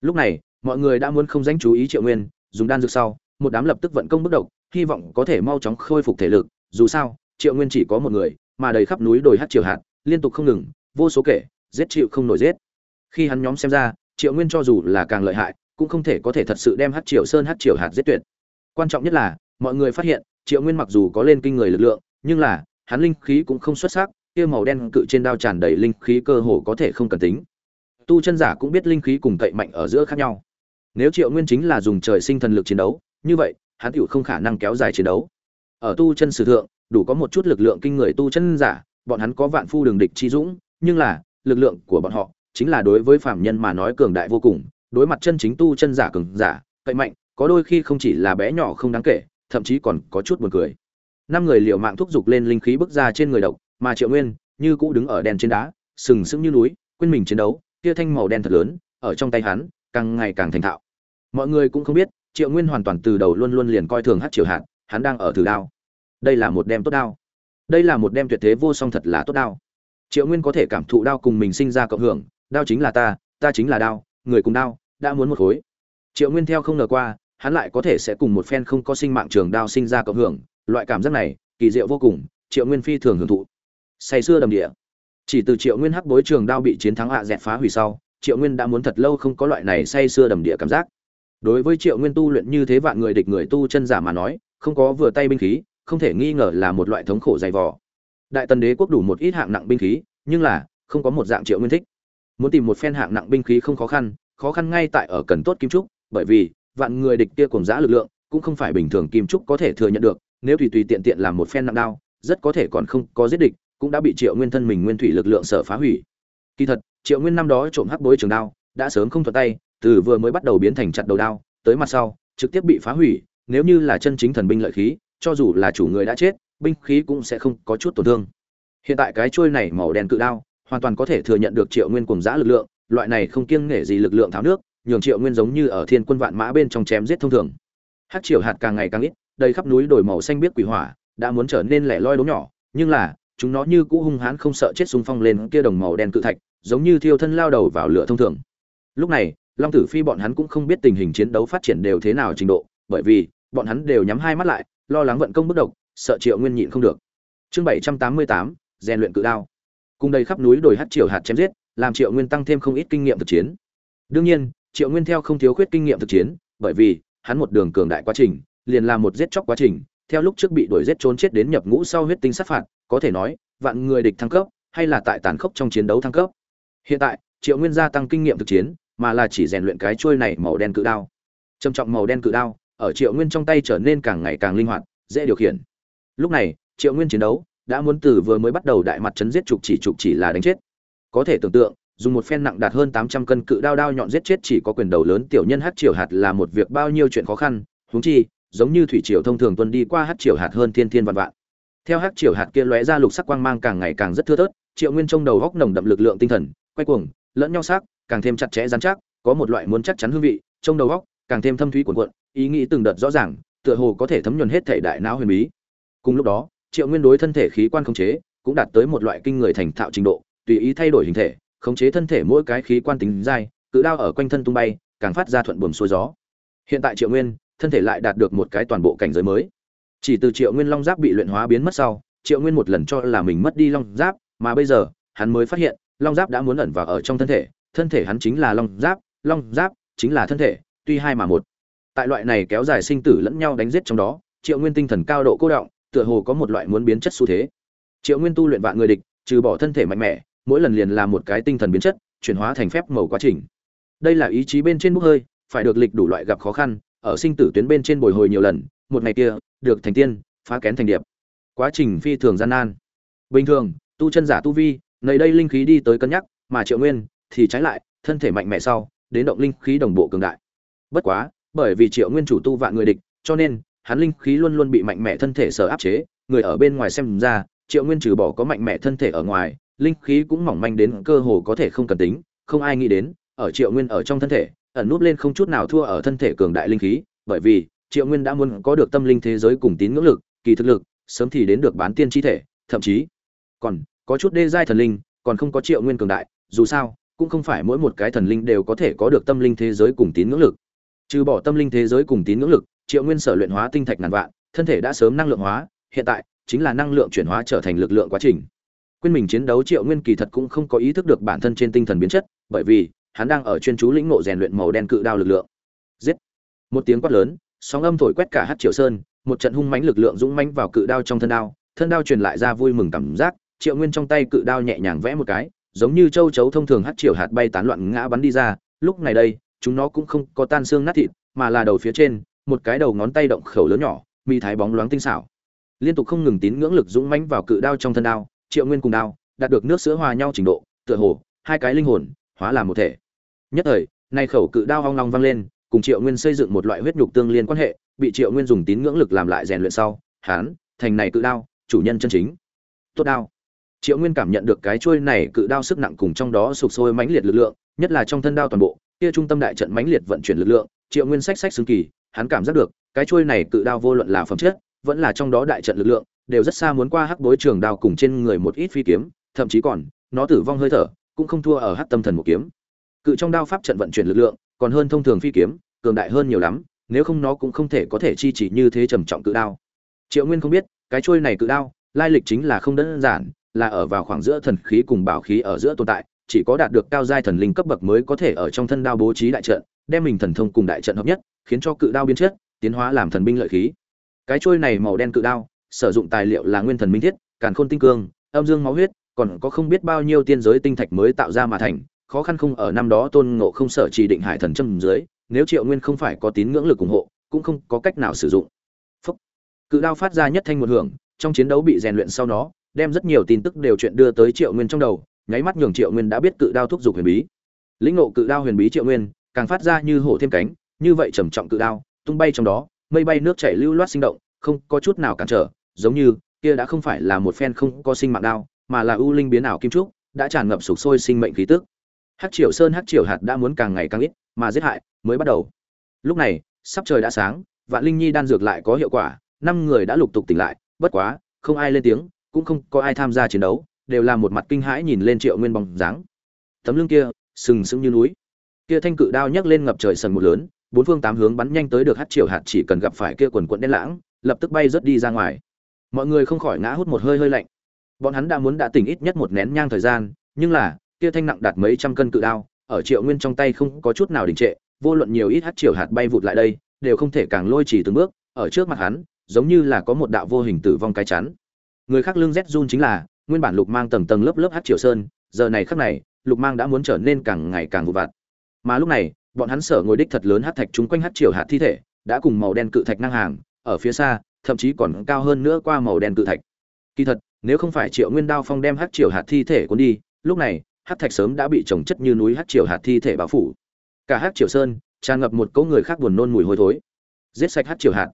Lúc này, mọi người đã muốn không dánh chú ý triệu nguyên, dùng đan dược sau, một đám lập tức vận công bước độc, hy vọng có thể mau chóng khôi phục thể lực. Dù sao, triệu nguyên chỉ có một người, mà đầy khắp núi đồi hắc triều hạt, liên tục không ngừng, vô số kể giết chịu không nổi giết. Khi hắn nhóm xem ra, triệu nguyên cho dù là càng lợi hại cũng không thể có thể thật sự đem hát triều sơn hát triều hạt giết tuyệt. Quan trọng nhất là, mọi người phát hiện, triệu nguyên mặc dù có lên kinh người lực lượng, nhưng là, hắn linh khí cũng không xuất sắc, kia màu đen cự trên đao tràn đầy linh khí cơ hồ có thể không cần tính. Tu chân giả cũng biết linh khí cùng cậy mạnh ở giữa khác nhau. Nếu triệu nguyên chính là dùng trời sinh thần lực chiến đấu, như vậy, hắn tựu không khả năng kéo dài chiến đấu. Ở tu chân sử thượng, đủ có một chút lực lượng kinh người tu chân giả, bọn hắn có vạn phu đường địch chi dũng, nhưng là, lực lượng của bọn họ chính là đối với phạm nhân mà nói cường đại vô cùng đối mặt chân chính tu chân giả cường giả, cậy mạnh, có đôi khi không chỉ là bé nhỏ không đáng kể, thậm chí còn có chút buồn cười. Năm người liều mạng thúc giục lên linh khí bức ra trên người độc, mà triệu nguyên, như cũ đứng ở đèn trên đá, sừng sững như núi, quên mình chiến đấu kia thanh màu đen thật lớn, ở trong tay hắn, càng ngày càng thành thạo. Mọi người cũng không biết, triệu nguyên hoàn toàn từ đầu luôn luôn liền coi thường hát triều hạt, hắn đang ở thử đao. Đây là một đem tốt đao. Đây là một đem tuyệt thế vô song thật là tốt đao. Triệu nguyên có thể cảm thụ đao cùng mình sinh ra cộng hưởng, đao chính là ta ta chính là đao, người cùng đao đã muốn một khối. Triệu nguyên theo không ngờ qua, hắn lại có thể sẽ cùng một phen không có sinh mạng trường đao sinh ra cộng hưởng, loại cảm giác này, kỳ diệu vô cùng, triệu nguyên phi thường hưởng thụ. Say xưa đầm địa. Chỉ từ triệu nguyên hắc bối trường đao bị chiến thắng hạ dẹt phá hủy sau, triệu nguyên đã muốn thật lâu không có loại này say xưa đầm địa cảm giác. Đối với triệu nguyên tu luyện như thế vạn người địch người tu chân giả mà nói, không có vừa tay binh khí, không thể nghi ngờ là một loại thống khổ dày vò. Đại tần đế quốc đủ một ít hạng nặng binh khí, nhưng là, không có một dạng triệu nguyên thích. Muốn tìm một phen hạng nặng binh khí không khó khăn khó khăn ngay tại ở cần tốt kim trúc, bởi vì, vạn người địch kia cùng giã lực lượng, cũng không phải bình thường kim trúc có thể thừa nhận được, nếu tùy tùy tiện tiện làm một phen nặng đao, rất có thể còn không có giết địch, cũng đã bị triệu nguyên thân mình nguyên thủy lực lượng sở phá hủy. Kỳ thật, triệu nguyên năm đó trộm hắc bối trường đao, đã sớm không thuận tay, từ vừa mới bắt đầu biến thành chặt đầu đao, tới mặt sau, trực tiếp bị phá hủy, nếu như là chân chính thần binh lợi khí, cho dù là chủ người đã chết, binh khí cũng sẽ không có chút tổn thương. Hiện tại cái chuôi này màu đen cự đao, hoàn toàn có thể thừa nhận được triệu nguyên cùng giá lực lượng loại này không kiêng nể gì lực lượng tháo nước, nhường triệu nguyên giống như ở thiên quân vạn mã bên trong chém giết thông thường. Hát triều hạt càng ngày càng ít, đầy khắp núi đồi màu xanh biếc quỷ hỏa, đã muốn trở nên lẻ loi đốm nhỏ, nhưng là, chúng nó như cũ hung hãn không sợ chết xung phong lên kia đồng màu đen cự thạch, giống như thiêu thân lao đầu vào lửa thông thường. Lúc này, long tử phi bọn hắn cũng không biết tình hình chiến đấu phát triển đều thế nào trình độ, bởi vì, bọn hắn đều nhắm hai mắt lại, lo lắng vận công bất độc, sợ triệu nguyên nhịn không được. Chương bảy trăm tám mươi tám, rèn luyện cự đao. Cùng đầy khắp núi đồi hát triều hạt chém giết làm triệu nguyên tăng thêm không ít kinh nghiệm thực chiến. Đương nhiên, triệu nguyên theo không thiếu khuyết kinh nghiệm thực chiến, bởi vì hắn một đường cường đại quá trình, liền là một giết chóc quá trình, theo lúc trước bị đuổi giết trốn chết đến nhập ngũ sau huyết tinh sát phạt, có thể nói, vạn người địch thăng cấp, hay là tại tàn khốc trong chiến đấu thăng cấp. Hiện tại, triệu nguyên gia tăng kinh nghiệm thực chiến, mà là chỉ rèn luyện cái chuôi này màu đen cự đao. Trầm trọng màu đen cự đao, ở triệu nguyên trong tay trở nên càng ngày càng linh hoạt, dễ điều khiển. Lúc này, triệu nguyên chiến đấu, đã muốn từ vừa mới bắt đầu đại mặt chấn giết trục chỉ trục chỉ là đánh chết có thể tưởng tượng, dùng một phen nặng đạt hơn tám trăm cân cự đao đao nhọn giết chết chỉ có quyền đầu lớn tiểu nhân hát triều hạt là một việc bao nhiêu chuyện khó khăn, huống chi, giống như thủy triều thông thường tuân đi qua hát triều hạt hơn thiên thiên vạn vạn. Theo hát triều hạt kia lóe ra lục sắc quang mang càng ngày càng rất thưa thớt, triệu nguyên trong đầu góc nồng đậm lực lượng tinh thần, quay cuồng, lẫn nhau sắc, càng thêm chặt chẽ dán chắc, có một loại muốn chắc chắn hương vị, trong đầu góc, càng thêm thâm thúy cuồn cuộn, ý nghĩ từng đợt rõ ràng, tựa hồ có thể thấm nhuần hết thể đại não huyền bí. Cùng lúc đó, triệu nguyên đối thân thể khí quan khống chế, cũng đạt tới một loại kinh người thành thạo trình độ tùy ý thay đổi hình thể, khống chế thân thể mỗi cái khí quan tính dai, cự đao ở quanh thân tung bay, càng phát ra thuận buồm xuôi gió. Hiện tại triệu nguyên, thân thể lại đạt được một cái toàn bộ cảnh giới mới. Chỉ từ triệu nguyên long giáp bị luyện hóa biến mất sau, triệu nguyên một lần cho là mình mất đi long giáp, mà bây giờ, hắn mới phát hiện, long giáp đã muốn ẩn vào ở trong thân thể thân thể hắn chính là long giáp long giáp chính là thân thể, tuy hai mà một. Tại loại này kéo dài sinh tử lẫn nhau đánh giết trong đó, triệu nguyên tinh thần cao độ cô động, tựa hồ có một loại muốn biến chất xu thế. Triệu nguyên tu luyện vạn người địch, trừ bỏ thân thể mạnh mẽ mỗi lần liền là một cái tinh thần biến chất, chuyển hóa thành phép màu quá trình. Đây là ý chí bên trên bốc hơi, phải được lịch đủ loại gặp khó khăn, ở sinh tử tuyến bên trên bồi hồi nhiều lần, một ngày kia, được thành tiên, phá kén thành điệp. Quá trình phi thường gian nan. Bình thường, tu chân giả tu vi, nơi đây linh khí đi tới cân nhắc, mà triệu nguyên, thì trái lại, thân thể mạnh mẽ sau, đến động linh khí đồng bộ cường đại. Bất quá, bởi vì triệu nguyên chủ tu vạn người địch, cho nên, hắn linh khí luôn luôn bị mạnh mẽ thân thể sở áp chế, người ở bên ngoài xem ra, triệu nguyên trừ bỏ có mạnh mẽ thân thể ở ngoài linh khí cũng mỏng manh đến cơ hồ có thể không cần tính, không ai nghĩ đến, ở triệu nguyên ở trong thân thể, ẩn núp lên không chút nào thua ở thân thể cường đại linh khí, bởi vì, triệu nguyên đã muốn có được tâm linh thế giới cùng tín ngưỡng lực, kỳ thực lực, sớm thì đến được bán tiên chi thể, thậm chí, còn, có chút đê giai thần linh, còn không có triệu nguyên cường đại, dù sao, cũng không phải mỗi một cái thần linh đều có thể có được tâm linh thế giới cùng tín ngưỡng lực. Trừ bỏ tâm linh thế giới cùng tín ngưỡng lực, triệu nguyên sở luyện hóa tinh thạch ngàn vạn, thân thể đã sớm năng lượng hóa, hiện tại, chính là năng lượng chuyển hóa trở thành lực lượng quá trình quên mình chiến đấu triệu nguyên kỳ thật cũng không có ý thức được bản thân trên tinh thần biến chất, bởi vì, hắn đang ở chuyên chú lĩnh ngộ rèn luyện màu đen cự đao lực lượng. Giết! Một tiếng quát lớn, sóng âm thổi quét cả hát triệu sơn, một trận hung mãnh lực lượng dũng mãnh vào cự đao trong thân đao thân đao truyền lại ra vui mừng cảm giác, triệu nguyên trong tay cự đao nhẹ nhàng vẽ một cái, giống như châu chấu thông thường hát triệu hạt bay tán loạn ngã bắn đi ra, lúc này đây, chúng nó cũng không có tan xương nát thịt, mà là đầu phía trên, một cái đầu ngón tay động khẩu lớn nhỏ, mi thái bóng loáng tinh xảo. Liên tục không ngừng tín ngưỡng lực dũng mãnh vào cự đao trong thân đao triệu nguyên cùng đao, đạt được nước sữa hòa nhau trình độ, tựa hồ, hai cái linh hồn, hóa làm một thể. Nhất thời, nay khẩu cự đao hoang long vang lên, cùng triệu nguyên xây dựng một loại huyết nhục tương liên quan hệ, bị triệu nguyên dùng tín ngưỡng lực làm lại rèn luyện sau, hán, thành này cự đao, chủ nhân chân chính. Tốt đao. Triệu nguyên cảm nhận được cái chuôi này cự đao sức nặng cùng trong đó sụp sôi mãnh liệt lực lượng, nhất là trong thân đao toàn bộ, kia trung tâm đại trận mãnh liệt vận chuyển lực lượng, triệu nguyên sách sách xứng kỳ, hắn cảm giác được, cái chuôi này cự đao vô luận là phẩm chất, vẫn là trong đó đại trận lực lượng đều rất xa muốn qua hắc bối trường đao cùng trên người một ít phi kiếm, thậm chí còn, nó tử vong hơi thở, cũng không thua ở hắc tâm thần một kiếm. Cự trong đao pháp trận vận chuyển lực lượng, còn hơn thông thường phi kiếm, cường đại hơn nhiều lắm, nếu không nó cũng không thể có thể chi chỉ như thế trầm trọng cự đao. Triệu nguyên không biết, cái trôi này cự đao, lai lịch chính là không đơn giản, là ở vào khoảng giữa thần khí cùng bảo khí ở giữa tồn tại, chỉ có đạt được cao giai thần linh cấp bậc mới có thể ở trong thân đao bố trí đại trận, đem mình thần thông cùng đại trận hợp nhất, khiến cho cự đao biến chất, tiến hóa làm thần binh lợi khí. Cái trôi này màu đen cự đao sử dụng tài liệu là nguyên thần minh thiết, càn khôn tinh cương, âm dương máu huyết, còn có không biết bao nhiêu tiên giới tinh thạch mới tạo ra mà thành, khó khăn không ở năm đó tôn ngộ không sở chỉ định hải thần châm dưới, nếu triệu nguyên không phải có tín ngưỡng lực ủng hộ, cũng không có cách nào sử dụng Phúc. cự đao phát ra nhất thanh một hưởng, trong chiến đấu bị rèn luyện sau đó đem rất nhiều tin tức đều chuyện đưa tới triệu nguyên trong đầu, nháy mắt nhường triệu nguyên đã biết cự đao thúc giục huyền bí lĩnh ngộ cự đao huyền bí triệu nguyên, càng phát ra như hổ thêm cánh, như vậy trầm trọng cự đao, tung bay trong đó, mây bay nước chảy lưu loát sinh động không có chút nào cản trở giống như kia đã không phải là một phen không có sinh mạng đao mà là ưu linh biến ảo kim trúc đã tràn ngập sục sôi sinh mệnh khí tức Hát Triều Sơn hát Triều hạt đã muốn càng ngày càng ít, mà giết hại mới bắt đầu. Lúc này, sắp trời đã sáng, Vạn Linh Nhi đan dược lại có hiệu quả, năm người đã lục tục tỉnh lại, bất quá, không ai lên tiếng, cũng không có ai tham gia chiến đấu, đều là một mặt kinh hãi nhìn lên Triệu Nguyên bóng dáng. Tấm lưng kia, sừng sững như núi. Kia thanh cự đao nhấc lên ngập trời sần một lớn, bốn phương tám hướng bắn nhanh tới được hát Triều hạt chỉ cần gặp phải kia quần quận đen lãng, lập tức bay rất đi ra ngoài. Mọi người không khỏi ngã hút một hơi hơi lạnh. Bọn hắn đã muốn đã tỉnh ít nhất một nén nhang thời gian, nhưng là, kia thanh nặng đạt mấy trăm cân cự đao, ở Triệu Nguyên trong tay không có chút nào đình trệ, vô luận nhiều ít hắc triều hạt bay vụt lại đây, đều không thể càng lôi chỉ từng bước, ở trước mặt hắn, giống như là có một đạo vô hình tử vong cái chắn. Người khác lưng rét run chính là, nguyên bản lục mang tầng tầng lớp lớp hắc triều sơn, giờ này khắc này, lục mang đã muốn trở nên càng ngày càng vụ vặt. Mà lúc này, bọn hắn sở ngồi đích thật lớn hắc thạch chúng quanh hắc triều hạt thi thể, đã cùng màu đen cự thạch ngang hàng, ở phía xa, thậm chí còn cao hơn nữa qua màu đen cự thạch. Kỳ thật, nếu không phải Triệu Nguyên Đao Phong đem hắc triều hạt thi thể cuốn đi, lúc này, hắc thạch sớm đã bị trồng chất như núi hắc triều hạt thi thể bao phủ. Cả hắc triều sơn tràn ngập một cỗ người khác buồn nôn mùi hôi thối. Giết sạch hắc triều hạt.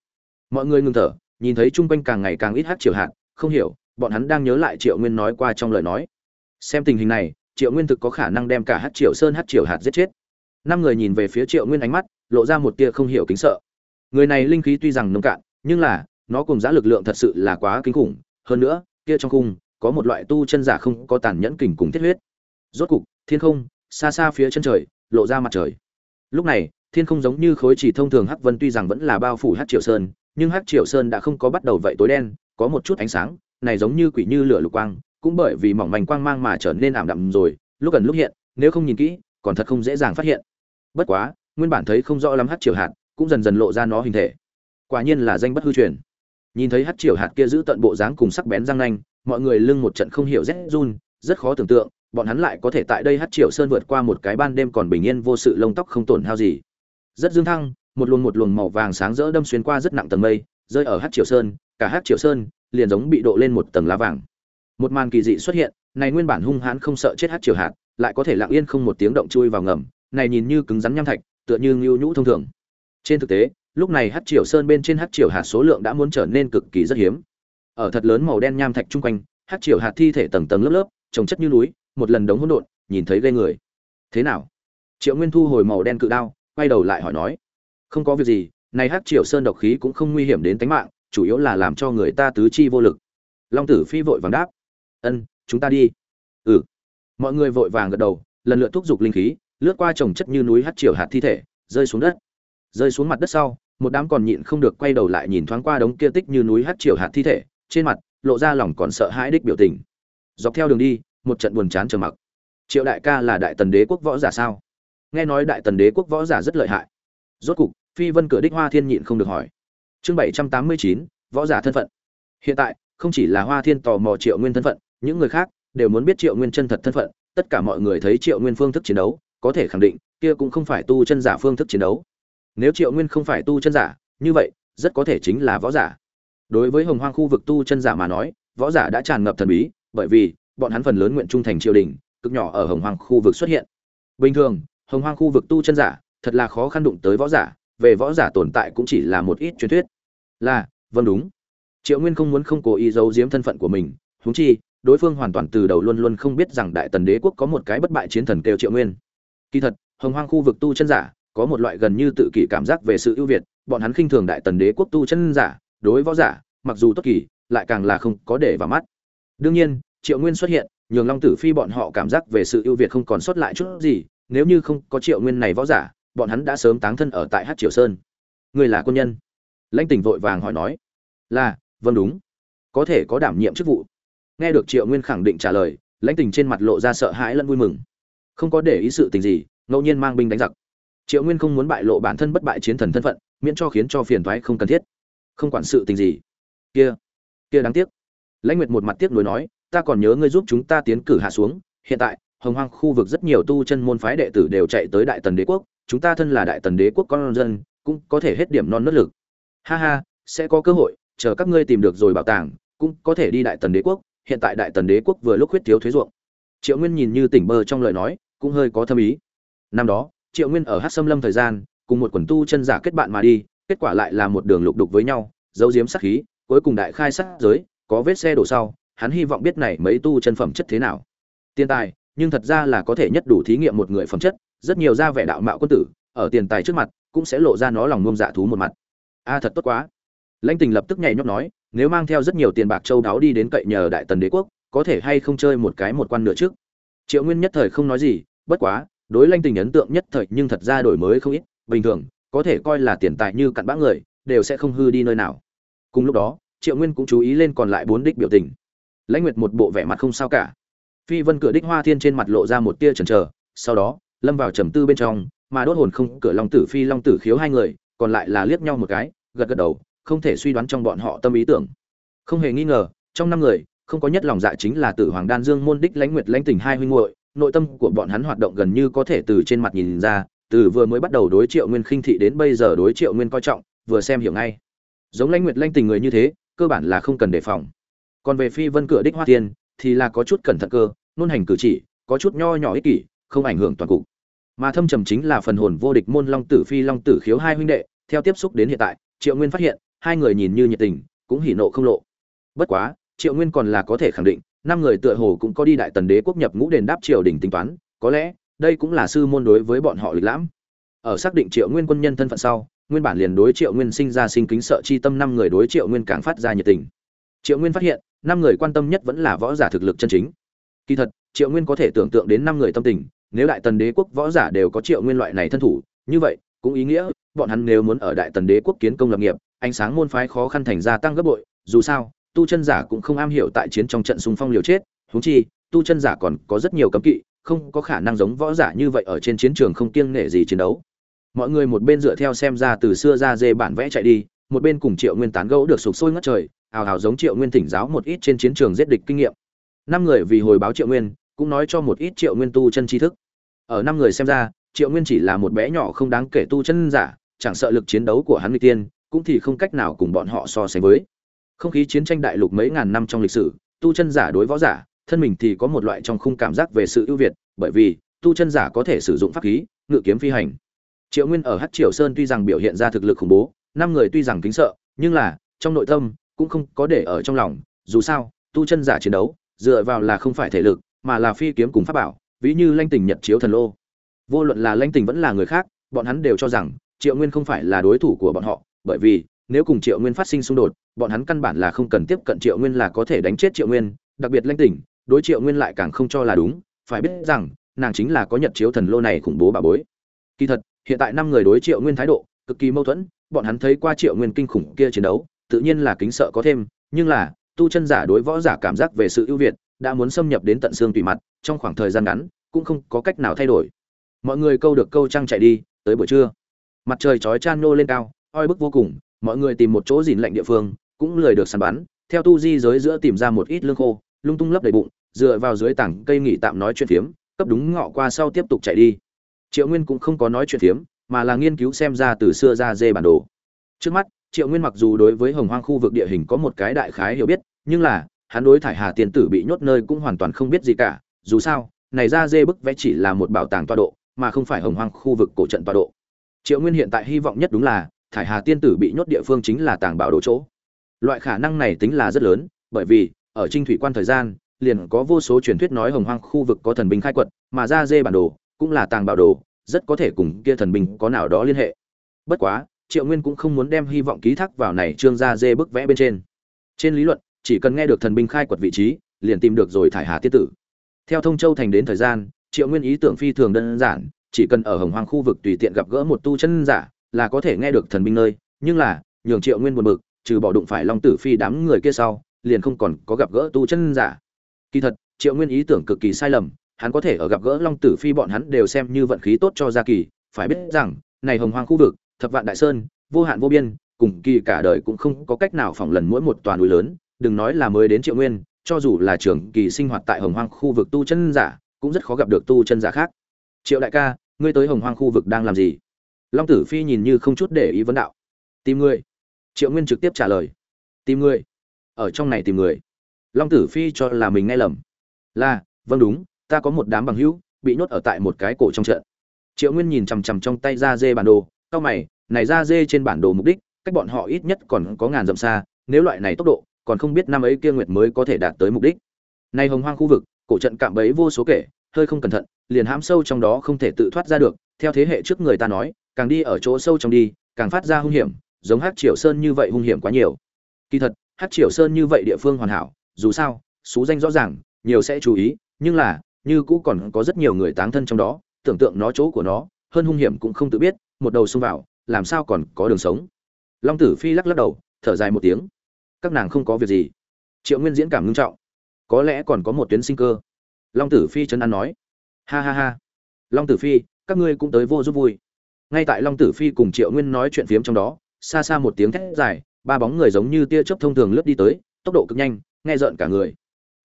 Mọi người ngừng thở nhìn thấy chung quanh càng ngày càng ít hắc triều hạt không hiểu bọn hắn đang nhớ lại triệu nguyên nói qua trong lời nói. Xem tình hình này triệu nguyên thực có khả năng đem cả hắc triều sơn hắc triều hạt giết chết. Năm người nhìn về phía triệu nguyên ánh mắt lộ ra một tia không hiểu kính sợ người này linh khí tuy rằng nông cạn, nhưng là, nó cùng giá lực lượng thật sự là quá kinh khủng. Hơn nữa, kia trong cung có một loại tu chân giả không có tàn nhẫn kình cùng thiết huyết. Rốt cục, thiên không, xa xa phía chân trời, lộ ra mặt trời. Lúc này, thiên không giống như khối chỉ thông thường hắc vân tuy rằng vẫn là bao phủ hắc triều sơn, nhưng hắc triều sơn đã không có bắt đầu vậy tối đen, có một chút ánh sáng, này giống như quỷ như lửa lục quang, cũng bởi vì mỏng manh quang mang mà trở nên ảm đạm rồi. Lúc gần lúc hiện, nếu không nhìn kỹ, còn thật không dễ dàng phát hiện. Bất quá, nguyên bản thấy không rõ lắm hắc triều hạt cũng dần dần lộ ra nó hình thể. Quả nhiên là danh bất hư truyền. Nhìn thấy hát triều hạt kia giữ tận bộ dáng cùng sắc bén răng nanh, mọi người lưng một trận không hiểu rét run, rất khó tưởng tượng, bọn hắn lại có thể tại đây hát triều sơn vượt qua một cái ban đêm còn bình yên vô sự lông tóc không tổn hao gì. Rất dương thăng, một luồng một luồng màu vàng sáng rỡ đâm xuyên qua rất nặng tầng mây, rơi ở hát triều sơn, cả hát triều sơn liền giống bị độ lên một tầng lá vàng. Một màn kỳ dị xuất hiện, này nguyên bản hung hãn không sợ chết hát triều hạt, lại có thể lặng yên không một tiếng động chui vào ngầm, này nhìn như cứng rắn nham thạch, tựa như ngưu nhũ thông thường trên thực tế, lúc này hát triều sơn bên trên hát triều hạt số lượng đã muốn trở nên cực kỳ rất hiếm. Ở thật lớn màu đen nham thạch chung quanh hát triều hạt thi thể tầng tầng lớp lớp, trồng chất như núi, một lần đống hỗn độn, nhìn thấy ghê người. Thế nào? Triệu nguyên thu hồi màu đen cự đao, quay đầu lại hỏi nói, không có việc gì, này hát triều sơn độc khí cũng không nguy hiểm đến tính mạng, chủ yếu là làm cho người ta tứ chi vô lực. Long tử phi vội vàng đáp, ân, chúng ta đi. Ừ. Mọi người vội vàng gật đầu, lần lượt thúc giục linh khí, lướt qua trồng chất như núi hát triều hạt thi thể, rơi xuống đất rơi xuống mặt đất sau, một đám còn nhịn không được quay đầu lại nhìn thoáng qua đống kia tích như núi hát triều hạt thi thể, trên mặt, lộ ra lòng còn sợ hãi đích biểu tình. Dọc theo đường đi, một trận buồn chán trầm mặc. Triệu đại ca là đại tần đế quốc võ giả sao? Nghe nói đại tần đế quốc võ giả rất lợi hại. Rốt cục, phi vân cửa đích hoa thiên nhịn không được hỏi. Chương bảy trăm tám mươi chín, võ giả thân phận. Hiện tại, không chỉ là hoa thiên tò mò triệu nguyên thân phận, những người khác đều muốn biết triệu nguyên chân thật thân phận, tất cả mọi người thấy triệu nguyên phương thức chiến đấu, có thể khẳng định, kia cũng không phải tu chân giả phương thức chiến đấu nếu triệu nguyên không phải tu chân giả, như vậy, rất có thể chính là võ giả. Đối với hồng hoang khu vực tu chân giả mà nói, võ giả đã tràn ngập thần bí, bởi vì, bọn hắn phần lớn nguyện trung thành triều đình, cực nhỏ ở hồng hoang khu vực xuất hiện. Bình thường, hồng hoang khu vực tu chân giả, thật là khó khăn đụng tới võ giả, về võ giả tồn tại cũng chỉ là một ít truyền thuyết. Là vâng đúng. Triệu nguyên không muốn không cố ý giấu giếm thân phận của mình húng chi, đối phương hoàn toàn từ đầu luôn luôn không biết rằng đại tần đế quốc có một cái bất bại chiến thần kêu triệu nguyên. Kỳ thật, hồng hoang khu vực tu chân giả có một loại gần như tự kỷ cảm giác về sự ưu việt, bọn hắn khinh thường đại tần đế quốc tu chân giả, đối võ giả, mặc dù tốt kỳ lại càng là không có để vào mắt. Đương nhiên, triệu nguyên xuất hiện, nhường long tử phi bọn họ cảm giác về sự ưu việt không còn sót lại chút gì, nếu như không có triệu nguyên này võ giả, bọn hắn đã sớm táng thân ở tại hát triều sơn. Người là quân nhân? Lãnh tỉnh vội vàng hỏi nói. Là vâng đúng. Có thể có đảm nhiệm chức vụ. Nghe được triệu nguyên khẳng định trả lời, lãnh tình trên mặt lộ ra sợ hãi lẫn vui mừng. Không có để ý sự tình gì, ngẫu nhiên mang binh đánh giặc triệu nguyên không muốn bại lộ bản thân bất bại chiến thần thân phận, miễn cho khiến cho phiền thoái không cần thiết. Không quản sự tình gì. Kia kia đáng tiếc. Lãnh nguyệt một mặt tiếc nuối nói, ta còn nhớ ngươi giúp chúng ta tiến cử hạ xuống. Hiện tại, hồng hoang khu vực rất nhiều tu chân môn phái đệ tử đều chạy tới đại tần đế quốc. Chúng ta thân là đại tần đế quốc con dân, cũng có thể hết điểm non nớt lực. Ha ha, sẽ có cơ hội, chờ các ngươi tìm được rồi bảo tàng, cũng có thể đi đại tần đế quốc. Hiện tại đại tần đế quốc vừa lúc huyết thiếu thuế ruộng. Triệu nguyên nhìn như tỉnh bơ trong lời nói, cũng hơi có thâm ý. Năm đó triệu nguyên ở hát xâm lâm thời gian, cùng một quần tu chân giả kết bạn mà đi, kết quả lại là một đường lục đục với nhau, giấu giếm sát khí, cuối cùng đại khai sát giới, có vết xe đổ sau, hắn hy vọng biết này mấy tu chân phẩm chất thế nào. Tiền tài, nhưng thật ra là có thể nhất đủ thí nghiệm một người phẩm chất, rất nhiều gia vẻ đạo mạo quân tử, ở tiền tài trước mặt, cũng sẽ lộ ra nó lòng ngông dạ thú một mặt. A, thật tốt quá. Lãnh tình lập tức nhảy nhót nói, nếu mang theo rất nhiều tiền bạc châu đáo đi đến cậy nhờ đại tần đế quốc, có thể hay không chơi một cái một quan nữa trước? Triệu nguyên nhất thời không nói gì, bất quá đối lãnh tình ấn tượng nhất thời nhưng thật ra đổi mới không ít, bình thường, có thể coi là tiền tài như cặn bã người, đều sẽ không hư đi nơi nào. Cùng lúc đó, triệu nguyên cũng chú ý lên còn lại bốn đích biểu tình. Lãnh nguyệt một bộ vẻ mặt không sao cả. Phi vân cửa đích hoa thiên trên mặt lộ ra một tia chần trờ sau đó, lâm vào trầm tư bên trong, mà đốt hồn không, cửa long tử phi, long tử khiếu hai người, còn lại là liếc nhau một cái, gật gật đầu, không thể suy đoán trong bọn họ tâm ý tưởng. Không hề nghi ngờ, trong năm người, không có nhất lòng dạ chính là tử hoàng đan dương môn đích lãnh nguyệt lãnh tình hai huynh muội nội tâm của bọn hắn hoạt động gần như có thể từ trên mặt nhìn ra từ vừa mới bắt đầu đối triệu nguyên khinh thị đến bây giờ đối triệu nguyên coi trọng vừa xem hiểu ngay. Giống lãnh nguyệt lãnh tình người như thế cơ bản là không cần đề phòng. Còn về phi vân cửa đích hoa tiên, thì là có chút cẩn thận cơ luôn hành cử chỉ có chút nho nhỏ ích kỷ không ảnh hưởng toàn cục. Mà thâm trầm chính là phần hồn vô địch môn long tử phi long tử khiếu hai huynh đệ theo tiếp xúc đến hiện tại triệu nguyên phát hiện hai người nhìn như nhiệt tình cũng hỉ nộ không lộ. Bất quá triệu nguyên còn là có thể khẳng định năm người tựa hồ cũng có đi đại tần đế quốc nhập ngũ đền đáp triều đình tính toán, có lẽ, đây cũng là sư môn đối với bọn họ lịch lãm. Ở xác định triệu nguyên quân nhân thân phận sau, nguyên bản liền đối triệu nguyên sinh ra sinh kính sợ chi tâm năm người đối triệu nguyên càng phát ra nhiệt tình. Triệu nguyên phát hiện, năm người quan tâm nhất vẫn là võ giả thực lực chân chính. Kỳ thật, triệu nguyên có thể tưởng tượng đến năm người tâm tình, nếu đại tần đế quốc võ giả đều có triệu nguyên loại này thân thủ, như vậy, cũng ý nghĩa, bọn hắn nếu muốn ở đại tần đế quốc kiến công lập nghiệp, ánh sáng môn phái khó khăn thành gia tăng gấp bội, dù sao tu chân giả cũng không am hiểu tại chiến trong trận xung phong liều chết, huống chi, tu chân giả còn có rất nhiều cấm kỵ, không có khả năng giống võ giả như vậy ở trên chiến trường không kiêng nể gì chiến đấu. Mọi người một bên dựa theo xem ra từ xưa ra dê bản vẽ chạy đi, một bên cùng triệu nguyên tán gẫu được sục sôi ngất trời, ào ào giống triệu nguyên thỉnh giáo một ít trên chiến trường giết địch kinh nghiệm. Năm người vì hồi báo triệu nguyên, cũng nói cho một ít triệu nguyên tu chân tri thức. Ở năm người xem ra, triệu nguyên chỉ là một bé nhỏ không đáng kể tu chân giả, chẳng sợ lực chiến đấu của hắn nguy tiên, cũng thì không cách nào cùng bọn họ so sánh với không khí chiến tranh đại lục mấy ngàn năm trong lịch sử, tu chân giả đối võ giả, thân mình thì có một loại trong khung cảm giác về sự ưu việt, bởi vì, tu chân giả có thể sử dụng pháp khí, ngự kiếm phi hành. Triệu nguyên ở hát triều sơn tuy rằng biểu hiện ra thực lực khủng bố, năm người tuy rằng kính sợ, nhưng là, trong nội tâm, cũng không có để ở trong lòng. Dù sao, tu chân giả chiến đấu, dựa vào là không phải thể lực, mà là phi kiếm cùng pháp bảo, ví như lanh tình nhật chiếu thần lô. Vô luận là lanh tình vẫn là người khác, bọn hắn đều cho rằng, triệu nguyên không phải là đối thủ của bọn họ, bởi vì nếu cùng triệu nguyên phát sinh xung đột, bọn hắn căn bản là không cần tiếp cận triệu nguyên là có thể đánh chết triệu nguyên, đặc biệt lanh tỉnh, đối triệu nguyên lại càng không cho là đúng. Phải biết rằng, nàng chính là có nhật chiếu thần lô này khủng bố bà bối. Kỳ thật, hiện tại năm người đối triệu nguyên thái độ, cực kỳ mâu thuẫn, bọn hắn thấy qua triệu nguyên kinh khủng kia chiến đấu, tự nhiên là kính sợ có thêm, nhưng là, tu chân giả đối võ giả cảm giác về sự ưu việt, đã muốn xâm nhập đến tận xương tùy mặt, trong khoảng thời gian ngắn, cũng không có cách nào thay đổi. Mọi người câu được câu trăng chạy đi, tới buổi trưa. Mặt trời chói chan nô lên cao, oi bức vô cùng mọi người tìm một chỗ dìn lạnh địa phương, cũng lười được săn bắn. Theo tu di giới giữa tìm ra một ít lương khô, lung tung lấp đầy bụng, dựa vào dưới tảng cây nghỉ tạm nói chuyện phiếm, cấp đúng ngọ qua sau tiếp tục chạy đi. Triệu nguyên cũng không có nói chuyện phiếm, mà là nghiên cứu xem ra từ xưa ra dê bản đồ. Trước mắt, triệu nguyên mặc dù đối với hồng hoang khu vực địa hình có một cái đại khái hiểu biết, nhưng là, hắn đối thải hà tiền tử bị nhốt nơi cũng hoàn toàn không biết gì cả. Dù sao, này ra dê bức vẽ chỉ là một bảo tàng tọa độ, mà không phải hồng hoang khu vực cổ trận tọa độ. Triệu nguyên hiện tại hy vọng nhất đúng là thải hà tiên tử bị nhốt địa phương chính là tàng bảo đồ chỗ. Loại khả năng này tính là rất lớn, bởi vì, ở trinh thủy quan thời gian, liền có vô số truyền thuyết nói hồng hoang khu vực có thần binh khai quật, mà ra dê bản đồ cũng là tàng bảo đồ, rất có thể cùng kia thần binh có nào đó liên hệ. Bất quá, triệu nguyên cũng không muốn đem hy vọng ký thác vào này trương ra dê bức vẽ bên trên. Trên lý luận, chỉ cần nghe được thần binh khai quật vị trí, liền tìm được rồi thải hà tiết tử. Theo thông châu thành đến thời gian, triệu nguyên ý tưởng phi thường đơn giản, chỉ cần ở hồng hoang khu vực tùy tiện gặp gỡ một tu chân giả là có thể nghe được thần binh nơi, nhưng là, nhường triệu nguyên buồn bực, trừ bỏ đụng phải long tử phi đám người kia sau, liền không còn có gặp gỡ tu chân giả. Kỳ thật, triệu nguyên ý tưởng cực kỳ sai lầm, hắn có thể ở gặp gỡ long tử phi bọn hắn đều xem như vận khí tốt cho gia kỳ, phải biết rằng, này hồng hoang khu vực, thập vạn đại sơn, vô hạn vô biên, cùng kỳ cả đời cũng không có cách nào phỏng lần mỗi một toàn núi lớn, đừng nói là mới đến triệu nguyên, cho dù là trường kỳ sinh hoạt tại hồng hoang khu vực tu chân giả, cũng rất khó gặp được tu chân giả khác. Triệu đại ca, ngươi tới hồng hoang khu vực đang làm gì? Long tử phi nhìn như không chút để ý vấn đạo. Tìm người. Triệu nguyên trực tiếp trả lời. Tìm người. Ở trong này tìm người. Long tử phi cho là mình nghe lầm. Là vâng đúng, ta có một đám bằng hữu, bị nhốt ở tại một cái cổ trong trận. Triệu nguyên nhìn chằm chằm trong tay da dê bản đồ c mày, này da dê trên bản đồ mục đích, cách bọn họ ít nhất còn có ngàn dặm xa, nếu loại này tốc độ, còn không biết năm ấy kia nguyệt mới có thể đạt tới mục đích. Này hồng hoang khu vực, cổ trận cạm bẫy vô số kể, hơi không cẩn thận, liền hãm sâu trong đó không thể tự thoát ra được theo thế hệ trước người ta nói, càng đi ở chỗ sâu trong đi, càng phát ra hung hiểm, giống hát triều sơn như vậy hung hiểm quá nhiều. Kỳ thật hát triều sơn như vậy địa phương hoàn hảo, dù sao, xú danh rõ ràng, nhiều sẽ chú ý, nhưng là, như cũ còn có rất nhiều người táng thân trong đó, tưởng tượng nó chỗ của nó, hơn hung hiểm cũng không tự biết, một đầu xông vào, làm sao còn có đường sống. Long tử phi lắc lắc đầu, thở dài một tiếng. Các nàng không có việc gì. Triệu nguyên diễn cảm ngưng trọng. Có lẽ còn có một tuyến sinh cơ. Long tử phi chân an nói. Ha ha ha. Long tử phi các ngươi cũng tới vô giúp vui. Ngay tại long tử phi cùng triệu nguyên nói chuyện phiếm trong đó, xa xa một tiếng thét dài, ba bóng người giống như tia chớp thông thường lướt đi tới, tốc độ cực nhanh, nghe rợn cả người.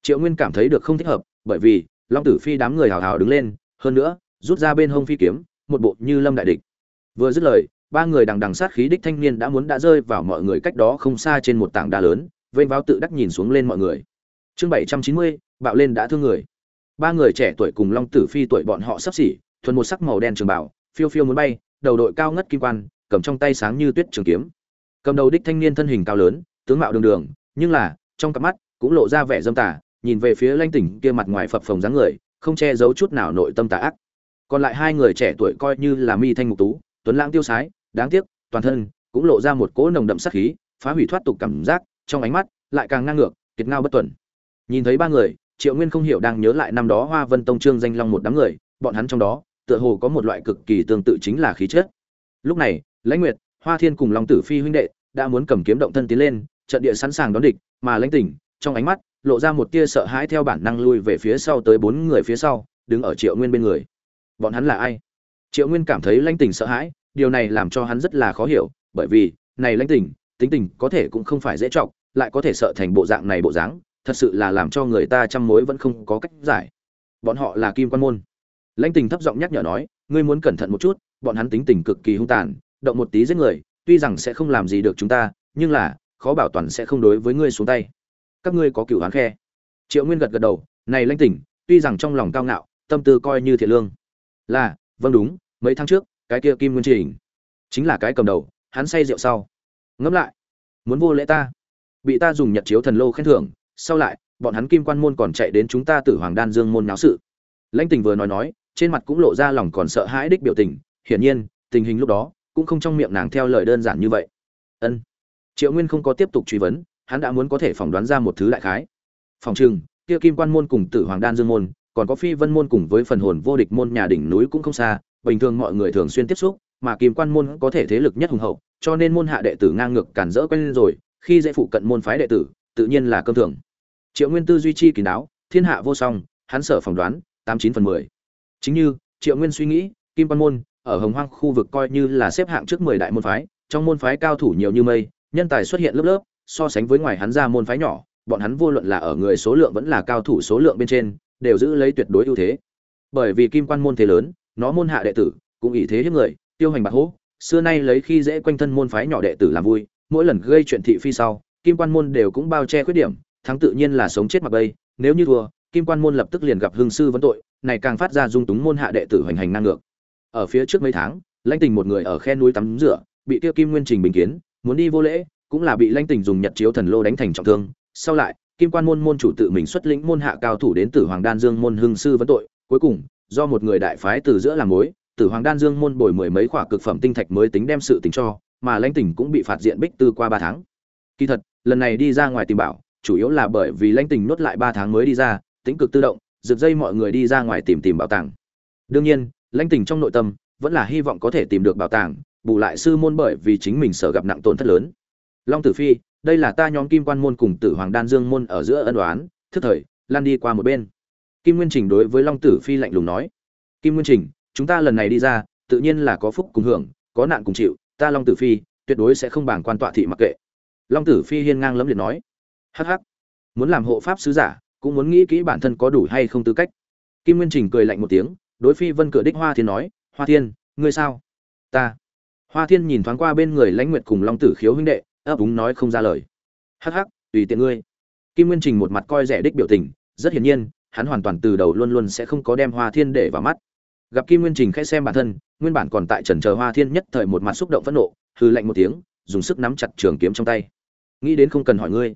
Triệu nguyên cảm thấy được không thích hợp, bởi vì long tử phi đám người hào hào đứng lên, hơn nữa, rút ra bên hông phi kiếm, một bộ như lâm đại địch. Vừa dứt lời, ba người đằng đằng sát khí đích thanh niên đã muốn đã rơi vào mọi người cách đó không xa trên một tảng đá lớn, vênh váo tự đắc nhìn xuống lên mọi người. Chương bảy trăm chín mươi, bạo lên đã thương người. Ba người trẻ tuổi cùng long tử phi tuổi bọn họ sắp xỉ thuần một sắc màu đen trường bảo, phiêu phiêu muốn bay, đầu đội cao ngất kim quan, cầm trong tay sáng như tuyết trường kiếm. Cầm đầu đích thanh niên thân hình cao lớn, tướng mạo đường đường, nhưng là, trong cặp mắt, cũng lộ ra vẻ dâm tà, nhìn về phía lanh tỉnh kia mặt ngoài phập phồng dáng người, không che giấu chút nào nội tâm tà ác. Còn lại hai người trẻ tuổi coi như là mi thanh mục tú, tuấn lãng tiêu sái, đáng tiếc, toàn thân, cũng lộ ra một cỗ nồng đậm sát khí, phá hủy thoát tục cảm giác, trong ánh mắt, lại càng ngang ngược, kiệt ngao bất tuần. Nhìn thấy ba người, triệu nguyên không hiểu đang nhớ lại năm đó hoa vân tông trương danh long một đám người bọn hắn trong đó, tựa hồ có một loại cực kỳ tương tự chính là khí chất. Lúc này, lãnh nguyệt, hoa thiên cùng long tử phi huynh đệ đã muốn cầm kiếm động thân tiến lên, trận địa sẵn sàng đón địch, mà lãnh tỉnh, trong ánh mắt, lộ ra một tia sợ hãi theo bản năng lui về phía sau tới bốn người phía sau, đứng ở triệu nguyên bên người. Bọn hắn là ai? Triệu nguyên cảm thấy lãnh tỉnh sợ hãi, điều này làm cho hắn rất là khó hiểu, bởi vì, này lãnh tỉnh, tính tình có thể cũng không phải dễ trọng lại có thể sợ thành bộ dạng này bộ dáng, thật sự là làm cho người ta chăm mối vẫn không có cách giải. Bọn họ là kim quan môn lãnh tình thấp giọng nhắc nhở nói, ngươi muốn cẩn thận một chút, bọn hắn tính tình cực kỳ hung tàn, động một tí giết người, tuy rằng sẽ không làm gì được chúng ta, nhưng là, khó bảo toàn sẽ không đối với ngươi xuống tay. Các ngươi có cửu hán khe? Triệu nguyên gật gật đầu, này lãnh tình, tuy rằng trong lòng cao ngạo, tâm tư coi như thiện lương, là vâng đúng, mấy tháng trước, cái kia kim nguyên trình, chính là cái cầm đầu, hắn say rượu sau. Ngẫm lại, muốn vô lễ ta, bị ta dùng nhật chiếu thần lô khen thưởng, sau lại, bọn hắn kim quan môn còn chạy đến chúng ta tử hoàng đan dương môn náo sự. Lãnh tình vừa nói nói trên mặt cũng lộ ra lòng còn sợ hãi đích biểu tình. Hiển nhiên, tình hình lúc đó cũng không trong miệng nàng theo lời đơn giản như vậy. Ân. Triệu nguyên không có tiếp tục truy vấn, hắn đã muốn có thể phỏng đoán ra một thứ đại khái. Phòng chừng kia kim quan môn cùng tử hoàng đan dương môn, còn có phi vân môn cùng với phần hồn vô địch môn nhà đỉnh núi cũng không xa, bình thường mọi người thường xuyên tiếp xúc, mà kim quan môn có thể thế lực nhất hùng hậu, cho nên môn hạ đệ tử ngang ngược cản rỡ quen lên rồi, khi dễ phụ cận môn phái đệ tử, tự nhiên là cơm thường. Triệu nguyên tư duy chi kín đáo, thiên hạ vô song, hắn sở phỏng đoán, tám chín phần mười chính như, triệu nguyên suy nghĩ, kim quan môn, ở hồng hoang khu vực coi như là xếp hạng trước mười đại môn phái, trong môn phái cao thủ nhiều như mây, nhân tài xuất hiện lớp lớp, so sánh với ngoài hắn ra môn phái nhỏ, bọn hắn vô luận là ở người số lượng vẫn là cao thủ số lượng bên trên, đều giữ lấy tuyệt đối ưu thế. Bởi vì kim quan môn thế lớn, nó môn hạ đệ tử, cũng ý thế hiếp người, tiêu hành bạc hố, xưa nay lấy khi dễ quanh thân môn phái nhỏ đệ tử làm vui, mỗi lần gây chuyện thị phi sau, kim quan môn đều cũng bao che khuyết điểm, thắng tự nhiên là sống chết mặc bay, nếu như thua, kim quan môn lập tức liền gặp hương sư vấn tội này càng phát ra dung túng môn hạ đệ tử hoành hành năng ngược. Ở phía trước mấy tháng, lãnh tình một người ở khe núi tắm rửa, bị tiêu kim nguyên trình bình kiến, muốn đi vô lễ, cũng là bị lãnh tình dùng nhật chiếu thần lô đánh thành trọng thương. Sau lại, kim quan môn môn chủ tự mình xuất lĩnh môn hạ cao thủ đến tử hoàng đan dương môn hưng sư vấn tội. Cuối cùng, do một người đại phái từ giữa làm mối, tử hoàng đan dương môn bồi mười mấy khỏa cực phẩm tinh thạch mới tính đem sự tình cho, mà lãnh tình cũng bị phạt diện bích tư qua ba tháng. Kỳ thật, lần này đi ra ngoài tìm bảo, chủ yếu là bởi vì lãnh tình nuốt lại ba tháng mới đi ra, tính cực tự động rực dây mọi người đi ra ngoài tìm tìm bảo tàng. Đương nhiên, lãnh tình trong nội tâm vẫn là hy vọng có thể tìm được bảo tàng, bù lại sư môn bởi vì chính mình sợ gặp nặng tổn thất lớn. Long tử phi, đây là ta nhóm kim quan môn cùng tử hoàng đan dương môn ở giữa ân đoán thức thời lan đi qua một bên. Kim nguyên trình đối với long tử phi lạnh lùng nói. Kim nguyên trình, chúng ta lần này đi ra, tự nhiên là có phúc cùng hưởng, có nạn cùng chịu, ta long tử phi, tuyệt đối sẽ không bảng quan tọa thị mặc kệ. Long tử phi hiên ngang lẫm liệt nói. Hắc hắc, muốn làm hộ pháp sứ giả cũng muốn nghĩ kỹ bản thân có đủ hay không tư cách. Kim nguyên trình cười lạnh một tiếng, đối phi vân cửa đích hoa thiên nói, hoa thiên, ngươi sao? Ta. Hoa thiên nhìn thoáng qua bên người lãnh nguyệt cùng long tử khiếu huynh đệ, ấp úng nói không ra lời. Hắc hắc, tùy tiện ngươi. Kim nguyên trình một mặt coi rẻ đích biểu tình, rất hiển nhiên, hắn hoàn toàn từ đầu luôn luôn sẽ không có đem hoa thiên để vào mắt. Gặp kim nguyên trình khẽ xem bản thân, nguyên bản còn tại trần chờ hoa thiên nhất thời một mặt xúc động phẫn nộ hư lạnh một tiếng, dùng sức nắm chặt trường kiếm trong tay. Nghĩ đến không cần hỏi ngươi.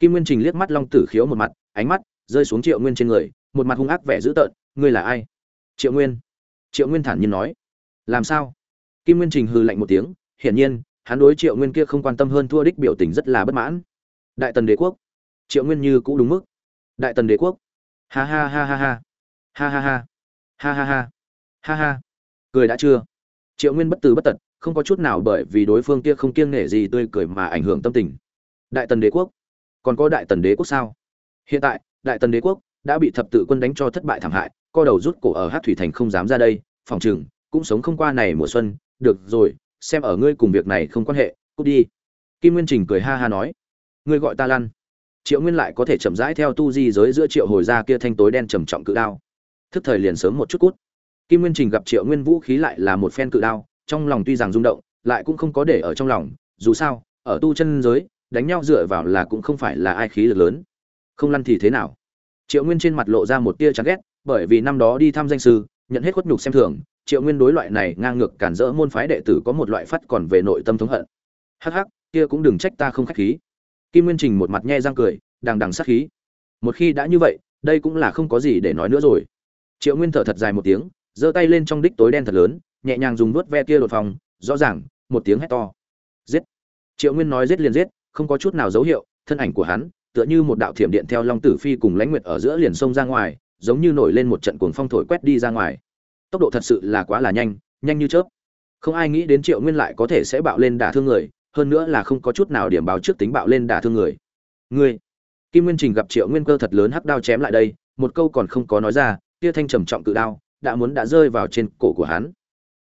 Kim nguyên trình liếc mắt long tử khiếu một mặt ánh mắt rơi xuống triệu nguyên trên người, một mặt hung ác vẻ dữ tợn, ngươi là ai? Triệu nguyên. Triệu nguyên thản nhiên nói. Làm sao? Kim nguyên trình hư lạnh một tiếng, hiển nhiên, hắn đối triệu nguyên kia không quan tâm hơn thua đích biểu tình rất là bất mãn. Đại tần đế quốc. Triệu nguyên như cũng đúng mức. Đại tần đế quốc. Ha ha ha ha ha. Ha ha ha. Ha ha ha. Ha ha. Cười đã chưa? Triệu nguyên bất từ bất tật không có chút nào bởi vì đối phương kia không kiêng nể gì tươi cười mà ảnh hưởng tâm tình. Đại tần đế quốc? Còn có đại tần đế quốc sao? Hiện tại, đại tần đế quốc đã bị thập tự quân đánh cho thất bại thảm hại, co đầu rút cổ ở hát thủy thành không dám ra đây, phòng chừng cũng sống không qua này mùa xuân. Được rồi, xem ở ngươi cùng việc này không quan hệ, cút đi. Kim nguyên trình cười ha ha nói. Ngươi gọi ta lăn triệu nguyên lại có thể chậm rãi theo tu di giới giữa triệu hồi ra kia thanh tối đen trầm trọng cự đao. Thức thời liền sớm một chút cút. Kim nguyên trình gặp triệu nguyên vũ khí lại là một phen cự đao, trong lòng tuy rằng rung động, lại cũng không có để ở trong lòng. Dù sao, ở tu chân giới, đánh nhau dựa vào là cũng không phải là ai khí lực lớn không lăn thì thế nào? Triệu nguyên trên mặt lộ ra một tia chán ghét, bởi vì năm đó đi thăm danh sư, nhận hết khuất nhục xem thường, triệu nguyên đối loại này ngang ngược cản rỡ môn phái đệ tử có một loại phát còn về nội tâm thống hận. Hắc hắc, kia cũng đừng trách ta không khách khí. Kim nguyên trình một mặt nhe răng cười, đằng đằng sát khí. Một khi đã như vậy, đây cũng là không có gì để nói nữa rồi. Triệu nguyên thở thật dài một tiếng, giơ tay lên trong đích tối đen thật lớn, nhẹ nhàng dùng vớt ve kia đột phòng, rõ ràng, một tiếng hét to. Giết. Triệu nguyên nói giết liền giết, không có chút nào dấu hiệu, thân ảnh của hắn tựa như một đạo thiểm điện theo long tử phi cùng lãnh nguyệt ở giữa liền sông ra ngoài, giống như nổi lên một trận cuồng phong thổi quét đi ra ngoài. Tốc độ thật sự là quá là nhanh nhanh như chớp. Không ai nghĩ đến triệu nguyên lại có thể sẽ bạo lên đả thương người, hơn nữa là không có chút nào điểm báo trước tính bạo lên đả thương người. Ngươi. Kim nguyên trình gặp triệu nguyên cơ thật lớn hắc đao chém lại đây, một câu còn không có nói ra, tia thanh trầm trọng cự đao đã muốn đã rơi vào trên cổ của hắn.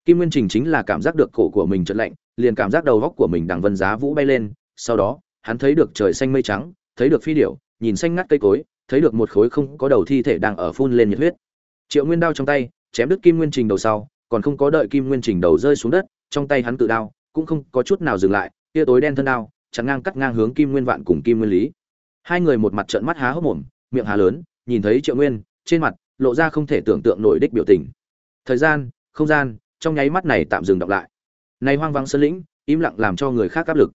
Kim nguyên trình chính là cảm giác được cổ của mình chợt lạnh, liền cảm giác đầu góc của mình đằng vân giá vũ bay lên, sau đó, hắn thấy được trời xanh mây trắng thấy được phi điểu, nhìn xanh ngắt cây cối, thấy được một khối không có đầu thi thể đang ở phun lên nhiệt huyết. Triệu nguyên đao trong tay, chém đứt kim nguyên trình đầu sau, còn không có đợi kim nguyên trình đầu rơi xuống đất, trong tay hắn tự đao cũng không có chút nào dừng lại, tia tối đen thân đao chắn ngang cắt ngang hướng kim nguyên vạn cùng kim nguyên lý. Hai người một mặt trợn mắt há hốc mồm, miệng hà lớn, nhìn thấy triệu nguyên, trên mặt lộ ra không thể tưởng tượng nổi đích biểu tình. Thời gian, không gian, trong nháy mắt này tạm dừng đọc lại. Này hoang vắng sơn lĩnh, im lặng làm cho người khác áp lực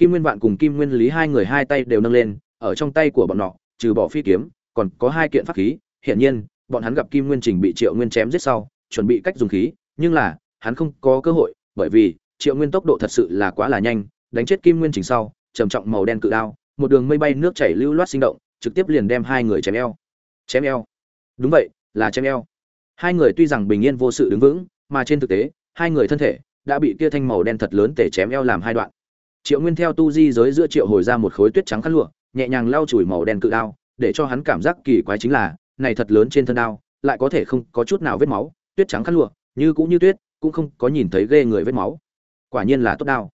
kim nguyên vạn cùng kim nguyên lý hai người hai tay đều nâng lên, ở trong tay của bọn họ trừ bỏ phi kiếm, còn có hai kiện pháp khí. Hiển nhiên, bọn hắn gặp kim nguyên trình bị triệu nguyên chém giết sau, chuẩn bị cách dùng khí, nhưng là, hắn không có cơ hội, bởi vì, triệu nguyên tốc độ thật sự là quá là nhanh, đánh chết kim nguyên trình sau, trầm trọng màu đen cự đao, một đường mây bay nước chảy lưu loát sinh động, trực tiếp liền đem hai người chém eo. Chém eo. Đúng vậy, là chém eo. Hai người tuy rằng bình yên vô sự đứng vững, mà trên thực tế, hai người thân thể đã bị kia thanh màu đen thật lớn tể chém eo làm hai đoạn triệu nguyên theo tu di giới giữa triệu hồi ra một khối tuyết trắng khăn lụa, nhẹ nhàng lau chùi màu đen cự đao, để cho hắn cảm giác kỳ quái chính là, này thật lớn trên thân đao, lại có thể không có chút nào vết máu, tuyết trắng khăn lụa, như cũng như tuyết, cũng không có nhìn thấy ghê người vết máu. Quả nhiên là tốt đao.